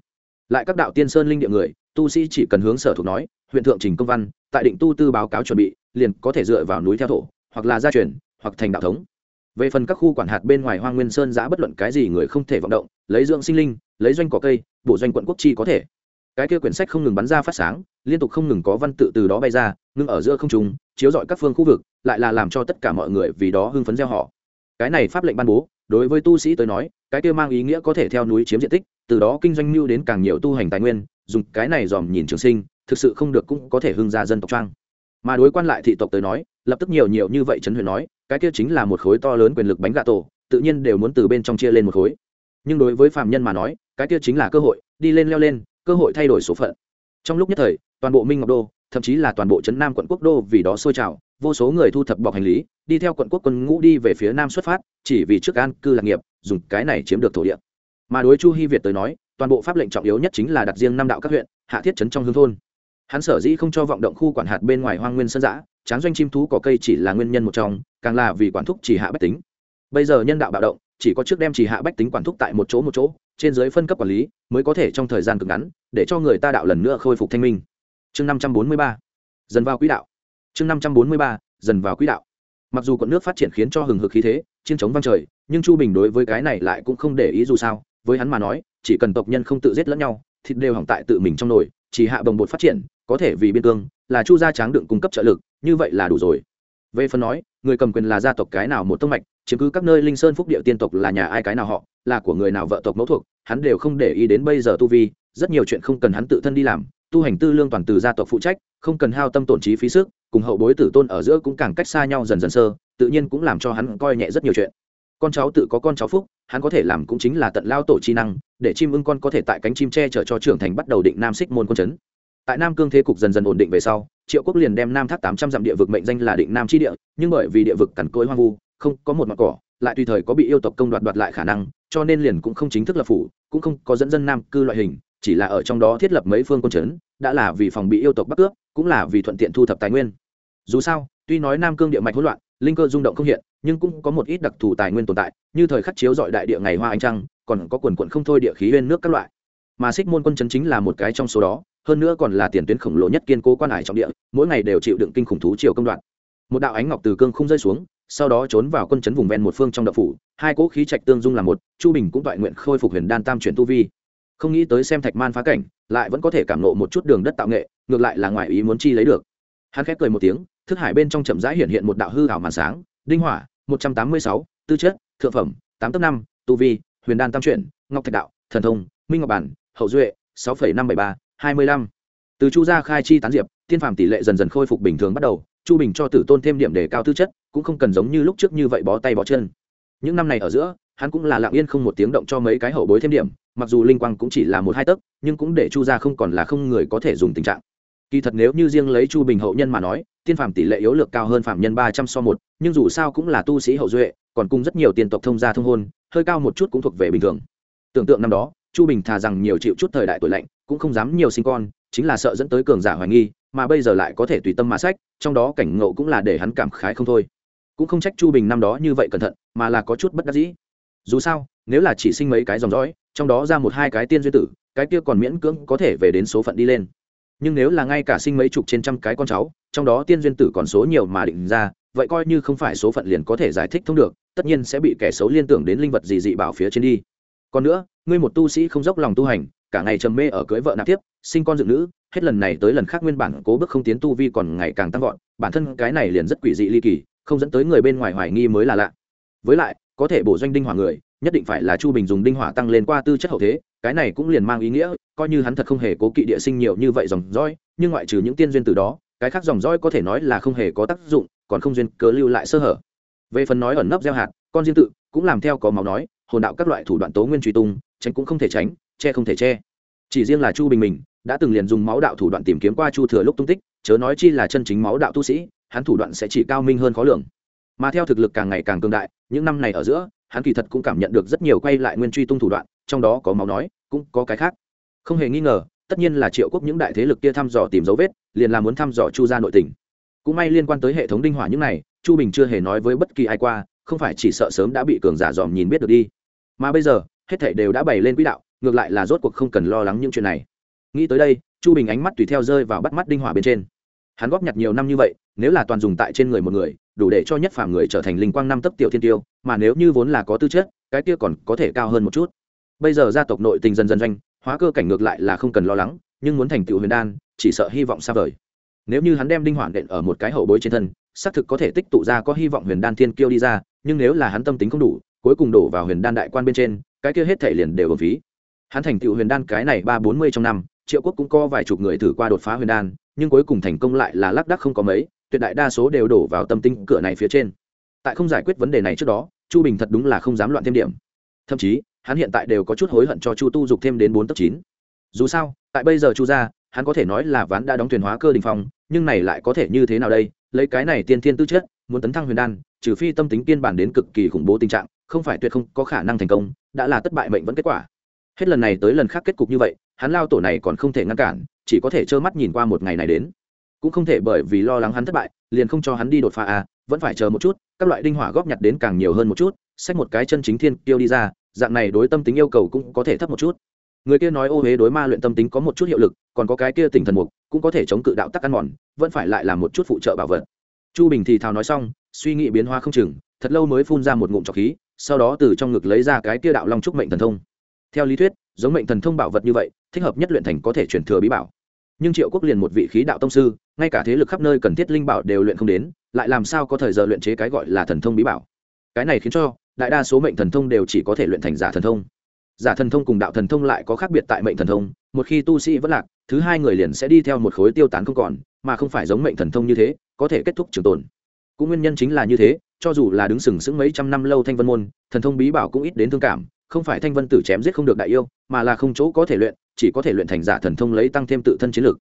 Lại các đạo tiên sơn linh địa người, tu sĩ chỉ cần hướng sở thuộc nói, huyện thượng trình công văn, tại định tu tư báo cáo chuẩn bị, liền có thể dựa vào núi theo thổ, hoặc là gia truyền, hoặc thành đạo thống. Về phần các khu quản hạt bên ngoài hoang nguyên sơn giã bất luận cái gì người không thể vận động, lấy dưỡng sinh linh, lấy doanh cỏ cây, bổ doanh quận quốc chi có thể. Cái kia quyển sách không ngừng bắn ra phát sáng, liên tục không ngừng có văn tự từ đó bay ra, ngưng ở giữa không trung, chiếu rọi các phương khu vực, lại là làm cho tất cả mọi người vì đó hưng phấn gieo họ. Cái này pháp lệnh ban bố đối với tu sĩ tới nói, cái kia mang ý nghĩa có thể theo núi chiếm diện tích, từ đó kinh doanh mưu đến càng nhiều tu hành tài nguyên, dùng cái này dòm nhìn trường sinh, thực sự không được cũng có thể hưng ra dân tộc trang. Mà đối quan lại thị tộc tới nói, lập tức nhiều nhiều như vậy trấn huyền nói, cái kia chính là một khối to lớn quyền lực bánh gà tổ, tự nhiên đều muốn từ bên trong chia lên một khối. Nhưng đối với phạm nhân mà nói, cái kia chính là cơ hội, đi lên leo lên, cơ hội thay đổi số phận. Trong lúc nhất thời, toàn bộ minh ngọc đô thậm chí là toàn bộ trấn nam quận quốc đô vì đó sôi trào, vô số người thu thập bọc hành lý, đi theo quận quốc quân ngũ đi về phía nam xuất phát, chỉ vì trước an cư lạc nghiệp, dùng cái này chiếm được thổ địa. Mà đối chu hy việt tới nói, toàn bộ pháp lệnh trọng yếu nhất chính là đặt riêng năm đạo các huyện, hạ thiết trấn trong hương thôn. Hắn sở dĩ không cho vọng động khu quản hạt bên ngoài hoang nguyên sơn giã tráng doanh chim thú có cây chỉ là nguyên nhân một trong, càng là vì quản thúc chỉ hạ bách tính. Bây giờ nhân đạo bạo động, chỉ có trước đem chỉ hạ bách tính quản thúc tại một chỗ một chỗ, trên giới phân cấp quản lý, mới có thể trong thời gian cực ngắn, để cho người ta đạo lần nữa khôi phục thanh minh chương năm trăm bốn mươi ba, dần vào quỹ đạo. Chương năm trăm bốn mươi ba, dần vào quỹ đạo. Mặc dù quận nước phát triển khiến cho hừng hực khí thế, chiến chống vang trời, nhưng chu bình đối với cái này lại cũng không để ý dù sao. Với hắn mà nói, chỉ cần tộc nhân không tự giết lẫn nhau, thịt đều hỏng tại tự mình trong nồi, chỉ hạ bồng bột phát triển, có thể vì biên cương, là chu gia tráng đựng cung cấp trợ lực, như vậy là đủ rồi. Về phần nói, người cầm quyền là gia tộc cái nào một tông mạch, chiếm cứ các nơi linh sơn phúc địa tiên tộc là nhà ai cái nào họ, là của người nào vợ tộc mẫu thuộc, hắn đều không để ý đến bây giờ tu vi, rất nhiều chuyện không cần hắn tự thân đi làm tu hành tư lương toàn từ gia tộc phụ trách, không cần hao tâm tổn trí phí sức, cùng hậu bối tử tôn ở giữa cũng càng cách xa nhau dần dần sơ, tự nhiên cũng làm cho hắn coi nhẹ rất nhiều chuyện. Con cháu tự có con cháu phúc, hắn có thể làm cũng chính là tận lao tổ chi năng, để chim ưng con có thể tại cánh chim che chở cho trưởng thành bắt đầu định nam xích môn quân chấn. Tại nam cương thế cục dần dần ổn định về sau, triệu quốc liền đem nam thác tám trăm dặm địa vực mệnh danh là định nam tri địa, nhưng bởi vì địa vực cằn cỗi hoang vu, không có một mặt cỏ, lại tùy thời có bị yêu tộc công đoạt đoạt lại khả năng, cho nên liền cũng không chính thức lập phủ, cũng không có dẫn dân nam cư loại hình chỉ là ở trong đó thiết lập mấy phương quân chấn, đã là vì phòng bị yêu tộc bắt cướp, cũng là vì thuận tiện thu thập tài nguyên. Dù sao, tuy nói nam cương địa mạch hỗn loạn, linh cơ rung động không hiện, nhưng cũng có một ít đặc thù tài nguyên tồn tại, như thời khắc chiếu dọi đại địa ngày hoa ánh trăng, còn có quần quận không thôi địa khí nguyên nước các loại. Mà xích môn quân chấn chính là một cái trong số đó, hơn nữa còn là tiền tuyến khổng lồ nhất kiên cố quan hải trọng địa, mỗi ngày đều chịu đựng kinh khủng thú chiều công đoạn. Một đạo ánh ngọc từ cương không rơi xuống, sau đó trốn vào quân chấn vùng ven một phương trong đập phủ, hai cỗ khí trạch tương dung là một, chu bình cũng toại nguyện khôi phục huyền đan tam chuyển tu vi không nghĩ tới xem thạch man phá cảnh, lại vẫn có thể cảm nộ một chút đường đất tạo nghệ, ngược lại là ngoài ý muốn chi lấy được. Hắn khép cười một tiếng, thức hải bên trong chậm rãi hiện hiện một đạo hư hảo màn sáng, đinh hỏa, một trăm tám mươi sáu, tư chất, thượng phẩm, tám tấc năm, tu vi, huyền đan tam chuyển, ngọc thạch đạo, thần thông, minh ngọc bản, hậu duệ, sáu phẩy năm bảy ba, hai mươi lăm. Từ chu gia khai chi tán diệp, tiên phàm tỷ lệ dần dần khôi phục bình thường bắt đầu, chu bình cho tử tôn thêm điểm để cao tư chất, cũng không cần giống như lúc trước như vậy bó tay bó chân. Những năm này ở giữa, hắn cũng là lặng yên không một tiếng động cho mấy cái hậu bối thêm điểm mặc dù linh quang cũng chỉ là một hai tấc, nhưng cũng để chu gia không còn là không người có thể dùng tình trạng. Kỳ thật nếu như riêng lấy chu bình hậu nhân mà nói, tiên phàm tỷ lệ yếu lược cao hơn phạm nhân ba trăm so một, nhưng dù sao cũng là tu sĩ hậu duệ, còn cùng rất nhiều tiền tộc thông gia thông hôn, hơi cao một chút cũng thuộc về bình thường. Tưởng tượng năm đó, chu bình thà rằng nhiều chịu chút thời đại tuổi lạnh, cũng không dám nhiều sinh con, chính là sợ dẫn tới cường giả hoài nghi, mà bây giờ lại có thể tùy tâm mà sách, trong đó cảnh ngộ cũng là để hắn cảm khái không thôi. Cũng không trách chu bình năm đó như vậy cẩn thận, mà là có chút bất đắc dĩ dù sao, nếu là chỉ sinh mấy cái dòng dõi, trong đó ra một hai cái tiên duyên tử, cái kia còn miễn cưỡng có thể về đến số phận đi lên. Nhưng nếu là ngay cả sinh mấy chục trên trăm cái con cháu, trong đó tiên duyên tử còn số nhiều mà định ra, vậy coi như không phải số phận liền có thể giải thích thông được, tất nhiên sẽ bị kẻ xấu liên tưởng đến linh vật gì dị bảo phía trên đi. Còn nữa, ngươi một tu sĩ không dốc lòng tu hành, cả ngày trầm mê ở cưới vợ nạp tiếp, sinh con dựng nữ, hết lần này tới lần khác nguyên bản cố bước không tiến tu vi còn ngày càng tăng vọt, bản thân cái này liền rất quỷ dị ly kỳ, không dẫn tới người bên ngoài hoài nghi mới là lạ. Với lại có thể bổ doanh đinh hỏa người, nhất định phải là chu bình dùng đinh hỏa tăng lên qua tư chất hậu thế, cái này cũng liền mang ý nghĩa, coi như hắn thật không hề cố kỵ địa sinh nhiều như vậy dòng dõi, nhưng ngoại trừ những tiên duyên từ đó, cái khác dòng dõi có thể nói là không hề có tác dụng, còn không duyên cớ lưu lại sơ hở. Về phần nói ẩn nấp gieo hạt, con diên tự cũng làm theo có máu nói, hồn đạo các loại thủ đoạn tố nguyên truy tung, tránh cũng không thể tránh, che không thể che. Chỉ riêng là chu bình mình, đã từng liền dùng máu đạo thủ đoạn tìm kiếm qua chu thừa lúc tung tích, chớ nói chi là chân chính máu đạo tu sĩ, hắn thủ đoạn sẽ chỉ cao minh hơn khó lường mà theo thực lực càng ngày càng cường đại, những năm này ở giữa, hắn kỳ thật cũng cảm nhận được rất nhiều quay lại nguyên truy tung thủ đoạn, trong đó có máu nói, cũng có cái khác. Không hề nghi ngờ, tất nhiên là triệu quốc những đại thế lực kia thăm dò tìm dấu vết, liền là muốn thăm dò chu gia nội tình. Cũng may liên quan tới hệ thống đinh hỏa những này, chu bình chưa hề nói với bất kỳ ai qua, không phải chỉ sợ sớm đã bị cường giả dòm nhìn biết được đi. Mà bây giờ, hết thảy đều đã bày lên quỹ đạo, ngược lại là rốt cuộc không cần lo lắng những chuyện này. Nghĩ tới đây, chu bình ánh mắt tùy theo rơi vào bắt mắt đinh hỏa bên trên. Hắn góp nhặt nhiều năm như vậy, nếu là toàn dùng tại trên người một người đủ để cho nhất phàm người trở thành linh quang năm tấc tiểu thiên tiêu, mà nếu như vốn là có tư chất, cái kia còn có thể cao hơn một chút. Bây giờ gia tộc nội tình dần dần doanh, hóa cơ cảnh ngược lại là không cần lo lắng, nhưng muốn thành tựu huyền đan, chỉ sợ hy vọng xa vời. Nếu như hắn đem đinh hoản đện ở một cái hậu bối trên thân, xác thực có thể tích tụ ra có hy vọng huyền đan thiên kiêu đi ra, nhưng nếu là hắn tâm tính không đủ, cuối cùng đổ vào huyền đan đại quan bên trên, cái kia hết thể liền đều ở phí. Hắn thành tựu huyền đan cái này ba bốn mươi trong năm, triệu quốc cũng có vài chục người thử qua đột phá huyền đan, nhưng cuối cùng thành công lại là lác đắc không có mấy tuyệt đại đa số đều đổ vào tâm tinh cửa này phía trên. Tại không giải quyết vấn đề này trước đó, chu bình thật đúng là không dám loạn thêm điểm. Thậm chí, hắn hiện tại đều có chút hối hận cho chu tu dục thêm đến bốn tấc chín. Dù sao, tại bây giờ chu ra hắn có thể nói là ván đã đóng thuyền hóa cơ đình phong, nhưng này lại có thể như thế nào đây? Lấy cái này tiên thiên tư chất, muốn tấn thăng huyền đan, trừ phi tâm tính kiên bản đến cực kỳ khủng bố tình trạng, không phải tuyệt không có khả năng thành công, đã là thất bại mệnh vẫn kết quả. Hết lần này tới lần khác kết cục như vậy, hắn lao tổ này còn không thể ngăn cản, chỉ có thể trơ mắt nhìn qua một ngày này đến cũng không thể bởi vì lo lắng hắn thất bại, liền không cho hắn đi đột phá à vẫn phải chờ một chút, các loại đinh hỏa góp nhặt đến càng nhiều hơn một chút, xách một cái chân chính thiên tiêu đi ra, dạng này đối tâm tính yêu cầu cũng có thể thấp một chút. Người kia nói ô huế đối ma luyện tâm tính có một chút hiệu lực, còn có cái kia tỉnh thần mục, cũng có thể chống cự đạo tắc ăn mòn, vẫn phải lại làm một chút phụ trợ bảo vật. Chu bình thì thào nói xong, suy nghĩ biến hóa không chừng, thật lâu mới phun ra một ngụm trọc khí, sau đó từ trong ngực lấy ra cái kia đạo long trúc mệnh thần thông. Theo lý thuyết, giống mệnh thần thông bảo vật như vậy, thích hợp nhất luyện thành có thể chuyển thừa bí bảo nhưng triệu quốc liền một vị khí đạo tông sư, ngay cả thế lực khắp nơi cần thiết linh bảo đều luyện không đến, lại làm sao có thời giờ luyện chế cái gọi là thần thông bí bảo? Cái này khiến cho, đại đa số mệnh thần thông đều chỉ có thể luyện thành giả thần thông. Giả thần thông cùng đạo thần thông lại có khác biệt tại mệnh thần thông, một khi tu sĩ vẫn lạc, thứ hai người liền sẽ đi theo một khối tiêu tán không còn, mà không phải giống mệnh thần thông như thế, có thể kết thúc trường tồn. Cũng nguyên nhân chính là như thế, cho dù là đứng sừng sững mấy trăm năm lâu thanh vân môn, thần thông bí bảo cũng ít đến thương cảm, không phải thanh vân tử chém giết không được đại yêu, mà là không chỗ có thể luyện chỉ có thể luyện thành giả thần thông lấy tăng thêm tự thân chiến lực.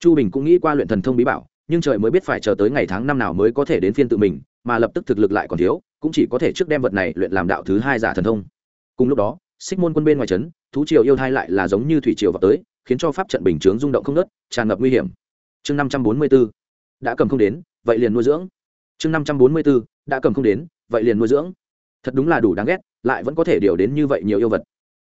Chu bình cũng nghĩ qua luyện thần thông bí bảo, nhưng trời mới biết phải chờ tới ngày tháng năm nào mới có thể đến phiên tự mình, mà lập tức thực lực lại còn thiếu, cũng chỉ có thể trước đem vật này luyện làm đạo thứ hai giả thần thông. Cùng lúc đó, xích môn quân bên ngoài trấn, thú triều yêu thai lại là giống như thủy triều vào tới, khiến cho pháp trận bình chướng rung động không nớt tràn ngập nguy hiểm. Chương năm trăm bốn mươi b ố đã cầm không đến, vậy liền nuôi dưỡng. Chương năm trăm bốn mươi b ố đã cầm không đến, vậy liền nuôi dưỡng. Thật đúng là đủ đáng ghét, lại vẫn có thể điều đến như vậy nhiều yêu vật.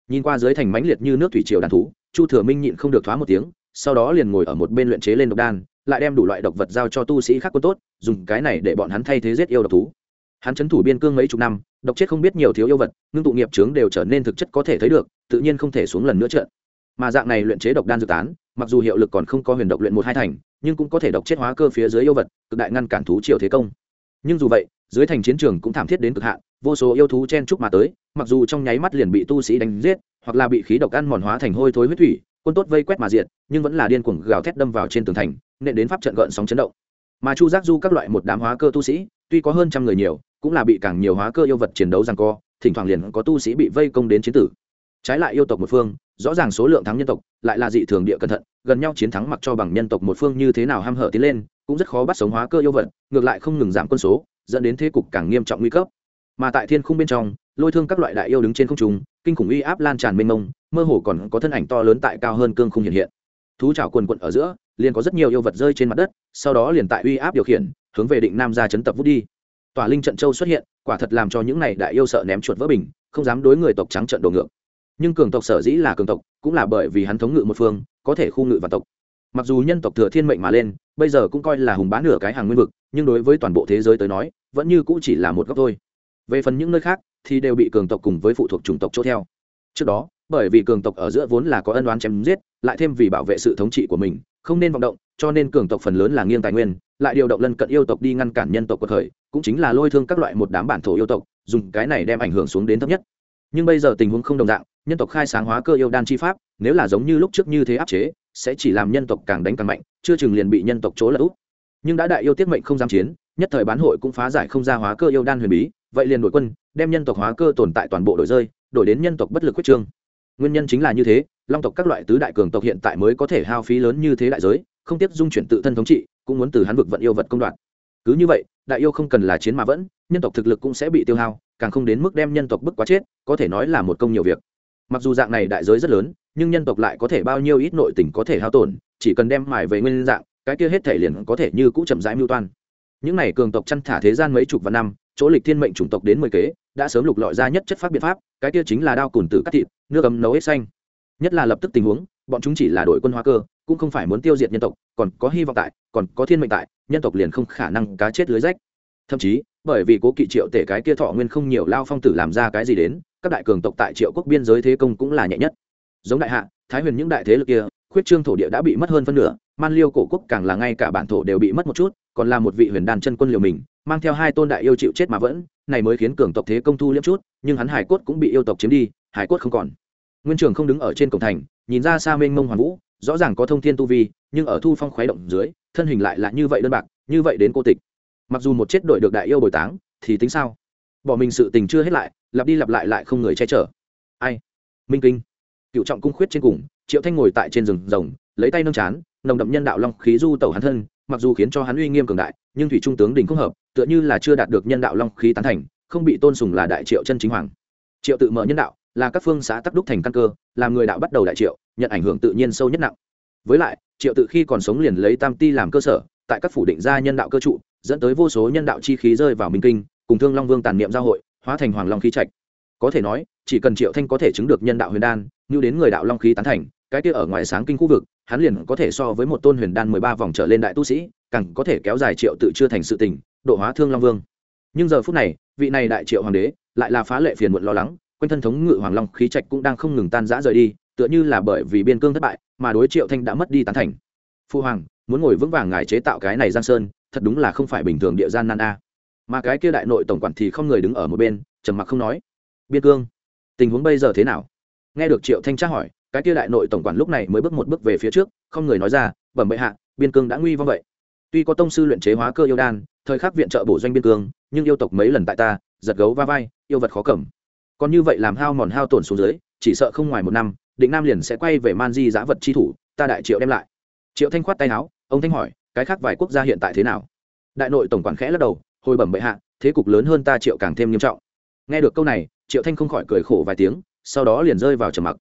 Nhìn qua dưới thành mãnh liệt như nước thủy triều đàn thú chu thừa minh nhịn không được thoá một tiếng, sau đó liền ngồi ở một bên luyện chế lên độc đan, lại đem đủ loại độc vật giao cho tu sĩ khác quân tốt, dùng cái này để bọn hắn thay thế giết yêu độc thú. Hắn chấn thủ biên cương mấy chục năm, độc chết không biết nhiều thiếu yêu vật, ngưng tụ nghiệp trướng đều trở nên thực chất có thể thấy được, tự nhiên không thể xuống lần nữa trận mà dạng này luyện chế độc đan dự tán, mặc dù hiệu lực còn không có huyền độc luyện một hai thành, nhưng cũng có thể độc chết hóa cơ phía dưới yêu vật, cực đại ngăn cản thú triều thế công. Nhưng dù vậy, dưới thành chiến trường cũng thảm thiết đến cực hạn, vô số yêu thú chen chúc mà tới, mặc dù trong nháy mắt liền bị tu sĩ đánh giết hoặc là bị khí độc ăn mòn hóa thành hôi thối huyết thủy, quân tốt vây quét mà diệt, nhưng vẫn là điên cuồng gào thét đâm vào trên tường thành, nện đến pháp trận gợn sóng chấn động. Mà chu giác du các loại một đám hóa cơ tu sĩ, tuy có hơn trăm người nhiều, cũng là bị càng nhiều hóa cơ yêu vật chiến đấu rằng co, thỉnh thoảng liền có tu sĩ bị vây công đến chiến tử. Trái lại yêu tộc một phương, rõ ràng số lượng thắng nhân tộc, lại là dị thường địa cẩn thận, gần nhau chiến thắng mặc cho bằng nhân tộc một phương như thế nào ham hở tiến lên, cũng rất khó bắt sống hóa cơ yêu vật, ngược lại không ngừng giảm quân số, dẫn đến thế cục càng nghiêm trọng nguy cấp. Mà tại thiên khung bên trong, lôi thương các loại đại yêu đứng trên không trung kinh khủng uy áp lan tràn mênh mông, mơ hồ còn có thân ảnh to lớn tại cao hơn cương khung hiện hiện. Thú chảo quần quận ở giữa, liền có rất nhiều yêu vật rơi trên mặt đất, sau đó liền tại uy áp điều khiển, hướng về định nam ra chấn tập vút đi. Tỏa linh trận châu xuất hiện, quả thật làm cho những này đại yêu sợ ném chuột vỡ bình, không dám đối người tộc trắng trận đồ ngược. Nhưng cường tộc sở dĩ là cường tộc, cũng là bởi vì hắn thống ngự một phương, có thể khu ngự và tộc. Mặc dù nhân tộc thừa thiên mệnh mà lên, bây giờ cũng coi là hùng bá nửa cái hàng nguyên vực, nhưng đối với toàn bộ thế giới tới nói, vẫn như cũng chỉ là một góc thôi. Về phần những nơi khác thì đều bị cường tộc cùng với phụ thuộc chủng tộc chỗ theo. Trước đó, bởi vì cường tộc ở giữa vốn là có ân đoán chém giết, lại thêm vì bảo vệ sự thống trị của mình, không nên vọng động, cho nên cường tộc phần lớn là nghiêng tài nguyên, lại điều động lân cận yêu tộc đi ngăn cản nhân tộc cuộc khởi cũng chính là lôi thương các loại một đám bản thổ yêu tộc, dùng cái này đem ảnh hưởng xuống đến thấp nhất. Nhưng bây giờ tình huống không đồng dạng, nhân tộc khai sáng hóa cơ yêu đan chi pháp, nếu là giống như lúc trước như thế áp chế, sẽ chỉ làm nhân tộc càng đánh càng mạnh, chưa chừng liền bị nhân tộc chỗ lỡ úp. Nhưng đã đại yêu tiết mệnh không dám chiến, nhất thời bán hội cũng phá giải không ra hóa cơ yêu đan huyền bí vậy liền đội quân, đem nhân tộc hóa cơ tồn tại toàn bộ đổi rơi, đổi đến nhân tộc bất lực quyết trương nguyên nhân chính là như thế, long tộc các loại tứ đại cường tộc hiện tại mới có thể hao phí lớn như thế đại giới, không tiếp dung chuyển tự thân thống trị, cũng muốn từ hắn vực vận yêu vật công đoạn. Cứ như vậy, đại yêu không cần là chiến mà vẫn, nhân tộc thực lực cũng sẽ bị tiêu hao, càng không đến mức đem nhân tộc bức quá chết, có thể nói là một công nhiều việc. Mặc dù dạng này đại giới rất lớn, nhưng nhân tộc lại có thể bao nhiêu ít nội tình có thể hao tổn, chỉ cần đem mài về nguyên dạng, cái kia hết thể liền có thể như cũ chậm rãi mưu toan. Những này cường tộc chăn thả thế gian mấy chục vạn năm chỗ lịch thiên mệnh chủng tộc đến mười kế, đã sớm lục lọi ra nhất chất pháp biện pháp, cái kia chính là đao cùn tử cắt thịt, nước ấm nấu hết xanh. Nhất là lập tức tình huống, bọn chúng chỉ là đội quân hoa cơ, cũng không phải muốn tiêu diệt nhân tộc, còn có hy vọng tại, còn có thiên mệnh tại, nhân tộc liền không khả năng cá chết lưới rách. Thậm chí, bởi vì cố kỵ triệu tể cái kia thọ nguyên không nhiều lao phong tử làm ra cái gì đến, các đại cường tộc tại triệu quốc biên giới thế công cũng là nhẹ nhất. Giống đại hạ, thái huyền những đại thế lực kia, khuyết trương thổ địa đã bị mất hơn phân nửa, man liêu cổ quốc càng là ngay cả bản thổ đều bị mất một chút, còn là một vị huyền đàn chân quân liều mình mang theo hai tôn đại yêu chịu chết mà vẫn, này mới khiến cường tộc thế công thu liếm chút, nhưng hắn hải cốt cũng bị yêu tộc chiếm đi, hải cốt không còn. Nguyên trường không đứng ở trên cổng thành, nhìn ra xa mênh mông hoàn vũ, rõ ràng có thông thiên tu vi, nhưng ở thu phong khuấy động dưới, thân hình lại là như vậy đơn bạc, như vậy đến cô tịch. Mặc dù một chết đội được đại yêu bồi táng, thì tính sao? Bỏ mình sự tình chưa hết lại, lặp đi lặp lại lại không người che chở. Ai? Minh kinh. Cựu trọng cung khuyết trên cùng, triệu thanh ngồi tại trên rừng rồng, lấy tay nâng chán, nồng đậm nhân đạo long khí du tẩu hắn thân mặc dù khiến cho hắn uy nghiêm cường đại, nhưng thủy trung tướng đình không hợp, tựa như là chưa đạt được nhân đạo long khí tán thành, không bị tôn sùng là đại triệu chân chính hoàng. Triệu tự mở nhân đạo, là các phương xã tắc đúc thành căn cơ, làm người đạo bắt đầu đại triệu, nhận ảnh hưởng tự nhiên sâu nhất nặng. Với lại, triệu tự khi còn sống liền lấy tam ti làm cơ sở, tại các phủ định gia nhân đạo cơ trụ, dẫn tới vô số nhân đạo chi khí rơi vào minh kinh, cùng thương long vương tàn niệm giao hội, hóa thành hoàng long khí trạch. Có thể nói, chỉ cần triệu thanh có thể chứng được nhân đạo huyền đan, như đến người đạo long khí tán thành cái kia ở ngoài sáng kinh khu vực, hắn liền có thể so với một tôn huyền đan mười ba vòng trở lên đại tu sĩ, càng có thể kéo dài triệu tự chưa thành sự tình, độ hóa thương long vương. Nhưng giờ phút này, vị này đại triệu hoàng đế lại là phá lệ phiền muộn lo lắng, quanh thân thống ngự hoàng long khí trạch cũng đang không ngừng tan rã rời đi, tựa như là bởi vì biên cương thất bại mà đối triệu thanh đã mất đi tán thành. Phu hoàng, muốn ngồi vững vàng ngài chế tạo cái này giang sơn, thật đúng là không phải bình thường địa gian nan a. Mà cái kia đại nội tổng quản thì không người đứng ở một bên, trầm mặc không nói. Biên cương, tình huống bây giờ thế nào? Nghe được triệu thanh tra hỏi cái kia đại nội tổng quản lúc này mới bước một bước về phía trước, không người nói ra, bẩm bệ hạ, biên cương đã nguy vong vậy. Tuy có tông sư luyện chế hóa cơ yêu đan, thời khắc viện trợ bổ doanh biên cương, nhưng yêu tộc mấy lần tại ta, giật gấu va vai, yêu vật khó cầm. Còn như vậy làm hao mòn hao tổn xuống dưới, chỉ sợ không ngoài một năm, định nam liền sẽ quay về man di giá vật chi thủ, ta đại triệu đem lại. Triệu thanh khoát tay áo, ông thanh hỏi, cái khác vài quốc gia hiện tại thế nào? Đại nội tổng quản khẽ lắc đầu, hồi bẩm bệ hạ, thế cục lớn hơn ta triệu càng thêm nghiêm trọng. Nghe được câu này, triệu thanh không khỏi cười khổ vài tiếng, sau đó liền rơi vào trầm mặc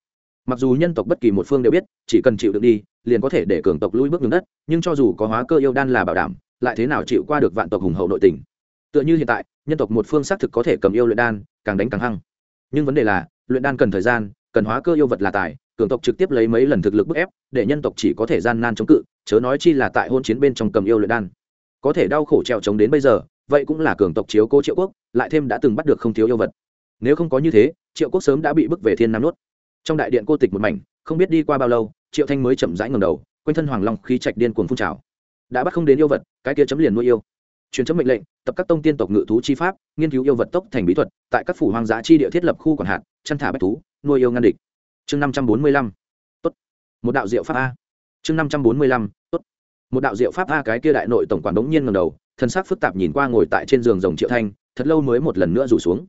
mặc dù nhân tộc bất kỳ một phương đều biết, chỉ cần chịu được đi, liền có thể để cường tộc lui bước đường đất, nhưng cho dù có hóa cơ yêu đan là bảo đảm, lại thế nào chịu qua được vạn tộc hùng hậu nội tình? Tựa như hiện tại, nhân tộc một phương xác thực có thể cầm yêu luyện đan, càng đánh càng hăng. Nhưng vấn đề là, luyện đan cần thời gian, cần hóa cơ yêu vật là tài, cường tộc trực tiếp lấy mấy lần thực lực bức ép, để nhân tộc chỉ có thể gian nan chống cự, chớ nói chi là tại hôn chiến bên trong cầm yêu luyện đan. Có thể đau khổ trèo chống đến bây giờ, vậy cũng là cường tộc chiếu cố triệu quốc, lại thêm đã từng bắt được không thiếu yêu vật. Nếu không có như thế, triệu quốc sớm đã bị bức về thiên nam nuốt trong đại điện cô tịch một mảnh, không biết đi qua bao lâu, triệu thanh mới chậm rãi ngầm đầu, quanh thân hoàng long khí trạch điên cuồng phun trào. Đã bắt không đến yêu vật, cái kia chấm liền nuôi yêu. Truyền chấm mệnh lệnh, tập các tông tiên tộc ngự thú chi pháp, nghiên cứu yêu vật tốc thành bí thuật, tại các phủ hoang dã chi địa thiết lập khu quản hạt, chăn thả bách thú, nuôi yêu ngăn địch. Chương năm trăm bốn mươi lăm, tốt. Một đạo diệu pháp a. Chương năm trăm bốn mươi lăm, tốt. Một đạo diệu pháp a cái kia đại nội tổng quản đống nhiên ngầm đầu thân xác phức tạp nhìn qua ngồi tại trên giường rồng triệu thanh, thật lâu mới một lần nữa rủ xuống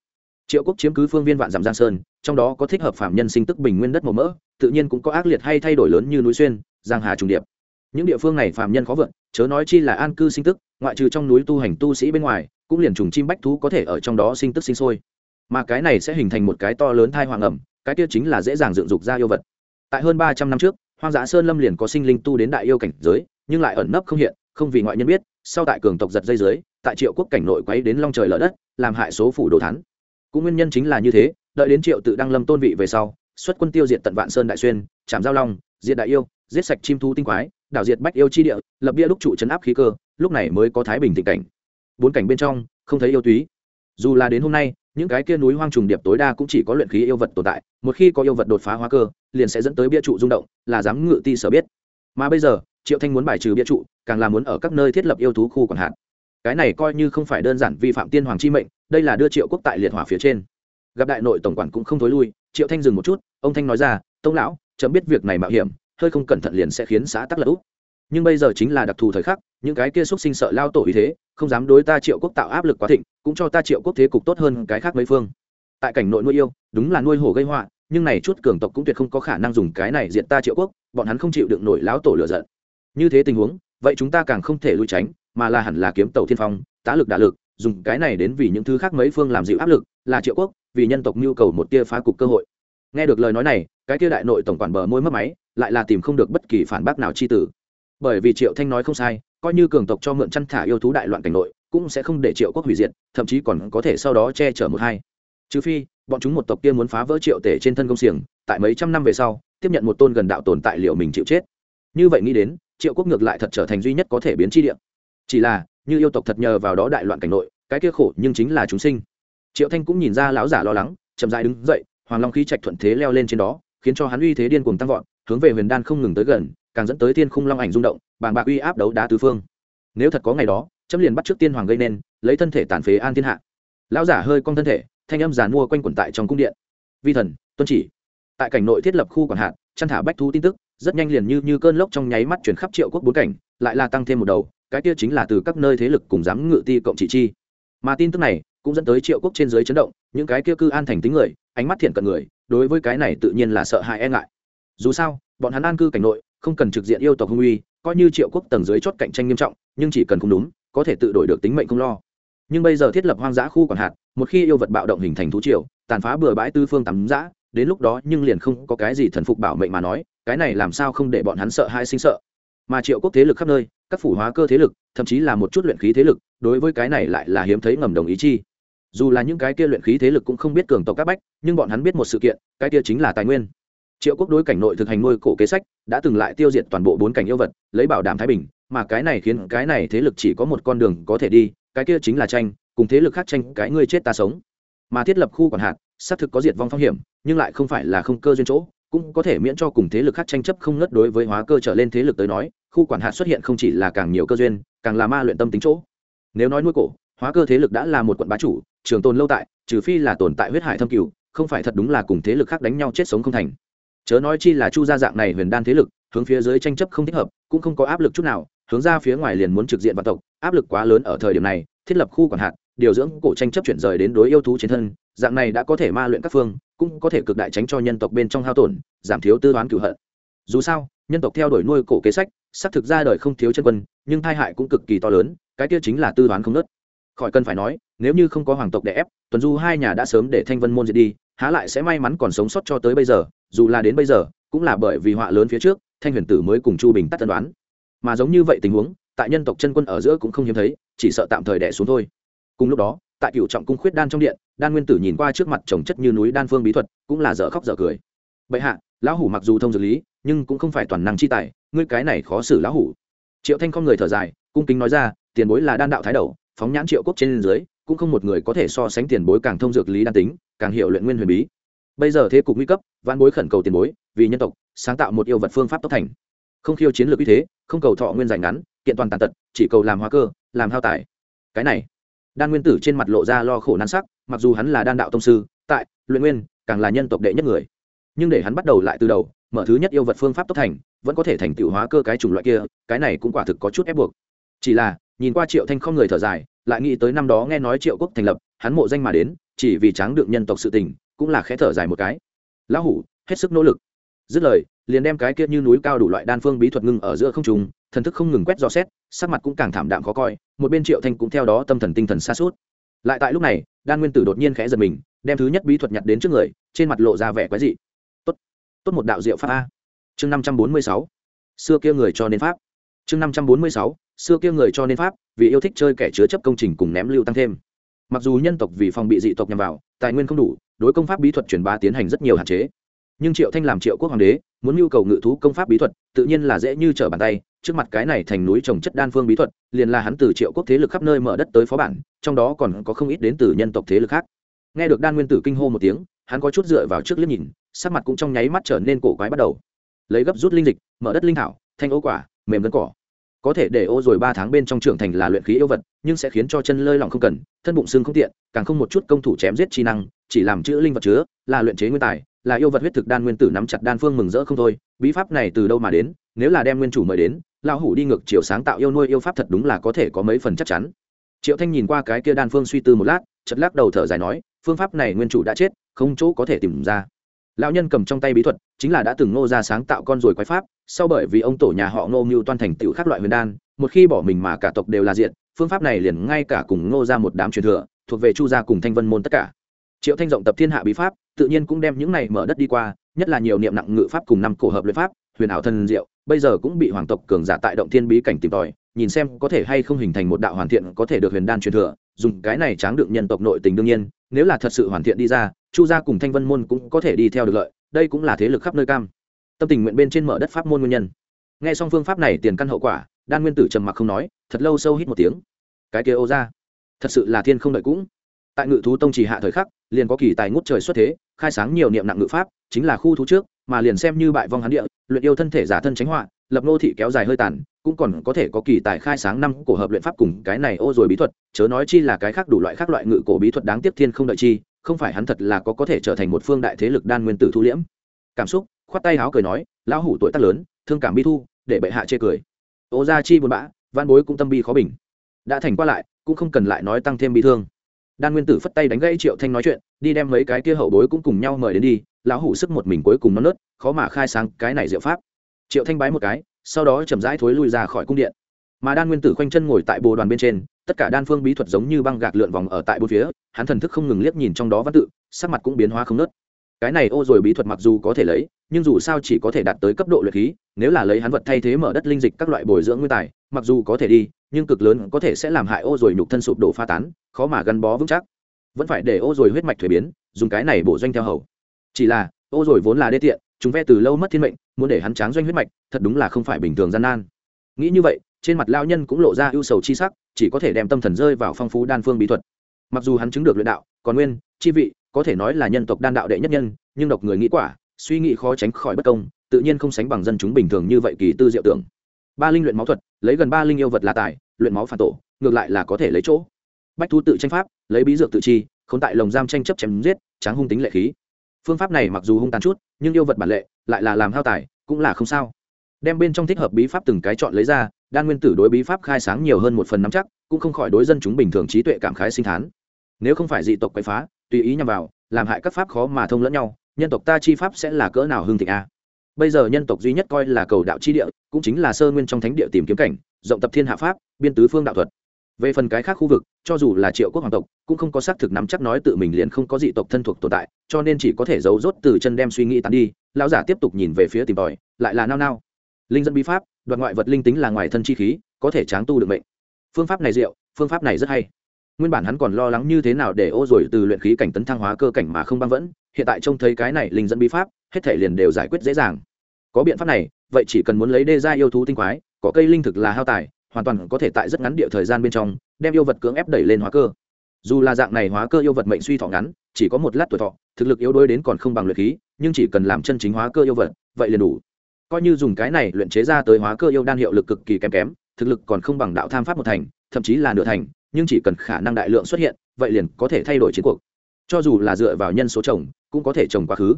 triệu quốc chiếm cứ phương viên vạn dặm giang sơn, trong đó có thích hợp phạm nhân sinh tức bình nguyên đất màu mỡ, tự nhiên cũng có ác liệt hay thay đổi lớn như núi xuyên, giang hà trùng điệp. Những địa phương này phạm nhân khó vượt, chớ nói chi là an cư sinh tức, ngoại trừ trong núi tu hành tu sĩ bên ngoài, cũng liền trùng chim bách thú có thể ở trong đó sinh tức sinh sôi. Mà cái này sẽ hình thành một cái to lớn thai hoàng ẩm, cái kia chính là dễ dàng dựng dục ra yêu vật. Tại hơn ba trăm năm trước, hoang dã sơn lâm liền có sinh linh tu đến đại yêu cảnh giới, nhưng lại ẩn nấp không hiện, không vì ngoại nhân biết, sau tại cường tộc giật dây dưới, tại triệu quốc cảnh nội quấy đến long trời lở đất, làm hại số phủ đồ thắn cũng nguyên nhân chính là như thế, đợi đến triệu tự đăng lâm tôn vị về sau, xuất quân tiêu diệt tận vạn sơn đại xuyên chạm giao long, diệt đại yêu, giết sạch chim thu tinh quái, đảo diệt bách yêu chi địa, lập bia lúc trụ chấn áp khí cơ, lúc này mới có thái bình thịnh cảnh. Bốn cảnh bên trong, không thấy yêu túy. Dù là đến hôm nay, những cái kia núi hoang trùng điệp tối đa cũng chỉ có luyện khí yêu vật tồn tại, một khi có yêu vật đột phá hóa cơ, liền sẽ dẫn tới bia trụ rung động, là dám ngự ti sở biết. Mà bây giờ, triệu thanh muốn bài trừ bia trụ, càng là muốn ở các nơi thiết lập yêu thú khu còn hạn. Cái này coi như không phải đơn giản vi phạm tiên hoàng chi mệnh đây là đưa triệu quốc tại liệt hỏa phía trên. Gặp đại nội tổng quản cũng không thối lui, triệu thanh dừng một chút, ông thanh nói ra, tông lão, chấm biết việc này mạo hiểm, hơi không cẩn thận liền sẽ khiến xã tắc lỡ nhưng bây giờ chính là đặc thù thời khắc, những cái kia xúc sinh sợ lao tổ ý thế, không dám đối ta triệu quốc tạo áp lực quá thịnh, cũng cho ta triệu quốc thế cục tốt hơn cái khác mấy phương. Tại cảnh nội nuôi yêu, đúng là nuôi hổ gây họa, nhưng này chút cường tộc cũng tuyệt không có khả năng dùng cái này diện ta triệu quốc, bọn hắn không chịu đựng nổi lão tổ lựa giận. Như thế tình huống, vậy chúng ta càng không thể lui tránh, mà là hẳn là kiếm tàu thiên phong, tá lực đả lực dùng cái này đến vì những thứ khác mấy phương làm dịu áp lực, là triệu quốc, vì nhân tộc nhu cầu một tia phá cục cơ hội. Nghe được lời nói này, cái tia đại nội tổng quản bờ môi mất máy, lại là tìm không được bất kỳ phản bác nào chi tử. Bởi vì triệu thanh nói không sai, coi như cường tộc cho mượn chăn thả yêu thú đại loạn cảnh nội, cũng sẽ không để triệu quốc hủy diệt, thậm chí còn có thể sau đó che chở một hai. Trừ phi, bọn chúng một tộc kia muốn phá vỡ triệu tể trên thân công xiềng, tại mấy trăm năm về sau, tiếp nhận một tôn gần đạo tồn tại liệu mình chịu chết. Như vậy nghĩ đến, triệu quốc ngược lại thật trở thành duy nhất có thể biến chi địa. Chỉ là như yêu tộc thật nhờ vào đó đại loạn cảnh nội, cái kia khổ nhưng chính là chúng sinh. Triệu thanh cũng nhìn ra lão giả lo lắng, chậm dại đứng dậy, hoàng long khí trạch thuận thế leo lên trên đó, khiến cho hắn uy thế điên cuồng tăng vọt, hướng về huyền đan không ngừng tới gần, càng dẫn tới thiên khung long ảnh rung động, bàng bạc uy áp đấu đá tứ phương. Nếu thật có ngày đó, chấm liền bắt trước tiên hoàng gây nên, lấy thân thể tàn phế an thiên hạ. Lão giả hơi cong thân thể, thanh âm giàn mua quanh quẩn tại trong cung điện. Vi thần, tuân chỉ. Tại cảnh nội thiết lập khu quản hạt, chăn thả bách thu tin tức, rất nhanh liền như như cơn lốc trong nháy mắt chuyển khắp triệu quốc bốn cảnh, lại là tăng thêm một đầu cái kia chính là từ các nơi thế lực cùng dám ngự ti cộng trị chi. Mà tin tức này cũng dẫn tới triệu quốc trên dưới chấn động, những cái kia cư an thành tính người, ánh mắt thiện cận người, đối với cái này tự nhiên là sợ hãi e ngại. Dù sao, bọn hắn an cư cảnh nội, không cần trực diện yêu tộc hung uy, coi như triệu quốc tầng dưới chót cạnh tranh nghiêm trọng, nhưng chỉ cần không đúng, có thể tự đổi được tính mệnh không lo. Nhưng bây giờ thiết lập hoang dã khu quản hạt một khi yêu vật bạo động hình thành thú triều, tàn phá bừa bãi tư phương tắm dã, đến lúc đó nhưng liền không có cái gì thần phục bảo mệnh mà nói, cái này làm sao không để bọn hắn sợ hai sinh sợ mà triệu quốc thế lực khắp nơi, các phủ hóa cơ thế lực, thậm chí là một chút luyện khí thế lực, đối với cái này lại là hiếm thấy ngầm đồng ý chi. Dù là những cái kia luyện khí thế lực cũng không biết cường tộc các bách, nhưng bọn hắn biết một sự kiện, cái kia chính là tài nguyên. Triệu quốc đối cảnh nội thực hành nuôi cổ kế sách, đã từng lại tiêu diệt toàn bộ bốn cảnh yêu vật, lấy bảo đảm thái bình, mà cái này khiến cái này thế lực chỉ có một con đường có thể đi, cái kia chính là tranh, cùng thế lực khác tranh, cái ngươi chết ta sống. Mà thiết lập khu quản hạt, xác thực có diệt vong phong hiểm, nhưng lại không phải là không cơ duyên chỗ, cũng có thể miễn cho cùng thế lực khác tranh chấp không ngất đối với hóa cơ trở lên thế lực tới nói khu quản hạt xuất hiện không chỉ là càng nhiều cơ duyên, càng là ma luyện tâm tính chỗ. Nếu nói nuôi cổ, hóa cơ thế lực đã là một quận bá chủ, trường tồn lâu tại, trừ phi là tồn tại huyết hải thâm cửu, không phải thật đúng là cùng thế lực khác đánh nhau chết sống không thành. Chớ nói chi là chu gia dạng này huyền đan thế lực, hướng phía dưới tranh chấp không thích hợp, cũng không có áp lực chút nào, hướng ra phía ngoài liền muốn trực diện vạn tộc, áp lực quá lớn ở thời điểm này, thiết lập khu quản hạt, điều dưỡng cổ tranh chấp chuyển rời đến đối yêu thú chiến thân, dạng này đã có thể ma luyện các phương, cũng có thể cực đại tránh cho nhân tộc bên trong hao tổn, giảm thiếu tư toán cửu hận. Dù sao, nhân tộc theo đuổi nuôi cổ kế sách xác thực ra đời không thiếu chân quân, nhưng tai hại cũng cực kỳ to lớn, cái kia chính là tư toán không nớt. Khỏi cần phải nói, nếu như không có hoàng tộc đè ép, tuần du hai nhà đã sớm để thanh vân môn diệt đi, há lại sẽ may mắn còn sống sót cho tới bây giờ, dù là đến bây giờ, cũng là bởi vì họa lớn phía trước, thanh huyền tử mới cùng chu bình tắt tân đoán. Mà giống như vậy tình huống, tại nhân tộc chân quân ở giữa cũng không hiếm thấy, chỉ sợ tạm thời đẻ xuống thôi. Cùng lúc đó, tại cựu trọng cung khuyết đan trong điện, đan nguyên tử nhìn qua trước mặt trồng chất như núi đan phương bí thuật, cũng là dở khóc dở cười. Bệ hạ, lão hủ mặc dù thông dược lý, nhưng cũng không phải toàn năng chi tài ngươi cái này khó xử lão hủ. Triệu thanh không người thở dài, cung kính nói ra, tiền bối là đan đạo thái đầu, phóng nhãn triệu quốc trên dưới, cũng không một người có thể so sánh tiền bối càng thông dược lý đan tính, càng hiểu luyện nguyên huyền bí. Bây giờ thế cục nguy cấp văn bối khẩn cầu tiền bối, vì nhân tộc, sáng tạo một yêu vật phương pháp tốc thành. Không khiêu chiến lược uy thế, không cầu thọ nguyên dài ngắn, kiện toàn tàn tật, chỉ cầu làm hóa cơ, làm hao tài. Cái này, đan nguyên tử trên mặt lộ ra lo khổ nan sắc, mặc dù hắn là đan đạo tông sư, tại, luyện nguyên, càng là nhân tộc đệ nhất người. Nhưng để hắn bắt đầu lại từ đầu, mở thứ nhất yêu vật phương pháp tốc thành vẫn có thể thành tựu hóa cơ cái chủng loại kia, cái này cũng quả thực có chút ép buộc. Chỉ là, nhìn qua triệu thanh không người thở dài, lại nghĩ tới năm đó nghe nói triệu quốc thành lập, hắn mộ danh mà đến, chỉ vì tráng được nhân tộc sự tình, cũng là khẽ thở dài một cái. Lão hủ, hết sức nỗ lực. Dứt lời, liền đem cái kia như núi cao đủ loại đan phương bí thuật ngưng ở giữa không trùng thần thức không ngừng quét dò xét, sắc mặt cũng càng thảm đạm khó coi, một bên triệu thanh cũng theo đó tâm thần tinh thần xa suốt lại tại lúc này, đan nguyên tử đột nhiên khẽ giật mình, đem thứ nhất bí thuật nhặt đến trước người, trên mặt lộ ra vẻ quái dị. Tốt tốt một đạo diệu pháp a chương năm trăm bốn mươi sáu, xưa kia người cho nên pháp. Chương năm trăm bốn mươi sáu, xưa kia người cho nên pháp, vì yêu thích chơi kẻ chứa chấp công trình cùng ném lưu tăng thêm. Mặc dù nhân tộc vì phòng bị dị tộc nhằm vào, tài nguyên không đủ, đối công pháp bí thuật truyền bá tiến hành rất nhiều hạn chế. Nhưng triệu thanh làm triệu quốc hoàng đế, muốn nhu cầu ngự thú công pháp bí thuật, tự nhiên là dễ như trở bàn tay, trước mặt cái này thành núi trồng chất đan phương bí thuật, liền là hắn từ triệu quốc thế lực khắp nơi mở đất tới phó bản, trong đó còn có không ít đến từ nhân tộc thế lực khác. Nghe được đan nguyên tử kinh hô một tiếng, hắn có chút dựa vào trước liếc nhìn, sắc mặt cũng trong nháy mắt trở nên cổ quái bắt đầu lấy gấp rút linh dịch, mở đất linh thảo, thanh ô quả, mềm gân cỏ. Có thể để ô rồi ba tháng bên trong trưởng thành là luyện khí yêu vật, nhưng sẽ khiến cho chân lơi lỏng không cần, thân bụng xương không tiện, càng không một chút công thủ chém giết chi năng, chỉ làm chữ linh vật chứa, là luyện chế nguyên tài, là yêu vật huyết thực đan nguyên tử nắm chặt đan phương mừng rỡ không thôi. Bí pháp này từ đâu mà đến? Nếu là đem nguyên chủ mời đến, lão hủ đi ngược chiều sáng tạo yêu nuôi yêu pháp thật đúng là có thể có mấy phần chắc chắn. Triệu thanh nhìn qua cái kia đan phương suy tư một lát chật lắc đầu thở dài nói, phương pháp này nguyên chủ đã chết, không chỗ có thể tìm ra lão nhân cầm trong tay bí thuật, chính là đã từng ngô ra sáng tạo con ruồi quái pháp, sau bởi vì ông tổ nhà họ ngô mưu toan thành tựu các loại huyền đan, một khi bỏ mình mà cả tộc đều là diện phương pháp này liền ngay cả cùng ngô ra một đám truyền thừa, thuộc về chu gia cùng thanh vân môn tất cả. Triệu thanh rộng tập thiên hạ bí pháp, tự nhiên cũng đem những này mở đất đi qua, nhất là nhiều niệm nặng ngự pháp cùng năm cổ hợp luyện pháp, huyền ảo thân diệu, bây giờ cũng bị hoàng tộc cường giả tại động thiên bí cảnh tìm tòi nhìn xem có thể hay không hình thành một đạo hoàn thiện có thể được huyền đan truyền thừa, dùng cái này tráng đựng nhân tộc nội tình đương nhiên, nếu là thật sự hoàn thiện đi ra, chu gia cùng thanh vân môn cũng có thể đi theo được lợi, đây cũng là thế lực khắp nơi cam. Tâm tình nguyện bên trên mở đất pháp môn nguyên nhân. Nghe xong phương pháp này tiền căn hậu quả, đan nguyên tử trầm mặc không nói, thật lâu sâu hít một tiếng. Cái kia ô ra thật sự là thiên không đợi cũng. Tại ngự thú tông chỉ hạ thời khắc, liền có kỳ tài ngút trời xuất thế, khai sáng nhiều niệm nặng ngự pháp, chính là khu thú trước, mà liền xem như bại vong hán địa, luyện yêu thân thể giả thân tránh họa, lập nô thị kéo dài hơi tàn cũng còn có thể có kỳ tài khai sáng năm cổ hợp luyện pháp cùng cái này ô rồi bí thuật, chớ nói chi là cái khác đủ loại khác loại ngự cổ bí thuật đáng tiếc thiên không đợi chi, không phải hắn thật là có có thể trở thành một phương đại thế lực đan nguyên tử thu liễm. Cảm xúc, khoát tay háo cười nói, lão hủ tuổi tác lớn, thương cảm bi thu, để bệ hạ chê cười. Ô gia chi buồn bã, văn bối cũng tâm bi khó bình. Đã thành qua lại, cũng không cần lại nói tăng thêm bi thương. Đan nguyên tử phất tay đánh gãy triệu thanh nói chuyện, đi đem mấy cái kia hậu bối cũng cùng nhau mời đến đi, lão hủ sức một mình cuối cùng nó nớt, khó mà khai sáng cái này diệu pháp. Triệu thanh bái một cái sau đó chậm rãi thối lui ra khỏi cung điện. Mà đan nguyên tử khoanh chân ngồi tại bồ đoàn bên trên, tất cả đan phương bí thuật giống như băng gạc lượn vòng ở tại bốn phía, hắn thần thức không ngừng liếc nhìn trong đó văn tự, sắc mặt cũng biến hóa không nớt cái này ô rồi bí thuật mặc dù có thể lấy, nhưng dù sao chỉ có thể đạt tới cấp độ luyện khí, nếu là lấy hắn vật thay thế mở đất linh dịch các loại bồi dưỡng nguyên tài, mặc dù có thể đi, nhưng cực lớn có thể sẽ làm hại ô rồi nhục thân sụp đổ pha tán, khó mà gắn bó vững chắc. Vẫn phải để ô rồi huyết mạch thuế biến, dùng cái này bổ doanh theo hầu. Chỉ là, ô rồi vốn là đê tiện chúng ve từ lâu mất thiên mệnh, muốn để hắn tráng doanh huyết mạch, thật đúng là không phải bình thường gian nan. Nghĩ như vậy, trên mặt lao nhân cũng lộ ra ưu sầu chi sắc, chỉ có thể đem tâm thần rơi vào phong phú đan phương bí thuật. Mặc dù hắn chứng được luyện đạo, còn nguyên, chi vị, có thể nói là nhân tộc đan đạo đệ nhất nhân, nhưng độc người nghĩ quả, suy nghĩ khó tránh khỏi bất công, tự nhiên không sánh bằng dân chúng bình thường như vậy kỳ tư diệu tưởng. Ba linh luyện máu thuật, lấy gần ba linh yêu vật là tài, luyện máu phản tổ, ngược lại là có thể lấy chỗ. Bách thú tự tranh pháp, lấy bí dược tự chi k h ố n tại lồng giam tranh chấp chém giết, tráng hung tính lệ khí phương pháp này mặc dù hung tàn chút, nhưng yêu vật bản lệ, lại là làm hao tài, cũng là không sao. Đem bên trong thích hợp bí pháp từng cái chọn lấy ra, đan nguyên tử đối bí pháp khai sáng nhiều hơn một phần nắm chắc, cũng không khỏi đối dân chúng bình thường trí tuệ cảm khái sinh thán. Nếu không phải dị tộc quậy phá, tùy ý nhằm vào, làm hại các pháp khó mà thông lẫn nhau, nhân tộc ta chi pháp sẽ là cỡ nào hưng thịnh a? Bây giờ nhân tộc duy nhất coi là cầu đạo chi địa, cũng chính là sơ nguyên trong thánh địa tìm kiếm cảnh, rộng tập thiên hạ pháp, biên tứ phương đạo thuật về phần cái khác khu vực, cho dù là triệu quốc hoàng tộc, cũng không có xác thực nắm chắc nói tự mình liền không có dị tộc thân thuộc tồn tại, cho nên chỉ có thể giấu rốt từ chân đem suy nghĩ tán đi, lão giả tiếp tục nhìn về phía tìm tòi, lại là nao nao. Linh dân bí pháp, đoạt ngoại vật linh tính là ngoài thân chi khí, có thể tráng tu được mệnh. Phương pháp này diệu, phương pháp này rất hay. Nguyên bản hắn còn lo lắng như thế nào để ô rồi từ luyện khí cảnh tấn thăng hóa cơ cảnh mà không băng vẫn, hiện tại trông thấy cái này linh dẫn bí pháp, hết thể liền đều giải quyết dễ dàng. Có biện pháp này, vậy chỉ cần muốn lấy đê ra yêu thú tinh quái, có cây linh thực là hao tài hoàn toàn có thể tại rất ngắn địa thời gian bên trong, đem yêu vật cưỡng ép đẩy lên hóa cơ. Dù là dạng này hóa cơ yêu vật mệnh suy thọ ngắn, chỉ có một lát tuổi thọ, thực lực yếu đuối đến còn không bằng luyện khí, nhưng chỉ cần làm chân chính hóa cơ yêu vật, vậy liền đủ. Coi như dùng cái này luyện chế ra tới hóa cơ yêu đan hiệu lực cực kỳ kém kém, thực lực còn không bằng đạo tham pháp một thành, thậm chí là nửa thành, nhưng chỉ cần khả năng đại lượng xuất hiện, vậy liền có thể thay đổi chiến cuộc. Cho dù là dựa vào nhân số trồng cũng có thể trồng quá khứ.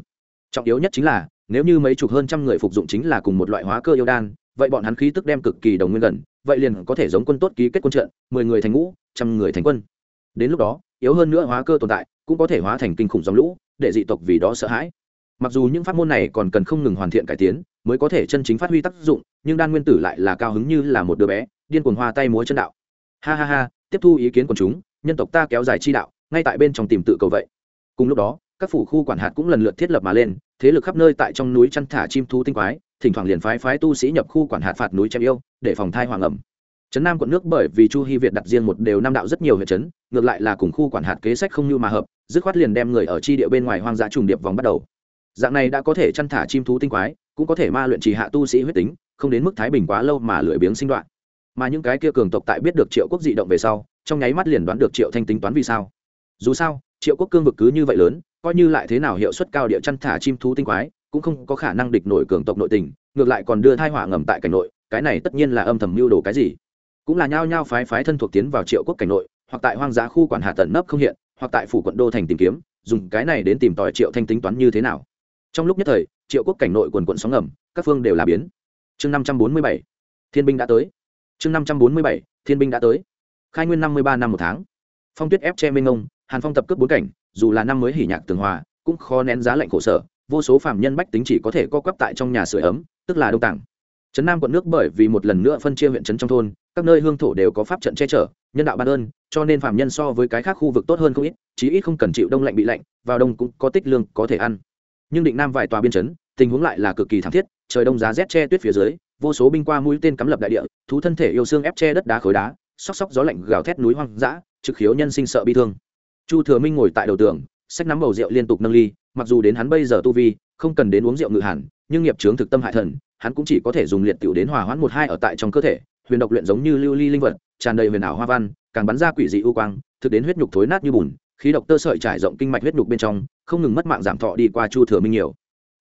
Trọng yếu nhất chính là, nếu như mấy chục hơn trăm người phục dụng chính là cùng một loại hóa cơ yêu đan vậy bọn hắn khí tức đem cực kỳ đồng nguyên gần, vậy liền có thể giống quân tốt ký kết quân trận, mười người thành ngũ, trăm người thành quân. Đến lúc đó, yếu hơn nữa hóa cơ tồn tại, cũng có thể hóa thành kinh khủng dòng lũ, để dị tộc vì đó sợ hãi. Mặc dù những pháp môn này còn cần không ngừng hoàn thiện cải tiến, mới có thể chân chính phát huy tác dụng, nhưng đan nguyên tử lại là cao hứng như là một đứa bé, điên cuồng hoa tay múa chân đạo. Ha ha ha, tiếp thu ý kiến của chúng, nhân tộc ta kéo dài chi đạo, ngay tại bên trong tìm tự cầu vậy. Cùng lúc đó, các phủ khu quản hạt cũng lần lượt thiết lập mà lên thế lực khắp nơi tại trong núi chăn thả chim thú tinh quái, thỉnh thoảng liền phái phái tu sĩ nhập khu quản hạt phạt núi chém yêu, để phòng thai hoàng ẩm. Trấn nam quận nước bởi vì chu hy việt đặt riêng một đều năm đạo rất nhiều huyện trấn, ngược lại là cùng khu quản hạt kế sách không như mà hợp, dứt khoát liền đem người ở chi địa bên ngoài hoang dã trùng điệp vòng bắt đầu. Dạng này đã có thể chăn thả chim thú tinh quái, cũng có thể ma luyện trì hạ tu sĩ huyết tính, không đến mức thái bình quá lâu mà lười biếng sinh đoạn. Mà những cái kia cường tộc tại biết được triệu quốc dị động về sau, trong nháy mắt liền đoán được triệu thanh tính toán vì sao. Dù sao, triệu quốc cương vực cứ như vậy lớn coi như lại thế nào hiệu suất cao địa chăn thả chim thú tinh quái, cũng không có khả năng địch nổi cường tộc nội tình, ngược lại còn đưa thai hỏa ngầm tại cảnh nội, cái này tất nhiên là âm thầm mưu đồ cái gì. Cũng là nhao nhao phái phái thân thuộc tiến vào triệu quốc cảnh nội, hoặc tại hoang dã khu quản hạ tận nấp không hiện, hoặc tại phủ quận đô thành tìm kiếm, dùng cái này đến tìm tòi triệu thanh tính toán như thế nào. Trong lúc nhất thời, triệu quốc cảnh nội quần quận sóng ngầm, các phương đều là biến. Chương năm trăm bốn mươi bảy, thiên binh đã tới. Chương năm trăm bốn mươi bảy, thiên binh đã tới. Khai nguyên năm mươi ba năm một tháng. Phong tuyết ép che minh ông, hàn phong tập cướp bốn cảnh dù là năm mới hỉ nhạc tường hòa, cũng khó nén giá lạnh khổ sở, vô số phạm nhân bách tính chỉ có thể co quắp tại trong nhà sửa ấm, tức là đông tảng. Trấn nam quận nước bởi vì một lần nữa phân chia huyện trấn trong thôn, các nơi hương thổ đều có pháp trận che chở, nhân đạo ban ơn, cho nên phạm nhân so với cái khác khu vực tốt hơn không ít, chí ít không cần chịu đông lạnh bị lạnh, vào đông cũng có tích lương, có thể ăn. Nhưng định nam vài tòa biên chấn tình huống lại là cực kỳ thảm thiết, trời đông giá rét che tuyết phía dưới, vô số binh qua mũi tên cắm lập đại địa, thú thân thể yêu xương ép che đất đá khối đá, sóc sóc gió lạnh gào thét núi hoang dã, trực khiếu nhân sinh sợ bi thương chu thừa minh ngồi tại đầu tường, sách nắm bầu rượu liên tục nâng ly, mặc dù đến hắn bây giờ tu vi, không cần đến uống rượu ngự hẳn, nhưng nghiệp chướng thực tâm hại thần, hắn cũng chỉ có thể dùng liệt tiểu đến hòa hoãn một hai ở tại trong cơ thể, huyền độc luyện giống như lưu ly linh vật, tràn đầy huyền ảo hoa văn, càng bắn ra quỷ dị u quang, thực đến huyết nhục thối nát như bùn, khí độc tơ sợi trải rộng kinh mạch huyết nhục bên trong, không ngừng mất mạng giảm thọ đi qua chu thừa minh nhiều.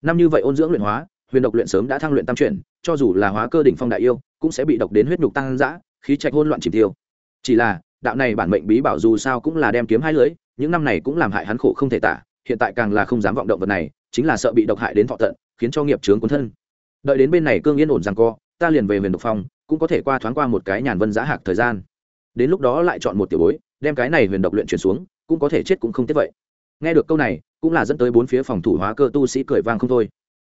Năm như vậy ôn dưỡng luyện hóa, huyền độc luyện sớm đã thăng luyện tam chuyển, cho dù là hóa cơ đỉnh phong đại yêu, cũng sẽ bị độc đến huyết nhục tăng dã, khí trạch hôn loạn chìm tiêu. Chỉ là đạo này bản mệnh bí bảo dù sao cũng là đem kiếm hai lưỡi những năm này cũng làm hại hắn khổ không thể tả, hiện tại càng là không dám vọng động vật này, chính là sợ bị độc hại đến thọ tận, khiến cho nghiệp chướng cuốn thân. Đợi đến bên này cương yên ổn rằng co, ta liền về huyền độc phong, cũng có thể qua thoáng qua một cái nhàn vân giá hạc thời gian. Đến lúc đó lại chọn một tiểu bối, đem cái này huyền độc luyện chuyển xuống, cũng có thể chết cũng không tiếc vậy. Nghe được câu này, cũng là dẫn tới bốn phía phòng thủ hóa cơ tu sĩ cười vang không thôi.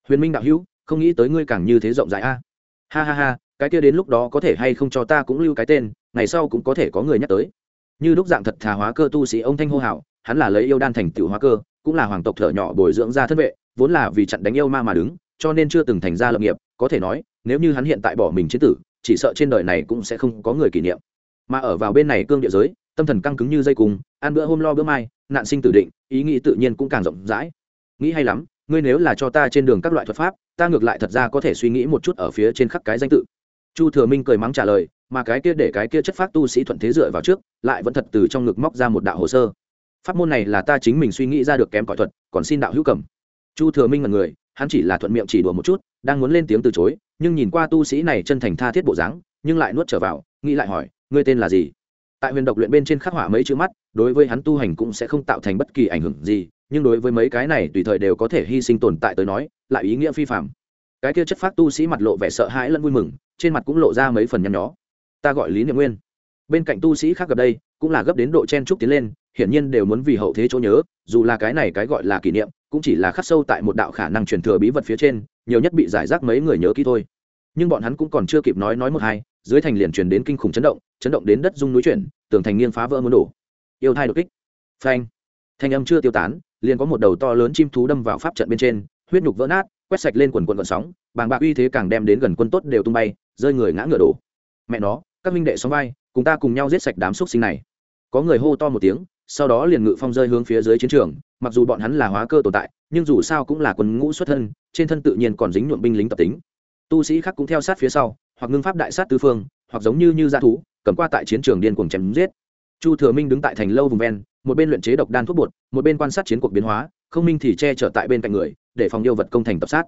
Huyền minh đạo hữu, không nghĩ tới ngươi càng như thế rộng rãi a. Ha ha ha, cái kia đến lúc đó có thể hay không cho ta cũng lưu cái tên ngày sau cũng có thể có người nhắc tới. Như lúc dạng thật thà hóa cơ tu sĩ ông thanh hô hào, hắn là lấy yêu đan thành tựu hóa cơ, cũng là hoàng tộc thở nhỏ bồi dưỡng ra thân vệ, vốn là vì chặn đánh yêu ma mà đứng, cho nên chưa từng thành ra lập nghiệp, có thể nói, nếu như hắn hiện tại bỏ mình chế tử, chỉ sợ trên đời này cũng sẽ không có người kỷ niệm. Mà ở vào bên này cương địa giới, tâm thần căng cứng như dây cung, ăn bữa hôm lo bữa mai, nạn sinh tử định, ý nghĩ tự nhiên cũng càng rộng rãi. Nghĩ hay lắm, ngươi nếu là cho ta trên đường các loại thuật pháp, ta ngược lại thật ra có thể suy nghĩ một chút ở phía trên khắc cái danh tự. Chu thừa minh cười mắng trả lời mà cái kia để cái kia chất phát tu sĩ thuận thế dựa vào trước, lại vẫn thật từ trong ngực móc ra một đạo hồ sơ. Pháp môn này là ta chính mình suy nghĩ ra được kém cỏi thuật, còn xin đạo hữu cầm. Chu thừa minh là người, hắn chỉ là thuận miệng chỉ đùa một chút, đang muốn lên tiếng từ chối, nhưng nhìn qua tu sĩ này chân thành tha thiết bộ dáng, nhưng lại nuốt trở vào, nghĩ lại hỏi, ngươi tên là gì? Tại huyền độc luyện bên trên khắc họa mấy chữ mắt, đối với hắn tu hành cũng sẽ không tạo thành bất kỳ ảnh hưởng gì, nhưng đối với mấy cái này tùy thời đều có thể hy sinh tồn tại tới nói, lại ý nghĩa phi phạm cái kia chất phát tu sĩ mặt lộ vẻ sợ hãi lẫn vui mừng, trên mặt cũng lộ ra mấy phần nhăn nhó ta gọi lý niệm nguyên bên cạnh tu sĩ khác gặp đây cũng là gấp đến độ chen trúc tiến lên hiển nhiên đều muốn vì hậu thế chỗ nhớ dù là cái này cái gọi là kỷ niệm cũng chỉ là khắc sâu tại một đạo khả năng truyền thừa bí vật phía trên nhiều nhất bị giải rác mấy người nhớ kỹ thôi nhưng bọn hắn cũng còn chưa kịp nói nói một hai dưới thành liền truyền đến kinh khủng chấn động chấn động đến đất dung núi chuyển tường thành nghiêng phá vỡ muốn đổ yêu thai đột kích phanh thanh âm chưa tiêu tán liền có một đầu to lớn chim thú đâm vào pháp trận bên trên huyết nhục vỡ nát quét sạch lên quần quần quần sóng bàng bạc uy thế càng đem đến gần quân tốt đều tung bay rơi người ngã ngựa đổ mẹ nó các minh đệ sóng vai, cùng ta cùng nhau giết sạch đám xúc sinh này. Có người hô to một tiếng, sau đó liền ngự phong rơi hướng phía dưới chiến trường, mặc dù bọn hắn là hóa cơ tồn tại, nhưng dù sao cũng là quân ngũ xuất thân, trên thân tự nhiên còn dính nhuộm binh lính tập tính. Tu sĩ khác cũng theo sát phía sau, hoặc ngưng pháp đại sát tư phương, hoặc giống như như gia thú, cầm qua tại chiến trường điên cuồng chém giết. Chu thừa minh đứng tại thành lâu vùng ven, một bên luyện chế độc đan thuốc bột, một bên quan sát chiến cuộc biến hóa, không minh thì che chở tại bên cạnh người, để phòng yêu vật công thành tập sát.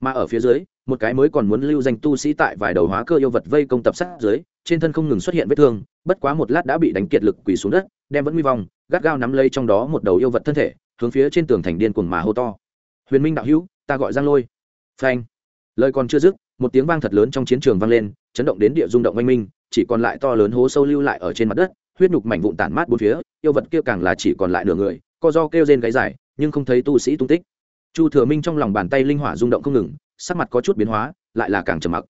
Mà ở phía dưới, một cái mới còn muốn lưu danh tu sĩ tại vài đầu hóa cơ yêu vật vây công tập sát dưới trên thân không ngừng xuất hiện vết thương, bất quá một lát đã bị đánh kiệt lực quỳ xuống đất, đem vẫn nguy vong, gắt gao nắm lấy trong đó một đầu yêu vật thân thể, hướng phía trên tường thành điên cuồng mà hô to. Huyền minh đạo hữu, ta gọi giang lôi. Phanh. Lời còn chưa dứt, một tiếng vang thật lớn trong chiến trường vang lên, chấn động đến địa rung động oanh minh, chỉ còn lại to lớn hố sâu lưu lại ở trên mặt đất, huyết nhục mảnh vụn tản mát bốn phía, yêu vật kia càng là chỉ còn lại nửa người, co do kêu rên gáy dài, nhưng không thấy tu sĩ tung tích. Chu thừa minh trong lòng bàn tay linh hỏa rung động không ngừng, sắc mặt có chút biến hóa, lại là càng trầm mặc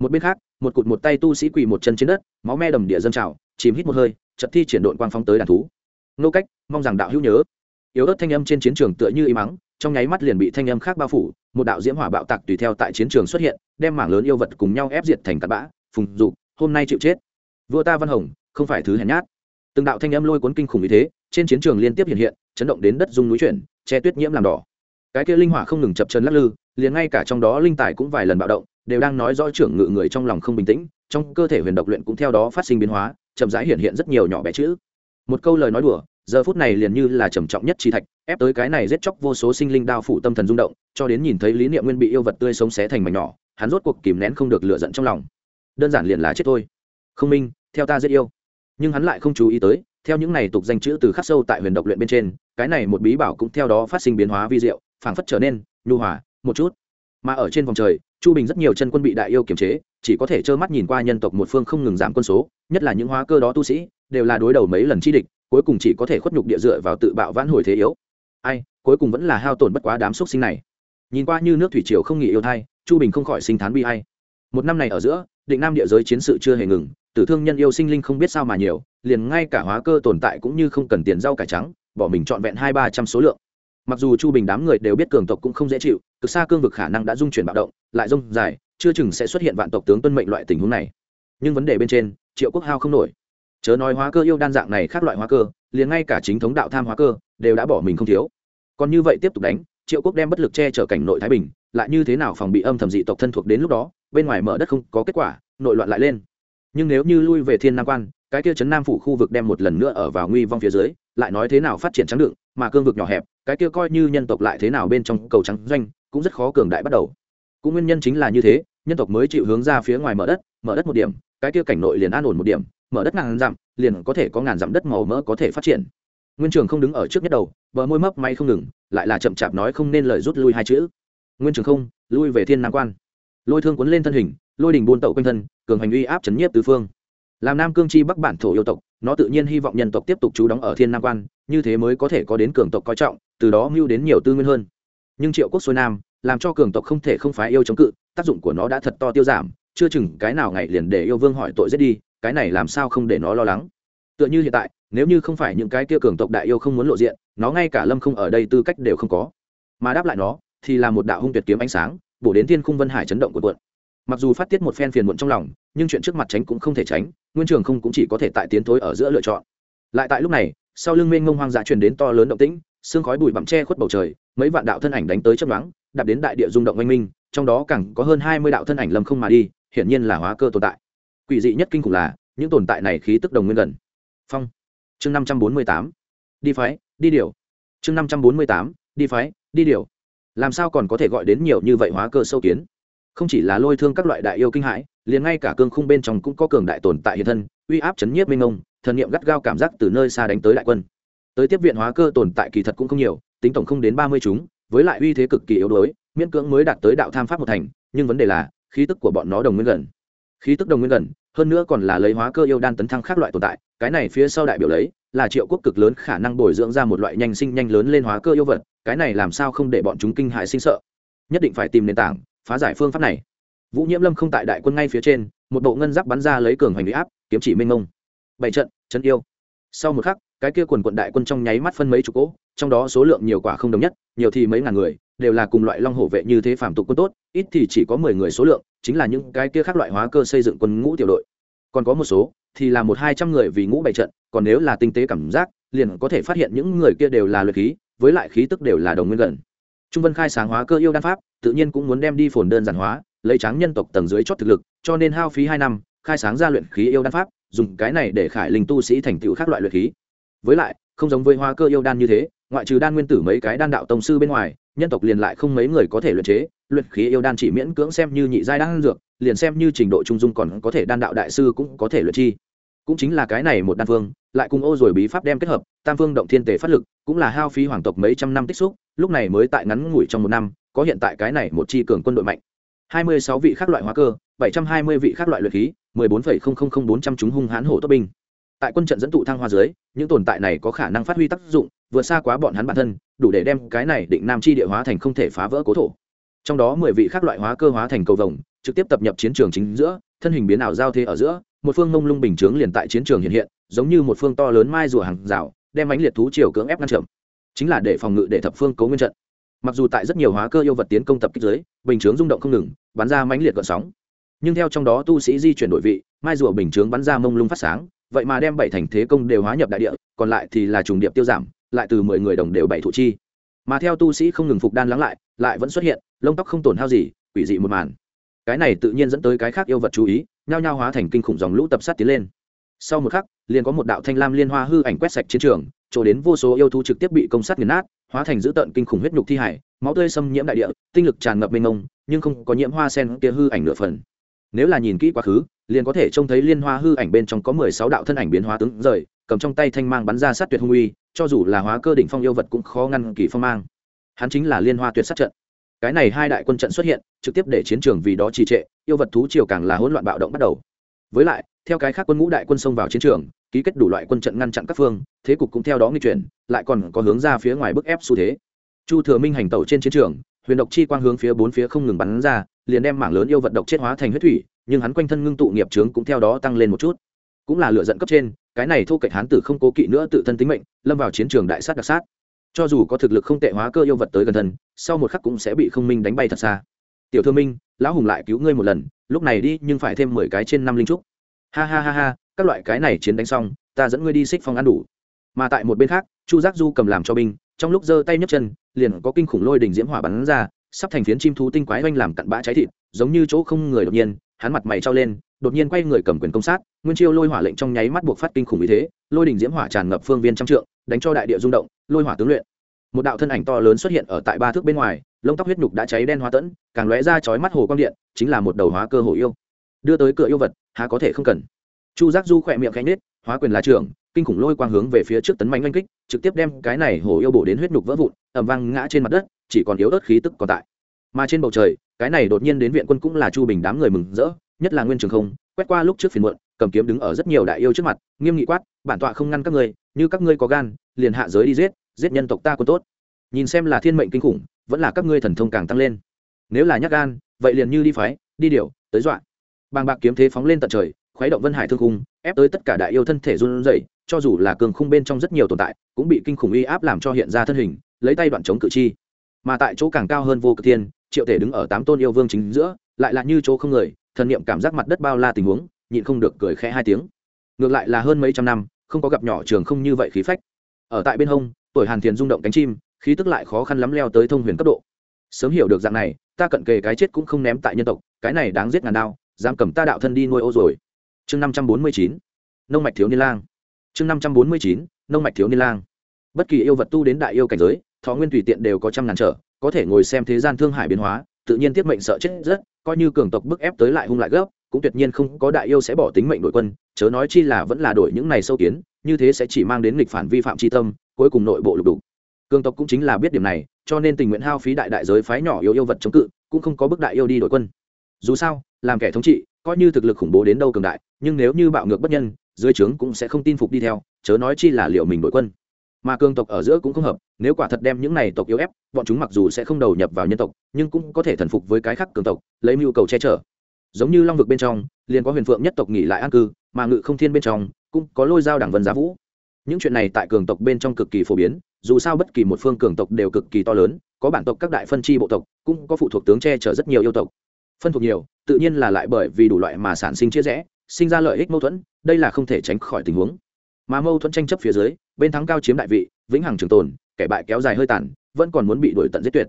một bên khác, một cụt một tay tu sĩ quỳ một chân trên đất, máu me đầm địa dân trào, chìm hít một hơi chật thi triển đội quang phóng tới đàn thú. Nô cách, mong rằng đạo hữu nhớ. Yếu ớt thanh âm trên chiến trường tựa như y mắng, trong nháy mắt liền bị thanh âm khác bao phủ, một đạo diễm hỏa bạo tạc tùy theo tại chiến trường xuất hiện, đem mảng lớn yêu vật cùng nhau ép diệt thành tạt bã, phùng dục, hôm nay chịu chết. Vua ta văn hồng, không phải thứ hèn nhát. Từng đạo thanh âm lôi cuốn kinh khủng như thế, trên chiến trường liên tiếp hiện hiện, chấn động đến đất dung núi chuyển, che tuyết nhiễm làm đỏ. Cái kia linh hỏa không ngừng chập chân lắc lư, liền ngay cả trong đó linh tài cũng vài lần bạo động đều đang nói rõ trưởng ngự người trong lòng không bình tĩnh, trong cơ thể huyền độc luyện cũng theo đó phát sinh biến hóa, chậm rãi hiện hiện rất nhiều nhỏ bé chữ. Một câu lời nói đùa, giờ phút này liền như là trầm trọng nhất chi thạch, ép tới cái này giết chóc vô số sinh linh đao phủ tâm thần rung động, cho đến nhìn thấy lý niệm nguyên bị yêu vật tươi sống xé thành mảnh nhỏ, hắn rốt cuộc kìm nén không được lựa giận trong lòng. Đơn giản liền là chết thôi. Không minh, theo ta giết yêu. Nhưng hắn lại không chú ý tới, theo những này tục danh chữ từ khắc sâu tại huyền độc luyện bên trên, cái này một bí bảo cũng theo đó phát sinh biến hóa vi diệu, phảng phất trở nên nhu hòa, một chút. Mà ở trên vòng trời chu bình rất nhiều chân quân bị đại yêu kiềm chế, chỉ có thể trơ mắt nhìn qua nhân tộc một phương không ngừng giảm quân số, nhất là những hóa cơ đó tu sĩ, đều là đối đầu mấy lần chi địch, cuối cùng chỉ có thể khuất nhục địa dựa vào tự bạo vãn hồi thế yếu. Ai, cuối cùng vẫn là hao tổn bất quá đám xúc sinh này. Nhìn qua như nước thủy triều không nghỉ yêu thai, chu bình không khỏi sinh thán bi hay một năm này ở giữa, định nam địa giới chiến sự chưa hề ngừng, tử thương nhân yêu sinh linh không biết sao mà nhiều, liền ngay cả hóa cơ tồn tại cũng như không cần tiền rau cải trắng, bỏ mình trọn vẹn hai ba trăm số lượng mặc dù chu bình đám người đều biết cường tộc cũng không dễ chịu, cực xa cương vực khả năng đã dung chuyển bạo động, lại rông dài, chưa chừng sẽ xuất hiện vạn tộc tướng tuân mệnh loại tình huống này. Nhưng vấn đề bên trên, triệu quốc hao không nổi. Chớ nói hóa cơ yêu đan dạng này khác loại hóa cơ, liền ngay cả chính thống đạo tham hóa cơ, đều đã bỏ mình không thiếu. Còn như vậy tiếp tục đánh, triệu quốc đem bất lực che chở cảnh nội thái bình, lại như thế nào phòng bị âm thầm dị tộc thân thuộc đến lúc đó, bên ngoài mở đất không có kết quả, nội loạn lại lên. Nhưng nếu như lui về thiên nam quan, cái kia chấn nam phủ khu vực đem một lần nữa ở vào nguy vong phía dưới lại nói thế nào phát triển trắng đựng, mà cương vực nhỏ hẹp, cái kia coi như nhân tộc lại thế nào bên trong cầu trắng doanh, cũng rất khó cường đại bắt đầu. Cũng nguyên nhân chính là như thế, nhân tộc mới chịu hướng ra phía ngoài mở đất mở đất một điểm, cái kia cảnh nội liền an ổn một điểm, mở đất ngàn dặm, liền có thể có ngàn dặm đất màu mỡ có thể phát triển. Nguyên trường không đứng ở trước nhất đầu, bờ môi mấp may không ngừng, lại là chậm chạp nói không nên lời rút lui hai chữ. Nguyên trường không, lui về thiên nam quan. Lôi thương cuốn lên thân hình, lôi đình buôn tậu quanh thân, cường hành uy áp chấn nhiếp tứ phương. Làm nam cương chi bắc bản thổ yêu tộc nó tự nhiên hy vọng nhân tộc tiếp tục trú đóng ở thiên nam quan, như thế mới có thể có đến cường tộc coi trọng, từ đó mưu đến nhiều tư nguyên hơn. Nhưng triệu quốc xuôi nam, làm cho cường tộc không thể không phái yêu chống cự, tác dụng của nó đã thật to tiêu giảm, chưa chừng cái nào ngày liền để yêu vương hỏi tội giết đi, cái này làm sao không để nó lo lắng. Tựa như hiện tại, nếu như không phải những cái kia cường tộc đại yêu không muốn lộ diện, nó ngay cả lâm không ở đây tư cách đều không có. Mà đáp lại nó, thì là một đạo hung tuyệt kiếm ánh sáng, bổ đến thiên khung vân hải chấn động của quận mặc dù phát tiết một phen phiền muộn trong lòng, nhưng chuyện trước mặt tránh cũng không thể tránh, nguyên trường không cũng chỉ có thể tại tiến thối ở giữa lựa chọn. Lại tại lúc này, sau lưng mênh ngông hoang dã truyền đến to lớn động tĩnh xương khói bụi bặm che khuất bầu trời, mấy vạn đạo thân ảnh đánh tới chấp đoán đạp đến đại địa rung động oanh minh, trong đó càng có hơn hai mươi đạo thân ảnh lâm không mà đi, hiển nhiên là hóa cơ tồn tại. Quỷ dị nhất kinh khủng là, những tồn tại này khí tức đồng nguyên gần. Phong. Chương năm trăm bốn mươi tám. Đi phái, đi điều. Chương năm trăm bốn mươi tám. Đi phái, đi điều. Làm sao còn có thể gọi đến nhiều như vậy hóa cơ sâu kiến? Không chỉ là lôi thương các loại đại yêu kinh hãi, liền ngay cả cương khung bên trong cũng có cường đại tồn tại hiện thân, uy áp chấn nhiếp minh ông, thần niệm gắt gao cảm giác từ nơi xa đánh tới đại quân. Tới tiếp viện hóa cơ tồn tại kỳ thật cũng không nhiều, tính tổng không đến ba mươi chúng, với lại uy thế cực kỳ yếu đuối, miễn cưỡng mới đạt tới đạo tham pháp một thành, nhưng vấn đề là, khí tức của bọn nó đồng nguyên gần. Khí tức đồng nguyên gần, hơn nữa còn là lấy hóa cơ yêu đan tấn thăng khác loại tồn tại, cái này phía sau đại biểu lấy, là triệu quốc cực lớn khả năng bồi dưỡng ra một loại nhanh sinh nhanh lớn lên hóa cơ yêu vật, cái này làm sao không để bọn chúng kinh hại sinh sợ. Nhất định phải tìm nền tảng phá giải phương pháp này. Vũ nhiễm lâm không tại đại quân ngay phía trên, một bộ ngân giáp bắn ra lấy cường hành huy áp, kiếm chỉ minh mông. Bảy trận, chân yêu. Sau một khắc, cái kia quần quận đại quân trong nháy mắt phân mấy chục cỗ, trong đó số lượng nhiều quả không đồng nhất, nhiều thì mấy ngàn người, đều là cùng loại long hổ vệ như thế phạm tục quân tốt, ít thì chỉ có mười người số lượng, chính là những cái kia khác loại hóa cơ xây dựng quân ngũ tiểu đội. Còn có một số, thì là một hai trăm người vì ngũ bảy trận, còn nếu là tinh tế cảm giác, liền có thể phát hiện những người kia đều là luyện khí, với lại khí tức đều là đồng nguyên gần. Trung vân khai sáng hóa cơ yêu đan pháp tự nhiên cũng muốn đem đi phồn đơn giản hóa, lấy tráng nhân tộc tầng dưới chót thực lực, cho nên hao phí hai năm, khai sáng ra luyện khí yêu đan pháp, dùng cái này để khải linh tu sĩ thành tựu khác loại luyện khí. Với lại, không giống với hoa cơ yêu đan như thế, ngoại trừ đan nguyên tử mấy cái đan đạo tông sư bên ngoài, nhân tộc liền lại không mấy người có thể luyện chế, luyện khí yêu đan chỉ miễn cưỡng xem như nhị giai đan dược, liền xem như trình độ trung dung còn có thể đan đạo đại sư cũng có thể luyện chi. Cũng chính là cái này một đan phương, lại cùng ô rồi bí pháp đem kết hợp, tam phương động thiên tề phát lực, cũng là hao phí hoàng tộc mấy trăm năm tích xúc, lúc này mới tại ngắn ngủi trong một năm có hiện tại cái này một chi cường quân đội mạnh. hai mươi sáu vị khác loại hóa cơ, bảy trăm hai mươi vị khác loại luyện khí, mười bốn phẩy không không không bốn trăm chúng hung hãn hổ tốt binh. Tại quân trận dẫn tụ thăng hoa dưới, những tồn tại này có khả năng phát huy tác dụng vượt xa quá bọn hắn bản thân, đủ để đem cái này định nam chi địa hóa thành không thể phá vỡ cố thổ. Trong đó mười vị khác loại hóa cơ hóa thành cầu vồng, trực tiếp tập nhập chiến trường chính giữa, thân hình biến ảo giao thế ở giữa, một phương mông lung bình chướng liền tại chiến trường hiện hiện, giống như một phương to lớn mai rùa hàng rào, đem ánh liệt thú chiều cưỡng ép ngăn chậm. Chính là để phòng ngự để thập phương cấu nguyên trận mặc dù tại rất nhiều hóa cơ yêu vật tiến công tập kích giới bình chướng rung động không ngừng, bắn ra mãnh liệt gợn sóng. Nhưng theo trong đó tu sĩ di chuyển đổi vị, mai rùa bình chướng bắn ra mông lung phát sáng, vậy mà đem bảy thành thế công đều hóa nhập đại địa, còn lại thì là trùng điệp tiêu giảm, lại từ mười người đồng đều bảy thụ chi. Mà theo tu sĩ không ngừng phục đan lắng lại lại vẫn xuất hiện, lông tóc không tổn hao gì, quỷ dị một màn. Cái này tự nhiên dẫn tới cái khác yêu vật chú ý, nhao nhao hóa thành kinh khủng dòng lũ tập sát tiến lên. Sau một khắc, liền có một đạo thanh lam liên hoa hư ảnh quét sạch chiến trường, chỗ đến vô số yêu thú trực tiếp bị công sát nghiền nát hóa thành dữ tợn kinh khủng huyết nhục thi hải, máu tươi xâm nhiễm đại địa, tinh lực tràn ngập mênh mông, nhưng không có nhiễm hoa sen kia hư ảnh nửa phần. Nếu là nhìn kỹ quá khứ, liền có thể trông thấy liên hoa hư ảnh bên trong có mười sáu đạo thân ảnh biến hóa tướng rời, cầm trong tay thanh mang bắn ra sát tuyệt hung uy, cho dù là hóa cơ đỉnh phong yêu vật cũng khó ngăn kỳ phong mang. Hắn chính là liên hoa tuyệt sát trận. Cái này hai đại quân trận xuất hiện, trực tiếp để chiến trường vì đó trì trệ, yêu vật thú triều càng là hỗn loạn bạo động bắt đầu. Với lại, theo cái khác quân ngũ đại quân xông vào chiến trường ký kết đủ loại quân trận ngăn chặn các phương, thế cục cũng theo đó nghi chuyển, lại còn có hướng ra phía ngoài bức ép xu thế. Chu thừa minh hành tẩu trên chiến trường, huyền độc chi quang hướng phía bốn phía không ngừng bắn ra, liền đem mảng lớn yêu vật độc chết hóa thành huyết thủy, nhưng hắn quanh thân ngưng tụ nghiệp trướng cũng theo đó tăng lên một chút. Cũng là lựa giận cấp trên, cái này thu kệch hán tử không cố kỵ nữa tự thân tính mệnh, lâm vào chiến trường đại sát đặc sát. Cho dù có thực lực không tệ hóa cơ yêu vật tới gần thân, sau một khắc cũng sẽ bị không minh đánh bay thật xa. Tiểu thư minh, lão hùng lại cứu ngươi một lần, lúc này đi, nhưng phải thêm mười cái trên năm linh trúc ha ha ha ha, các loại cái này chiến đánh xong, ta dẫn ngươi đi xích phong ăn đủ. Mà tại một bên khác, chu giác du cầm làm cho binh, trong lúc giơ tay nhấc chân, liền có kinh khủng lôi đỉnh diễm hỏa bắn ra, sắp thành phiến chim thú tinh quái oanh làm cặn bã cháy thịt, giống như chỗ không người đột nhiên, hắn mặt mày trao lên, đột nhiên quay người cầm quyền công sát, nguyên chiêu lôi hỏa lệnh trong nháy mắt buộc phát kinh khủng ý thế, lôi đỉnh diễm hỏa tràn ngập phương viên trăm trượng, đánh cho đại địa rung động, lôi hỏa tướng luyện. Một đạo thân ảnh to lớn xuất hiện ở tại ba thước bên ngoài, lông tóc huyết nhục đã cháy đen hóa tẫn, càng lóe ra chói mắt hồ quang điện, chính là một đầu hóa cơ hồ yêu đưa tới cửa yêu vật, há có thể không cần. Chu giác du khỏe miệng cánh nết hóa quyền là trưởng, kinh khủng lôi quang hướng về phía trước tấn mạnh oanh kích, trực tiếp đem cái này hổ yêu bổ đến huyết nhục vỡ vụn ẩm vang ngã trên mặt đất, chỉ còn yếu ớt khí tức còn tại. Mà trên bầu trời, cái này đột nhiên đến viện quân cũng là chu bình đám người mừng rỡ, nhất là nguyên trường không, quét qua lúc trước phiền muộn, cầm kiếm đứng ở rất nhiều đại yêu trước mặt, nghiêm nghị quát, bản tọa không ngăn các ngươi, như các ngươi có gan, liền hạ giới đi giết giết nhân tộc ta còn tốt. Nhìn xem là thiên mệnh kinh khủng, vẫn là các ngươi thần thông càng tăng lên. Nếu là nhắc gan, vậy liền như đi phái, đi điều, tới dọa bàng bạc kiếm thế phóng lên tận trời, khuấy động vân hải thương khung, ép tới tất cả đại yêu thân thể run rẩy, cho dù là cường khung bên trong rất nhiều tồn tại, cũng bị kinh khủng uy áp làm cho hiện ra thân hình, lấy tay đoạn chống cự chi. Mà tại chỗ càng cao hơn vô cực thiên, triệu thể đứng ở tám tôn yêu vương chính giữa, lại là như chỗ không người, thần niệm cảm giác mặt đất bao la tình huống, nhịn không được cười khẽ hai tiếng. Ngược lại là hơn mấy trăm năm, không có gặp nhỏ trường không như vậy khí phách. Ở tại bên hông, tuổi hàn thiền rung động cánh chim, khí tức lại khó khăn lắm leo tới thông huyền cấp độ. Sớm hiểu được dạng này, ta cận kề cái chết cũng không ném tại nhân tộc, cái này đáng giết ngàn đao dám cầm ta đạo thân đi nuôi ô rồi. Chương năm trăm bốn mươi chín, nông mạch thiếu niên lang. Chương năm trăm bốn mươi chín, nông mạch thiếu niên lang. Bất kỳ yêu vật tu đến đại yêu cảnh giới, thọ nguyên tùy tiện đều có trăm ngàn trở, có thể ngồi xem thế gian thương hải biến hóa, tự nhiên tiết mệnh sợ chết rất, coi như cường tộc bức ép tới lại hung lại gấp, cũng tuyệt nhiên không có đại yêu sẽ bỏ tính mệnh đội quân, chớ nói chi là vẫn là đổi những này sâu kiến, như thế sẽ chỉ mang đến nghịch phản vi phạm tri tâm, cuối cùng nội bộ lục đục. Cường tộc cũng chính là biết điểm này, cho nên tình nguyện hao phí đại đại giới phái nhỏ yêu yêu vật chống cự, cũng không có bức đại yêu đi đội quân. Dù sao làm kẻ thống trị, coi như thực lực khủng bố đến đâu cường đại, nhưng nếu như bạo ngược bất nhân, dưới trướng cũng sẽ không tin phục đi theo, chớ nói chi là liệu mình đội quân. Mà cường tộc ở giữa cũng không hợp, nếu quả thật đem những này tộc yếu ép, bọn chúng mặc dù sẽ không đầu nhập vào nhân tộc, nhưng cũng có thể thần phục với cái khác cường tộc, lấy mưu cầu che chở. Giống như long vực bên trong, liền có huyền phượng nhất tộc nghỉ lại an cư, mà ngự không thiên bên trong, cũng có lôi dao đảng vân giá vũ. Những chuyện này tại cường tộc bên trong cực kỳ phổ biến, dù sao bất kỳ một phương cường tộc đều cực kỳ to lớn, có bản tộc các đại phân chi bộ tộc, cũng có phụ thuộc tướng che chở rất nhiều yêu tộc phân thuộc nhiều, tự nhiên là lại bởi vì đủ loại mà sản sinh chia rẽ, sinh ra lợi ích mâu thuẫn, đây là không thể tránh khỏi tình huống. Mà mâu thuẫn tranh chấp phía dưới, bên thắng cao chiếm đại vị, vĩnh hằng trường tồn, kẻ bại kéo dài hơi tàn, vẫn còn muốn bị đuổi tận giết tuyệt.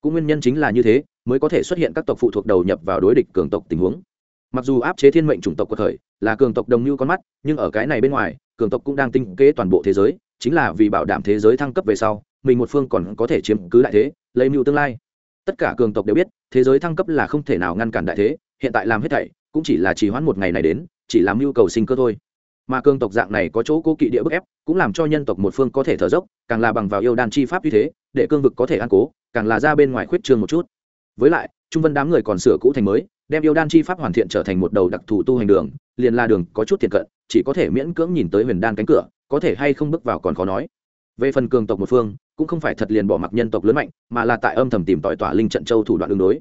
Cũng nguyên nhân chính là như thế, mới có thể xuất hiện các tộc phụ thuộc đầu nhập vào đối địch cường tộc tình huống. Mặc dù áp chế thiên mệnh chủng tộc của thời, là cường tộc đồng như con mắt, nhưng ở cái này bên ngoài, cường tộc cũng đang tinh kế toàn bộ thế giới, chính là vì bảo đảm thế giới thăng cấp về sau, mình một phương còn có thể chiếm cứ đại thế, lấy mưu tương lai tất cả cường tộc đều biết, thế giới thăng cấp là không thể nào ngăn cản đại thế, hiện tại làm hết thảy, cũng chỉ là trì hoãn một ngày này đến, chỉ làm nhu cầu sinh cơ thôi. Mà cường tộc dạng này có chỗ cố kỵ địa bức ép, cũng làm cho nhân tộc một phương có thể thở dốc, càng là bằng vào yêu đan chi pháp như thế, để cương vực có thể an cố, càng là ra bên ngoài khuyết trương một chút. Với lại, trung vân đám người còn sửa cũ thành mới, đem yêu đan chi pháp hoàn thiện trở thành một đầu đặc thù tu hành đường, liền là đường có chút thiện cận, chỉ có thể miễn cưỡng nhìn tới huyền đan cánh cửa, có thể hay không bước vào còn khó nói về phần cường tộc một phương, cũng không phải thật liền bỏ mặc nhân tộc lớn mạnh, mà là tại âm thầm tìm tỏi tỏa linh trận châu thủ đoạn đường đối.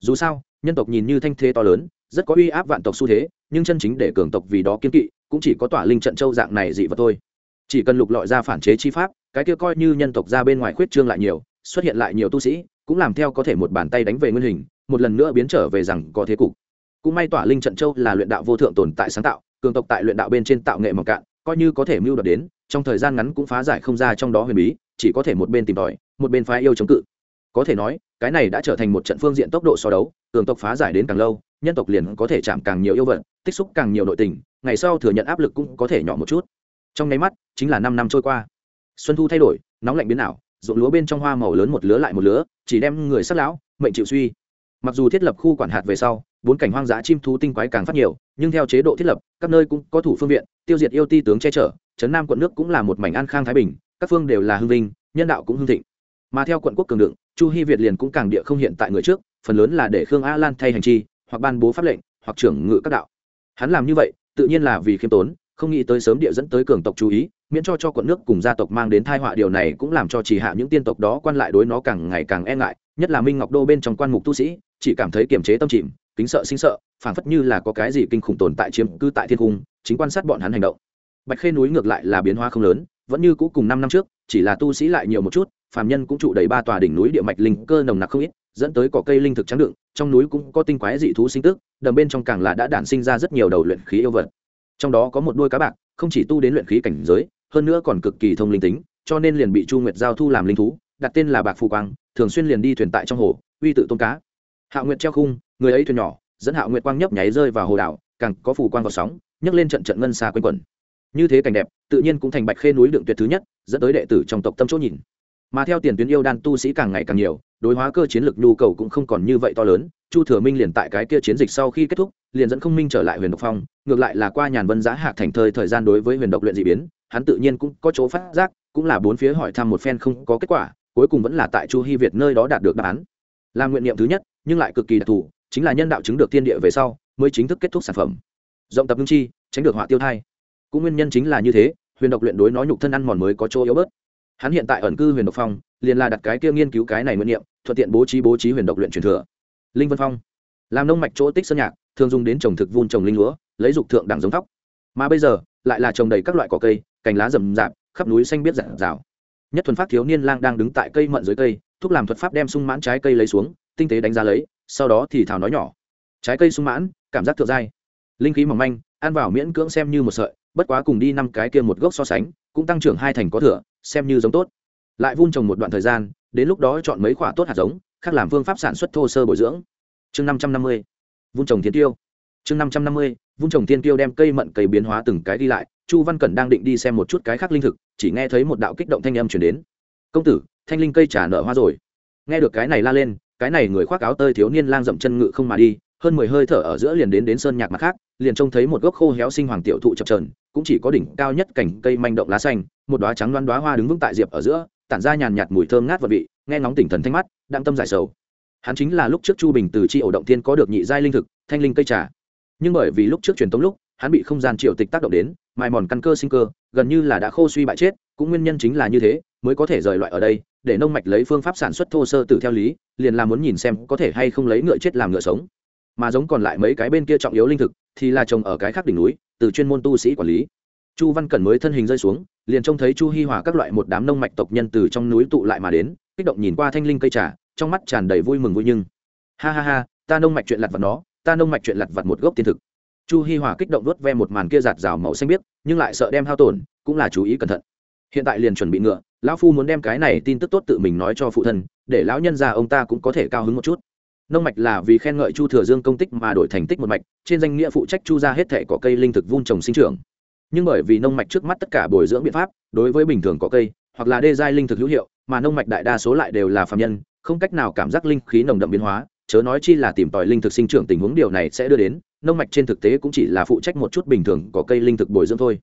Dù sao, nhân tộc nhìn như thanh thế to lớn, rất có uy áp vạn tộc xu thế, nhưng chân chính để cường tộc vì đó kiên kỵ, cũng chỉ có tỏa linh trận châu dạng này dị vật thôi. Chỉ cần lục lọi ra phản chế chi pháp, cái kia coi như nhân tộc ra bên ngoài khuyết trương lại nhiều, xuất hiện lại nhiều tu sĩ, cũng làm theo có thể một bàn tay đánh về nguyên hình, một lần nữa biến trở về rằng có thế cục. Cũng may tỏa linh trận châu là luyện đạo vô thượng tồn tại sáng tạo, cường tộc tại luyện đạo bên trên tạo nghệ mỏng cạn, coi như có thể mưu đoạt đến trong thời gian ngắn cũng phá giải không ra trong đó huyền bí, chỉ có thể một bên tìm tòi, một bên phái yêu chống cự. Có thể nói, cái này đã trở thành một trận phương diện tốc độ so đấu, cường tộc phá giải đến càng lâu, nhân tộc liền có thể chạm càng nhiều yêu vận tích xúc càng nhiều nội tình, ngày sau thừa nhận áp lực cũng có thể nhỏ một chút. Trong nháy mắt, chính là năm năm trôi qua. Xuân thu thay đổi, nóng lạnh biến ảo, ruộng lúa bên trong hoa màu lớn một lứa lại một lứa, chỉ đem người sắc lão, mệnh chịu suy. Mặc dù thiết lập khu quản hạt về sau, bốn cảnh hoang dã chim thú tinh quái càng phát nhiều, nhưng theo chế độ thiết lập, các nơi cũng có thủ phương viện, tiêu diệt yêu ti tướng che chở trấn nam quận nước cũng là một mảnh an khang thái bình, các phương đều là hưng vinh, nhân đạo cũng hưng thịnh. Mà theo quận quốc cường đựng, chu hy việt liền cũng càng địa không hiện tại người trước, phần lớn là để khương a lan thay hành chi, hoặc ban bố pháp lệnh, hoặc trưởng ngự các đạo. Hắn làm như vậy, tự nhiên là vì khiêm tốn, không nghĩ tới sớm địa dẫn tới cường tộc chú ý, miễn cho cho quận nước cùng gia tộc mang đến thai họa điều này cũng làm cho chỉ hạ những tiên tộc đó quan lại đối nó càng ngày càng e ngại, nhất là minh ngọc đô bên trong quan mục tu sĩ, chỉ cảm thấy kiềm chế tâm chìm, kính sợ sinh sợ, phảng phất như là có cái gì kinh khủng tồn tại chiếm cư tại thiên cung, chính quan sát bọn hắn hành động bạch khê núi ngược lại là biến hóa không lớn, vẫn như cũ cùng năm năm trước, chỉ là tu sĩ lại nhiều một chút, phàm nhân cũng trụ đầy ba tòa đỉnh núi địa mạch linh cơ nồng nặc không ít, dẫn tới cỏ cây linh thực trắng đựng, trong núi cũng có tinh quái dị thú sinh tức, đầm bên trong càng là đã đản sinh ra rất nhiều đầu luyện khí yêu vật. Trong đó có một đôi cá bạc, không chỉ tu đến luyện khí cảnh giới, hơn nữa còn cực kỳ thông linh tính, cho nên liền bị chu nguyệt giao thu làm linh thú, đặt tên là bạc phù quang, thường xuyên liền đi thuyền tại trong hồ, uy tự tôm cá. Hạ nguyệt treo khung, người ấy thuyền nhỏ, dẫn hạ nguyệt quang nhấp nháy rơi vào hồ đảo, càng có phù quang vào sóng, nhấc lên trận trận ngân xa quanh quẩn như thế cảnh đẹp, tự nhiên cũng thành bạch khê núi đựng tuyệt thứ nhất, dẫn tới đệ tử trong tộc tâm chỗ nhìn. Mà theo tiền tuyến yêu đan tu sĩ càng ngày càng nhiều, đối hóa cơ chiến lược nhu cầu cũng không còn như vậy to lớn, chu thừa minh liền tại cái kia chiến dịch sau khi kết thúc, liền dẫn không minh trở lại huyền độc phong, ngược lại là qua nhàn vân giá hạc thành thời thời gian đối với huyền độc luyện d ị biến, hắn tự nhiên cũng có chỗ phát giác, cũng là bốn phía hỏi thăm một phen không có kết quả, cuối cùng vẫn là tại chu hy việt nơi đó đạt được đáp án. Là nguyện niệm thứ nhất, nhưng lại cực kỳ đặc thù, chính là nhân đạo chứng được tiên địa về sau, mới chính thức kết thúc sản phẩm. Rộng tập ngưng chi, tránh được họa tiêu thai cũng nguyên nhân chính là như thế, huyền độc luyện đối nó nhục thân ăn mòn mới có chỗ yếu bớt. Hắn hiện tại ẩn cư huyền độc phong, liền là đặt cái kia nghiên cứu cái này nguyện niệm, thuận tiện bố trí bố trí huyền độc luyện truyền thừa. Linh vân phong. Làm nông mạch chỗ tích sơn nhạc, thường dùng đến trồng thực vun trồng linh lúa, lấy dục thượng đẳng giống thóc. Mà bây giờ, lại là trồng đầy các loại cỏ cây, cành lá rậm rạp, khắp núi xanh biết rạng rào. Nhất thuần phát thiếu niên lang đang đứng tại cây mận dưới cây, thúc làm thuật pháp đem sung mãn trái cây lấy xuống, tinh tế đánh giá lấy, sau đó thì thào nói nhỏ. Trái cây sung mãn, cảm giác thượng dai linh khí mỏng manh, ăn vào miễn cưỡng xem như một sợi, bất quá cùng đi năm cái kia một gốc so sánh, cũng tăng trưởng hai thành có thừa, xem như giống tốt. Lại vun trồng một đoạn thời gian, đến lúc đó chọn mấy khoả tốt hạt giống, khác làm phương pháp sản xuất thô sơ bồi dưỡng. Chương năm trăm năm mươi, vun trồng thiên tiêu. Chương năm trăm năm mươi, vun trồng thiên tiêu đem cây mận cây biến hóa từng cái đi lại, chu văn cẩn đang định đi xem một chút cái khác linh thực, chỉ nghe thấy một đạo kích động thanh âm chuyển đến. Công tử, thanh linh cây trả nợ hoa rồi. Nghe được cái này la lên, cái này người khoác áo tơi thiếu niên lang dậm chân ngự không mà đi hơn mười hơi thở ở giữa liền đến đến sơn nhạc mặt khác, liền trông thấy một gốc khô héo sinh hoàng tiểu thụ chập trờn cũng chỉ có đỉnh cao nhất cảnh cây manh động lá xanh, một đoá trắng đoán đoá hoa đứng vững tại diệp ở giữa, tản ra nhàn nhạt mùi thơm ngát vật vị, nghe ngóng tỉnh thần thanh mắt đang tâm giải sầu. Hắn chính là lúc trước chu bình từ chi ổ động thiên có được nhị giai linh thực, thanh linh cây trà. Nhưng bởi vì lúc trước truyền tống lúc, hắn bị không gian triệu tịch tác động đến, mài mòn căn cơ sinh cơ, gần như là đã khô suy bại chết, cũng nguyên nhân chính là như thế, mới có thể rời loại ở đây, để nông mạch lấy phương pháp sản xuất thô sơ từ theo lý, liền là muốn nhìn xem có thể hay không lấy ngựa chết làm ngựa sống mà giống còn lại mấy cái bên kia trọng yếu linh thực thì là trồng ở cái khác đỉnh núi, từ chuyên môn tu sĩ quản lý. Chu văn cẩn mới thân hình rơi xuống, liền trông thấy chu hi hòa các loại một đám nông mạch tộc nhân từ trong núi tụ lại mà đến, kích động nhìn qua thanh linh cây trà, trong mắt tràn đầy vui mừng vui nhưng. Ha ha ha, ta nông mạch chuyện lặt vật nó, ta nông mạch chuyện lặt vật một gốc tiên thực. Chu hi hòa kích động đốt ve một màn kia giạt rào màu xanh biếc, nhưng lại sợ đem hao tổn, cũng là chú ý cẩn thận. Hiện tại liền chuẩn bị ngựa, lão phu muốn đem cái này tin tức tốt tự mình nói cho phụ thân, để lão nhân già ông ta cũng có thể cao hứng một chút nông mạch là vì khen ngợi chu thừa dương công tích mà đổi thành tích một mạch, trên danh nghĩa phụ trách chu ra hết thẻ có cây linh thực vun trồng sinh trưởng. Nhưng bởi vì nông mạch trước mắt tất cả bồi dưỡng biện pháp, đối với bình thường có cây, hoặc là đê giai linh thực hữu hiệu, mà nông mạch đại đa số lại đều là phạm nhân, không cách nào cảm giác linh khí nồng đậm biến hóa, chớ nói chi là tìm tòi linh thực sinh trưởng tình huống điều này sẽ đưa đến, nông mạch trên thực tế cũng chỉ là phụ trách một chút bình thường có cây linh thực bồi dưỡng thôi.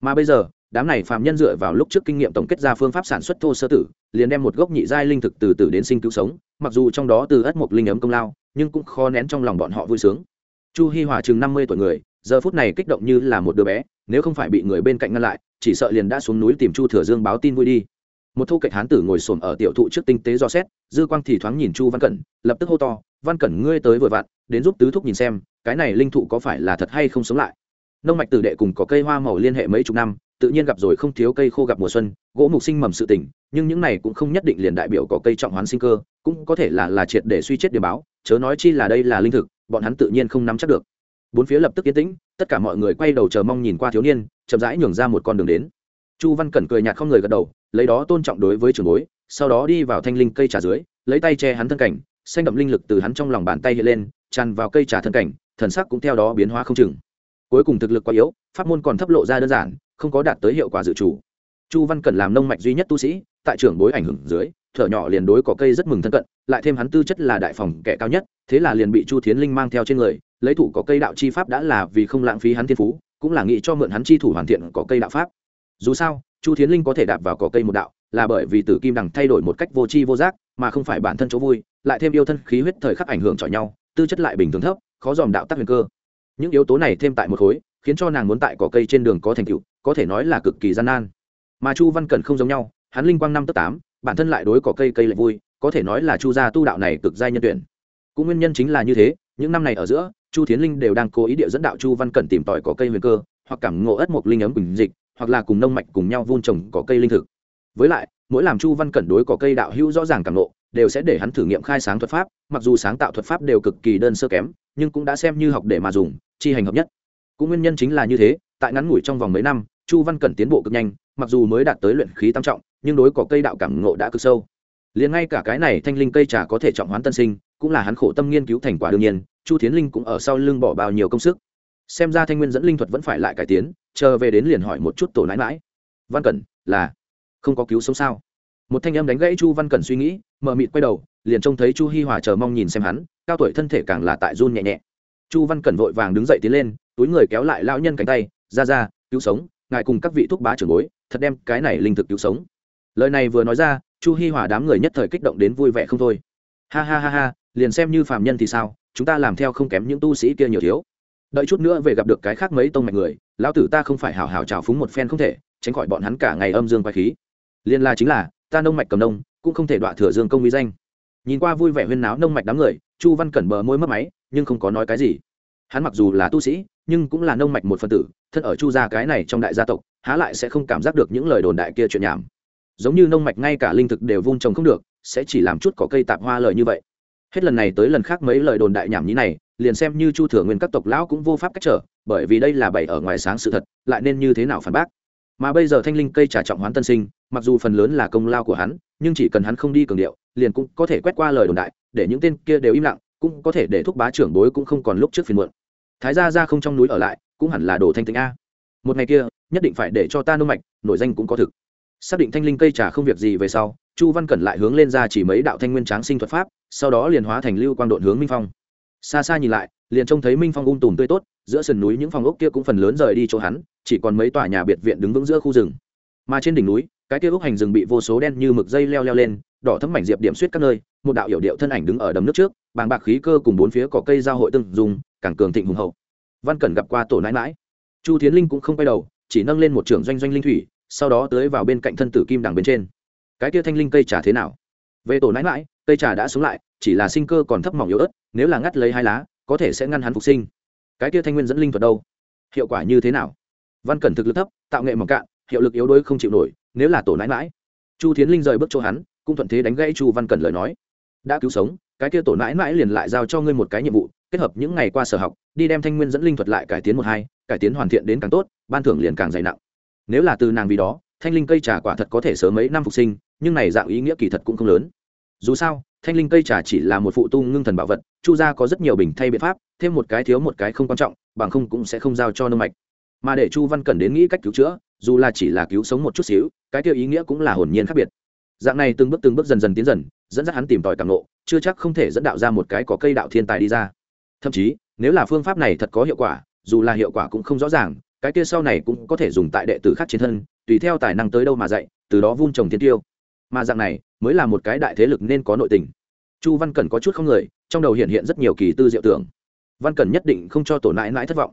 Mà bây giờ đám này phàm nhân dựa vào lúc trước kinh nghiệm tổng kết ra phương pháp sản xuất thô sơ tử, liền đem một gốc nhị giai linh thực từ từ đến sinh cứu sống, mặc dù trong đó từ ất mộc linh ấm công lao, nhưng cũng khó nén trong lòng bọn họ vui sướng. Chu hi hòa chừng năm mươi tuổi người, giờ phút này kích động như là một đứa bé, nếu không phải bị người bên cạnh ngăn lại, chỉ sợ liền đã xuống núi tìm chu thừa dương báo tin vui đi. Một thu cạnh hán tử ngồi xổm ở tiểu thụ trước tinh tế do xét, dư quang thì thoáng nhìn chu văn cẩn, lập tức hô to, văn cẩn ngươi tới vừa vặn, đến giúp tứ thúc nhìn xem, cái này linh thụ có phải là thật hay không sống lại? Nông mạch tử đệ cùng có cây hoa màu liên hệ mấy chục năm tự nhiên gặp rồi không thiếu cây khô gặp mùa xuân, gỗ mục sinh mầm sự tỉnh nhưng những này cũng không nhất định liền đại biểu có cây trọng hoán sinh cơ, cũng có thể là là triệt để suy chết điểm báo, chớ nói chi là đây là linh thực, bọn hắn tự nhiên không nắm chắc được. Bốn phía lập tức yên tĩnh, tất cả mọi người quay đầu chờ mong nhìn qua thiếu niên, chậm rãi nhường ra một con đường đến. Chu văn cẩn cười nhạt không người gật đầu, lấy đó tôn trọng đối với trường bối, sau đó đi vào thanh linh cây trà dưới, lấy tay che hắn thân cảnh, xanh đậm linh lực từ hắn trong lòng bàn tay hiện lên, tràn vào cây trà thân cảnh, thần sắc cũng theo đó biến hóa không chừng. Cuối cùng thực lực quá yếu, pháp môn còn thấp lộ ra đơn giản không có đạt tới hiệu quả dự chủ chu văn cẩn làm nông mạch duy nhất tu sĩ, tại trưởng bối ảnh hưởng dưới, thở nhỏ liền đối cỏ cây rất mừng thân cận, lại thêm hắn tư chất là đại phòng kẻ cao nhất, thế là liền bị chu thiến linh mang theo trên người, lấy thủ có cây đạo chi pháp đã là vì không lãng phí hắn thiên phú, cũng là nghĩ cho mượn hắn chi thủ hoàn thiện có cây đạo pháp. Dù sao, chu thiến linh có thể đạp vào cỏ cây một đạo, là bởi vì tử kim đằng thay đổi một cách vô tri vô giác, mà không phải bản thân chỗ vui, lại thêm yêu thân khí huyết thời khắc ảnh hưởng chọi nhau, tư chất lại bình thường thấp, khó dòm đạo tắc huyền cơ. Những yếu tố này thêm tại một khối, khiến cho nàng muốn tại cỏ cây trên đường có thành tựu có thể nói là cực kỳ gian nan. Mà chu văn cẩn không giống nhau, hắn linh quang năm tức tám, bản thân lại đối cỏ cây cây lại vui, có thể nói là chu gia tu đạo này cực giai nhân tuyển. Cũng nguyên nhân chính là như thế, những năm này ở giữa, chu thiến linh đều đang cố ý địa dẫn đạo chu văn cẩn tìm tòi cỏ cây huyền cơ, hoặc cảm ngộ ất một linh ấm quỳnh dịch, hoặc là cùng nông mạch cùng nhau vun trồng cỏ cây linh thực. Với lại, mỗi làm chu văn cẩn đối cỏ cây đạo hữu rõ ràng cảm ngộ, đều sẽ để hắn thử nghiệm khai sáng thuật pháp, mặc dù sáng tạo thuật pháp đều cực kỳ đơn sơ kém, nhưng cũng đã xem như học để mà dùng, chi hành hợp nhất. Cũng nguyên nhân chính là như thế, tại ngắn ngủi trong vòng mấy năm chu văn cẩn tiến bộ cực nhanh, mặc dù mới đạt tới luyện khí tam trọng, nhưng đối có cây đạo cảm ngộ đã cực sâu. Liền ngay cả cái này thanh linh cây trà có thể trọng hoán tân sinh, cũng là hắn khổ tâm nghiên cứu thành quả đương nhiên, chu thiến linh cũng ở sau lưng bỏ bao nhiêu công sức. Xem ra thanh nguyên dẫn linh thuật vẫn phải lại cải tiến, chờ về đến liền hỏi một chút tổ nãi mãi văn cẩn, là không có cứu sống sao? Một thanh em đánh gãy chu văn cẩn suy nghĩ mờ mịt quay đầu, liền trông thấy chu hi hòa chờ mong nhìn xem hắn, cao tuổi thân thể càng là tại run nhẹ nhẹ. Chu văn cẩn vội vàng đứng dậy tiến lên, túi người kéo lại lão nhân cánh tay, ra ra, cứu sống ngài cùng các vị thúc bá trưởng bối, thật đem cái này linh thực cứu sống. Lời này vừa nói ra, chu hi hòa đám người nhất thời kích động đến vui vẻ không thôi. Ha ha ha ha, liền xem như phàm nhân thì sao, chúng ta làm theo không kém những tu sĩ kia nhiều thiếu. Đợi chút nữa về gặp được cái khác mấy tông mạch người, lão tử ta không phải hào hào trào phúng một phen không thể, tránh khỏi bọn hắn cả ngày âm dương quay khí. Liên la chính là, ta nông mạch cầm nông, cũng không thể đọa thừa dương công uy danh. Nhìn qua vui vẻ huyên náo nông mạch đám người, chu văn cẩn bờ môi mất máy, nhưng không có nói cái gì hắn mặc dù là tu sĩ, nhưng cũng là nông mạch một phân tử, thân ở chu gia cái này trong đại gia tộc, há lại sẽ không cảm giác được những lời đồn đại kia chuyện nhảm. Giống như nông mạch ngay cả linh thực đều vun trồng không được, sẽ chỉ làm chút có cây tạp hoa lời như vậy. Hết lần này tới lần khác mấy lời đồn đại nhảm nhí này, liền xem như chu thừa nguyên các tộc lão cũng vô pháp cách trở, bởi vì đây là bày ở ngoài sáng sự thật, lại nên như thế nào phản bác? Mà bây giờ thanh linh cây trà trọng hoán tân sinh, mặc dù phần lớn là công lao của hắn, nhưng chỉ cần hắn không đi cường điệu, liền cũng có thể quét qua lời đồn đại, để những tên kia đều im lặng, cũng có thể để thúc bá trưởng bối cũng không còn lúc trước phiền muộn thái gia ra không trong núi ở lại, cũng hẳn là đồ thanh tính a. Một ngày kia, nhất định phải để cho ta nô mạch, nổi danh cũng có thực. Xác định thanh linh cây trà không việc gì về sau, chu văn cẩn lại hướng lên ra chỉ mấy đạo thanh nguyên tráng sinh thuật pháp, sau đó liền hóa thành lưu quang độn hướng minh phong. Xa xa nhìn lại, liền trông thấy minh phong ung tùm tươi tốt, giữa sườn núi những phòng ốc kia cũng phần lớn rời đi chỗ hắn, chỉ còn mấy tòa nhà biệt viện đứng vững giữa khu rừng. Mà trên đỉnh núi, cái kia ốc hành rừng bị vô số đen như mực dây leo leo lên, đỏ thấm mảnh diệp điểm suýt các nơi, một đạo hiểu điệu thân ảnh đứng ở đầm nước trước, bàng bạc khí cơ cùng bốn phía cỏ cây giao hội từng dùng càng cường thịnh hùng hậu. Văn cẩn gặp qua tổ nãi mãi chu tiến linh cũng không quay đầu, chỉ nâng lên một trưởng doanh doanh linh thủy, sau đó tới vào bên cạnh thân tử kim đằng bên trên. Cái kia thanh linh cây trà thế nào? Về tổ nãi mãi cây trà đã sống lại, chỉ là sinh cơ còn thấp mỏng yếu ớt, nếu là ngắt lấy hai lá, có thể sẽ ngăn hắn phục sinh. Cái kia thanh nguyên dẫn linh thuật đâu? Hiệu quả như thế nào? Văn cẩn thực lực thấp, tạo nghệ mỏng cạn, hiệu lực yếu đuối không chịu nổi, nếu là tổ nãi mãi chu thiến linh rời bước chỗ hắn, cũng thuận thế đánh gãy chu văn cẩn lời nói. Đã cứu sống, cái kia tổ nãi mãi liền lại giao cho ngươi một cái nhiệm vụ kết hợp những ngày qua sở học, đi đem thanh nguyên dẫn linh thuật lại cải tiến một hai, cải tiến hoàn thiện đến càng tốt, ban thưởng liền càng dày nặng. Nếu là từ nàng vì đó, thanh linh cây trà quả thật có thể sớm mấy năm phục sinh, nhưng này dạng ý nghĩa kỳ thật cũng không lớn. Dù sao, thanh linh cây trà chỉ là một phụ tu ngưng thần bảo vật, chu gia có rất nhiều bình thay biện pháp, thêm một cái thiếu một cái không quan trọng, bằng không cũng sẽ không giao cho nông mạch. Mà để chu văn cần đến nghĩ cách cứu chữa, dù là chỉ là cứu sống một chút xíu, cái kia ý nghĩa cũng là hồn nhiên khác biệt. Dạng này từng bước từng bước dần dần tiến dần, dẫn dắt hắn tìm tòi càng lộ, chưa chắc không thể dẫn đạo ra một cái có cây đạo thiên tài đi ra thậm chí, nếu là phương pháp này thật có hiệu quả, dù là hiệu quả cũng không rõ ràng, cái kia sau này cũng có thể dùng tại đệ tử khác trên thân, tùy theo tài năng tới đâu mà dạy, từ đó vun trồng thiên tiêu. Mà dạng này, mới là một cái đại thế lực nên có nội tình. Chu văn cẩn có chút không người, trong đầu hiện hiện rất nhiều kỳ tư diệu tưởng. Văn cẩn nhất định không cho tổ nãi nãi thất vọng.